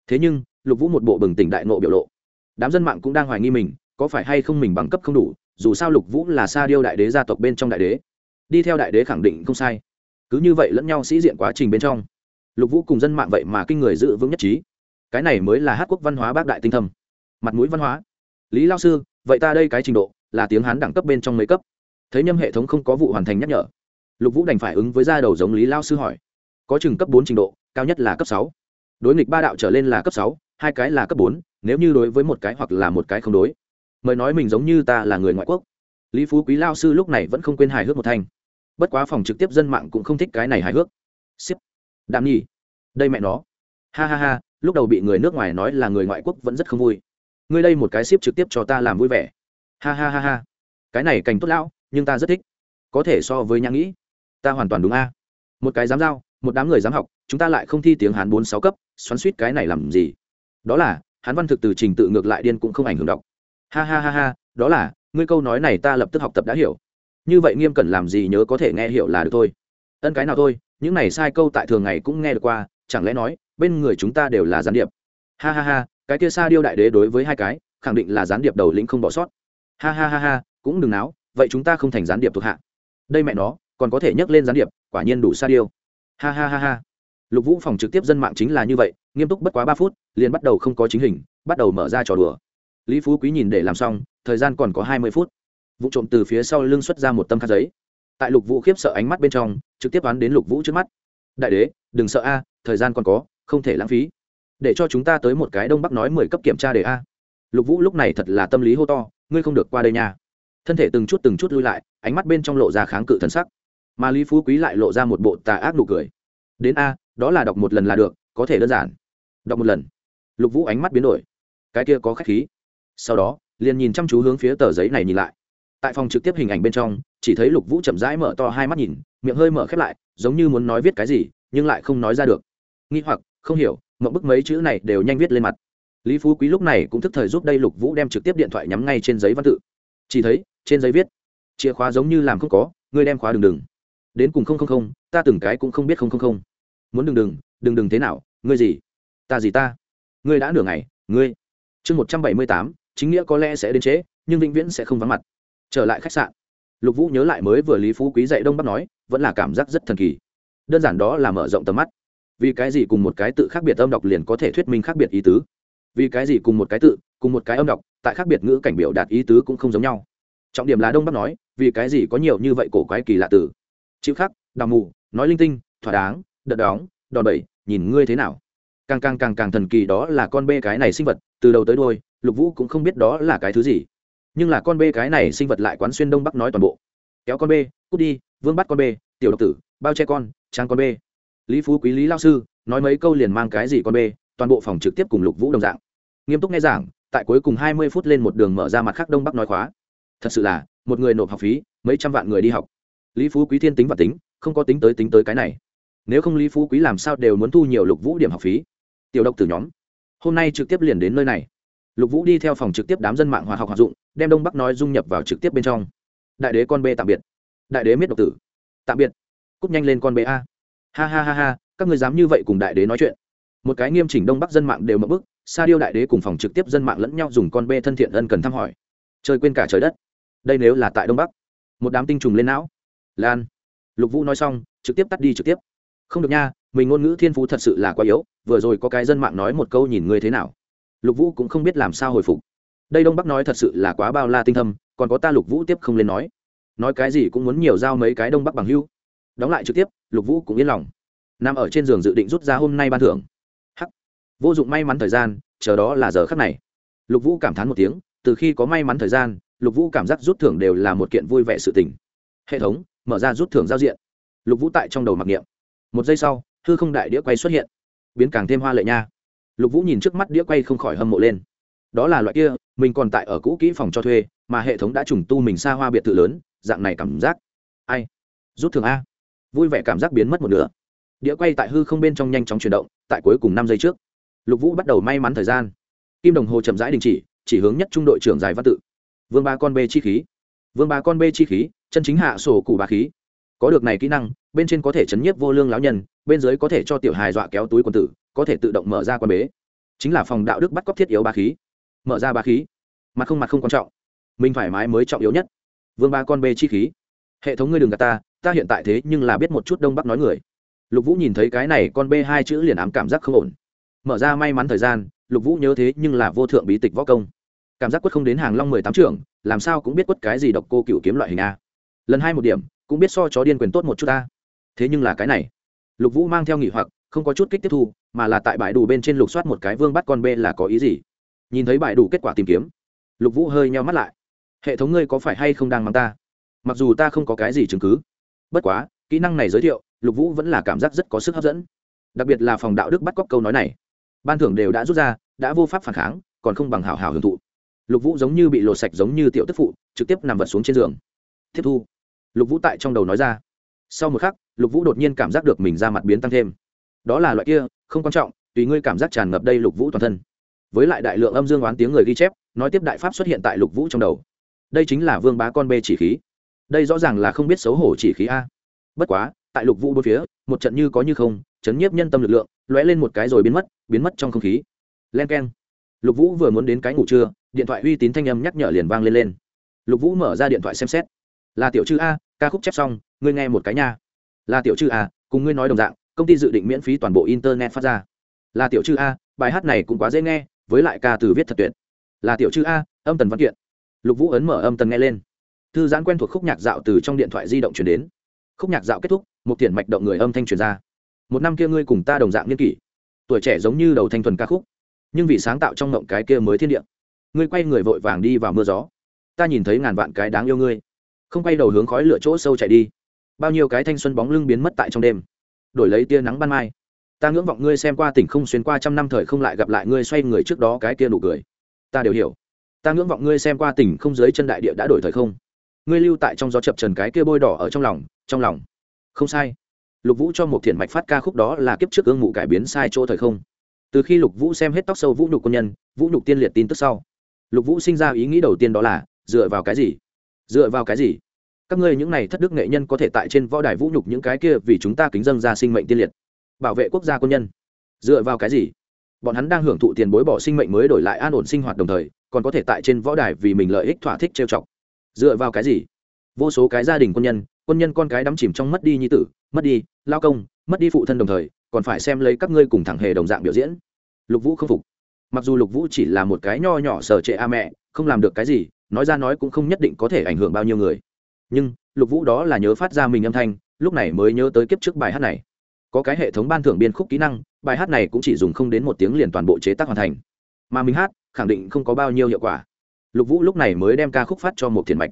Thế nhưng, lục vũ một bộ bừng tỉnh đại nộ biểu lộ. Đám dân mạng cũng đang hoài nghi mình, có phải hay không mình bằng cấp không đủ, dù sao lục vũ là sa điêu đại đế gia tộc bên trong đại đế đi theo đại đế khẳng định không sai. Cứ như vậy lẫn nhau sĩ diện quá trình bên trong, lục vũ cùng dân mạng vậy mà kinh người giữ vững nhất trí. Cái này mới là hát quốc văn hóa bác đại tinh thâm. Mặt mũi văn hóa. Lý lao sư, vậy ta đây cái trình độ là tiếng hán đẳng cấp bên trong mấy cấp? Thấy nhâm hệ thống không có vụ hoàn thành nhắc nhở. Lục vũ đành phải ứng với ra đầu giống lý lao sư hỏi. Có chừng cấp bốn trình độ, cao nhất là cấp sáu. Đối nghịch ba đạo trở lên là cấp sáu, hai cái là cấp bốn, nếu như đối với một cái hoặc là một cái không đối. Mời nói mình giống như ta là người ngoại quốc. Lý phú quý lao sư lúc này vẫn không quên hài hước một thanh bất quá phòng trực tiếp dân mạng cũng không thích cái này hài hước. Ship đạm nhi đây mẹ nó. Ha ha ha, lúc đầu bị người nước ngoài nói là người ngoại quốc vẫn rất không vui. Ngươi đây một cái ship trực tiếp cho ta làm vui vẻ. Ha ha ha ha. Cái này cảnh tốt lão, nhưng ta rất thích. Có thể so với nhã nghĩ. Ta hoàn toàn đúng a. Một cái dám giao, một đám người dám học, chúng ta lại không thi tiếng hán bốn sáu cấp, xoắn suýt cái này làm gì? Đó là, hán văn thực từ trình tự ngược lại điên cũng không ảnh hưởng đọc. Ha ha ha ha, đó là, ngươi câu nói này ta lập tức học tập đã hiểu như vậy nghiêm cẩn làm gì nhớ có thể nghe hiểu là được thôi. Ân cái nào thôi, những này sai câu tại thường ngày cũng nghe được qua, chẳng lẽ nói, bên người chúng ta đều là gián điệp? Ha ha ha, cái kia xa điêu đại đế đối với hai cái, khẳng định là gián điệp đầu lĩnh không bỏ sót. Ha ha ha ha, cũng đừng náo, vậy chúng ta không thành gián điệp thuộc hạ. Đây mẹ nó, còn có thể nhắc lên gián điệp, quả nhiên đủ xa điêu. Ha ha ha ha. Lục vũ phòng trực tiếp dân mạng chính là như vậy, nghiêm túc bất quá ba phút, liền bắt đầu không có chính hình, bắt đầu mở ra trò đùa. Lý phú quý nhìn để làm xong, thời gian còn có hai mươi phút vụ trộm từ phía sau lưng xuất ra một tâm khăn giấy. Tại lục vũ khiếp sợ ánh mắt bên trong, trực tiếp đoán đến lục vũ trước mắt. Đại đế, đừng sợ a, thời gian còn có, không thể lãng phí. Để cho chúng ta tới một cái đông bắc nói mười cấp kiểm tra để a. Lục vũ lúc này thật là tâm lý hô to, ngươi không được qua đây nha. Thân thể từng chút từng chút lui lại, ánh mắt bên trong lộ ra kháng cự thân sắc. Mà lý phú quý lại lộ ra một bộ tà ác nụ cười. Đến a, đó là đọc một lần là được, có thể đơn giản. Đọc một lần. Lục vũ ánh mắt biến đổi. Cái kia có khách khí. Sau đó, liền nhìn chăm chú hướng phía tờ giấy này nhìn lại tại phòng trực tiếp hình ảnh bên trong chỉ thấy lục vũ chậm rãi mở to hai mắt nhìn miệng hơi mở khép lại giống như muốn nói viết cái gì nhưng lại không nói ra được. Nghi hoặc không hiểu mộng bức mấy chữ này đều nhanh viết lên mặt. Lý phú quý lúc này cũng thức thời giúp đây lục vũ đem trực tiếp điện thoại nhắm ngay trên giấy văn tự. Chỉ thấy trên giấy viết chìa khóa giống như làm không có ngươi đem khóa đừng đừng. Đến cùng không không không ta từng cái cũng không biết không không không. Muốn đừng đừng đừng đừng thế nào ngươi gì? Ta gì ta? Ngươi đã nửa ngày ngươi. Chương một trăm bảy mươi tám chính nghĩa có lẽ sẽ đến chế, nhưng vĩnh viễn sẽ không vắng mặt trở lại khách sạn. Lục vũ nhớ lại mới vừa lý phú quý dạy đông bắc nói, vẫn là cảm giác rất thần kỳ. Đơn giản đó là mở rộng tầm mắt. Vì cái gì cùng một cái tự khác biệt âm đọc liền có thể thuyết minh khác biệt ý tứ? Vì cái gì cùng một cái tự, cùng một cái âm đọc, tại khác biệt ngữ cảnh biểu đạt ý tứ cũng không giống nhau. Trọng điểm là đông bắc nói, vì cái gì có nhiều như vậy cổ quái kỳ lạ từ? Chịu khắc, đào mù, nói linh tinh, thỏa đáng, đợt đóng, đòn bẩy, nhìn ngươi thế nào? Càng càng càng càng thần kỳ đó là con bê cái này sinh vật, từ đầu tới đôi lục vũ cũng không biết đó là cái thứ gì nhưng là con bê cái này sinh vật lại quán xuyên đông bắc nói toàn bộ. Kéo con bê, cút đi, vương bắt con bê, tiểu độc tử, bao che con, trang con bê. Lý phú quý, lý lao sư, nói mấy câu liền mang cái gì con bê, toàn bộ phòng trực tiếp cùng lục vũ đồng dạng. Nghiêm túc nghe giảng, tại cuối cùng hai mươi phút lên một đường mở ra mặt khác đông bắc nói khóa. Thật sự là, một người nộp học phí, mấy trăm vạn người đi học. Lý phú quý thiên tính và tính, không có tính tới tính tới cái này. Nếu không lý phú quý làm sao đều muốn thu nhiều lục vũ điểm học phí. Tiểu độc tử nhóm, hôm nay trực tiếp liền đến nơi này lục vũ đi theo phòng trực tiếp đám dân mạng hoạt học hoạt dụng, đem đông bắc nói dung nhập vào trực tiếp bên trong. Đại đế con b tạm biệt. Đại đế miết độc tử. Tạm biệt. Cúp nhanh lên con b a. Ha ha ha ha, các người dám như vậy cùng đại đế nói chuyện. Một cái nghiêm chỉnh đông bắc dân mạng đều mất bức sa điêu đại đế cùng phòng trực tiếp dân mạng lẫn nhau dùng con b thân thiện ân cần thăm hỏi. Chơi quên cả trời đất. Đây nếu là tại đông bắc. Một đám tinh trùng lên não. Lan. Lục vũ nói xong, trực tiếp tắt đi trực tiếp. Không được nha, mình ngôn ngữ thiên phú thật sự là quá yếu, vừa rồi có cái dân mạng nói một câu nhìn ngươi thế nào lục vũ cũng không biết làm sao hồi phục đây đông bắc nói thật sự là quá bao la tinh thâm còn có ta lục vũ tiếp không lên nói nói cái gì cũng muốn nhiều giao mấy cái đông bắc bằng hưu đóng lại trực tiếp lục vũ cũng yên lòng nằm ở trên giường dự định rút ra hôm nay ban thưởng hắc vô dụng may mắn thời gian chờ đó là giờ khắc này lục vũ cảm thán một tiếng từ khi có may mắn thời gian lục vũ cảm giác rút thưởng đều là một kiện vui vẻ sự tình hệ thống mở ra rút thưởng giao diện lục vũ tại trong đầu mặc niệm một giây sau hư không đại đĩa quay xuất hiện biến càng thêm hoa lệ nha lục vũ nhìn trước mắt đĩa quay không khỏi hâm mộ lên. Đó là loại kia, mình còn tại ở cũ kỹ phòng cho thuê, mà hệ thống đã trùng tu mình xa hoa biệt thự lớn, dạng này cảm giác. Ai? Rút thường a. Vui vẻ cảm giác biến mất một nửa. Đĩa quay tại hư không bên trong nhanh chóng chuyển động, tại cuối cùng năm giây trước, lục vũ bắt đầu may mắn thời gian. Kim đồng hồ chậm rãi đình chỉ chỉ hướng nhất trung đội trưởng dài văn tự. Vương ba con b chi khí. Vương ba con b chi khí, chân chính hạ sổ cụ bà khí. Có được này kỹ năng, bên trên có thể chấn nhiếp vô lương lão nhân, bên dưới có thể cho tiểu hài dọa kéo túi quần tử có thể tự động mở ra quan bế. Chính là phòng đạo đức bắt cóc thiết yếu ba khí. Mở ra ba khí, mặt không mặt không quan trọng. Mình thoải mái mới trọng yếu nhất. Vương ba con b chi khí. Hệ thống ngươi đừng gạt ta ta hiện tại thế nhưng là biết một chút đông bắc nói người. Lục vũ nhìn thấy cái này con b hai chữ liền ám cảm giác không ổn. Mở ra may mắn thời gian, lục vũ nhớ thế nhưng là vô thượng bí tịch võ công. Cảm giác quất không đến hàng long mười tám trưởng, làm sao cũng biết quất cái gì độc cô cựu kiếm loại hình a. Lần hai một điểm, cũng biết so chó điên quyền tốt một chút ta. Thế nhưng là cái này. Lục vũ mang theo nghỉ hoặc không có chút kích tiếp thu, mà là tại bãi đủ bên trên lục soát một cái vương bắt con b là có ý gì. Nhìn thấy bãi đủ kết quả tìm kiếm, lục vũ hơi nheo mắt lại. Hệ thống ngươi có phải hay không đang mắng ta? Mặc dù ta không có cái gì chứng cứ, bất quá, kỹ năng này giới thiệu, lục vũ vẫn là cảm giác rất có sức hấp dẫn. Đặc biệt là phòng đạo đức bắt cóc câu nói này. Ban thưởng đều đã rút ra, đã vô pháp phản kháng, còn không bằng hào hào hưởng thụ. Lục vũ giống như bị lột sạch giống như tiểu tức phụ, trực tiếp nằm vật xuống trên giường. Tiếp thu. Lục vũ tại trong đầu nói ra. Sau một khắc, lục vũ đột nhiên cảm giác được mình ra mặt biến tăng thêm đó là loại kia, không quan trọng, tùy ngươi cảm giác tràn ngập đây lục vũ toàn thân. Với lại đại lượng âm dương oán tiếng người ghi chép, nói tiếp đại pháp xuất hiện tại lục vũ trong đầu. Đây chính là vương bá con bê chỉ khí. Đây rõ ràng là không biết xấu hổ chỉ khí a. Bất quá, tại lục vũ bốn phía, một trận như có như không, chấn nhiếp nhân tâm lực lượng, lóe lên một cái rồi biến mất biến mất trong không khí. Len k e n lục vũ vừa muốn đến cái ngủ trưa, điện thoại uy tín thanh âm nhắc nhở liền vang lên lên. Lục vũ mở ra điện thoại xem xét. Là tiểu chư a, ca khúc chép xong, ngươi nghe một cái nha. Là tiểu chư a à, cùng ngươi nói đồng dạng công ty dự định miễn phí toàn bộ internet phát ra. Là tiểu chư a, bài hát này cũng quá dễ nghe, với lại ca từ viết thật tuyệt. Là tiểu chư a, âm tần văn kiện. Lục vũ ấn mở âm tần nghe lên. Thư giãn quen thuộc khúc nhạc dạo từ trong điện thoại di động chuyển đến. Khúc nhạc dạo kết thúc, một tiền mạch động người âm thanh truyền ra. Một năm kia ngươi cùng ta đồng dạng niên kỷ. Tuổi trẻ giống như đầu thanh thuần ca khúc. Nhưng vì sáng tạo trong mộng cái kia mới thiên địa. Ngươi quay người vội vàng đi vào mưa gió. Ta nhìn thấy ngàn vạn cái đáng yêu ngươi. Không quay đầu hướng khói lửa chỗ sâu chạy đi. Bao nhiêu cái thanh xuân bóng lưng biến mất tại trong đêm đổi lấy tia nắng ban mai. Ta ngưỡng vọng ngươi xem qua tỉnh không xuyên qua trăm năm thời không lại gặp lại ngươi xoay người trước đó cái kia nụ cười. Ta đều hiểu. Ta ngưỡng vọng ngươi xem qua tỉnh không dưới chân đại địa đã đổi thời không. Ngươi lưu tại trong gió chập trần cái kia bôi đỏ ở trong lòng trong lòng. Không sai. Lục vũ cho một thiện mạch phát ca khúc đó là kiếp trước ương mụ cải biến sai chỗ thời không. Từ khi lục vũ xem hết tóc sâu vũ nhục quân nhân, vũ nhục tiên liệt tin tức sau. Lục vũ sinh ra ý nghĩ đầu tiên đó là, dựa vào cái gì? Dựa vào cái gì? Các ngươi những này thất đức nghệ nhân có thể tại trên võ đài vũ nhục những cái kia vì chúng ta kính dân ra sinh mệnh tiên liệt. Bảo vệ quốc gia quân nhân. Dựa vào cái gì? Bọn hắn đang hưởng thụ tiền bối bỏ sinh mệnh mới đổi lại an ổn sinh hoạt đồng thời, còn có thể tại trên võ đài vì mình lợi ích thỏa thích trêu chọc. Dựa vào cái gì? Vô số cái gia đình quân nhân quân nhân con cái đắm chìm trong mất đi nhi tử, mất đi lao công, mất đi phụ thân đồng thời, còn phải xem lấy các ngươi cùng thẳng hề đồng dạng biểu diễn. Lục vũ không phục. Mặc dù lục vũ chỉ là một cái nho nhỏ sở trệ a mẹ, không làm được cái gì, nói ra nói cũng không nhất định có thể ảnh hưởng bao nhiêu người nhưng lục vũ đó là nhớ phát ra mình âm thanh lúc này mới nhớ tới kiếp trước bài hát này có cái hệ thống ban thưởng biên khúc kỹ năng bài hát này cũng chỉ dùng không đến một tiếng liền toàn bộ chế tác hoàn thành mà mình hát khẳng định không có bao nhiêu hiệu quả lục vũ lúc này mới đem ca khúc phát cho một thiền mạch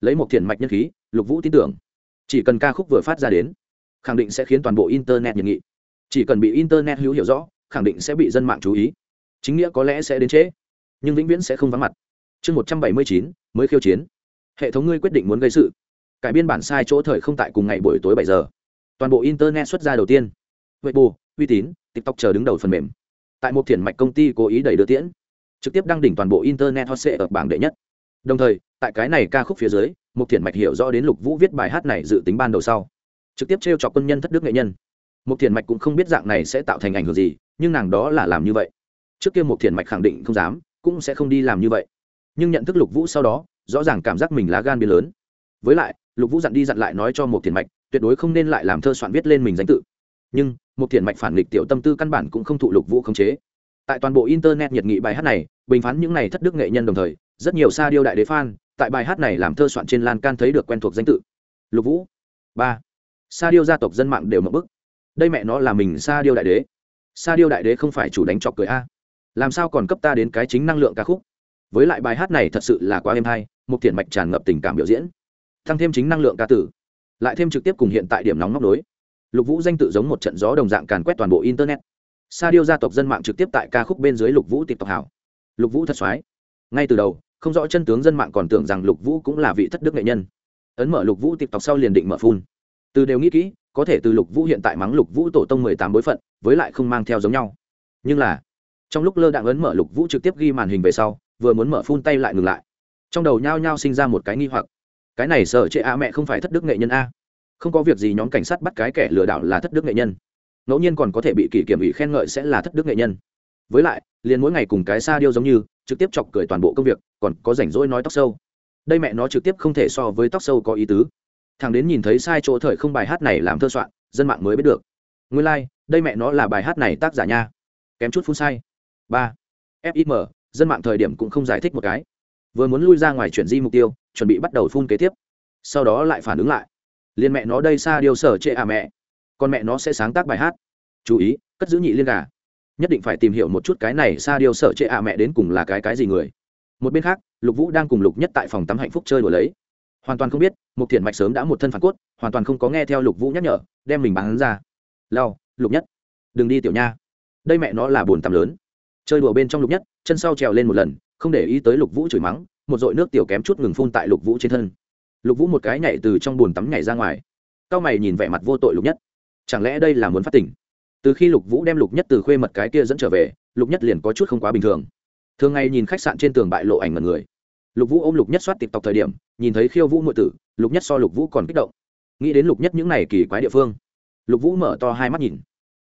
lấy một thiền mạch nhân khí lục vũ tin tưởng chỉ cần ca khúc vừa phát ra đến khẳng định sẽ khiến toàn bộ internet nhiệt nghị chỉ cần bị internet hữu hiểu rõ khẳng định sẽ bị dân mạng chú ý chính nghĩa có lẽ sẽ đến trễ nhưng vĩnh viễn sẽ không vắng mặt chương một trăm bảy mươi chín mới khiêu chiến hệ thống ngươi quyết định muốn gây sự. Cải biên bản sai chỗ thời không tại cùng ngày buổi tối bảy giờ. Toàn bộ internet xuất ra đầu tiên. Weibo, uy tín, tiktok chờ đứng đầu phần mềm. Tại một thiền mạch công ty cố ý đẩy đưa tiễn. Trực tiếp đăng đỉnh toàn bộ internet hot sệ ở bảng đệ nhất. Đồng thời, tại cái này ca khúc phía dưới, một thiền mạch hiểu rõ đến lục vũ viết bài hát này dự tính ban đầu sau. Trực tiếp t r e o chọc quân nhân thất đức nghệ nhân. Một thiền mạch cũng không biết dạng này sẽ tạo thành ảnh hưởng gì, nhưng nàng đó là làm như vậy. Trước kia một thiền mạch khẳng định không dám, cũng sẽ không đi làm như vậy. Nhưng nhận thức lục vũ sau đó rõ ràng cảm giác mình lá gan biến lớn. Với lại, lục vũ dặn đi dặn lại nói cho một thiền mạch, tuyệt đối không nên lại làm thơ soạn viết lên mình danh tự. Nhưng một thiền mạch phản nghịch tiểu tâm tư căn bản cũng không thụ lục vũ khống chế. Tại toàn bộ internet nhiệt nghị bài hát này, bình phán những này thất đức nghệ nhân đồng thời, rất nhiều sa điêu đại đế fan, tại bài hát này làm thơ soạn trên lan can thấy được quen thuộc danh tự. Lục vũ. Ba. Sa điêu gia tộc dân mạng đều mập bức. Đây mẹ nó là mình sa điêu đại đế. Sa điêu đại đế không phải chủ đánh trọc cười a. Làm sao còn cấp ta đến cái chính năng lượng ca khúc? Với lại bài hát này thật sự là quá êm hay một thiện mạch tràn ngập tình cảm biểu diễn. Tăng thêm chính năng lượng ca tử. Lại thêm trực tiếp cùng hiện tại điểm nóng ngóc nối. Lục vũ danh tự giống một trận gió đồng dạng càn quét toàn bộ internet. Sa điêu gia tộc dân mạng trực tiếp tại ca khúc bên dưới lục vũ tịp tộc hảo lục vũ thật soái ngay từ đầu, không rõ chân tướng dân mạng còn tưởng rằng lục vũ cũng là vị thất đức nghệ nhân. Ấn mở lục vũ tịp tộc sau liền định mở phun. Từ đều nghĩ kỹ, có thể từ lục vũ hiện tại mắng lục vũ tổ tông mười tám bối phận, với lại không mang theo giống nhau. Nhưng là, trong lúc lơ đạn ấn mở lục vũ trực tiếp ghi màn hình về sau, vừa muốn mở phun tay lại ngừng lại trong đầu nhao nhao sinh ra một cái nghi hoặc. Cái này sợ chệ a mẹ không phải thất đức nghệ nhân a. Không có việc gì nhóm cảnh sát bắt cái kẻ lừa đảo là thất đức nghệ nhân. Ngẫu nhiên còn có thể bị kỷ kiểm ủy khen ngợi sẽ là thất đức nghệ nhân. Với lại liền mỗi ngày cùng cái xa điêu giống như trực tiếp chọc cười toàn bộ công việc còn có rảnh rỗi nói tóc sâu. Đây mẹ nó trực tiếp không thể so với tóc sâu có ý tứ. Thằng đến nhìn thấy sai chỗ thời không bài hát này làm thơ soạn dân mạng mới biết được. Nguyên lai、like, đây mẹ nó là bài hát này tác giả nha. Kém chút phun sai. Ba. Fim dân mạng thời điểm cũng không giải thích một cái vừa muốn lui ra ngoài chuyển di mục tiêu, chuẩn bị bắt đầu phun kế tiếp. Sau đó lại phản ứng lại. Liên mẹ nó đây xa điều sở trệ à mẹ. Con mẹ nó sẽ sáng tác bài hát. Chú ý, cất giữ nhị liên gà. Nhất định phải tìm hiểu một chút cái này xa điều sở trệ à mẹ đến cùng là cái cái gì người. Một bên khác, lục vũ đang cùng lục nhất tại phòng tắm hạnh phúc chơi đùa lấy. Hoàn toàn không biết một thiện mạch sớm đã một thân phản cốt, hoàn toàn không có nghe theo lục vũ nhắc nhở, đem mình bán ra. Lao, lục nhất. Đừng đi tiểu nha. Đây mẹ nó là buồn tắm lớn. Chơi đùa bên trong lục nhất, chân sau trèo lên một lần không để ý tới lục vũ chửi mắng, một dội nước tiểu kém chút ngừng phun tại lục vũ trên thân. Lục vũ một cái nhảy từ trong bồn tắm nhảy ra ngoài. Cao mày nhìn vẻ mặt vô tội lục nhất. Chẳng lẽ đây là muốn phát tỉnh từ khi lục vũ đem lục nhất từ khuê mật cái kia dẫn trở về, lục nhất liền có chút không quá bình thường. Thường ngày nhìn khách sạn trên tường bại lộ ảnh mật người. Lục vũ ôm lục nhất soát tộc thời điểm, nhìn thấy khiêu vũ ngụy tử, lục nhất so lục vũ còn kích động. Nghĩ đến lục nhất những n à y kỳ quái địa phương, lục vũ mở to hai mắt nhìn.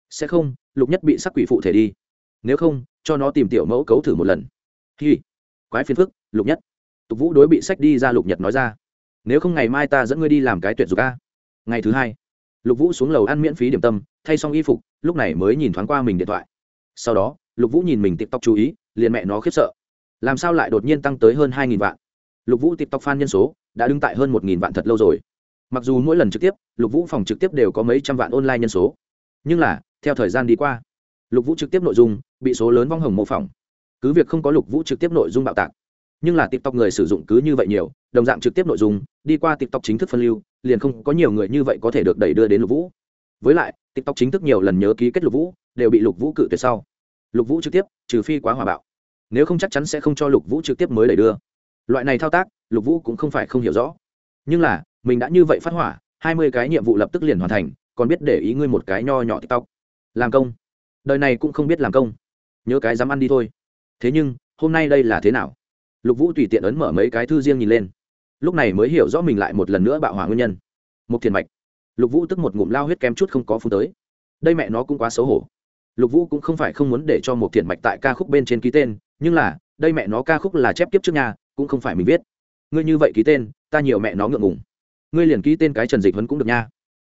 Sẽ không, lục nhất bị sắc quỷ phụ thể đi. Nếu không, cho nó tìm tiểu mẫu cấu thử một lần hi. Quái phiền phức, lục nhất. Tục vũ đối bị sách đi ra lục nhật nói ra. Nếu không ngày mai ta dẫn ngươi đi làm cái tuyệt dục a. Ngày thứ hai, lục vũ xuống lầu ăn miễn phí điểm tâm, thay xong y phục, lúc này mới nhìn thoáng qua mình điện thoại. Sau đó, lục vũ nhìn mình tiktok chú ý, liền mẹ nó khiếp sợ. Làm sao lại đột nhiên tăng tới hơn hai nghìn vạn? Lục vũ tiktok fan nhân số đã đứng tại hơn một nghìn vạn thật lâu rồi. Mặc dù mỗi lần trực tiếp, lục vũ phòng trực tiếp đều có mấy trăm vạn online nhân số. Nhưng là, theo thời gian đi qua, lục vũ trực tiếp nội dung bị số lớn vong hồng mô phỏng cứ việc không có lục vũ trực tiếp nội dung bạo tạc, nhưng là tiktok người sử dụng cứ như vậy nhiều, đồng dạng trực tiếp nội dung, đi qua tiktok chính thức phân lưu, liền không có nhiều người như vậy có thể được đẩy đưa đến lục vũ. Với lại, tiktok chính thức nhiều lần nhớ ký kết lục vũ, đều bị lục vũ cự tuyệt sau. Lục vũ trực tiếp, trừ phi quá hòa bạo. Nếu không chắc chắn sẽ không cho lục vũ trực tiếp mới đẩy đưa. Loại này thao tác, lục vũ cũng không phải không hiểu rõ. Nhưng là, mình đã như vậy phát hỏa, hai mươi cái nhiệm vụ lập tức liền hoàn thành, còn biết để ý ngươi một cái nho nhỏ tiktok. Làm công. Đời này cũng không biết làm công. Nhớ cái dám ăn đi thôi thế nhưng, hôm nay đây là thế nào? Lục vũ tùy tiện ấn mở mấy cái thư riêng nhìn lên. Lúc này mới hiểu rõ mình lại một lần nữa bạo hỏa nguyên nhân. Một thiền mạch. Lục vũ tức một ngụm lao huyết kém chút không có phun tới. Đây mẹ nó cũng quá xấu hổ. Lục vũ cũng không phải không muốn để cho một thiền mạch tại ca khúc bên trên ký tên, nhưng là, đây mẹ nó ca khúc là chép kiếp trước nhà cũng không phải mình viết. Ngươi như vậy ký tên, ta nhiều mẹ nó ngượng ngùng. Ngươi liền ký tên cái trần dịch huấn cũng được nha.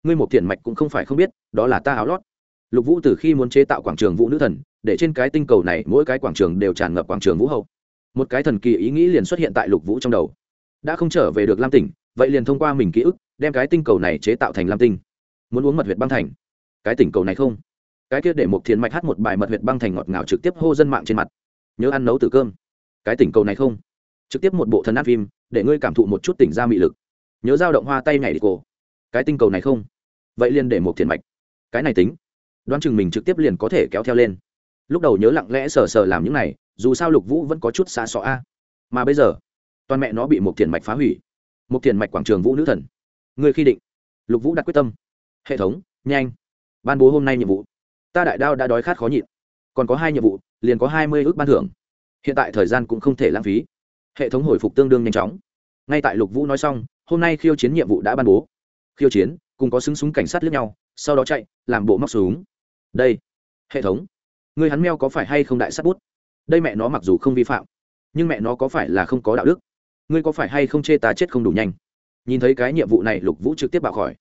Ngươi một thiền mạch cũng không phải không biết, đó là ta áo lót lục vũ từ khi muốn chế tạo quảng trường vũ nữ thần, để trên cái tinh cầu này mỗi cái quảng trường đều tràn ngập quảng trường vũ hậu. Một cái thần kỳ ý nghĩ liền xuất hiện tại lục vũ trong đầu. Đã không trở về được lam tỉnh, vậy liền thông qua mình ký ức, đem cái tinh cầu này chế tạo thành lam tinh. Muốn uống mật huyệt băng thành. Cái tỉnh cầu này không? Cái kia để một thiền mạch hát một bài mật huyệt băng thành ngọt ngào trực tiếp hô dân mạng trên mặt. Nhớ ăn nấu từ cơm. Cái tỉnh cầu này không? Trực tiếp một bộ thần áp phim, để ngươi cảm thụ một chút tỉnh ra mị lực. Nhớ dao động hoa tay nhảy đi cổ. Cái tinh cầu này không? Vậy liền để một thiền mạch. Cái này tính đoán chừng mình trực tiếp liền có thể kéo theo lên. Lúc đầu nhớ lặng lẽ sờ sờ làm những này, dù sao lục vũ vẫn có chút xa xọ a. Mà bây giờ, toàn mẹ nó bị một thiền mạch phá hủy. Một thiền mạch quảng trường vũ nữ thần. Người khi định. Lục vũ đặt quyết tâm. Hệ thống, nhanh. Ban bố hôm nay nhiệm vụ. Ta đại đao đã đói khát khó nhịn. Còn có hai nhiệm vụ, liền có hai mươi ước ban thưởng. Hiện tại thời gian cũng không thể lãng phí. Hệ thống hồi phục tương đương nhanh chóng. Ngay tại lục vũ nói xong, hôm nay khiêu chiến nhiệm vụ đã ban bố. Khiêu chiến, cùng có xứng súng cảnh sát lướt nhau, sau đó chạy, làm bộ móc súng đây, hệ thống, người hắn meo có phải hay không đại sát bút? Đây mẹ nó mặc dù không vi phạm, nhưng mẹ nó có phải là không có đạo đức? Ngươi có phải hay không chê ta chết không đủ nhanh? Nhìn thấy cái nhiệm vụ này, lục vũ trực tiếp bạo khỏi,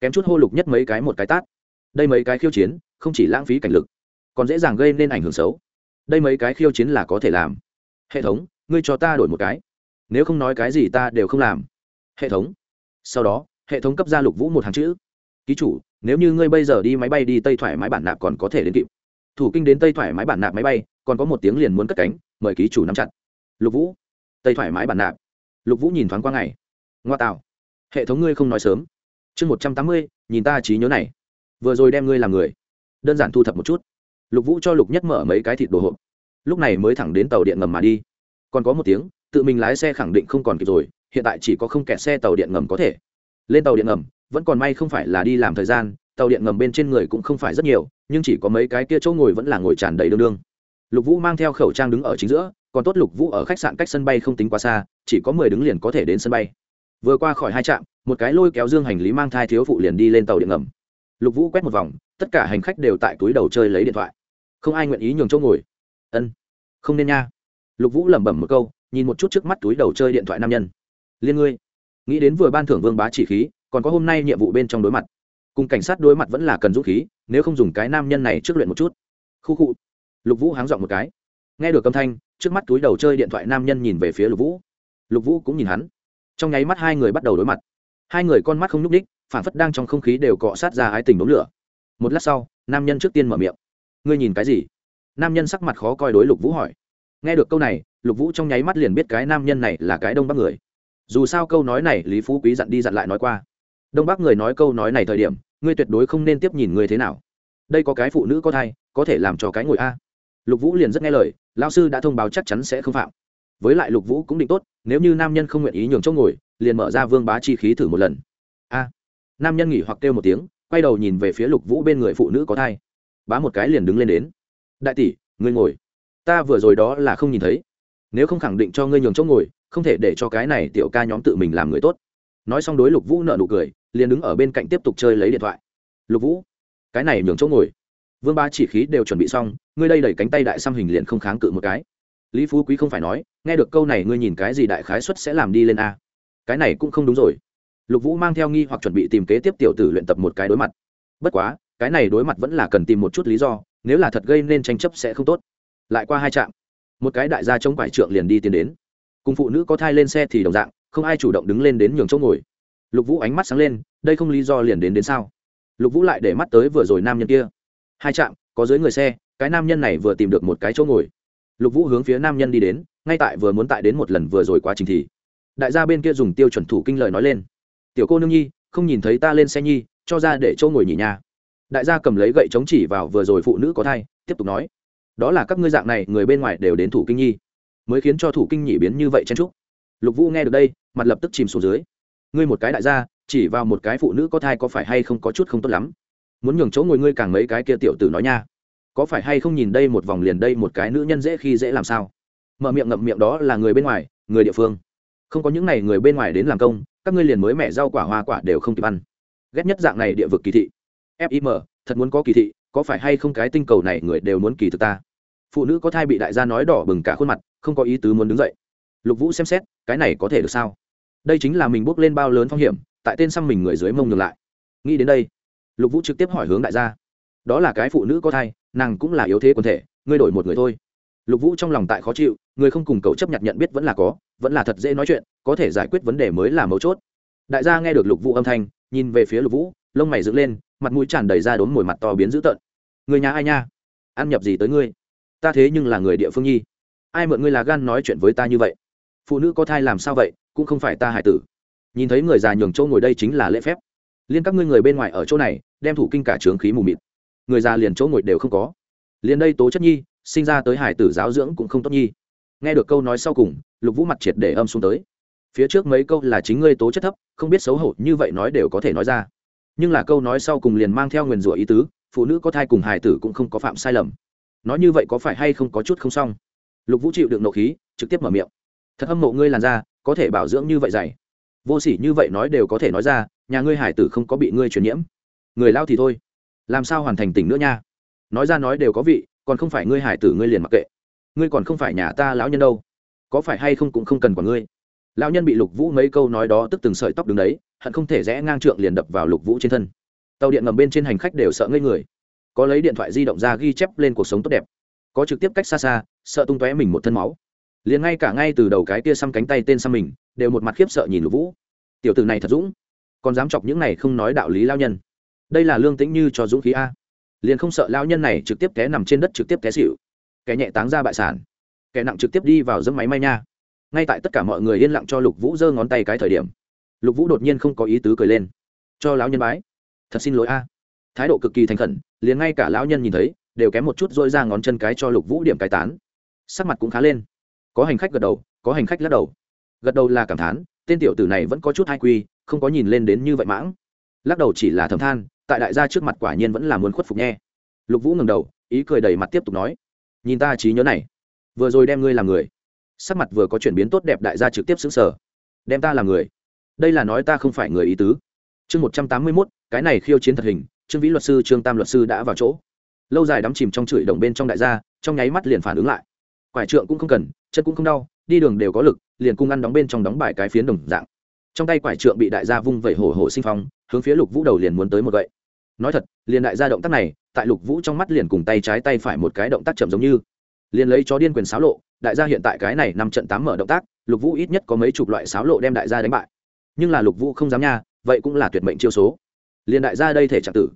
kém chút hô lục nhất mấy cái một cái tát. Đây mấy cái khiêu chiến, không chỉ lãng phí cảnh lực, còn dễ dàng gây nên ảnh hưởng xấu. Đây mấy cái khiêu chiến là có thể làm. Hệ thống, ngươi cho ta đổi một cái. Nếu không nói cái gì ta đều không làm. Hệ thống, sau đó, hệ thống cấp ra lục vũ một hàng chữ ký chủ, nếu như ngươi bây giờ đi máy bay đi tây thoải mái bản nạp còn có thể đến kịp. Thủ kinh đến tây thoải mái bản nạp máy bay, còn có một tiếng liền muốn cất cánh, mời ký chủ nắm chặt. Lục vũ, tây thoải mái bản nạp. Lục vũ nhìn thoáng qua ngày. Ngoa tạo. Hệ thống ngươi không nói sớm. Chương một trăm tám mươi, nhìn ta trí nhớ này. Vừa rồi đem ngươi làm người. Đơn giản thu thập một chút. Lục vũ cho lục nhất mở mấy cái thịt đồ hộp. Lúc này mới thẳng đến tàu điện ngầm mà đi. Còn có một tiếng, tự mình lái xe khẳng định không còn kịp rồi, hiện tại chỉ có không kẹt xe tàu điện ngầm có thể. Lên tàu điện ngầm vẫn còn may không phải là đi làm thời gian, tàu điện ngầm bên trên người cũng không phải rất nhiều, nhưng chỉ có mấy cái kia chỗ ngồi vẫn là ngồi tràn đầy đương đương. Lục vũ mang theo khẩu trang đứng ở chính giữa, còn tốt lục vũ ở khách sạn cách sân bay không tính quá xa, chỉ có mười đứng liền có thể đến sân bay. Vừa qua khỏi hai trạm, một cái lôi kéo dương hành lý mang thai thiếu phụ liền đi lên tàu điện ngầm. Lục vũ quét một vòng, tất cả hành khách đều tại túi đầu chơi lấy điện thoại. Không ai nguyện ý nhường chỗ ngồi. Ân, không nên nha. Lục vũ lẩm bẩm một câu, nhìn một chút trước mắt túi đầu chơi điện thoại nam nhân. Liên ngươi, nghĩ đến vừa ban thưởng vương bá chỉ khí còn có hôm nay nhiệm vụ bên trong đối mặt. Cùng cảnh sát đối mặt vẫn là cần dũng khí, nếu không dùng cái nam nhân này trước luyện một chút. Khu khu. Lục vũ háng dọn một cái. Nghe được âm thanh, trước mắt túi đầu chơi điện thoại nam nhân nhìn về phía lục vũ. Lục vũ cũng nhìn hắn. Trong nháy mắt hai người bắt đầu đối mặt. Hai người con mắt không nhúc ních phản phất đang trong không khí đều cọ sát ra ái tình đốm lửa. Một lát sau, nam nhân trước tiên mở miệng. Ngươi nhìn cái gì? Nam nhân sắc mặt khó coi đối lục vũ hỏi. Nghe được câu này, lục vũ trong nháy mắt liền biết cái nam nhân này là cái đông bắc người. Dù sao câu nói này lý phú quý dặn đi dặn lại nói qua đông bắc người nói câu nói này thời điểm, ngươi tuyệt đối không nên tiếp nhìn ngươi thế nào. Đây có cái phụ nữ có thai, có thể làm cho cái ngồi a. Lục vũ liền rất nghe lời lao sư đã thông báo chắc chắn sẽ không phạm. Với lại lục vũ cũng định tốt, nếu như nam nhân không nguyện ý nhường chỗ ngồi, liền mở ra vương bá chi khí thử một lần. A. Nam nhân nghỉ hoặc kêu một tiếng, quay đầu nhìn về phía lục vũ bên người phụ nữ có thai. Bá một cái liền đứng lên đến. Đại tỷ, ngươi ngồi. Ta vừa rồi đó là không nhìn thấy. Nếu không khẳng định cho ngươi nhường chỗ ngồi, không thể để cho cái này tiểu ca nhóm tự mình làm người tốt. Nói xong đối lục vũ nợ nụ cười liền đứng ở bên cạnh tiếp tục chơi lấy điện thoại. Lục vũ, cái này nhường chỗ ngồi. Vương ba chỉ khí đều chuẩn bị xong, ngươi đây đẩy cánh tay đại xăm hình liền không kháng cự một cái. Lý phú quý không phải nói, nghe được câu này ngươi nhìn cái gì đại khái xuất sẽ làm đi lên a. Cái này cũng không đúng rồi. Lục vũ mang theo nghi hoặc chuẩn bị tìm kế tiếp tiểu tử luyện tập một cái đối mặt. Bất quá, cái này đối mặt vẫn là cần tìm một chút lý do, nếu là thật gây nên tranh chấp sẽ không tốt. Lại qua hai trạm, một cái đại gia chống quải trượng liền đi tiến đến. Cùng phụ nữ có thai lên xe thì đồng dạng, không ai chủ động đứng lên đến nhường chỗ ngồi lục vũ ánh mắt sáng lên, đây không lý do liền đến đến sao? Lục vũ lại để mắt tới vừa rồi nam nhân kia. Hai trạm, có dưới người xe, cái nam nhân này vừa tìm được một cái chỗ ngồi. Lục vũ hướng phía nam nhân đi đến, ngay tại vừa muốn tại đến một lần vừa rồi quá trình thì, đại gia bên kia dùng tiêu chuẩn thủ kinh lời nói lên. Tiểu cô nương nhi, không nhìn thấy ta lên xe nhi, cho ra để chỗ ngồi nhỉ nhà đại gia cầm lấy gậy chống chỉ vào vừa rồi phụ nữ có thai, tiếp tục nói, đó là các ngươi dạng này, người bên ngoài đều đến thủ kinh nhi. Mới khiến cho thủ kinh nhị biến như vậy chen trúc lục vũ nghe được đây, mặt lập tức chìm xuống dưới ngươi một cái đại gia, chỉ vào một cái phụ nữ có thai có phải hay không có chút không tốt lắm? Muốn nhường chỗ ngồi ngươi càng mấy cái kia tiểu tử nói nha. Có phải hay không nhìn đây một vòng liền đây một cái nữ nhân dễ khi dễ làm sao? Mở miệng ngậm miệng đó là người bên ngoài, người địa phương. Không có những này người bên ngoài đến làm công, các ngươi liền mới mẹ rau quả hoa quả đều không kịp ăn. Ghét nhất dạng này địa vực kỳ thị. Fim thật muốn có kỳ thị, có phải hay không cái tinh cầu này người đều muốn kỳ thực ta? Phụ nữ có thai bị đại gia nói đỏ bừng cả khuôn mặt, không có ý tứ muốn đứng dậy. Lục vũ xem xét, cái này có thể được sao? Đây chính là mình bước lên bao lớn phong hiểm, tại tên xăm mình người dưới mông ngược lại. Nghĩ đến đây, lục vũ trực tiếp hỏi hướng đại gia. Đó là cái phụ nữ có thai, nàng cũng là yếu thế quần thể, ngươi đổi một người thôi. Lục vũ trong lòng tại khó chịu, người không cùng cậu chấp nhận nhận biết vẫn là có, vẫn là thật dễ nói chuyện, có thể giải quyết vấn đề mới là mấu chốt. Đại gia nghe được lục vũ âm thanh, nhìn về phía lục vũ, lông mày dựng lên, mặt mũi tràn đầy ra đốn mồi mặt to biến dữ tợn. Người nhà ai nha? Ăn nhập gì tới ngươi? Ta thế nhưng là người địa phương nhi. Ai mượn ngươi là gan nói chuyện với ta như vậy? Phụ nữ có thai làm sao vậy? Cũng không phải ta hải tử. Nhìn thấy người già nhường châu ngồi đây chính là lễ phép. Liên các ngươi người bên ngoài ở chỗ này, đem thủ kinh cả trướng khí mù mịt. Người già liền chỗ ngồi đều không có. Liền đây tố chất nhi, sinh ra tới hải tử giáo dưỡng cũng không tốt nhi. Nghe được câu nói sau cùng, lục vũ mặt triệt để âm xuống tới. Phía trước mấy câu là chính ngươi tố chất thấp, không biết xấu hổ như vậy nói đều có thể nói ra. Nhưng là câu nói sau cùng liền mang theo nguyền rủa ý tứ, phụ nữ có thai cùng hải tử cũng không có phạm sai lầm. Nói như vậy có phải hay không có chút không xong? Lục vũ chịu được nộ khí, trực tiếp mở miệng. Thật hâm mộ ngươi làn ra có thể bảo dưỡng như vậy dày. Vô s ỉ như vậy nói đều có thể nói ra, nhà ngươi hải tử không có bị ngươi truyền nhiễm. Người lao thì thôi. Làm sao hoàn thành tỉnh nữa nha? Nói ra nói đều có vị, còn không phải ngươi hải tử ngươi liền mặc kệ. Ngươi còn không phải nhà ta lão nhân đâu. Có phải hay không cũng không cần quản ngươi. Lão nhân bị lục vũ mấy câu nói đó tức từng sợi tóc đứng đấy, hận không thể rẽ ngang trượng liền đập vào lục vũ trên thân. Tàu điện ngầm bên trên hành khách đều sợ ngây người. Có lấy điện thoại di động ra ghi chép lên cuộc sống tốt đẹp. Có trực tiếp cách xa xa, sợ tung tóe mình một thân máu liền ngay cả ngay từ đầu cái kia xăm cánh tay tên xăm mình, đều một mặt khiếp sợ nhìn lục vũ. Tiểu tử này thật dũng, còn dám chọc những này không nói đạo lý lao nhân. Đây là lương tĩnh như cho dũng khí a. Liền không sợ lao nhân này trực tiếp té nằm trên đất trực tiếp té xịu kẻ nhẹ táng ra bại sản, kẻ nặng trực tiếp đi vào dẫm máy may nha. Ngay tại tất cả mọi người yên lặng cho lục vũ giơ ngón tay cái thời điểm, lục vũ đột nhiên không có ý tứ cười lên. Cho lão nhân bái, thật xin lỗi a. Thái độ cực kỳ thành khẩn, liền ngay cả lão nhân nhìn thấy, đều kém một chút dôi ra ngón chân cái cho lục vũ điểm cái tán. Sắc mặt cũng khá lên có hành khách gật đầu, có hành khách lắc đầu. Gật đầu là cảm thán, tên tiểu tử này vẫn có chút hai quy không có nhìn lên đến như vậy mãng. Lắc đầu chỉ là thầm than, tại đại gia trước mặt quả nhiên vẫn là muốn khuất phục nhé. Lục vũ ngầm đầu, ý cười đầy mặt tiếp tục nói, nhìn ta trí nhớ này, vừa rồi đem ngươi làm người. Sắc mặt vừa có chuyển biến tốt đẹp đại gia trực tiếp xứng sở đem ta làm người? Đây là nói ta không phải người ý tứ. Chương một trăm tám mươi mốt, cái này khiêu chiến thật hình, trương vĩ luật sư, trương tam luật sư đã vào chỗ. Lâu dài đắm chìm trong chửi đồng bên trong đại gia, trong nháy mắt liền phản ứng lại quải trượng cũng không cần, chân cũng không đau, đi đường đều có lực, liền cung ăn đóng bên trong đóng bài cái phiến đồng dạng. Trong tay quải trượng bị đại gia vung vẩy hổ hổ sinh phong, hướng phía lục vũ đầu liền muốn tới một gậy. Nói thật, liền đại gia động tác này, tại lục vũ trong mắt liền cùng tay trái tay phải một cái động tác chậm giống như. Liền lấy chó điên quyền xáo lộ, đại gia hiện tại cái này năm trận tám mở động tác, lục vũ ít nhất có mấy chục loại xáo lộ đem đại gia đánh bại. Nhưng là lục vũ không dám nha, vậy cũng là tuyệt mệnh chiêu số. Liền đại gia đây thể trạng tử.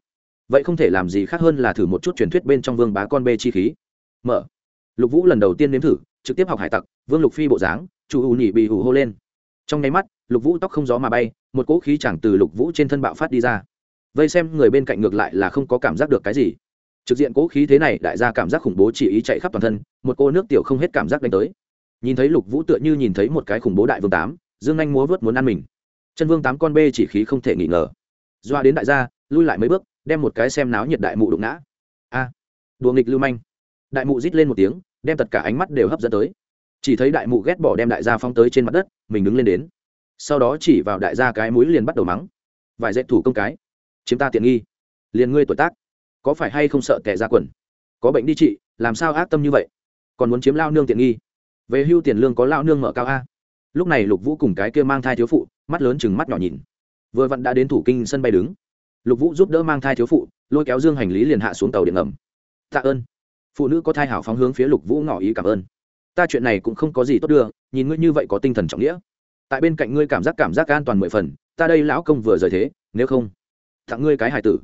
Vậy không thể làm gì khác hơn là thử một chút truyền thuyết bên trong vương bá con bê chi khí. Mở lục vũ lần đầu tiên nếm thử trực tiếp học hải tặc vương lục phi bộ dáng chủ ù nhị bị hù hô lên. Trong nháy mắt lục vũ tóc không gió mà bay một cỗ khí chẳng từ lục vũ trên thân bạo phát đi ra. Vây xem người bên cạnh ngược lại là không có cảm giác được cái gì. Trực diện cỗ khí thế này đại gia cảm giác khủng bố chỉ ý chạy khắp toàn thân một cô nước tiểu không hết cảm giác đánh tới. Nhìn thấy lục vũ tựa như nhìn thấy một cái khủng bố đại vương tám dương anh múa vớt muốn ăn mình. Chân vương tám con bê chỉ khí không thể nghỉ ngờ. Doa đến đại gia lui lại mấy bước đem một cái xem náo nhiệt đại mụ đụng ngã. A à, đùa nghịch lưu manh. Đại mụ rít lên một tiếng đem tất cả ánh mắt đều hấp dẫn tới. Chỉ thấy đại mụ ghét bỏ đem đại gia phong tới trên mặt đất, mình đứng lên đến. Sau đó chỉ vào đại gia cái mũi liền bắt đầu mắng. Vài dạy thủ công cái. Chiếm ta tiện nghi. Liền ngươi tuổi tác. Có phải hay không sợ tệ ra quần? Có bệnh đi chị, làm sao ác tâm như vậy? Còn muốn chiếm lao nương tiện nghi. Về hưu tiền lương có lao nương mở cao a. Lúc này lục vũ cùng cái kia mang thai thiếu phụ, mắt lớn chừng mắt nhỏ nhìn. Vừa vặn đã đến thủ kinh sân bay đứng. Lục vũ giúp đỡ mang thai thiếu phụ, lôi kéo dương hành lý liền hạ xuống tàu điện ngầm. Tạ ơn phụ nữ có thai hảo phóng hướng phía lục vũ ngỏ ý cảm ơn. Ta chuyện này cũng không có gì tốt đưa, nhìn ngươi như vậy có tinh thần trọng nghĩa. Tại bên cạnh ngươi cảm giác cảm giác an toàn mười phần, ta đây lão công vừa rời thế, nếu không tặng ngươi cái hài tử.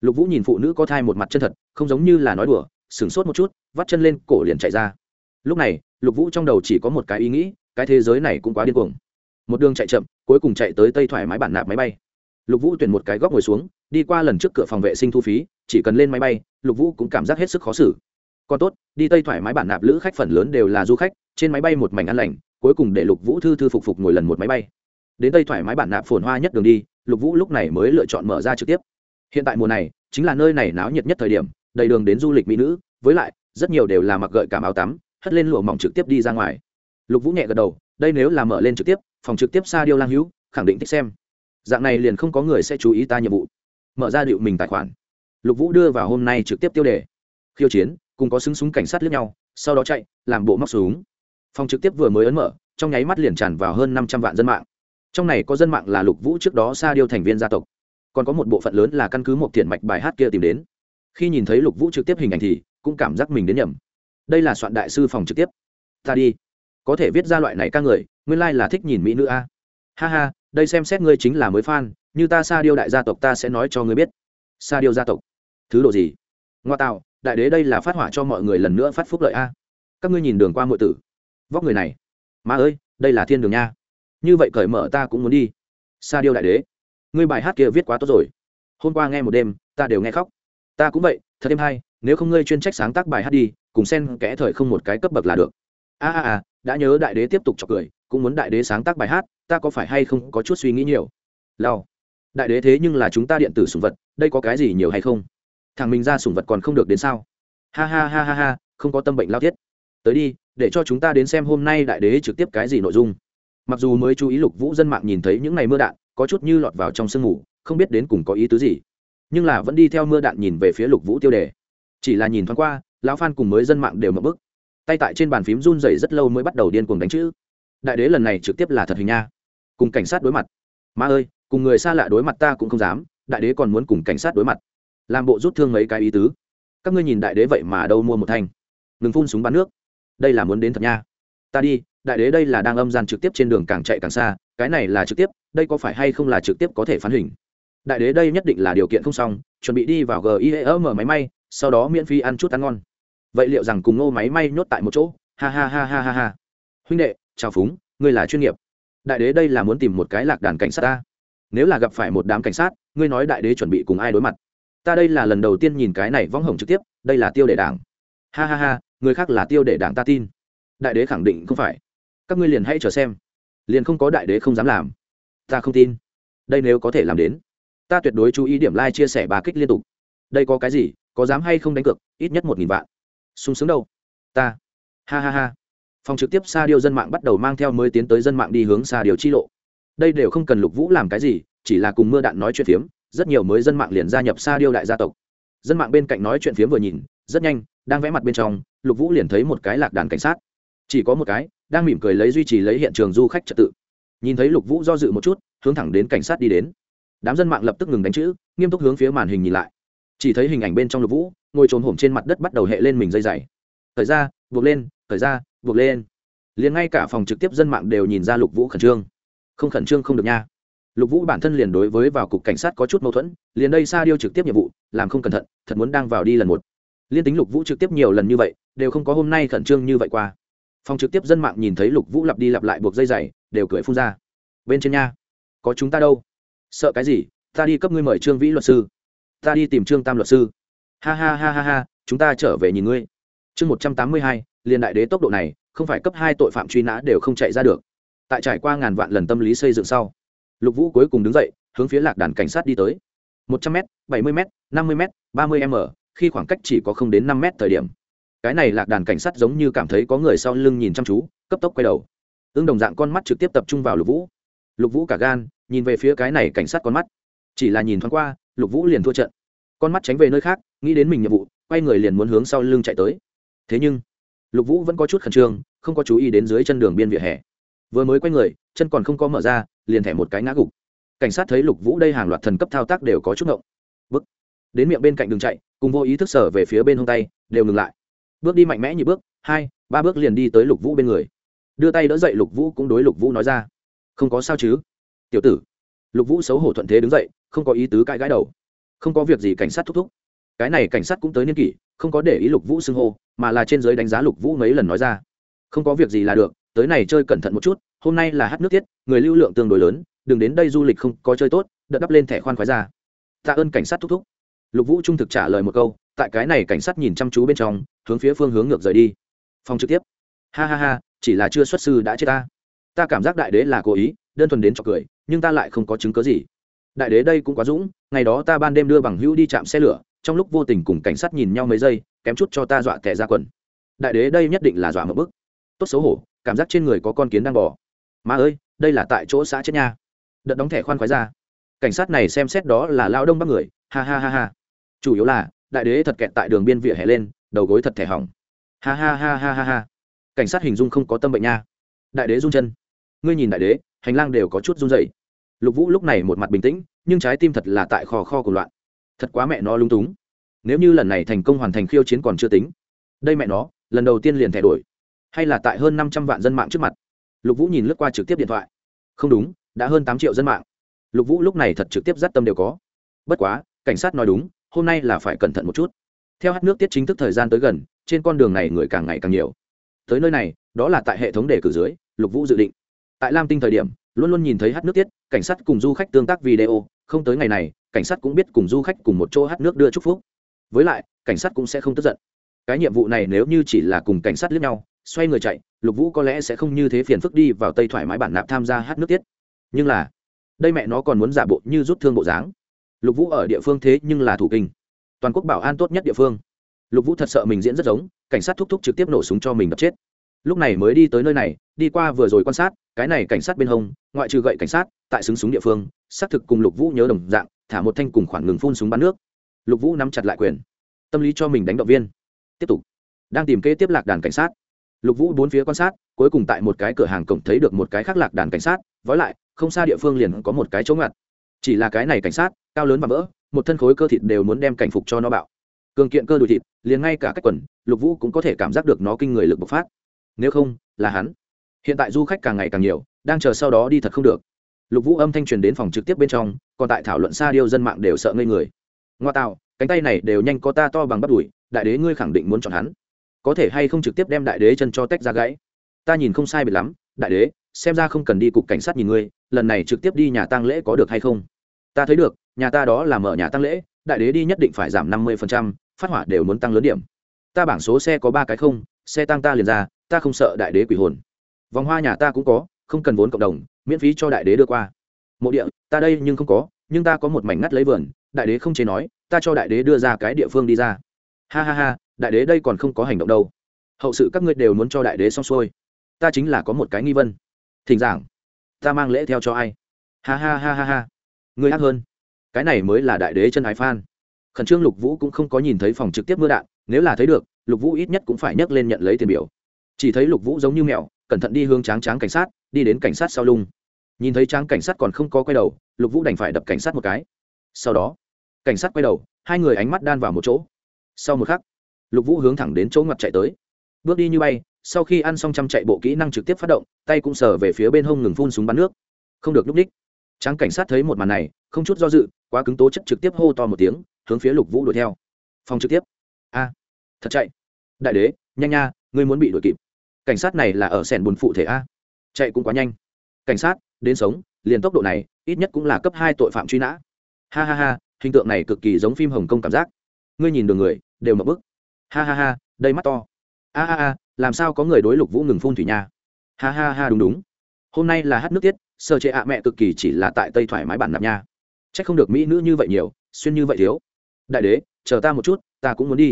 Lục vũ nhìn phụ nữ có thai một mặt chân thật, không giống như là nói đùa, sửng sốt một chút, vắt chân lên cổ liền chạy ra. Lúc này, lục vũ trong đầu chỉ có một cái ý nghĩ, cái thế giới này cũng quá điên cuồng. Một đường chạy chậm, cuối cùng chạy tới tây thoải mái bản nạp máy bay. Lục vũ tuyển một cái góc ngồi xuống, đi qua lần trước cửa phòng vệ sinh thu phí, chỉ cần lên máy bay, lục vũ cũng cảm giác hết sức khó xử còn tốt, đi tây thoải mái bản nạp lữ khách phần lớn đều là du khách, trên máy bay một mảnh ăn lành, cuối cùng để lục vũ thư thư phục phục ngồi lần một máy bay. Đến tây thoải mái bản nạp phồn hoa nhất đường đi, lục vũ lúc này mới lựa chọn mở ra trực tiếp. Hiện tại mùa này, chính là nơi này náo nhiệt nhất thời điểm, đầy đường đến du lịch mỹ nữ, với lại, rất nhiều đều là mặc gợi cảm áo tắm, hất lên lụa mỏng trực tiếp đi ra ngoài. Lục vũ nhẹ gật đầu, đây nếu là mở lên trực tiếp, phòng trực tiếp xa điêu lang hữu, khẳng định thích xem. Dạng này liền không có người sẽ chú ý ta nhiệm vụ. Mở ra điệu mình tài khoản. Lục vũ đưa vào hôm nay trực tiếp tiêu đề. Khiêu chiến cùng có xứng súng cảnh sát lướt nhau, sau đó chạy, làm bộ móc súng. Phòng trực tiếp vừa mới ấn mở, trong nháy mắt liền tràn vào hơn năm trăm vạn dân mạng. Trong này có dân mạng là lục vũ trước đó xa điêu thành viên gia tộc. Còn có một bộ phận lớn là căn cứ một thiện mạch bài hát kia tìm đến. Khi nhìn thấy lục vũ trực tiếp hình ảnh thì, cũng cảm giác mình đến nhầm. Đây là soạn đại sư phòng trực tiếp. Ta đi. Có thể viết ra loại này ca người, nguyên lai、like、là thích nhìn mỹ nữ a. Ha ha, đây xem xét ngươi chính là mới f a n như ta sa điêu đại gia tộc ta sẽ nói cho ngươi biết. Sa điêu gia tộc. Thứ độ gì? Ngoa tạo đại đế đây là phát hỏa cho mọi người lần nữa phát phúc lợi a. Các ngươi nhìn đường qua mọi tử. Vóc người này. Ma ơi, đây là thiên đường nha. Như vậy cởi mở ta cũng muốn đi. Sa điêu đại đế. Ngươi bài hát kia viết quá tốt rồi. Hôm qua nghe một đêm, ta đều nghe khóc. Ta cũng vậy, thật thêm hay, nếu không ngươi chuyên trách sáng tác bài hát đi, cùng xen kẽ thời không một cái cấp bậc là được. A a a, đã nhớ đại đế tiếp tục chọc cười, cũng muốn đại đế sáng tác bài hát, ta có phải hay không có chút suy nghĩ nhiều? Lao đại đế thế nhưng là chúng ta điện tử sùng vật, đây có cái gì nhiều hay không? Thằng mình ra sủng vật còn không được đến sao? Ha ha ha ha ha, không có tâm bệnh lao thiết. Tới đi, để cho chúng ta đến xem hôm nay đại đế trực tiếp cái gì nội dung. Mặc dù mới chú ý lục vũ dân mạng nhìn thấy những ngày mưa đạn, có chút như lọt vào trong sương mù, không biết đến cùng có ý tứ gì. Nhưng là vẫn đi theo mưa đạn nhìn về phía lục vũ tiêu đề. Chỉ là nhìn thoáng qua, lão phan cùng mới dân mạng đều mập bức. Tay tại trên bàn phím run rẩy rất lâu mới bắt đầu điên cuồng đánh chữ. Đại đế lần này trực tiếp là thật hình nha. Cùng cảnh sát đối mặt. Ma ơi, cùng người xa lạ đối mặt ta cũng không dám, đại đế còn muốn cùng cảnh sát đối mặt làm bộ rút thương mấy cái ý tứ. Các ngươi nhìn đại đế vậy mà đâu mua một thanh. Ngừng phun súng bắn nước. Đây là muốn đến thật nha. Ta đi, đại đế đây là đang âm gian trực tiếp trên đường càng chạy càng xa, cái này là trực tiếp, đây có phải hay không là trực tiếp có thể phán hình? Đại đế đây nhất định là điều kiện không xong, chuẩn bị đi vào giê máy may, sau đó miễn phí ăn chút ăn ngon. Vậy liệu rằng cùng ngô máy may nhốt tại một chỗ? Ha ha ha ha ha ha. Huynh đệ, chào phúng, ngươi là chuyên nghiệp. Đại đế đây là muốn tìm một cái lạc đàn cảnh sát ta. Nếu là gặp phải một đám cảnh sát, ngươi nói đại đế chuẩn bị cùng ai đối mặt? Ta đây là lần đầu tiên nhìn cái này vong hồng trực tiếp, đây là tiêu đệ đảng. Ha ha ha, người khác là tiêu đệ đảng ta tin. Đại đế khẳng định không phải. Các ngươi liền hãy chờ xem. Liền không có đại đế không dám làm. Ta không tin. Đây nếu có thể làm đến, ta tuyệt đối chú ý điểm like chia sẻ bà kích liên tục. Đây có cái gì, có dám hay không đánh cược, ít nhất một nghìn vạn. Sung sướng đâu. Ta. Ha ha ha. Phòng trực tiếp xa điều dân mạng bắt đầu mang theo mới tiến tới dân mạng đi hướng xa điều chi lộ. Đây đều không cần lục vũ làm cái gì, chỉ là cùng mưa đạn nói chuyện phiếm rất nhiều mới dân mạng liền gia nhập xa điêu đại gia tộc. Dân mạng bên cạnh nói chuyện phiếm vừa nhìn, rất nhanh, đang vẽ mặt bên trong, lục vũ liền thấy một cái lạc đàn cảnh sát. Chỉ có một cái, đang mỉm cười lấy duy trì lấy hiện trường du khách trật tự. Nhìn thấy lục vũ do dự một chút, hướng thẳng đến cảnh sát đi đến. Đám dân mạng lập tức ngừng đánh chữ, nghiêm túc hướng phía màn hình nhìn lại. Chỉ thấy hình ảnh bên trong lục vũ, ngồi trồn hổm trên mặt đất bắt đầu hệ lên mình dây dày. Thời ra, buộc lên, thời ra, buộc lên. Liền ngay cả phòng trực tiếp dân mạng đều nhìn ra lục vũ khẩn trương. Không khẩn trương không được nha lục vũ bản thân liền đối với vào cục cảnh sát có chút mâu thuẫn, liền đây xa điêu trực tiếp nhiệm vụ, làm không cẩn thận, thật muốn đang vào đi lần một. Liên tính lục vũ trực tiếp nhiều lần như vậy, đều không có hôm nay khẩn trương như vậy qua. Phòng trực tiếp dân mạng nhìn thấy lục vũ lặp đi lặp lại buộc dây dày đều cười phun ra. Bên trên nha, có chúng ta đâu? Sợ cái gì? Ta đi cấp ngươi mời trương vĩ luật sư. Ta đi tìm trương tam luật sư. Ha ha ha ha ha, chúng ta trở về nhìn ngươi. Chương một trăm tám mươi hai, liền đại đế tốc độ này, không phải cấp hai tội phạm truy nã đều không chạy ra được. Tại trải qua ngàn vạn lần tâm lý xây dựng sau lục vũ cuối cùng đứng dậy, hướng phía lạc đàn cảnh sát đi tới. Một trăm m bảy mươi m năm mươi m ba mươi m, khi khoảng cách chỉ có không đến năm m thời điểm. Cái này lạc đàn cảnh sát giống như cảm thấy có người sau lưng nhìn chăm chú, cấp tốc quay đầu. Ương đồng dạng con mắt trực tiếp tập trung vào lục vũ. Lục vũ cả gan, nhìn về phía cái này cảnh sát con mắt. Chỉ là nhìn thoáng qua, lục vũ liền thua trận. Con mắt tránh về nơi khác, nghĩ đến mình nhiệm vụ, quay người liền muốn hướng sau lưng chạy tới. Thế nhưng, lục vũ vẫn có chút khẩn trương, không có chú ý đến dưới chân đường biên vỉa hè vừa mới quay người, chân còn không có mở ra, liền thẻ một cái ngã gục. Cảnh sát thấy lục vũ đây hàng loạt thần cấp thao tác đều có chút ngộng. Bước đến miệng bên cạnh đường chạy, cùng vô ý thức sở về phía bên hông tay, đều ngừng lại. Bước đi mạnh mẽ như bước, hai, ba bước liền đi tới lục vũ bên người. Đưa tay đỡ dậy lục vũ cũng đối lục vũ nói ra, không có sao chứ? Tiểu tử. Lục vũ xấu hổ thuận thế đứng dậy, không có ý tứ cãi gãi đầu. Không có việc gì cảnh sát thúc thúc. Cái này cảnh sát cũng tới niên kỷ, không có để ý lục vũ xưng hô, mà là trên giới đánh giá lục vũ mấy lần nói ra, không có việc gì là được tới này chơi cẩn thận một chút, hôm nay là hát nước tiết, người lưu lượng tương đối lớn, đừng đến đây du lịch không có chơi tốt đợt đắp lên thẻ khoan khoái ra. Tạ ơn cảnh sát thúc thúc. Lục vũ trung thực trả lời một câu, tại cái này cảnh sát nhìn chăm chú bên trong, hướng phía phương hướng ngược rời đi. Phòng trực tiếp. Ha ha ha, chỉ là chưa xuất sư đã chết ta. Ta cảm giác đại đế là cố ý, đơn thuần đến cho cười, nhưng ta lại không có chứng cớ gì. Đại đế đây cũng quá dũng, ngày đó ta ban đêm đưa bằng hữu đi chạm xe lửa, trong lúc vô tình cùng cảnh sát nhìn nhau mấy giây, kém chút cho ta dọa tẻ ra quần. Đại đế đây nhất định là dọa một bức. Tốt xấu hổ cảm giác trên người có con kiến đang bỏ mà ơi, đây là tại chỗ xã chết nha. Đợt đóng thẻ khoan khoái ra. Cảnh sát này xem xét đó là lao đông bắc người. Ha ha ha ha. Chủ yếu là, đại đế thật kẹt tại đường biên vỉa hè lên, đầu gối thật thẻ hỏng. Ha ha ha ha ha ha. Cảnh sát hình dung không có tâm bệnh nha. Đại đế run chân. Ngươi nhìn đại đế, hành lang đều có chút run dậy lục vũ lúc này một mặt bình tĩnh, nhưng trái tim thật là tại kho kho của loạn. Thật quá mẹ nó lung túng. Nếu như lần này thành công hoàn thành khiêu chiến còn chưa tính. Đây mẹ nó, lần đầu tiên liền thẻ đổi hay là tại hơn năm trăm vạn dân mạng trước mặt? Lục vũ nhìn lướt qua trực tiếp điện thoại. Không đúng, đã hơn tám triệu dân mạng. Lục vũ lúc này thật trực tiếp dắt tâm đều có. Bất quá, cảnh sát nói đúng, hôm nay là phải cẩn thận một chút. Theo hát nước tiết chính thức thời gian tới gần, trên con đường này người càng ngày càng nhiều. Tới nơi này, đó là tại hệ thống đề cử dưới, lục vũ dự định. Tại lam tinh thời điểm, luôn luôn nhìn thấy hát nước tiết, cảnh sát cùng du khách tương tác video, không tới ngày này, cảnh sát cũng biết cùng du khách cùng một chỗ hát nước đưa chúc phúc. Với lại, cảnh sát cũng sẽ không tức giận. Cái nhiệm vụ này nếu như chỉ là cùng cảnh sát liếc nhau xoay người chạy, lục vũ có lẽ sẽ không như thế phiền phức đi vào tây thoải mái bản nạp tham gia hát nước tiết. Nhưng là, đây mẹ nó còn muốn giả bộ như rút thương bộ dáng. Lục vũ ở địa phương thế nhưng là thủ kinh. Toàn quốc bảo an tốt nhất địa phương. Lục vũ thật sợ mình diễn rất giống, cảnh sát thúc thúc trực tiếp nổ súng cho mình đập chết. Lúc này mới đi tới nơi này, đi qua vừa rồi quan sát, cái này cảnh sát bên hông, ngoại trừ gậy cảnh sát, tại xứng súng địa phương, xác thực cùng lục vũ nhớ đồng dạng, thả một thanh cùng khoảng ngừng phun súng bắn nước. Lục vũ nắm chặt lại quyền. Tâm lý cho mình đánh động viên. Tiếp tục. Đang tìm kế tiếp lạc đàn cảnh sát lục vũ bốn phía quan sát, cuối cùng tại một cái cửa hàng cổng thấy được một cái khác lạc đàn cảnh sát vói lại, không xa địa phương liền có một cái chỗ ngặt. Chỉ là cái này cảnh sát, cao lớn và vỡ một thân khối cơ thịt đều muốn đem cảnh phục cho nó bạo. Cường kiện cơ đùi thịt, liền ngay cả cách quần, lục vũ cũng có thể cảm giác được nó kinh người lực bộc phát. Nếu không, là hắn. Hiện tại du khách càng ngày càng nhiều, đang chờ sau đó đi thật không được. Lục vũ âm thanh truyền đến phòng trực tiếp bên trong, còn tại thảo luận xa điêu dân mạng đều sợ ngây người. Ngoa tạo, cánh tay này đều nhanh có ta to bằng bắp đùi, đại đế ngươi khẳng định muốn chọn hắn có thể hay không trực tiếp đem đại đế chân cho tách ra gãy? Ta nhìn không sai biệt lắm, đại đế, xem ra không cần đi cục cảnh sát nhìn ngươi, lần này trực tiếp đi nhà tang lễ có được hay không? Ta thấy được, nhà ta đó là mở nhà tang lễ, đại đế đi nhất định phải giảm năm mươi phát hỏa đều muốn tăng lớn điểm. Ta bảng số xe có ba cái không, xe tăng ta liền ra, ta không sợ đại đế quỷ hồn. Vòng hoa nhà ta cũng có, không cần vốn cộng đồng, miễn phí cho đại đế đưa qua. Mộ địa, ta đây nhưng không có, nhưng ta có một mảnh ngắt lấy vườn, đại đế không chế nói, ta cho đại đế đưa ra cái địa phương đi ra. Ha ha ha đại đế đây còn không có hành động đâu. Hậu sự các ngươi đều muốn cho đại đế xong xuôi. Ta chính là có một cái nghi vân. Thỉnh giảng. Ta mang lễ theo cho ai? Ha ha ha ha ha. Ngươi ác hơn. Cái này mới là đại đế chân ái phan. Khẩn trương lục vũ cũng không có nhìn thấy phòng trực tiếp mưa đạn. Nếu là thấy được, lục vũ ít nhất cũng phải nhấc lên nhận lấy tiền biểu. Chỉ thấy lục vũ giống như mèo, cẩn thận đi hướng tráng tráng cảnh sát, đi đến cảnh sát sau lưng. Nhìn thấy tráng cảnh sát còn không có quay đầu, lục vũ đành phải đập cảnh sát một cái. Sau đó, cảnh sát quay đầu, hai người ánh mắt đan vào một chỗ. Sau một khắc lục vũ hướng thẳng đến chỗ ngặt chạy tới. Bước đi như bay, sau khi ăn xong trăm chạy bộ kỹ năng trực tiếp phát động, tay cũng sờ về phía bên hông ngừng phun súng bắn nước. Không được núp ních tráng cảnh sát thấy một màn này, không chút do dự, quá cứng tố chất trực tiếp hô to một tiếng, hướng phía lục vũ đuổi theo. Phòng trực tiếp. A, thật chạy. Đại đế, nhanh nha, ngươi muốn bị đuổi kịp. Cảnh sát này là ở sẻn bùn phụ thể a. Chạy cũng quá nhanh. Cảnh sát, đến sống, liền tốc độ này, ít nhất cũng là cấp hai tội phạm truy nã. Ha ha ha, hình tượng này cực kỳ giống phim hồng kông cảm giác. Ngươi nhìn đường người, đều mập bức ha ha ha, đây mắt to. A a a làm sao có người đối lục vũ ngừng phun thủy nha? Ha ha ha, đúng đúng. Hôm nay là hát nước tiết sơ chế ạ mẹ cực kỳ chỉ là tại tây thoải mái bản nạp nha. C h ắ c không được mỹ nữ như vậy nhiều, xuyên như vậy thiếu. Đại đế, chờ ta một chút, ta cũng muốn đi.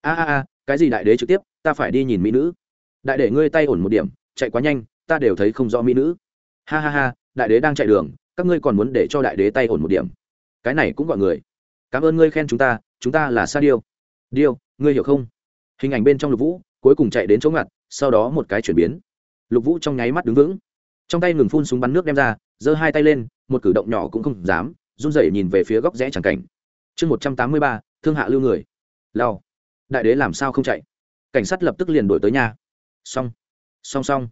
A a a cái gì đại đế trực tiếp, ta phải đi nhìn mỹ nữ. Đại đế ngươi tay ổn một điểm, chạy quá nhanh, ta đều thấy không rõ mỹ nữ. Ha ha ha, đại đế đang chạy đường, các ngươi còn muốn để cho đại đế tay ổn một điểm. Cái này cũng gọi người. Cảm ơn ngươi khen chúng ta chúng ta là sa điêu. Điêu ngươi hiểu không? Hình ảnh bên trong lục vũ, cuối cùng chạy đến chỗ ngặt, sau đó một cái chuyển biến. Lục vũ trong nháy mắt đứng vững. Trong tay ngừng phun súng bắn nước đem ra, giơ hai tay lên, một cử động nhỏ cũng không dám, run rẩy nhìn về phía góc rẽ chẳng cảnh. Chương một trăm tám mươi ba, thương hạ lưu người. Lao đại đế làm sao không chạy? Cảnh sát lập tức liền đổi tới nhà. Xong. Song song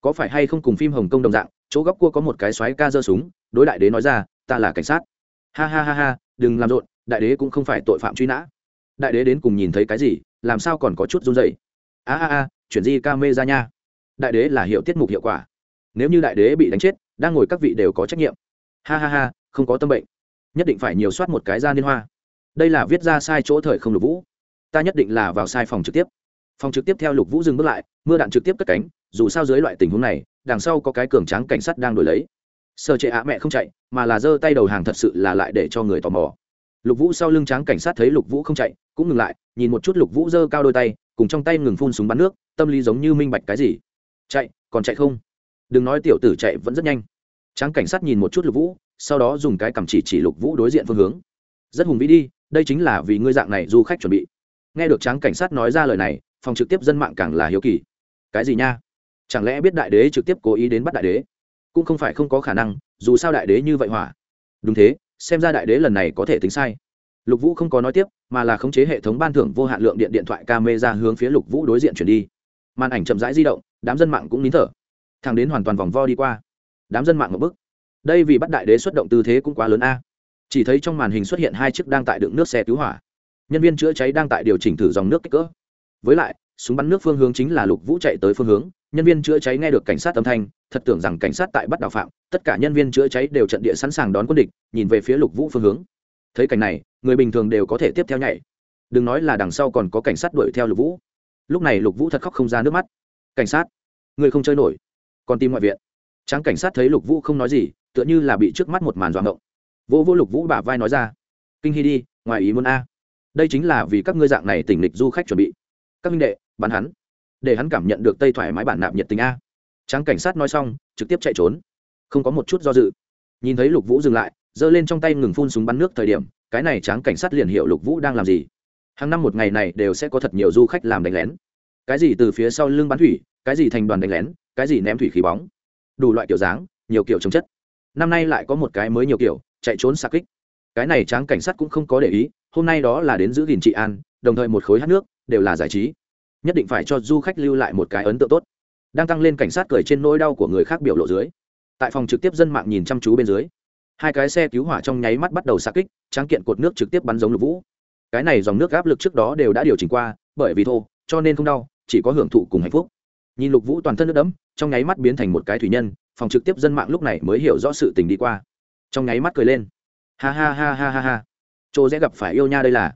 có phải hay không cùng phim hồng kông đồng dạng, chỗ góc cua có một cái xoáy ca giơ súng, đối đại đế nói ra, ta là cảnh sát. Ha ha ha ha, đừng làm rộn, đại đế cũng không phải tội phạm truy nã đại đế đến cùng nhìn thấy cái gì, làm sao còn có chút run dày a a a, chuyển di ca mê ra nha. Đại đế là hiệu tiết mục hiệu quả. Nếu như đại đế bị đánh chết, đang ngồi các vị đều có trách nhiệm. Ha ha ha, không có tâm bệnh. Nhất định phải nhiều soát một cái ra liên hoa. Đây là viết ra sai chỗ thời không lục vũ. Ta nhất định là vào sai phòng trực tiếp. Phòng trực tiếp theo lục vũ dừng bước lại, mưa đạn trực tiếp cất cánh, dù sao dưới loại tình huống này, đằng sau có cái cường tráng cảnh sát đang đổi lấy. Sơ chế ạ mẹ không chạy, mà là giơ tay đầu hàng thật sự là lại để cho người tò mò lục vũ sau lưng tráng cảnh sát thấy lục vũ không chạy, cũng ngừng lại, nhìn một chút lục vũ giơ cao đôi tay, cùng trong tay ngừng phun súng bắn nước, tâm lý giống như minh bạch cái gì. Chạy, còn chạy không? Đừng nói tiểu tử chạy vẫn rất nhanh. Tráng cảnh sát nhìn một chút lục vũ, sau đó dùng cái cầm chỉ chỉ lục vũ đối diện phương hướng. Rất hùng vĩ đi, đây chính là vì ngươi dạng này du khách chuẩn bị. Nghe được tráng cảnh sát nói ra lời này, phòng trực tiếp dân mạng càng là hiếu kỳ. Cái gì nha? Chẳng lẽ biết đại đế trực tiếp cố ý đến bắt đại đế? Cũng không phải không có khả năng, dù sao đại đế như vậy hỏa. Đúng thế xem ra đại đế lần này có thể tính sai. Lục vũ không có nói tiếp, mà là khống chế hệ thống ban thưởng vô hạn lượng điện điện thoại camera hướng phía lục vũ đối diện chuyển đi. Màn ảnh chậm rãi di động, đám dân mạng cũng nín thở. Thằng đến hoàn toàn vòng vo đi qua. Đám dân mạng một bức. Đây vì bắt đại đế xuất động tư thế cũng quá lớn a. Chỉ thấy trong màn hình xuất hiện hai chiếc đang tại đựng nước xe cứu hỏa. Nhân viên chữa cháy đang tại điều chỉnh thử dòng nước kích cỡ. Với lại súng bắn nước phương hướng chính là lục vũ chạy tới phương hướng, nhân viên chữa cháy nghe được cảnh sát âm thanh, thật tưởng rằng cảnh sát tại bắt đào phạm, tất cả nhân viên chữa cháy đều trận địa sẵn sàng đón quân địch, nhìn về phía lục vũ phương hướng. Thấy cảnh này, người bình thường đều có thể tiếp theo nhảy. Đừng nói là đằng sau còn có cảnh sát đuổi theo lục vũ. Lúc này lục vũ thật khóc không ra nước mắt. Cảnh sát, người không chơi nổi, còn tìm ngoại viện. Tráng cảnh sát thấy lục vũ không nói gì, tựa như là bị trước mắt một màn doạng động vô vô lục vũ bả vai nói ra, kinh hy đi, ngoài ý muốn a. Đây chính là vì các ngươi dạng này tỉnh lịch du khách chuẩn bị các minh đệ, bắn hắn. Để hắn cảm nhận được tây thoải mái bản nạp nhiệt tình a. Tráng cảnh sát nói xong, trực tiếp chạy trốn. Không có một chút do dự. Nhìn thấy lục vũ dừng lại, giơ lên trong tay ngừng phun súng bắn nước thời điểm, cái này tráng cảnh sát liền hiểu lục vũ đang làm gì. Hàng năm một ngày này đều sẽ có thật nhiều du khách làm đánh lén. Cái gì từ phía sau lưng bắn thủy, cái gì thành đoàn đánh lén, cái gì ném thủy khí bóng. Đủ loại kiểu dáng, nhiều kiểu trồng chất. Năm nay lại có một cái mới nhiều kiểu, chạy trốn xa kích. Cái này tráng cảnh sát cũng không có để ý, hôm nay đó là đến giữ gìn trị an, đồng thời một khối hát nước đều là giải trí. Nhất định phải cho du khách lưu lại một cái ấn tượng tốt. Đang tăng lên cảnh sát cười trên nỗi đau của người khác biểu lộ dưới. Tại phòng trực tiếp dân mạng nhìn chăm chú bên dưới, hai cái xe cứu hỏa trong nháy mắt bắt đầu xa kích, tráng kiện cột nước trực tiếp bắn giống lục vũ. Cái này dòng nước áp lực trước đó đều đã điều chỉnh qua, bởi vì thô, cho nên không đau, chỉ có hưởng thụ cùng hạnh phúc. Nhìn lục vũ toàn thân nước đẫm, trong nháy mắt biến thành một cái thủy nhân, phòng trực tiếp dân mạng lúc này mới hiểu rõ sự tình đi qua. Trong nháy mắt cười lên. Ha ha ha ha ha ha. Chỗ sẽ gặp phải yêu nha đây là.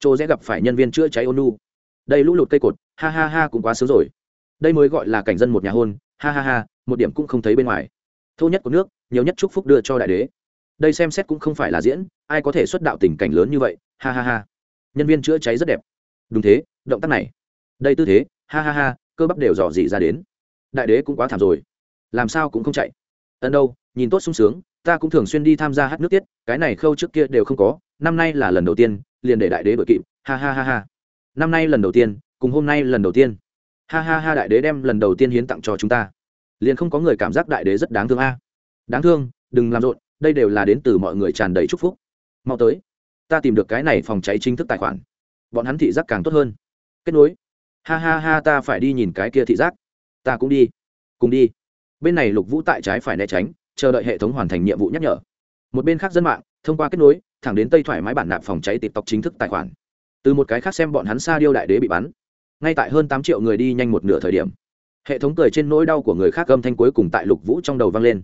Chỗ sẽ gặp phải nhân viên chữa cháy ônu đây lũ lụt cây cột, ha ha ha cũng quá sớm rồi. Đây mới gọi là cảnh dân một nhà hôn, ha ha ha, một điểm cũng không thấy bên ngoài. Thô nhất của nước, nhiều nhất chúc phúc đưa cho đại đế. Đây xem xét cũng không phải là diễn, ai có thể xuất đạo tình cảnh lớn như vậy, ha ha ha. Nhân viên chữa cháy rất đẹp. Đúng thế, động tác này. Đây tư thế, ha ha ha, cơ bắp đều dò dỉ ra đến. Đại đế cũng quá thảm rồi. Làm sao cũng không chạy. Ân đâu, nhìn tốt sung sướng, ta cũng thường xuyên đi tham gia hát nước tiết, cái này khâu trước kia đều không có, năm nay là lần đầu tiên, liền để đại đế đội kịp, ha ha ha ha năm nay lần đầu tiên, cùng hôm nay lần đầu tiên. Ha ha ha, đại đế đem lần đầu tiên hiến tặng cho chúng ta. Liền không có người cảm giác đại đế rất đáng thương a. Đáng thương, đừng làm rộn, đây đều là đến từ mọi người tràn đầy chúc phúc. Mau tới, ta tìm được cái này phòng cháy chính thức tài khoản. Bọn hắn thị giác càng tốt hơn. Kết nối. Ha ha ha, ta phải đi nhìn cái kia thị giác. Ta cũng đi. Cùng đi. Bên này lục vũ tại trái phải né tránh, chờ đợi hệ thống hoàn thành nhiệm vụ nhắc nhở. Một bên khác dân mạng, thông qua kết nối, thẳng đến tây thoải mái bản nạp phòng cháy tịp tộc chính thức tài khoản từ một cái khác xem bọn hắn xa điêu đại đế bị bắn. Ngay tại hơn tám triệu người đi nhanh một nửa thời điểm, hệ thống cười trên nỗi đau của người khác âm thanh cuối cùng tại lục vũ trong đầu vang lên.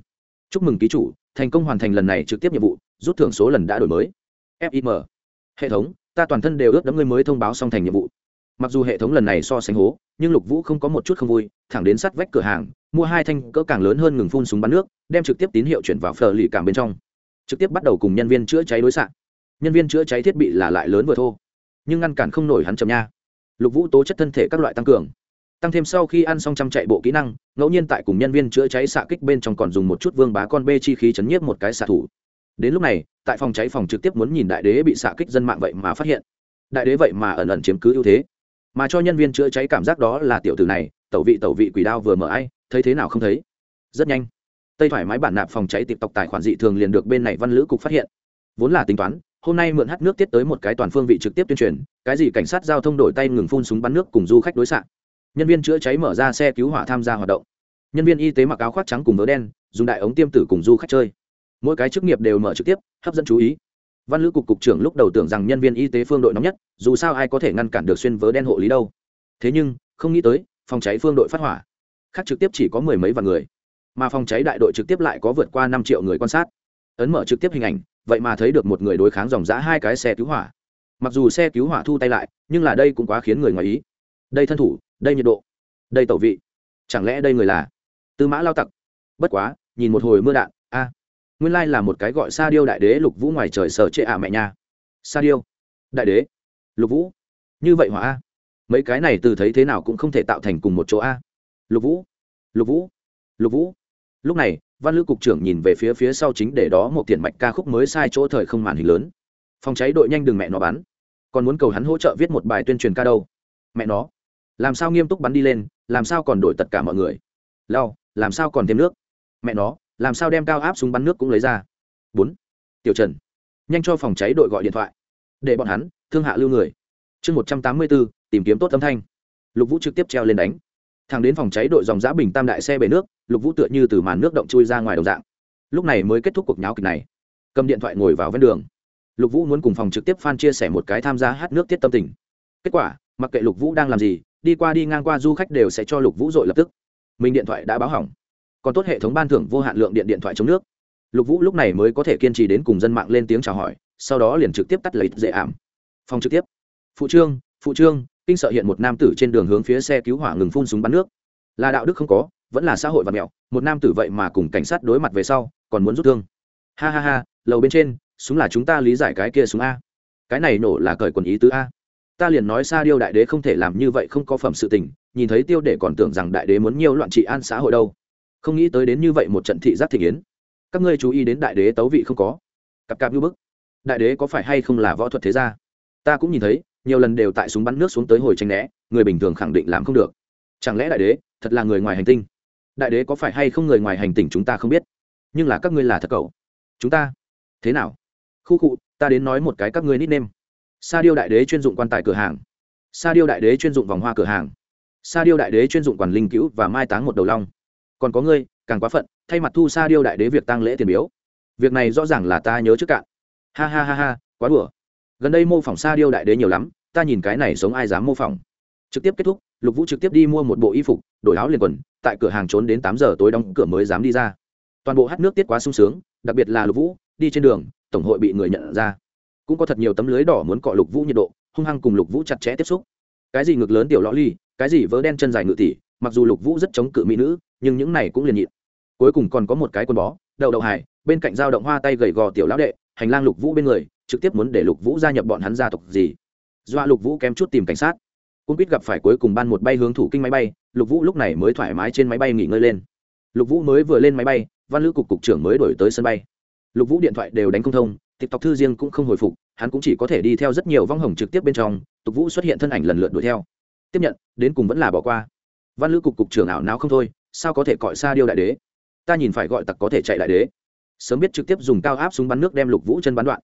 Chúc mừng ký chủ, thành công hoàn thành lần này trực tiếp nhiệm vụ, rút thưởng số lần đã đổi mới. Fim hệ thống, ta toàn thân đều ướt đẫm ngươi mới thông báo xong thành nhiệm vụ. Mặc dù hệ thống lần này so sánh hố, nhưng lục vũ không có một chút không vui, thẳng đến sát vách cửa hàng, mua hai thanh cỡ càng lớn hơn ngừng phun súng bắn nước, đem trực tiếp tín hiệu chuyển vào phờ lì cảm bên trong. Trực tiếp bắt đầu cùng nhân viên chữa cháy đối xạ. Nhân viên chữa cháy thiết bị là lại lớn vừa thô nhưng ngăn cản không nổi hắn chậm nha. Lục vũ tố chất thân thể các loại tăng cường. Tăng thêm sau khi ăn xong trăm chạy bộ kỹ năng, ngẫu nhiên tại cùng nhân viên chữa cháy xạ kích bên trong còn dùng một chút vương bá con bê chi khí chấn nhiếp một cái xạ thủ. Đến lúc này, tại phòng cháy phòng trực tiếp muốn nhìn đại đế bị xạ kích dân mạng vậy mà phát hiện. Đại đế vậy mà ẩn ẩn chiếm cứ ưu thế. Mà cho nhân viên chữa cháy cảm giác đó là tiểu tử này, tẩu vị tẩu vị quỷ đao vừa mở ai, thấy thế nào không thấy. Rất nhanh. Tây thoải mái bản nạp phòng cháy tiệp tộc tài khoản dị thường liền được bên này văn lữ cục phát hiện. Vốn là tính toán hôm nay mượn hát nước tiết tới một cái toàn phương vị trực tiếp tuyên truyền, cái gì cảnh sát giao thông đổi tay ngừng phun súng bắn nước cùng du khách đối xạ. Nhân viên chữa cháy mở ra xe cứu hỏa tham gia hoạt động. Nhân viên y tế mặc áo khoác trắng cùng vớ đen, dùng đại ống tiêm tử cùng du khách chơi. Mỗi cái chức nghiệp đều mở trực tiếp, hấp dẫn chú ý. Văn lữ cục cục trưởng lúc đầu tưởng rằng nhân viên y tế phương đội nóng nhất, dù sao ai có thể ngăn cản được xuyên vớ đen hộ lý đâu. Thế nhưng, không nghĩ tới, phòng cháy phương đội phát hỏa. Khác trực tiếp chỉ có mười mấy vạn người. Mà phòng cháy đại đội trực tiếp lại có vượt qua năm triệu người quan sát. Ấn mở trực tiếp hình ảnh vậy mà thấy được một người đối kháng dòng giã hai cái xe cứu hỏa. Mặc dù xe cứu hỏa thu tay lại, nhưng là đây cũng quá khiến người ngoài ý. Đây thân thủ, đây nhiệt độ, đây tẩu vị. Chẳng lẽ đây người là tư mã lao tặc? Bất quá, nhìn một hồi mưa đạn, a, nguyên lai là một cái gọi sa điêu đại đế lục vũ ngoài trời sở trệ ả mẹ nha. Sa điêu đại đế lục vũ? Như vậy hỏa a? Mấy cái này từ thấy thế nào cũng không thể tạo thành cùng một chỗ a. Lục vũ lục vũ lục vũ. Lúc này văn lữ cục trưởng nhìn về phía phía sau chính để đó một tiền mạch ca khúc mới sai chỗ thời không màn hình lớn. Phòng cháy đội nhanh đường mẹ nó bắn. Còn muốn cầu hắn hỗ trợ viết một bài tuyên truyền ca đâu? Mẹ nó. Làm sao nghiêm túc bắn đi lên, làm sao còn đổi tất cả mọi người? Lao làm sao còn thêm nước? Mẹ nó, làm sao đem cao áp súng bắn nước cũng lấy ra? Bốn. Tiểu trần. Nhanh cho phòng cháy đội gọi điện thoại. Để bọn hắn, thương hạ lưu người. Chương một trăm tám mươi bốn, tìm kiếm tốt âm thanh. Lục vũ trực tiếp treo lên đánh thẳng đến phòng cháy đội dòng giã bình tam đại xe bể nước, lục vũ tựa như từ màn nước động chui ra ngoài đồng dạng. Lúc này mới kết thúc cuộc nháo kịch này. Cầm điện thoại ngồi vào ven đường. Lục vũ muốn cùng phòng trực tiếp f chia sẻ một cái tham gia hát nước tiết tâm tình. Kết quả, mặc kệ lục vũ đang làm gì, đi qua đi ngang qua du khách đều sẽ cho lục vũ dội lập tức. Mình điện thoại đã báo hỏng. Còn tốt hệ thống ban thưởng vô hạn lượng điện điện thoại chống nước. Lục vũ lúc này mới có thể kiên trì đến cùng dân mạng lên tiếng chào hỏi, sau đó liền trực tiếp tắt lấy dễ ảm. Phòng trực tiếp. Phụ trương phụ trương kinh sợ hiện một nam tử trên đường hướng phía xe cứu hỏa ngừng phun súng bắn nước. Là đạo đức không có, vẫn là xã hội và mẹo, một nam tử vậy mà cùng cảnh sát đối mặt về sau, còn muốn rút thương. Ha ha ha, lầu bên trên, súng là chúng ta lý giải cái kia súng a. Cái này nổ là cởi quần ý tứ a. Ta liền nói xa điêu đại đế không thể làm như vậy không có phẩm sự tình, nhìn thấy tiêu để còn tưởng rằng đại đế muốn nhiều loạn trị an xã hội đâu. Không nghĩ tới đến như vậy một trận thị giác thị kiến. Các ngươi chú ý đến đại đế tấu vị không có. Cặp cặp như bức. Đại đế có phải hay không là võ thuật thế gia? Ta cũng nhìn thấy nhiều lần đều tại súng bắn nước xuống tới hồi tranh né, người bình thường khẳng định làm không được. Chẳng lẽ đại đế thật là người ngoài hành tinh? Đại đế có phải hay không người ngoài hành tinh chúng ta không biết. Nhưng là các ngươi là thật cậu. Chúng ta? Thế nào? Khu cụ ta đến nói một cái các ngươi nít nêm sa điêu đại đế chuyên dụng quan tài cửa hàng. Sa điêu đại đế chuyên dụng vòng hoa cửa hàng. Sa điêu đại đế chuyên dụng quản linh cứu và mai táng một đầu long. Còn có ngươi, càng quá phận, thay mặt thu sa điêu đại đế việc tăng lễ tiền biếu. Việc này rõ ràng là ta nhớ trước cạn. Ha ha ha ha, quá đùa gần đây mô phỏng sa điêu đại đế nhiều lắm, ta nhìn cái này sống ai dám mô phỏng. Trực tiếp kết thúc, lục vũ trực tiếp đi mua một bộ y phục, đổi áo liền quần, tại cửa hàng trốn đến tám giờ tối đóng cửa mới dám đi ra. Toàn bộ hát nước tiết quá sung sướng, đặc biệt là lục vũ, đi trên đường, tổng hội bị người nhận ra. Cũng có thật nhiều tấm lưới đỏ muốn cọ lục vũ nhiệt độ, hung hăng cùng lục vũ chặt chẽ tiếp xúc. Cái gì ngực lớn tiểu lõ ly, cái gì vớ đen chân dài ngự tỷ mặc dù lục vũ rất chống cự mỹ nữ, nhưng những này cũng liền nhịn. Cuối cùng còn có một cái quần bó, đậu đậu hải, bên cạnh dao động hoa tay gầy gò tiểu lão đệ, hành lang lục vũ bên người trực tiếp muốn để lục vũ gia nhập bọn hắn gia tộc gì. Dọa lục vũ kém chút tìm cảnh sát. Cung quýt gặp phải cuối cùng ban một bay hướng thủ kinh máy bay, lục vũ lúc này mới thoải mái trên máy bay nghỉ ngơi lên. Lục vũ mới vừa lên máy bay, văn lữ cục cục trưởng mới đổi tới sân bay. Lục vũ điện thoại đều đánh không thông, tiktok thư riêng cũng không hồi phục, hắn cũng chỉ có thể đi theo rất nhiều vong hồng trực tiếp bên trong, tục vũ xuất hiện thân ảnh lần lượt đuổi theo. Tiếp nhận, đến cùng vẫn là bỏ qua. Văn lữ cục cục trưởng ảo não không thôi, sao có thể gọi xa điêu đại đế? Ta nhìn phải gọi tặc có thể chạy đại đế. Sớm biết trực tiếp dùng cao áp súng bắn nước đem lục vũ chân bắn đoạn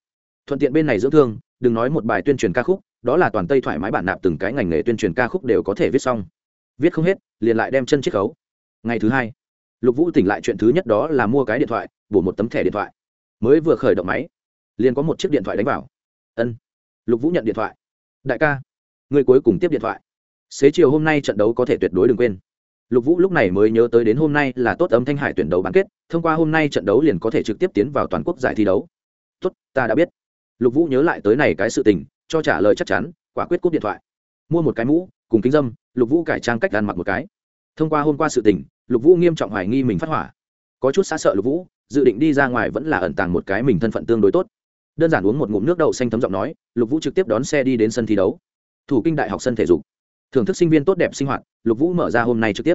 thuận tiện bên này dưỡng thương, đừng nói một bài tuyên truyền ca khúc, đó là toàn tây thoải mái bản nạp từng cái ngành nghề tuyên truyền ca khúc đều có thể viết xong. Viết không hết, liền lại đem chân chiết khấu. Ngày thứ hai, lục vũ tỉnh lại chuyện thứ nhất đó là mua cái điện thoại, bổ một tấm thẻ điện thoại. Mới vừa khởi động máy, liền có một chiếc điện thoại đánh vào. Ân, lục vũ nhận điện thoại. Đại ca, người cuối cùng tiếp điện thoại. Xế chiều hôm nay trận đấu có thể tuyệt đối đừng quên. Lục vũ lúc này mới nhớ tới đến hôm nay là tốt âm thanh hải tuyển đấu bán kết, thông qua hôm nay trận đấu liền có thể trực tiếp tiến vào toàn quốc giải thi đấu. Tốt, ta đã biết lục vũ nhớ lại tới này cái sự tình, cho trả lời chắc chắn, quả quyết cúp điện thoại. Mua một cái mũ, cùng kính dâm, lục vũ cải trang cách ăn mặc một cái. Thông qua hôm qua sự tình, lục vũ nghiêm trọng hoài nghi mình phát hỏa. Có chút xa sợ lục vũ, dự định đi ra ngoài vẫn là ẩn tàng một cái mình thân phận tương đối tốt. Đơn giản uống một ngụm nước đậu xanh thấm giọng nói, lục vũ trực tiếp đón xe đi đến sân thi đấu. Thủ kinh đại học sân thể dục. Thưởng thức sinh viên tốt đẹp sinh hoạt, lục vũ mở ra hôm nay trực tiếp.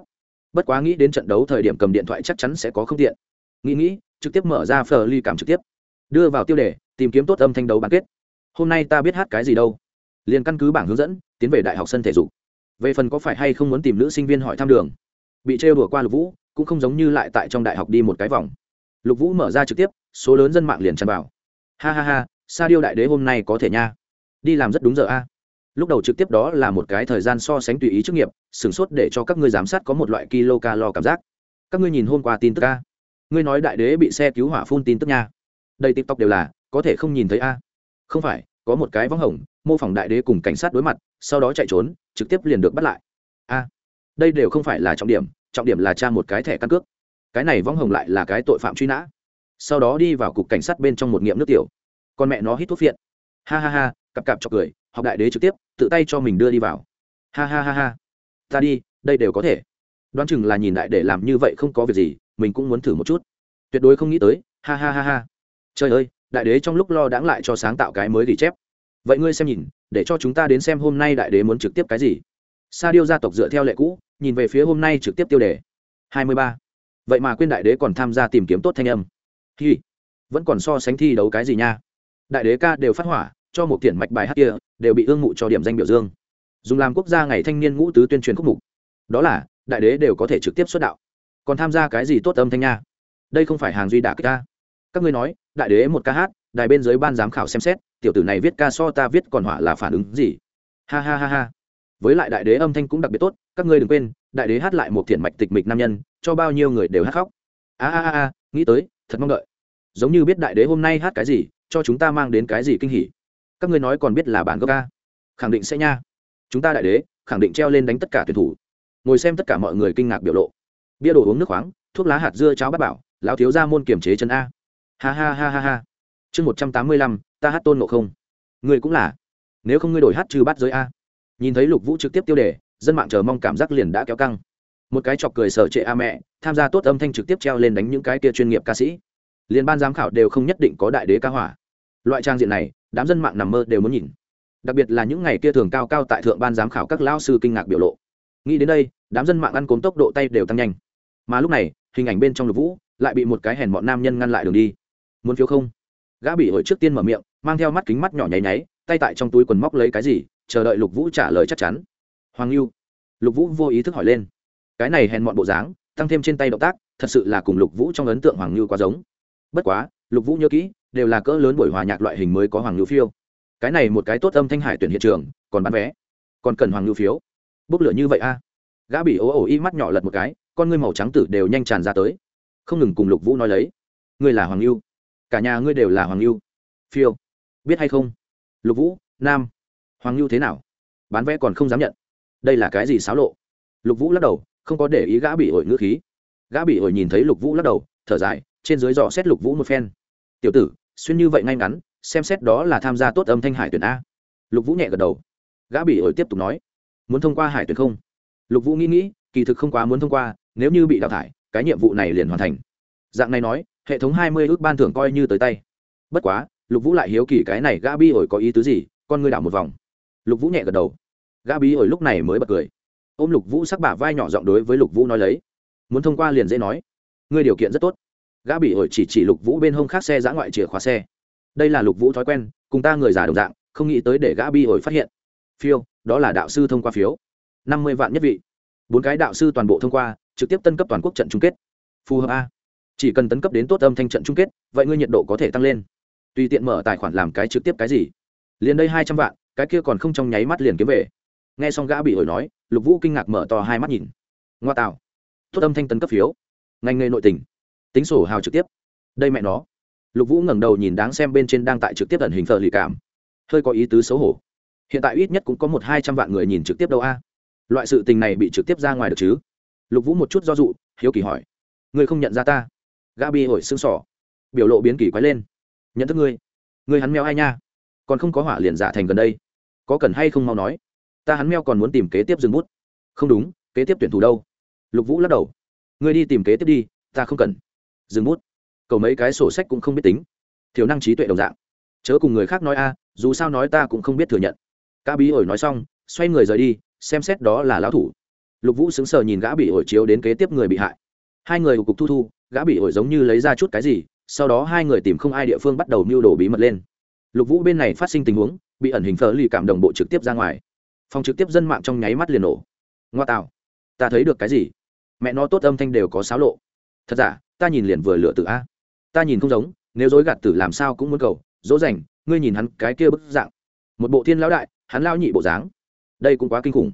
Bất quá nghĩ đến trận đấu thời điểm cầm điện thoại chắc chắn sẽ có không tiện. Nghĩ nghĩ, trực tiếp mở ra phờ ly cảm trực tiếp. Đưa vào tiêu đề tìm kiếm tốt âm thanh đấu bán kết. Hôm nay ta biết hát cái gì đâu. Liền căn cứ bảng hướng dẫn, tiến về đại học sân thể dục. Về phần có phải hay không muốn tìm nữ sinh viên hỏi thăm đường. Bị trêu đùa qua lục vũ, cũng không giống như lại tại trong đại học đi một cái vòng. Lục vũ mở ra trực tiếp, số lớn dân mạng liền tràn vào. Ha ha ha, sa điêu đại đế hôm nay có thể nha. Đi làm rất đúng giờ a. Lúc đầu trực tiếp đó là một cái thời gian so sánh tùy ý chức nghiệp, sửng sốt để cho các ngươi giám sát có một loại kilo calo cảm giác. Các ngươi nhìn hôm qua tin tức a. Ngươi nói đại đế bị xe cứu hỏa phun tin tức nha. Đây tiktok đều là có thể không nhìn thấy a. Không phải, có một cái vắng hồng, mô phỏng đại đế cùng cảnh sát đối mặt, sau đó chạy trốn, trực tiếp liền được bắt lại. A, đây đều không phải là trọng điểm trọng điểm là tra một cái thẻ căn cước. Cái này vắng hồng lại là cái tội phạm truy nã. Sau đó đi vào cục cảnh sát bên trong một nghiệm nước tiểu. Con mẹ nó hít thuốc phiện. Ha ha ha, cặp cặp cho cười, học đại đế trực tiếp, tự tay cho mình đưa đi vào. Ha ha ha ha. Ta đi, đây đều có thể. Đoán chừng là nhìn lại để làm như vậy không có việc gì, mình cũng muốn thử một chút. Tuyệt đối không nghĩ tới. Ha ha ha ha. Trời ơi đại đế trong lúc lo đãng lại cho sáng tạo cái mới ghi chép. Vậy ngươi xem nhìn, để cho chúng ta đến xem hôm nay đại đế muốn trực tiếp cái gì. Sa điêu gia tộc dựa theo lệ cũ, nhìn về phía hôm nay trực tiếp tiêu đề. Hai mươi ba. Vậy mà quên đại đế còn tham gia tìm kiếm tốt thanh âm. Hi. Vẫn còn so sánh thi đấu cái gì nha. Đại đế ca đều phát hỏa, cho một tiền mạch bài hát kia, đều bị ương mụ cho điểm danh biểu dương. Dùng làm quốc gia ngày thanh niên ngũ tứ tuyên truyền khúc mục. Đó là, đại đế đều có thể trực tiếp xuất đạo. Còn tham gia cái gì tốt âm thanh nha? Đây không phải hàng duy đả kích ca các ngươi nói, đại đế một ca hát, đài bên dưới ban giám khảo xem xét, tiểu tử này viết ca so ta viết còn hỏa là phản ứng gì? Ha ha ha ha. Với lại đại đế âm thanh cũng đặc biệt tốt, các ngươi đừng quên, đại đế hát lại một thiện mạch tịch mịch nam nhân, cho bao nhiêu người đều hát khóc. A a a nghĩ tới, thật mong đợi. Giống như biết đại đế hôm nay hát cái gì, cho chúng ta mang đến cái gì kinh hỉ. Các ngươi nói còn biết là bản gốc ca. Khẳng định sẽ nha. Chúng ta đại đế, khẳng định treo lên đánh tất cả tuyển thủ. Ngồi xem tất cả mọi người kinh ngạc biểu lộ. Bia đồ uống nước khoáng, thuốc lá hạt dưa cháo bát bảo, lão thiếu ra môn kiểm chế chân a ha ha ha ha ha. Chương một trăm tám mươi lăm, ta hát tôn ngộ không. Ngươi cũng là. Nếu không ngươi đổi hát trừ bắt giới a. Nhìn thấy lục vũ trực tiếp tiêu đề, dân mạng chờ mong cảm giác liền đã kéo căng. Một cái chọc cười sở trệ a mẹ, tham gia tốt âm thanh trực tiếp treo lên đánh những cái kia chuyên nghiệp ca sĩ. Liên ban giám khảo đều không nhất định có đại đế ca hỏa. Loại trang diện này, đám dân mạng nằm mơ đều muốn nhìn. Đặc biệt là những ngày kia thường cao cao tại thượng ban giám khảo các lao sư kinh ngạc biểu lộ. Nghĩ đến đây, đám dân mạng ăn cốm tốc độ tay đều tăng nhanh. Mà lúc này, hình ảnh bên trong lục vũ lại bị một cái hèn bọn nam nhân ngăn lại đường đi muốn phiếu không? Gã bị hội trước tiên mở miệng, mang theo mắt kính mắt nhỏ nháy nháy, tay tại trong túi quần móc lấy cái gì, chờ đợi lục vũ trả lời chắc chắn. Hoàng lưu lục vũ vô ý thức hỏi lên. Cái này hèn mọn bộ dáng, tăng thêm trên tay động tác, thật sự là cùng lục vũ trong ấn tượng hoàng lưu quá giống. Bất quá, lục vũ nhớ kỹ, đều là cỡ lớn buổi hòa nhạc loại hình mới có hoàng lưu phiêu. Cái này một cái tốt âm thanh hải tuyển hiện trường, còn bán vé. Còn cần hoàng lưu phiếu. Bốc lửa như vậy a. Gã bị ố ổ y mắt nhỏ lật một cái, con ngươi màu trắng tử đều nhanh tràn ra tới. Không ngừng cùng lục vũ nói lấy. Ngươi là hoàng lưu cả nhà ngươi đều là hoàng lưu phiêu. Biết hay không? Lục vũ, nam. Hoàng lưu thế nào? Bán vé còn không dám nhận. Đây là cái gì xáo lộ? Lục vũ lắc đầu, không có để ý gã bị ổi ngữ khí. Gã bị ổi nhìn thấy lục vũ lắc đầu, thở dài, trên dưới dò xét lục vũ một phen. Tiểu tử, xuyên như vậy ngay ngắn, xem xét đó là tham gia tốt âm thanh hải tuyển a. Lục vũ nhẹ gật đầu. Gã bị ổi tiếp tục nói, muốn thông qua hải tuyển không? Lục vũ nghĩ nghĩ, kỳ thực không quá muốn thông qua, nếu như bị đào thải, cái nhiệm vụ này liền hoàn thành. Dạng này nói hệ thống hai mươi ước ban thưởng coi như tới tay. Bất quá, lục vũ lại hiếu kỳ cái này gã bi ổi có ý tứ gì, con ngươi đảo một vòng. Lục vũ nhẹ gật đầu. Gã bi ổi lúc này mới bật cười. Ôm lục vũ sắc bả vai nhỏ giọng đối với lục vũ nói lấy. Muốn thông qua liền dễ nói. Ngươi điều kiện rất tốt. Gã bị ổi chỉ chỉ lục vũ bên hông khác xe giã ngoại chìa khóa xe. Đây là lục vũ thói quen, cùng ta người già đồng dạng, không nghĩ tới để gã bi ổi phát hiện. Phiêu, đó là đạo sư thông qua phiếu. Năm mươi vạn nhất vị. Bốn cái đạo sư toàn bộ thông qua, trực tiếp tân cấp toàn quốc trận chung kết. Phù hợp a chỉ cần tấn cấp đến tốt âm thanh trận chung kết, vậy ngươi nhiệt độ có thể tăng lên. Tùy tiện mở tài khoản làm cái trực tiếp cái gì. Liền đây hai trăm vạn, cái kia còn không trong nháy mắt liền kiếm về. Nghe xong gã bị ổi nói, lục vũ kinh ngạc mở to hai mắt nhìn. Ngoa tạo. Tốt âm thanh tấn cấp phiếu. Ngành nghề nội tình. Tính sổ hào trực tiếp. Đây mẹ nó. Lục vũ ngẩng đầu nhìn đáng xem bên trên đang tại trực tiếp ẩn hình thờ lì cảm. Hơi có ý tứ xấu hổ. Hiện tại ít nhất cũng có một hai trăm vạn người nhìn trực tiếp đâu a? Loại sự tình này bị trực tiếp ra ngoài được chứ? Lục vũ một chút do dụ hiếu kỳ hỏi. Ngươi không nhận ra ta gã bi ổi xương sỏ, biểu lộ biến kỳ quái lên. Nhận thức ngươi ngươi hắn mèo ai nha? Còn không có hỏa liền giả thành gần đây, có cần hay không mau nói? Ta hắn mèo còn muốn tìm kế tiếp dừng bút. Không đúng, kế tiếp tuyển thủ đâu? Lục vũ lắc đầu. Ngươi đi tìm kế tiếp đi, ta không cần. Dừng bút. Cầu mấy cái sổ sách cũng không biết tính. Thiếu năng trí tuệ đồng dạng. Chớ cùng người khác nói a, dù sao nói ta cũng không biết thừa nhận. Ca bí ổi nói xong, xoay người rời đi, xem xét đó là lão thủ. Lục vũ sững sờ nhìn gã bị ổi chiếu đến kế tiếp người bị hại. Hai người cục thu thu gã bị ổi giống như lấy ra chút cái gì, sau đó hai người tìm không ai địa phương bắt đầu mưu đồ bí mật lên. Lục vũ bên này phát sinh tình huống, bị ẩn hình phở lì cảm đồng bộ trực tiếp ra ngoài. Phòng trực tiếp dân mạng trong nháy mắt liền nổ. Ngoa tạo. Ta thấy được cái gì? Mẹ nó tốt âm thanh đều có xáo lộ. Thật giả, ta nhìn liền vừa lựa tự a. Ta nhìn không giống, nếu dối gạt tử làm sao cũng muốn cầu. Dỗ dành, ngươi nhìn hắn cái kia bức dạng. Một bộ thiên lão đại, hắn lao nhị bộ dáng. Đây cũng quá kinh khủng.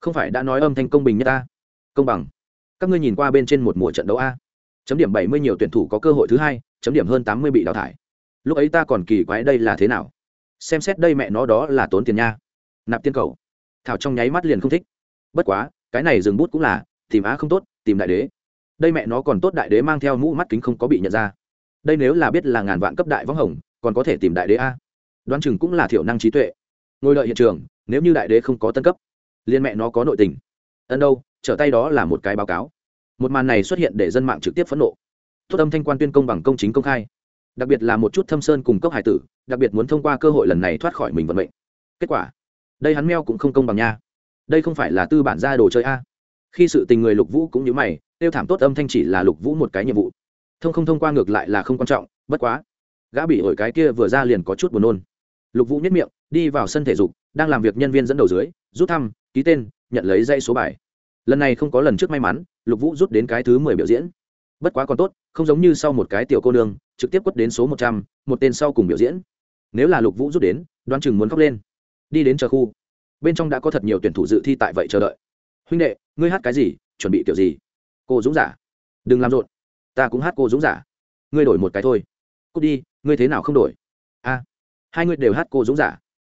Không phải đã nói âm thanh công bình nhất ta? Công bằng. Các ngươi nhìn qua bên trên một mùa trận đấu a chấm điểm bảy mươi nhiều tuyển thủ có cơ hội thứ hai, chấm điểm hơn tám mươi bị đào thải. Lúc ấy ta còn kỳ quái đây là thế nào? Xem xét đây mẹ nó đó là tốn tiền nha. Nạp tiên cầu. Thảo trong nháy mắt liền không thích. Bất quá, cái này dừng bút cũng là, tìm á không tốt, tìm đại đế. Đây mẹ nó còn tốt đại đế mang theo mũ mắt kính không có bị nhận ra. Đây nếu là biết là ngàn vạn cấp đại võng hồng, còn có thể tìm đại đế a? Đoán chừng cũng là thiểu năng trí tuệ. Ngồi đợi hiện trường, nếu như đại đế không có tân cấp liên mẹ nó có nội tình. Ân đâu, trở tay đó là một cái báo cáo một màn này xuất hiện để dân mạng trực tiếp phẫn nộ. Tốt âm thanh quan tuyên công bằng công chính công khai. Đặc biệt là một chút thâm sơn cùng cốc hải tử, đặc biệt muốn thông qua cơ hội lần này thoát khỏi mình vận mệnh. Kết quả, đây hắn meo cũng không công bằng nha. Đây không phải là tư bản ra đồ chơi a. Khi sự tình người lục vũ cũng như mày, tiêu thảm tốt âm thanh chỉ là lục vũ một cái nhiệm vụ. Thông không thông qua ngược lại là không quan trọng, bất quá, gã bị ổi cái kia vừa ra liền có chút buồn nôn. Lục vũ nhất miệng, đi vào sân thể dục, đang làm việc nhân viên dẫn đầu dưới, rút thăm, ký tên, nhận lấy dây số bài lần này không có lần trước may mắn, lục vũ rút đến cái thứ mười biểu diễn. Bất quá còn tốt, không giống như sau một cái tiểu cô nương, trực tiếp quất đến số một trăm, một tên sau cùng biểu diễn. Nếu là lục vũ rút đến, đoán chừng muốn khóc lên. Đi đến chờ khu. Bên trong đã có thật nhiều tuyển thủ dự thi tại vậy chờ đợi. Huynh đệ, ngươi hát cái gì, chuẩn bị kiểu gì? Cô dũng giả. Đừng làm rộn. Ta cũng hát cô dũng giả. Ngươi đổi một cái thôi. Cút đi, ngươi thế nào không đổi? A, hai ngươi đều hát cô dũng giả.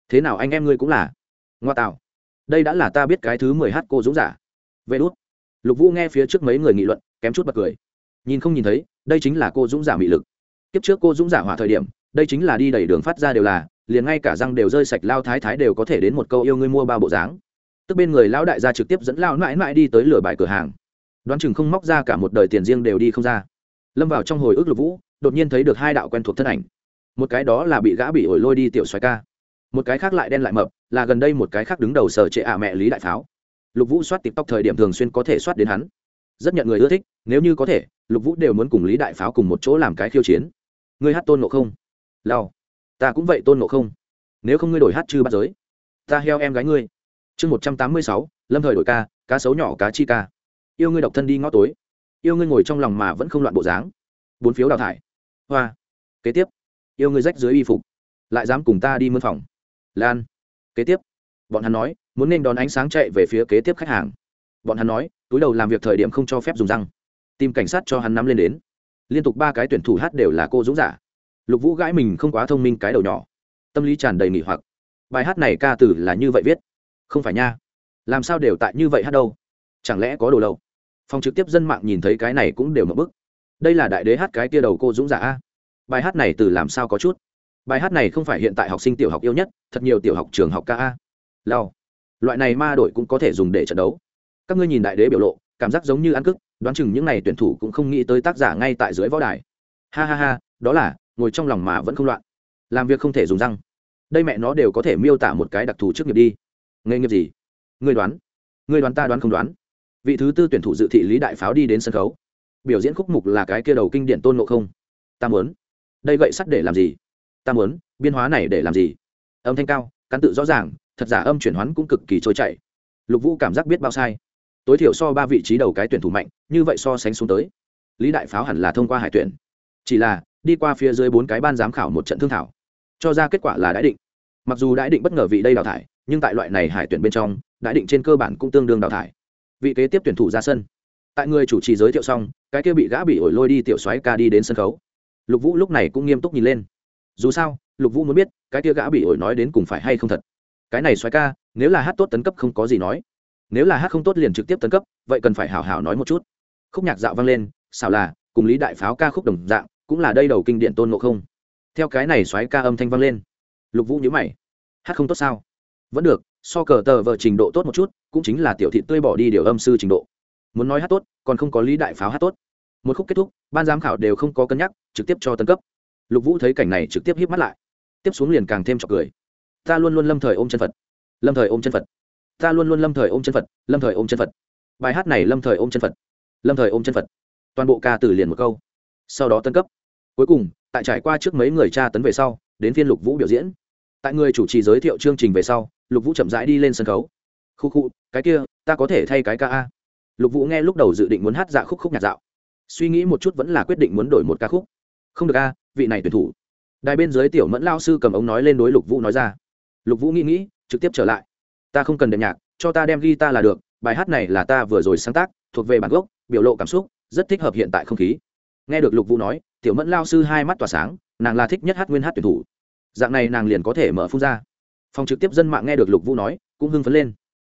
Thế nào anh em ngươi cũng là? Ngoa tạo. Đây đã là ta biết cái thứ mười hát cô dũng giả vê đốt lục vũ nghe phía trước mấy người nghị luận, kém chút bật cười. Nhìn không nhìn thấy, đây chính là cô dũng giả mị lực. Kiếp trước cô dũng giả hỏa thời điểm, đây chính là đi đẩy đường phát ra đều là, liền ngay cả răng đều rơi sạch lao thái thái đều có thể đến một câu yêu ngươi mua ba bộ dáng. Tức bên người lão đại gia trực tiếp dẫn lao mãi mãi đi tới lửa bài cửa hàng. Đoán chừng không móc ra cả một đời tiền riêng đều đi không ra. Lâm vào trong hồi ức lục vũ, đột nhiên thấy được hai đạo quen thuộc thân ảnh. Một cái đó là bị gã bị ổi lôi đi tiểu xoài ca. Một cái khác lại đen lại mập, là gần đây một cái khác đứng đầu sở trệ ạ mẹ lý đại pháo lục vũ soát tiktok thời điểm thường xuyên có thể soát đến hắn. Rất nhận người ưa thích, nếu như có thể, lục vũ đều muốn cùng lý đại pháo cùng một chỗ làm cái khiêu chiến. Ngươi hát tôn ngộ không. Lao ta cũng vậy tôn ngộ không. Nếu không ngươi đổi hát chư bắt giới. Ta heo em gái ngươi. Chương một trăm tám mươi sáu, lâm thời đổi ca, cá sấu nhỏ cá chi ca. Yêu ngươi độc thân đi ngõ tối. Yêu ngươi ngồi trong lòng mà vẫn không loạn bộ dáng. Bốn phiếu đào thải. Hoa. Kế tiếp. Yêu ngươi rách dưới y phục. Lại dám cùng ta đi mân phòng. Lan. Kế tiếp bọn hắn nói, muốn nên đón ánh sáng chạy về phía kế tiếp khách hàng. Bọn hắn nói, túi đầu làm việc thời điểm không cho phép dùng răng. Tìm cảnh sát cho hắn nắm lên đến. Liên tục ba cái tuyển thủ hát đều là cô dũng giả. Lục vũ gãi mình không quá thông minh cái đầu nhỏ. Tâm lý tràn đầy nghỉ hoặc. Bài hát này ca từ là như vậy viết. Không phải nha. Làm sao đều tại như vậy hát đâu? Chẳng lẽ có đồ lâu phòng trực tiếp dân mạng nhìn thấy cái này cũng đều mập bức. Đây là đại đế hát cái tia đầu cô dũng giả a. Bài hát này từ làm sao có chút? Bài hát này không phải hiện tại học sinh tiểu học yêu nhất, thật nhiều tiểu học, trường học ca a lao. Loại này ma đội cũng có thể dùng để trận đấu. Các ngươi nhìn đại đế biểu lộ, cảm giác giống như ăn cức, đoán chừng những n à y tuyển thủ cũng không nghĩ tới tác giả ngay tại dưới võ đài. Ha ha ha, đó là, ngồi trong lòng mà vẫn không loạn. Làm việc không thể dùng răng. Đây mẹ nó đều có thể miêu tả một cái đặc thù trước nghiệp đi. Nghề nghiệp gì? Ngươi đoán. Ngươi đoán ta đoán không đoán. Vị thứ tư tuyển thủ dự thị lý đại pháo đi đến sân khấu. Biểu diễn khúc mục là cái kia đầu kinh điển tôn ngộ không. Ta muốn. Đây gậy sắt để làm gì? Ta muốn, biên hóa này để làm gì? Âm thanh cao cắn tự rõ ràng thật giả âm chuyển hoán cũng cực kỳ trôi chảy. Lục vũ cảm giác biết bao sai. Tối thiểu so ba vị trí đầu cái tuyển thủ mạnh, như vậy so sánh xuống tới, lý đại pháo hẳn là thông qua hải tuyển. Chỉ là, đi qua phía dưới bốn cái ban giám khảo một trận thương thảo, cho ra kết quả là đã định. Mặc dù đã định bất ngờ vị đây đào thải, nhưng tại loại này hải tuyển bên trong đã định trên cơ bản cũng tương đương đào thải. Vị kế tiếp tuyển thủ ra sân. Tại người chủ trì giới thiệu xong, cái kia bị gã bị ổi lôi đi tiểu xoáy ca đi đến sân khấu. Lục vũ lúc này cũng nghiêm túc nhìn lên. Dù sao, lục vũ muốn biết, cái kia gã bị ổi nói đến cùng phải hay không thật cái này xoáy ca, nếu là hát tốt tấn cấp không có gì nói. Nếu là hát không tốt liền trực tiếp tấn cấp, vậy cần phải hào hào nói một chút. Khúc nhạc dạo vang lên, xảo là, cùng lý đại pháo ca khúc đồng dạng, cũng là đây đầu kinh điện tôn ngộ không. Theo cái này xoáy ca âm thanh vang lên, lục vũ nhữ mày. Hát không tốt sao? Vẫn được, so cờ tờ vợ trình độ tốt một chút, cũng chính là tiểu thị tươi bỏ đi điều âm sư trình độ. Muốn nói hát tốt, còn không có lý đại pháo hát tốt. Một khúc kết thúc, ban giám khảo đều không có cân nhắc, trực tiếp cho tân cấp. Lục vũ thấy cảnh này trực tiếp híp mắt lại. Tiếp xuống liền càng thêm trọc cười ta luôn luôn lâm thời ôm chân phật. Lâm thời ôm chân phật. Ta luôn luôn lâm thời ôm chân phật, lâm thời ôm chân phật. Bài hát này lâm thời ôm chân phật. Lâm thời ôm chân phật. Toàn bộ ca từ liền một câu. Sau đó tân cấp. Cuối cùng, tại trải qua trước mấy người tra tấn về sau, đến phiên lục vũ biểu diễn. Tại người chủ trì giới thiệu chương trình về sau, lục vũ chậm rãi đi lên sân khấu. Khu khu, cái kia, ta có thể thay cái ca a. Lục vũ nghe lúc đầu dự định muốn hát dạ khúc khúc nhạc dạo. Suy nghĩ một chút vẫn là quyết định muốn đổi một ca khúc. Không được a, vị này tuyển thủ. Đài bên dưới tiểu mẫn lao sư cầm ống nói lên đối lục vũ nói ra lục vũ nghĩ nghĩ, trực tiếp trở lại. Ta không cần đệm nhạc, cho ta đem ghi ta là được, bài hát này là ta vừa rồi sáng tác, thuộc về bản gốc, biểu lộ cảm xúc, rất thích hợp hiện tại không khí. Nghe được lục vũ nói, tiểu mẫn lao sư hai mắt tỏa sáng, nàng là thích nhất hát nguyên hát tuyển thủ. Dạng này nàng liền có thể mở phun ra. Phòng trực tiếp dân mạng nghe được lục vũ nói, cũng hưng phấn lên.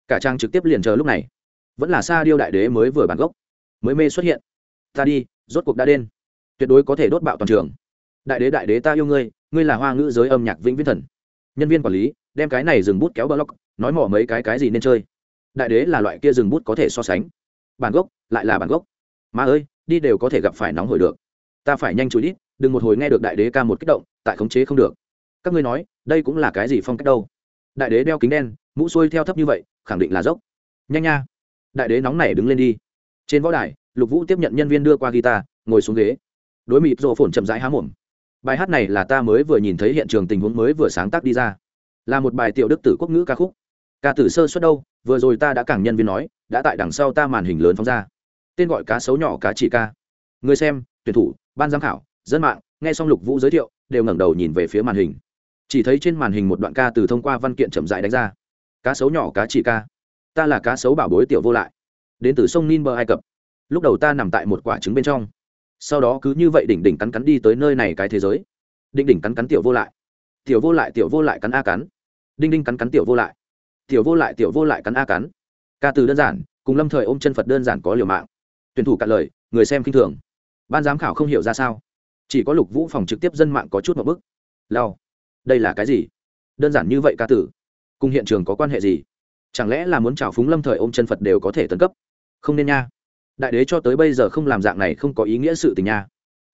Cả trang trực tiếp liền chờ lúc này. Vẫn là sa điêu đại đế mới vừa bản gốc. Mới mê xuất hiện. Ta đi, rốt cuộc đã đen tuyệt đối có thể đốt bạo toàn trường. Đại đế đại đế ta yêu ngươi ngươi là hoa ngữ giới âm nhạc vĩnh viễn thần nhân viên quản lý, đem cái này dừng bút kéo block nói mỏ mấy cái cái gì nên chơi. Đại đế là loại kia dừng bút có thể so sánh. Bản gốc, lại là bản gốc. Mà ơi, đi đều có thể gặp phải nóng hổi được. Ta phải nhanh chú ít, đừng một hồi nghe được đại đế ca một kích động, tại khống chế không được. Các ngươi nói, đây cũng là cái gì phong cách đâu? Đại đế đeo kính đen, mũ xuôi theo thấp như vậy, khẳng định là dốc. Nhanh nha. Đại đế nóng này đứng lên đi. Trên võ đài, lục vũ tiếp nhận nhân viên đưa qua guitar, ngồi xuống ghế. Đối mịp rộ phồn chậm rãi há mồm bài hát này là ta mới vừa nhìn thấy hiện trường tình huống mới vừa sáng tác đi ra. Là một bài tiểu đức tử quốc ngữ ca khúc. Ca tử sơ suất đâu? Vừa rồi ta đã càng nhân viên nói, đã tại đằng sau ta màn hình lớn phóng ra. Tên gọi cá sấu nhỏ cá chỉ ca. Người xem, tuyển thủ, ban giám khảo, dân mạng, nghe xong lục vũ giới thiệu, đều ngẩng đầu nhìn về phía màn hình. Chỉ thấy trên màn hình một đoạn ca từ thông qua văn kiện chậm dại đánh ra. Cá sấu nhỏ cá chỉ ca. Ta là cá sấu bảo bối tiểu vô lại. Đến từ sông ninh bờ ai cập. Lúc đầu ta nằm tại một quả trứng bên trong sau đó cứ như vậy đỉnh đỉnh cắn cắn đi tới nơi này cái thế giới. Đỉnh đỉnh cắn cắn tiểu vô lại. Tiểu vô lại, tiểu vô lại cắn a cắn. Đinh đinh cắn cắn tiểu vô lại. Tiểu vô lại, tiểu vô lại cắn a cắn. Ca từ đơn giản, cùng lâm thời ôm chân phật đơn giản có liều mạng. Tuyển thủ cạn lời, người xem k i n h thường. Ban giám khảo không hiểu ra sao. Chỉ có lục vũ phòng trực tiếp dân mạng có chút một bức. Lao đây là cái gì? Đơn giản như vậy ca tử. Cùng hiện trường có quan hệ gì? Chẳng lẽ là muốn trào phúng lâm thời ôm chân phật đều có thể tấn cấp? Không nên nha đại đế cho tới bây giờ không làm dạng này không có ý nghĩa sự tình nha.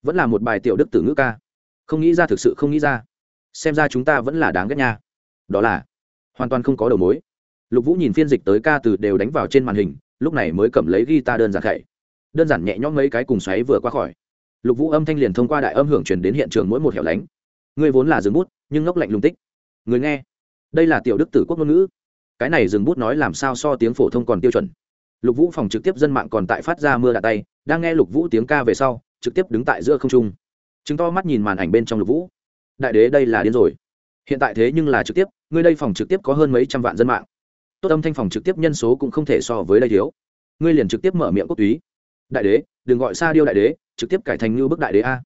Vẫn là một bài tiểu đức tử ngữ ca. Không nghĩ ra thực sự không nghĩ ra. Xem ra chúng ta vẫn là đáng ghét nha. Đó là, hoàn toàn không có đầu mối. Lục vũ nhìn phiên dịch tới ca từ đều đánh vào trên màn hình, lúc này mới cầm lấy ghi ta đơn giản khẩy đơn giản nhẹ nhõm mấy cái cùng xoáy vừa qua khỏi. Lục vũ âm thanh liền thông qua đại âm hưởng truyền đến hiện trường mỗi một hẻo lánh. Người vốn là rừng bút, nhưng ngốc lạnh lùng tích. Người nghe. Đây là tiểu đức tử quốc ngôn ngữ. Cái này rừng bút nói làm sao so tiếng phổ thông còn tiêu chuẩn lục vũ phòng trực tiếp dân mạng còn tại phát ra mưa đạn tay, đang nghe lục vũ tiếng ca về sau, trực tiếp đứng tại giữa không trung. Chứng to mắt nhìn màn ảnh bên trong lục vũ. Đại đế đây là điên rồi. Hiện tại thế nhưng là trực tiếp ngươi đây phòng trực tiếp có hơn mấy trăm vạn dân mạng. Tốt âm thanh phòng trực tiếp nhân số cũng không thể so với đây thiếu. Ngươi liền trực tiếp mở miệng quốc túy. Đại đế, đừng gọi xa điêu đại đế, trực tiếp cải thành như bức đại đế a.